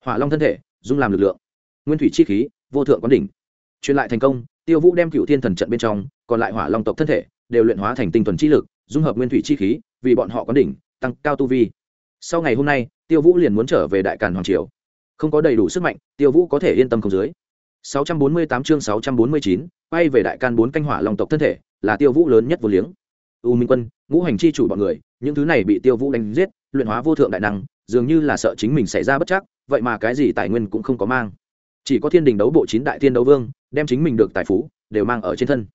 [SPEAKER 1] Hỏa long thân thể dung làm lực lượng. Nguyên thủy chi khí vô thượng quán đỉnh. Truyền lại thành công tiêu vũ đem cựu thiên thần trận bên trong còn lại hỏa long tộc thân thể đều luyện hóa thành tinh thuần chi lực dung hợp nguyên thủy chi khí vì bọn họ quán đỉnh tăng cao tu vi. Sau ngày hôm nay tiêu vũ liền muốn trở về đại càn hoàng triều. Không có đầy đủ sức mạnh tiêu vũ có thể yên tâm không dưới. 648 chương 649, quay về đại can bốn canh hỏa long tộc thân thể là tiêu vũ lớn nhất vô liếng. U minh quân ngũ hành chi chủ bọn người những thứ này bị tiêu vũ đánh giết luyện hóa vô thượng đại năng dường như là sợ chính mình xảy ra bất chắc, vậy mà cái gì tài nguyên cũng không có mang. Chỉ có thiên đình đấu bộ chín đại thiên đấu vương, đem chính mình được tài phú, đều mang ở trên thân.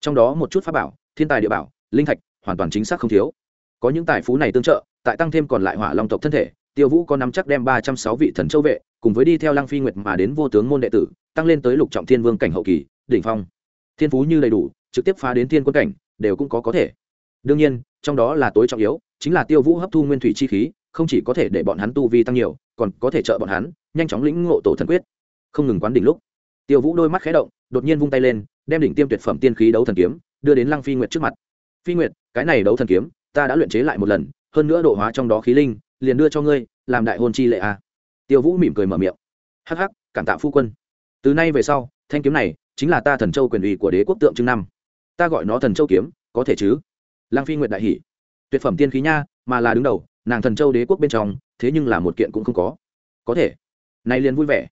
[SPEAKER 1] Trong đó một chút pháp bảo, thiên tài địa bảo, linh thạch, hoàn toàn chính xác không thiếu. Có những tài phú này tương trợ, tại tăng thêm còn lại hỏa long tộc thân thể, tiêu vũ có nắm chắc đem ba trăm sáu vị thần châu vệ, cùng với đi theo lăng phi nguyệt mà đến vô tướng môn đệ tử, tăng lên tới lục trọng thiên vương cảnh hậu kỳ, đỉnh phong. Thiên phú như đầy đủ, trực tiếp phá đến thiên quân cảnh, đều cũng có có thể. Đương nhiên, trong đó là tối trọng yếu, chính là tiêu vũ hấp thu nguyên thủy chi khí không chỉ có thể để bọn hắn tu vi tăng nhiều, còn có thể trợ bọn hắn nhanh chóng lĩnh ngộ tổ thần quyết. Không ngừng quán đỉnh lúc, tiêu vũ đôi mắt khé động, đột nhiên vung tay lên, đem đỉnh tiêm tuyệt phẩm tiên khí đấu thần kiếm đưa đến lăng phi nguyệt trước mặt. Phi nguyệt, cái này đấu thần kiếm, ta đã luyện chế lại một lần, hơn nữa độ hóa trong đó khí linh, liền đưa cho ngươi, làm đại hôn chi lệ a. À. tiêu vũ mỉm cười mở miệng. Hắc hắc, cảm tạ phu quân. Từ nay về sau, thanh kiếm này chính là ta thần châu quyền ủy của đế quốc tượng trưng năm. Ta gọi nó thần châu kiếm, có thể chứ? Lăng phi nguyệt đại hỷ tuyệt phẩm tiên khí nha, mà là đứng đầu nàng thần châu đế quốc bên trong thế nhưng là một kiện cũng không có. Có thể. Nay liền vui vẻ.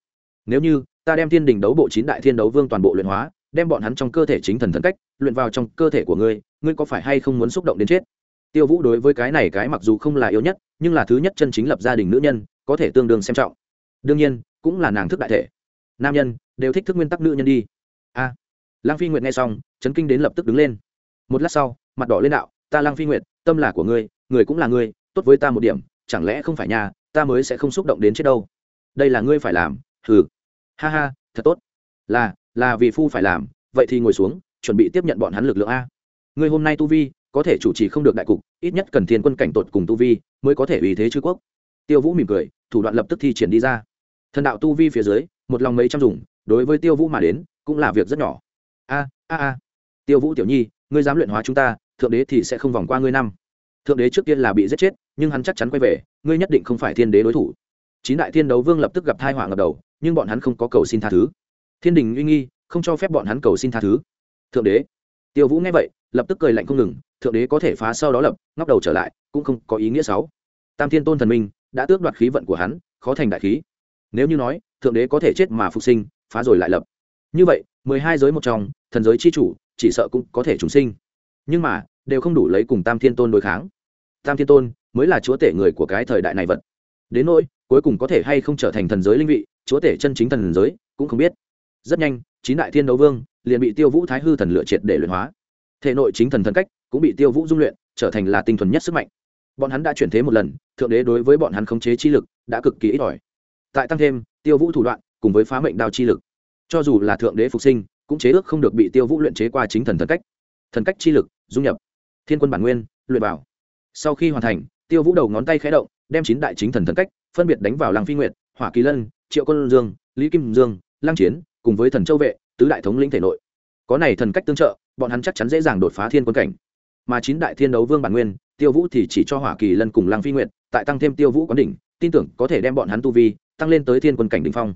[SPEAKER 1] Nếu như ta đem thiên đình đấu bộ chín đại thiên đấu vương toàn bộ luyện hóa đem bọn hắn trong cơ thể chính thần thần cách luyện vào trong cơ thể của ngươi ngươi có phải hay không muốn xúc động đến chết? Tiêu vũ đối với cái này cái mặc dù không là yếu nhất nhưng là thứ nhất chân chính lập gia đình nữ nhân có thể tương đương xem trọng. Đương nhiên cũng là nàng thức đại thể. Nam nhân đều thích thức nguyên tắc nữ nhân đi. A. À, lăng phi nguyệt nghe xong chấn kinh đến lập tức đứng lên. Một lát sau mặt đỏ lên đạo ta lăng phi nguyệt tâm là của ngươi người cũng là ngươi tốt với ta một điểm, chẳng lẽ không phải nhà, ta mới sẽ không xúc động đến chết đâu. Đây là ngươi phải làm, hừ. Ha ha, thật tốt. Là là vì phu phải làm, vậy thì ngồi xuống, chuẩn bị tiếp nhận bọn hắn lực lượng a. Ngươi hôm nay tu vi, có thể chủ trì không được đại cục, ít nhất cần thiên quân cảnh tột cùng tu vi, mới có thể ủy thế chư quốc. Tiêu vũ mỉm cười, thủ đoạn lập tức thi triển đi ra. Thần đạo tu vi phía dưới, một lòng mấy trăm dùng đối với tiêu vũ mà đến, cũng là việc rất nhỏ. A a a. Tiêu vũ tiểu nhi, ngươi dám luyện hóa chúng ta, thượng đế thì sẽ không vòng qua ngươi năm thượng đế trước tiên là bị giết chết, nhưng hắn chắc chắn quay về, ngươi nhất định không phải thiên đế đối thủ. Chín đại thiên đấu vương lập tức gặp thai họa ngập đầu, nhưng bọn hắn không có cầu xin tha thứ. Thiên đình uy nghi, không cho phép bọn hắn cầu xin tha thứ. Thượng đế. Tiêu vũ nghe vậy, lập tức cười lạnh không ngừng, thượng đế có thể phá sau đó lập, ngóc đầu trở lại, cũng không có ý nghĩa xấu. Tam thiên tôn thần minh đã tước đoạt khí vận của hắn, khó thành đại khí. Nếu như nói, thượng đế có thể chết mà phục sinh, phá rồi lại lập. Như vậy, mười hai giới một trong, thần giới c h i chủ, chỉ sợ cũng có thể trùng sinh. Nhưng mà đều không đủ lấy cùng tam thiên tôn đối kháng. Tam thiên tôn mới là chúa tể người của cái thời đại này vật. Đến nỗi, cuối cùng có thể hay không trở thành thần giới linh vị, chúa tể chân chính thần giới, cũng không biết. Rất nhanh, chín đại thiên đấu vương liền bị tiêu vũ thái hư thần lựa triệt để luyện hóa. Thể nội chính thần thần cách cũng bị tiêu vũ dung luyện, trở thành là tinh thuần nhất sức mạnh. Bọn hắn đã chuyển thế một lần, thượng đế đối với bọn hắn khống chế chi lực đã cực kỳ ít ỏi. Tại tăng thêm, tiêu vũ thủ đoạn cùng với phá mệnh đao chi lực. Cho dù là thượng đế phục sinh, cũng chế ước không được bị tiêu vũ luyện chế qua chính thần thần cách. Thần cách chi lực, dung nhập thiên quân bản nguyên, luyện vào. Sau khi hoàn thành, tiêu vũ đầu ngón tay khẽ động, đem chín đại chính thần thần cách, phân biệt đánh vào làng phi nguyệt, hỏa kỳ lân, triệu quân dương, lý kim dương, lăng chiến, cùng với thần châu vệ, tứ đại thống lĩnh thể nội. Có này thần cách tương trợ, bọn hắn chắc chắn dễ dàng đột phá thiên quân cảnh. Mà chín đại thiên đấu vương bản nguyên, tiêu vũ thì chỉ cho hỏa kỳ lân cùng lăng phi nguyệt, tại tăng thêm tiêu vũ quán đỉnh, tin tưởng có thể đem bọn hắn tu vi, tăng lên tới thiên quân cảnh đỉnh phong.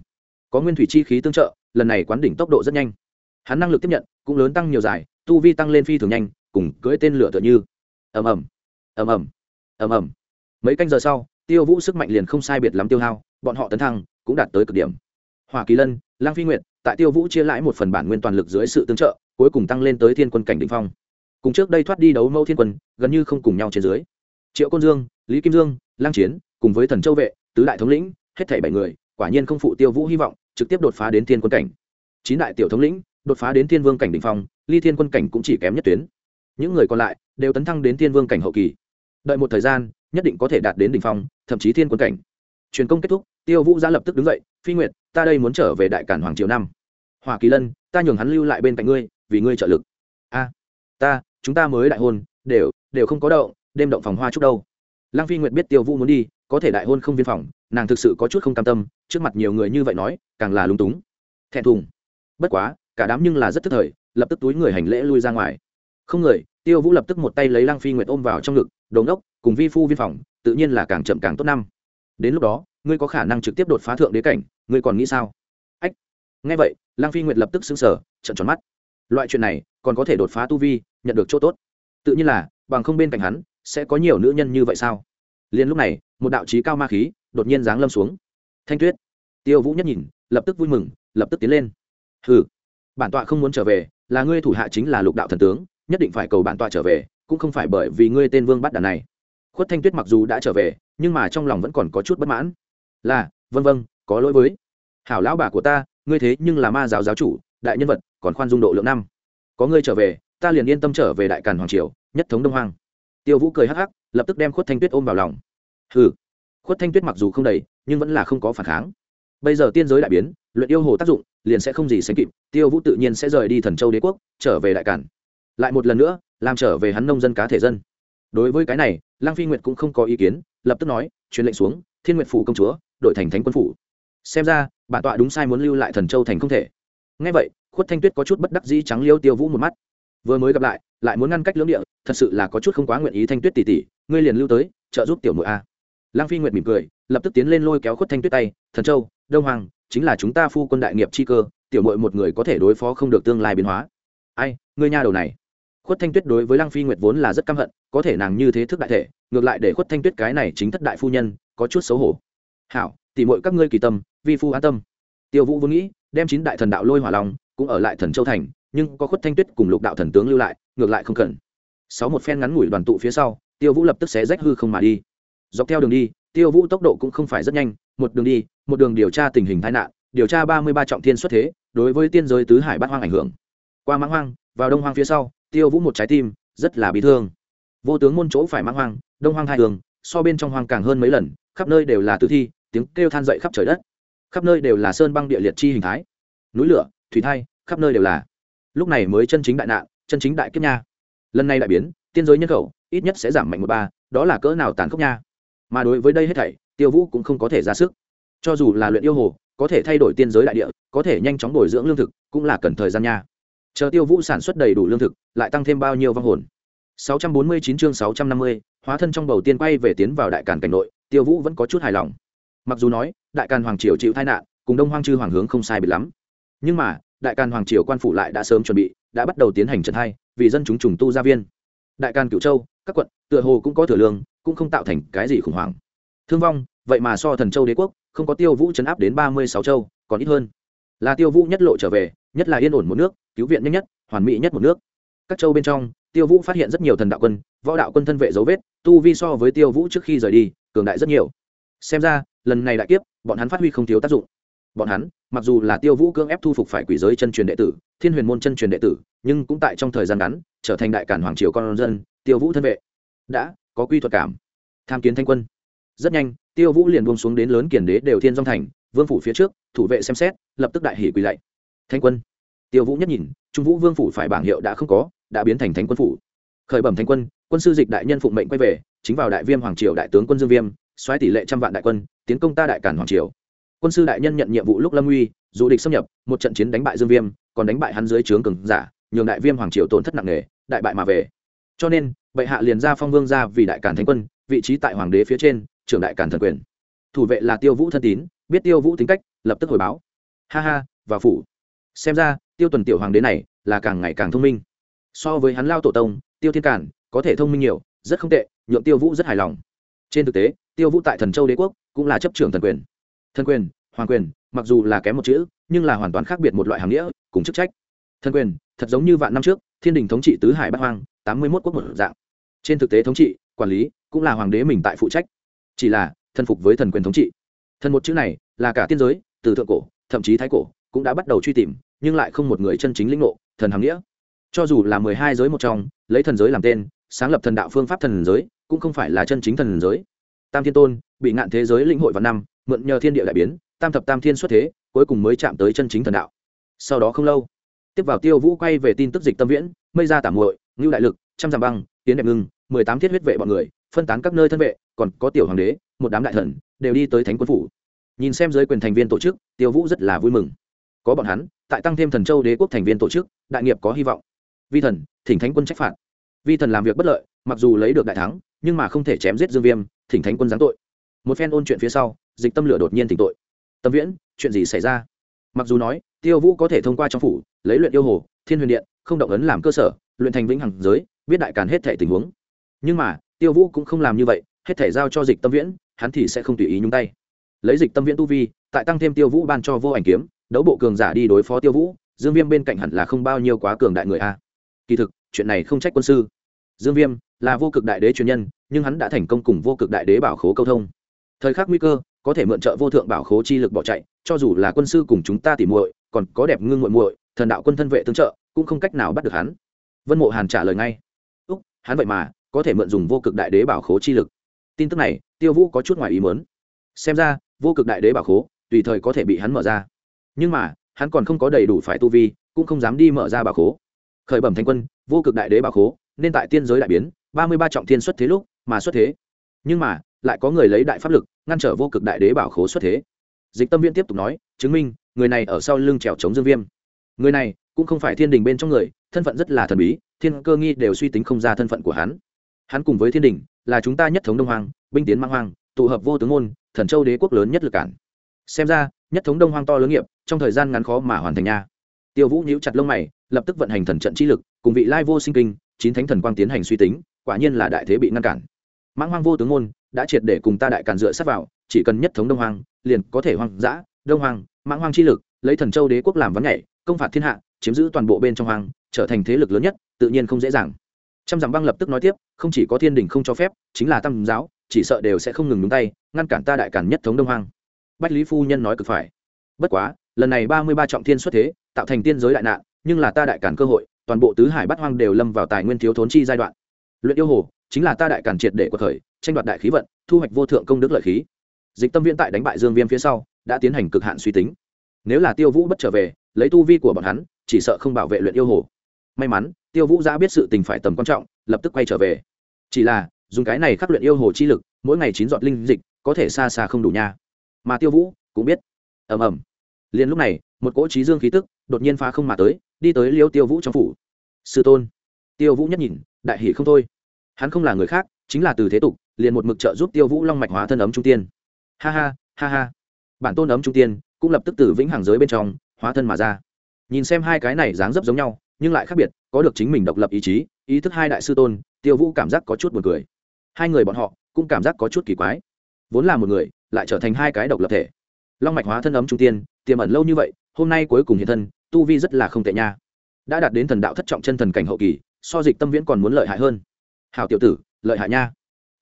[SPEAKER 1] Có nguyên thủy chi khí tương trợ, lần này quán đỉnh tốc độ rất nhanh. Hắn năng lực tiếp nhận, cũng lớn tăng nhiều dài, tu vi tăng lên phi thường nhanh cùng cưỡi tên lửa tựa như. Ầm ầm ầm ầm ầm ầm. Mấy canh giờ sau, tiêu vũ sức mạnh liền không sai biệt lắm tiêu hao, bọn họ tấn thăng cũng đạt tới cực điểm. Hỏa kỳ lân, lang phi nguyệt, tại tiêu vũ chia lãi một phần bản nguyên toàn lực dưới sự tương trợ, cuối cùng tăng lên tới thiên quân cảnh đ ỉ n h phong. Cùng trước đây thoát đi đấu mẫu thiên quân, gần như không cùng nhau trên dưới. Triệu côn dương, lý kim dương, lang chiến, cùng với thần châu vệ, tứ đại thống lĩnh, hết thảy bảy người, quả nhiên không phụ tiêu vũ hy vọng, trực tiếp đột phá đến thiên quân cảnh. Chín đại tiểu thống lĩnh, đột phá đến thiên vương cảnh đ ỉ n h phong, ly thiên quân cảnh cũng chỉ kém nhất tuyến những người còn lại đều tấn thăng đến thiên vương cảnh hậu kỳ. Đợi một thời gian, nhất định có thể đạt đến đ ỉ n h phong, thậm chí thiên quân cảnh. Truyền công kết thúc, tiêu vũ ra lập tức đứng dậy, phi nguyệt, ta đây muốn trở về đại cản hoàng triều năm. Hoa kỳ lân, ta nhường hắn lưu lại bên cạnh ngươi, vì ngươi trợ lực. A, ta, chúng ta mới đại hôn, đều đều không có đậu đêm động phòng hoa chúc đâu. Lăng phi nguyệt biết tiêu vũ muốn đi, có thể đại hôn không viên phòng, nàng thực sự có chút không cam tâm, trước mặt nhiều người như vậy nói, càng là lúng túng. Thẹn thùng. Bất quá, cả đám nhưng là rất thức thời, lập tức túi người hành lễ lui ra ngoài không người, tiêu vũ lập tức một tay lấy lăng phi nguyệt ôm vào trong ngực đồn đốc cùng vi phu viên phòng, tự nhiên là càng chậm càng tốt năm. Đến lúc đó, ngươi có khả năng trực tiếp đột phá thượng đế cảnh, ngươi còn nghĩ sao? Ách. Ngay vậy lang phi nguyệt lập tức xứng sở trận tròn mắt. Loại chuyện này, còn có thể đột phá tu vi, nhận được chỗ tốt. Tự nhiên là, bằng không bên cạnh hắn, sẽ có nhiều nữ nhân như vậy sao? Liền lúc này, một đạo trí cao ma khí, đột nhiên giáng lâm xuống. Thanh tuyết. Tiêu vũ nhất nhìn, lập tức vui mừng, lập tức tiến lên. Hừ, bản tọa không muốn trở về, là ngươi thủ hạ chính là lục đạo thần tướng nhất định phải cầu bản tọa trở về, cũng không phải bởi vì ngươi tên vương bắt đàn này. Khuất thanh tuyết mặc dù đã trở về, nhưng mà trong lòng vẫn còn có chút bất mãn. Là vân vân có lỗi với. Hảo lão bà của ta, ngươi thế nhưng là ma giáo giáo chủ, đại nhân vật, còn khoan dung độ lượng năm. Có ngươi trở về, ta liền yên tâm trở về đại càn hoàng triều, nhất thống đông hoàng tiêu vũ cười hắc hắc, lập tức đem khuất thanh tuyết ôm vào lòng. Hừ. Khuất thanh tuyết mặc dù không đầy, nhưng vẫn là không có phản kháng. Bây giờ tiên giới đại biến, luyện yêu hồ tác dụng, liền sẽ không gì sánh kịp, tiêu vũ tự nhiên sẽ rời đi thần châu đế quốc, trở về đại càn lại một lần nữa làm trở về hắn nông dân cá thể dân. Đối với cái này lang phi nguyệt cũng không có ý kiến, lập tức nói, truyền lệnh xuống, thiên nguyệt phủ công chúa, đội thành thánh quân phủ. Xem ra, bản tọa đúng sai muốn lưu lại thần châu thành không thể. Ngay vậy, khuất thanh tuyết có chút bất đắc dĩ trắng liêu tiêu vũ một mắt. Vừa mới gặp lại lại muốn ngăn cách lưỡng địa, thật sự là có chút không quá nguyện ý thanh tuyết tỷ tỷ, ngươi liền lưu tới, trợ giúp tiểu nội a. Lang phi nguyệt mỉm cười, lập tức tiến lên lôi kéo khuất thanh tuyết tay, thần châu, đông hoàng, chính là chúng ta phu quân đại nghiệp chi cơ, tiểu nội một người có thể đối phó không được tương lai biến hóa. Ai, ngươi nha đầu này khuất thanh tuyết đối với lăng phi nguyệt vốn là rất căm hận, có thể nàng như thế thức đại thể, ngược lại để khuất thanh tuyết cái này chính thất đại phu nhân, có chút xấu hổ. Hảo tỉ mọi các ngươi kỳ tâm, vi phu an tâm. Tiêu vũ vốn nghĩ, đem chín đại thần đạo lôi hỏa long cũng ở lại thần châu thành, nhưng có khuất thanh tuyết cùng lục đạo thần tướng lưu lại, ngược lại không cần. Sáu một phen ngắn ngủi đoàn tụ phía sau, tiêu vũ lập tức xé rách hư không mà đi. Dọc theo đường đi, tiêu vũ tốc độ cũng không phải rất nhanh, một đường đi, một đường điều tra tình hình tai nạn, điều tra ba mươi ba trọng thiên xuất thế, đối với tiên giới tứ hải bát hoang ảnh hưởng. Qua mãng hoang, vào đông hoang phía sau tiêu vũ một trái tim, rất là bị thương. Vô tướng môn chỗ phải mang hoang, đông hoang hai đường, so bên trong hoang càng hơn mấy lần, khắp nơi đều là tử thi, tiếng kêu than dậy khắp trời đất. Khắp nơi đều là sơn băng địa liệt chi hình thái. Núi lửa, thủy thai, khắp nơi đều là. Lúc này mới chân chính đại nạn, chân chính đại kiếp nha. Lần này đại biến, tiên giới nhân khẩu, ít nhất sẽ giảm mạnh một ba, đó là cỡ nào tàn khốc nha. Mà đối với đây hết thảy, tiêu vũ cũng không có thể ra sức. Cho dù là luyện yêu hồ, có thể thay đổi tiên giới đại địa, có thể nhanh chóng bồi dưỡng lương thực, cũng là cần thời gian nha chờ tiêu vũ sản xuất đầy đủ lương thực lại tăng thêm bao nhiêu vong hồn? 649 chương 650, hóa thân trong bầu tiên quay về tiến vào đại càn cảnh nội tiêu vũ vẫn có chút hài lòng. Mặc dù nói đại càn hoàng triều chịu tai nạn cùng đông hoang chư hoàng hướng không sai biệt lắm. Nhưng mà đại càn hoàng triều quan phủ lại đã sớm chuẩn bị đã bắt đầu tiến hành trận hai vì dân chúng trùng tu gia viên. Đại càn cửu châu các quận tựa hồ cũng có thừa lương cũng không tạo thành cái gì khủng hoảng. Thương vong vậy mà so thần châu đế quốc không có tiêu vũ chấn áp đến ba mươi sáu châu còn ít hơn. Là tiêu vũ nhất lộ trở về nhất là yên ổn một nước, cứu viện nhanh nhất, hoàn mỹ nhất một nước. Các châu bên trong, tiêu vũ phát hiện rất nhiều thần đạo quân, võ đạo quân thân vệ dấu vết, tu vi so với tiêu vũ trước khi rời đi, cường đại rất nhiều. Xem ra, lần này đại kiếp, bọn hắn phát huy không thiếu tác dụng. Bọn hắn, mặc dù là tiêu vũ cưỡng ép thu phục phải quỷ giới chân truyền đệ tử, thiên huyền môn chân truyền đệ tử, nhưng cũng tại trong thời gian ngắn, trở thành đại cản hoàng triều con dân, tiêu vũ thân vệ. Đã, có quy thuật cảm. Tham kiến thanh quân. Rất nhanh, tiêu vũ liền buông xuống đến lớn kiển đế đều thiên dong thành, vương phủ phía trước, thủ vệ xem xét, lập tức đại hỷ quỳ lạy thanh quân. Tiêu vũ nhất nhìn, trung vũ vương phủ phải bảng hiệu đã không có, đã biến thành thánh quân phủ. Khởi bẩm thanh quân quân sư dịch đại nhân phụng mệnh quay về, chính vào đại viêm hoàng triều đại tướng quân dương viêm, xoáy tỷ lệ trăm vạn đại quân, tiến công ta đại cản hoàng triều. Quân sư đại nhân nhận nhiệm vụ lúc lâm uy, dù địch xâm nhập, một trận chiến đánh bại dương viêm, còn đánh bại hắn dưới trướng cường giả, nhường đại viêm hoàng triều tổn thất nặng nề, đại bại mà về. Cho nên, bệ hạ liền ra phong vương ra vì đại cản thánh quân, vị trí tại hoàng đế phía trên, trưởng đại cản thần quyền. Thủ vệ là tiêu vũ thân tín, biết tiêu vũ tính cách, lập tức hồi báo. Ha ha và phủ xem ra, tiêu tuần tiểu hoàng đế này là càng ngày càng thông minh. So với hắn lao tổ tông, tiêu thiên cản có thể thông minh nhiều, rất không tệ, nhượng tiêu vũ rất hài lòng. Trên thực tế, tiêu vũ tại thần châu đế quốc cũng là chấp trưởng thần quyền. Thần quyền, hoàng quyền, mặc dù là kém một chữ, nhưng là hoàn toàn khác biệt một loại hàng nghĩa, cùng chức trách. Thần quyền, thật giống như vạn năm trước, thiên đình thống trị tứ hải bắc hoang, tám mươi mốt quốc một dạng. Trên thực tế thống trị, quản lý cũng là hoàng đế mình tại phụ trách. Chỉ là, thân phục với thần quyền thống trị. Thần một chữ này là cả tiên giới, từ thượng cổ, thậm chí thái cổ cũng đã bắt đầu truy tìm nhưng lại không một người chân chính lĩnh ngộ, thần hàm nghĩa. Cho dù là mười hai giới một trong, lấy thần giới làm tên, sáng lập thần đạo phương pháp thần giới, cũng không phải là chân chính thần giới. Tam thiên tôn, bị ngạn thế giới lĩnh hội vào năm, mượn nhờ thiên địa đại biến, tam thập tam thiên xuất thế, cuối cùng mới chạm tới chân chính thần đạo. Sau đó không lâu, tiếp vào tiêu vũ quay về tin tức dịch tâm viễn, mây ra tảm muội, ngưu đại lực, trăm giảm băng, tiến đẹp ngưng, mười tám thiết huyết vệ bọn người, phân tán các nơi thân vệ, còn có tiểu hoàng đế, một đám đại thần, đều đi tới thánh quân phủ. Nhìn xem giới quyền thành viên tổ chức, tiêu vũ rất là vui mừng. Có bọn hắn tại tăng thêm thần châu đế quốc thành viên tổ chức, đại nghiệp có hy vọng. Vi thần, thỉnh thánh quân trách phạt. Vi thần làm việc bất lợi, mặc dù lấy được đại thắng, nhưng mà không thể chém giết dương viêm, thỉnh thánh quân giáng tội. Một phen ôn chuyện phía sau, dịch tâm lửa đột nhiên tỉnh tội. Tâm viễn, chuyện gì xảy ra? Mặc dù nói, tiêu vũ có thể thông qua trong phủ, lấy luyện yêu hồ, thiên huyền điện, không động ấn làm cơ sở, luyện thành vĩnh hằng giới, biết đại càn hết thể tình huống. Nhưng mà, tiêu vũ cũng không làm như vậy, hết thể giao cho dịch tâm viễn, hắn thì sẽ không tùy ý nhúng tay. Lấy dịch tâm viễn tu vi, tại tăng thêm tiêu vũ ban cho vô ảnh kiếm đấu bộ cường giả đi đối phó tiêu vũ, dương viêm bên cạnh hẳn là không bao nhiêu quá cường đại người a. Kỳ thực, chuyện này không trách quân sư. Dương viêm là vô cực đại đế truyền nhân, nhưng hắn đã thành công cùng vô cực đại đế bảo khố câu thông. Thời khắc nguy cơ, có thể mượn trợ vô thượng bảo khố chi lực bỏ chạy, cho dù là quân sư cùng chúng ta tỉ muội, còn có đẹp ngưng muội muội, thần đạo quân thân vệ tương trợ, cũng không cách nào bắt được hắn. Vân mộ hàn trả lời ngay. Úc, hắn vậy mà có thể mượn dùng vô cực đại đế bảo khố chi lực. Tin tức này, tiêu vũ có chút ngoài ý mớn xem ra, vô cực đại đế bảo khố, tùy thời có thể bị hắn mở ra nhưng mà, hắn còn không có đầy đủ phải tu vi, cũng không dám đi mở ra bảo khố. Khởi bẩm thanh quân, vô cực đại đế bảo khố, nên tại tiên giới đại biến, ba mươi ba trọng thiên xuất thế lúc mà xuất thế. Nhưng mà, lại có người lấy đại pháp lực, ngăn trở vô cực đại đế bảo khố xuất thế. Dịch tâm viễn tiếp tục nói, chứng minh, người này ở sau lưng trèo chống dương viêm. Người này cũng không phải thiên đình bên trong người, thân phận rất là thần bí, thiên cơ nghi đều suy tính không ra thân phận của hắn. Hắn cùng với thiên đình là chúng ta nhất thống đông hoàng binh tiến mang hoàng tụ hợp vô tướng môn, thần châu đế quốc lớn nhất lực cản. Xem ra, nhất thống đông hoàng to lớn nghiệp trong thời gian ngắn khó mà hoàn thành nha. Tiêu vũ nhíu chặt lông mày, lập tức vận hành thần trận chi lực, cùng vị lai vô sinh kinh, chín thánh thần quang tiến hành suy tính, quả nhiên là đại thế bị ngăn cản. Mãng hoang vô tướng môn đã triệt để cùng ta đại càn dựa sát vào, chỉ cần nhất thống đông hoang, liền có thể hoang dã. Đông hoang, mãng hoang chi lực, lấy thần châu đế quốc làm ván nhảy, công phạt thiên hạ, chiếm giữ toàn bộ bên trong hoang, trở thành thế lực lớn nhất, tự nhiên không dễ dàng. Trăm dặm băng lập tức nói tiếp, không chỉ có thiên đình không cho phép, chính là tam giáo, chỉ sợ đều sẽ không ngừng đúng tay, ngăn cản ta đại cản nhất thống đông hoang. Bách lý phu nhân nói cực phải. Bất quá lần này ba mươi ba trọng thiên xuất thế, tạo thành tiên giới đại nạn, nhưng là ta đại cản cơ hội, toàn bộ tứ hải bát hoang đều lâm vào tài nguyên thiếu thốn chi giai đoạn. Luyện yêu hồ, chính là ta đại cản triệt để của thời, tranh đoạt đại khí vận, thu hoạch vô thượng công đức lợi khí. Dịch tâm viễn tại đánh bại dương viêm phía sau, đã tiến hành cực hạn suy tính. Nếu là tiêu vũ bất trở về, lấy tu vi của bọn hắn, chỉ sợ không bảo vệ luyện yêu hồ. May mắn, tiêu vũ giã biết sự tình phải tầm quan trọng, lập tức quay trở về. Chỉ là, dùng cái này khắc luyện yêu hồ chi lực, mỗi ngày chín giọt linh dịch, có thể xa xa không đủ nha. Mà tiêu vũ cũng biết. Ầm ầm liền lúc này, một cỗ trí dương khí tức đột nhiên phá không mà tới, đi tới liêu tiêu vũ trong phủ. Sư tôn. Tiêu vũ nhất nhìn, đại hỷ không thôi. Hắn không là người khác, chính là từ thế tục, liền một mực trợ giúp tiêu vũ long mạch hóa thân ấm trung tiên. Ha ha ha ha. Bản tôn ấm trung tiên cũng lập tức từ vĩnh hằng giới bên trong hóa thân mà ra. Nhìn xem hai cái này dáng dấp giống nhau, nhưng lại khác biệt, có được chính mình độc lập ý chí, ý thức hai đại sư tôn, tiêu vũ cảm giác có chút buồn cười. Hai người bọn họ cũng cảm giác có chút kỳ quái. Vốn là một người, lại trở thành hai cái độc lập thể. Long mạch hóa thân ấm trung tiên tiềm ẩn lâu như vậy, hôm nay cuối cùng hiện thân, tu vi rất là không tệ nha. Đã đạt đến thần đạo thất trọng chân thần cảnh hậu kỳ, so dịch tâm viễn còn muốn lợi hại hơn. Hào tiểu tử, lợi hại nha.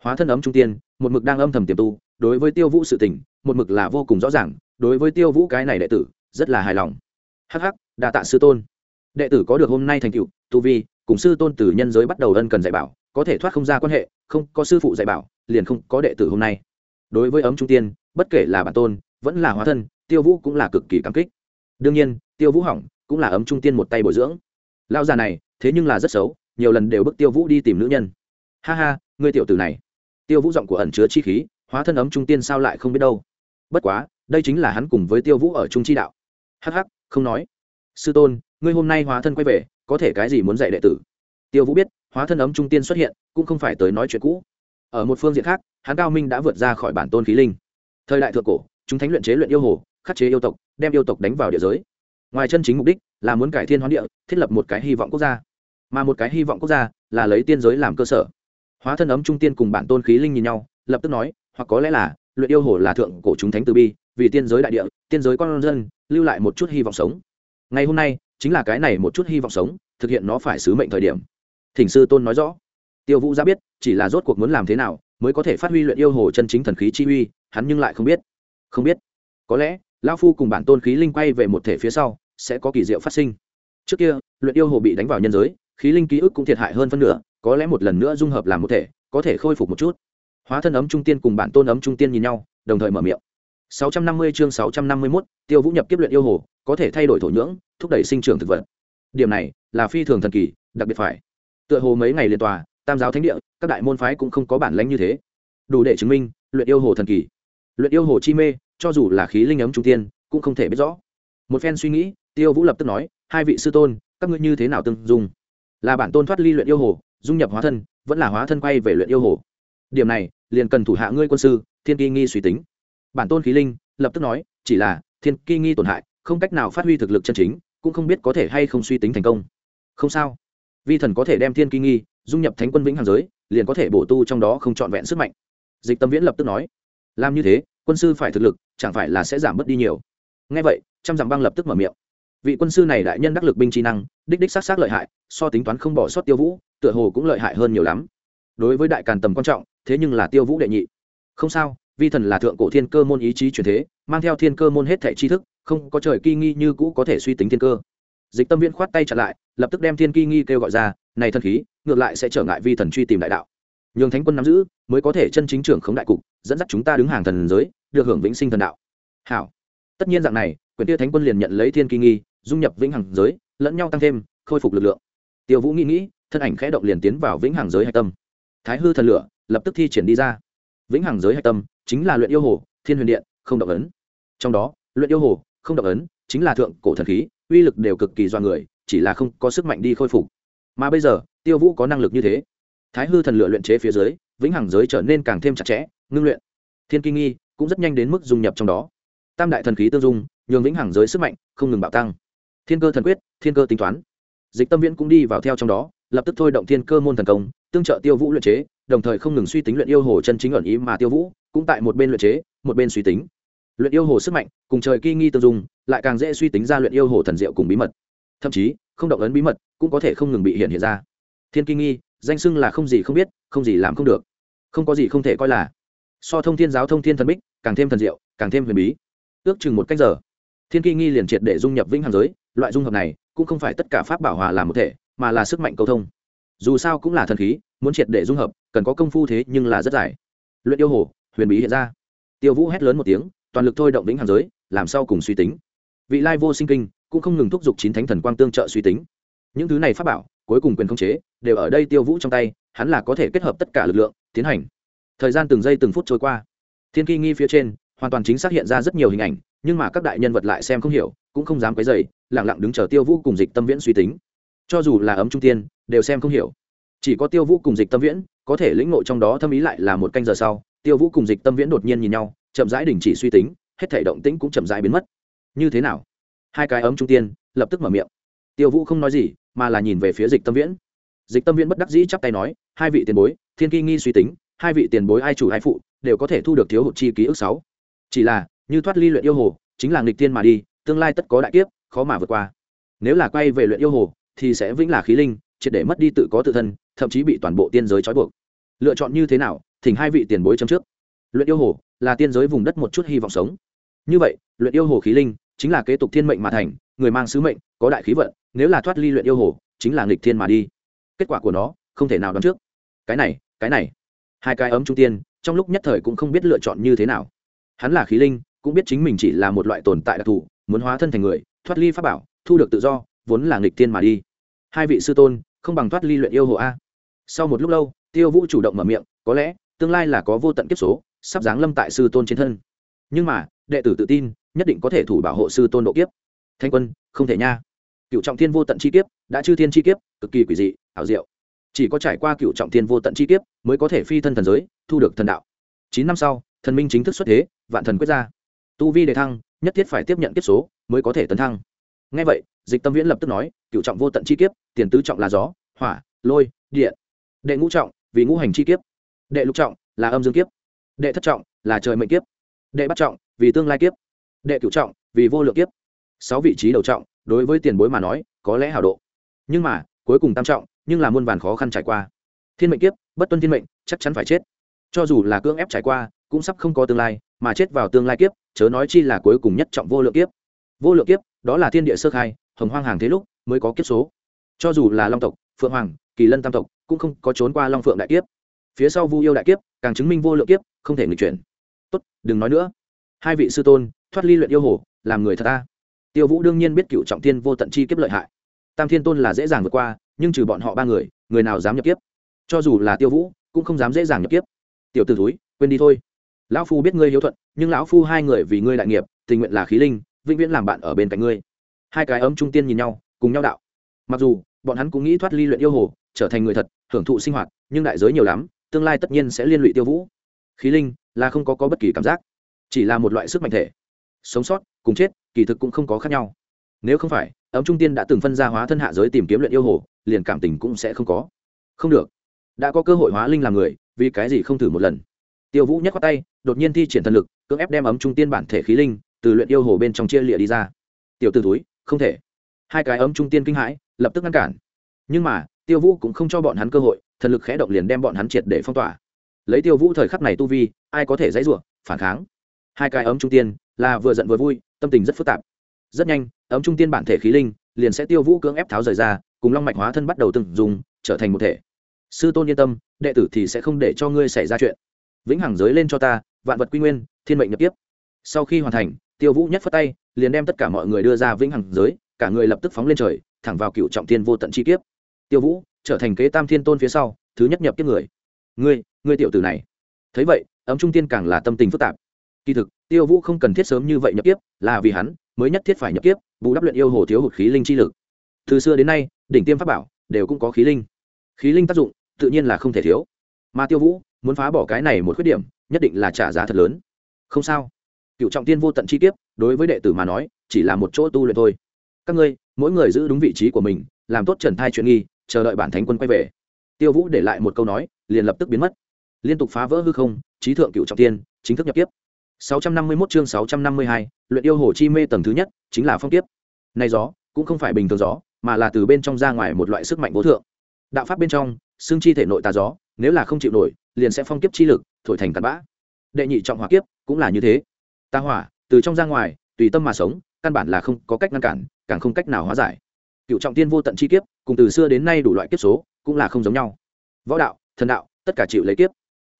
[SPEAKER 1] Hóa thân ấm trung tiên, một mực đang âm thầm tiềm tu, đối với tiêu vũ sự tình, một mực là vô cùng rõ ràng, đối với tiêu vũ cái này đệ tử, rất là hài lòng. Hh đa tạ sư tôn. Đệ tử có được hôm nay thành tựu, tu vi, cùng sư tôn từ nhân giới bắt đầu ân cần dạy bảo, có thể thoát không ra quan hệ, không có sư phụ dạy bảo, liền không có đệ tử hôm nay. Đối với ấm trung tiên, bất kể là bản tôn, vẫn là hóa thân tiêu vũ cũng là cực kỳ cảm kích. Đương nhiên, tiêu vũ hỏng, cũng là ấm trung tiên một tay bồi dưỡng. Lao già này, thế nhưng là rất xấu, nhiều lần đều bức tiêu vũ đi tìm nữ nhân. Ha ha, ngươi tiểu tử này. Tiêu vũ giọng của ẩn chứa chi khí, hóa thân ấm trung tiên sao lại không biết đâu. Bất quá, đây chính là hắn cùng với tiêu vũ ở trung chi đạo. Hh không nói. Sư tôn, ngươi hôm nay hóa thân quay về, có thể cái gì muốn dạy đệ tử? Tiêu vũ biết, hóa thân ấm trung tiên xuất hiện, cũng không phải tới nói chuyện cũ. Ở một phương diện khác, hắn cao minh đã vượt ra khỏi bản tôn khí linh. Thời đại thượng cổ, chúng thánh luyện chế luyện yêu hồ khắc chế yêu tộc, đem yêu tộc đánh vào địa giới. Ngoài chân chính mục đích là muốn cải thiên hoán địa, thiết lập một cái hy vọng quốc gia. Mà một cái hy vọng quốc gia là lấy tiên giới làm cơ sở. Hóa thân ấm trung tiên cùng bản tôn khí linh nhìn nhau, lập tức nói, hoặc có lẽ là, luyện yêu hồ là thượng cổ chúng thánh từ bi, vì tiên giới đại địa, tiên giới con dân, lưu lại một chút hy vọng sống. Ngày hôm nay, chính là cái này một chút hy vọng sống, thực hiện nó phải sứ mệnh thời điểm. Thỉnh sư tôn nói rõ. Tiêu vũ ra biết, chỉ là rốt cuộc muốn làm thế nào, mới có thể phát huy luyện yêu hồ chân chính thần khí chi uy, hắn nhưng lại không biết. Không biết. Có lẽ lao phu cùng bản tôn khí linh quay về một thể phía sau sẽ có kỳ diệu phát sinh. Trước kia luyện yêu hồ bị đánh vào nhân giới khí linh ký ức cũng thiệt hại hơn phân nửa có lẽ một lần nữa dung hợp làm một thể có thể khôi phục một chút. Hóa thân ấm trung tiên cùng bản tôn ấm trung tiên nhìn nhau đồng thời mở miệng. 650 chương 651, tiêu vũ nhập kiếp luyện yêu hồ có thể thay đổi thổ nhưỡng thúc đẩy sinh trưởng thực vật. Điểm này là phi thường thần kỳ đặc biệt phải. Tựa hồ mấy ngày liên tòa tam giáo thánh địa các đại môn phái cũng không có bản lãnh như thế. Đủ để chứng minh luyện yêu hồ thần kỳ. Luyện yêu hồ chi mê cho dù là khí linh ấm trung tiên, cũng không thể biết rõ. Một phen suy nghĩ, tiêu vũ lập tức nói, hai vị sư tôn, các ngươi như thế nào tương dung? Là bản tôn thoát ly luyện yêu hồ, dung nhập hóa thân, vẫn là hóa thân quay về luyện yêu hồ. Điểm này, liền cần thủ hạ ngươi quân sư, thiên kỳ nghi suy tính. Bản tôn khí linh, lập tức nói, chỉ là, thiên kỳ nghi tổn hại, không cách nào phát huy thực lực chân chính, cũng không biết có thể hay không suy tính thành công. Không sao. Vi thần có thể đem thiên kỳ nghi dung nhập thánh quân vĩnh hàng giới, liền có thể bổ tu trong đó không trọn vẹn sức mạnh. Dịch tâm viễn lập tức nói, làm như thế quân sư phải thực lực, chẳng phải là sẽ giảm bớt đi nhiều. Ngay vậy, trăm dặm băng lập tức mở miệng. Vị quân sư này đại nhân đắc lực binh trí năng, đích đích xác xác lợi hại, so tính toán không bỏ sót tiêu vũ, tựa hồ cũng lợi hại hơn nhiều lắm. Đối với đại càn tầm quan trọng, thế nhưng là tiêu vũ đệ nhị. Không sao, vi thần là thượng cổ thiên cơ môn ý chí truyền thế, mang theo thiên cơ môn hết thẻ tri thức, không có trời kỳ nghi như cũ có thể suy tính thiên cơ. Dịch tâm viễn khoát tay chặn lại, lập tức đem thiên kỳ nghi kêu gọi ra, này thần khí, ngược lại sẽ trở ngại vi thần truy tìm đại đạo nhường thánh quân nắm giữ, mới có thể chân chính trưởng khống đại cục, dẫn dắt chúng ta đứng hàng thần giới, được hưởng vĩnh sinh thần đạo. Hảo. Tất nhiên dạng này, quyền tia thánh quân liền nhận lấy thiên kỳ nghi, dung nhập vĩnh hằng giới, lẫn nhau tăng thêm, khôi phục lực lượng. Tiêu vũ nghĩ nghĩ, thân ảnh khẽ động liền tiến vào vĩnh hằng giới hạch tâm. Thái hư thần lửa lập tức thi triển đi ra. Vĩnh hằng giới hạch tâm chính là luyện yêu hồ, thiên huyền điện, không động ấn. Trong đó, luyện yêu hồ, không động ấn chính là thượng cổ thần khí, uy lực đều cực kỳ do người, chỉ là không có sức mạnh đi khôi phục. Mà bây giờ, tiêu vũ có năng lực như thế thái hư thần lửa luyện chế phía dưới, vĩnh hằng giới trở nên càng thêm chặt chẽ, ngưng luyện. Thiên kinh nghi cũng rất nhanh đến mức dung nhập trong đó. Tam đại thần khí tương dung, nhường vĩnh hằng giới sức mạnh không ngừng bạo tăng. Thiên cơ thần quyết, thiên cơ tính toán. Dịch tâm viễn cũng đi vào theo trong đó, lập tức thôi động thiên cơ môn thần công, tương trợ tiêu vũ luyện chế, đồng thời không ngừng suy tính luyện yêu hồ chân chính ẩn ý mà tiêu vũ cũng tại một bên luyện chế, một bên suy tính. Luyện yêu hồ sức mạnh cùng trời kỳ nghi tương dung, lại càng dễ suy tính ra luyện yêu hồ thần diệu cùng bí mật. Thậm chí, không động ấn bí mật cũng có thể không ngừng bị hiện hiện ra. Thiên kỳ nghi danh xưng là không gì không biết, không gì làm không được. Không có gì không thể coi là. So thông thiên giáo thông thiên thần bích, càng thêm thần diệu, càng thêm huyền bí. Ước chừng một cách giờ, thiên kỳ nghi liền triệt để dung nhập vĩnh hằng giới. Loại dung hợp này, cũng không phải tất cả pháp bảo hòa làm một thể, mà là sức mạnh cầu thông. Dù sao cũng là thần khí, muốn triệt để dung hợp, cần có công phu thế nhưng là rất dài. Luyện yêu hồ, huyền bí hiện ra. Tiêu vũ hét lớn một tiếng, toàn lực thôi động vĩnh hằng giới, làm sao cùng suy tính. Vị lai vô sinh kinh, cũng không ngừng thúc giục chín thánh thần quang tương trợ suy tính. Những thứ này pháp bảo cuối cùng quyền khống chế, đều ở đây tiêu vũ trong tay, hắn là có thể kết hợp tất cả lực lượng, tiến hành. Thời gian từng giây từng phút trôi qua. Thiên kỳ nghi phía trên, hoàn toàn chính xác hiện ra rất nhiều hình ảnh, nhưng mà các đại nhân vật lại xem không hiểu, cũng không dám quấy dày lẳng lặng đứng chờ tiêu vũ cùng dịch tâm viễn suy tính. Cho dù là ấm trung tiên, đều xem không hiểu. Chỉ có tiêu vũ cùng dịch tâm viễn, có thể lĩnh ngộ trong đó thâm ý lại là một canh giờ sau, tiêu vũ cùng dịch tâm viễn đột nhiên nhìn nhau, chậm rãi đình chỉ suy tính, hết thể động tĩnh cũng chậm rãi biến mất. Như thế nào? Hai cái ấm trung tiên, lập tức mở miệng tiêu vũ không nói gì, mà là nhìn về phía dịch tâm viễn. Dịch tâm viễn bất đắc dĩ chắp tay nói, hai vị tiền bối, thiên kỳ nghi suy tính, hai vị tiền bối ai chủ ai phụ, đều có thể thu được thiếu hụt chi ký ức sáu. Chỉ là, như thoát ly luyện yêu hồ, chính là nghịch tiên mà đi, tương lai tất có đại kiếp, khó mà vượt qua. Nếu là quay về luyện yêu hồ, thì sẽ vĩnh là khí linh, triệt để mất đi tự có tự thân, thậm chí bị toàn bộ tiên giới trói buộc. Lựa chọn như thế nào, thỉnh hai vị tiền bối chấm trước. Luyện yêu hồ là tiên giới vùng đất một chút hy vọng sống. Như vậy, luyện yêu hồ khí linh chính là kế tục thiên mệnh mà thành, người mang sứ mệnh, có đại khí vận, nếu là thoát ly luyện yêu hồ, chính là nghịch thiên mà đi. Kết quả của nó, không thể nào đoán trước. Cái này cái này. Hai cái ấm trung tiên, trong lúc nhất thời cũng không biết lựa chọn như thế nào. Hắn là khí linh, cũng biết chính mình chỉ là một loại tồn tại đặc thù, muốn hóa thân thành người, thoát ly pháp bảo, thu được tự do, vốn là nghịch thiên mà đi. Hai vị sư tôn, không bằng thoát ly luyện yêu hồ a. Sau một lúc lâu, tiêu vũ chủ động mở miệng, có lẽ, tương lai là có vô tận kiếp số, sắp giáng lâm tại sư tôn trên thân. Nhưng mà, đệ tử tự tin nhất định có thể thủ bảo hộ sư tôn độ kiếp. Thanh quân, không thể nha. Cựu trọng thiên vô tận chi kiếp, đã chư thiên chi kiếp, cực kỳ quỷ dị, ảo diệu. Chỉ có trải qua cựu trọng thiên vô tận chi kiếp, mới có thể phi thân thần giới, thu được thần đạo. Chín năm sau, thần minh chính thức xuất thế, vạn thần quyết ra. Tu vi đề thăng, nhất thiết phải tiếp nhận kiếp số, mới có thể tấn thăng. Ngay vậy, dịch tâm viễn lập tức nói, cựu trọng vô tận chi kiếp, tiền tứ trọng là gió, hỏa, lôi, điện. Đệ ngũ trọng, vì ngũ hành chi kiếp. Đệ lục trọng, là âm dương kiếp. Đệ thất trọng, là trời mệnh kiếp. Đệ bắt trọng, vì tương lai kiếp đệ cửu trọng, vì vô lượng kiếp. Sáu vị trí đầu trọng, đối với tiền bối mà nói, có lẽ hào độ. Nhưng mà, cuối cùng tam trọng, nhưng là muôn vàn khó khăn trải qua. Thiên mệnh kiếp, bất tuân thiên mệnh, chắc chắn phải chết. Cho dù là cưỡng ép trải qua, cũng sắp không có tương lai, mà chết vào tương lai kiếp, chớ nói chi là cuối cùng nhất trọng vô lượng kiếp. Vô lượng kiếp, đó là thiên địa sơ khai, hồng hoang hàng thế lúc, mới có kiếp số. Cho dù là long tộc, phượng hoàng, kỳ lân tam tộc, cũng không có trốn qua long phượng đại kiếp. Phía sau vu yêu đại kiếp, càng chứng minh vô lượng kiếp, không thể nghịch chuyển. Tốt, đừng nói nữa. Hai vị sư tôn thoát ly luyện yêu hồ làm người thật ta. Tiêu vũ đương nhiên biết cựu trọng tiên vô tận chi kiếp lợi hại. Tam thiên tôn là dễ dàng vượt qua nhưng trừ bọn họ ba người người nào dám nhập kiếp? Cho dù là tiêu vũ cũng không dám dễ dàng nhập kiếp. Tiểu t ử túi quên đi thôi. Lão phu biết ngươi hiếu thuận nhưng lão phu hai người vì ngươi đại nghiệp tình nguyện là khí linh vĩnh viễn làm bạn ở bên cạnh ngươi. Hai cái ấm trung tiên nhìn nhau cùng nhau đạo. Mặc dù bọn hắn cũng nghĩ thoát ly luyện yêu hồ trở thành người thật hưởng thụ sinh hoạt nhưng đại giới nhiều lắm tương lai tất nhiên sẽ liên lụy tiêu vũ. Khí linh là không có, có bất kỳ cảm giác chỉ là một loại sức mạnh thể sống sót, cùng chết, kỳ thực cũng không có khác nhau. Nếu không phải, ấm trung tiên đã từng phân ra hóa thân hạ giới tìm kiếm luyện yêu hồ, liền cảm tình cũng sẽ không có. Không được. Đã có cơ hội hóa linh làm người, vì cái gì không thử một lần? Tiêu vũ nhắc qua tay, đột nhiên thi triển thần lực, cưỡng ép đem ấm trung tiên bản thể khí linh, từ luyện yêu hồ bên trong chia lịa đi ra. Tiểu t ử túi không thể. Hai cái ấm trung tiên kinh hãi, lập tức ngăn cản. Nhưng mà, tiêu vũ cũng không cho bọn hắn cơ hội, thần lực khẽ động liền đem bọn hắn triệt để phong tỏa. Lấy tiêu vũ thời khắc này tu vi, ai có thể dãy rủa, phản kháng? Hai cái ấm trung tiên là vừa giận vừa vui, tâm tình rất phức tạp. Rất nhanh, ấm trung tiên bản thể khí linh liền sẽ tiêu vũ cưỡng ép tháo rời ra, cùng long mạch hóa thân bắt đầu từng dùng, trở thành một thể. Sư tôn yên tâm, đệ tử thì sẽ không để cho ngươi xảy ra chuyện. Vĩnh hằng giới lên cho ta, vạn vật quy nguyên, thiên mệnh nhập tiếp. Sau khi hoàn thành, tiêu vũ nhất phất tay, liền đem tất cả mọi người đưa ra vĩnh hằng giới, cả người lập tức phóng lên trời, thẳng vào cựu trọng tiên vô tận chi kiếp. Tiêu vũ, trở thành kế tam thiên tôn phía sau, thứ nhất nhập kiếp người. Ngươi ngươi tiểu tử này. Thấy vậy, ấm trung tiên càng là tâm tình phức tạp. Kỳ thực tiêu vũ không cần thiết sớm như vậy nhập kiếp, là vì hắn, mới nhất thiết phải nhập kiếp, bù đắp luyện yêu hồ thiếu hụt khí linh chi lực. Từ xưa đến nay, đỉnh tiêm pháp bảo đều cũng có khí linh. Khí linh tác dụng, tự nhiên là không thể thiếu. Mà tiêu vũ muốn phá bỏ cái này một khuyết điểm, nhất định là trả giá thật lớn. Không sao. Cựu trọng tiên vô tận chi kiếp, đối với đệ tử mà nói, chỉ là một chỗ tu luyện thôi. Các ngươi, mỗi người giữ đúng vị trí của mình, làm tốt trần thai chuyện nghi, chờ đợi bản thánh quân quay về. Tiêu vũ để lại một câu nói, liền lập tức biến mất. Liên tục phá vỡ hư không, trí thượng cựu trọng tiên, chính thức nhập kiếp. 651 chương 652, luyện yêu hồ chi mê tầng thứ nhất chính là phong kiếp. Này gió cũng không phải bình thường gió mà là từ bên trong ra ngoài một loại sức mạnh vô thượng. Đạo pháp bên trong xương chi thể nội tà gió nếu là không chịu nổi liền sẽ phong kiếp chi lực thổi thành cặn bã. Đệ nhị trọng hỏa kiếp cũng là như thế. Ta hỏa từ trong ra ngoài tùy tâm mà sống căn bản là không có cách ngăn cản càng không cách nào hóa giải. Cựu trọng tiên vô tận chi kiếp cùng từ xưa đến nay đủ loại kiếp số cũng là không giống nhau. Võ đạo thần đạo tất cả chịu lấy kiếp.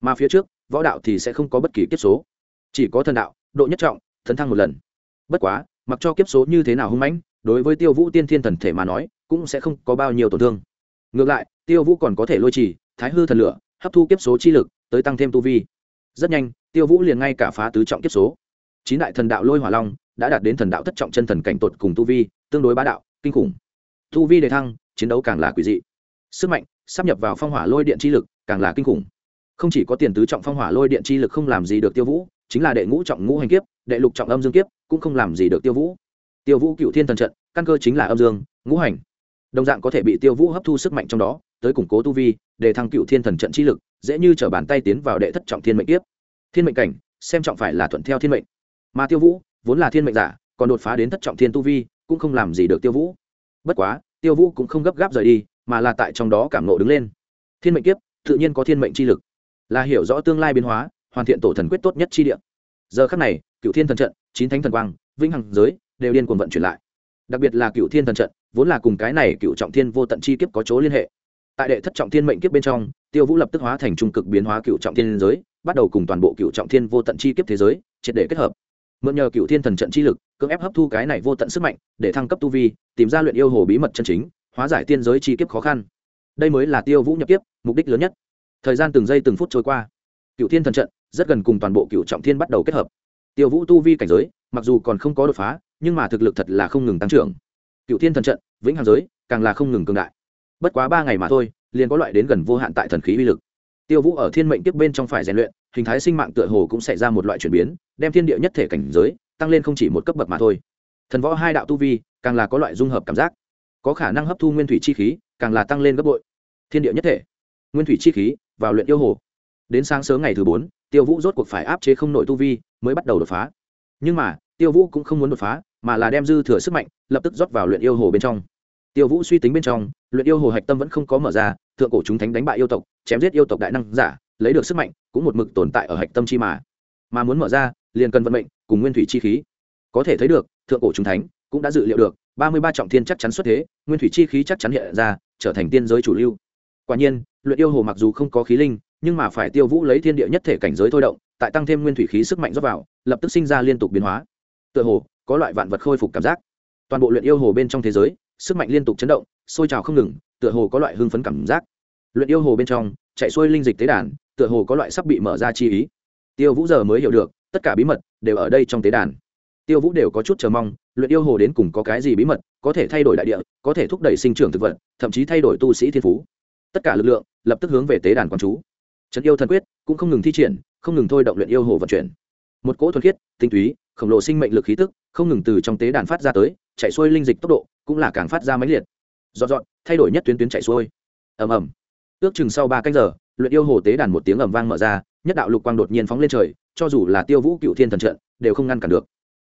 [SPEAKER 1] Mà phía trước võ đạo thì sẽ không có bất kỳ kiếp số chỉ có thần đạo, độ nhất trọng thần thăng một lần. Bất quá, mặc cho kiếp số như thế nào hung mãnh, đối với tiêu vũ tiên thiên thần thể mà nói, cũng sẽ không có bao nhiêu tổn thương. Ngược lại, tiêu vũ còn có thể lôi trì, thái hư thần lửa, hấp thu kiếp số chi lực, tới tăng thêm tu vi. Rất nhanh, tiêu vũ liền ngay cả phá tứ trọng kiếp số. Chín đại thần đạo lôi hỏa long đã đạt đến thần đạo thất trọng chân thần cảnh tột cùng tu vi, tương đối bá đạo, kinh khủng. Tu vi đề thăng, chiến đấu càng là quỷ dị. Sức mạnh, sắp nhập vào phong hỏa lôi điện chi lực, càng là kinh khủng. Không chỉ có tiền tứ trọng phong hỏa lôi điện chi lực không làm gì được tiêu vũ chính là đệ ngũ trọng ngũ hành kiếp, đệ lục trọng âm dương kiếp, cũng không làm gì được tiêu vũ. Tiêu vũ cựu thiên thần trận, căn cơ chính là âm dương, ngũ hành. Đồng dạng có thể bị tiêu vũ hấp thu sức mạnh trong đó, tới củng cố tu vi, để thăng cựu thiên thần trận chi lực, dễ như chở bàn tay tiến vào đệ thất trọng thiên mệnh kiếp. Thiên mệnh cảnh, xem trọng phải là thuận theo thiên mệnh. Mà tiêu vũ, vốn là thiên mệnh giả, còn đột phá đến thất trọng thiên tu vi, cũng không làm gì được tiêu vũ. Bất quá, tiêu vũ cũng không gấp gáp rời đi, mà là tại trong đó cảm nộ đứng lên. Thiên mệnh kiếp, tự nhiên có thiên mệnh chi lực. Là hiểu rõ tương lai biến hóa hoàn thiện tổ thần quyết tốt nhất chi địa. Giờ khắc này cựu thiên thần trận, chín thánh thần quang, vĩnh hằng giới đều điên cuồng vận chuyển lại. Đặc biệt là cựu thiên thần trận, vốn là cùng cái này cựu trọng thiên vô tận chi kiếp có chỗ liên hệ. Tại đệ thất trọng thiên mệnh kiếp bên trong, tiêu vũ lập tức hóa thành trung cực biến hóa cựu trọng thiên giới, bắt đầu cùng toàn bộ cựu trọng thiên vô tận chi kiếp thế giới triệt để kết hợp. Mượn nhờ cựu thiên thần trận chi lực, cưỡng ép hấp thu cái này vô tận sức mạnh, để thăng cấp tu vi, tìm ra luyện yêu hồ bí mật chân chính, hóa giải tiên giới chi kiếp khó khăn. Đây mới là tiêu vũ nhập kiếp, mục đích lớn nhất. Thời gian từng giây từng phút trôi qua. Cựu thiên thần trận rất gần cùng toàn bộ cựu trọng thiên bắt đầu kết hợp. Tiêu vũ tu vi cảnh giới, mặc dù còn không có đột phá, nhưng mà thực lực thật là không ngừng tăng trưởng. Cựu thiên thần trận, vĩnh hằng giới, càng là không ngừng cường đại. Bất quá ba ngày mà thôi, liền có loại đến gần vô hạn tại thần khí uy lực. Tiêu vũ ở thiên mệnh tiếp bên trong phải rèn luyện, hình thái sinh mạng tựa hồ cũng xảy ra một loại chuyển biến, đem thiên địa nhất thể cảnh giới tăng lên không chỉ một cấp bậc mà thôi. Thần võ hai đạo tu vi, càng là có loại dung hợp cảm giác. Có khả năng hấp thu nguyên thủy chi khí, càng là tăng lên gấp bội. Thiên địa nhất thể. Nguyên thủy chi khí, vào luyện yêu hồ đến sáng sớm ngày thứ bốn, tiêu vũ rốt cuộc phải áp chế không nội tu vi, mới bắt đầu đột phá. Nhưng mà, tiêu vũ cũng không muốn đột phá, mà là đem dư thừa sức mạnh, lập tức rót vào luyện yêu hồ bên trong. Tiêu vũ suy tính bên trong, luyện yêu hồ hạch tâm vẫn không có mở ra, thượng cổ chúng thánh đánh bại yêu tộc, chém giết yêu tộc đại năng giả, lấy được sức mạnh, cũng một mực tồn tại ở hạch tâm chi mà. Mà muốn mở ra, liền cần vận mệnh, cùng nguyên thủy chi khí. Có thể thấy được, thượng cổ chúng thánh cũng đã dự liệu được, ba mươi ba trọng thiên chắc chắn xuất thế, nguyên thủy chi khí chắc chắn hiện ra, trở thành tiên giới chủ lưu. Quả nhiên, luyện yêu hồ mặc dù không có khí linh nhưng mà phải tiêu vũ lấy thiên địa nhất thể cảnh giới thôi động, tại tăng thêm nguyên thủy khí sức mạnh rót vào, lập tức sinh ra liên tục biến hóa. Tựa hồ, có loại vạn vật khôi phục cảm giác. Toàn bộ luyện yêu hồ bên trong thế giới, sức mạnh liên tục chấn động, sôi trào không ngừng, tựa hồ có loại hưng phấn cảm giác. Luyện yêu hồ bên trong, chạy xuôi linh dịch tế đàn, tựa hồ có loại sắp bị mở ra chi ý. Tiêu vũ giờ mới hiểu được, tất cả bí mật đều ở đây trong tế đàn. Tiêu vũ đều có chút chờ mong, luyện yêu hồ đến cùng có cái gì bí mật, có thể thay đổi đại địa, có thể thúc đẩy sinh trưởng thực vật, thậm chí thay đổi tu sĩ thiên phú. Tất cả lực lượng lập tức hướng về tế đàn quán chú trấn yêu thần quyết, cũng không ngừng thi triển, không ngừng thôi động luyện yêu hồ vận chuyển. Một cỗ thuần khiết, tinh túy, khổng lồ sinh mệnh lực khí tức, không ngừng từ trong tế đàn phát ra tới, chạy xuôi linh dịch tốc độ, cũng là càng phát ra máy liệt. Dọn dọn thay đổi nhất tuyến tuyến chạy xuôi. Ầm ầm. Ước chừng sau ba canh giờ, luyện yêu hồ tế đàn một tiếng ầm vang mở ra, nhất đạo lục quang đột nhiên phóng lên trời, cho dù là tiêu vũ cựu thiên thần trận, đều không ngăn cản được.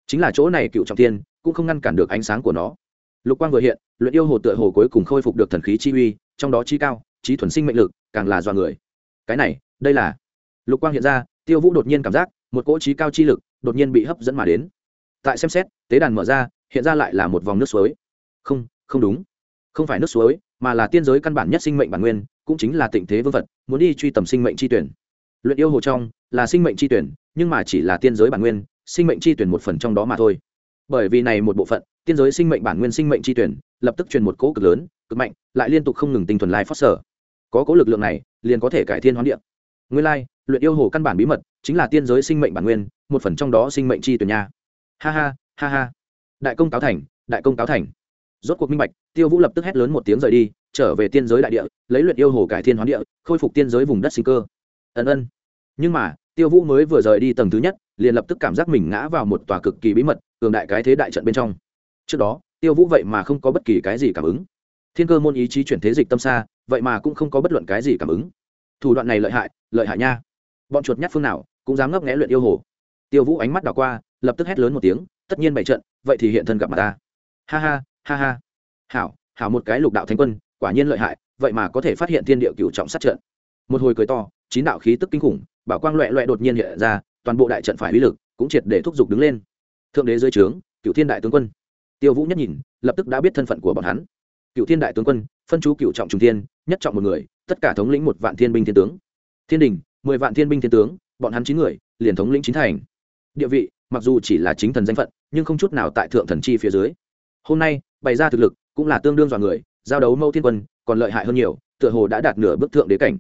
[SPEAKER 1] Chính là chỗ này cựu trọng thiên, cũng không ngăn cản được ánh sáng của nó. Lục quang vừa hiện, luyện yêu hồ tựa hồ cuối cùng khôi phục được thần khí chi uy, trong đó chi cao trí thuần sinh mệnh lực, càng là do người cái này, đây là lục quang hiện ra, tiêu vũ đột nhiên cảm giác, một cỗ trí cao chi lực đột nhiên bị hấp dẫn mà đến. Tại xem xét, tế đàn mở ra, hiện ra lại là một vòng nước suối. Không không đúng. Không phải nước suối, mà là tiên giới căn bản nhất sinh mệnh bản nguyên, cũng chính là tịnh thế vương vật, muốn đi truy tầm sinh mệnh chi tuyển. Luyện yêu hồ trong, là sinh mệnh chi tuyển, nhưng mà chỉ là tiên giới bản nguyên, sinh mệnh chi tuyển một phần trong đó mà thôi. Bởi vì này một bộ phận, tiên giới sinh mệnh bản nguyên sinh mệnh chi tuyển, lập tức truyền một cỗ cực lớn, cực mạnh, lại liên tục không ngừng tinh thuần lai phát sở. Có cỗ lực lượng này liền có thể cải thiên hoán địa. Nguyên lai, luyện yêu hồ căn bản bí mật, chính là tiên giới sinh mệnh bản nguyên, một phần trong đó sinh mệnh chi tuyển nha. Ha ha ha ha. Đại công cáo thành, đại công cáo thành. Rốt cuộc minh bạch, tiêu vũ lập tức hét lớn một tiếng rời đi, trở về tiên giới đại địa, lấy luyện yêu hồ cải thiên hoán địa, khôi phục tiên giới vùng đất sinh cơ. Ân ân. Nhưng mà, tiêu vũ mới vừa rời đi tầng thứ nhất, liền lập tức cảm giác mình ngã vào một tòa cực kỳ bí mật, cường đại cái thế đại trận bên trong. Trước đó, tiêu vũ vậy mà không có bất kỳ cái gì cảm ứng. Thiên cơ môn ý chí chuyển thế dịch tâm xa vậy mà cũng không có bất luận cái gì cảm ứng. Thủ đoạn này lợi hại lợi hại nha. Bọn chuột nhát phương nào, cũng dám ngấp nghẽ luyện yêu hồ. Tiêu vũ ánh mắt đảo qua, lập tức hét lớn một tiếng, tất nhiên bảy trận, vậy thì hiện thân gặp mặt ta. Ha ha ha ha. Hảo hảo một cái lục đạo thánh quân, quả nhiên lợi hại, vậy mà có thể phát hiện thiên địa cửu trọng sát trận. Một hồi cười to, chín đạo khí tức kinh khủng, bảo quang loẹ loẹ đột nhiên hiện ra, toàn bộ đại trận phải uy lực cũng triệt để thúc giục đứng lên. Thượng đế dưới trướng cựu thiên đại tướng quân. Tiêu vũ nhất nhìn, lập tức đã biết thân phận của bọn hắn. Cựu thiên đại tướng quân, phân chú cựu trọng trung thiên nhất trọng một người, tất cả thống lĩnh một vạn thiên binh thiên tướng. Thiên đình, mười vạn thiên binh thiên tướng, bọn hắn chín người, liền thống lĩnh chín thành. Địa vị, mặc dù chỉ là chính thần danh phận, nhưng không chút nào tại thượng thần chi phía dưới. Hôm nay, bày ra thực lực, cũng là tương đương dọa người, giao đấu mâu thiên quân, còn lợi hại hơn nhiều, tựa hồ đã đạt nửa bức thượng đế cảnh.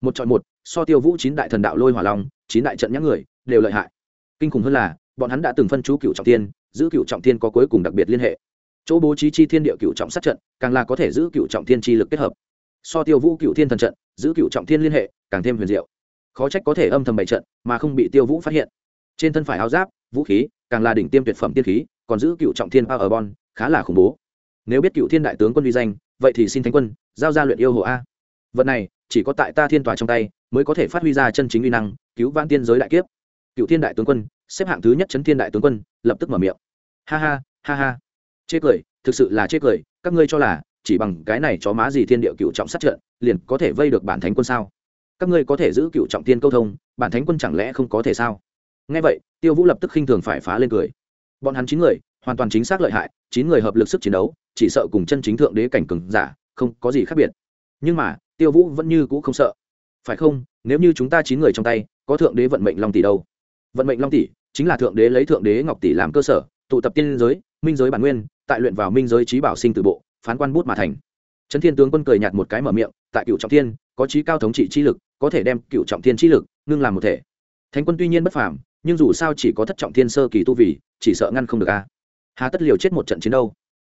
[SPEAKER 1] Một chọn một, so tiêu vũ chín đại thần đạo lôi hỏa long, chín đại trận nhãn người, đều lợi hại. Kinh khủng hơn là, bọn hắn đã từng phân chú cựu trọng tiên giữ cựu trọng tiên có cuối cùng đặc biệt liên hệ. Chỗ bố trí chi thiên địa cựu trọng sát trận, càng là có thể giữ cựu trọng thiên chi lực kết hợp so tiêu vũ cựu thiên thần trận, giữ cựu trọng thiên liên hệ, càng thêm huyền diệu. Khó trách có thể âm thầm bày trận, mà không bị tiêu vũ phát hiện. Trên thân phải áo giáp, vũ khí, càng là đỉnh tiêm tuyệt phẩm tiên khí, còn giữ cựu trọng thiên ở bon khá là khủng bố. Nếu biết cựu thiên đại tướng quân uy danh, vậy thì xin thánh quân, giao ra luyện yêu hồ a. Vật này, chỉ có tại ta thiên tòa trong tay, mới có thể phát huy ra chân chính uy năng, cứu vãn tiên giới đại kiếp. Cựu thiên đại tướng quân, xếp hạng thứ nhất chấn thiên đại tướng quân, lập tức mở miệng. Ha ha ha ha. Chê cười, thực sự là chê cười, các ngươi cho là chỉ bằng cái này chó má gì thiên địa cựu trọng sát trận, liền có thể vây được bản thánh quân sao? Các ngươi có thể giữ cựu trọng tiên câu thông, bản thánh quân chẳng lẽ không có thể sao? Nghe vậy, tiêu vũ lập tức khinh thường phải phá lên cười. Bọn hắn chín người, hoàn toàn chính xác lợi hại, chín người hợp lực sức chiến đấu, chỉ sợ cùng chân chính thượng đế cảnh cường giả, không có gì khác biệt. Nhưng mà, tiêu vũ vẫn như cũ không sợ. Phải không, nếu như chúng ta chín người trong tay, có thượng đế vận mệnh long tỷ đâu? Vận mệnh long tỷ chính là thượng đế lấy thượng đế ngọc tỷ làm cơ sở, tụ tập tiên giới, minh giới bản nguyên, tại luyện vào minh giới trí bảo sinh từ bộ phán quan bút mà thành. Trấn thiên tướng quân cười nhạt một cái mở miệng tại cựu trọng thiên có trí cao thống trị chi lực có thể đem cựu trọng thiên chi lực ngưng làm một thể. Thánh quân tuy nhiên bất phàm nhưng dù sao chỉ có thất trọng thiên sơ kỳ tu vì chỉ sợ ngăn không được a. Hà tất liều chết một trận chiến đâu.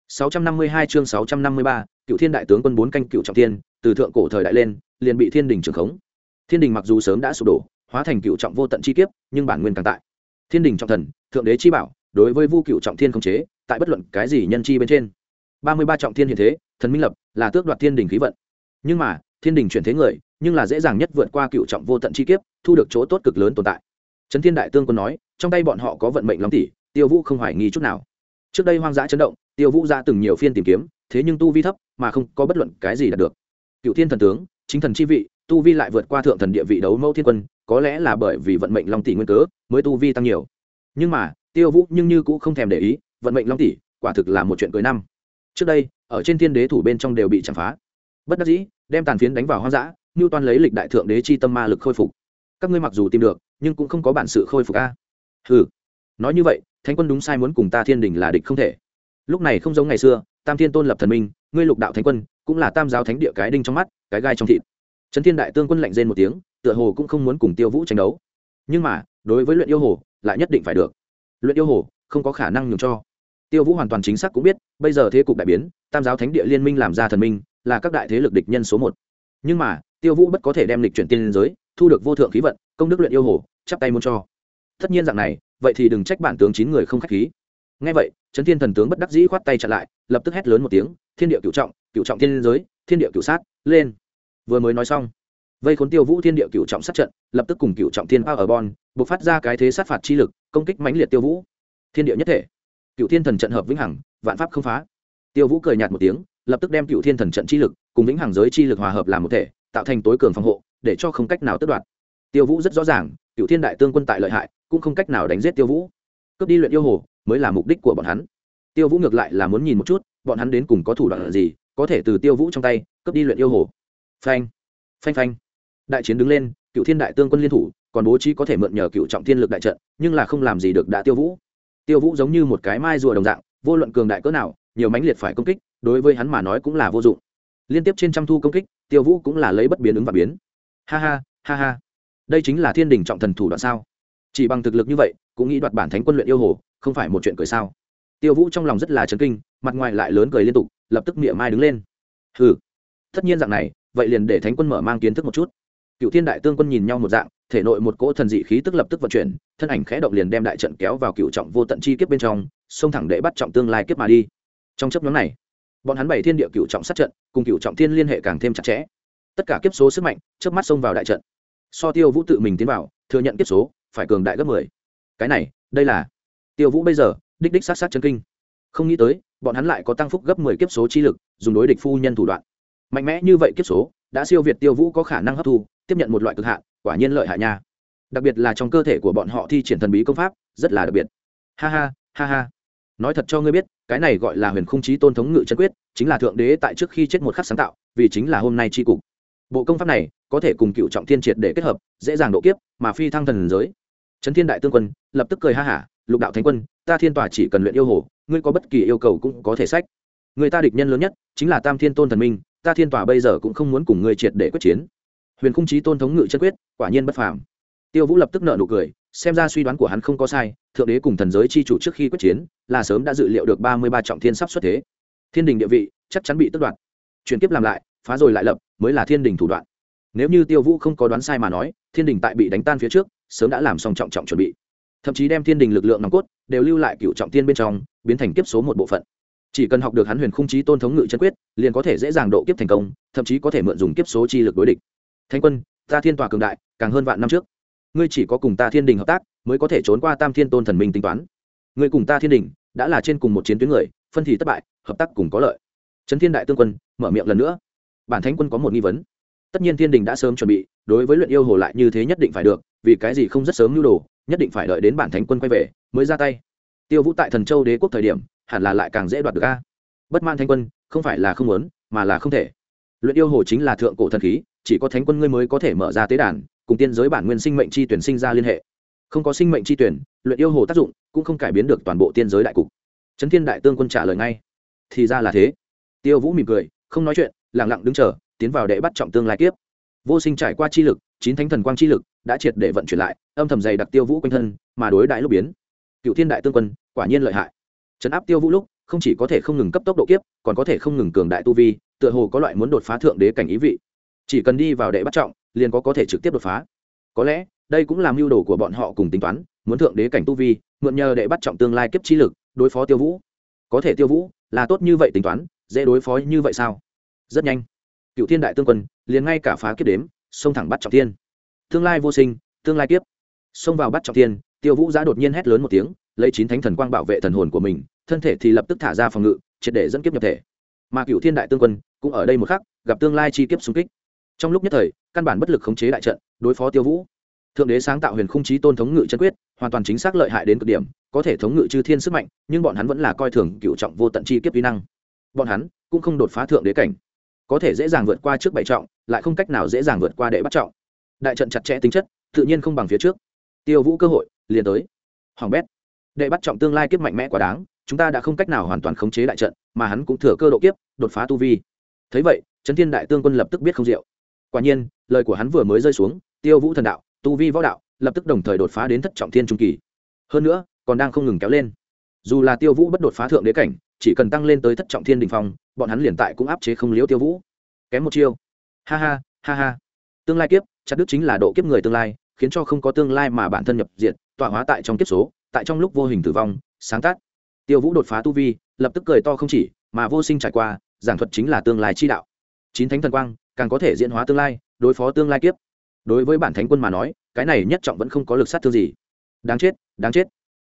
[SPEAKER 1] 652 chương 653, cựu thiên đại tướng quân bốn canh cựu trọng thiên từ thượng cổ thời đại lên liền bị thiên đình trưởng khống. Thiên đình mặc dù sớm đã sụp đổ hóa thành cựu trọng vô tận chi kiếp nhưng bản nguyên càng tại. Thiên đình trọng thần thượng đế chi bảo đối với vu cựu trọng thiên không chế tại bất luận cái gì nhân chi bên trên ba mươi ba trọng thiên hiện thế, thần minh lập, là tước đoạt thiên đình khí vận. Nhưng mà, thiên đình chuyển thế người, nhưng là dễ dàng nhất vượt qua cựu trọng vô tận chi kiếp, thu được chỗ tốt cực lớn tồn tại. Trấn thiên đại tương quân nói, trong tay bọn họ có vận mệnh long tỷ, tiêu vũ không hoài nghi chút nào. Trước đây hoang dã chấn động, tiêu vũ ra từng nhiều phiên tìm kiếm, thế nhưng tu vi thấp, mà không có bất luận cái gì đạt được. Cựu thiên thần tướng, chính thần chi vị, tu vi lại vượt qua thượng thần địa vị đấu mẫu thiên quân, có lẽ là bởi vì vận mệnh long tỷ nguyên cớ, mới tu vi tăng nhiều. Nhưng mà, tiêu vũ nhưng như cũng không thèm để ý, vận mệnh long tỷ, quả thực là một chuyện cười năm trước đây, ở trên thiên đế thủ bên trong đều bị chạm phá. Bất đắc dĩ, đem tàn phiến đánh vào hoang dã như toàn lấy lịch đại thượng đế chi tâm ma lực khôi phục. Các ngươi mặc dù tìm được, nhưng cũng không có bản sự khôi phục a. Ừ nói như vậy, thánh quân đúng sai muốn cùng ta thiên đình là địch không thể. Lúc này không giống ngày xưa, tam thiên tôn lập thần minh, ngươi lục đạo thánh quân, cũng là tam giáo thánh địa cái đinh trong mắt, cái gai trong thịt. Trấn thiên đại tương quân lạnh rên một tiếng, tựa hồ cũng không muốn cùng tiêu vũ tranh đấu. Nhưng mà, đối với luyện yêu hồ, lại nhất định phải được. Luyện yêu hồ, không có khả năng nhường cho tiêu vũ hoàn toàn chính xác cũng biết, bây giờ thế cục đại biến, tam giáo thánh địa liên minh làm ra thần minh, là các đại thế lực địch nhân số một. Nhưng mà, tiêu vũ bất có thể đem lịch chuyển tiên giới, thu được vô thượng khí vận, công đức luyện yêu hồ, chắp tay muốn cho. Tất nhiên dạng này, vậy thì đừng trách bản tướng chín người không k h á c h khí. Ngay vậy trấn thiên thần tướng bất đắc dĩ khoát tay chặn lại, lập tức hét lớn một tiếng, thiên địa cựu trọng cựu trọng thiên giới, thiên địa cựu sát, lên. Vừa mới nói xong, vây khốn tiêu vũ thiên địa cựu trọng sát trận, lập tức cùng cựu trọng thiên bao ở bon buộc phát ra cái thế sát phạt chi lực, công kích mãnh liệt tiêu vũ. Thiên địa nhất thể cựu thiên thần trận hợp vĩnh hằng, vạn pháp không phá. Tiêu vũ cười nhạt một tiếng, lập tức đem cựu thiên thần trận chi lực cùng vĩnh hằng giới chi lực hòa hợp làm một thể, tạo thành tối cường phòng hộ, để cho không cách nào tước đoạt. Tiêu vũ rất rõ ràng cựu thiên đại tương quân tại lợi hại, cũng không cách nào đánh giết tiêu vũ. Cướp đi luyện yêu hồ, mới là mục đích của bọn hắn. Tiêu vũ ngược lại là muốn nhìn một chút, bọn hắn đến cùng có thủ đoạn gì, có thể từ tiêu vũ trong tay, cướp đi luyện yêu hồ. Phanh phanh phanh. Đại chiến đứng lên cựu thiên đại tương quân liên thủ, còn bố trí có thể mượn nhờ cựu trọng thiên lực đại trận, nhưng là không làm gì được đã tiêu vũ tiêu vũ giống như một cái mai rùa đồng dạng vô luận cường đại cỡ nào nhiều mãnh liệt phải công kích đối với hắn mà nói cũng là vô dụng. Liên tiếp trên trăm thu công kích tiêu vũ cũng là lấy bất biến ứng và biến. Ha ha ha ha. Đây chính là thiên đình trọng thần thủ đoạn sao? Chỉ bằng thực lực như vậy cũng nghĩ đoạt bản thánh quân luyện yêu hồ không phải một chuyện cười sao? Tiêu vũ trong lòng rất là chấn kinh mặt ngoài lại lớn cười liên tục lập tức miệng mai đứng lên. Hừ, tất nhiên dạng này vậy liền để thánh quân mở mang kiến thức một chút cựu thiên đại tương quân nhìn nhau một dạng, thể nội một cỗ thần dị khí tức lập tức vận chuyển, thân ảnh khẽ động liền đem đại trận kéo vào cựu trọng vô tận chi kiếp bên trong, xông thẳng để bắt trọng tương lai kiếp mà đi. Trong chấp nhóm này, bọn hắn bảy thiên địa cựu trọng sát trận, cùng cựu trọng thiên liên hệ càng thêm chặt chẽ. Tất cả kiếp số sức mạnh trước mắt xông vào đại trận. So tiêu vũ tự mình tiến vào, thừa nhận kiếp số, phải cường đại gấp mười. Cái này, đây là tiêu vũ bây giờ, đích đích sát sát chân kinh. Không nghĩ tới, bọn hắn lại có tăng phúc gấp mười kiếp số chi lực, dùng đối địch phu nhân thủ đoạn. Mạnh mẽ như vậy kiếp số đã siêu việt tiêu vũ có khả năng hấp thu, tiếp nhận một loại cực hạn, quả nhiên lợi hại nha. Đặc biệt là trong cơ thể của bọn họ thi triển thần bí công pháp, rất là đặc biệt. Ha ha ha ha. Nói thật cho ngươi biết, cái này gọi là huyền khung trí tôn thống ngự chân quyết, chính là thượng đế tại trước khi chết một khắc sáng tạo, vì chính là hôm nay tri cục. Bộ công pháp này có thể cùng cựu trọng thiên triệt để kết hợp, dễ dàng độ kiếp, mà phi thăng thần giới. Trấn thiên đại tương quân, lập tức cười ha hả, lục đạo thánh quân, ta thiên tòa chỉ cần luyện yêu hồ, ngươi có bất kỳ yêu cầu cũng có thể sách. Người ta địch nhân lớn nhất, chính là tam thiên tôn thần minh ta thiên tòa bây giờ cũng không muốn cùng ngươi triệt để quyết chiến. Huyền khung trí tôn thống ngự chân quyết, quả nhiên bất phàm. Tiêu vũ lập tức nợ nụ cười, xem ra suy đoán của hắn không có sai, thượng đế cùng thần giới chi chủ trước khi quyết chiến, là sớm đã dự liệu được ba mươi ba trọng thiên sắp xuất thế. Thiên đình địa vị chắc chắn bị tất đoạt. Chuyển kiếp làm lại, phá rồi lại lập, mới là thiên đình thủ đoạn. Nếu như tiêu vũ không có đoán sai mà nói, thiên đình tại bị đánh tan phía trước, sớm đã làm xong trọng trọng chuẩn bị. Thậm chí đem thiên đình lực lượng nòng cốt đều lưu lại cựu trọng tiên bên trong, biến thành kiếp số một bộ phận chỉ cần học được hắn huyền khung trí tôn thống ngự chân quyết, liền có thể dễ dàng độ kiếp thành công, thậm chí có thể mượn dùng kiếp số chi lực đối địch. Thanh quân, ta thiên tòa cường đại, càng hơn vạn năm trước. Ngươi chỉ có cùng ta thiên đình hợp tác, mới có thể trốn qua tam thiên tôn thần minh tính toán. Ngươi cùng ta thiên đình, đã là trên cùng một chiến tuyến người, phân thì thất bại, hợp tác cùng có lợi. Trấn thiên đại tương quân, mở miệng lần nữa. Bản thánh quân có một nghi vấn. Tất nhiên thiên đình đã sớm chuẩn bị, đối với luyện yêu hồ lại như thế nhất định phải được, vì cái gì không rất sớm nhu đồ, nhất định phải đợi đến bản thánh quân quay về, mới ra tay. Tiêu vũ tại thần châu đế quốc thời điểm hẳn là lại càng dễ đoạt được a. Bất man thánh quân, không phải là không muốn, mà là không thể. Luyện yêu hồ chính là thượng cổ thần khí, chỉ có thánh quân ngươi mới có thể mở ra tế đàn, cùng tiên giới bản nguyên sinh mệnh chi tuyển sinh ra liên hệ. Không có sinh mệnh chi tuyển, luyện yêu hồ tác dụng cũng không cải biến được toàn bộ tiên giới đại cục. Trấn thiên đại tương quân trả lời ngay. Thì ra là thế. Tiêu vũ mỉm cười, không nói chuyện lẳng lặng đứng chờ, tiến vào đệ bắt trọng tương lai kiếp. Vô sinh trải qua chi lực, chín thánh thần quang chi lực đã triệt để vận chuyển lại, âm thầm dày đặc tiêu vũ quanh thân, mà đối đại lúc biến. Cựu thiên đại tương quân, quả nhiên lợi hại trấn áp tiêu vũ lúc, không chỉ có thể không ngừng cấp tốc độ kiếp, còn có thể không ngừng cường đại tu vi, tựa hồ có loại muốn đột phá thượng đế cảnh ý vị. Chỉ cần đi vào đệ bắt trọng, liền có có thể trực tiếp đột phá. Có lẽ, đây cũng là mưu đồ của bọn họ cùng tính toán, muốn thượng đế cảnh tu vi, mượn nhờ đệ bắt trọng tương lai kiếp trí lực, đối phó tiêu vũ. Có thể tiêu vũ, là tốt như vậy tính toán, dễ đối phó như vậy sao? Rất nhanh. Cựu thiên đại tương quân, liền ngay cả phá kiếp đếm, xông thẳng bắt trọng thiên. Tương lai vô sinh, tương lai kiếp. Xông vào bắt trọng thiên, tiêu vũ giã đột nhiên hét lớn một tiếng lấy chín thánh thần quang bảo vệ thần hồn của mình, thân thể thì lập tức thả ra phòng ngự, triệt để dẫn kiếp nhập thể. Mà cựu thiên đại tương quân cũng ở đây một khắc, gặp tương lai chi kiếp xung kích. Trong lúc nhất thời, căn bản bất lực khống chế đại trận, đối phó tiêu vũ. Thượng đế sáng tạo huyền khung trí tôn thống ngự chân quyết, hoàn toàn chính xác lợi hại đến cực điểm, có thể thống ngự chư thiên sức mạnh, nhưng bọn hắn vẫn là coi thường cựu trọng vô tận chi kiếp vi năng. Bọn hắn cũng không đột phá thượng đế cảnh, có thể dễ dàng vượt qua trước bảy trọng, lại không cách nào dễ dàng vượt qua đệ bắt trọng. Đại trận chặt chẽ tính chất, tự nhiên không bằng phía trước. Tiêu vũ cơ hội liền tới. Hoàng bét đệ bắt trọng tương lai kiếp mạnh mẽ quá đáng, chúng ta đã không cách nào hoàn toàn khống chế đại trận, mà hắn cũng thừa cơ độ kiếp, đột phá tu vi. Thấy vậy, trấn thiên đại tương quân lập tức biết không diệu quả nhiên, lời của hắn vừa mới rơi xuống, tiêu vũ thần đạo, tu vi võ đạo, lập tức đồng thời đột phá đến thất trọng thiên trung kỳ. Hơn nữa, còn đang không ngừng kéo lên. Dù là tiêu vũ bất đột phá thượng đế cảnh, chỉ cần tăng lên tới thất trọng thiên đình phong, bọn hắn liền tại cũng áp chế không liếu tiêu vũ. Kém một chiêu. Ha ha ha ha. Tương lai kiếp, chặt đức chính là độ kiếp người tương lai, khiến cho không có tương lai mà bản thân nhập diện tọa hóa tại trong kiếp số tại trong lúc vô hình tử vong sáng tác. Tiêu vũ đột phá tu vi lập tức cười to không chỉ mà vô sinh trải qua giảng thuật chính là tương lai chi đạo. Chín thánh thần quang càng có thể diễn hóa tương lai đối phó tương lai kiếp. Đối với bản thánh quân mà nói cái này nhất trọng vẫn không có lực sát thương gì. Đáng chết đáng chết.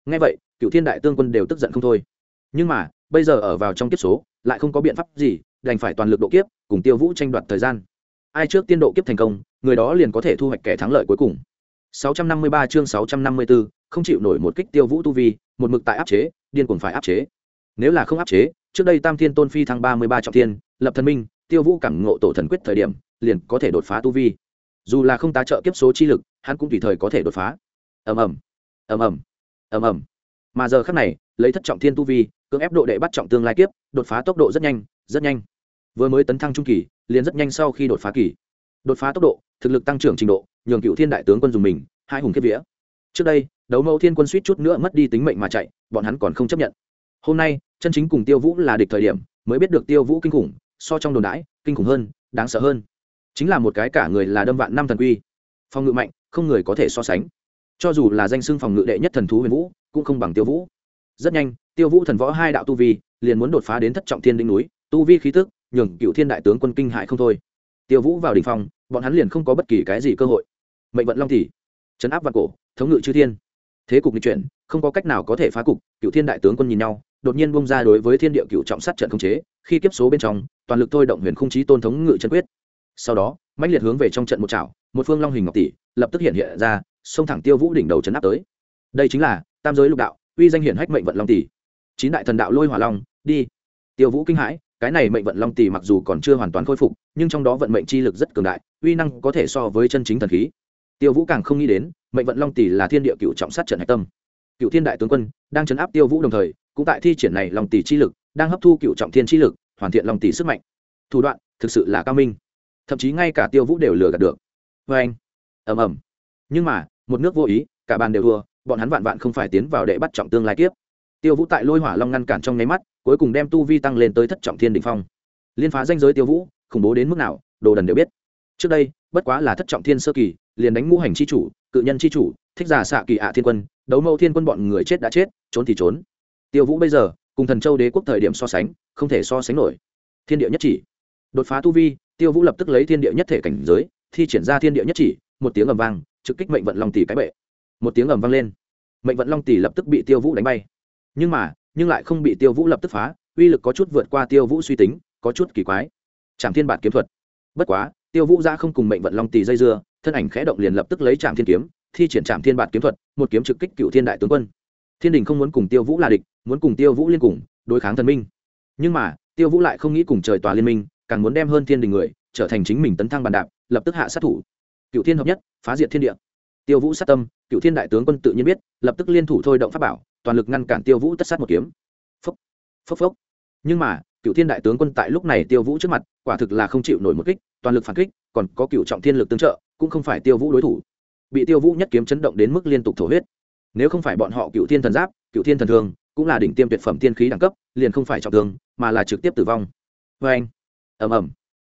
[SPEAKER 1] Ngay vậy cựu thiên đại tương quân đều tức giận không thôi. Nhưng mà bây giờ ở vào trong kiếp số lại không có biện pháp gì đành phải toàn lực độ kiếp cùng tiêu vũ tranh đoạt thời gian. Ai trước tiên độ kiếp thành công người đó liền có thể thu hoạch kẻ thắng lợi cuối cùng. 653 chương 654, không chịu nổi một kích tiêu vũ tu vi, một mực tại áp chế, điên cuồng phải áp chế. Nếu là không áp chế, trước đây tam thiên tôn phi thăng 33 trọng thiên, lập thần minh, tiêu vũ cảm ngộ tổ thần quyết thời điểm, liền có thể đột phá tu vi. Dù là không tá trợ kiếp số chi lực, hắn cũng tùy thời có thể đột phá. Ầm ầm ầm ầm ầm ầm. Mà giờ khắc này, lấy thất trọng thiên tu vi, cưỡng ép độ đệ bắt trọng tương lai kiếp, đột phá tốc độ rất nhanh rất nhanh. Vừa mới tấn thăng trung kỳ, liền rất nhanh sau khi đột phá kỳ. Đột phá tốc độ, thực lực tăng trưởng trình độ, nhường cựu thiên đại tướng quân dùng mình, hai hùng kiếp vía trước đây, đấu mẫu thiên quân suýt chút nữa mất đi tính mệnh mà chạy, bọn hắn còn không chấp nhận. Hôm nay, chân chính cùng tiêu vũ là địch thời điểm, mới biết được tiêu vũ kinh khủng, so trong đồn đãi, kinh khủng hơn, đáng sợ hơn. Chính là một cái cả người là đâm vạn năm thần quy. Phòng ngự mạnh, không người có thể so sánh. Cho dù là danh xưng phòng ngự đệ nhất thần thú huyền vũ, cũng không bằng tiêu vũ. Rất nhanh, tiêu vũ thần võ hai đạo tu vi, liền muốn đột phá đến thất trọng thiên đỉnh núi, tu vi khí tức, nhường cựu thiên đại tướng quân kinh hại không thôi. Tiêu vũ vào đ ỉ n h phong bọn hắn liền không có bất kỳ cái gì cơ hội. Mệnh vận long thì, chấn áp vạn cổ thống ngự chư thiên. Thế cục n chuyển, không có cách nào có thể phá cục cựu thiên đại tướng quân nhìn nhau, đột nhiên bung ra đối với thiên địa cựu trọng sát trận không chế, khi kiếp số bên trong, toàn lực thôi động huyền khung trí tôn thống ngự chân quyết. Sau đó mạnh liệt hướng về trong trận một chảo, một phương long hình ngọc tỷ, lập tức hiện hiện ra xông thẳng tiêu vũ đỉnh đầu chấn áp tới. Đây chính là tam giới lục đạo, uy danh hiển hách mệnh vận long tỷ. Chín đại thần đạo lôi hỏa long, đi. Tiêu vũ kinh hãi, cái này mệnh vận long tỷ mặc dù còn chưa hoàn toàn khôi phục, nhưng trong đó vận mệnh chi lực rất cường đại, uy năng có thể so với chân chính thần khí tiêu vũ càng không nghĩ đến, mệnh vận long tỷ là thiên địa cựu trọng sát trận hạch tâm. Cựu thiên đại tướng quân đang chấn áp tiêu vũ đồng thời, cũng tại thi triển này long tỷ chi lực, đang hấp thu cựu trọng thiên chi lực, hoàn thiện long tỷ sức mạnh. Thủ đoạn, thực sự là cao minh. Thậm chí ngay cả tiêu vũ đều lừa gạt được. Vê anh. Ầm ầm. Nhưng mà, một nước vô ý, cả bàn đều thua, bọn hắn vạn vạn không phải tiến vào đệ bắt trọng tương lai kiếp. Tiêu vũ tại lôi hỏa long ngăn cản trong nháy mắt, cuối cùng đem tu vi tăng lên tới thất trọng thiên đỉnh phong. Liên phá danh giới tiêu vũ, khủng bố đến mức nào, đồ đần đều biết trước đây, bất quá là thất trọng thiên sơ kỳ, liền đánh ngũ hành c h i chủ, cự nhân c h i chủ, thích giả xạ kỳ ạ thiên quân, đấu mẫu thiên quân bọn người chết đã chết, trốn thì trốn. Tiêu vũ bây giờ, cùng thần châu đế quốc thời điểm so sánh, không thể so sánh nổi. Thiên địa nhất chỉ. Đột phá tu vi, tiêu vũ lập tức lấy thiên địa nhất thể cảnh giới, thi triển ra thiên địa nhất chỉ, một tiếng ầm vang, trực kích mệnh vận long tỷ cái bệ. Một tiếng ầm vang lên. Mệnh vận long tỷ lập tức bị tiêu vũ đánh bay. Nhưng mà, nhưng lại không bị tiêu vũ lập tức phá, uy lực có chút vượt qua tiêu vũ suy tính, có chút kỳ quái. Chẳng thiên bản kiếm thuật. Bất quá tiêu vũ giã không cùng mệnh vận long Tì dây dưa, thân ảnh khẽ động liền lập tức lấy trạm thiên kiếm, thi triển trạm thiên bản kiếm thuật, một kiếm trực kích cựu thiên đại tướng quân. Thiên đình không muốn cùng tiêu vũ là địch, muốn cùng tiêu vũ liên cùng, đối kháng thần minh. Nhưng mà, tiêu vũ lại không nghĩ cùng trời tòa liên minh, càng muốn đem hơn thiên đình người, trở thành chính mình tấn thăng bàn đạp, lập tức hạ sát thủ. Cựu thiên hợp nhất, phá diệt thiên địa. Tiêu vũ sát tâm, cựu thiên đại tướng quân tự nhiên biết, lập tức liên thủ thôi động pháp bảo, toàn lực ngăn cản tiêu vũ tất sát một kiếm. Phốc phốc phốc. Nhưng mà cựu thiên đại tướng quân tại lúc này tiêu vũ trước mặt, quả thực là không chịu nổi một kích, toàn lực phản kích, còn có cựu trọng thiên lực tương trợ, cũng không phải tiêu vũ đối thủ. Bị tiêu vũ nhất kiếm chấn động đến mức liên tục thổ huyết. Nếu không phải bọn họ cựu thiên thần giáp cựu thiên thần thường, cũng là đỉnh tiêm tuyệt phẩm tiên khí đẳng cấp, liền không phải trọng thương, mà là trực tiếp tử vong. Vê anh, ầm ầm.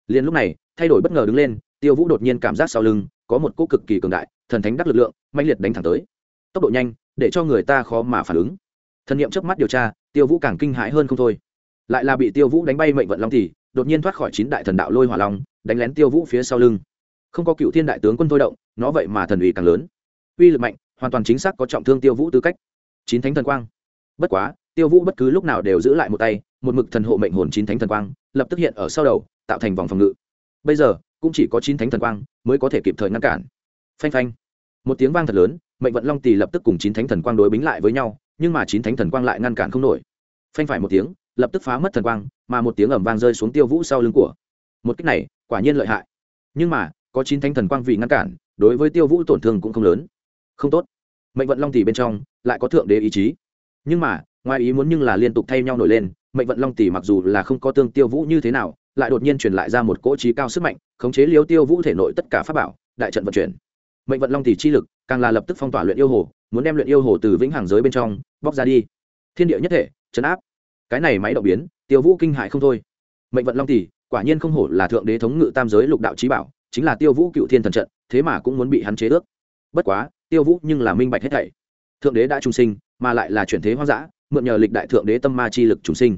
[SPEAKER 1] Liền lúc này, thay đổi bất ngờ đứng lên, tiêu vũ đột nhiên cảm giác sau lưng có một cỗ cực kỳ cường đại, thần thánh đắc lực lượng mạnh liệt đánh thẳng tới. Tốc độ nhanh, để cho người ta khó mà phản ứng. Thần nghiệm trước mắt điều tra, tiêu vũ càng kinh hãi hơn không thôi lại là bị tiêu vũ đánh bay mệnh vận long thì, đột nhiên thoát khỏi chín đại thần đạo lôi hỏa long, đánh lén tiêu vũ phía sau lưng. Không có cựu thiên đại tướng quân thôi động, nó vậy mà thần uy càng lớn. Uy lực mạnh, hoàn toàn chính xác có trọng thương tiêu vũ tư cách. Chín thánh thần quang. Bất quá, tiêu vũ bất cứ lúc nào đều giữ lại một tay, một mực thần hộ mệnh hồn chín thánh thần quang, lập tức hiện ở sau đầu, tạo thành vòng phòng ngự. Bây giờ, cũng chỉ có chín thánh thần quang mới có thể kịp thời ngăn cản. Phanh phanh. Một tiếng vang thật lớn, mệnh vận long tỳ lập tức cùng chín thánh thần quang đối bính lại với nhau, nhưng mà chín thánh thần quang lại ngăn cản không nổi. Phanh phải một tiếng lập tức phá mất thần quang, mà một tiếng ẩm vang rơi xuống tiêu vũ sau lưng của. Một cách này, quả nhiên lợi hại. Nhưng mà, có chín thanh thần quang vì ngăn cản, đối với tiêu vũ tổn thương cũng không lớn. Không tốt. Mệnh vận long tỷ bên trong, lại có thượng đế ý chí. Nhưng mà, ngoài ý muốn nhưng là liên tục thay nhau nổi lên, mệnh vận long tỷ mặc dù là không có tương tiêu vũ như thế nào, lại đột nhiên truyền lại ra một cỗ trí cao sức mạnh, khống chế liếu tiêu vũ thể nội tất cả pháp bảo, đại trận vận chuyển. Mệnh vận long tỷ chi lực, càng là lập tức phong tỏa luyện yêu hồ, muốn đem luyện yêu hồ từ vĩnh hằng giới bên trong, bóc ra đi. Thiên địa nhất thể, chấn áp cái này máy động biến, tiêu vũ kinh hại không thôi. Mệnh vận long tỷ, quả nhiên không hổ là thượng đế thống ngự tam giới lục đạo trí bảo, chính là tiêu vũ cựu thiên thần trận, thế mà cũng muốn bị hắn chế ước. Bất quá, tiêu vũ nhưng là minh bạch hết thảy. Thượng đế đã trung sinh, mà lại là chuyển thế hoang dã, mượn nhờ lịch đại thượng đế tâm ma chi lực trùng sinh.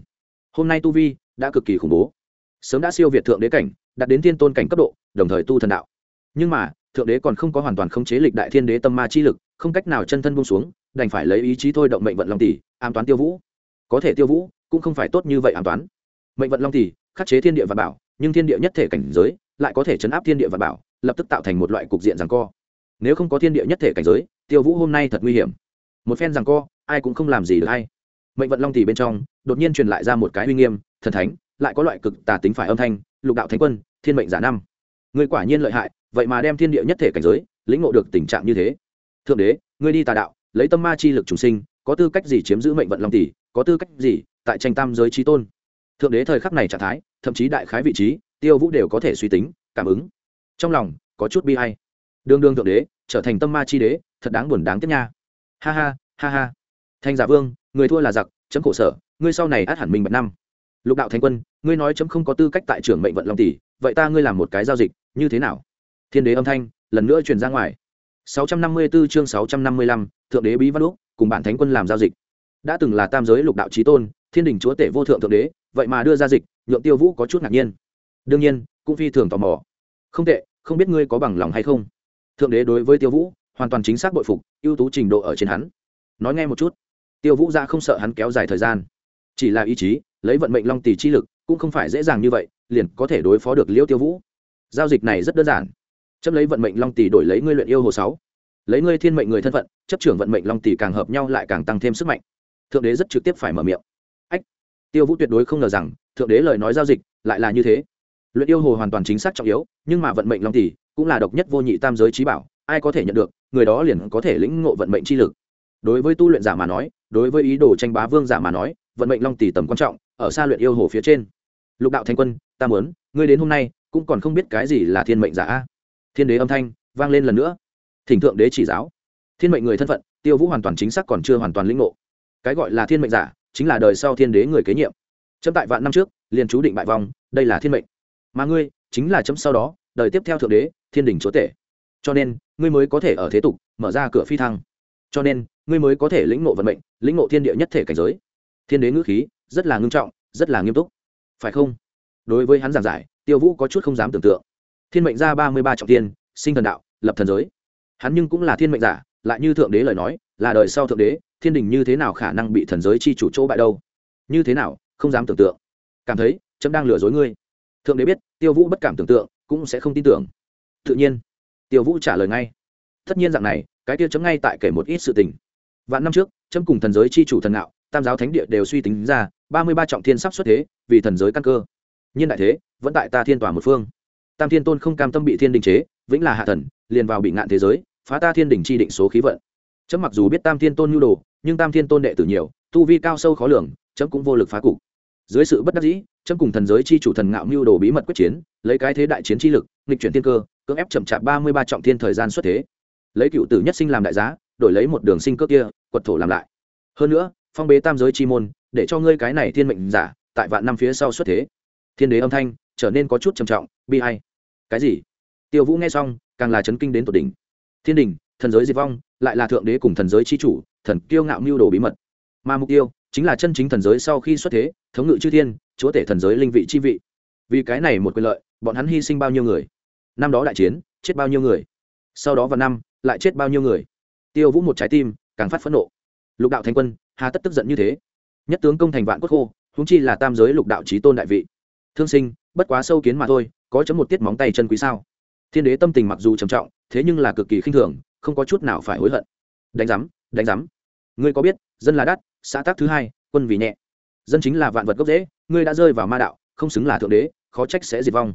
[SPEAKER 1] Hôm nay tu vi đã cực kỳ khủng bố. Sớm đã siêu việt thượng đế cảnh, đạt đến thiên tôn cảnh cấp độ, đồng thời tu thần đạo. Nhưng mà, thượng đế còn không có hoàn toàn khống chế lịch đại thiên đế tâm ma chi lực, không cách nào chân thân buông xuống, đành phải lấy ý chí thôi động mệnh vận long tỷ, an toán tiêu vũ. Có thể tiêu vũ cũng không phải tốt như vậy an toán mệnh vận long tỷ khắc chế thiên địa và bảo, nhưng thiên địa nhất thể cảnh giới lại có thể chấn áp thiên địa và bảo, lập tức tạo thành một loại cục diện rằng co. Nếu không có thiên địa nhất thể cảnh giới, tiêu vũ hôm nay thật nguy hiểm. Một phen rằng co, ai cũng không làm gì được hay. Mệnh vận long tỷ bên trong, đột nhiên truyền lại ra một cái uy nghiêm, thần thánh, lại có loại cực tà tính phải âm thanh, lục đạo thánh quân, thiên mệnh giả năm. Người quả nhiên lợi hại, vậy mà đem thiên địa nhất thể cảnh giới, lĩnh ngộ được tình trạng như thế. Thượng đế, ngươi đi tà đạo, lấy tâm ma chi lực chủ sinh, có tư cách gì chiếm giữ mệnh vận long tỷ có tư cách gì tại tranh tam giới trí tôn. Thượng đế thời khắc này trạng thái thậm chí đại khái vị trí tiêu vũ đều có thể suy tính cảm ứng. Trong lòng có chút bi hay đương đương thượng đế trở thành tâm ma chi đế thật đáng buồn đáng tiếc nha. Ha ha ha ha. Thanh giả vương người thua là giặc chấm khổ sở ngươi sau này át hẳn mình bật năm. Lục đạo thanh quân ngươi nói chấm không có tư cách tại trưởng mệnh vận long tỷ vậy ta ngươi làm một cái giao dịch như thế nào? Thiên đế âm thanh lần nữa truyền ra ngoài. 654 chương 655, thượng đế bí văn úc cùng bản thánh quân làm giao dịch. Đã từng là tam giới lục đạo chí tôn thiên đình chúa tể vô thượng thượng đế, vậy mà đưa ra dịch, nhượng tiêu vũ có chút ngạc nhiên. Đương nhiên, cũng phi thường tò mò. Không tệ, không biết ngươi có bằng lòng hay không? Thượng đế đối với tiêu vũ, hoàn toàn chính xác bội phục, ưu tú trình độ ở trên hắn. Nói nghe một chút. Tiêu vũ ra không sợ hắn kéo dài thời gian. Chỉ là ý chí, lấy vận mệnh long tỷ chi lực, cũng không phải dễ dàng như vậy, liền có thể đối phó được Liễu tiêu vũ. Giao dịch này rất đơn giản. Chấp lấy vận mệnh long tỷ đổi lấy ngươi luyện yêu hồ sáu. Lấy ngươi thiên mệnh người thân phận, chấp trưởng vận mệnh long tỷ càng hợp nhau lại càng tăng thêm sức mạnh. Thượng đế rất trực tiếp phải mở miệng tiêu vũ tuyệt đối không ngờ rằng, thượng đế lời nói giao dịch lại là như thế. Luyện yêu hồ hoàn toàn chính xác trọng yếu, nhưng mà vận mệnh long tỷ cũng là độc nhất vô nhị tam giới trí bảo, ai có thể nhận được, người đó liền có thể lĩnh ngộ vận mệnh chi lực. Đối với tu luyện giả mà nói, đối với ý đồ tranh bá vương giả mà nói, vận mệnh long tỷ tầm quan trọng, ở xa luyện yêu hồ phía trên. Lục đạo thanh quân, ta muốn, ngươi đến hôm nay, cũng còn không biết cái gì là thiên mệnh giả thiên đế âm thanh vang lên lần nữa. Thỉnh thượng đế chỉ giáo. Thiên mệnh người thân phận, tiêu vũ hoàn toàn chính xác còn chưa hoàn toàn lĩnh ngộ. Cái gọi là thiên mệnh giả chính là đời sau thiên đế người kế nhiệm. Chấm tại vạn năm trước liền chú định bại vong, đây là thiên mệnh. Mà ngươi chính là chấm sau đó đời tiếp theo thượng đế thiên đình chúa tể. Cho nên ngươi mới có thể ở thế tục mở ra cửa phi thăng. Cho nên ngươi mới có thể lĩnh ngộ vận mệnh lĩnh ngộ thiên địa nhất thể cảnh giới. Thiên đế ngữ khí rất là ngưng trọng rất là nghiêm túc. Phải không? Đối với hắn giảng giải tiêu vũ có chút không dám tưởng tượng. Thiên mệnh ra ba mươi ba trọng tiên sinh thần đạo lập thần giới. Hắn nhưng cũng là thiên mệnh giả lại như thượng đế lời nói là đời sau thượng đế thiên đình như thế nào khả năng bị thần giới chi chủ chỗ bại đâu? Như thế nào, không dám tưởng tượng. Cảm thấy, chấm đang lừa dối ngươi. Thượng đế biết, tiêu vũ bất cảm tưởng tượng, cũng sẽ không tin tưởng. Tự nhiên, tiêu vũ trả lời ngay. Tất nhiên dạng này, cái tiêu chấm ngay tại kể một ít sự tình. Vạn năm trước, chấm cùng thần giới chi chủ thần nạo tam giáo thánh địa đều suy tính ra, ba mươi ba trọng thiên sắp xuất thế, vì thần giới căn cơ. Nhiên đại thế, vẫn tại ta thiên tòa một phương. Tam thiên tôn không cam tâm bị thiên đình chế, vĩnh là hạ thần, liền vào bị ngạn thế giới, phá ta thiên đình chi định số khí vận chấm mặc dù biết tam thiên tôn nhu đồ, nhưng tam thiên tôn đệ tử nhiều, tu vi cao sâu khó lường, chấm cũng vô lực phá cục. Dưới sự bất đắc dĩ, chấm cùng thần giới chi chủ thần ngạo mưu đồ bí mật quyết chiến, lấy cái thế đại chiến chi lực, nghịch chuyển thiên cơ, cưỡng ép chậm chạp ba mươi ba trọng thiên thời gian xuất thế. Lấy cựu tử nhất sinh làm đại giá, đổi lấy một đường sinh cơ kia, quật thổ làm lại. Hơn nữa, phong bế tam giới chi môn, để cho ngươi cái này thiên mệnh giả, tại vạn năm phía sau xuất thế. Thiên đế âm thanh trở nên có chút trầm trọng, bi hay cái gì? Tiêu vũ nghe xong, càng là chấn kinh đến tột đỉnh. Thiên đình thần giới diệt vong, lại là thượng đế cùng thần giới chi chủ, thần kiêu ngạo mưu đồ bí mật. Mà mục tiêu chính là chân chính thần giới sau khi xuất thế, thống ngự chư thiên, chúa tể thần giới linh vị chi vị. Vì cái này một quyền lợi, bọn hắn hy sinh bao nhiêu người? Năm đó đại chiến, chết bao nhiêu người? Sau đó vào năm, lại chết bao nhiêu người? Tiêu vũ một trái tim, càng phát phẫn nộ. Lục đạo thanh quân, hà tất tức giận như thế. Nhất tướng công thành vạn quốc khô húng chi là tam giới lục đạo trí tôn đại vị. Thương sinh, bất quá sâu kiến mà thôi, có chấm một tiết móng tay chân quý sao? Thiên đế tâm tình mặc dù trầm trọng, thế nhưng là cực kỳ khinh thường không có chút nào phải hối hận. Đánh giám đánh giám. Ngươi có biết, dân là đắt, xã tác thứ hai, quân vì nhẹ. Dân chính là vạn vật gốc dễ ngươi đã rơi vào ma đạo, không xứng là thượng đế, khó trách sẽ diệt vong.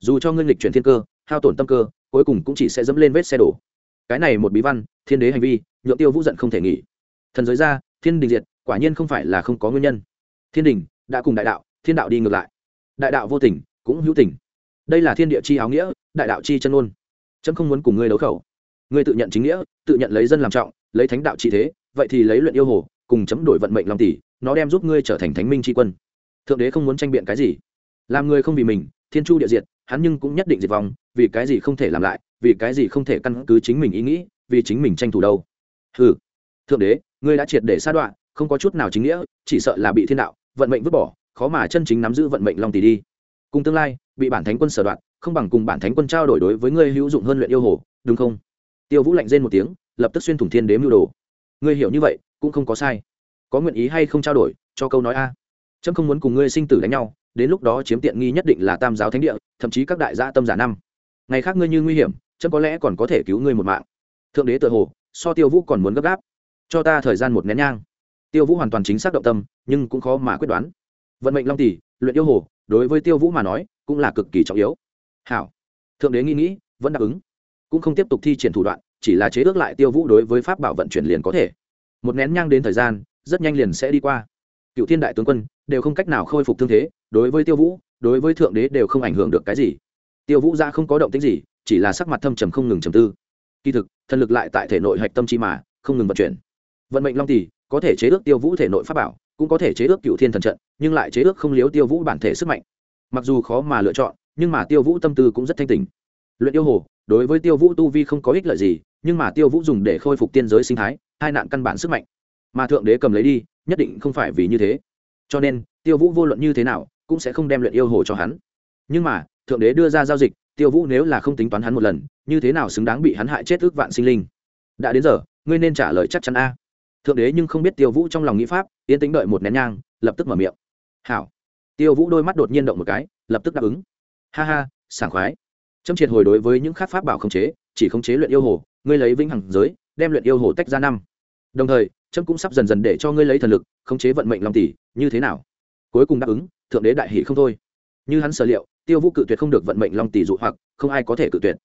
[SPEAKER 1] Dù cho ngươi lịch chuyển thiên cơ, hao tổn tâm cơ, cuối cùng cũng chỉ sẽ dẫm lên vết xe đổ. Cái này một bí văn, thiên đế hành vi, nhượng tiêu vũ giận không thể nghỉ. Thần giới ra, thiên đình diệt, quả nhiên không phải là không có nguyên nhân. Thiên đình, đã cùng đại đạo, thiên đạo đi ngược lại. Đại đạo vô tình, cũng hữu tình. Đây là thiên địa chi áo nghĩa, đại đạo chi chân ôn trẫm không muốn cùng ngươi đấu khẩu ngươi tự nhận chính nghĩa, tự nhận lấy dân làm trọng, lấy thánh đạo trị thế, vậy thì lấy luyện yêu hồ, cùng chấm đổi vận mệnh lòng tỷ, nó đem giúp ngươi trở thành thánh minh tri quân. Thượng đế không muốn tranh biện cái gì. Làm người không vì mình, thiên chu địa diệt, hắn nhưng cũng nhất định diệt vong, vì cái gì không thể làm lại, vì cái gì không thể căn cứ chính mình ý nghĩ, vì chính mình tranh thủ đâu. Ừ thượng đế, ngươi đã triệt để sa đoạn không có chút nào chính nghĩa, chỉ sợ là bị thiên đạo, vận mệnh vứt bỏ, khó mà chân chính nắm giữ vận mệnh long tỷ đi. Cùng tương lai, bị bản thánh quân sở đoạn không bằng cùng bản thánh quân trao đổi đối với ngươi hữu dụng hơn luyện yêu hồ, đúng không? Tiêu vũ lạnh rên một tiếng, lập tức xuyên thủng thiên đếm mưu đồ. Ngươi hiểu như vậy, cũng không có sai. Có nguyện ý hay không trao đổi, cho câu nói a. Trâm không muốn cùng ngươi sinh tử đánh nhau, đến lúc đó chiếm tiện nghi nhất định là tam giáo thánh địa, thậm chí các đại gia tâm giả năm. Ngày khác ngươi như nguy hiểm trâm có lẽ còn có thể cứu ngươi một mạng. Thượng đế tự hồ, so tiêu vũ còn muốn gấp gáp. Cho ta thời gian một nén nhang. Tiêu vũ hoàn toàn chính xác động tâm, nhưng cũng khó mà quyết đoán. Vận mệnh long tỷ, luyện yêu hồ, đối với tiêu vũ mà nói, cũng là cực kỳ trọng yếu. Hảo. Thượng đế nghĩ nghĩ, vẫn đáp ứng cũng không tiếp tục thi triển thủ đoạn, chỉ là chế ước lại tiêu vũ đối với pháp bảo vận chuyển liền có thể. Một nén nhang đến thời gian, rất nhanh liền sẽ đi qua. Cựu thiên đại tướng quân đều không cách nào khôi phục thương thế, đối với tiêu vũ, đối với thượng đế đều không ảnh hưởng được cái gì. Tiêu vũ ra không có động tính gì, chỉ là sắc mặt thâm trầm không ngừng trầm tư. Kỳ thực, thần lực lại tại thể nội hạch tâm chi mà, không ngừng vận chuyển. Vận mệnh long tỷ có thể chế ước tiêu vũ thể nội pháp bảo, cũng có thể chế ước cựu thiên thần trận, nhưng lại chế ước không liếu tiêu vũ bản thể sức mạnh. Mặc dù khó mà lựa chọn, nhưng mà tiêu vũ tâm tư cũng rất thanh tình luyện yêu hồ đối với tiêu vũ tu vi không có ích lợi gì, nhưng mà tiêu vũ dùng để khôi phục tiên giới sinh thái, hai nạn căn bản sức mạnh. Mà thượng đế cầm lấy đi, nhất định không phải vì như thế. Cho nên, tiêu vũ vô luận như thế nào, cũng sẽ không đem luyện yêu hồ cho hắn. Nhưng mà, thượng đế đưa ra giao dịch, tiêu vũ nếu là không tính toán hắn một lần, như thế nào xứng đáng bị hắn hại chết ước vạn sinh linh? Đã đến giờ, ngươi nên trả lời chắc chắn a. Thượng đế nhưng không biết tiêu vũ trong lòng nghĩ pháp, yên tính đợi một nén nhang, lập tức mở miệng. Hảo. Tiêu vũ đôi mắt đột nhiên động một cái, lập tức đáp ứng. Ha ha, sảng khoái chấm triệt hồi đối với những khác pháp bảo khống chế, chỉ khống chế luyện yêu hồ, ngươi lấy vĩnh hằng giới, đem luyện yêu hồ tách ra năm. Đồng thời chấm cũng sắp dần dần để cho ngươi lấy thần lực, khống chế vận mệnh lòng tỷ, như thế nào? Cuối cùng đáp ứng, thượng đế đại hỷ không thôi. Như hắn sở liệu, tiêu vũ cự tuyệt không được vận mệnh long tỷ dụ hoặc, không ai có thể cự tuyệt.